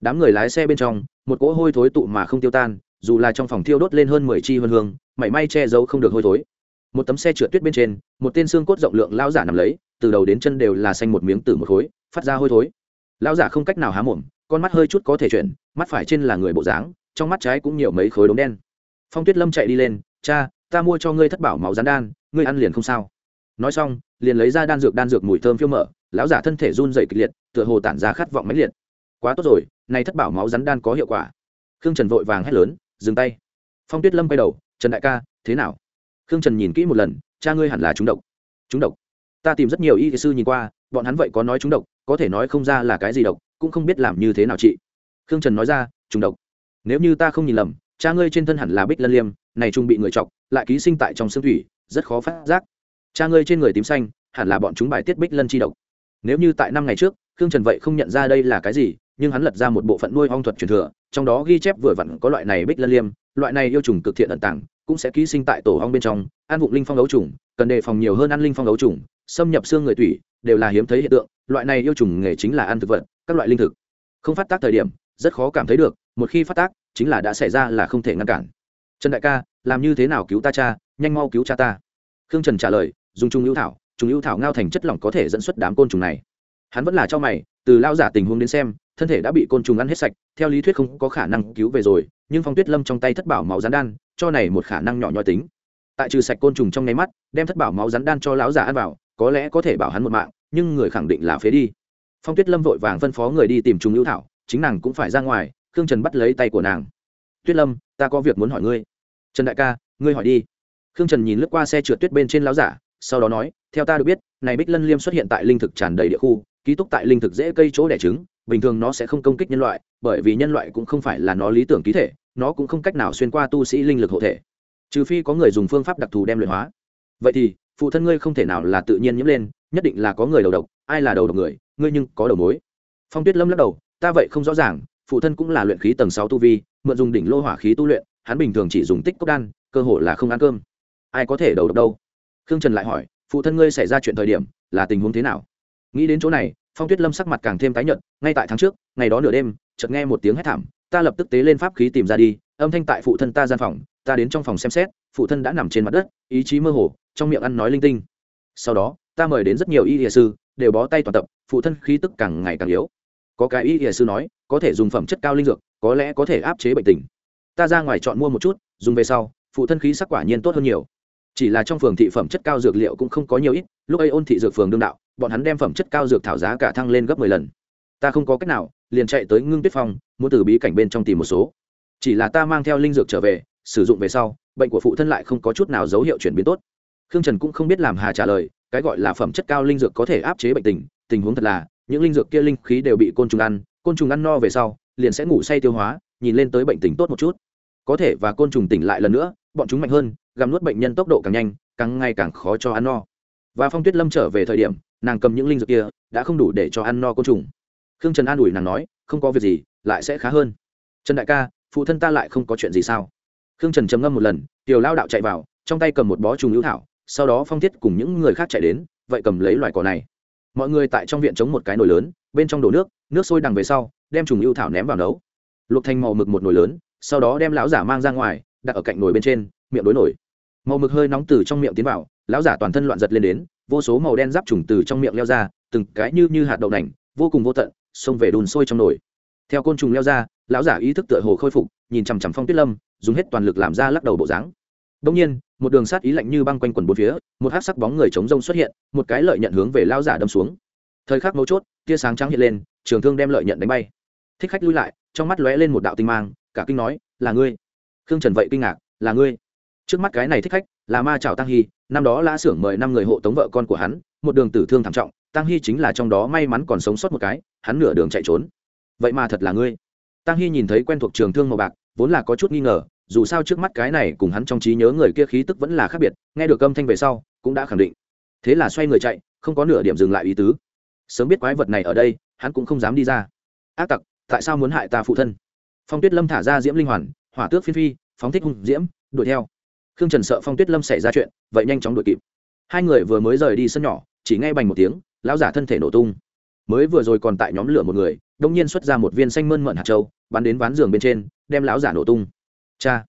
Đám người lái xe bên trong, một cỗ hôi thối tụ mà không tiêu tan, dù là trong phòng thiêu đốt lên hơn mười chi vân hương, mảy may che giấu không được hôi thối. Một tấm xe trượt tuyết bên trên, một tên xương cốt rộng lượng lao giả nằm lấy, từ đầu đến chân đều là xanh một miếng từ một khối, phát ra hôi thối. Lao giả không cách nào há mồm, con mắt hơi chút có thể chuyển, mắt phải trên là người bộ dáng, trong mắt trái cũng nhiều mấy khối đống đen. Phong tuyết lâm chạy đi lên, cha, ta mua cho ngươi thất bảo máu rán đan ngươi ăn liền không sao. Nói xong, liền lấy ra đan dược đan dược mùi thơm phiêu mở lão giả thân thể run dày kịch liệt, tựa hồ tản ra khát vọng mãnh liệt. Quá tốt rồi nay thất bảo máu rắn đan có hiệu quả. Khương trần vội vàng hét lớn, dừng tay. Phong tuyết lâm quay đầu, trần đại ca, thế nào? Khương trần nhìn kỹ một lần, cha ngươi hẳn là trúng độc. Trúng độc? Ta tìm rất nhiều y sư nhìn qua, bọn hắn vậy có nói trúng độc, có thể nói không ra là cái gì độc, cũng không biết làm như thế nào chị. Khương trần nói ra trúng độc? Nếu như ta không nhìn lầm, cha ngươi trên thân hẳn là bích lân liêm, này trung bị người chọc, lại ký sinh tại trong xương thủy rất khó phát giác. Cha ngươi trên người tím xanh, hẳn là bọn chúng bài tiết bích lân chi độc. Nếu như tại năm ngày trước, khương trần vậy không nhận ra đây là cái gì, nhưng hắn lật ra một bộ phận nuôi ong thuật truyền thừa, trong đó ghi chép vừa vặn có loại này bích lân liêm, loại này yêu trùng cực thiện ẩn tàng, cũng sẽ ký sinh tại tổ ong bên trong, ăn vụng linh phong ấu trùng, cần đề phòng nhiều hơn ăn linh phong ấu trùng, xâm nhập xương người tủy, đều là hiếm thấy hiện tượng, loại này yêu trùng nghề chính là ăn thực vật, các loại linh thực. Không phát tác thời điểm, rất khó cảm thấy được, một khi phát tác, chính là đã xảy ra là không thể ngăn cản. Trần đại ca, làm như thế nào cứu ta cha nhanh mau cứu cha ta. Khương trần trả lời, dùng trung hữu thảo, trung hữu thảo ngao thành chất lỏng có thể dẫn xuất đám côn trùng này. Hắn vẫn là cho mày, từ lao giả tình huống đến xem, thân thể đã bị côn trùng ăn hết sạch, theo lý thuyết không có khả năng cứu về rồi, nhưng phong tuyết lâm trong tay thất bảo máu rắn đan, cho này một khả năng nhỏ nhoi tính. Tại trừ sạch côn trùng trong nháy mắt, đem thất bảo máu rắn đan cho lão giả ăn vào, có lẽ có thể bảo hắn một mạng, nhưng người khẳng định là phế đi. Phong tuyết lâm vội vàng phân phó người đi tìm trung hữu thảo, chính nàng cũng phải ra ngoài, khương trần bắt lấy tay của nàng. Tuyết lâm, ta có việc muốn hỏi ngươi. Trần đại ca, ngươi hỏi đi khương trần nhìn lướt qua xe trượt tuyết bên trên láo giả, sau đó nói, theo ta được biết, này bích lân liêm xuất hiện tại linh thực tràn đầy địa khu, ký túc tại linh thực dễ cây chỗ đẻ trứng, bình thường nó sẽ không công kích nhân loại, bởi vì nhân loại cũng không phải là nó lý tưởng ký thể, nó cũng không cách nào xuyên qua tu sĩ linh lực hộ thể. Trừ phi có người dùng phương pháp đặc thù đem luyện hóa. Vậy thì, phụ thân ngươi không thể nào là tự nhiên nhiễm lên, nhất định là có người đầu độc, ai là đầu độc người, ngươi nhưng có đầu mối. Phong tuyết lâm lắc đầu, ta vậy không rõ ràng, phụ thân cũng là luyện khí tầng sáu tu vi, mượn dùng đỉnh lô hỏa khí tu luyện, hắn bình thường chỉ dùng tích cốc đan, cơ hội là không ăn cơm ai có thể đầu độc đâu. Khương trần lại hỏi, phụ thân ngươi xảy ra chuyện thời điểm là tình huống thế nào? Nghĩ đến chỗ này, phong tuyết lâm sắc mặt càng thêm tái nhợt, ngay tại tháng trước, ngày đó nửa đêm, chợt nghe một tiếng hét thảm, ta lập tức tế lên pháp khí tìm ra đi, âm thanh tại phụ thân ta gian phòng, ta đến trong phòng xem xét, phụ thân đã nằm trên mặt đất, ý chí mơ hồ, trong miệng ăn nói linh tinh. Sau đó, ta mời đến rất nhiều y địa sư, đều bó tay toàn tập, phụ thân khí tức càng ngày càng yếu. Có cái y địa sư nói, có thể dùng phẩm chất cao linh dược, có lẽ có thể áp chế bệnh tình. Ta ra ngoài chọn mua một chút, dùng về sau, phụ thân khí sắc quả nhiên tốt hơn nhiều chỉ là trong phường thị phẩm chất cao dược liệu cũng không có nhiều ít, lúc ấy ôn thị dược phường đương đạo, bọn hắn đem phẩm chất cao dược thảo giá cả thăng lên gấp mười lần. Ta không có cách nào, liền chạy tới ngưng tuyết phong, muốn từ bí cảnh bên trong tìm một số. Chỉ là ta mang theo linh dược trở về, sử dụng về sau, bệnh của phụ thân lại không có chút nào dấu hiệu chuyển biến tốt. Khương trần cũng không biết làm hà trả lời, cái gọi là phẩm chất cao linh dược có thể áp chế bệnh tình tình huống thật là, những linh dược kia linh khí đều bị côn trùng ăn, côn trùng ăn no về sau, liền sẽ ngủ say tiêu hóa, nhìn lên tới bệnh tình tốt một chút. Có thể và côn trùng tỉnh lại lần nữa bọn chúng mạnh hơn, gặm nuốt bệnh nhân tốc độ càng nhanh, càng ngày càng khó cho ăn no. Và phong tuyết lâm trở về thời điểm, nàng cầm những linh dược kia, đã không đủ để cho ăn no côn trùng. Khương trần an ủi nàng nói, không có việc gì, lại sẽ khá hơn. Trần đại ca, phụ thân ta lại không có chuyện gì sao? Khương trần trầm ngâm một lần, tiểu lao đạo chạy vào, trong tay cầm một bó trùng hữu thảo, sau đó phong thiết cùng những người khác chạy đến, vậy cầm lấy loài cỏ này. Mọi người tại trong viện chống một cái nồi lớn, bên trong đổ nước nước sôi đằng về sau, đem trùng hữu thảo ném vào nấu. Luộc thành màu mực một nồi lớn, sau đó đem lão giả mang ra ngoài đặt ở cạnh nồi bên trên, miệng đối nổi màu mực hơi nóng từ trong miệng tiến vào, lão giả toàn thân loạn giật lên đến, vô số màu đen giáp trùng từ trong miệng leo ra, từng cái như như hạt đậu nành, vô cùng vô tận, xông về đùn sôi trong nồi. Theo côn trùng leo ra, lão giả ý thức tựa hồ khôi phục, nhìn chằm chằm phong tuyết lâm, dùng hết toàn lực làm ra lắc đầu bộ dáng. Đông nhiên, một đường sát ý lạnh như băng quanh quần bốn phía, một hát sắc bóng người chống rông xuất hiện, một cái lợi nhận hướng về lao giả đâm xuống. Thời khắc mấu chốt, tia sáng trắng hiện lên, trường thương đem lợi nhận đánh bay. Thích khách lui lại, trong mắt lóe lên một đạo tinh mang, cả kinh nói, là ngươi khương trần vậy kinh ngạc, là ngươi? Trước mắt cái này thích khách, là ma trào tăng hy, năm đó lã xưởng mời năm người hộ tống vợ con của hắn, một đường tử thương thảm trọng, tăng hy chính là trong đó may mắn còn sống sót một cái, hắn nửa đường chạy trốn. Vậy mà thật là ngươi. Tăng hy nhìn thấy quen thuộc trường thương màu bạc, vốn là có chút nghi ngờ, dù sao trước mắt cái này cùng hắn trong trí nhớ người kia khí tức vẫn là khác biệt, nghe được âm thanh về sau, cũng đã khẳng định. Thế là xoay người chạy, không có nửa điểm dừng lại ý tứ. Sớm biết quái vật này ở đây, hắn cũng không dám đi ra. Ác tặc, tại sao muốn hại ta phụ thân? Phong tuyết lâm thả ra diễm linh hoàn hỏa tước phiên phi, phóng thích hung diễm, đuổi theo. Khương trần sợ phong tuyết lâm xảy ra chuyện, vậy nhanh chóng đuổi kịp. Hai người vừa mới rời đi sân nhỏ, chỉ ngay bành một tiếng, lão giả thân thể nổ tung. Mới vừa rồi còn tại nhóm lửa một người, đông nhiên xuất ra một viên xanh mơn mận hạt trâu bắn đến ván giường bên trên, đem lão giả nổ tung. Cha!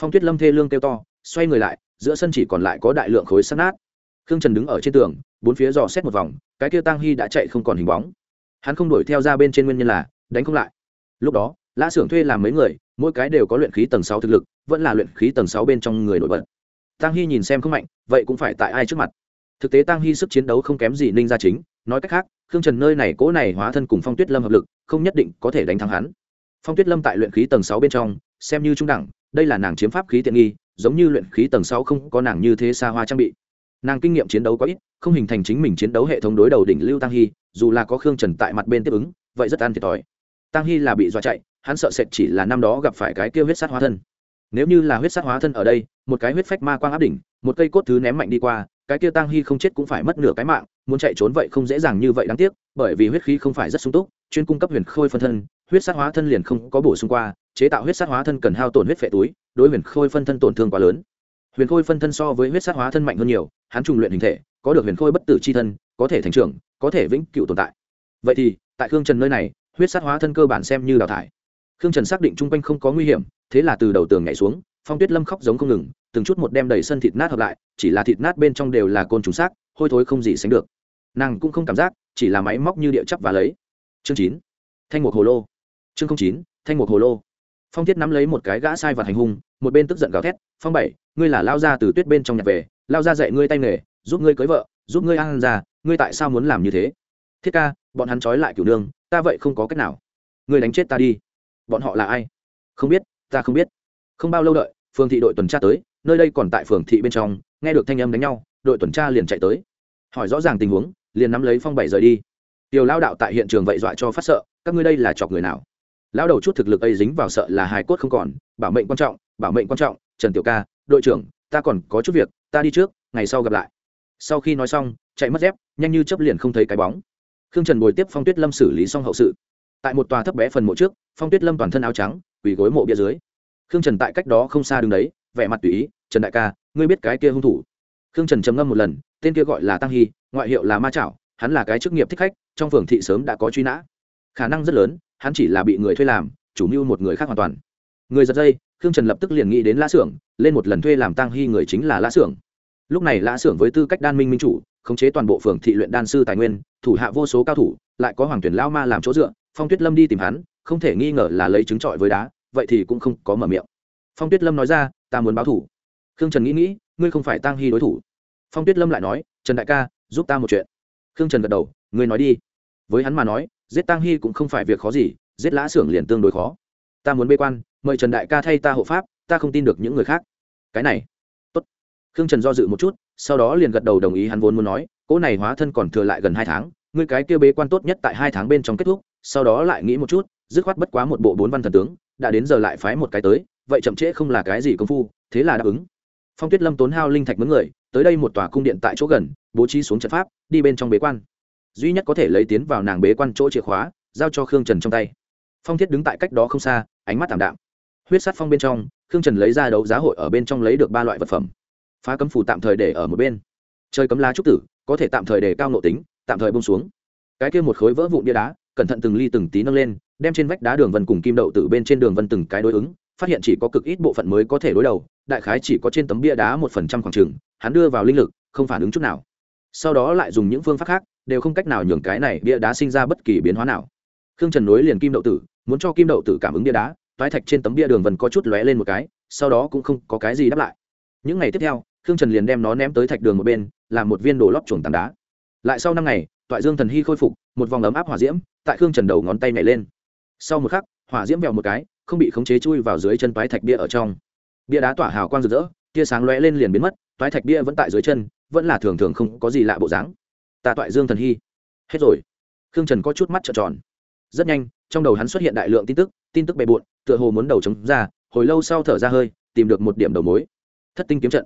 Phong tuyết lâm thê lương kêu to, xoay người lại, giữa sân chỉ còn lại có đại lượng khối sắt nát. Khương trần đứng ở trên tường, bốn phía dò xét một vòng, cái kia tăng hy đã chạy không còn hình bóng. Hắn không đuổi theo ra bên trên nguyên nhân là, đánh không lại. Lúc đó lã xưởng thuê làm mấy người mỗi cái đều có luyện khí tầng sáu thực lực, vẫn là luyện khí tầng sáu bên trong người nổi bật. Tăng hy nhìn xem không mạnh, vậy cũng phải tại ai trước mặt? Thực tế tăng hy sức chiến đấu không kém gì ninh gia chính, nói cách khác, khương trần nơi này cố này hóa thân cùng phong tuyết lâm hợp lực, không nhất định có thể đánh thắng hắn. Phong tuyết lâm tại luyện khí tầng sáu bên trong, xem như trung đẳng, đây là nàng chiếm pháp khí tiện nghi, giống như luyện khí tầng sáu không có nàng như thế xa hoa trang bị. Nàng kinh nghiệm chiến đấu có ít, không hình thành chính mình chiến đấu hệ thống đối đầu đỉnh lưu tăng hy dù là có khương trần tại mặt bên tiếp ứng, vậy rất ăn thiệt thòi. Tăng hy là bị dọa chạy hắn sợ sệt chỉ là năm đó gặp phải cái kia huyết sát hóa thân. Nếu như là huyết sát hóa thân ở đây, một cái huyết phách ma quang áp đỉnh, một cây cốt thứ ném mạnh đi qua, cái kia tăng hy không chết cũng phải mất nửa cái mạng, muốn chạy trốn vậy không dễ dàng như vậy đáng tiếc, bởi vì huyết khí không phải rất sung túc, chuyên cung cấp huyền khôi phân thân, huyết sát hóa thân liền không có bổ sung qua, chế tạo huyết sát hóa thân cần hao tổn huyết phệ túi, đối huyền khôi phân thân tổn thương quá lớn. Huyền khôi phân thân so với huyết sát hóa thân mạnh hơn nhiều, hắn trùng luyện hình thể, có được huyền khôi bất tử c h i thân, có thể thành trưởng, có thể vĩnh cựu tồn tại. Vậy thì, tại khương trần nơi này, huyết sát hóa thân cơ bản xem như đào thải khương trần xác định chung quanh không có nguy hiểm, thế là từ đầu tường nhảy xuống, phong tuyết lâm khóc giống không ngừng, từng chút một đem đầy sân thịt nát hợp lại, chỉ là thịt nát bên trong đều là côn trùng xác, hôi thối không gì sánh được. Nàng cũng không cảm giác, chỉ là máy móc như địa chấp và lấy. Chương chín, thanh mục hồ lô. Chương chín, thanh mục hồ lô. Phong thiết nắm lấy một cái gã sai vật hành hung, một bên tức giận gào thét, phong bảy, ngươi là lao ra từ tuyết bên trong nhặt về, lao ra dạy ngươi tay nghề, giúp ngươi cưới vợ, giúp ngươi ăn ra, ngươi tại sao muốn làm như thế? Thiết ca, bọn hắn trói lại cửu nương, ta vậy không có cách nào. Ngươi đánh chết ta đi bọn họ là ai? Không biết, ta không biết. Không bao lâu đợi, phường thị đội tuần tra tới, nơi đây còn tại phường thị bên trong, nghe được thanh âm đánh nhau, đội tuần tra liền chạy tới. Hỏi rõ ràng tình huống, liền nắm lấy phong bảy rời đi. Tiểu lao đạo tại hiện trường vậy dọa cho phát sợ, các ngươi đây là chọc người nào? Lao đầu chút thực lực ấy dính vào sợ là hài cốt không còn, bảo mệnh quan trọng, bảo mệnh quan trọng, trần tiểu ca, đội trưởng, ta còn có chút việc, ta đi trước, ngày sau gặp lại. Sau khi nói xong, chạy mất dép, nhanh như chấp liền không thấy cái bóng. Khương trần bồi tiếp phong tuyết lâm xử lý xong hậu sự tại một tòa thấp bé phần mộ trước, phong tuyết lâm toàn thân áo trắng, quỳ gối mộ bia dưới. Khương trần tại cách đó không xa đứng đấy, vẻ mặt tùy ý, trần đại ca, ngươi biết cái kia hung thủ? Khương trần trầm ngâm một lần, tên kia gọi là tăng hy, ngoại hiệu là ma trảo hắn là cái chức nghiệp thích khách, trong phường thị sớm đã có truy nã. Khả năng rất lớn, hắn chỉ là bị người thuê làm, chủ mưu một người khác hoàn toàn. Người giật dây, khương trần lập tức liền nghĩ đến lã xưởng, lên một lần thuê làm tăng hy người chính là lã xưởng. Lúc này lã xưởng với tư cách đan minh minh chủ, khống chế toàn bộ phường thị luyện đan sư tài nguyên, thủ hạ vô số cao thủ, lại có hoàng tuyển lao ma làm chỗ dựa phong tuyết lâm đi tìm hắn, không thể nghi ngờ là lấy trứng trọi với đá, vậy thì cũng không có mở miệng. Phong tuyết lâm nói ra, ta muốn báo thủ. Khương trần nghĩ nghĩ, ngươi không phải tăng hy đối thủ. Phong tuyết lâm lại nói, trần đại ca, giúp ta một chuyện. Khương trần gật đầu, ngươi nói đi. Với hắn mà nói, giết tăng hy cũng không phải việc khó gì, giết lã xưởng liền tương đối khó. Ta muốn bê quan, mời trần đại ca thay ta hộ pháp, ta không tin được những người khác. Cái này. Tốt. Khương trần do dự một chút, sau đó liền gật đầu đồng ý hắn vốn muốn nói, cỗ này hóa thân còn thừa lại gần hai tháng, ngươi cái kia bế quan tốt nhất tại hai tháng bên trong kết thúc sau đó lại nghĩ một chút, dứt khoát bất quá một bộ bốn văn thần tướng, đã đến giờ lại phái một cái tới, vậy chậm trễ không là cái gì công phu, thế là đáp ứng. Phong tuyết lâm tốn hao linh thạch mướn người, tới đây một tòa cung điện tại chỗ gần, bố trí xuống trận pháp, đi bên trong bế quan. Duy nhất có thể lấy tiến vào nàng bế quan chỗ chìa khóa, giao cho khương trần trong tay. Phong thiết đứng tại cách đó không xa, ánh mắt t ạ m đạm. Huyết sát phong bên trong, khương trần lấy ra đấu giá hội ở bên trong lấy được ba loại vật phẩm. Phá cấm phủ tạm thời để ở một bên. Chơi cấm lá trúc tử, có thể tạm thời để cao nộ tính, tạm thời bông xuống. Cái kia một khối vỡ vụn bia đá cẩn thận từng ly từng tí nâng lên, đem trên vách đá đường vân cùng kim đậu từ bên trên đường vân từng cái đối ứng, phát hiện chỉ có cực ít bộ phận mới có thể đối đầu, đại khái chỉ có trên tấm bia đá một phần trăm khoảng trừng hắn đưa vào linh lực, không phản ứng chút nào. Sau đó lại dùng những phương pháp khác, đều không cách nào nhường cái này bia đá sinh ra bất kỳ biến hóa nào. Khương trần nối liền kim đậu tử, muốn cho kim đậu tử cảm ứng bia đá, toái thạch trên tấm bia đường vân có chút lóe lên một cái, sau đó cũng không có cái gì đáp lại. Những ngày tiếp theo, khương trần liền đem nó ném tới thạch đường một bên, làm một viên đồ lót chuồng tảng đá. Lại sau năm ngày toại dương thần hy khôi phục, một vòng ấm áp hỏa diễm tại khương trần đầu ngón tay nhảy lên. Sau một khắc, hỏa diễm vèo một cái, không bị khống chế chui vào dưới chân toái thạch bia ở trong. Bia đá tỏa hào quang rực rỡ, tia sáng lóe lên liền biến mất, toái thạch bia vẫn tại dưới chân, vẫn là thường thường không có gì lạ bộ dáng. Ta toại dương thần hy. Hết rồi. Khương trần có chút mắt trợn tròn. Rất nhanh, trong đầu hắn xuất hiện đại lượng tin tức tin tức bề bộn, tựa hồ muốn đầu chống ra, hồi lâu sau thở ra hơi, tìm được một điểm đầu mối. Thất tinh kiếm trận.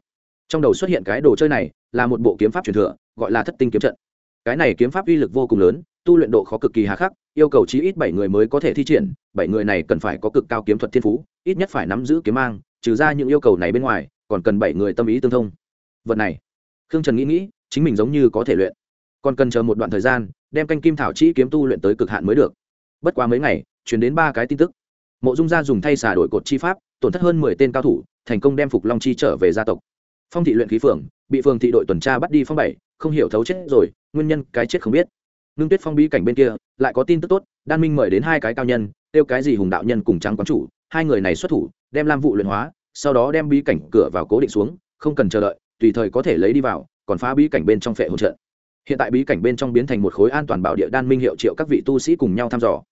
Trong đầu xuất hiện cái đồ chơi này là một bộ kiếm pháp truyền thừa, gọi là thất tinh kiếm trận cái này kiếm pháp uy lực vô cùng lớn, tu luyện độ khó cực kỳ hà khắc, yêu cầu chí ít bảy người mới có thể thi triển, bảy người này cần phải có cực cao kiếm thuật thiên phú, ít nhất phải nắm giữ kiếm mang, trừ ra những yêu cầu này bên ngoài, còn cần bảy người tâm ý tương thông. Vật này, khương trần nghĩ nghĩ, chính mình giống như có thể luyện. Còn cần chờ một đoạn thời gian, đem canh kim thảo chi kiếm tu luyện tới cực hạn mới được. Bất quá mấy ngày, chuyển đến ba cái tin tức. Mộ dung gia dùng thay xả đổi cột chi pháp, tổn thất hơn mười tên cao thủ, thành công đem phục long chi trở về gia tộc. Phong thị luyện khí phường, bị phường thị đội tuần tra bắt đi phong bảy không hiểu thấu chết rồi nguyên nhân cái chết không biết. Ngưng tuyết phong bí cảnh bên kia, lại có tin tức tốt, đan minh mời đến hai cái cao nhân tiêu cái gì hùng đạo nhân cùng trắng quán chủ, hai người này xuất thủ, đem lam vụ luyện hóa, sau đó đem bí cảnh cửa vào cố định xuống, không cần chờ đợi, tùy thời có thể lấy đi vào, còn phá bí cảnh bên trong phệ hỗ trợ hiện tại bí cảnh bên trong biến thành một khối an toàn bảo địa đan minh hiệu triệu các vị tu sĩ cùng nhau thăm dò.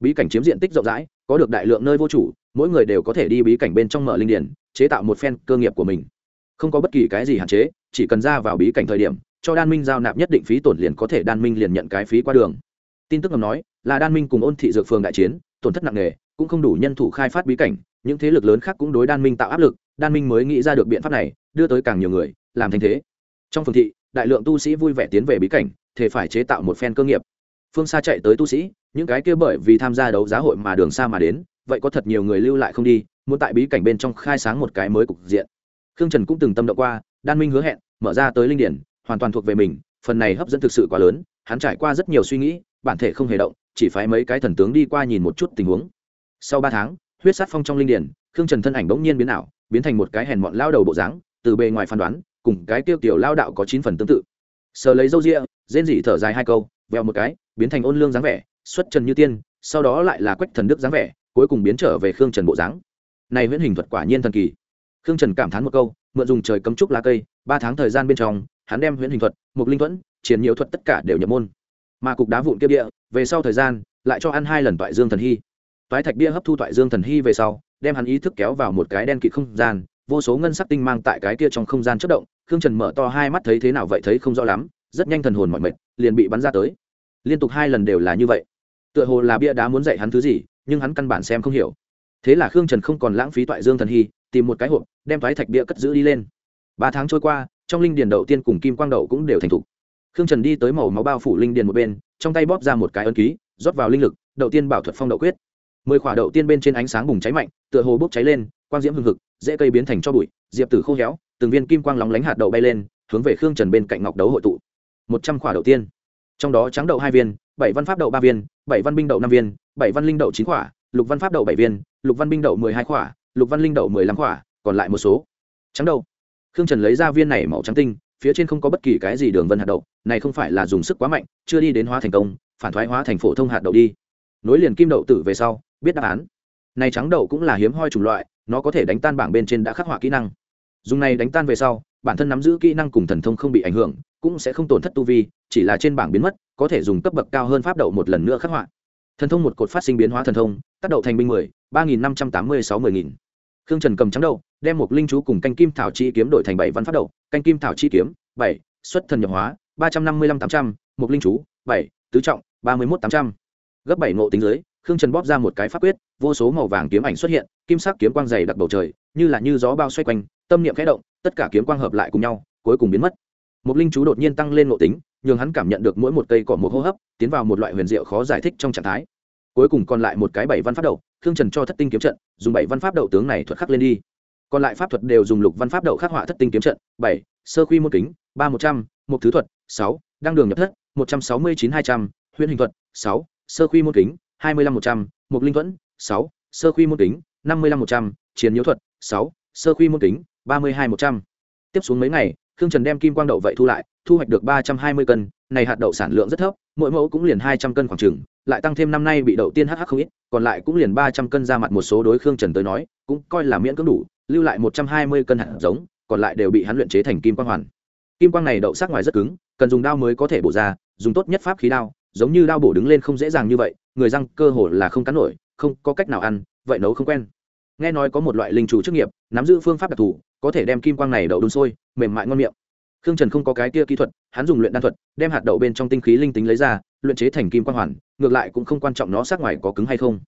Bí cảnh chiếm diện tích rộng rãi, có được đại lượng nơi vô chủ, mỗi người đều có thể đi bí cảnh bên trong mở linh điển chế tạo một phen cơ nghiệp của mình. Không có bất kỳ cái gì hạn chế, chỉ cần ra vào bí cảnh thời điểm cho đan minh giao nạp nhất định phí tổn liền có thể đan minh liền nhận cái phí qua đường. Tin tức ngầm nói, là đan minh cùng ôn thị dược phường đại chiến, tổn thất nặng nề, cũng không đủ nhân thủ khai phát bí cảnh, những thế lực lớn khác cũng đối đan minh tạo áp lực, đan minh mới nghĩ ra được biện pháp này, đưa tới càng nhiều người, làm thành thế. Trong phường thị, đại lượng tu sĩ vui vẻ tiến về bí cảnh thể phải chế tạo một phen cơ nghiệp. Phương xa chạy tới tu sĩ, những cái kia bởi vì tham gia đấu giá hội mà đường xa mà đến, vậy có thật nhiều người lưu lại không đi, muốn tại bí cảnh bên trong khai sáng một cái mới cục diện. Khương trần cũng từng tâm động qua, đan minh hứa hẹn, mở ra tới linh điển hoàn toàn thuộc về mình, phần này hấp dẫn thực sự quá lớn, hắn trải qua rất nhiều suy nghĩ, bản thể không hề động, chỉ phái mấy cái thần tướng đi qua nhìn một chút tình huống. Sau ba tháng, huyết sát phong trong linh điển, khương trần thân ảnh bỗng nhiên biến ảo, biến thành một cái hèn mọn lao đầu bộ dáng, từ bề ngoài phán đoán, cùng cái tiêu tiểu lao đạo có chín phần tương tự. Sờ lấy râu ria, rên rỉ thở dài hai câu, vèo một cái, biến thành ôn lương dáng vẻ, xuất trần như tiên, sau đó lại là quách thần đức dáng vẻ, cuối cùng biến trở về khương trần bộ dáng. Này huyễn hình thuật quả nhiên thần kỳ. Khương trần cảm thán một câu, mượn dùng trời cấm trúc lá cây, ba tháng thời gian bên trong hắn đem huyễn hình thuật, mục linh thuẫn Chiến nhiều thuật tất cả đều nhập môn. Mà cục đá vụn kia địa về sau thời gian, lại cho ăn hai lần toại dương thần hy. Toái thạch bia hấp thu toại dương thần hy về sau, đem hắn ý thức kéo vào một cái đen kịt không gian, vô số ngân sắc tinh mang tại cái kia trong không gian chất động, khương trần mở to hai mắt thấy thế nào vậy thấy không rõ lắm, rất nhanh thần hồn mọi mệt, liền bị bắn ra tới. Liên tục hai lần đều là như vậy. Tựa hồ là bia đá muốn dạy hắn thứ gì, nhưng hắn căn bản xem không hiểu. Thế là khương trần không còn lãng phí toại dương thần hy, tìm một cái hộp, đem toái thạch bia cất giữ đi lên. Ba tháng trôi qua trong linh điền đậu tiên cùng kim quang đậu cũng đều thành thục. Khương trần đi tới màu máu bao phủ linh điền một bên, trong tay bóp ra một cái ân ký, rót vào linh lực đậu tiên bảo thuật phong đậu quyết. Mười khỏa đậu tiên bên trên ánh sáng bùng cháy mạnh, tựa hồ bốc cháy lên, quang diễm hưng hực, dễ cây biến thành cho bụi, diệp tử khô héo, từng viên kim quang lóng lánh hạt đậu bay lên, hướng về khương trần bên cạnh ngọc đấu hội tụ. Một trăm khỏa đậu tiên. Trong đó trắng đậu hai viên, bảy văn pháp đậu ba viên, bảy văn binh đậu năm viên, bảy văn linh đậu chín khỏa, lục văn pháp đậu bảy viên, lục văn binh đậu mười hai khỏa, lục văn linh đậu mười lăm khỏa, còn lại một số. Trắng đậu khương trần lấy ra viên này màu trắng tinh, phía trên không có bất kỳ cái gì đường vân hạt đậu, này không phải là dùng sức quá mạnh, chưa đi đến hóa thành công, phản thoái hóa thành phổ thông hạt đậu đi. Nối liền kim đậu tử về sau, biết đáp án. Này trắng đậu cũng là hiếm hoi chủng loại, nó có thể đánh tan bảng bên trên đã khắc họa kỹ năng. Dùng này đánh tan về sau, bản thân nắm giữ kỹ năng cùng thần thông không bị ảnh hưởng, cũng sẽ không tổn thất tu vi, chỉ là trên bảng biến mất, có thể dùng cấp bậc cao hơn pháp đậu một lần nữa khắc họa. Thần thông một cột phát sinh biến hóa thần thông, tác đậu thành binh mười, ba nghìn năm trăm tám mươi sáu mười nghìn khương trần cầm trắng đầu, đem một linh chú cùng canh kim thảo chi kiếm đổi thành bảy văn pháp đầu. canh kim thảo chi kiếm bảy xuất thần nhập hóa ba trăm năm mươi lăm tám trăm một linh chú bảy tứ trọng ba mươi một tám trăm. Gấp bảy ngộ tính dưới khương trần bóp ra một cái pháp quyết vô số màu vàng kiếm ảnh xuất hiện kim sắc kiếm quang dày đặc bầu trời như là như gió bao xoay quanh tâm niệm khẽ động tất cả kiếm quang hợp lại cùng nhau cuối cùng biến mất. Một linh chú đột nhiên tăng lên ngộ tính nhường hắn cảm nhận được mỗi một cây cỏ một hô hấp tiến vào một loại huyền diệu khó giải thích trong trạng thái cuối cùng còn lại một cái bảy văn pháp đậu thương trần cho thất tinh kiếm trận, dùng bảy văn pháp đậu tướng này thuật khắc lên đi. Còn lại pháp thuật đều dùng lục văn pháp đậu khắc họa thất tinh kiếm trận, bảy, sơ quy môn kính, ba một trăm một thứ thuật, sáu, đăng đường nhập thất, một trăm sáu mươi chín hai trăm huyện hình thuật, sáu, sơ quy môn kính, hai mươi lăm một trăm một linh thuẫn, sáu, sơ quy môn kính, năm mươi lăm một trăm, chiến nhiễu thuật, sáu, sơ quy môn kính, ba mươi hai một trăm. Tiếp xuống mấy ngày, khương trần đem kim quang đậu vậy thu lại, thu hoạch được ba trăm hai mươi cân, này hạt đậu sản lượng rất thấp, mỗi mẫu cũng liền hai trăm cân khoảng trừng lại tăng thêm năm nay bị đậu tiên hh không ít, còn lại cũng liền ba trăm cân ra mặt một số đối khương trần tới nói, cũng coi là miễn cưỡng đủ, lưu lại một trăm hai mươi cân hạt giống, còn lại đều bị hắn luyện chế thành kim quang hoàn. Kim quang này đậu sắc ngoài rất cứng, cần dùng đao mới có thể bổ ra, dùng tốt nhất pháp khí đao, giống như đao bổ đứng lên không dễ dàng như vậy, người răng cơ hồ là không cắn nổi, không có cách nào ăn, vậy nấu không quen. Nghe nói có một loại linh chủ chức nghiệp, nắm giữ phương pháp đặc thù, có thể đem kim quang này đậu đun sôi, mềm mại ngon miệng khương trần không có cái kia kỹ thuật, hắn dùng luyện đan thuật, đem hạt đậu bên trong tinh khí linh tính lấy ra, luyện chế thành kim quang hoàn, ngược lại cũng không quan trọng nó sát ngoài có cứng hay không.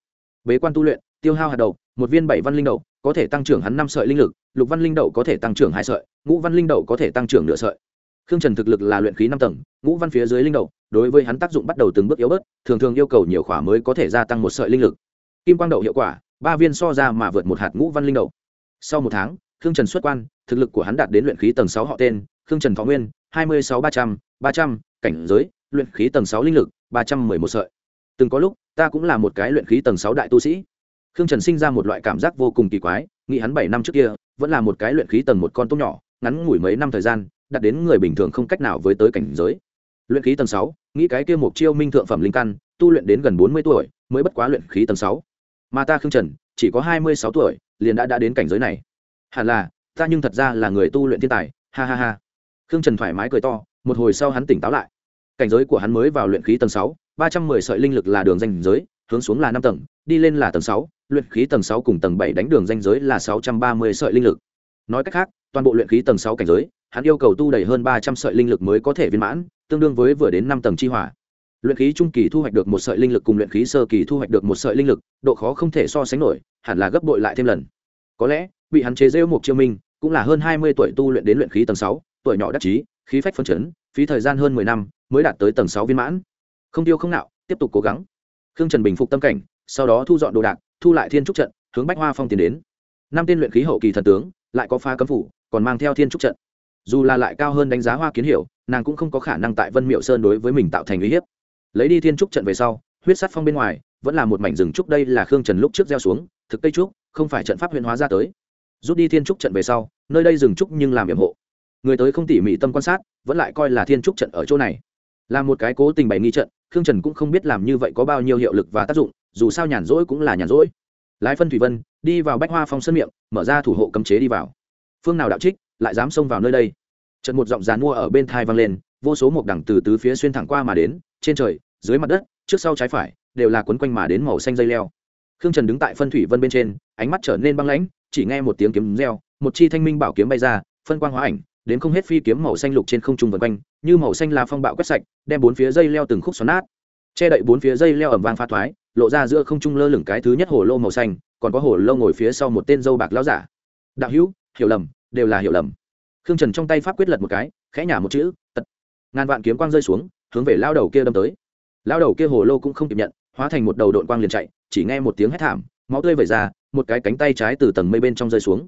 Bế quan tu luyện, tiêu hao hạt đậu, một viên bảy văn linh đậu, có thể tăng trưởng hắn năm sợi linh lực, lục văn linh đậu có thể tăng trưởng hai sợi, ngũ văn linh đậu có thể tăng trưởng nửa sợi. Khương trần thực lực là luyện khí năm tầng, ngũ văn phía dưới linh đậu, đối với hắn tác dụng bắt đầu từng bước yếu bớt, thường thường yêu cầu nhiều khỏa mới có thể gia tăng một sợi linh lực. Kim quang đậu hiệu quả, ba viên so ra mà vượt một hạt ngũ văn linh đậu. Sau một tháng khương trần xuất quan, thực lực của hắn đạt đến luyện khí tầng sáu họ tên, khương trần thọ nguyên, hai mươi sáu ba trăm ba trăm, cảnh giới, luyện khí tầng sáu linh lực, ba trăm mười một sợi. Từng có lúc, ta cũng là một cái luyện khí tầng sáu đại tu sĩ. Khương trần sinh ra một loại cảm giác vô cùng kỳ quái, nghĩ hắn bảy năm trước kia, vẫn là một cái luyện khí tầng một con tôm nhỏ, ngắn ngủi mấy năm thời gian, đạt đến người bình thường không cách nào với tới cảnh giới. Luyện khí tầng sáu, nghĩ cái kia một chiêu minh thượng phẩm linh căn, tu luyện đến gần bốn mươi tuổi, mới bất quá luyện khí tầng sáu. Mà ta khương trần, chỉ có hai mươi sáu tuổi, liền đã đã đến cảnh giới này hẳn là, ta nhưng thật ra là người tu luyện thiên tài, ha ha ha. Khương trần thoải mái cười to, một hồi sau hắn tỉnh táo lại. Cảnh giới của hắn mới vào luyện khí tầng sáu, ba trăm mười sợi linh lực là đường danh giới, hướng xuống là năm tầng, đi lên là tầng sáu, luyện khí tầng sáu cùng tầng bảy đánh đường danh giới là sáu trăm ba mươi sợi linh lực. Nói cách khác, toàn bộ luyện khí tầng sáu cảnh giới, hắn yêu cầu tu đầy hơn ba trăm sợi linh lực mới có thể viên mãn, tương đương với vừa đến năm tầng chi hỏa. Luyện khí trung kỳ thu hoạch được một sợi linh lực cùng luyện khí sơ kỳ thu hoạch được một sợi linh lực, độ khó không thể so sánh nổi, hẳn là gấp bội lại thêm lần. Có lẽ bị hắn chế rêu một chiêu minh, cũng là hơn hai mươi tuổi tu luyện đến luyện khí tầng sáu, tuổi nhỏ đắc chí, khí phách phân chấn, phí thời gian hơn mười năm mới đạt tới tầng sáu viên mãn. Không tiêu không nạo, tiếp tục cố gắng. Khương trần bình phục tâm cảnh, sau đó thu dọn đồ đạc, thu lại thiên trúc trận, hướng bách hoa phong tiến đến. Năm tên luyện khí hậu kỳ thần tướng, lại có pha cấm phủ, còn mang theo thiên trúc trận. Dù là lại cao hơn đánh giá hoa kiến hiểu, nàng cũng không có khả năng tại vân miệu sơn đối với mình tạo thành uy hiếp. Lấy đi thiên trúc trận về sau, huyết sắt phong bên ngoài, vẫn là một mảnh rừng trúc, đây là khương trần lúc trước gieo xuống, thực cây trúc, không phải trận pháp huyền hóa ra tới rút đi thiên trúc trận về sau, nơi đây dừng trúc nhưng làm hiểm hộ. Người tới không tỉ mỉ tâm quan sát, vẫn lại coi là thiên trúc trận ở chỗ này. Là một cái cố tình bày nghi trận, khương trần cũng không biết làm như vậy có bao nhiêu hiệu lực và tác dụng, dù sao nhàn rỗi cũng là nhàn rỗi. Lái phân thủy vân, đi vào bách hoa phong sân miệng, mở ra thủ hộ cấm chế đi vào. Phương nào đạo trích, lại dám xông vào nơi đây. Trận một giọng dàn mua ở bên thai vang lên, vô số một đẳng từ tứ phía xuyên thẳng qua mà đến, trên trời, dưới mặt đất, trước sau trái phải, đều là quấn quanh mà đến màu xanh dây leo khương trần đứng tại phân thủy vân bên trên, ánh mắt trở nên băng lãnh, chỉ nghe một tiếng kiếm reo, một chi thanh minh bảo kiếm bay ra, phân quang hóa ảnh, đến không hết phi kiếm màu xanh lục trên không trung vân quanh, như màu xanh là phong bạo quét sạch, đem bốn phía dây leo từng khúc xoắn nát. Che đậy bốn phía dây leo ẩm vang pha thoái, lộ ra giữa không trung lơ lửng cái thứ nhất hồ lô màu xanh, còn có hồ lô ngồi phía sau một tên dâu bạc lão giả. Đạo hữu, hiểu lầm, đều là hiểu lầm. Khương trần trong tay pháp quyết lật một cái, khẽ nhả một chữ, tật. Ngàn vạn kiếm quang rơi xuống, hướng về lao đầu kia đâm tới. Lao đầu kia hồ lô cũng không kịp nhận hóa thành một đầu đội quang liền chạy, chỉ nghe một tiếng hét thảm, máu tươi vẩy ra, một cái cánh tay trái từ tầng mây bên trong rơi xuống.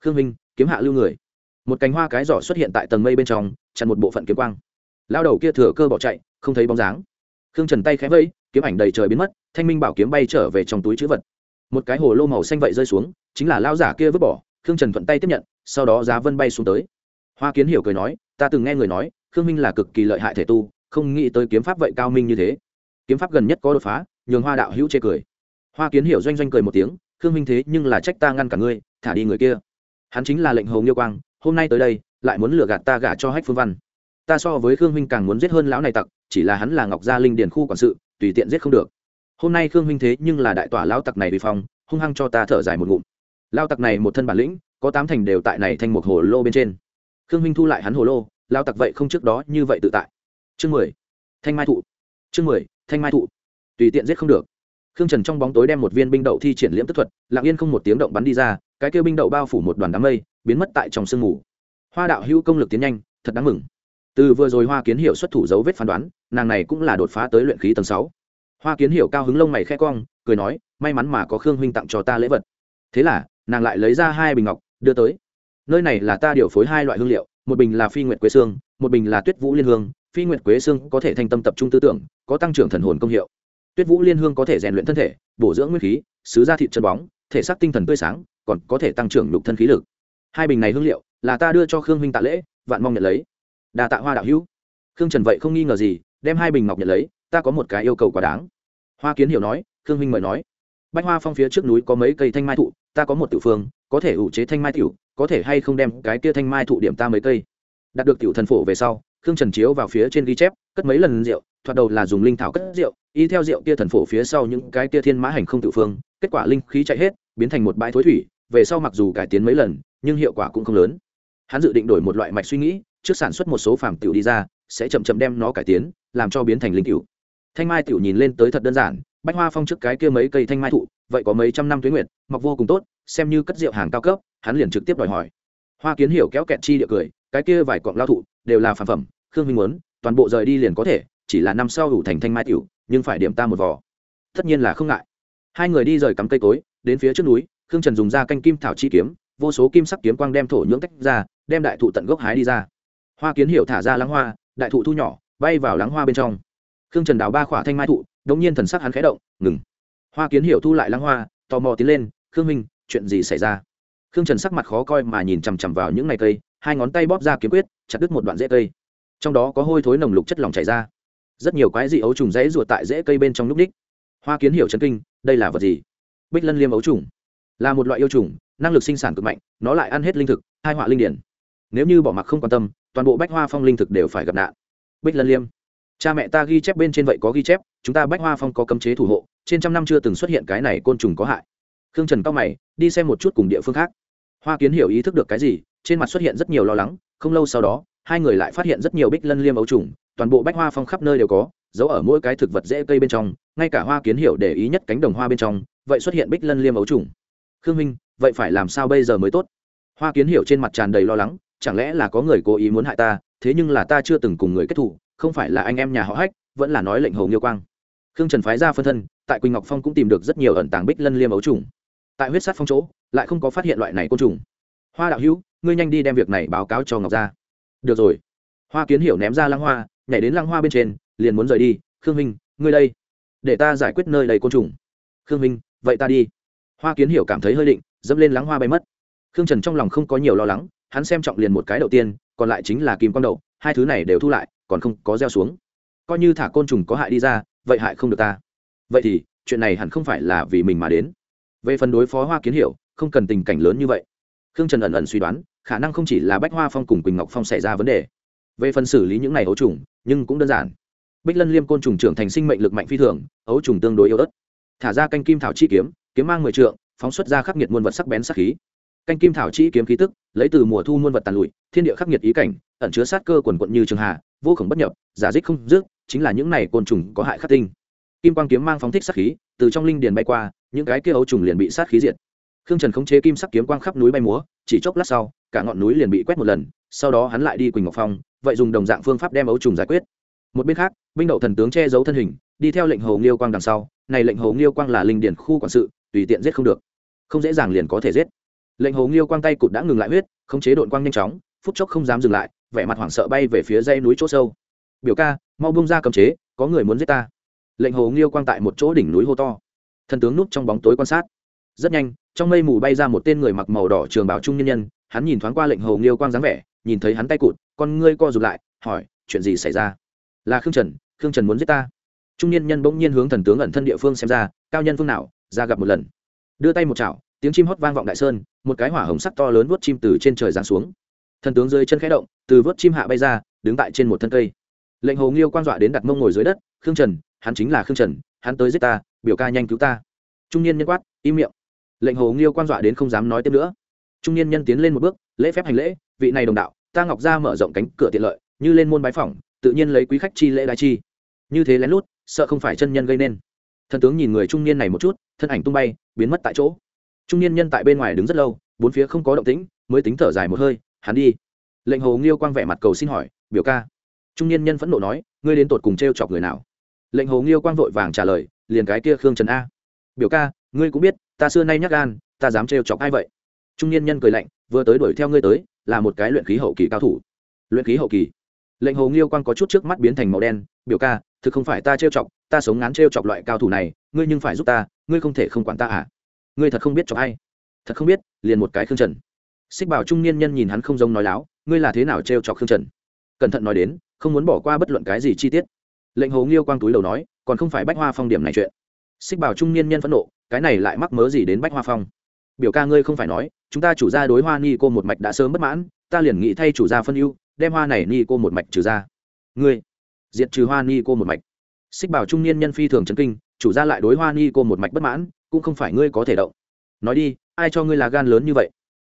Khương minh, kiếm hạ lưu người. Một cánh hoa cái giỏ xuất hiện tại tầng mây bên trong, chặn một bộ phận kiếm quang. Lao đầu kia thừa cơ bỏ chạy, không thấy bóng dáng. Khương trần tay khẽ vây kiếm ảnh đầy trời biến mất, thanh minh bảo kiếm bay trở về trong túi chữ vật. Một cái hồ lô màu xanh vậy rơi xuống, chính là lao giả kia vứt bỏ, khương trần thuận tay tiếp nhận, sau đó giá vân bay xuống tới. Hoa kiến hiểu cười nói, ta từng nghe người nói, khương minh là cực kỳ lợi hại thể tu, không nghĩ tới kiếm pháp vậy cao minh như thế kiếm pháp gần nhất có đột phá, nhường hoa đạo hữu chê cười. Hoa kiến hiểu doanh doanh cười một tiếng, khương minh thế nhưng là trách ta ngăn cả ngươi, thả đi người kia. Hắn chính là lệnh hầu nghiêu quang, hôm nay tới đây, lại muốn lừa gạt ta gả cho hách phương văn. Ta so với khương minh càng muốn giết hơn lão này tặc, chỉ là hắn là ngọc gia linh điền khu quản sự, tùy tiện giết không được. Hôm nay khương minh thế nhưng là đại tỏa lão tặc này bị phong, hung hăng cho ta thở dài một ngụm. Lao tặc này một thân bản lĩnh, có tám thành đều tại này thành một hồ lô bên trên. Khương minh thu lại hắn hồ lô lao tặc vậy không trước đó như vậy tự tại. Chương mười. Thanh mai thụ. Chương mười thanh mai thụ. Tùy tiện giết không được. Khương trần trong bóng tối đem một viên binh đậu thi triển liễm tức thuật lặng yên không một tiếng động bắn đi ra cái kêu binh đậu bao phủ một đoàn đám mây biến mất tại trong sương mù. Hoa đạo hữu công lực tiến nhanh thật đáng mừng. Từ vừa rồi hoa kiến hiệu xuất thủ dấu vết phán đoán nàng này cũng là đột phá tới luyện khí tầng sáu. Hoa kiến hiệu cao hứng lông mày khẽ cong cười nói may mắn mà có khương huynh tặng cho ta lễ vật. Thế là nàng lại lấy ra hai bình ngọc đưa tới. Nơi này là ta điều phối hai loại hương liệu một bình là phi nguyệt quế sương, một bình là tuyết vũ liên hương phi nguyệt quế xương có thể thành tâm tập trung tư tưởng, có tăng trưởng thần hồn công hiệu. Tuyết vũ liên hương có thể rèn luyện thân thể, bổ dưỡng nguyên khí, sứ da thịt chân bóng, thể xác tinh thần tươi sáng, còn có thể tăng trưởng lục thân khí lực. Hai bình này hương liệu là ta đưa cho khương huynh tạ lễ, vạn mong nhận lấy. Đà tạ hoa đạo hữu. Khương trần vậy không nghi ngờ gì, đem hai bình ngọc nhận lấy, ta có một cái yêu cầu quá đáng. Hoa kiến hiểu nói, khương huynh mời nói. Bách hoa phong phía trước núi có mấy cây thanh mai thụ, ta có một tiểu phương, có thể ủ chế thanh mai tiểu, có thể hay không đem cái kia thanh mai thụ điểm ta mấy cây. Đạt được tiểu thần phổ về sau khương trần chiếu vào phía trên ghi chép, cất mấy lần rượu, thoạt đầu là dùng linh thảo cất rượu, y theo rượu kia thần phổ phía sau những cái kia thiên mã hành không tự phương, kết quả linh khí chạy hết, biến thành một bãi thối thủy, về sau mặc dù cải tiến mấy lần, nhưng hiệu quả cũng không lớn hắn dự định đổi một loại mạch suy nghĩ, trước sản xuất một số phàm tiểu đi ra, sẽ chậm chậm đem nó cải tiến, làm cho biến thành linh tiểu. thanh mai tiểu nhìn lên tới thật đơn giản, bách hoa phong trước cái kia mấy cây thanh mai thụ, vậy có mấy trăm năm tuế nguyệt, mọc vô cùng tốt, xem như cất rượu hàng cao cấp, hắn liền trực tiếp đòi hỏi hoa kiến hiểu kéo kẹt chi địa cười, cái kia vài cọng lao thụ đều là phàm phẩm, khương minh muốn, toàn bộ rời đi liền có thể, chỉ là năm sau đủ thành thanh mai tiểu, nhưng phải điểm ta một vò. Tất nhiên là không ngại. Hai người đi rời cắm cây cối, đến phía trước núi, khương trần dùng ra canh kim thảo chi kiếm, vô số kim sắc kiếm quang đem thổ nhưỡng tách ra, đem đại thụ tận gốc hái đi ra. Hoa kiến hiểu thả ra lắng hoa, đại thụ thu nhỏ, bay vào lắng hoa bên trong. Khương trần đào ba khỏa thanh mai thụ, đống nhiên thần sắc hắn khẽ động, ngừng. Hoa kiến hiểu thu lại lắng hoa, tò mò tiến lên, khương minh, chuyện gì xảy ra? Khương trần sắc mặt khó coi mà nhìn chằm chằm vào những ngày cây hai ngón tay bóp ra kiếm quyết, chặt đứt một đoạn rễ cây. Trong đó có hôi thối nồng lục chất lỏng chảy ra. Rất nhiều quái dị ấu trùng rễ ruột tại rễ cây bên trong lúc ních hoa kiến hiểu chân kinh, đây là vật gì? Bích lân liêm ấu trùng. Là một loại yêu trùng, năng lực sinh sản cực mạnh, nó lại ăn hết linh thực hai họa linh điển. Nếu như bỏ mặc không quan tâm, toàn bộ bách hoa phong linh thực đều phải gặp nạn. Bích lân liêm. Cha mẹ ta ghi chép bên trên vậy có ghi chép, chúng ta bách hoa phong có cấm chế thủ hộ, trên trăm năm chưa từng xuất hiện cái này côn trùng có hại. Khương trần cao mày, đi xem một chút cùng địa phương khác. Hoa kiến hiểu ý thức được cái gì trên mặt xuất hiện rất nhiều lo lắng, không lâu sau đó, hai người lại phát hiện rất nhiều bích lân liêm ấu trùng, toàn bộ bách hoa phong khắp nơi đều có, giấu ở mỗi cái thực vật dễ cây bên trong, ngay cả hoa kiến hiểu để ý nhất cánh đồng hoa bên trong, vậy xuất hiện bích lân liêm ấu trùng. Khương minh, vậy phải làm sao bây giờ mới tốt? Hoa kiến hiểu trên mặt tràn đầy lo lắng, chẳng lẽ là có người cố ý muốn hại ta, thế nhưng là ta chưa từng cùng người kết thủ, không phải là anh em nhà họ hách, vẫn là nói lệnh hầu nghiêu quang. Khương trần phái ra phân thân, tại quỳnh ngọc phong cũng tìm được rất nhiều ẩn tàng bích lân liêm ấu trùng. Tại huyết Sát phong chỗ, lại không có phát hiện loại này côn trùng. Hoa đạo hữu ngươi nhanh đi đem việc này báo cáo cho ngọc gia. Được rồi. Hoa kiến hiểu ném ra lăng hoa, nhảy đến lăng hoa bên trên, liền muốn rời đi. Khương minh, ngươi đây. Để ta giải quyết nơi đầy côn trùng. Khương minh, vậy ta đi. Hoa kiến hiểu cảm thấy hơi định, dẫm lên lăng hoa bay mất. Khương trần trong lòng không có nhiều lo lắng, hắn xem trọng liền một cái đầu tiên, còn lại chính là kim quang đậu hai thứ này đều thu lại, còn không có gieo xuống. Coi như thả côn trùng có hại đi ra, vậy hại không được ta. Vậy thì, chuyện này hẳn không phải là vì mình mà đến. Về phần đối phó hoa kiến hiểu, không cần tình cảnh lớn như vậy khương trần ẩn ẩn suy đoán, khả năng không chỉ là bách hoa phong cùng quỳnh ngọc phong xảy ra vấn đề. Về phần xử lý những này ấu trùng, nhưng cũng đơn giản. Bích lân liêm côn trùng trưởng thành sinh mệnh lực mạnh phi thường, ấu trùng tương đối yếu ớt. Thả ra canh kim thảo chi kiếm kiếm mang mười trượng, phóng xuất ra khắc nghiệt muôn vật sắc bén sắc khí. Canh kim thảo chi kiếm khí tức, lấy từ mùa thu muôn vật tàn lụi, thiên địa khắc nghiệt ý cảnh, ẩn chứa sát cơ quần quận như trường hà, vô khổng bất nhập, giả dích không dứt, chính là những này côn trùng có hại khắc tinh. Kim quang kiếm mang phóng thích sát khí, từ trong linh điền bay qua, những cái kia ấu trùng liền bị sát khí diệt khương trần khống chế kim sắc kiếm quang khắp núi bay múa, chỉ chốc lát sau, cả ngọn núi liền bị quét một lần, sau đó hắn lại đi quỳnh ngọc phong, vậy dùng đồng dạng phương pháp đem ấu trùng giải quyết. Một bên khác, binh đậu thần tướng che giấu thân hình, đi theo lệnh hồ nghiêu quang đằng sau, này lệnh hồ nghiêu quang là linh điển khu quản sự, tùy tiện giết không được. Không dễ dàng liền có thể giết. Lệnh hồ nghiêu quang tay cụt đã ngừng lại huyết, khống chế đội quang nhanh chóng, phút chốc không dám dừng lại, vẻ mặt hoảng sợ bay về phía dây núi chỗ sâu. Biểu ca, mau bung ra cầm chế, có người muốn giết ta. Lệnh hồ nghiêu quang tại một chỗ đỉnh núi hô to. Thần tướng núp trong bóng tối quan sát rất nhanh, trong mây mù bay ra một tên người mặc màu đỏ trường bảo trung nhân nhân, hắn nhìn thoáng qua lệnh hồ nghiêu quang dáng vẻ, nhìn thấy hắn tay cụt, con ngươi co rụt lại, hỏi, chuyện gì xảy ra? Là khương trần khương trần muốn giết ta. Trung niên nhân bỗng nhiên hướng thần tướng ẩn thân địa phương xem ra, cao nhân phương nào, ra gặp một lần. Đưa tay một chảo, tiếng chim hót vang vọng đại sơn, một cái hỏa hồng sắc to lớn vớt chim từ trên trời giáng xuống. Thần tướng dưới chân khẽ động, từ vớt chim hạ bay ra, đứng tại trên một thân cây. Lệnh hồ nghiêu quan dọa đến đặt mông ngồi dưới đất, khương trần, hắn chính là khương trần, hắn tới giết ta, biểu ca nhanh cứu ta. Trung niên nhân quát, im miệng lệnh hồ nghiêu quan dọa đến không dám nói tiếp nữa. Trung niên nhân tiến lên một bước, lễ phép hành lễ, vị này đồng đạo, ta ngọc ra mở rộng cánh cửa tiện lợi, như lên môn bái phỏng, tự nhiên lấy quý khách chi lễ đại chi. Như thế lén lút, sợ không phải chân nhân gây nên. Thần tướng nhìn người trung niên này một chút, thân ảnh tung bay, biến mất tại chỗ. Trung niên nhân tại bên ngoài đứng rất lâu, bốn phía không có động tĩnh, mới tính thở dài một hơi, hắn đi. Lệnh hồ nghiêu quang vẻ mặt cầu xin hỏi, biểu ca. Trung niên nhân phẫn nộ nói, ngươi đến tột cùng t r e o chọc người nào? Lệnh hồ nghiêu quang vội vàng trả lời, liền cái kia khương trần a. Biểu ca, ngươi cũng biết ta xưa nay nhắc gan, ta dám trêu chọc ai vậy? Trung niên nhân cười lạnh, vừa tới đuổi theo ngươi tới, là một cái luyện khí hậu kỳ cao thủ. Luyện khí hậu kỳ? Lệnh hồ nghiêu quang có chút trước mắt biến thành màu đen, biểu ca, thực không phải ta trêu chọc, ta sống ngán trêu chọc loại cao thủ này, ngươi nhưng phải giúp ta, ngươi không thể không quản ta à? Ngươi thật không biết chọc ai. Thật không biết, liền một cái khương trần. Xích bảo trung niên nhân nhìn hắn không giống nói láo, ngươi là thế nào trêu chọc khương trần? Cẩn thận nói đến, không muốn bỏ qua bất luận cái gì chi tiết. Lệnh hồ nghiêu quang túi đầu nói, còn không phải bách hoa phong điểm này chuyện. Xích bảo trung niên nhân phẫn nộ cái này lại mắc mớ gì đến bách hoa phong biểu ca ngươi không phải nói chúng ta chủ gia đối hoa ni cô một mạch đã sớm bất mãn ta liền nghĩ thay chủ gia phân ưu đem hoa này ni cô một mạch trừ ra ngươi diệt trừ hoa ni cô một mạch xích bảo trung niên nhân phi thường chấn kinh chủ gia lại đối hoa ni cô một mạch bất mãn cũng không phải ngươi có thể động nói đi ai cho ngươi là gan lớn như vậy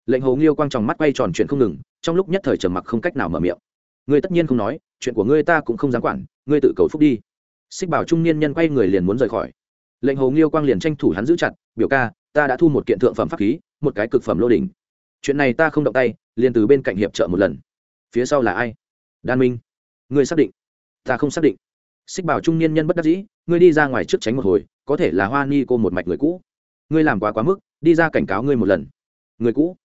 lệnh hồ nghiêu quang tròng mắt quay tròn chuyện không ngừng trong lúc nhất thời trầm mặc không cách nào mở miệng ngươi tất nhiên không nói chuyện của ngươi ta cũng không dám quản ngươi tự cầu phúc đi xích bảo trung niên nhân quay người liền muốn rời khỏi lệnh hồ nghiêu quang liền tranh thủ hắn giữ chặt, biểu ca, ta đã thu một kiện thượng phẩm pháp khí, một cái cực phẩm lô đỉnh. Chuyện này ta không động tay, liền từ bên cạnh hiệp trợ một lần. Phía sau là ai? Đan minh. Ngươi xác định? Ta không xác định. Xích bảo trung niên nhân bất đắc dĩ, ngươi đi ra ngoài trước tránh một hồi, có thể là hoa ni cô một mạch người cũ. Ngươi làm quá quá mức, đi ra cảnh cáo ngươi một lần. Người cũ?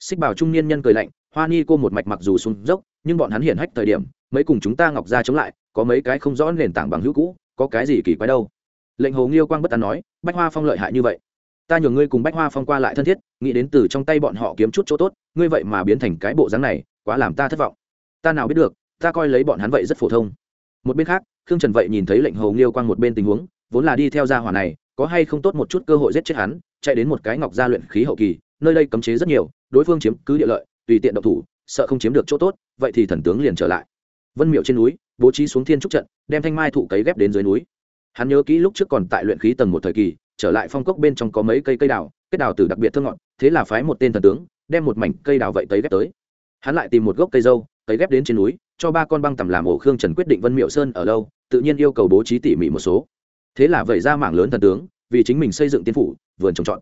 Xích bảo trung niên nhân cười lạnh, hoa ni cô một mạch mặc dù xuống dốc, nhưng bọn hắn hiển hách thời điểm, mấy cùng chúng ta ngọc ra chống lại, có mấy cái không rõ nền tảng bằng hữu cũ, có cái gì kỳ quái đâu? Lệnh hồ nghiêu quang bất tán nói, bách hoa phong lợi hại như vậy, ta nhường ngươi cùng bách hoa phong qua lại thân thiết, nghĩ đến từ trong tay bọn họ kiếm chút chỗ tốt, ngươi vậy mà biến thành cái bộ dáng này, quá làm ta thất vọng. Ta nào biết được, ta coi lấy bọn hắn vậy rất phổ thông. Một bên khác, khương trần vậy nhìn thấy lệnh hồ nghiêu quang một bên tình huống, vốn là đi theo gia hỏa này, có hay không tốt một chút cơ hội giết chết hắn, chạy đến một cái ngọc gia luyện khí hậu kỳ, nơi đây cấm chế rất nhiều, đối phương chiếm cứ địa lợi, tùy tiện độc thủ, sợ không chiếm được chỗ tốt, vậy thì thần tướng liền trở lại. Vân miệu trên núi, bố trí xuống thiên trúc trận, đem thanh mai thụ cấy ghép đến dưới núi hắn nhớ kỹ lúc trước còn tại luyện khí tầng một thời kỳ, trở lại phong cốc bên trong có mấy cây cây đào, kết đào từ đặc biệt thơ ngọn thế là phái một tên thần tướng, đem một mảnh cây đào vậy tấy ghép tới. Hắn lại tìm một gốc cây dâu, tấy ghép đến trên núi, cho ba con băng tầm làm ổ khương trần quyết định vân miệu sơn ở lâu, tự nhiên yêu cầu bố trí tỉ mỉ một số. Thế là vẩy ra mảng lớn thần tướng, vì chính mình xây dựng tiên phủ, vườn trồng trọt.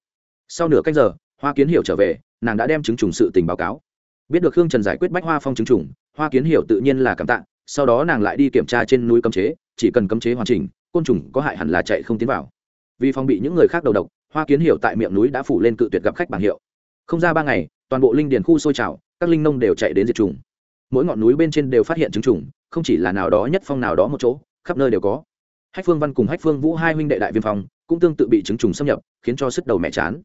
Sau nửa canh giờ, hoa kiến hiểu trở về, nàng đã đem chứng trùng sự tình báo cáo. Biết được khương trần giải quyết bách hoa phong chứng trùng, hoa kiến hiểu tự nhiên là cảm tạ, sau đó nàng lại đi kiểm tra trên núi cấm chế, chỉ cần cấm chế hoàn chỉnh côn trùng có hại hẳn là chạy không tiến vào. Vì phòng bị những người khác đầu độc, hoa kiến hiểu tại miệng núi đã phủ lên cự tuyệt gặp khách bảng hiệu. Không ra ba ngày, toàn bộ linh điền khu sôi trào, các linh nông đều chạy đến diệt trùng mỗi ngọn núi bên trên đều phát hiện trứng trùng, không chỉ là nào đó nhất phong nào đó một chỗ, khắp nơi đều có. Hách phương văn cùng hách phương vũ hai huynh đệ đại viêm phong, cũng tương tự bị trứng trùng xâm nhập, khiến cho sức đầu mẹ chán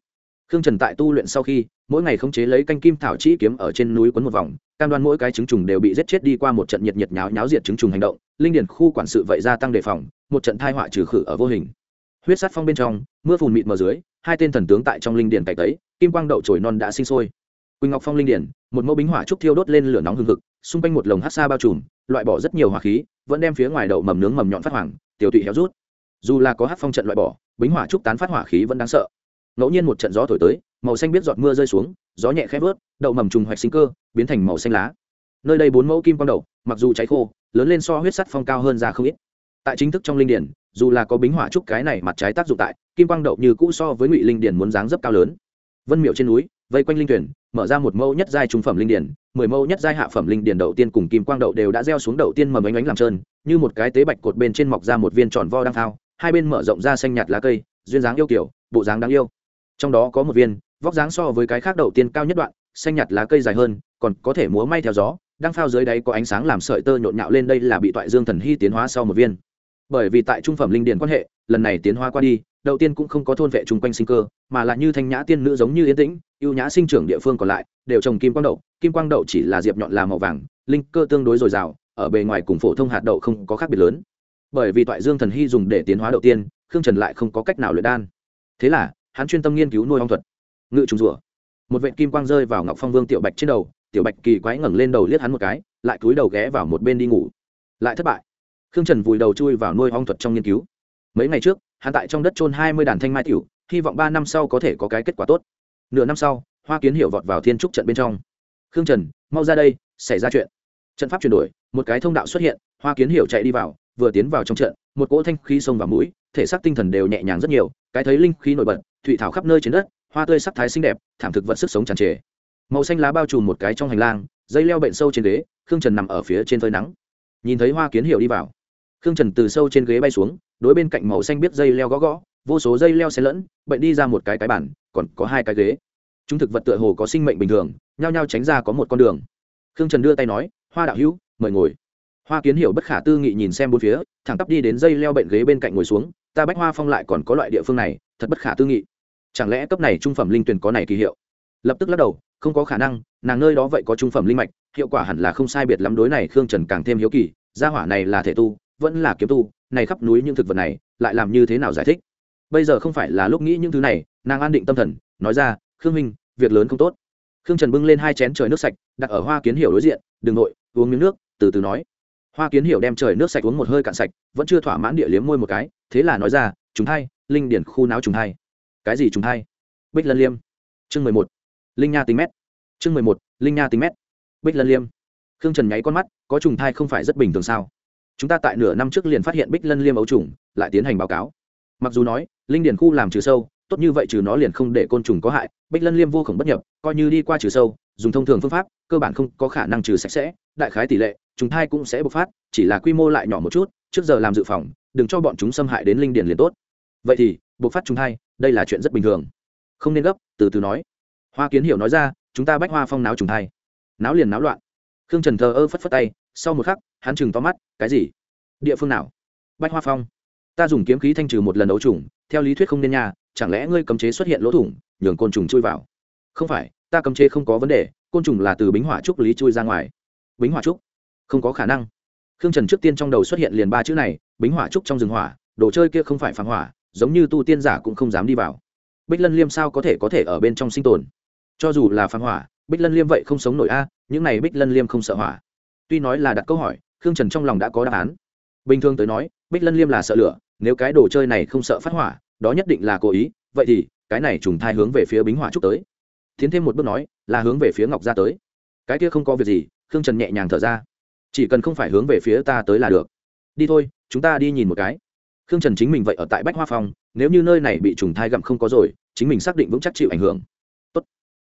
khương trần tại tu luyện sau khi, mỗi ngày khống chế lấy canh kim thảo chỉ kiếm ở trên núi quấn một vòng, cam đoan mỗi cái trứng trùng đều bị giết chết đi qua một trận nhiệt nhiệt nháo nháo diệt trứng trùng hành động, linh điền khu quản sự vậy gia tăng đề phòng, một trận thai họa trừ khử ở vô hình. Huyết sát phong bên trong, mưa phùn mịt mờ dưới, hai tên thần tướng tại trong linh điền cạch tấy, kim quang đậu trồi non đã sinh sôi. Quỳnh ngọc phong linh điển, một mẫu bính hỏa trúc thiêu đốt lên lửa nóng hừng hực, xung quanh một lồng hát xa bao trùm, loại bỏ rất nhiều hỏa khí, vẫn đem phía ngoài đậu mầm nướng mầm nhọn phát hoàng, tiểu tụy héo rút. Dù là có hát phong trận loại bỏ, bính hỏa trúc tán phát hỏa khí vẫn đáng sợ ngẫu nhiên một trận gió thổi tới, màu xanh biết giọt mưa rơi xuống, gió nhẹ khẽ vớt, đậu mầm trùng hoạch sinh cơ, biến thành màu xanh lá. Nơi đây bốn mẫu kim quang đậu mặc dù cháy khô, lớn lên so huyết sắt phong cao hơn ra không ít. Tại chính thức trong linh điển, dù là có bính hỏa trúc cái này mặt trái tác dụng tại, kim quang đậu như cũ so với ngụy linh điển muốn dáng dấp cao lớn. Vân miệu trên núi, vây quanh linh tuyển mở ra một mẫu nhất giai trung phẩm linh điển, mười mẫu nhất giai hạ phẩm linh điển đầu tiên cùng kim quang đậu đều đã gieo xuống đầu tiên mầm ánh ánh làm trơn, như một cái tế bạch cột bên trên mọc ra một viên tròn vo đang thao, hai bên mở rộng ra xanh nhạt lá cây, duyên dáng yêu kiểu, bộ dáng đáng yêu trong đó có một viên, vóc dáng so với cái khác đầu tiên cao nhất đoạn, xanh nhạt lá cây dài hơn, còn có thể múa may theo gió, đang phao dưới đáy có ánh sáng làm sợi tơ nhộn nhạo lên đây là bị toại dương thần hy tiến hóa sau một viên. Bởi vì tại trung phẩm linh điển quan hệ, lần này tiến hóa qua đi, đầu tiên cũng không có thôn vệ chung quanh sinh cơ, mà là như thanh nhã tiên nữ giống như yên tĩnh, ưu nhã sinh trưởng địa phương còn lại, đều trồng kim quang đậu, kim quang đậu chỉ là diệp nhọn là màu vàng, linh cơ tương đối dồi dào, ở bề ngoài cùng phổ thông hạt đậu không có khác biệt lớn. Bởi vì toại dương thần hy dùng để tiến hóa đầu tiên, khương trần lại không có cách nào luyện đan. Thế là hắn chuyên tâm nghiên cứu nuôi ong thuật. Ngự trùng rủa một vệ kim quang rơi vào ngọc phong vương tiểu bạch trên đầu, tiểu bạch kỳ quái ngẩng lên đầu liếc hắn một cái, lại cúi đầu ghé vào một bên đi ngủ. Lại thất bại. Khương trần vùi đầu chui vào nuôi ong thuật trong nghiên cứu. Mấy ngày trước, hắn tại trong đất trôn hai mươi đàn thanh mai tiểu, hy vọng ba năm sau có thể có cái kết quả tốt. Nửa năm sau, hoa kiến hiểu vọt vào thiên trúc trận bên trong. Khương trần, mau ra đây, xảy ra chuyện. Trận pháp chuyển đổi, một cái thông đạo xuất hiện, hoa kiến hiểu chạy đi vào, vừa tiến vào trong trận, một cỗ thanh khí xông vào mũi, thể xác tinh thần đều nhẹ nhàng rất nhiều, cái thấy linh khí nổi bật thụy thảo khắp nơi trên đất, hoa tươi sắc thái xinh đẹp, thảm thực vật sức sống tràn trề. Màu xanh lá bao trùm một cái trong hành lang, dây leo bệnh sâu trên ghế, khương trần nằm ở phía trên phơi nắng. Nhìn thấy hoa kiến hiểu đi vào. Khương trần từ sâu trên ghế bay xuống, đối bên cạnh màu xanh biết dây leo gõ gõ, vô số dây leo xen lẫn, bệnh đi ra một cái cái bản, còn có hai cái ghế. Chúng thực vật tựa hồ có sinh mệnh bình thường, nhao nhao tránh ra có một con đường. Khương trần đưa tay nói, hoa đạo hữu, mời ngồi. Hoa kiến hiểu bất khả tư nghị nhìn xem bốn phía, thẳng tắp đi đến dây leo bệnh ghế bên cạnh ngồi xuống ta bách hoa phong lại còn có loại địa phương này, thật bất khả tư nghị. Chẳng lẽ cấp này trung phẩm linh tuyền có này kỳ hiệu? Lập tức lắc đầu, không có khả năng, nàng nơi đó vậy có trung phẩm linh mạch, hiệu quả hẳn là không sai biệt lắm đối này khương trần càng thêm hiếu kỳ, gia hỏa này là thể tu, vẫn là kiếm tu, này khắp núi những thực vật này, lại làm như thế nào giải thích? Bây giờ không phải là lúc nghĩ những thứ này, nàng an định tâm thần, nói ra, khương minh việc lớn không tốt. Khương trần bưng lên hai chén trời nước sạch, đặt ở hoa kiến hiểu đối diện đ ừ n g nội, uống miếng nước, từ từ nói hoa kiến hiểu đem trời nước sạch uống một hơi cạn sạch, vẫn chưa thỏa mãn địa liếm môi một cái, thế là nói ra chúng hay linh điển khu náo chúng hay cái gì chúng hay bích lân liêm. Chương mười một. Linh nha tính mét. Chương mười một. Linh nha tính mét. Bích lân liêm. Khương trần nháy con mắt, có trùng thai không phải rất bình thường sao? Chúng ta tại nửa năm trước liền phát hiện bích lân liêm ấu trùng, lại tiến hành báo cáo. Mặc dù nói, linh điển khu làm trừ sâu, tốt như vậy trừ nó liền không để côn trùng có hại, bích lân liêm vô khổng bất nhập, coi như đi qua trừ sâu, dùng thông thường phương pháp, cơ bản không có khả năng trừ sạch sẽ đại khái tỷ lệ chúng thai cũng sẽ bộc phát, chỉ là quy mô lại nhỏ một chút, trước giờ làm dự phòng, đừng cho bọn chúng xâm hại đến linh điền liền tốt. Vậy thì, bộc phát chúng thai, đây là chuyện rất bình thường. Không nên gấp, từ từ nói. Hoa kiến hiểu nói ra, chúng ta bách hoa phong náo trùng thai. Náo liền náo loạn. Khương trần thờ ơ phất phất tay, sau một khắc, hắn chừng to mắt, cái gì? Địa phương nào? Bách hoa phong. Ta dùng kiếm khí thanh trừ một lần đấu trùng, theo lý thuyết không nên nha, chẳng lẽ ngươi cấm chế xuất hiện lỗ thủng, nhường côn trùng chui vào? Không phải, ta cấm chế không có vấn đề, côn trùng là từ bính hỏa trúc lý chui ra ngoài bính hỏa trúc. Không có khả năng. Khương trần trước tiên trong đầu xuất hiện liền ba chữ này, bính hỏa trúc trong rừng hỏa, đồ chơi kia không phải phản hỏa, giống như tu tiên giả cũng không dám đi vào. Bích lân liêm sao có thể có thể ở bên trong sinh tồn? Cho dù là phản hỏa, bích lân liêm vậy không sống nổi a, những này bích lân liêm không sợ hỏa. Tuy nói là đặt câu hỏi, khương trần trong lòng đã có đáp án. Bình thường tới nói, bích lân liêm là sợ lửa, nếu cái đồ chơi này không sợ phát hỏa, đó nhất định là cố ý, vậy thì, cái này trùng thai hướng về phía bính hỏa trúc tới. Tiến thêm một bước nói, là hướng về phía ngọc Gia tới. Cái kia không có việc gì khương trần nhẹ nhàng thở ra. Chỉ cần không phải hướng về phía ta tới là được. Đi thôi, chúng ta đi nhìn một cái. Khương trần chính mình vậy ở tại bách hoa phòng nếu như nơi này bị trùng thai gặm không có rồi, chính mình xác định vững chắc chịu ảnh hưởng. Tốt.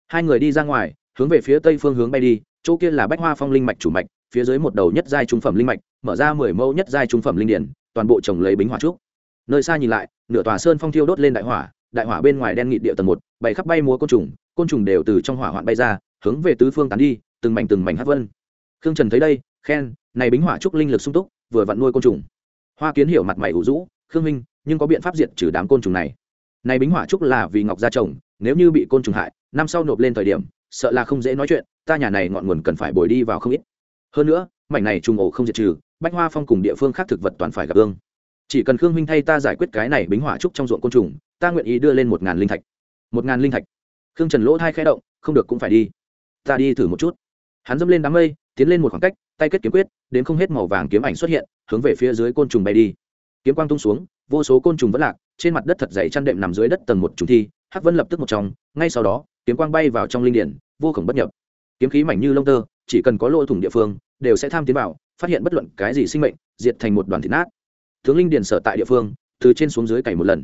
hai người đi ra ngoài, hướng về phía tây phương hướng bay đi, chỗ kia là bách hoa phong linh mạch chủ mạch, phía dưới một đầu nhất giai trung phẩm linh mạch, mở ra mười mẫu nhất giai trung phẩm linh điển, toàn bộ trồng lấy bính hỏa trúc. Nơi xa nhìn lại, nửa tòa sơn phong thiêu đốt lên đại hỏa đại hỏa bên ngoài đen nghị địa tầng một bảy khắp bay múa côn trùng côn trùng đều từ trong hỏa hoạn bay ra, hướng về tứ phương tán đi từng mảnh từng mảnh hát vân. Khương trần thấy đây, khen, này bính hỏa trúc linh lực sung túc, vừa vặn nuôi côn trùng. Hoa kiến hiểu mặt mày ủ rũ, khương minh, nhưng có biện pháp diệt trừ đám côn trùng này. Này bính hỏa trúc là vì ngọc gia trồng nếu như bị côn trùng hại, năm sau nộp lên thời điểm, sợ là không dễ nói chuyện, ta nhà này ngọn nguồn cần phải bồi đi vào không ít. Hơn nữa, mảnh này trùng ổ không diệt trừ, bách hoa phong cùng địa phương khác thực vật toàn phải gặp ương chỉ cần khương minh thay ta giải quyết cái này bính hỏa trúc trong ruộng côn trùng, ta nguyện ý đưa lên một ngàn linh thạch. Một ngàn linh thạch. Khương trần lỗ thai khẽ động, không được cũng phải đi. Ta đi thử một chút hắn dâm lên đám mây, tiến lên một khoảng cách, tay kết kiếm quyết, đến không hết màu vàng kiếm ảnh xuất hiện, hướng về phía dưới côn trùng bay đi. Kiếm quang tung xuống, vô số côn trùng vẫn lạc, trên mặt đất thật dày chăn đệm nằm dưới đất tầng một trùng thi, hắc vân lập tức một trong, ngay sau đó, kiếm quang bay vào trong linh điển, vô khổng bất nhập. Kiếm khí mảnh như lông tơ, chỉ cần có lỗ thủng địa phương, đều sẽ tham tiến vào, phát hiện bất luận cái gì sinh mệnh, diệt thành một đoàn thịt nát. Tướng linh điển sở tại địa phương, từ trên xuống dưới cày một lần.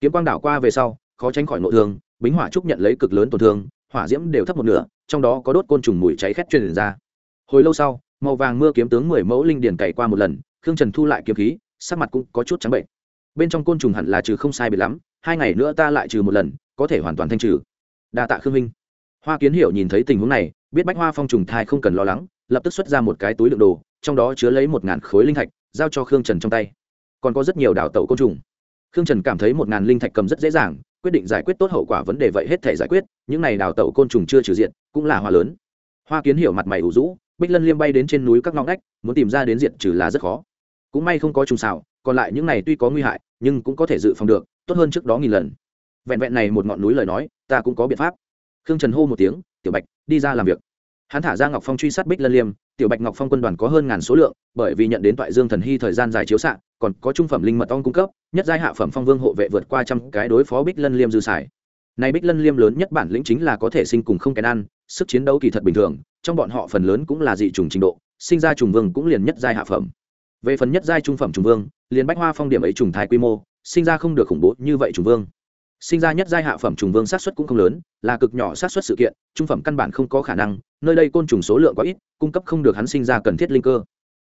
Kiếm quang đảo qua về sau, khó tránh khỏi nội thương, bính hỏa trúc nhận lấy cực lớn tổn thương, hỏa diễm đều thấp một nửa trong đó có đốt côn trùng mùi cháy khét truyền ra. Hồi lâu sau, màu vàng mưa kiếm tướng mười mẫu linh điền cày qua một lần, khương trần thu lại kiếm khí, sắc mặt cũng có chút trắng bệnh. Bên trong côn trùng hẳn là trừ không sai biệt lắm, hai ngày nữa ta lại trừ một lần, có thể hoàn toàn thanh trừ. Đa tạ khương minh. Hoa kiến hiểu nhìn thấy tình huống này, biết bách hoa phong trùng thai không cần lo lắng, lập tức xuất ra một cái túi đựng đồ, trong đó chứa lấy một ngàn khối linh thạch, giao cho khương trần trong tay. Còn có rất nhiều đảo tẩu côn trùng. Khương trần cảm thấy một ngàn linh thạch cầm rất dễ dàng quyết định giải quyết tốt hậu quả vấn đề vậy hết thể giải quyết, những này đào tẩu côn trùng chưa trừ diện, cũng là hoa lớn. Hoa kiến hiểu mặt mày ủ rũ, bích lân liêm bay đến trên núi các ngõ ngách, muốn tìm ra đến diện trừ là rất khó. Cũng may không có trùng xào, còn lại những này tuy có nguy hại, nhưng cũng có thể dự phòng được, tốt hơn trước đó nghìn lần. Vẹn vẹn này một ngọn núi lời nói, ta cũng có biện pháp. Khương trần hô một tiếng, tiểu bạch, đi ra làm việc. Hắn thả ra ngọc phong truy sát bích lân liêm, tiểu bạch, ngọc phong quân đoàn có hơn ngàn số lượng, bởi vì nhận đến toại dương thần hy thời gian dài chiếu xạ, còn có trung phẩm linh mật ong cung cấp nhất giai hạ phẩm phong vương hộ vệ vượt qua trăm cái đối phó bích lân liêm dư xài. Này bích lân liêm lớn nhất bản lĩnh chính là có thể sinh cùng không kén ăn, sức chiến đấu kỳ thật bình thường, trong bọn họ phần lớn cũng là dị trùng trình độ, sinh ra trùng vương cũng liền nhất giai hạ phẩm. Về phần nhất giai trung phẩm trùng vương, liền bách hoa phong điểm ấy trùng thái quy mô, sinh ra không được khủng bố như vậy trùng vương. Sinh ra nhất giai hạ phẩm trùng vương sát xuất cũng không lớn, là cực nhỏ sát xuất sự kiện, trung phẩm căn bản không có khả năng, nơi đây côn trùng số lượng quá ít, cung cấp không được hắn sinh ra cần thiết linh cơ.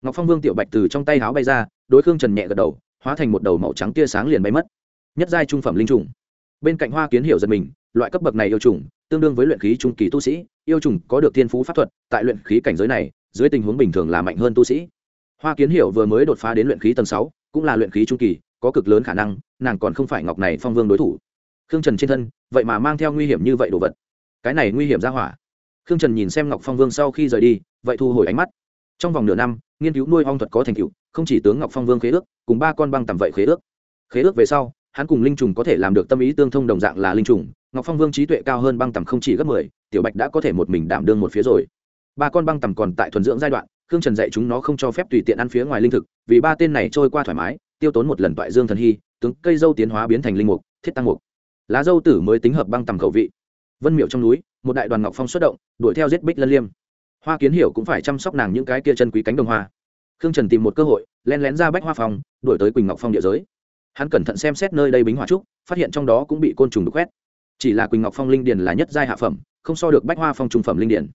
Ngọc phong vương tiểu bạch từ trong tay háo bay ra, đối khương trần nhẹ gật đầu hóa thành một đầu màu trắng tia sáng liền bay mất. Nhất giai trung phẩm linh trùng. Bên cạnh hoa kiến hiểu giật mình, loại cấp bậc này yêu trùng, tương đương với luyện khí trung kỳ tu sĩ, yêu trùng có được thiên phú pháp thuật, tại luyện khí cảnh giới này, dưới tình huống bình thường là mạnh hơn tu sĩ. Hoa kiến hiểu vừa mới đột phá đến luyện khí tầng sáu, cũng là luyện khí trung kỳ, có cực lớn khả năng, nàng còn không phải ngọc này phong vương đối thủ. Khương trần trên thân, vậy mà mang theo nguy hiểm như vậy đồ vật. Cái này nguy hiểm ra hỏa. Khương trần nhìn xem ngọc phong vương sau khi rời đi, vậy thu hồi ánh mắt. Trong vòng nửa năm, nghiên cứu nuôi ong thuật có thành tựu không chỉ tướng ngọc phong vương khế ước, cùng ba con băng tầm vậy khế ước. Khế ước về sau, hắn cùng linh trùng có thể làm được tâm ý tương thông đồng dạng là linh trùng. Ngọc phong vương trí tuệ cao hơn băng tầm không chỉ gấp mười, tiểu bạch đã có thể một mình đảm đương một phía rồi. Ba con băng tầm còn tại thuần dưỡng giai đoạn, khương trần dạy chúng nó không cho phép tùy tiện ăn phía ngoài linh thực, vì ba tên này trôi qua thoải mái, tiêu tốn một lần toại dương thần hy, tướng cây dâu tiến hóa biến thành linh mục, thiết tăng mục. Lá dâu tử mới tính hợp băng tầm khẩu vị. Vân miệu trong núi, một đại đoàn ngọc phong xuất động, đuổi theo giết bích lân liêm. Hoa kiến hiểu cũng phải chăm sóc nàng những cái kia chân quý cánh đồng hoa khương trần tìm một cơ hội len lén ra bách hoa phòng đuổi tới quỳnh ngọc phong địa giới. Hắn cẩn thận xem xét nơi đây bính hỏa trúc, phát hiện trong đó cũng bị côn trùng đục quét. Chỉ là quỳnh ngọc phong linh điền là nhất giai hạ phẩm, không so được bách hoa phong trùng phẩm linh điền.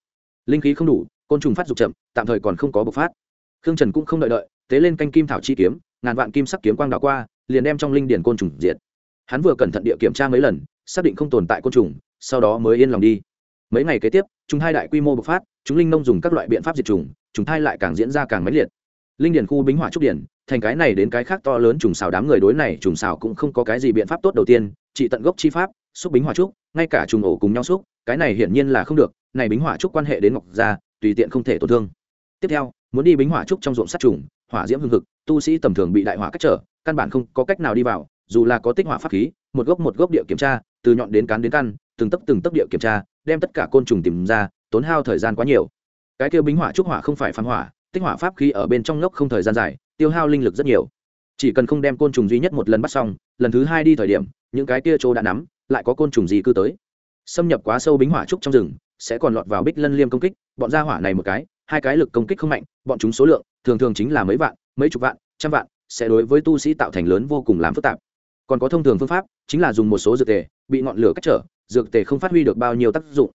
Linh khí không đủ, côn trùng phát dục chậm, tạm thời còn không có bộc phát. Khương trần cũng không đợi đợi, tế lên canh kim thảo chi kiếm, ngàn vạn kim sắc kiếm quang đảo qua, liền đem trong linh điền côn trùng diệt. Hắn vừa cẩn thận địa kiểm tra mấy lần, xác định không tồn tại côn trùng, sau đó mới yên lòng đi. Mấy ngày kế tiếp chúng hai đại quy mô bộc phát, chúng linh nông dùng các loại biện pháp diệt trùng chúng thai lại càng diễn ra càng mãnh liệt linh điền khu bính hỏa trúc điển thành cái này đến cái khác to lớn trùng xào đám người đối này trùng xào cũng không có cái gì biện pháp tốt đầu tiên chỉ tận gốc chi pháp xúc bính hỏa trúc ngay cả trùng ổ cùng nhau xúc cái này hiển nhiên là không được này bính hỏa trúc quan hệ đến ngọc gia tùy tiện không thể tổn thương. Tiếp theo muốn đi bính hỏa trúc trong ruộng sát trùng hỏa diễm hương thực, tu sĩ tầm thường bị đại hỏa cách trở căn bản không có cách nào đi vào dù là có tích hỏa pháp khí một gốc một gốc địa kiểm tra từ nhọn đến cán đến căn từng tấc từng tấc địa kiểm tra đem tất cả côn trùng tìm ra tốn hao thời gian quá nhiều. Cái kia bính hỏa trúc hỏa không phải phán hỏa tích hỏa pháp khí ở bên trong ngốc không thời gian dài, tiêu hao linh lực rất nhiều. Chỉ cần không đem côn trùng duy nhất một lần bắt xong, lần thứ hai đi thời điểm, những cái kia chỗ đã nắm, lại có côn trùng gì cư tới. Xâm nhập quá sâu bính hỏa trúc trong rừng, sẽ còn lọt vào bích lân liêm công kích, bọn gia hỏa này một cái, hai cái lực công kích không mạnh, bọn chúng số lượng, thường thường chính là mấy vạn, mấy chục vạn, trăm vạn, sẽ đối với tu sĩ tạo thành lớn vô cùng làm phức tạp. Còn có thông thường phương pháp, chính là dùng một số dược tề, bị ngọn lửa cách trở, dược tề không phát huy được bao nhiêu tác dụng.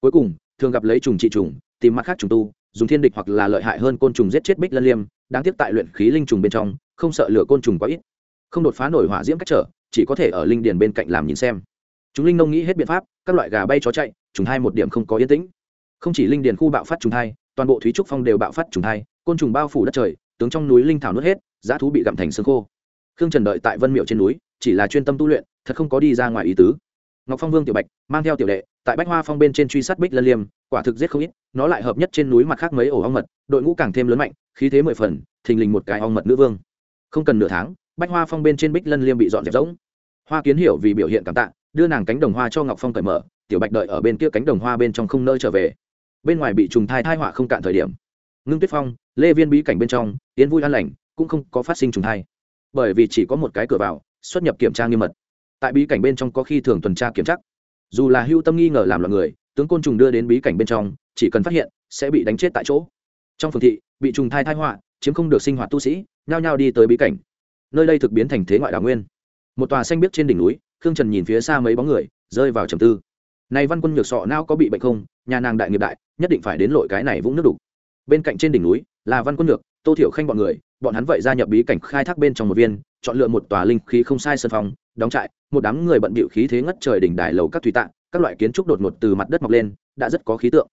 Cuối cùng, thường gặp lấy trùng trị trùng, tìm mặt khác trùng tu dùng thiên địch hoặc là lợi hại hơn côn trùng giết chết bích lân liêm, đáng tiếc tại luyện khí linh trùng bên trong, không sợ lửa côn trùng quá ít. Không đột phá nổi hỏa diễm cách trở, chỉ có thể ở linh điền bên cạnh làm nhìn xem. Chúng linh nông nghĩ hết biện pháp, các loại gà bay chó chạy, trùng hai một điểm không có yên tĩnh. Không chỉ linh điền khu bạo phát trùng hai toàn bộ thúy trúc phong đều bạo phát trùng hai côn trùng bao phủ đất trời, tướng trong núi linh thảo nuốt hết giá thú bị gặm thành xương khô. Khương trần đợi tại vân miệu trên núi, chỉ là chuyên tâm tu luyện, thật không có đi ra ngoài ý tứ. Ngọc phong vương tiểu bạch, mang theo tiểu đệ, tại bách hoa phong bên trên truy sát bích lân liêm, quả thực giết không ít nó lại hợp nhất trên núi mặt khác mấy ổ ong mật, đội ngũ càng thêm lớn mạnh, khí thế mười phần, thình lình một cái ong mật nữ vương. Không cần nửa tháng, bách hoa phong bên trên bích lân liêm bị dọn dẹp rỗng. Hoa kiến hiểu vì biểu hiện cảm tạ, đưa nàng cánh đồng hoa cho ngọc phong cởi mở, tiểu bạch đợi ở bên kia cánh đồng hoa bên trong không nơi trở về. Bên ngoài bị trùng thai thai họa không cạn thời điểm. Ngưng tuyết phong, lê viên bí cảnh bên trong tiến vui an lành, cũng không có phát sinh trùng thai. Bởi vì chỉ có một cái cửa vào, xuất nhập kiểm tra nghiêm mật. Tại bí cảnh bên trong có khi thường tuần tra kiểm tra. Dù là hưu tâm nghi ngờ làm loạn người, tướng côn trùng đưa đến bí cảnh bên trong chỉ cần phát hiện, sẽ bị đánh chết tại chỗ. Trong phường thị, bị trùng thai thai họa, chiếm không được sinh hoạt tu sĩ, nhao nhao đi tới bí cảnh. Nơi đây thực biến thành thế ngoại đảo nguyên. Một tòa xanh biếc trên đỉnh núi, khương trần nhìn phía xa mấy bóng người, rơi vào trầm tư. Này văn quân nhược sọ nao có bị bệnh không? Nhà nàng đại nghiệp đại, nhất định phải đến lội cái này vũng nước đục. Bên cạnh trên đỉnh núi, là văn quân nhược, tô thiểu khanh bọn người, bọn hắn vậy gia nhập bí cảnh khai thác bên trong một viên, chọn lựa một tòa linh khí không sai sân phòng, đóng trại, một đám người bận bịu khí thế ngất trời đỉnh đài lầu các thủy tạng, các loại kiến trúc đột ngột từ mặt đất mọc lên, đã rất có khí tượng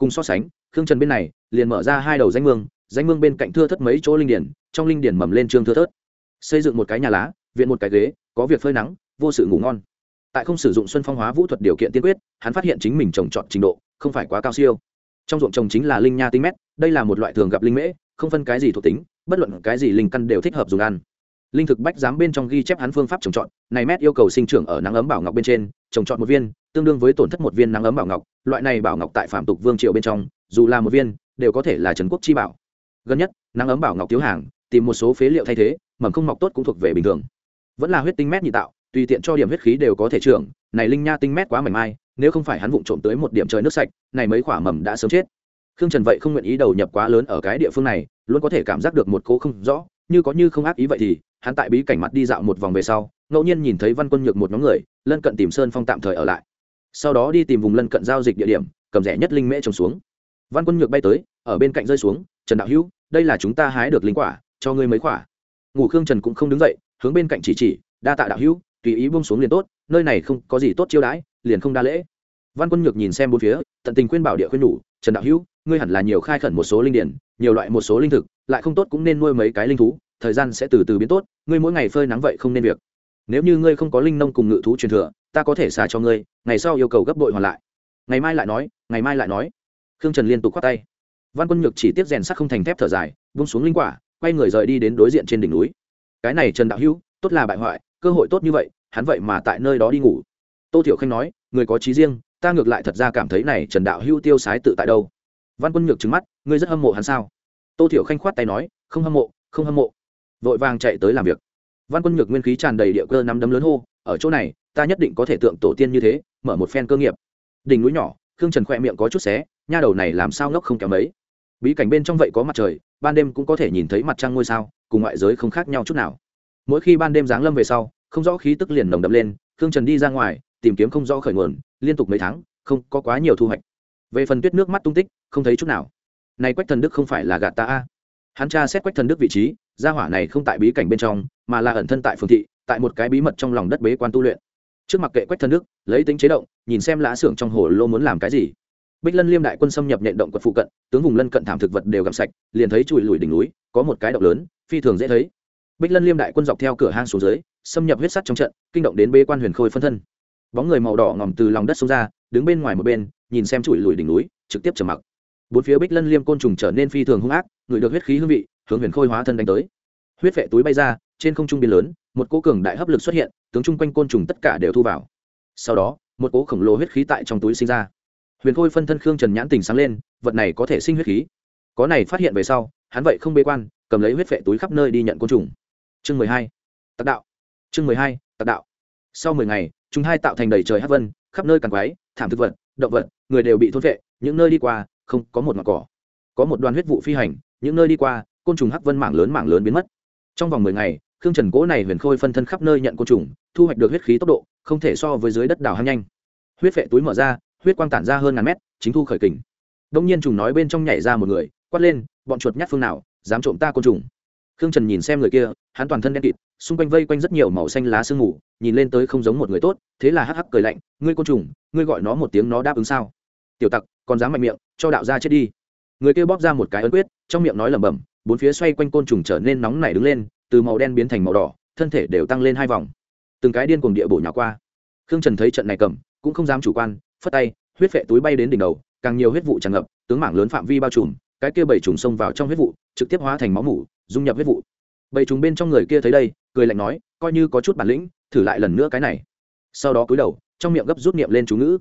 cùng so sánh, khương trần bên này liền mở ra hai đầu danh mương danh mương bên cạnh thưa thất mấy chỗ linh điển, trong linh điển mầm lên trương thưa thớt. Xây dựng một cái nhà lá, viện một cái ghế, có việc phơi nắng, vô sự ngủ ngon. Tại không sử dụng xuân phong hóa vũ thuật điều kiện tiên quyết, hắn phát hiện chính mình trồng trọt trình độ không phải quá cao siêu. Trong ruộng trồng chính là linh nha tinh mét, đây là một loại thường gặp linh mễ, không phân cái gì thuộc tính, bất luận cái gì linh căn đều thích hợp dùng ăn linh thực bách giám bên trong ghi chép hắn phương pháp trồng trọt, này mét yêu cầu sinh trưởng ở nắng ấm bảo ngọc bên trên, trồng trọt một viên, tương đương với tổn thất một viên nắng ấm bảo ngọc. Loại này bảo ngọc tại phạm tục vương triều bên trong, dù là một viên, đều có thể là trần quốc chi bảo. Gần nhất, nắng ấm bảo ngọc thiếu hàng, tìm một số phế liệu thay thế, mầm không mọc tốt cũng thuộc về bình thường. Vẫn là huyết tinh mét nhị tạo, tùy tiện cho điểm huyết khí đều có thể trưởng, này linh nha tinh mét quá mảnh mai, nếu không phải hắn vụng trộm tới một điểm trời nước sạch, này mấy quả mầm đã sớm chết. Khương trần vậy không nguyện ý đầu nhập quá lớn ở cái địa phương này, luôn có thể cảm giác được một cố không rõ, như có như không ác ý vậy thì hắn tại bí cảnh mặt đi dạo một vòng về sau, ngẫu nhiên nhìn thấy văn quân nhược một nhóm người, lân cận tìm sơn phong tạm thời ở lại. Sau đó đi tìm vùng lân cận giao dịch địa điểm, cầm rẻ nhất linh mễ trồng xuống. Văn quân nhược bay tới, ở bên cạnh rơi xuống, trần đạo hữu, đây là chúng ta hái được linh quả, cho ngươi mấy quả. Ngủ khương trần cũng không đứng dậy, hướng bên cạnh chỉ chỉ, đa tạ đạo hữu, tùy ý buông xuống liền tốt, nơi này không có gì tốt chiêu đãi, liền không đa lễ. Văn quân nhược nhìn xem bốn phía, tận tình khuyên bảo địa khuyên nhủ, trần đạo hữu, ngươi hẳn là nhiều khai khẩn một số linh điển, nhiều loại một số linh thực, lại không tốt cũng nên nuôi mấy cái linh thú thời gian sẽ từ từ biến tốt, ngươi mỗi ngày phơi nắng vậy không nên việc. Nếu như ngươi không có linh nông cùng ngự thú truyền thừa, ta có thể xả cho ngươi, ngày sau yêu cầu gấp bội hoàn lại. Ngày mai lại nói, ngày mai lại nói. Khương trần liên tục khoát tay. Văn quân nhược chỉ tiếp rèn sắc không thành thép thở dài, vung xuống linh quả, quay người rời đi đến đối diện trên đỉnh núi. Cái này trần đạo hữu, tốt là bại hoại, cơ hội tốt như vậy, hắn vậy mà tại nơi đó đi ngủ. Tô thiểu khanh nói, người có trí riêng, ta ngược lại thật ra cảm thấy này trần đạo hữu tiêu sái tự tại đâu. Văn quân nhược trứng mắt, ngươi rất hâm mộ hắn sao? Tô thiểu khanh khoát tay nói, không hâm mộ, không hâm mộ vội vàng chạy tới làm việc. Văn quân nhược nguyên khí tràn đầy địa cơ nắm đấm lớn hô, ở chỗ này, ta nhất định có thể tượng tổ tiên như thế, mở một phen cơ nghiệp. Đỉnh núi nhỏ, khương trần khoe miệng có chút xé, nha đầu này làm sao ngốc không kéo mấy? Bí cảnh bên trong vậy có mặt trời, ban đêm cũng có thể nhìn thấy mặt trăng ngôi sao, cùng ngoại giới không khác nhau chút nào. Mỗi khi ban đêm giáng lâm về sau, không rõ khí tức liền nồng đậm lên, khương trần đi ra ngoài, tìm kiếm không rõ khởi nguồn, liên tục mấy tháng, không có quá nhiều thu hoạch. Về phần tuyết nước mắt tung tích, không thấy chút nào. Này quách thần đức không phải là gạt ta a. Hắn tra xét quách thần đức vị trí gia hỏa này không tại bí cảnh bên trong, mà là ẩn thân tại phường thị, tại một cái bí mật trong lòng đất bế quan tu luyện. Trước mặt kệ quách thân nước, lấy tính chế động, nhìn xem lã xưởng trong hồ lô muốn làm cái gì. Bích lân liêm đại quân xâm nhập nhện động quật phụ cận, tướng vùng lân cận thảm thực vật đều gặm sạch, liền thấy chùi lùi đỉnh núi, có một cái động lớn, phi thường dễ thấy. Bích lân liêm đại quân dọc theo cửa hang xuống dưới, xâm nhập huyết sắt trong trận, kinh động đến bế quan huyền khôi phân thân. Bóng người màu đỏ ngòm từ lòng đất xông ra, đứng bên ngoài một bên, nhìn xem chùi lùi đỉnh núi, trực tiếp trầm mặc. Bốn phía bích lân liêm côn trùng trở nên phi thường hung ác người được huyết khí hương vị hướng huyền khôi hóa thân đánh tới. Huyết vệ túi bay ra, trên không trung biên lớn, một cố cường đại hấp lực xuất hiện, tướng chung quanh côn trùng tất cả đều thu vào. Sau đó, một cố khổng lồ huyết khí tại trong túi sinh ra. Huyền khôi phân thân khương trần nhãn tình sáng lên, vật này có thể sinh huyết khí. Có này phát hiện về sau, hắn vậy không bế quan, cầm lấy huyết vệ túi khắp nơi đi nhận côn trùng. Chương mười hai, tạc đạo. Chương mười hai, tạc đạo. Sau mười ngày, chúng hai tạo thành đầy trời hát vân, khắp nơi càng quái thảm thực vật, động vật, người đều bị thôn vệ những nơi đi qua, không có một ngọn cỏ. Có một đoàn huyết vụ phi hành, những nơi đi qua côn trùng hắc vân mảng lớn mảng lớn biến mất. Trong vòng mười ngày, khương trần cố này huyền khôi phân thân khắp nơi nhận côn trùng, thu hoạch được huyết khí tốc độ, không thể so với dưới đất đào hăng nhanh. Huyết phệ túi mở ra, huyết quang tản ra hơn ngàn mét, chính thu khởi kình. Đông nhiên trùng nói bên trong nhảy ra một người, quát lên, bọn chuột nhát phương nào, dám trộm ta côn trùng? Khương trần nhìn xem người kia, hắn toàn thân đen kịt, xung quanh vây quanh rất nhiều màu xanh lá sương mù, nhìn lên tới không giống một người tốt, thế là hắc hắc cười lạnh, ngươi côn trùng, ngươi gọi nó một tiếng nó đáp ứng sao? Tiểu tặc, còn dám mạnh miệng, cho đạo gia chết đi. Người kia bóp ra một cái ấn quyết, trong miệng nói lẩm bẩm bốn phía xoay quanh côn trùng trở nên nóng nảy đứng lên, từ màu đen biến thành màu đỏ, thân thể đều tăng lên hai vòng. Từng cái điên cuồng địa bổ nhỏ qua. Khương trần thấy trận này cầm, cũng không dám chủ quan, phất tay, huyết vệ túi bay đến đỉnh đầu, càng nhiều huyết vụ tràn ngập, tướng mảng lớn phạm vi bao trùm, cái kia bảy trùng xông vào trong huyết vụ, trực tiếp hóa thành máu mủ, dung nhập huyết vụ. Bảy trùng bên trong người kia thấy đây, cười lạnh nói, coi như có chút bản lĩnh, thử lại lần nữa cái này. Sau đó cúi đầu, trong miệng gấp rút niệm lên chú ngữ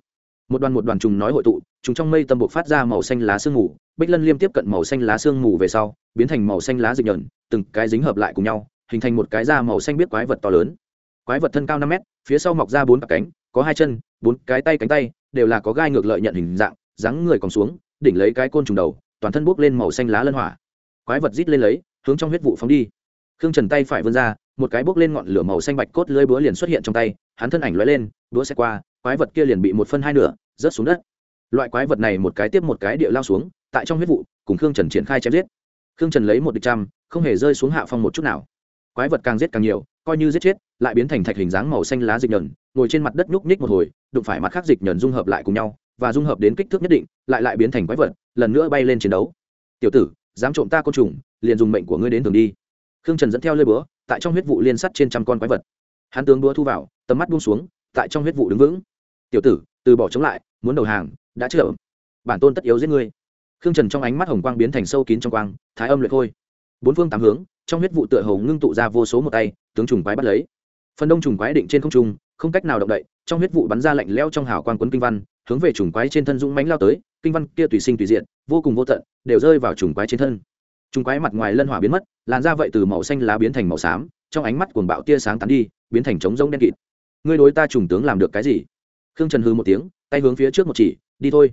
một đoàn một đoàn trùng nói hội tụ chúng trong mây tâm buộc phát ra màu xanh lá sương mù, bích lân liêm tiếp cận màu xanh lá sương mù về sau, biến thành màu xanh lá dịch nhợn từng cái dính hợp lại cùng nhau, hình thành một cái da màu xanh biết quái vật to lớn. Quái vật thân cao năm mét, phía sau mọc ra bốn cặp cánh, có hai chân, bốn cái tay cánh tay, đều là có gai ngược lợi nhận hình dạng, dáng người còn xuống, đỉnh lấy cái côn trùng đầu, toàn thân bốc lên màu xanh lá lân hỏa. Quái vật rít lên lấy, hướng trong huyết vụ phóng đi. Khương trần tay phải vươn ra, một cái bốc lên ngọn lửa màu xanh bạch cốt lưới búa liền xuất hiện trong tay, hắn thân ảnh lóe lên, búa xe qua quái vật kia liền bị một phân hai nửa, rớt xuống đất. Loại quái vật này một cái tiếp một cái địa lao xuống, tại trong huyết vụ, cùng khương trần triển khai chém giết. Khương trần lấy một địch trăm, không hề rơi xuống hạ phong một chút nào. Quái vật càng giết càng nhiều, coi như giết chết, lại biến thành thạch hình dáng màu xanh lá dịch nhờn ngồi trên mặt đất nhúc nhích một hồi, đụng phải mặt khác dịch nhờn dung hợp lại cùng nhau, và dung hợp đến kích thước nhất định, lại lại biến thành quái vật, lần nữa bay lên chiến đấu. Tiểu tử, dám trộm ta côn trùng, liền dùng mệnh của ngươi đến thường đi. Khương trần dẫn theo lơi búa, tại trong huyết vụ liên sắt trên trăm con quái vật. Hắn tướng búa thu vào, tầm mắt buông xuống, tại trong huyết vụ đứng vững tiểu tử, từ bỏ chống lại, muốn đầu hàng, đã chở bản tôn tất yếu giết ngươi. Khương trần trong ánh mắt hồng quang biến thành sâu kín trong quang, thái âm luyện khôi bốn phương tám hướng, trong huyết vụ tựa hồ ngưng tụ ra vô số một tay, tướng trùng quái bắt lấy. Phần đông trùng quái định trên không trung, không cách nào động đậy, trong huyết vụ bắn ra lạnh leo trong hào quang quấn kinh văn, hướng về trùng quái trên thân dũng mánh lao tới, kinh văn kia tùy sinh tùy diện, vô cùng vô tận, đều rơi vào trùng quái trên thân. Trùng quái mặt ngoài lân hỏa biến mất, làn da vậy từ màu xanh lá biến thành màu xám, trong ánh mắt cuồng bạo tia sáng tán đi, biến thành trống rông đen kịt. Ngươi đối ta trùng tướng làm được cái gì? Khương trần hư một tiếng, tay hướng phía trước một chỉ, đi thôi.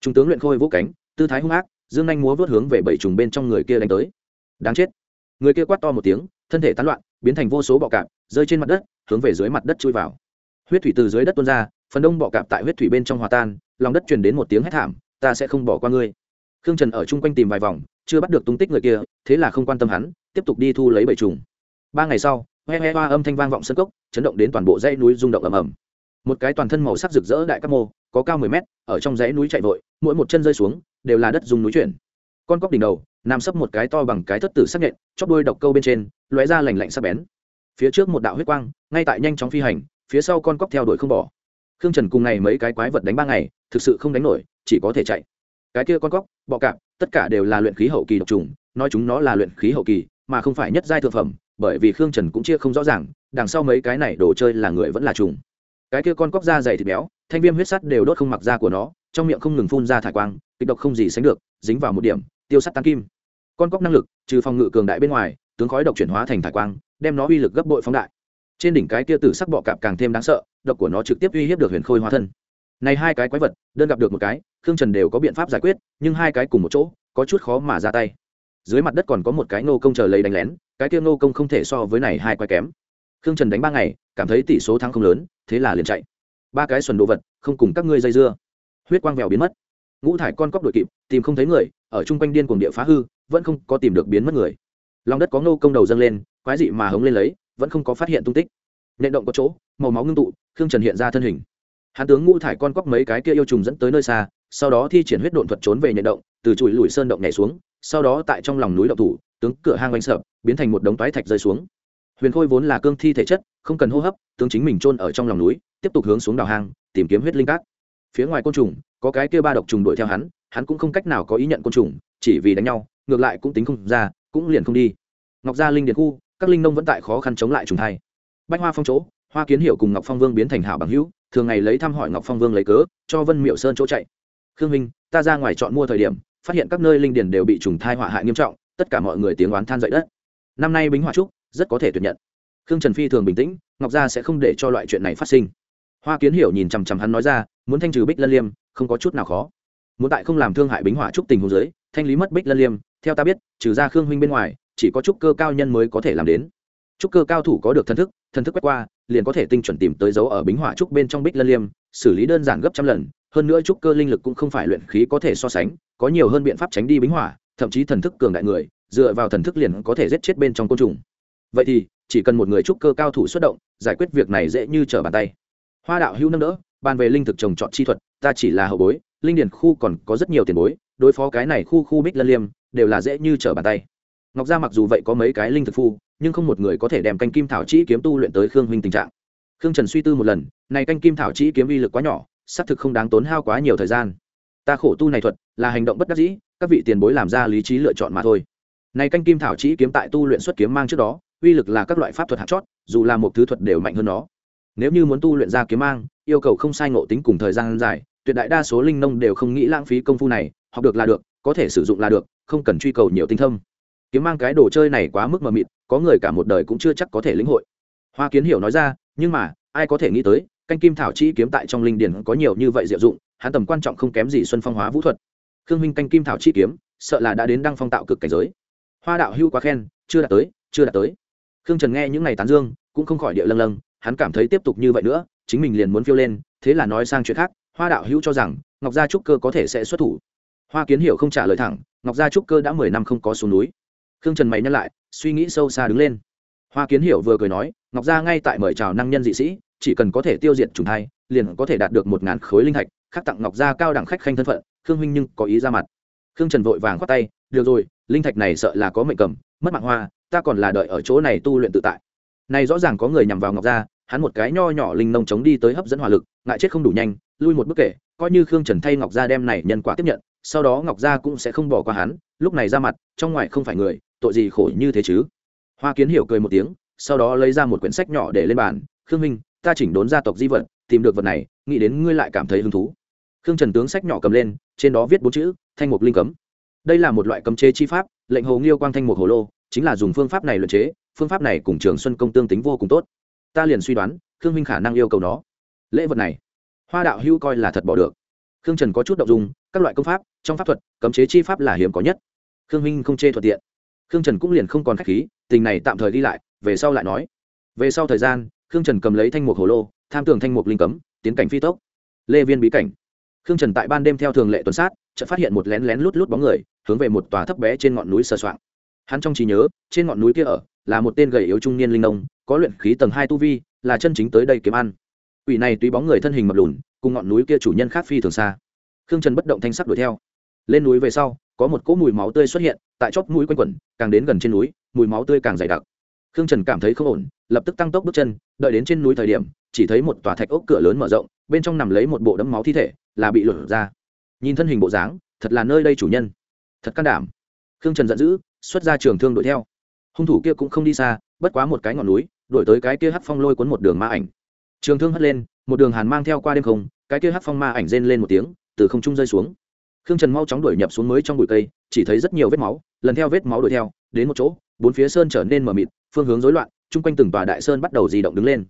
Trung tướng luyện khôi vũ cánh, tư thái hung ác, dương anh múa vớt hướng về bảy trùng bên trong người kia đánh tới. Đáng chết. Người kia quát to một tiếng, thân thể tán loạn, biến thành vô số bọ cạp, rơi trên mặt đất, hướng về dưới mặt đất chui vào. Huyết thủy từ dưới đất tuôn ra, phần đông bọ cạp tại huyết thủy bên trong hòa tan, lòng đất truyền đến một tiếng hét thảm, ta sẽ không bỏ qua ngươi. Khương trần ở chung quanh tìm vài vòng, chưa bắt được tung tích người kia, thế là không quan tâm hắn, tiếp tục đi thu lấy bảy trùng. Ba ngày sau, hoe hoe hoa âm thanh vang vọng sân cốc, chấn động đến toàn bộ dãy núi rung động ầm ầm một cái toàn thân màu sắc rực rỡ đại các mô, có cao mười mét, ở trong dãy núi chạy vội, mỗi một chân rơi xuống, đều là đất dùng núi chuyển. Con cóc đỉnh đầu, nằm sấp một cái to bằng cái thất tử sắc nhện, chóp đuôi độc câu bên trên, lóe ra lành lạnh sắc bén. Phía trước một đạo huyết quang, ngay tại nhanh chóng phi hành, phía sau con cóc theo đuổi không bỏ. Khương trần cùng này mấy cái quái vật đánh ba ngày, thực sự không đánh nổi, chỉ có thể chạy. Cái kia con cóc, bọ cạp, tất cả đều là luyện khí hậu kỳ độc trùng, nói chúng nó là luyện khí hậu kỳ, mà không phải nhất giai thượng phẩm, bởi vì khương trần cũng chia không rõ ràng, đằng sau mấy cái này đồ chơi là người vẫn là trùng cái kia con cóc da dày thịt béo, thanh viêm huyết sắt đều đốt không mặc da của nó, trong miệng không ngừng phun ra thải quang, kịch độc không gì sánh được, dính vào một điểm, tiêu sắt tăng kim. Con cóc năng lực, trừ phòng ngự cường đại bên ngoài, tướng khói độc chuyển hóa thành thải quang, đem nó uy lực gấp bội phóng đại. Trên đỉnh cái kia tử sắc bọ cạp càng thêm đáng sợ, độc của nó trực tiếp uy hiếp được huyền khôi hóa thân. Này hai cái quái vật, đơn gặp được một cái, khương trần đều có biện pháp giải quyết, nhưng hai cái cùng một chỗ, có chút khó mà ra tay. Dưới mặt đất còn có một cái nô công chờ lấy đánh lén, cái kia nô công không thể so với này hai quái kém khương trần đánh ba ngày, cảm thấy tỷ số thắng không lớn, thế là liền chạy. Ba cái xuẩn đồ vật, không cùng các ngươi dây dưa. Huyết quang vèo biến mất. Ngũ thải con cóc đội kịp, tìm không thấy người, ở chung quanh điên cuồng địa phá hư, vẫn không có tìm được biến mất người. Lòng đất có nô công đầu dâng lên, quái dị mà hống lên lấy, vẫn không có phát hiện tung tích. Nện động có chỗ, màu máu ngưng tụ, khương trần hiện ra thân hình. Hán tướng ngũ thải con cóc mấy cái kia yêu trùng dẫn tới nơi xa, sau đó thi triển huyết độn thuật trốn về nhện động, từ chùi lùi sơn động nhảy xuống, sau đó tại trong lòng núi động thủ, tướng cửa hang oanh sợp, biến thành một đống toái thạch rơi xuống huyền khôi vốn là cương thi thể chất, không cần hô hấp, tướng chính mình trôn ở trong lòng núi, tiếp tục hướng xuống đào hang, tìm kiếm huyết linh cát. Phía ngoài côn trùng, có cái kia ba độc trùng đuổi theo hắn hắn cũng không cách nào có ý nhận côn trùng, chỉ vì đánh nhau, ngược lại cũng tính không ra, cũng liền không đi. Ngọc gia linh điện khu, các linh nông vẫn tại khó khăn chống lại trùng thay. bách hoa phong chỗ, hoa kiến hiệu cùng ngọc phong vương biến thành hảo bằng hữu, thường ngày lấy thăm hỏi ngọc phong vương lấy cớ, cho vân miệu sơn chỗ chạy. Khương minh, ta ra ngoài chọn mua thời điểm, phát hiện các nơi linh điền đều bị trùng thai họa hại nghiêm trọng, tất cả mọi người tiếng oán than dậy đất. Năm nay bính hỏa trúc rất có thể tuyệt nhận. Khương trần phi thường bình tĩnh, ngọc gia sẽ không để cho loại chuyện này phát sinh. Hoa kiến hiểu nhìn chằm chằm hắn nói ra, muốn thanh trừ bích lân liêm, không có chút nào khó. Muốn tại không làm thương hại bính hỏa trúc tình hồ dưới, thanh lý mất bích lân liêm, theo ta biết, trừ ra khương huynh bên ngoài, chỉ có trúc cơ cao nhân mới có thể làm đến. Trúc cơ cao thủ có được thần thức thần thức quét qua, liền có thể tinh chuẩn tìm tới dấu ở bính hỏa trúc bên trong bích lân liêm, xử lý đơn giản gấp trăm lần. Hơn nữa trúc cơ linh lực cũng không phải luyện khí có thể so sánh, có nhiều hơn biện pháp tránh đi bính hỏa thậm chí thần thức cường đại người, dựa vào thần thức liền có thể giết chết bên trong côn trùng vậy thì, chỉ cần một người trúc cơ cao thủ xuất động, giải quyết việc này dễ như trở bàn tay. Hoa đạo hữu nâng đỡ, bàn về linh thực trồng trọt chi thuật, ta chỉ là hậu bối, linh điền khu còn có rất nhiều tiền bối, đối phó cái này khu khu bích lân liêm, đều là dễ như trở bàn tay. Ngọc gia mặc dù vậy có mấy cái linh thực phu, nhưng không một người có thể đem canh kim thảo chi kiếm tu luyện tới khương huynh tình trạng. Khương trần suy tư một lần, này canh kim thảo chi kiếm uy lực quá nhỏ, xác thực không đáng tốn hao quá nhiều thời gian. Ta khổ tu này thuật, là hành động bất đắc dĩ, các vị tiền bối làm ra lý trí lựa chọn mà thôi. Này canh kim thảo chi kiếm tại tu luyện xuất kiếm mang trước đó uy lực là các loại pháp thuật hạt chót, dù là một thứ thuật đều mạnh hơn nó. Nếu như muốn tu luyện ra kiếm mang, yêu cầu không sai ngộ tính cùng thời gian dài, tuyệt đại đa số linh nông đều không nghĩ lãng phí công phu này, học được là được, có thể sử dụng là được, không cần truy cầu nhiều tinh thông. kiếm mang cái đồ chơi này quá mức mờ mịt, có người cả một đời cũng chưa chắc có thể lĩnh hội. Hoa kiến hiểu nói ra, nhưng mà, ai có thể nghĩ tới, canh kim thảo chi kiếm tại trong linh điển có nhiều như vậy diệu dụng, hắn tầm quan trọng không kém gì xuân phong hóa vũ thuật. Khương minh canh kim thảo chi kiếm, sợ là đã đến đăng phong tạo cực cảnh giới. Hoa đạo hưu quá khen, chưa đạt tới, chưa đạt tới khương trần nghe những ngày tán dương, cũng không khỏi địa lâng lâng, hắn cảm thấy tiếp tục như vậy nữa, chính mình liền muốn phiêu lên, thế là nói sang chuyện khác, hoa đạo hữu cho rằng, ngọc gia trúc cơ có thể sẽ xuất thủ. Hoa kiến hiểu không trả lời thẳng, ngọc gia trúc cơ đã mười năm không có xuống núi. Khương trần mày nhắc lại, suy nghĩ sâu xa đứng lên. Hoa kiến hiểu vừa cười nói, ngọc gia ngay tại mời chào năng nhân dị sĩ, chỉ cần có thể tiêu diệt trùng thai, liền có thể đạt được một ngàn khối linh thạch, khắc tặng ngọc gia cao đẳng khách khanh thân phận, khương huynh nhưng có ý ra mặt. Khương trần vội vàng khoát tay, được rồi, linh thạch này sợ là có mệnh cầm, mất mạng hoa ta còn là đợi ở chỗ này tu luyện tự tại. Này rõ ràng có người nhằm vào ngọc gia, hắn một cái nho nhỏ linh nông chống đi tới hấp dẫn hỏa lực, ngại chết không đủ nhanh, lui một bước kể, coi như khương trần thay ngọc gia đem này nhân quả tiếp nhận, sau đó ngọc gia cũng sẽ không bỏ qua hắn, lúc này ra mặt, trong ngoài không phải người, tội gì khổ như thế chứ? Hoa kiến hiểu cười một tiếng, sau đó lấy ra một quyển sách nhỏ để lên bàn, khương minh, ta chỉnh đốn gia tộc di vật, tìm được vật này, nghĩ đến ngươi lại cảm thấy hứng thú. Khương trần tướng sách nhỏ cầm lên, trên đó viết bốn chữ, thanh mục linh cấm. Đây là một loại cấm chế chi pháp, lệnh hồ nghiêu quang thanh mục hồ lô chính là dùng phương pháp này luyện chế, phương pháp này cùng trường xuân công tương tính vô cùng tốt. Ta liền suy đoán, khương minh khả năng yêu cầu nó. Lễ vật này, hoa đạo hữu coi là thật bỏ được. Khương trần có chút đ ộ n g dùng các loại công pháp, trong pháp thuật, cấm chế chi pháp là hiếm có nhất. Khương minh không chê thuận tiện. Khương trần cũng liền không còn k h á c h khí, tình này tạm thời đi lại, về sau lại nói. Về sau thời gian, khương trần cầm lấy thanh mục hồ lô, tham tưởng thanh mục linh cấm, tiến cảnh phi tốc. Lê viên bí cảnh. Khương trần tại ban đêm theo thường lệ tuần sát, chợt phát hiện một lén lén lút lút bóng người, hướng về một tòa thấp bé trên ngọn núi sơ soạng hắn trong trí nhớ, trên ngọn núi kia ở, là một tên gầy yếu trung niên linh nông, có luyện khí tầng hai tu vi, là chân chính tới đây kiếm ăn. Quỷ này tùy bóng người thân hình mập lùn, cùng ngọn núi kia chủ nhân khác phi thường xa. Khương trần bất động thanh sắc đuổi theo. Lên núi về sau, có một cỗ mùi máu tươi xuất hiện, tại chóp mũi quanh quẩn, càng đến gần trên núi, mùi máu tươi càng dày đặc. Khương trần cảm thấy không ổn, lập tức tăng tốc bước chân, đợi đến trên núi thời điểm, chỉ thấy một tòa thạch ốc cửa lớn mở rộng, bên trong nằm lấy một bộ đấm máu thi thể, là bị lột ra. Nhìn thân hình bộ dáng, thật là nơi đây chủ nhân. Thật can đảm. Khương trần giận dữ xuất ra trường thương đuổi theo. Hung thủ kia cũng không đi xa, bất quá một cái ngọn núi, đuổi tới cái kia hắc phong lôi cuốn một đường ma ảnh. Trường thương hất lên, một đường hàn mang theo qua đêm không, cái kia hắc phong ma ảnh rên lên một tiếng, từ không trung rơi xuống. Khương trần mau chóng đuổi nhập xuống mới trong bụi cây, chỉ thấy rất nhiều vết máu, lần theo vết máu đuổi theo, đến một chỗ, bốn phía sơn trở nên mờ mịt, phương hướng rối loạn, chung quanh từng tòa đại sơn bắt đầu di động đứng lên.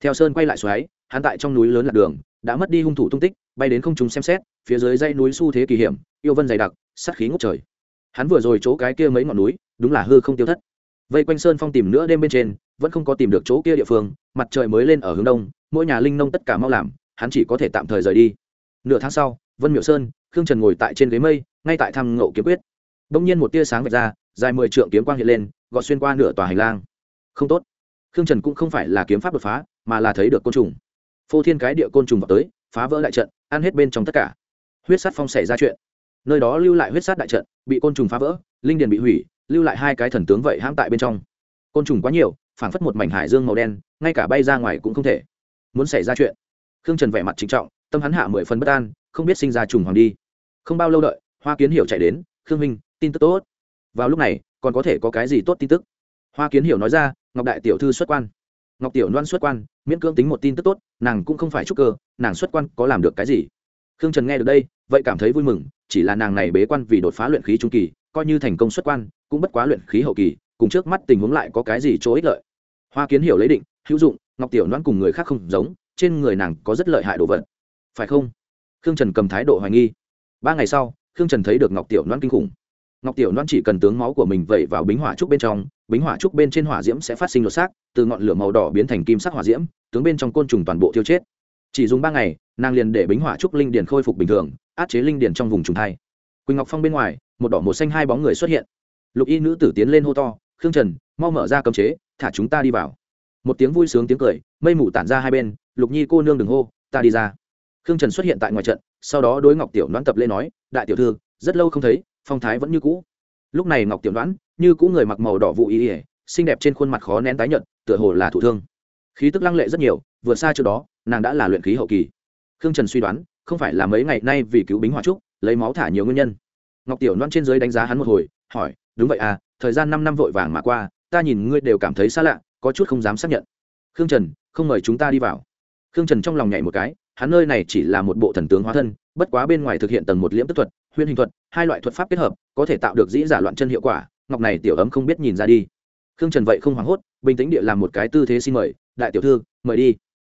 Theo sơn quay lại xoáy, hắn tại trong núi lớn lạc đường, đã mất đi hung thủ tung tích, bay đến không trung xem xét, phía dưới dãy núi xu thế kỳ hiểm, yêu vân dày đặc, sát khí ngút trời hắn vừa rồi chỗ cái kia mấy ngọn núi, đúng là hư không tiêu thất. Vây quanh sơn phong tìm nữa đêm bên trên, vẫn không có tìm được chỗ kia địa phương, mặt trời mới lên ở hướng đông, mỗi nhà linh nông tất cả mau làm, hắn chỉ có thể tạm thời rời đi. Nửa tháng sau, vân miểu sơn, khương trần ngồi tại trên ghế mây, ngay tại thăm ngộ kiếm quyết. Đông nhiên một tia sáng vạch ra, dài mười trượng kiếm quang hiện lên, gọt xuyên qua nửa tòa hành lang. Không tốt. Khương trần cũng không phải là kiếm pháp đột phá, mà là thấy được côn trùng. Phô thiên cái địa côn trùng vào tới, phá vỡ lại trận, ăn hết bên trong tất cả. Huyết sắt phong xảy ra chuyện nơi đó lưu lại huyết sát đại trận, bị côn trùng phá vỡ, linh điền bị hủy, lưu lại hai cái thần tướng vậy hãm tại bên trong. Côn trùng quá nhiều, phảng phất một mảnh hải dương màu đen, ngay cả bay ra ngoài cũng không thể. Muốn xảy ra chuyện. Khương trần vẻ mặt trịnh trọng, tâm hắn hạ mười phần bất an, không biết sinh ra trùng hoàng đi. Không bao lâu đợi, hoa kiến hiểu chạy đến, khương minh tin tức tốt. Vào lúc này, còn có thể có cái gì tốt tin tức? Hoa kiến hiểu nói ra, ngọc đại tiểu thư xuất quan. Ngọc tiểu loan xuất quan, miễn cưỡng tính một tin tức tốt, nàng cũng không phải trúc cơ, nàng xuất quan có làm được cái gì? Khương trần nghe được đây vậy cảm thấy vui mừng, chỉ là nàng này bế quan vì đột phá luyện khí trung kỳ, coi như thành công xuất quan, cũng bất quá luyện khí hậu kỳ, cùng trước mắt tình huống lại có cái gì chỗ ích lợi. Hoa kiến hiểu lấy định, hữu dụng, ngọc tiểu noan cùng người khác không giống, trên người nàng có rất lợi hại đồ vật. Phải không? Khương trần cầm thái độ hoài nghi. Ba ngày sau, khương trần thấy được ngọc tiểu noan kinh khủng. Ngọc tiểu noan chỉ cần tướng máu của mình vẩy vào bính hỏa trúc bên trong, bính hỏa trúc bên trên hỏa diễm sẽ phát sinh lột xác, từ ngọn lửa màu đỏ biến thành kim sắc hỏa diễm, tướng bên trong côn trùng toàn bộ tiêu chết. Chỉ dùng ba ngày, nàng liền để bính hỏa trúc linh điền khôi phục bình thường át chế linh điền trong vùng trùng thai. Quỳnh ngọc phong bên ngoài, một đỏ một xanh hai bóng người xuất hiện. Lục y nữ tử tiến lên hô to, khương trần, mau mở ra cấm chế, thả chúng ta đi vào. Một tiếng vui sướng tiếng cười, mây mù tản ra hai bên, lục nhi cô nương đừng hô, ta đi ra. Khương trần xuất hiện tại ngoài trận, sau đó đối ngọc tiểu đoán tập lên nói, đại tiểu thư, rất lâu không thấy, phong thái vẫn như cũ. Lúc này ngọc tiểu đoán như cũ người mặc màu đỏ vụ ý ỉa xinh đẹp trên khuôn mặt khó nén tái nhợt, tựa hồ là thụ thương. Khí tức lăng lệ rất nhiều vượt xa trước đó, nàng đã là luyện khí hậu kỳ. Khương trần suy đoán không phải là mấy ngày nay vì cứu bính hỏa trúc, lấy máu thả nhiều nguyên nhân. Ngọc tiểu loan trên dưới đánh giá hắn một hồi, hỏi, đúng vậy à thời gian năm năm vội vàng mà qua, ta nhìn ngươi đều cảm thấy xa lạ, có chút không dám xác nhận. Khương trần, không mời chúng ta đi vào. Khương trần trong lòng nhảy một cái, hắn nơi này chỉ là một bộ thần tướng hóa thân, bất quá bên ngoài thực hiện tầng một liễm tức thuật huyên hình thuật, hai loại thuật pháp kết hợp, có thể tạo được dĩ giả loạn chân hiệu quả, ngọc này tiểu ấm không biết nhìn ra đi. Khương trần vậy không hoảng hốt, bình tĩnh địa làm một cái tư thế xin mời, đại tiểu thư, mời đi.